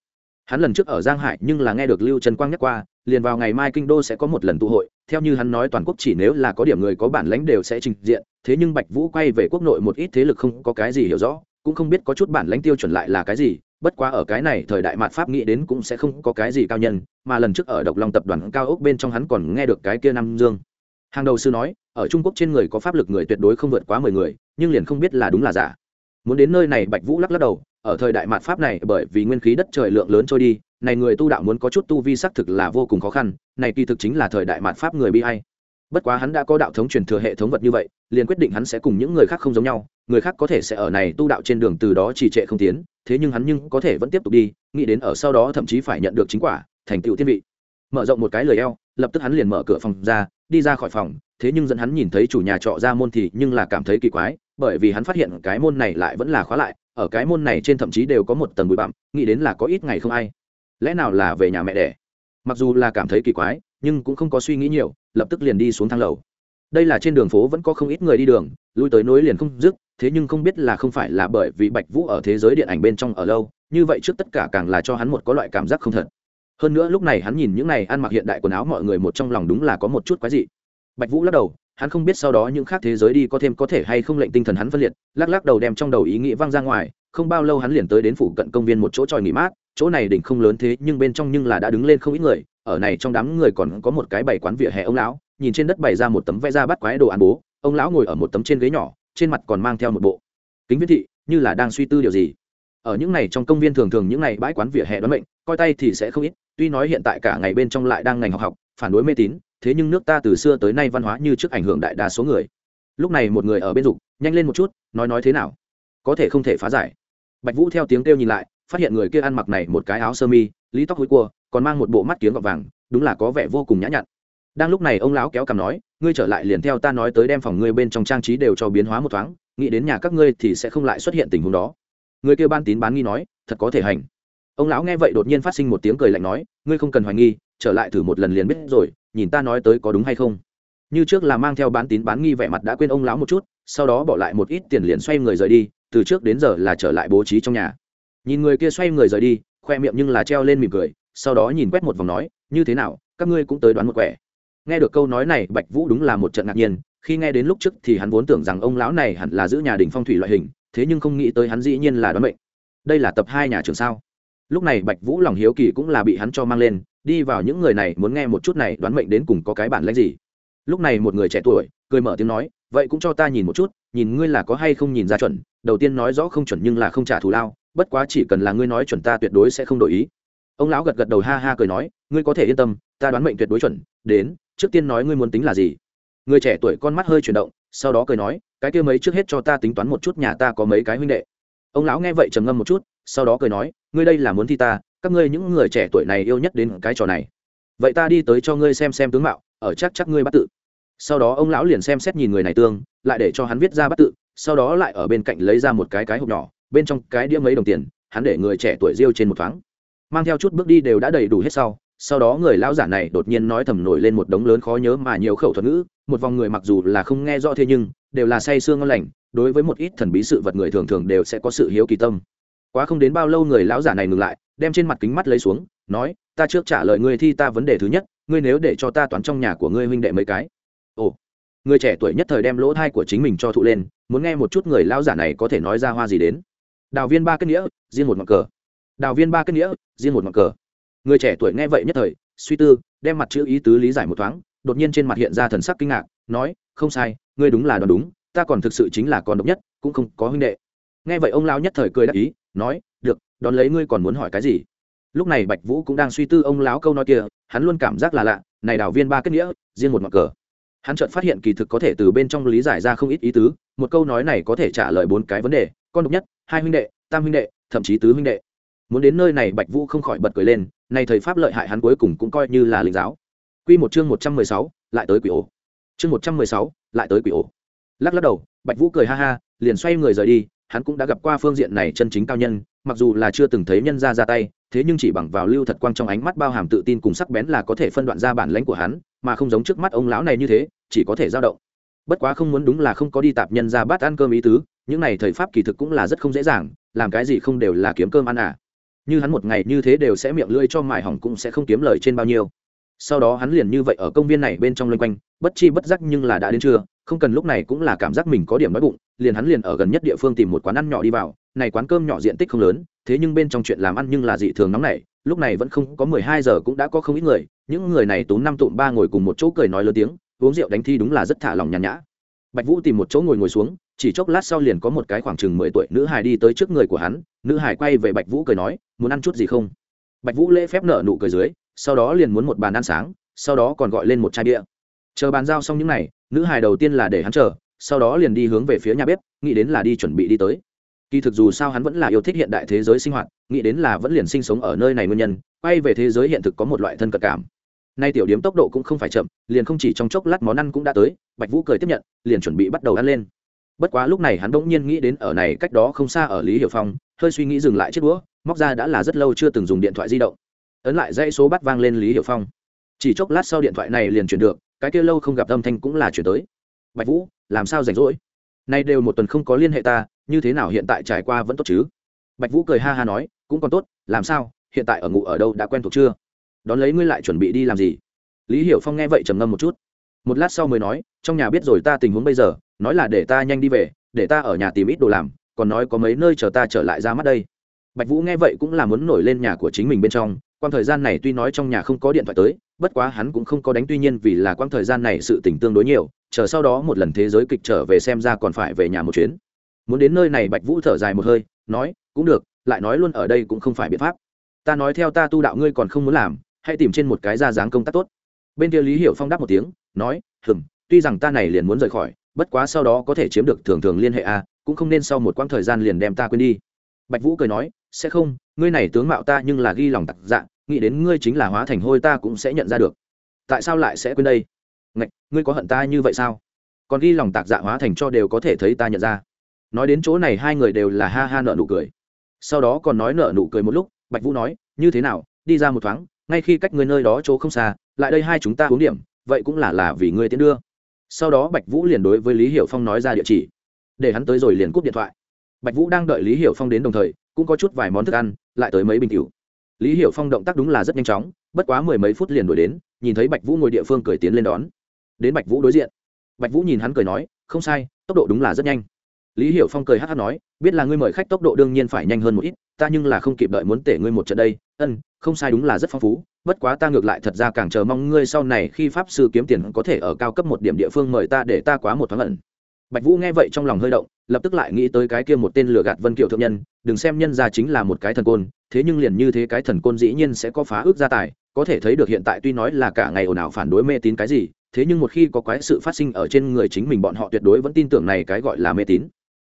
hắn lần trước ở giang hải nhưng là nghe được lưu trần quang nhắc qua, liền vào ngày mai kinh đô sẽ có một lần tụ hội, theo như hắn nói toàn quốc chỉ nếu là có điểm người có bản lãnh đều sẽ trình diện, thế nhưng bạch vũ quay về quốc nội một ít thế lực không có cái gì hiểu rõ, cũng không biết có chút bản lãnh tiêu chuẩn lại là cái gì, bất quá ở cái này thời đại mạt pháp nghĩ đến cũng sẽ không có cái gì cao nhân, mà lần trước ở độc long tập đoàn cao ốc bên trong hắn còn nghe được cái kia nam dương. Hàng đầu sư nói, ở trung quốc trên người có pháp lực người tuyệt đối không vượt quá mười người, nhưng liền không biết là đúng là giả muốn đến nơi này, bạch vũ lắc lắc đầu, ở thời đại mạt pháp này, bởi vì nguyên khí đất trời lượng lớn trôi đi, này người tu đạo muốn có chút tu vi xác thực là vô cùng khó khăn, này kỳ thực chính là thời đại mạt pháp người bi hay bất quá hắn đã có đạo thống truyền thừa hệ thống vật như vậy, liền quyết định hắn sẽ cùng những người khác không giống nhau, người khác có thể sẽ ở này tu đạo trên đường từ đó trì trệ không tiến, thế nhưng hắn nhưng có thể vẫn tiếp tục đi, nghĩ đến ở sau đó thậm chí phải nhận được chính quả, thành tựu tiên vị. Mở rộng một cái lời eo, lập tức hắn liền mở cửa phòng ra, đi ra khỏi phòng thế nhưng dẫn hắn nhìn thấy chủ nhà trọ ra môn thì nhưng là cảm thấy kỳ quái, bởi vì hắn phát hiện cái môn này lại vẫn là khóa lại, ở cái môn này trên thậm chí đều có một tầng bụi bặm, nghĩ đến là có ít ngày không ai. Lẽ nào là về nhà mẹ đẻ? Mặc dù là cảm thấy kỳ quái, nhưng cũng không có suy nghĩ nhiều, lập tức liền đi xuống thang lầu. Đây là trên đường phố vẫn có không ít người đi đường, lui tới nối liền không dứt, thế nhưng không biết là không phải là bởi vì bạch vũ ở thế giới điện ảnh bên trong ở lâu, như vậy trước tất cả càng là cho hắn một có loại cảm giác không thật. Hơn nữa lúc này hắn nhìn những này ăn mặc hiện đại quần áo mọi người một trong lòng đúng là có một chút quái dị bạch vũ lắc đầu, hắn không biết sau đó những khác thế giới đi có thêm có thể hay không lệnh tinh thần hắn phân liệt, lắc lắc đầu đem trong đầu ý nghĩ văng ra ngoài, không bao lâu hắn liền tới đến phủ cận công viên một chỗ tròi nghỉ mát, chỗ này đỉnh không lớn thế nhưng bên trong nhưng là đã đứng lên không ít người, ở này trong đám người còn có một cái bày quán vỉa hè ông lão, nhìn trên đất bày ra một tấm vẽ ra bắt quái đồ ăn bố, ông lão ngồi ở một tấm trên ghế nhỏ, trên mặt còn mang theo một bộ. Kính viết thị, như là đang suy tư điều gì? Ở những này trong công viên thường thường những này bãi quán vỉa hè đoán mệnh, coi tay thì sẽ không ít, tuy nói hiện tại cả ngày bên trong lại đang ngành học học, phản đối mê tín thế nhưng nước ta từ xưa tới nay văn hóa như trước ảnh hưởng đại đa số người. Lúc này một người ở bên dục, nhanh lên một chút, nói nói thế nào? Có thể không thể phá giải. Bạch vũ theo tiếng kêu nhìn lại, phát hiện người kia ăn mặc này một cái áo sơ mi, lý tóc hối cua, còn mang một bộ mắt kiếm gọt vàng, đúng là có vẻ vô cùng nhã nhặn. Đang lúc này ông lão kéo cằm nói, ngươi trở lại liền theo ta nói tới đem phòng ngươi bên trong trang trí đều cho biến hóa một thoáng, nghĩ đến nhà các ngươi thì sẽ không lại xuất hiện tình huống đó. Người kia ban tín bán nghi nói, thật có thể hành. Ông lão nghe vậy đột nhiên phát sinh một tiếng cười lạnh nói, ngươi không cần hoài nghi, trở lại thử một lần liền biết rồi nhìn ta nói tới có đúng hay không? Như trước là mang theo bán tín bán nghi vẻ mặt đã quên ông lão một chút, sau đó bỏ lại một ít tiền liền xoay người rời đi, từ trước đến giờ là trở lại bố trí trong nhà. Nhìn người kia xoay người rời đi, khoe miệng nhưng là treo lên mỉm cười, sau đó nhìn quét một vòng nói, như thế nào, các ngươi cũng tới đoán một quẻ. Nghe được câu nói này, bạch vũ đúng là một trận ngạc nhiên, khi nghe đến lúc trước thì hắn vốn tưởng rằng ông lão này hẳn là giữ nhà đình phong thủy loại hình, thế nhưng không nghĩ tới hắn dĩ nhiên là đoán mệnh. Đây là tập hai nhà trường sao? Lúc này bạch vũ lòng hiếu kỳ cũng là bị hắn cho mang lên đi vào những người này muốn nghe một chút này, đoán mệnh đến cùng có cái bản lãnh gì. Lúc này một người trẻ tuổi, cười mở tiếng nói, vậy cũng cho ta nhìn một chút, nhìn ngươi là có hay không nhìn ra chuẩn, đầu tiên nói rõ không chuẩn nhưng là không trả thù lao, bất quá chỉ cần là ngươi nói chuẩn ta tuyệt đối sẽ không đổi ý. Ông lão gật gật đầu ha ha cười nói, ngươi có thể yên tâm, ta đoán mệnh tuyệt đối chuẩn, đến, trước tiên nói ngươi muốn tính là gì. Người trẻ tuổi con mắt hơi chuyển động, sau đó cười nói, cái kia mấy trước hết cho ta tính toán một chút nhà ta có mấy cái huynh đệ. Ông lão nghe vậy trầm ngâm một chút, sau đó cười nói, ngươi đây là muốn thi ta các ngươi những người trẻ tuổi này yêu nhất đến cái trò này. Vậy ta đi tới cho ngươi xem xem tướng mạo, ở chắc chắc ngươi bắt tự. Sau đó ông lão liền xem xét nhìn người này tương, lại để cho hắn viết ra bắt tự, sau đó lại ở bên cạnh lấy ra một cái cái hộp nhỏ, bên trong cái đĩa mấy đồng tiền, hắn để người trẻ tuổi riêu trên một thoáng. Mang theo chút bước đi đều đã đầy đủ hết sau sau đó người lão giả này đột nhiên nói thầm nổi lên một đống lớn khó nhớ mà nhiều khẩu thuật ngữ, một vòng người mặc dù là không nghe rõ thế nhưng, đều là say sương ngon lành, đối với một ít thần bí sự vật người thường thường đều sẽ có sự hiếu kỳ tâm. Quá không đến bao lâu người lão giả này ngừng lại đem trên mặt kính mắt lấy xuống, nói, ta trước trả lời ngươi thi ta vấn đề thứ nhất, ngươi nếu để cho ta toán trong nhà của ngươi huynh đệ mấy cái. Ồ, người trẻ tuổi nhất thời đem lỗ thai của chính mình cho thụ lên, muốn nghe một chút người lao giả này có thể nói ra hoa gì đến. Đào viên ba kết nghĩa, riêng một ngọn cờ. Đào viên ba kết nghĩa, riêng một ngọn cờ. Người trẻ tuổi nghe vậy nhất thời, suy tư, đem mặt chữ ý tứ lý giải một thoáng, đột nhiên trên mặt hiện ra thần sắc kinh ngạc, nói, không sai, ngươi đúng là đoán đúng, ta còn thực sự chính là con độc nhất, cũng không có huynh đệ. Nghe vậy ông lão nhất thời cười đáp ý, nói được, đón lấy ngươi còn muốn hỏi cái gì? Lúc này bạch vũ cũng đang suy tư ông lão câu nói kia, hắn luôn cảm giác là lạ, này đào viên ba kết nghĩa, riêng một ngọn cờ. Hắn chợt phát hiện kỳ thực có thể từ bên trong lý giải ra không ít ý tứ, một câu nói này có thể trả lời bốn cái vấn đề, con độc nhất, hai huynh đệ, tam huynh đệ, thậm chí tứ huynh đệ. Muốn đến nơi này, bạch vũ không khỏi bật cười lên nay thầy pháp lợi hại hắn cuối cùng cũng coi như là linh giáo. Quy một chương một trăm mười sáu, lại tới quỷ ổ. Chương một trăm mười sáu, lại tới quỷ ổ. Lắc lắc đầu, bạch vũ cười ha ha, liền xoay người rời đi, hắn cũng đã gặp qua phương diện này chân chính cao nhân mặc dù là chưa từng thấy nhân ra ra tay, thế nhưng chỉ bằng vào lưu thật quang trong ánh mắt bao hàm tự tin cùng sắc bén là có thể phân đoạn ra bản lãnh của hắn, mà không giống trước mắt ông lão này như thế, chỉ có thể dao động. Bất quá không muốn đúng là không có đi tạp nhân ra bát ăn cơm ý tứ, những này thời pháp kỳ thực cũng là rất không dễ dàng, làm cái gì không đều là kiếm cơm ăn à. Như hắn một ngày như thế đều sẽ miệng lưỡi cho mài hỏng cũng sẽ không kiếm lời trên bao nhiêu sau đó hắn liền như vậy ở công viên này bên trong loanh quanh, bất chi bất giác nhưng là đã đến trưa, không cần lúc này cũng là cảm giác mình có điểm đói bụng, liền hắn liền ở gần nhất địa phương tìm một quán ăn nhỏ đi vào, này quán cơm nhỏ diện tích không lớn, thế nhưng bên trong chuyện làm ăn nhưng là dị thường nóng này lúc này vẫn không có mười hai giờ cũng đã có không ít người, những người này túm năm tụm ba ngồi cùng một chỗ cười nói lớn tiếng, uống rượu đánh thi đúng là rất thả lòng nhàn nhã. Bạch vũ tìm một chỗ ngồi ngồi xuống, chỉ chốc lát sau liền có một cái khoảng chừng mười tuổi nữ hài đi tới trước người của hắn, nữ hài quay về bạch vũ cười nói, muốn ăn chút gì không? Bạch vũ lễ phép nở nụ cười dưới sau đó liền muốn một bàn ăn sáng, sau đó còn gọi lên một chai bia. Chờ bàn giao xong những n à y nữ hài đầu tiên là để hắn chờ, sau đó liền đi hướng về phía nhà bếp, nghĩ đến là đi chuẩn bị đi tới. Kỳ thực dù sao hắn vẫn là yêu thích hiện đại thế giới sinh hoạt, nghĩ đến là vẫn liền sinh sống ở nơi này nguyên nhân, quay về thế giới hiện thực có một loại thân cận cảm. Nay tiểu điếm tốc độ cũng không phải chậm, liền không chỉ trong chốc lát món ăn cũng đã tới, bạch vũ cười tiếp nhận, liền chuẩn bị bắt đầu ăn lên. Bất quá lúc này hắn bỗng nhiên nghĩ đến ở này cách đó không xa ở lý hiểu phong, hơi suy nghĩ dừng lại chiếc đũa, móc ra đã là rất lâu chưa từng dùng điện thoại di động ấn lại dãy số bắt vang lên lý hiểu phong. Chỉ chốc lát sau điện thoại này liền chuyển được, cái kia lâu không gặp âm thanh cũng là chuyển tới. Bạch vũ, làm sao rảnh rỗi? Nay đều một tuần không có liên hệ ta, như thế nào hiện tại trải qua vẫn tốt chứ? Bạch vũ cười ha ha nói, cũng còn tốt, làm sao, hiện tại ở ngủ ở đâu, đã quen thuộc chưa? Đón lấy ngươi lại chuẩn bị đi làm gì? Lý hiểu phong nghe vậy trầm ngâm một chút. Một lát sau mới nói, trong nhà biết rồi ta tình huống bây giờ, nói là để ta nhanh đi về, để ta ở nhà tìm ít đồ làm, còn nói có mấy nơi chờ ta trở lại ra mắt đây. Bạch vũ nghe vậy cũng là muốn nổi lên nhà của chính mình bên trong quang thời gian này tuy nói trong nhà không có điện thoại tới, bất quá hắn cũng không có đánh, tuy nhiên vì là quang thời gian này sự tình tương đối nhiều, chờ sau đó một lần thế giới kịch trở về xem ra còn phải về nhà một chuyến. Muốn đến nơi này bạch vũ thở dài một hơi, nói, cũng được, lại nói luôn ở đây cũng không phải biện pháp. Ta nói theo ta tu đạo ngươi còn không muốn làm, hãy tìm trên một cái ra dáng công tác tốt. Bên kia lý hiểu phong đáp một tiếng, nói hừng tuy rằng ta này liền muốn rời khỏi, bất quá sau đó có thể chiếm được thường thường liên hệ a cũng không nên sau một quãng thời gian liền đem ta quên đi. Bạch vũ cười nói sẽ không, ngươi này tướng mạo ta nhưng là ghi lòng tặc dạ nghĩ đến ngươi chính là hóa thành hôi ta cũng sẽ nhận ra được. Tại sao lại sẽ quên đây? Ngạch, ngươi có hận ta như vậy sao? Còn ghi lòng tạc dạ hóa thành cho đều có thể thấy ta nhận ra. Nói đến chỗ này hai người đều là ha ha nợ nụ cười. Sau đó còn nói nợ nụ cười một lúc, bạch vũ nói, như thế nào, đi ra một thoáng, ngay khi cách ngươi nơi đó chỗ không xa, lại đây hai chúng ta uống điểm, vậy cũng là là vì ngươi tiến đưa. Sau đó bạch vũ liền đối với lý hiểu phong nói ra địa chỉ. Để hắn tới rồi liền cúp điện thoại. Bạch vũ đang đợi lý hiểu phong đến đồng thời cũng có chút vài món thức ăn, lại tới mấy bình cựu lý hiểu phong động tác đúng là rất nhanh chóng, bất quá mười mấy phút liền đuổi đến, nhìn thấy bạch vũ ngồi địa phương cười tiến lên đón. Đến bạch vũ đối diện. Bạch vũ nhìn hắn cười nói, không sai, tốc độ đúng là rất nhanh. Lý hiểu phong cười hát hát nói, biết là ngươi mời khách tốc độ đương nhiên phải nhanh hơn một ít, ta nhưng là không kịp đợi muốn tể ngươi một trận đây. Ân, không sai đúng là rất phong phú, bất quá ta ngược lại thật ra càng chờ mong ngươi sau này khi pháp sư kiếm tiền có thể ở cao cấp một điểm địa phương mời ta để ta quá một thoáng ẩn bạch vũ nghe vậy trong lòng hơi động, lập tức lại nghĩ tới cái kia một tên lừa gạt vân kiều thượng nhân, đừng xem nhân ra chính là một cái thần côn, thế nhưng liền như thế cái thần côn dĩ nhiên sẽ có phá ước gia tài, có thể thấy được hiện tại tuy nói là cả ngày ồn ào phản đối mê tín cái gì, thế nhưng một khi có quái sự phát sinh ở trên người chính mình bọn họ tuyệt đối vẫn tin tưởng này cái gọi là mê tín.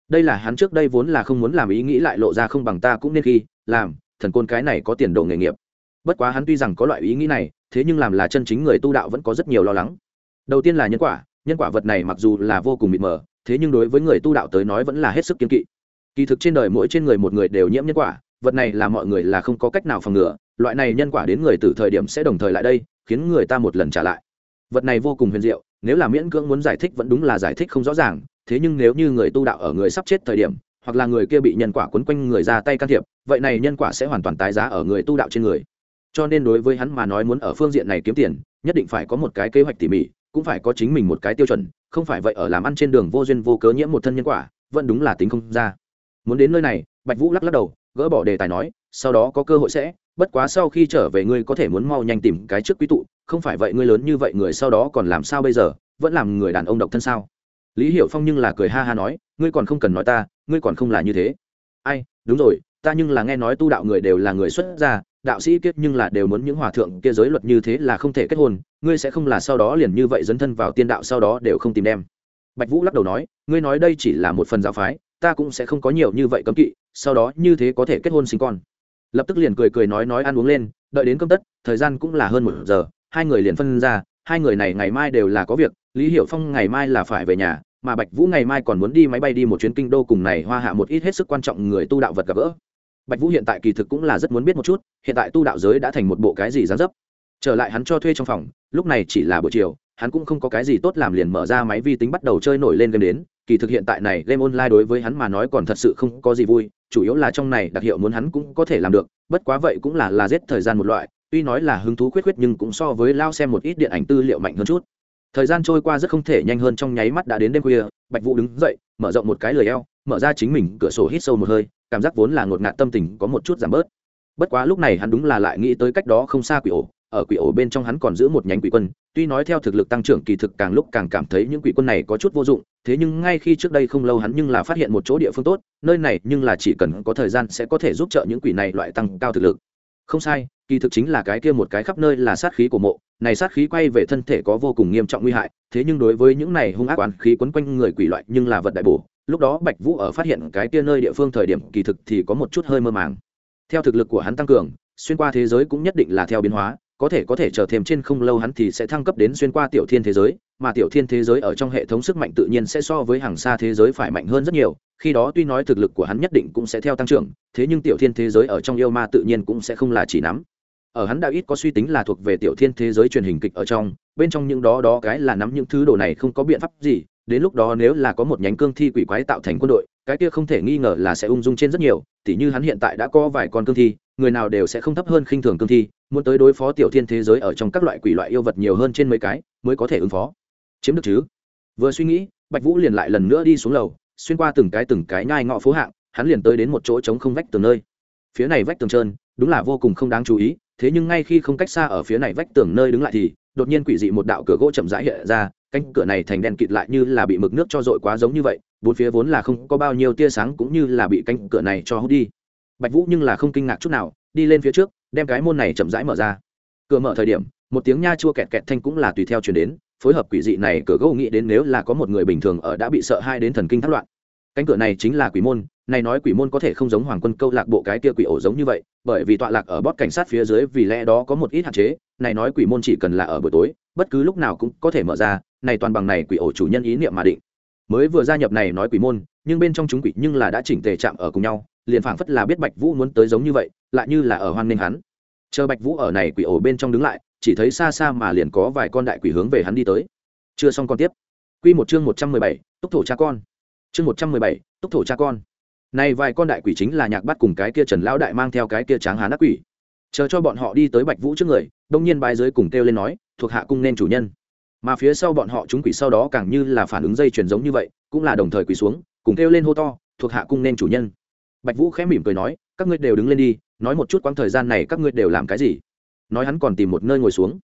Đây là hắn trước đây vốn là không muốn làm ý nghĩ lại lộ ra không bằng ta cũng nên khi, làm, thần côn cái này có tiền đồ nghề nghiệp. Bất quá hắn tuy rằng có loại ý nghĩ này, thế nhưng làm là chân chính người tu đạo vẫn có rất nhiều lo lắng. Đầu tiên là nhân quả nhân quả vật này mặc dù là vô cùng mịt mờ, thế nhưng đối với người tu đạo tới nói vẫn là hết sức kiên kỵ. Kỳ thực trên đời mỗi trên người một người đều nhiễm nhân quả, vật này là mọi người là không có cách nào phòng ngừa, loại này nhân quả đến người từ thời điểm sẽ đồng thời lại đây, khiến người ta một lần trả lại. Vật này vô cùng huyền diệu, nếu là miễn cưỡng muốn giải thích vẫn đúng là giải thích không rõ ràng, thế nhưng nếu như người tu đạo ở người sắp chết thời điểm, hoặc là người kia bị nhân quả quấn quanh người ra tay can thiệp, vậy này nhân quả sẽ hoàn toàn tái giá ở người tu đạo trên người. Cho nên đối với hắn mà nói muốn ở phương diện này kiếm tiền, nhất định phải có một cái kế hoạch tỉ mỉ cũng phải có chính mình một cái tiêu chuẩn, không phải vậy ở làm ăn trên đường vô duyên vô cớ nhiễm một thân nhân quả, vẫn đúng là tính không ra. Muốn đến nơi này, bạch vũ lắc lắc đầu, gỡ bỏ đề tài nói, sau đó có cơ hội sẽ, bất quá sau khi trở về ngươi có thể muốn mau nhanh tìm cái trước quý tụ, không phải vậy ngươi lớn như vậy người sau đó còn làm sao bây giờ, vẫn làm người đàn ông độc thân sao? Lý hiểu phong nhưng là cười ha ha nói, ngươi còn không cần nói ta, ngươi còn không là như thế. Ai, đúng rồi ta nhưng là nghe nói tu đạo người đều là người xuất gia, đạo sĩ kiết nhưng là đều muốn những hòa thượng kia giới luật như thế là không thể kết hôn, ngươi sẽ không là sau đó liền như vậy dấn thân vào tiên đạo sau đó đều không tìm đem. Bạch vũ lắc đầu nói, ngươi nói đây chỉ là một phần giáo phái, ta cũng sẽ không có nhiều như vậy cấm kỵ, sau đó như thế có thể kết hôn sinh con. Lập tức liền cười cười nói nói ăn uống lên, đợi đến cơm tất, thời gian cũng là hơn một giờ, hai người liền phân ra, hai người này ngày mai đều là có việc, lý hiểu phong ngày mai là phải về nhà, mà bạch vũ ngày mai còn muốn đi máy bay đi một chuyến kinh đô cùng này hoa hạ một ít hết sức quan trọng người tu đạo vật gặp gỡ bạch vũ hiện tại kỳ thực cũng là rất muốn biết một chút, hiện tại tu đạo giới đã thành một bộ cái gì dán dấp. Trở lại hắn cho thuê trong phòng, lúc này chỉ là buổi chiều, hắn cũng không có cái gì tốt làm liền mở ra máy vi tính bắt đầu chơi nổi lên game đến. Kỳ thực hiện tại này, game online đối với hắn mà nói còn thật sự không có gì vui, chủ yếu là trong này đặc hiệu muốn hắn cũng có thể làm được, bất quá vậy cũng là là giết thời gian một loại, tuy nói là hứng thú khuyết khuyết nhưng cũng so với lao xem một ít điện ảnh tư liệu mạnh hơn chút. Thời gian trôi qua rất không thể nhanh hơn trong nháy mắt đã đến đêm khuya, bạch vũ đứng dậy, mở rộng một cái lười eo, mở ra chính mình, cửa sổ hít sâu một hơi cảm giác vốn là ngột ngạt tâm tình có một chút giảm bớt. Bất quá lúc này hắn đúng là lại nghĩ tới cách đó không xa quỷ ổ. Ở quỷ ổ bên trong hắn còn giữ một nhánh quỷ quân, tuy nói theo thực lực tăng trưởng kỳ thực càng lúc càng cảm thấy những quỷ quân này có chút vô dụng, thế nhưng ngay khi trước đây không lâu hắn nhưng là phát hiện một chỗ địa phương tốt, nơi này nhưng là chỉ cần có thời gian sẽ có thể giúp trợ những quỷ này loại tăng cao thực lực. Không sai, kỳ thực chính là cái kia một cái khắp nơi là sát khí của mộ, này sát khí quay về thân thể có vô cùng nghiêm trọng nguy hại, thế nhưng đối với những này hung ác oán khí quấn quanh người quỷ loại nhưng là vật đại bổ lúc đó bạch vũ ở phát hiện cái kia nơi địa phương thời điểm kỳ thực thì có một chút hơi mơ màng. Theo thực lực của hắn tăng cường, xuyên qua thế giới cũng nhất định là theo biến hóa, có thể có thể chờ thêm trên không lâu hắn thì sẽ thăng cấp đến xuyên qua tiểu thiên thế giới, mà tiểu thiên thế giới ở trong hệ thống sức mạnh tự nhiên sẽ so với hàng xa thế giới phải mạnh hơn rất nhiều, khi đó tuy nói thực lực của hắn nhất định cũng sẽ theo tăng trưởng, thế nhưng tiểu thiên thế giới ở trong yêu ma tự nhiên cũng sẽ không là chỉ nắm. Ở hắn đã ít có suy tính là thuộc về tiểu thiên thế giới truyền hình kịch ở trong, bên trong những đó đó cái là nắm những thứ đồ này không có biện pháp gì đến lúc đó nếu là có một nhánh cương thi quỷ quái tạo thành quân đội, cái kia không thể nghi ngờ là sẽ ung dung trên rất nhiều, tỉ như hắn hiện tại đã có vài con cương thi, người nào đều sẽ không thấp hơn khinh thường cương thi, muốn tới đối phó tiểu thiên thế giới ở trong các loại quỷ loại yêu vật nhiều hơn trên mấy cái, mới có thể ứng phó. Chiếm được chứ? Vừa suy nghĩ, bạch vũ liền lại lần nữa đi xuống lầu, xuyên qua từng cái từng cái nhai ngọ phố hạng, hắn liền tới đến một chỗ trống không vách tường nơi. Phía này vách tường trơn, đúng là vô cùng không đáng chú ý, thế nhưng ngay khi không cách xa ở phía này vách tường nơi đứng lại thì, đột nhiên quỷ dị một đạo cửa gỗ chậm rãi hiện ra cánh cửa này thành đen kịt lại như là bị mực nước cho dội quá giống như vậy, bốn phía vốn là không có bao nhiêu tia sáng cũng như là bị cánh cửa này cho hút đi. Bạch vũ nhưng là không kinh ngạc chút nào, đi lên phía trước, đem cái môn này chậm rãi mở ra. Cửa mở thời điểm, một tiếng nha chua kẹt kẹt thanh cũng là tùy theo chuyển đến, phối hợp quỷ dị này, cửa gỗ nghĩ đến nếu là có một người bình thường ở đã bị sợ hai đến thần kinh thất loạn. Cánh cửa này chính là quỷ môn, này nói quỷ môn có thể không giống hoàng quân câu lạc bộ cái kia quỷ ổ giống như vậy, bởi vì tọa lạc ở bót cảnh sát phía dưới vì lẽ đó có một ít hạn chế, này nói quỷ môn chỉ cần là ở buổi tối, bất cứ lúc nào cũng có thể mở ra này toàn bằng này quỷ ổ chủ nhân ý niệm mà định. Mới vừa gia nhập này nói quỷ môn nhưng bên trong chúng quỷ nhưng là đã chỉnh tề chạm ở cùng nhau liền phảng phất là biết bạch vũ muốn tới giống như vậy lại như là ở hoan nghênh hắn. Chờ bạch vũ ở này quỷ ổ bên trong đứng lại chỉ thấy xa xa mà liền có vài con đại quỷ hướng về hắn đi tới. Chưa xong con tiếp. Quy một chương một trăm mười bảy, túc thổ cha con. Chương một trăm mười bảy, túc thổ cha con. Này vài con đại quỷ chính là nhạc bắt cùng cái kia trần lão đại mang theo cái kia tráng hán ác quỷ. Chờ cho bọn họ đi tới bạch vũ trước người đông nhiên bài giới cùng kêu lên nói thuộc hạ cung nên chủ nhân mà phía sau bọn họ chúng quỷ sau đó càng như là phản ứng dây chuyền giống như vậy, cũng là đồng thời quỳ xuống, cùng kêu lên hô to, thuộc hạ cung nên chủ nhân. Bạch vũ khẽ mỉm cười nói, các ngươi đều đứng lên đi, nói một chút quãng thời gian này các ngươi đều làm cái gì? Nói hắn còn tìm một nơi ngồi xuống.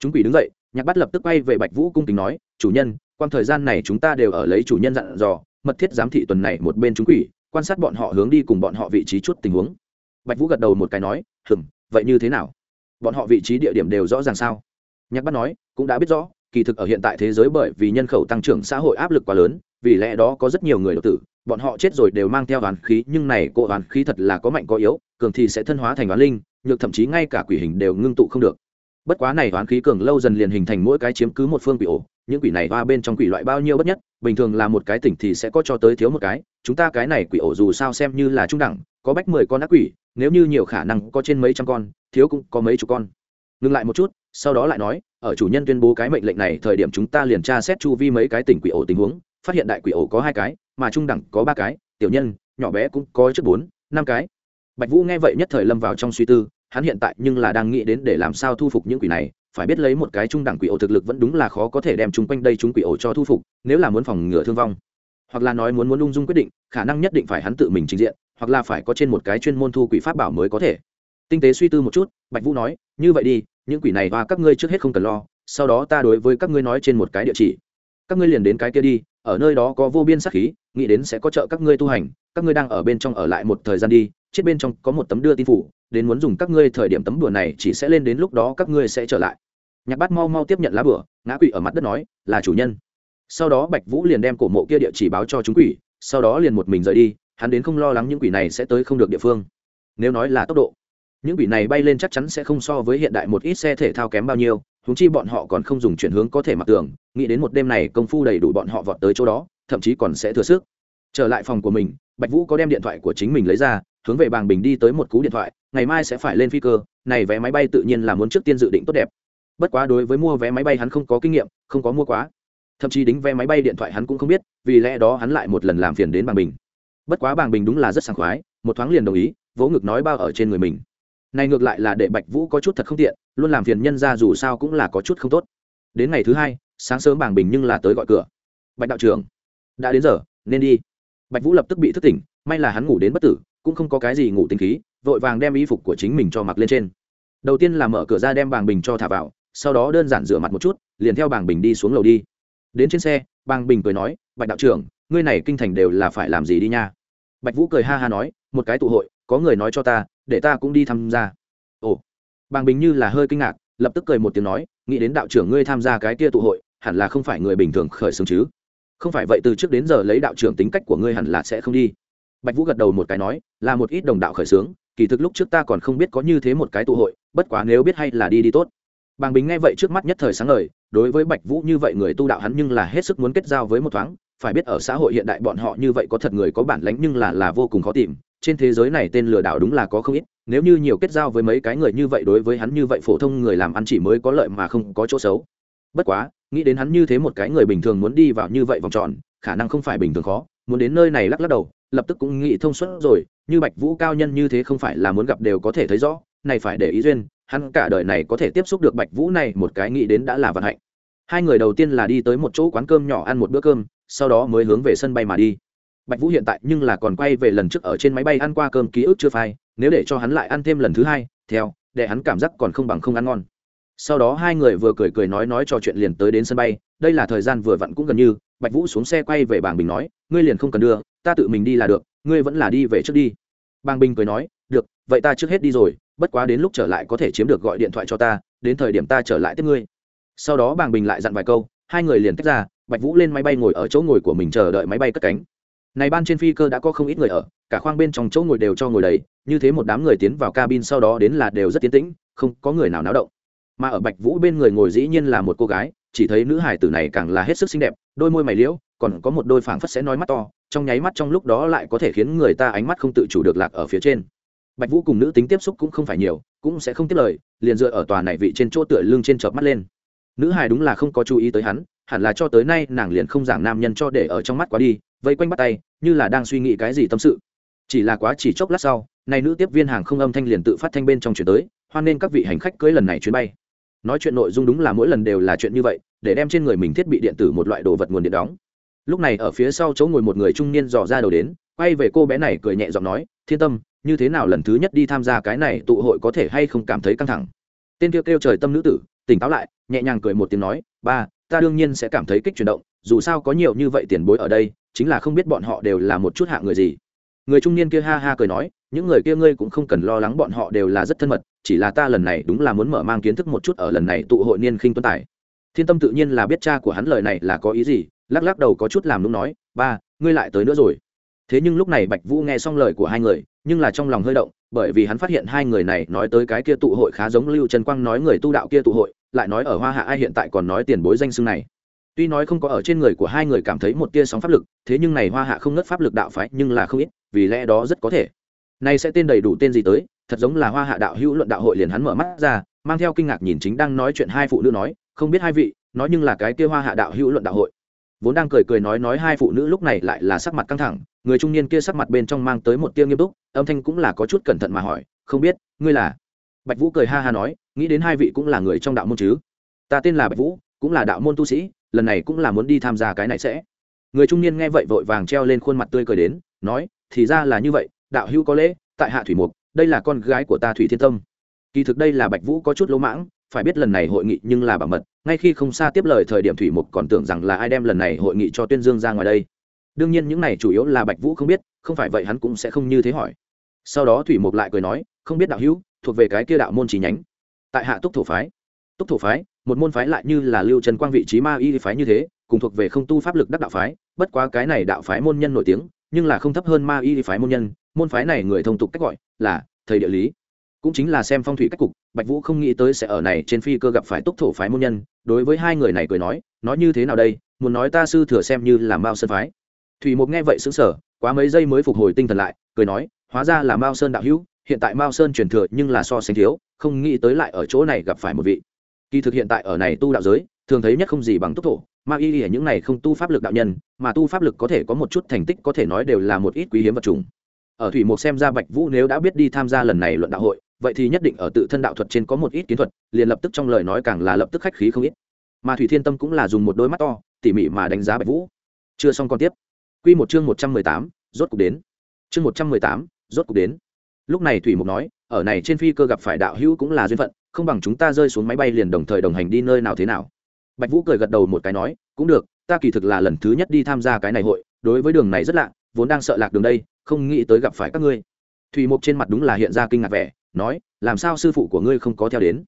Chúng quỷ đứng dậy, nhạc bắt lập tức bay về bạch vũ cung kính nói, chủ nhân, quãng thời gian này chúng ta đều ở lấy chủ nhân dặn dò, mật thiết giám thị tuần này một bên chúng quỷ, quan sát bọn họ hướng đi cùng bọn họ vị trí chút tình huống. Bạch vũ gật đầu một cái nói hừng vậy như thế nào? Bọn họ vị trí địa điểm đều rõ ràng sao? Nhạc bắt nói, cũng đã biết rõ kỳ thực ở hiện tại thế giới bởi vì nhân khẩu tăng trưởng xã hội áp lực quá lớn, vì lẽ đó có rất nhiều người đột tử, bọn họ chết rồi đều mang theo oán khí, nhưng này cỗ oán khí thật là có mạnh có yếu, cường thì sẽ thân hóa thành oán linh, nhược thậm chí ngay cả quỷ hình đều ngưng tụ không được. Bất quá này oán khí cường lâu dần liền hình thành mỗi cái chiếm cứ một phương quỷ ổ, những quỷ này va bên trong quỷ loại bao nhiêu bất nhất, bình thường là một cái tỉnh thì sẽ có cho tới thiếu một cái, chúng ta cái này quỷ ổ dù sao xem như là trung đẳng, có bách mười con ác quỷ, nếu như nhiều khả năng có trên mấy trăm con, thiếu cũng có mấy chục con. Ngừng lại một chút sau đó lại nói, ở chủ nhân tuyên bố cái mệnh lệnh này thời điểm chúng ta liền tra xét chu vi mấy cái tỉnh quỷ ổ tình huống, phát hiện đại quỷ ổ có hai cái, mà trung đẳng có ba cái, tiểu nhân, nhỏ bé cũng có trước bốn, năm cái. Bạch vũ nghe vậy nhất thời lâm vào trong suy tư, hắn hiện tại nhưng là đang nghĩ đến để làm sao thu phục những quỷ này, phải biết lấy một cái trung đẳng quỷ ổ thực lực vẫn đúng là khó có thể đem chúng quanh đây chúng quỷ ổ cho thu phục, nếu là muốn phòng ngừa thương vong. Hoặc là nói muốn muốn lung dung quyết định, khả năng nhất định phải hắn tự mình trình diện, hoặc là phải có trên một cái chuyên môn thu quỷ pháp bảo mới có thể. Tinh tế suy tư một chút, bạch vũ nói, như vậy đi những quỷ này và các ngươi trước hết không cần lo, sau đó ta đối với các ngươi nói trên một cái địa chỉ. Các ngươi liền đến cái kia đi, ở nơi đó có vô biên sát khí, nghĩ đến sẽ có trợ các ngươi tu hành, các ngươi đang ở bên trong ở lại một thời gian đi, chết bên trong có một tấm đưa tin phủ, đến muốn dùng các ngươi thời điểm tấm đùa này chỉ sẽ lên đến lúc đó các ngươi sẽ trở lại. Nhạc bát mau mau tiếp nhận lá bửa ngã quỷ ở mặt đất nói, là chủ nhân. Sau đó bạch vũ liền đem cổ mộ kia địa chỉ báo cho chúng quỷ, sau đó liền một mình rời đi, hắn đến không lo lắng những quỷ này sẽ tới không được địa phương. Nếu nói là tốc độ những bị này bay lên chắc chắn sẽ không so với hiện đại một ít xe thể thao kém bao nhiêu húng chi bọn họ còn không dùng chuyển hướng có thể mặc tường, nghĩ đến một đêm này công phu đầy đủ bọn họ vọt tới chỗ đó, thậm chí còn sẽ thừa sức. Trở lại phòng của mình, bạch vũ có đem điện thoại của chính mình lấy ra, hướng về bàng bình đi tới một cú điện thoại, ngày mai sẽ phải lên phi cơ, này vé máy bay tự nhiên là muốn trước tiên dự định tốt đẹp. Bất quá đối với mua vé máy bay hắn không có kinh nghiệm, không có mua quá. Thậm chí đính vé máy bay điện thoại hắn cũng không biết, vì lẽ đó hắn lại một lần làm phiền đến bàng bình. Bất quá bàng bình đúng là rất sảng khoái, một thoáng liền đồng ý, vỗ ngực nói bao ở trên người mình này ngược lại là để bạch vũ có chút thật không tiện, luôn làm phiền nhân ra dù sao cũng là có chút không tốt. Đến ngày thứ hai, sáng sớm bảng bình nhưng là tới gọi cửa. Bạch đạo trưởng, đã đến giờ, nên đi. Bạch vũ lập tức bị thức tỉnh, may là hắn ngủ đến bất tử, cũng không có cái gì ngủ tinh khí, vội vàng đem y phục của chính mình cho mặc lên trên. Đầu tiên là mở cửa ra đem bảng bình cho thả vào, sau đó đơn giản rửa mặt một chút, liền theo bảng bình đi xuống lầu đi. Đến trên xe, bảng bình cười nói, bạch đạo trưởng, ngươi này kinh thành đều là phải làm gì đi nha? Bạch vũ cười ha ha nói, một cái tụ hội, có người nói cho ta để ta cũng đi tham gia. Ồ, bàng bình như là hơi kinh ngạc, lập tức cười một tiếng nói, nghĩ đến đạo trưởng ngươi tham gia cái kia tụ hội, hẳn là không phải người bình thường khởi xướng chứ. Không phải vậy từ trước đến giờ lấy đạo trưởng tính cách của ngươi hẳn là sẽ không đi. Bạch vũ gật đầu một cái nói, là một ít đồng đạo khởi xướng, kỳ thực lúc trước ta còn không biết có như thế một cái tụ hội, bất quá nếu biết hay là đi đi tốt. Bàng bình nghe vậy trước mắt nhất thời sáng ngời, đối với bạch vũ như vậy người tu đạo hắn nhưng là hết sức muốn kết giao với một thoáng, phải biết ở xã hội hiện đại bọn họ như vậy có thật người có bản lánh nhưng là là vô cùng khó tìm trên thế giới này tên lừa đảo đúng là có không ít, nếu như nhiều kết giao với mấy cái người như vậy đối với hắn như vậy phổ thông người làm ăn chỉ mới có lợi mà không có chỗ xấu. Bất quá, nghĩ đến hắn như thế một cái người bình thường muốn đi vào như vậy vòng tròn, khả năng không phải bình thường khó, muốn đến nơi này lắc lắc đầu, lập tức cũng nghĩ thông suốt rồi, như bạch vũ cao nhân như thế không phải là muốn gặp đều có thể thấy rõ, này phải để ý duyên, hắn cả đời này có thể tiếp xúc được bạch vũ này một cái nghĩ đến đã là vận hạnh. Hai người đầu tiên là đi tới một chỗ quán cơm nhỏ ăn một bữa cơm, sau đó mới hướng về sân bay mà đi bạch vũ hiện tại nhưng là còn quay về lần trước ở trên máy bay ăn qua cơm ký ức chưa phai, nếu để cho hắn lại ăn thêm lần thứ hai, theo, để hắn cảm giác còn không bằng không ăn ngon. Sau đó hai người vừa cười cười nói nói trò chuyện liền tới đến sân bay, đây là thời gian vừa vặn cũng gần như, bạch vũ xuống xe quay về Bàng bình nói, ngươi liền không cần đưa, ta tự mình đi là được, ngươi vẫn là đi về trước đi. Bàng bình cười nói, được, vậy ta trước hết đi rồi, bất quá đến lúc trở lại có thể chiếm được gọi điện thoại cho ta, đến thời điểm ta trở lại tiếp ngươi. Sau đó bàng bình lại dặn vài câu, hai người liền tách ra, bạch vũ lên máy bay ngồi ở chỗ ngồi của mình chờ đợi máy bay cất cánh này ban trên phi cơ đã có không ít người ở, cả khoang bên trong chỗ ngồi đều cho ngồi đầy, như thế một đám người tiến vào cabin sau đó đến là đều rất tiến tĩnh, không có người nào náo động. Mà ở bạch vũ bên người ngồi dĩ nhiên là một cô gái, chỉ thấy nữ hải tử này càng là hết sức xinh đẹp, đôi môi mày liễu, còn có một đôi phảng phất sẽ nói mắt to, trong nháy mắt trong lúc đó lại có thể khiến người ta ánh mắt không tự chủ được lạc ở phía trên. Bạch vũ cùng nữ tính tiếp xúc cũng không phải nhiều, cũng sẽ không tiếp lời, liền dựa ở tòa này vị trên chỗ tựa lưng trên chợp mắt lên. Nữ hải đúng là không có chú ý tới hắn hẳn là cho tới nay nàng liền không giảng nam nhân cho để ở trong mắt quá đi, vây quanh bắt tay, như là đang suy nghĩ cái gì tâm sự. Chỉ là quá chỉ chốc lát sau này nữ tiếp viên hàng không âm thanh liền tự phát thanh bên trong chuyển tới, hoan nên các vị hành khách cưới lần này chuyến bay. Nói chuyện nội dung đúng là mỗi lần đều là chuyện như vậy, để đem trên người mình thiết bị điện tử một loại đồ vật nguồn điện đóng. Lúc này ở phía sau chỗ ngồi một người trung niên dò ra đầu đến, quay về cô bé này cười nhẹ giọng nói, thiên tâm, như thế nào lần thứ nhất đi tham gia cái này tụ hội có thể hay không cảm thấy căng thẳng? Tên kêu kêu trời tâm nữ tử, tỉnh táo lại, nhẹ nhàng cười một tiếng nói, ba ta đương nhiên sẽ cảm thấy kích chuyển động, dù sao có nhiều như vậy tiền bối ở đây, chính là không biết bọn họ đều là một chút hạng người gì. Người trung niên kia ha ha cười nói, những người kia ngươi cũng không cần lo lắng bọn họ đều là rất thân mật, chỉ là ta lần này đúng là muốn mở mang kiến thức một chút ở lần này tụ hội niên khinh tuân tài. Thiên tâm tự nhiên là biết cha của hắn lời này là có ý gì, lắc lắc đầu có chút làm đúng nói, ba, ngươi lại tới nữa rồi thế nhưng lúc này bạch vũ nghe xong lời của hai người, nhưng là trong lòng hơi động, bởi vì hắn phát hiện hai người này nói tới cái kia tụ hội khá giống lưu trần quang nói người tu đạo kia tụ hội, lại nói ở hoa hạ ai hiện tại còn nói tiền bối danh xưng này. Tuy nói không có ở trên người của hai người cảm thấy một tia sóng pháp lực, thế nhưng này hoa hạ không ngất pháp lực đạo phái, nhưng là không ít, vì lẽ đó rất có thể. Này sẽ tên đầy đủ tên gì tới, thật giống là hoa hạ đạo hữu luận đạo hội liền hắn mở mắt ra, mang theo kinh ngạc nhìn chính đang nói chuyện hai phụ nữ nói, không biết hai vị, nói nhưng là cái kia hoa hạ đạo hữu luận đạo hội vốn đang cười cười nói nói hai phụ nữ lúc này lại là sắc mặt căng thẳng, người trung niên kia sắc mặt bên trong mang tới một tia nghiêm túc, âm thanh cũng là có chút cẩn thận mà hỏi, không biết, ngươi là? Bạch vũ cười ha ha nói, nghĩ đến hai vị cũng là người trong đạo môn chứ? Ta tên là bạch vũ, cũng là đạo môn tu sĩ, lần này cũng là muốn đi tham gia cái này sẽ. Người trung niên nghe vậy vội vàng treo lên khuôn mặt tươi cười đến, nói, thì ra là như vậy, đạo hữu có lễ, tại hạ thủy mục, đây là con gái của ta thủy thiên tâm. Kỳ thực đây là bạch vũ có chút lỗ mãng phải biết lần này hội nghị nhưng là bảo mật, ngay khi không xa tiếp lời thời điểm thủy mục còn tưởng rằng là ai đem lần này hội nghị cho tuyên dương ra ngoài đây. Đương nhiên những này chủ yếu là bạch vũ không biết, không phải vậy hắn cũng sẽ không như thế hỏi. Sau đó thủy mục lại cười nói, không biết đạo hữu, thuộc về cái kia đạo môn trí nhánh. Tại hạ túc thổ phái. Túc thổ phái, một môn phái lại như là lưu trần quang vị trí ma y phái như thế, cùng thuộc về không tu pháp lực đắc đạo phái, bất quá cái này đạo phái môn nhân nổi tiếng, nhưng là không thấp hơn ma y phái môn nhân. Môn phái này người thông tục cách gọi là thầy địa lý cũng chính là xem phong thủy cách cục, bạch vũ không nghĩ tới sẽ ở này trên phi cơ gặp phải túc thổ phái môn nhân, đối với hai người này cười nói nói như thế nào đây? Muốn nói ta sư thừa xem như là mao sơn phái. Thủy mục nghe vậy xứng sở quá mấy giây mới phục hồi tinh thần lại, cười nói, hóa ra là mao sơn đạo hữu, hiện tại mao sơn truyền thừa nhưng là so sánh thiếu, không nghĩ tới lại ở chỗ này gặp phải một vị. Kỳ thực hiện tại ở này tu đạo giới, thường thấy nhất không gì bằng túc thổ ma y ở những này không tu pháp lực đạo nhân, mà tu pháp lực có thể có một chút thành tích có thể nói đều là một ít quý hiếm vật trùng ở thủy mục xem ra bạch vũ nếu đã biết đi tham gia lần này luận đạo hội vậy thì nhất định ở tự thân đạo thuật trên có một ít kiến thuật, liền lập tức trong lời nói càng là lập tức khách khí không ít. Mà thủy thiên tâm cũng là dùng một đôi mắt to, tỉ mỉ mà đánh giá bạch vũ. Chưa xong còn tiếp. Q một chương một trăm mười tám, rốt cục đến. Chương một trăm mười tám, rốt cục đến. Lúc này thủy mục nói, ở này trên phi cơ gặp phải đạo hữu cũng là duyên phận, không bằng chúng ta rơi xuống máy bay liền đồng thời đồng hành đi nơi nào thế nào. Bạch vũ cười gật đầu một cái nói, cũng được, ta kỳ thực là lần thứ nhất đi tham gia cái này hội, đối với đường này rất lạ, vốn đang sợ lạc đường đây, không nghĩ tới gặp phải các ngươi. Thủy mục trên mặt đúng là hiện ra kinh ngạc vẻ nói, làm sao sư phụ của ngươi không có theo đến?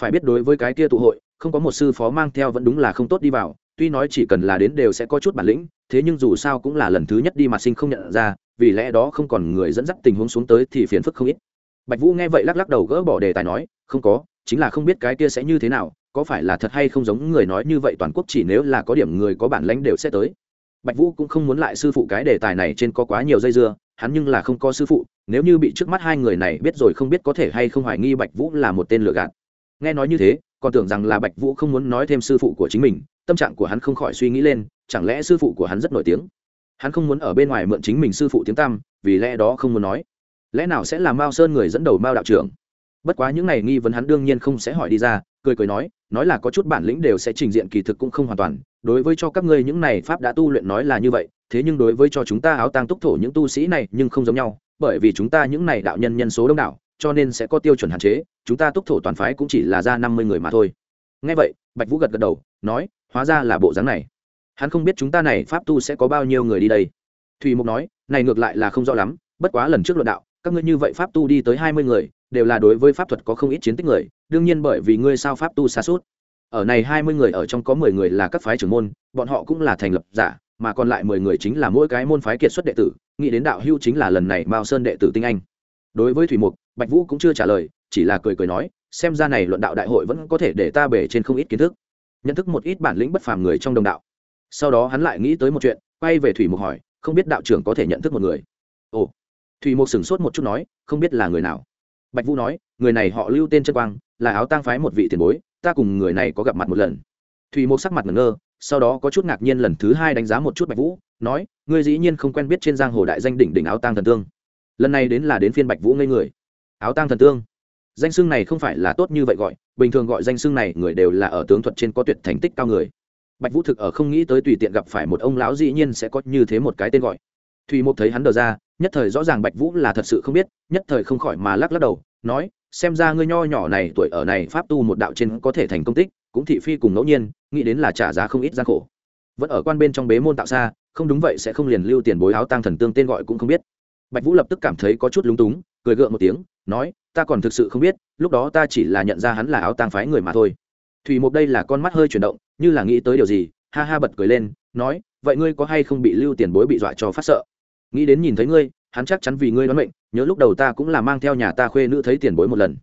Phải biết đối với cái kia tụ hội, không có một sư phó mang theo vẫn đúng là không tốt đi vào, tuy nói chỉ cần là đến đều sẽ có chút bản lĩnh, thế nhưng dù sao cũng là lần thứ nhất đi mặt sinh không nhận ra, vì lẽ đó không còn người dẫn dắt tình huống xuống tới thì phiền phức không ít. Bạch vũ nghe vậy lắc lắc đầu gỡ bỏ đề tài nói, không có, chính là không biết cái kia sẽ như thế nào, có phải là thật hay không giống người nói như vậy toàn quốc chỉ nếu là có điểm người có bản lãnh đều sẽ tới. Bạch vũ cũng không muốn lại sư phụ cái đề tài này trên có quá nhiều dây dưa hắn nhưng là không có sư phụ, nếu như bị trước mắt hai người này biết rồi không biết có thể hay không hoài nghi bạch vũ là một tên lừa gạt. Nghe nói như thế, còn tưởng rằng là bạch vũ không muốn nói thêm sư phụ của chính mình, tâm trạng của hắn không khỏi suy nghĩ lên, chẳng lẽ sư phụ của hắn rất nổi tiếng? Hắn không muốn ở bên ngoài mượn chính mình sư phụ tiếng tam vì lẽ đó không muốn nói. Lẽ nào sẽ là mao sơn người dẫn đầu mao đạo trưởng? Bất quá những này nghi vấn hắn đương nhiên không sẽ hỏi đi ra, cười cười nói nói là có chút bản lĩnh đều sẽ trình diện kỳ thực cũng không hoàn toàn, đối với cho các ngươi những này pháp đã tu luyện nói là như vậy thế nhưng đối với cho chúng ta áo tang túc thổ những tu sĩ này nhưng không giống nhau, bởi vì chúng ta những này đạo nhân nhân số đông đảo, cho nên sẽ có tiêu chuẩn hạn chế, chúng ta túc thổ toàn phái cũng chỉ là ra năm mươi người mà thôi. Ngay vậy, bạch vũ gật gật đầu, nói, hóa ra là bộ dáng này. Hắn không biết chúng ta này pháp tu sẽ có bao nhiêu người đi đây. Thùy mục nói, này ngược lại là không rõ lắm, bất quá lần trước luận đạo, các ngươi như vậy pháp tu đi tới hai mươi người, đều là đối với pháp thuật có không ít chiến tích người, đương nhiên bởi vì ngươi sao pháp tu xa suốt. Ở này hai mươi người ở trong có mười người là các phái trưởng môn, bọn họ cũng là thành lập giả mà còn lại mười người chính là mỗi cái môn phái kiệt xuất đệ tử, nghĩ đến đạo hưu chính là lần này mao sơn đệ tử tinh anh. Đối với thủy mục, bạch vũ cũng chưa trả lời, chỉ là cười cười nói, xem ra này luận đạo đại hội vẫn có thể để ta bể trên không ít kiến thức. Nhận thức một ít bản lĩnh bất phàm người trong đồng đạo. Sau đó hắn lại nghĩ tới một chuyện, quay về thủy mục hỏi, không biết đạo trưởng có thể nhận thức một người? Ồ. Thủy mục sửng sốt một chút nói, không biết là người nào. Bạch vũ nói, người này họ lưu tên chân quang, là áo tang phái một vị tiền bối, ta cùng người này có gặp mặt một lần. Thủy mục sắc mặt ngẩn ngơ sau đó có chút ngạc nhiên lần thứ hai đánh giá một chút bạch vũ, nói, ngươi dĩ nhiên không quen biết trên giang hồ đại danh đỉnh đỉnh áo tang thần tương. Lần này đến là đến phiên bạch vũ ngây người. Áo tang thần tương? Danh xưng này không phải là tốt như vậy gọi, bình thường gọi danh xưng này người đều là ở tướng thuật trên có tuyệt thành tích cao người. Bạch vũ thực ở không nghĩ tới tùy tiện gặp phải một ông lão dĩ nhiên sẽ có như thế một cái tên gọi. Thùy mộc thấy hắn đờ ra, nhất thời rõ ràng bạch vũ là thật sự không biết, nhất thời không khỏi mà lắc lắc đầu, nói, xem ra ngươi nho nhỏ này tuổi ở này pháp tu một đạo trên có thể thành công tích, cũng thị phi cùng ngẫu nhiên nghĩ đến là trả giá không ít gian khổ. Vẫn ở quan bên trong bế môn tạo xa, không đúng vậy sẽ không liền lưu tiền bối áo tang thần tương tên gọi cũng không biết. Bạch vũ lập tức cảm thấy có chút lúng túng, cười gượng một tiếng, nói, ta còn thực sự không biết, lúc đó ta chỉ là nhận ra hắn là áo tang phái người mà thôi. Thủy mục đây là con mắt hơi chuyển động, như là nghĩ tới điều gì, ha ha bật cười lên, nói, vậy ngươi có hay không bị lưu tiền bối bị dọa cho phát sợ? Nghĩ đến nhìn thấy ngươi, hắn chắc chắn vì ngươi đoán mệnh, nhớ lúc đầu ta cũng là mang theo nhà ta khuê nữ thấy tiền bối một lần.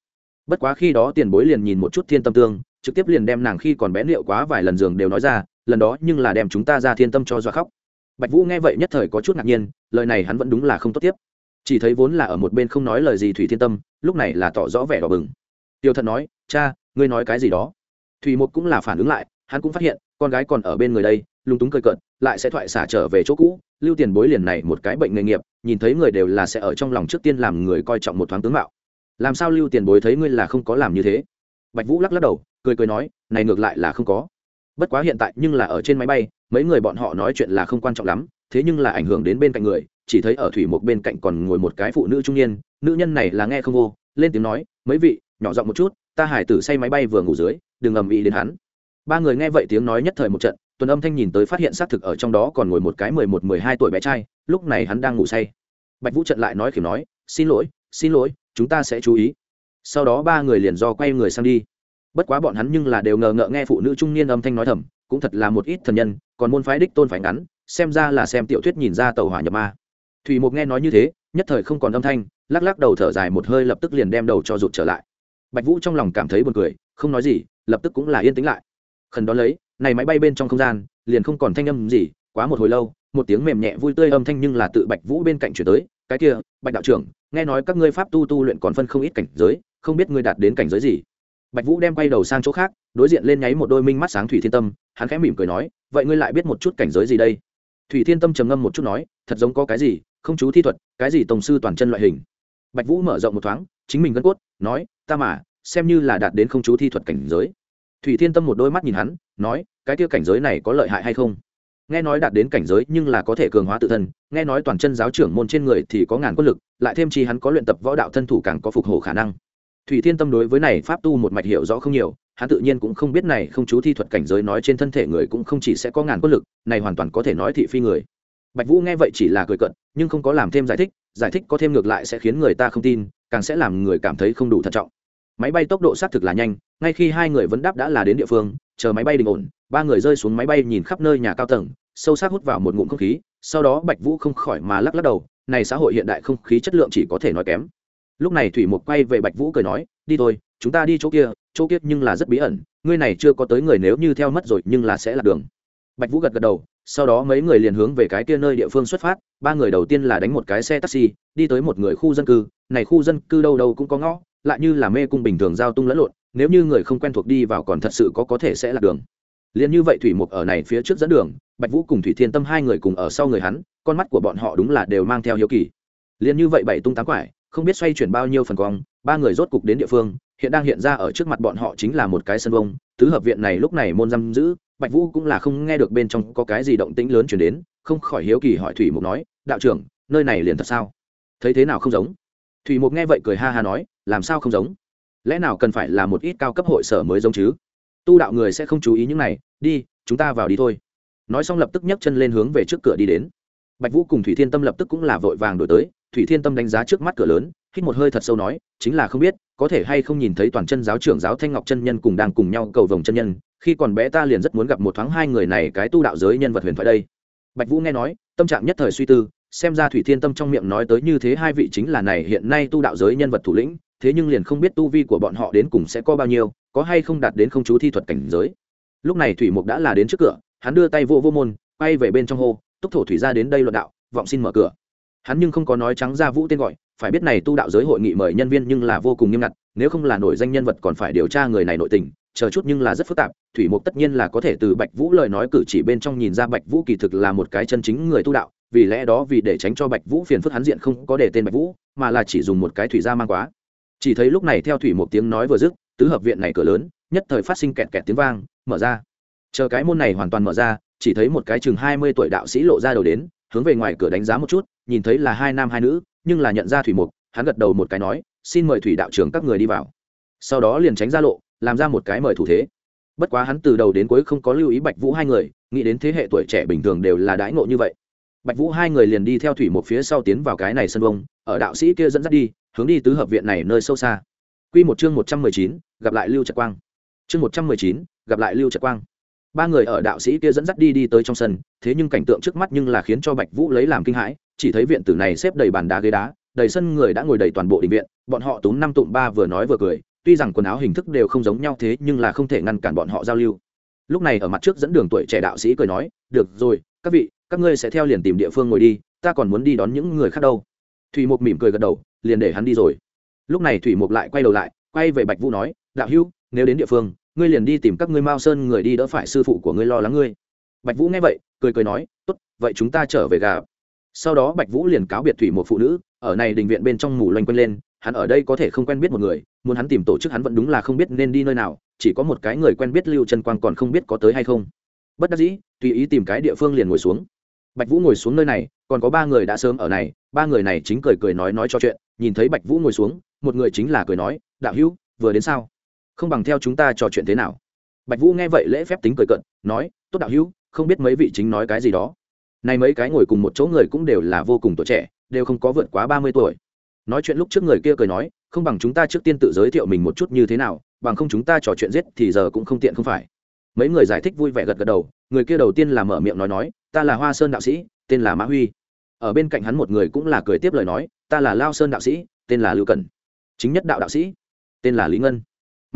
Bất quá khi đó tiền bối liền nhìn một chút thiên tâm tương trực tiếp liền đem nàng khi còn bé liệu quá vài lần giường đều nói ra, lần đó nhưng là đem chúng ta ra thiên tâm cho dọa khóc. Bạch vũ nghe vậy nhất thời có chút ngạc nhiên, lời này hắn vẫn đúng là không tốt tiếp. Chỉ thấy vốn là ở một bên không nói lời gì thủy thiên tâm, lúc này là tỏ rõ vẻ đỏ bừng. Tiêu thần nói, cha, ngươi nói cái gì đó? Thủy một cũng là phản ứng lại, hắn cũng phát hiện, con gái còn ở bên người đây, lúng túng cười cợt, lại sẽ thoại xả trở về chỗ cũ, lưu tiền bối liền này một cái bệnh nghề nghiệp, nhìn thấy người đều là sẽ ở trong lòng trước tiên làm người coi trọng một thoáng tướng mạo. Làm sao lưu tiền bối thấy ngươi là không có làm như thế? Bạch vũ lắc lắc đầu cười cười nói, này ngược lại là không có. Bất quá hiện tại nhưng là ở trên máy bay, mấy người bọn họ nói chuyện là không quan trọng lắm, thế nhưng là ảnh hưởng đến bên cạnh người, chỉ thấy ở thủy một bên cạnh còn ngồi một cái phụ nữ trung niên, nữ nhân này là nghe không vô, lên tiếng nói, mấy vị, nhỏ giọng một chút, ta hải tử say máy bay vừa ngủ dưới, đừng ầm ĩ đến hắn. Ba người nghe vậy tiếng nói nhất thời một trận, tuần âm thanh nhìn tới phát hiện xác thực ở trong đó còn ngồi một cái mười một, mười hai tuổi bé trai, lúc này hắn đang ngủ say. Bạch vũ trận lại nói khiểm nói, xin lỗi xin lỗi, chúng ta sẽ chú ý. Sau đó ba người liền do quay người sang đi bất quá bọn hắn nhưng là đều ngờ ngợ nghe phụ nữ trung niên âm thanh nói thầm, cũng thật là một ít thần nhân, còn môn phái đích tôn phải ngắn, xem ra là xem tiểu thuyết nhìn ra tàu hỏa nhập ma. Thủy mục nghe nói như thế, nhất thời không còn âm thanh, lắc lắc đầu thở dài một hơi lập tức liền đem đầu cho rụt trở lại. Bạch vũ trong lòng cảm thấy buồn cười, không nói gì, lập tức cũng là yên tĩnh lại. Khẩn đó lấy, này máy bay bên trong không gian, liền không còn thanh âm gì, quá một hồi lâu, một tiếng mềm nhẹ vui tươi âm thanh nhưng là tự bạch vũ bên cạnh chuyển tới, cái kia, bạch đạo trưởng, nghe nói các ngươi pháp tu tu luyện còn phân không ít cảnh giới, không biết ngươi đạt đến cảnh giới gì? Bạch vũ đem quay đầu sang chỗ khác, đối diện lên nháy một đôi minh mắt sáng thủy thiên tâm, hắn khẽ mỉm cười nói, vậy ngươi lại biết một chút cảnh giới gì đây? Thủy thiên tâm trầm ngâm một chút nói, thật giống có cái gì, không chú thi thuật, cái gì tổng sư toàn chân loại hình? Bạch vũ mở rộng một thoáng, chính mình gân cốt, nói, ta mà, xem như là đạt đến không chú thi thuật cảnh giới. Thủy thiên tâm một đôi mắt nhìn hắn, nói, cái kia cảnh giới này có lợi hại hay không? Nghe nói đạt đến cảnh giới nhưng là có thể cường hóa tự thân, nghe nói toàn chân giáo trưởng môn trên người thì có ngàn quân lực, lại thêm chi hắn có luyện tập võ đạo thân thủ càng có phục hồi khả năng thủy thiên tâm đối với này pháp tu một mạch hiểu rõ không nhiều, hắn tự nhiên cũng không biết này không chú thi thuật cảnh giới nói trên thân thể người cũng không chỉ sẽ có ngàn quân lực, này hoàn toàn có thể nói thị phi người. Bạch vũ nghe vậy chỉ là cười cận nhưng không có làm thêm giải thích giải thích có thêm ngược lại sẽ khiến người ta không tin, càng sẽ làm người cảm thấy không đủ thận trọng. Máy bay tốc độ xác thực là nhanh, ngay khi hai người vẫn đáp đã là đến địa phương, chờ máy bay đình ổn, ba người rơi xuống máy bay nhìn khắp nơi nhà cao tầng, sâu sắc hút vào một ngụm không khí, sau đó bạch vũ không khỏi mà lắc lắc đầu, này xã hội hiện đại không khí chất lượng chỉ có thể nói kém lúc này thủy mục quay về bạch vũ cười nói, đi thôi, chúng ta đi chỗ kia chỗ kia nhưng là rất bí ẩn, ngươi này chưa có tới người nếu như theo mất rồi nhưng là sẽ là đường. Bạch vũ gật gật đầu, sau đó mấy người liền hướng về cái kia nơi địa phương xuất phát, ba người đầu tiên là đánh một cái xe taxi, đi tới một người khu dân cư, này khu dân cư đâu đâu cũng có ngõ, lại như là mê cung bình thường giao tung lẫn lộn, nếu như người không quen thuộc đi vào còn thật sự có có thể sẽ là đường. Liền như vậy thủy mục ở này phía trước dẫn đường, bạch vũ cùng thủy thiên tâm hai người cùng ở sau người hắn, con mắt của bọn họ đúng là đều mang theo hiếu kỳ. Liền như vậy bảy tung tám quải không biết xoay chuyển bao nhiêu phần cong, ba người rốt cục đến địa phương, hiện đang hiện ra ở trước mặt bọn họ chính là một cái sân vông, tứ hợp viện này lúc này môn giam giữ, bạch vũ cũng là không nghe được bên trong có cái gì động tĩnh lớn chuyển đến, không khỏi hiếu kỳ hỏi thủy mục nói, đạo trưởng, nơi này liền thật sao? Thấy thế nào không giống? Thủy mục nghe vậy cười ha ha nói, làm sao không giống? Lẽ nào cần phải là một ít cao cấp hội sở mới giống chứ? Tu đạo người sẽ không chú ý những này, đi, chúng ta vào đi thôi. Nói xong lập tức nhấc chân lên hướng về trước cửa đi đến. Bạch vũ cùng thủy thiên tâm lập tức cũng là vội vàng đổi tới thủy thiên tâm đánh giá trước mắt cửa lớn, hít một hơi thật sâu nói, chính là không biết, có thể hay không nhìn thấy toàn chân giáo trưởng giáo thanh ngọc chân nhân cùng đang cùng nhau cầu vồng chân nhân, khi còn bé ta liền rất muốn gặp một thoáng hai người này cái tu đạo giới nhân vật huyền thoại đây. Bạch vũ nghe nói, tâm trạng nhất thời suy tư, xem ra thủy thiên tâm trong miệng nói tới như thế hai vị chính là này hiện nay tu đạo giới nhân vật thủ lĩnh, thế nhưng liền không biết tu vi của bọn họ đến cùng sẽ có bao nhiêu, có hay không đạt đến không chú thi thuật cảnh giới. Lúc này thủy mục đã là đến trước cửa, hắn đưa tay vô vô môn bay về bên trong hô, túc thổ thủy ra đến đây luận đạo, vọng xin mở cửa hắn nhưng không có nói trắng ra vũ tên gọi, phải biết này tu đạo giới hội nghị mời nhân viên nhưng là vô cùng nghiêm ngặt, nếu không là nổi danh nhân vật còn phải điều tra người này nội tình, chờ chút nhưng là rất phức tạp, thủy mục tất nhiên là có thể từ bạch vũ lời nói cử chỉ bên trong nhìn ra bạch vũ kỳ thực là một cái chân chính người tu đạo, vì lẽ đó vì để tránh cho bạch vũ phiền phức hắn diện không có để tên bạch vũ, mà là chỉ dùng một cái thủy ra mang quá. Chỉ thấy lúc này theo thủy một tiếng nói vừa dứt, tứ hợp viện này cửa lớn, nhất thời phát sinh kẹt kẹt tiếng vang, mở ra. Chờ cái môn này hoàn toàn mở ra, chỉ thấy một cái chừng hai mươi tuổi đạo sĩ lộ ra đầu đến hướng về ngoài cửa đánh giá một chút, nhìn thấy là hai nam hai nữ, nhưng là nhận ra thủy mục, hắn gật đầu một cái nói, xin mời thủy đạo trưởng các người đi vào. Sau đó liền tránh ra lộ, làm ra một cái mời thủ thế. Bất quá hắn từ đầu đến cuối không có lưu ý bạch vũ hai người, nghĩ đến thế hệ tuổi trẻ bình thường đều là đãi ngộ như vậy. Bạch vũ hai người liền đi theo thủy một phía sau tiến vào cái này sân vông, ở đạo sĩ kia dẫn dắt đi, hướng đi tứ hợp viện này nơi sâu xa. Quy một chương một trăm mười chín, gặp lại lưu trật quang. Chương một trăm mười chín, gặp lại lưu trật quang ba người ở đạo sĩ kia dẫn dắt đi đi tới trong sân, thế nhưng cảnh tượng trước mắt nhưng là khiến cho bạch vũ lấy làm kinh hãi, chỉ thấy viện tử này xếp đầy bàn đá ghế đá, đầy sân người đã ngồi đầy toàn bộ định viện, bọn họ túm năm tụm ba vừa nói vừa cười, tuy rằng quần áo hình thức đều không giống nhau thế nhưng là không thể ngăn cản bọn họ giao lưu. Lúc này ở mặt trước dẫn đường tuổi trẻ đạo sĩ cười nói, được rồi, các vị, các ngươi sẽ theo liền tìm địa phương ngồi đi, ta còn muốn đi đón những người khác đâu. Thủy mục mỉm cười gật đầu, liền để hắn đi rồi. Lúc này thủy mục lại quay đầu lại, quay về bạch vũ nói, đạo hữu, nếu đến địa phương ngươi liền đi tìm các ngươi mao sơn người đi, đỡ phải sư phụ của ngươi lo lắng ngươi. Bạch vũ nghe vậy, cười cười nói, tốt, vậy chúng ta trở về gà. Sau đó bạch vũ liền cáo biệt thủy một phụ nữ, ở này đình viện bên trong mù loanh quanh lên, hắn ở đây có thể không quen biết một người, muốn hắn tìm tổ chức hắn vẫn đúng là không biết nên đi nơi nào, chỉ có một cái người quen biết lưu Trần quang còn không biết có tới hay không. Bất đắc dĩ, tùy ý tìm cái địa phương liền ngồi xuống. Bạch vũ ngồi xuống nơi này, còn có ba người đã sớm ở này, ba người này chính cười cười nói nói cho chuyện, nhìn thấy bạch vũ ngồi xuống, một người chính là cười nói, đạo hữu, vừa đến sao? Không bằng theo chúng ta trò chuyện thế nào? Bạch vũ nghe vậy lễ phép tính cười cận nói, tốt đạo hữu, không biết mấy vị chính nói cái gì đó. Này mấy cái ngồi cùng một chỗ người cũng đều là vô cùng tuổi trẻ, đều không có vượt quá ba mươi tuổi. Nói chuyện lúc trước người kia cười nói, không bằng chúng ta trước tiên tự giới thiệu mình một chút như thế nào, bằng không chúng ta trò chuyện giết thì giờ cũng không tiện không phải. Mấy người giải thích vui vẻ gật gật đầu, người kia đầu tiên là mở miệng nói nói, ta là hoa sơn đạo sĩ, tên là mã huy. Ở bên cạnh hắn một người cũng là cười tiếp lời nói, ta là lao sơn đạo sĩ, tên là lưu Cần. chính nhất đạo đạo sĩ, tên là lý ngân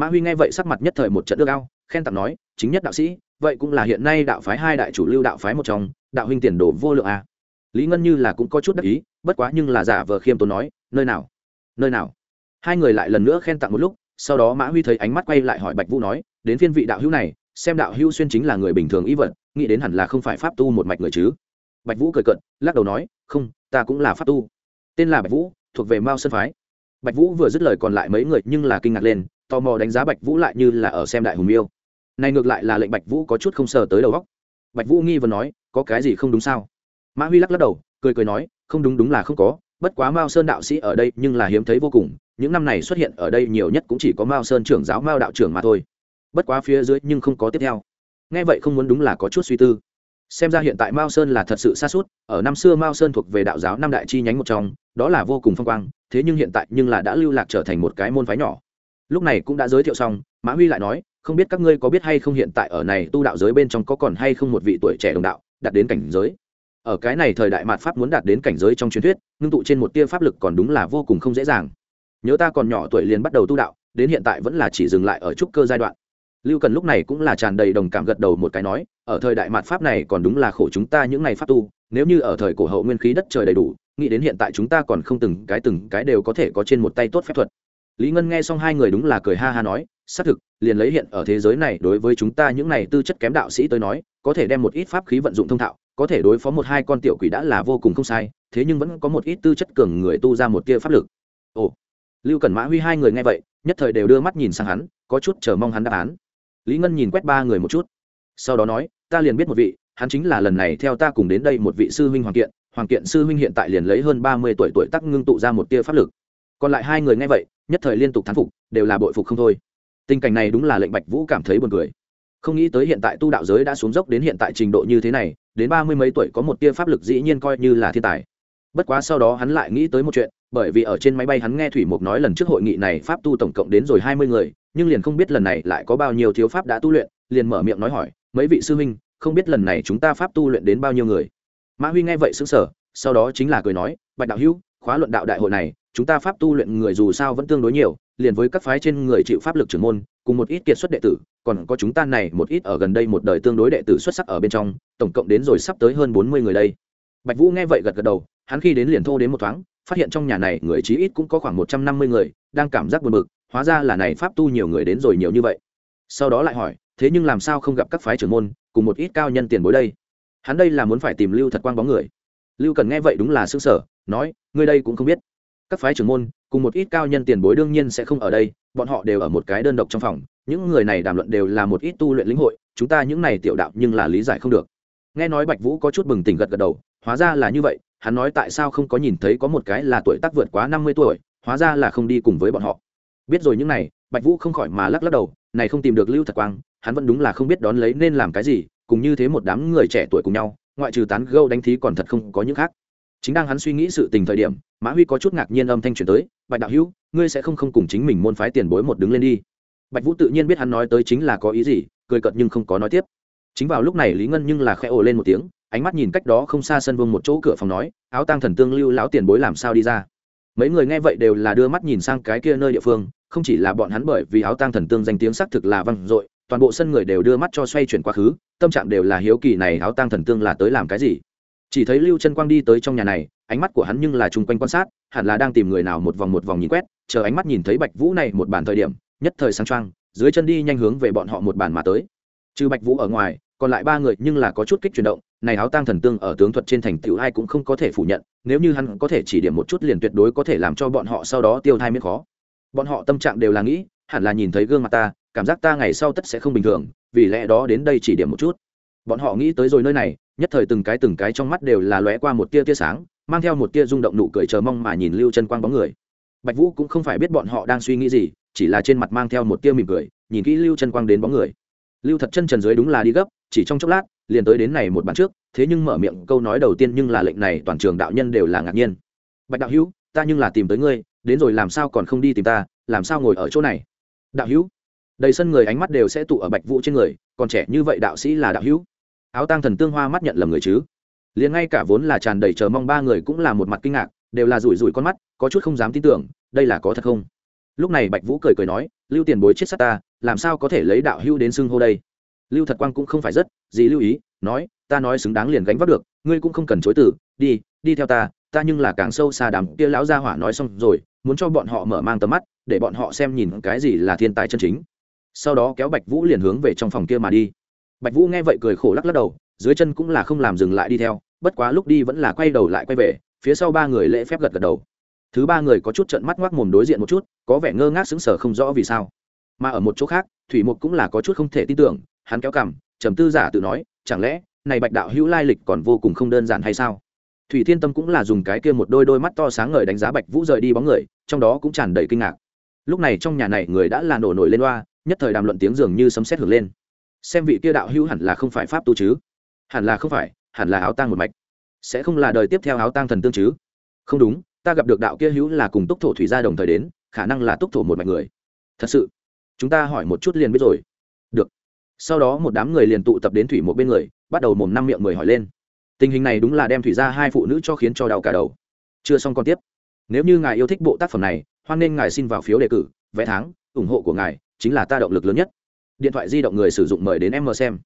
mã huy nghe vậy sắc mặt nhất thời một trận ước ao, khen tặng nói, chính nhất đạo sĩ, vậy cũng là hiện nay đạo phái hai đại chủ lưu đạo phái một trong, đạo huynh tiền đồ vô lượng a à. lý ngân như là cũng có chút đắc ý, bất quá nhưng là giả vờ khiêm tốn nói, nơi nào? Nơi nào? Hai người lại lần nữa khen tặng một lúc, sau đó mã huy thấy ánh mắt quay lại hỏi bạch vũ nói, đến phiên vị đạo hữu này, xem đạo hữu xuyên chính là người bình thường ý vật, nghĩ đến hẳn là không phải pháp tu một mạch người chứ? Bạch vũ cười cận lắc đầu nói, không, ta cũng là pháp tu. Tên là bạch vũ, thuộc về mao sơn phái. Bạch vũ vừa dứt lời còn lại mấy người nhưng là kinh ngạc lên tò mò đánh giá bạch vũ lại như là ở xem đại hùng miêu. Này ngược lại là lệnh bạch vũ có chút không sờ tới đầu góc bạch vũ nghi vừa nói, có cái gì không đúng sao? Mã huy lắc lắc đầu, cười cười nói, không đúng đúng là không có, bất quá mao sơn đạo sĩ ở đây nhưng là hiếm thấy vô cùng, những năm này xuất hiện ở đây nhiều nhất cũng chỉ có mao sơn trưởng giáo mao đạo trưởng mà thôi. Bất quá phía dưới nhưng không có tiếp theo. Nghe vậy không muốn đúng là có chút suy tư. Xem ra hiện tại mao sơn là thật sự xa suốt, ở năm xưa mao sơn thuộc về đạo giáo năm đại chi nhánh một trong, đó là vô cùng phong quang, thế nhưng hiện tại nhưng là đã lưu lạc trở thành một cái môn phái nhỏ lúc này cũng đã giới thiệu xong, mã huy lại nói, không biết các ngươi có biết hay không hiện tại ở này tu đạo giới bên trong có còn hay không một vị tuổi trẻ đồng đạo đạt đến cảnh giới? Ở cái này thời đại mạt pháp muốn đạt đến cảnh giới trong truyền thuyết, ngưng tụ trên một tia pháp lực còn đúng là vô cùng không dễ dàng. Nhớ ta còn nhỏ tuổi liền bắt đầu tu đạo, đến hiện tại vẫn là chỉ dừng lại ở trúc cơ giai đoạn. Lưu cần lúc này cũng là tràn đầy đồng cảm gật đầu một cái nói, ở thời đại mạt pháp này còn đúng là khổ chúng ta những ngày pháp tu, nếu như ở thời cổ hậu nguyên khí đất trời đầy đủ, nghĩ đến hiện tại chúng ta còn không từng cái từng cái đều có thể có trên một tay tốt phép thuật lý ngân nghe xong hai người đúng là cười ha ha nói, xác thực, liền lấy hiện ở thế giới này đối với chúng ta những này tư chất kém đạo sĩ tới nói, có thể đem một ít pháp khí vận dụng thông thạo, có thể đối phó một hai con tiểu quỷ đã là vô cùng không sai, thế nhưng vẫn có một ít tư chất cường người tu ra một tia pháp lực. Ồ. Lưu cẩn mã huy hai người nghe vậy, nhất thời đều đưa mắt nhìn sang hắn, có chút chờ mong hắn đáp án. Lý ngân nhìn quét ba người một chút. Sau đó nói, ta liền biết một vị, hắn chính là lần này theo ta cùng đến đây một vị sư huynh hoàng kiện hoàng kiện sư huynh hiện tại liền lấy hơn ba mươi tuổi tuổi tắc ngưng tụ ra một tia pháp lực. Còn lại hai người nghe vậy nhất thời liên tục thán phục, đều là bội phục không thôi. Tình cảnh này đúng là lệnh bạch vũ cảm thấy buồn cười. Không nghĩ tới hiện tại tu đạo giới đã xuống dốc đến hiện tại trình độ như thế này, đến ba mươi mấy tuổi có một tia pháp lực dĩ nhiên coi như là thiên tài. Bất quá sau đó hắn lại nghĩ tới một chuyện, bởi vì ở trên máy bay hắn nghe thủy mục nói lần trước hội nghị này pháp tu tổng cộng đến rồi hai mươi người, nhưng liền không biết lần này lại có bao nhiêu thiếu pháp đã tu luyện, liền mở miệng nói hỏi, mấy vị sư huynh, không biết lần này chúng ta pháp tu luyện đến bao nhiêu người? Mã huy nghe vậy xứng sở sau đó chính là cười nói, bạch đạo hữu, khóa luận đạo đại hội này chúng ta pháp tu luyện người dù sao vẫn tương đối nhiều, liền với các phái trên người chịu pháp lực trưởng môn, cùng một ít kiệt xuất đệ tử, còn có chúng ta này một ít ở gần đây một đời tương đối đệ tử xuất sắc ở bên trong, tổng cộng đến rồi sắp tới hơn bốn mươi người đây. Bạch vũ nghe vậy gật gật đầu, hắn khi đến liền thô đến một thoáng, phát hiện trong nhà này người chí ít cũng có khoảng một trăm năm mươi người, đang cảm giác buồn bực, hóa ra là này pháp tu nhiều người đến rồi nhiều như vậy. Sau đó lại hỏi, thế nhưng làm sao không gặp các phái trưởng môn, cùng một ít cao nhân tiền bối đây? Hắn đây là muốn phải tìm lưu thật quang bóng người. Lưu cần nghe vậy đúng là xương sở nói, ngươi đây cũng không biết các phái trưởng môn, cùng một ít cao nhân tiền bối đương nhiên sẽ không ở đây, bọn họ đều ở một cái đơn độc trong phòng, những người này đàm luận đều là một ít tu luyện lĩnh hội, chúng ta những này tiểu đạo nhưng là lý giải không được. Nghe nói bạch vũ có chút bừng tỉnh gật gật đầu, hóa ra là như vậy, hắn nói tại sao không có nhìn thấy có một cái là tuổi tác vượt quá năm mươi tuổi, hóa ra là không đi cùng với bọn họ. Biết rồi những này, bạch vũ không khỏi mà lắc lắc đầu, này không tìm được lưu thật quang, hắn vẫn đúng là không biết đón lấy nên làm cái gì, cùng như thế một đám người trẻ tuổi cùng nhau, ngoại trừ tán gâu đánh thí còn thật không có những khác. Chính đang hắn suy nghĩ sự tình thời điểm mã huy có chút ngạc nhiên âm thanh truyền tới, bạch đạo hữu, ngươi sẽ không không cùng chính mình môn phái tiền bối một đứng lên đi. Bạch vũ tự nhiên biết hắn nói tới chính là có ý gì, cười cợt nhưng không có nói tiếp. Chính vào lúc này lý ngân nhưng là khẽ ồ lên một tiếng, ánh mắt nhìn cách đó không xa sân vương một chỗ cửa phòng nói, áo tang thần tương lưu lão tiền bối làm sao đi ra? Mấy người nghe vậy đều là đưa mắt nhìn sang cái kia nơi địa phương, không chỉ là bọn hắn bởi vì áo tang thần tương danh tiếng xác thực là vang dội, toàn bộ sân người đều đưa mắt cho xoay chuyển quá khứ, tâm trạng đều là hiếu kỳ này áo tang thần tương là tới làm cái gì chỉ thấy lưu chân quang đi tới trong nhà này, ánh mắt của hắn nhưng là chung quanh quan sát, hẳn là đang tìm người nào một vòng một vòng nhìn quét, chờ ánh mắt nhìn thấy bạch vũ này một bàn thời điểm, nhất thời sáng trăng dưới chân đi nhanh hướng về bọn họ một bàn mà tới. Trừ bạch vũ ở ngoài, còn lại ba người nhưng là có chút kích chuyển động, này áo tang thần tương ở tướng thuật trên thành tựu ai cũng không có thể phủ nhận, nếu như hắn có thể chỉ điểm một chút liền tuyệt đối có thể làm cho bọn họ sau đó tiêu thai miễn khó. Bọn họ tâm trạng đều là nghĩ, hẳn là nhìn thấy gương mặt ta, cảm giác ta ngày sau tất sẽ không bình thường, vì lẽ đó đến đây chỉ điểm một chút. Bọn họ nghĩ tới rồi nơi này nhất thời từng cái từng cái trong mắt đều là lóe qua một tia tia sáng, mang theo một tia rung động nụ cười chờ mong mà nhìn lưu chân quang bóng người. Bạch vũ cũng không phải biết bọn họ đang suy nghĩ gì, chỉ là trên mặt mang theo một tia mỉm cười, nhìn kỹ lưu chân quang đến bóng người. Lưu thật chân trần dưới đúng là đi gấp, chỉ trong chốc lát, liền tới đến này một bàn trước, thế nhưng mở miệng câu nói đầu tiên nhưng là lệnh này toàn trường đạo nhân đều là ngạc nhiên. Bạch đạo hữu, ta nhưng là tìm tới ngươi, đến rồi làm sao còn không đi tìm ta, làm sao ngồi ở chỗ này? Đạo hữu? Đầy sân người ánh mắt đều sẽ tụ ở bạch vũ trên người, còn trẻ như vậy đạo sĩ là đạo hữu? Áo tang thần tương hoa mắt nhận lầm người chứ? Liền ngay cả vốn là tràn đầy chờ mong ba người cũng là một mặt kinh ngạc, đều là rủi rủi con mắt, có chút không dám tin tưởng, đây là có thật không? Lúc này bạch vũ cười cười nói, lưu tiền bối chết sát ta, làm sao có thể lấy đạo hưu đến xưng hô đây? Lưu thật quang cũng không phải rất gì lưu ý, nói, ta nói xứng đáng liền gánh vác được, ngươi cũng không cần chối từ, đi đi theo ta ta nhưng là càng sâu xa đám kia lão gia hỏa nói xong rồi, muốn cho bọn họ mở mang tầm mắt, để bọn họ xem nhìn cái gì là thiên tài chân chính. Sau đó kéo bạch vũ liền hướng về trong phòng kia mà đi bạch vũ nghe vậy cười khổ lắc lắc đầu, dưới chân cũng là không làm dừng lại đi theo, bất quá lúc đi vẫn là quay đầu lại quay về, phía sau ba người lễ phép gật gật đầu. Thứ ba người có chút trận mắt ngoác mồm đối diện một chút, có vẻ ngơ ngác sững sờ không rõ vì sao. Mà ở một chỗ khác, thủy mục cũng là có chút không thể tin tưởng, hắn kéo cằm, trầm tư giả tự nói, chẳng lẽ, này bạch đạo hữu lai lịch còn vô cùng không đơn giản hay sao? Thủy thiên tâm cũng là dùng cái kia một đôi đôi mắt to sáng ngời đánh giá bạch vũ rời đi bóng người, trong đó cũng tràn đầy kinh ngạc. Lúc này trong nhà này người đã là nổ nổi lên loa nhất thời đàm luận tiếng dường như sấm sét hưởng lên xem vị kia đạo hữu hẳn là không phải pháp tu chứ? Hẳn là không phải, hẳn là áo tang một mạch. Sẽ không là đời tiếp theo áo tang thần tương chứ? Không đúng, ta gặp được đạo kia hữu là cùng túc thổ thủy gia đồng thời đến, khả năng là túc thổ một mạch người. Thật sự, chúng ta hỏi một chút liền biết rồi. Được. Sau đó một đám người liền tụ tập đến thủy một bên người, bắt đầu mồm năm miệng mười hỏi lên. Tình hình này đúng là đem thủy ra hai phụ nữ cho khiến cho đau cả đầu. Chưa xong còn tiếp. Nếu như ngài yêu thích bộ tác phẩm này, hoan nên ngài xin vào phiếu đề cử vẽ tháng, ủng hộ của ngài chính là ta động lực lớn nhất điện thoại di động người sử dụng mời đến em mờ xem.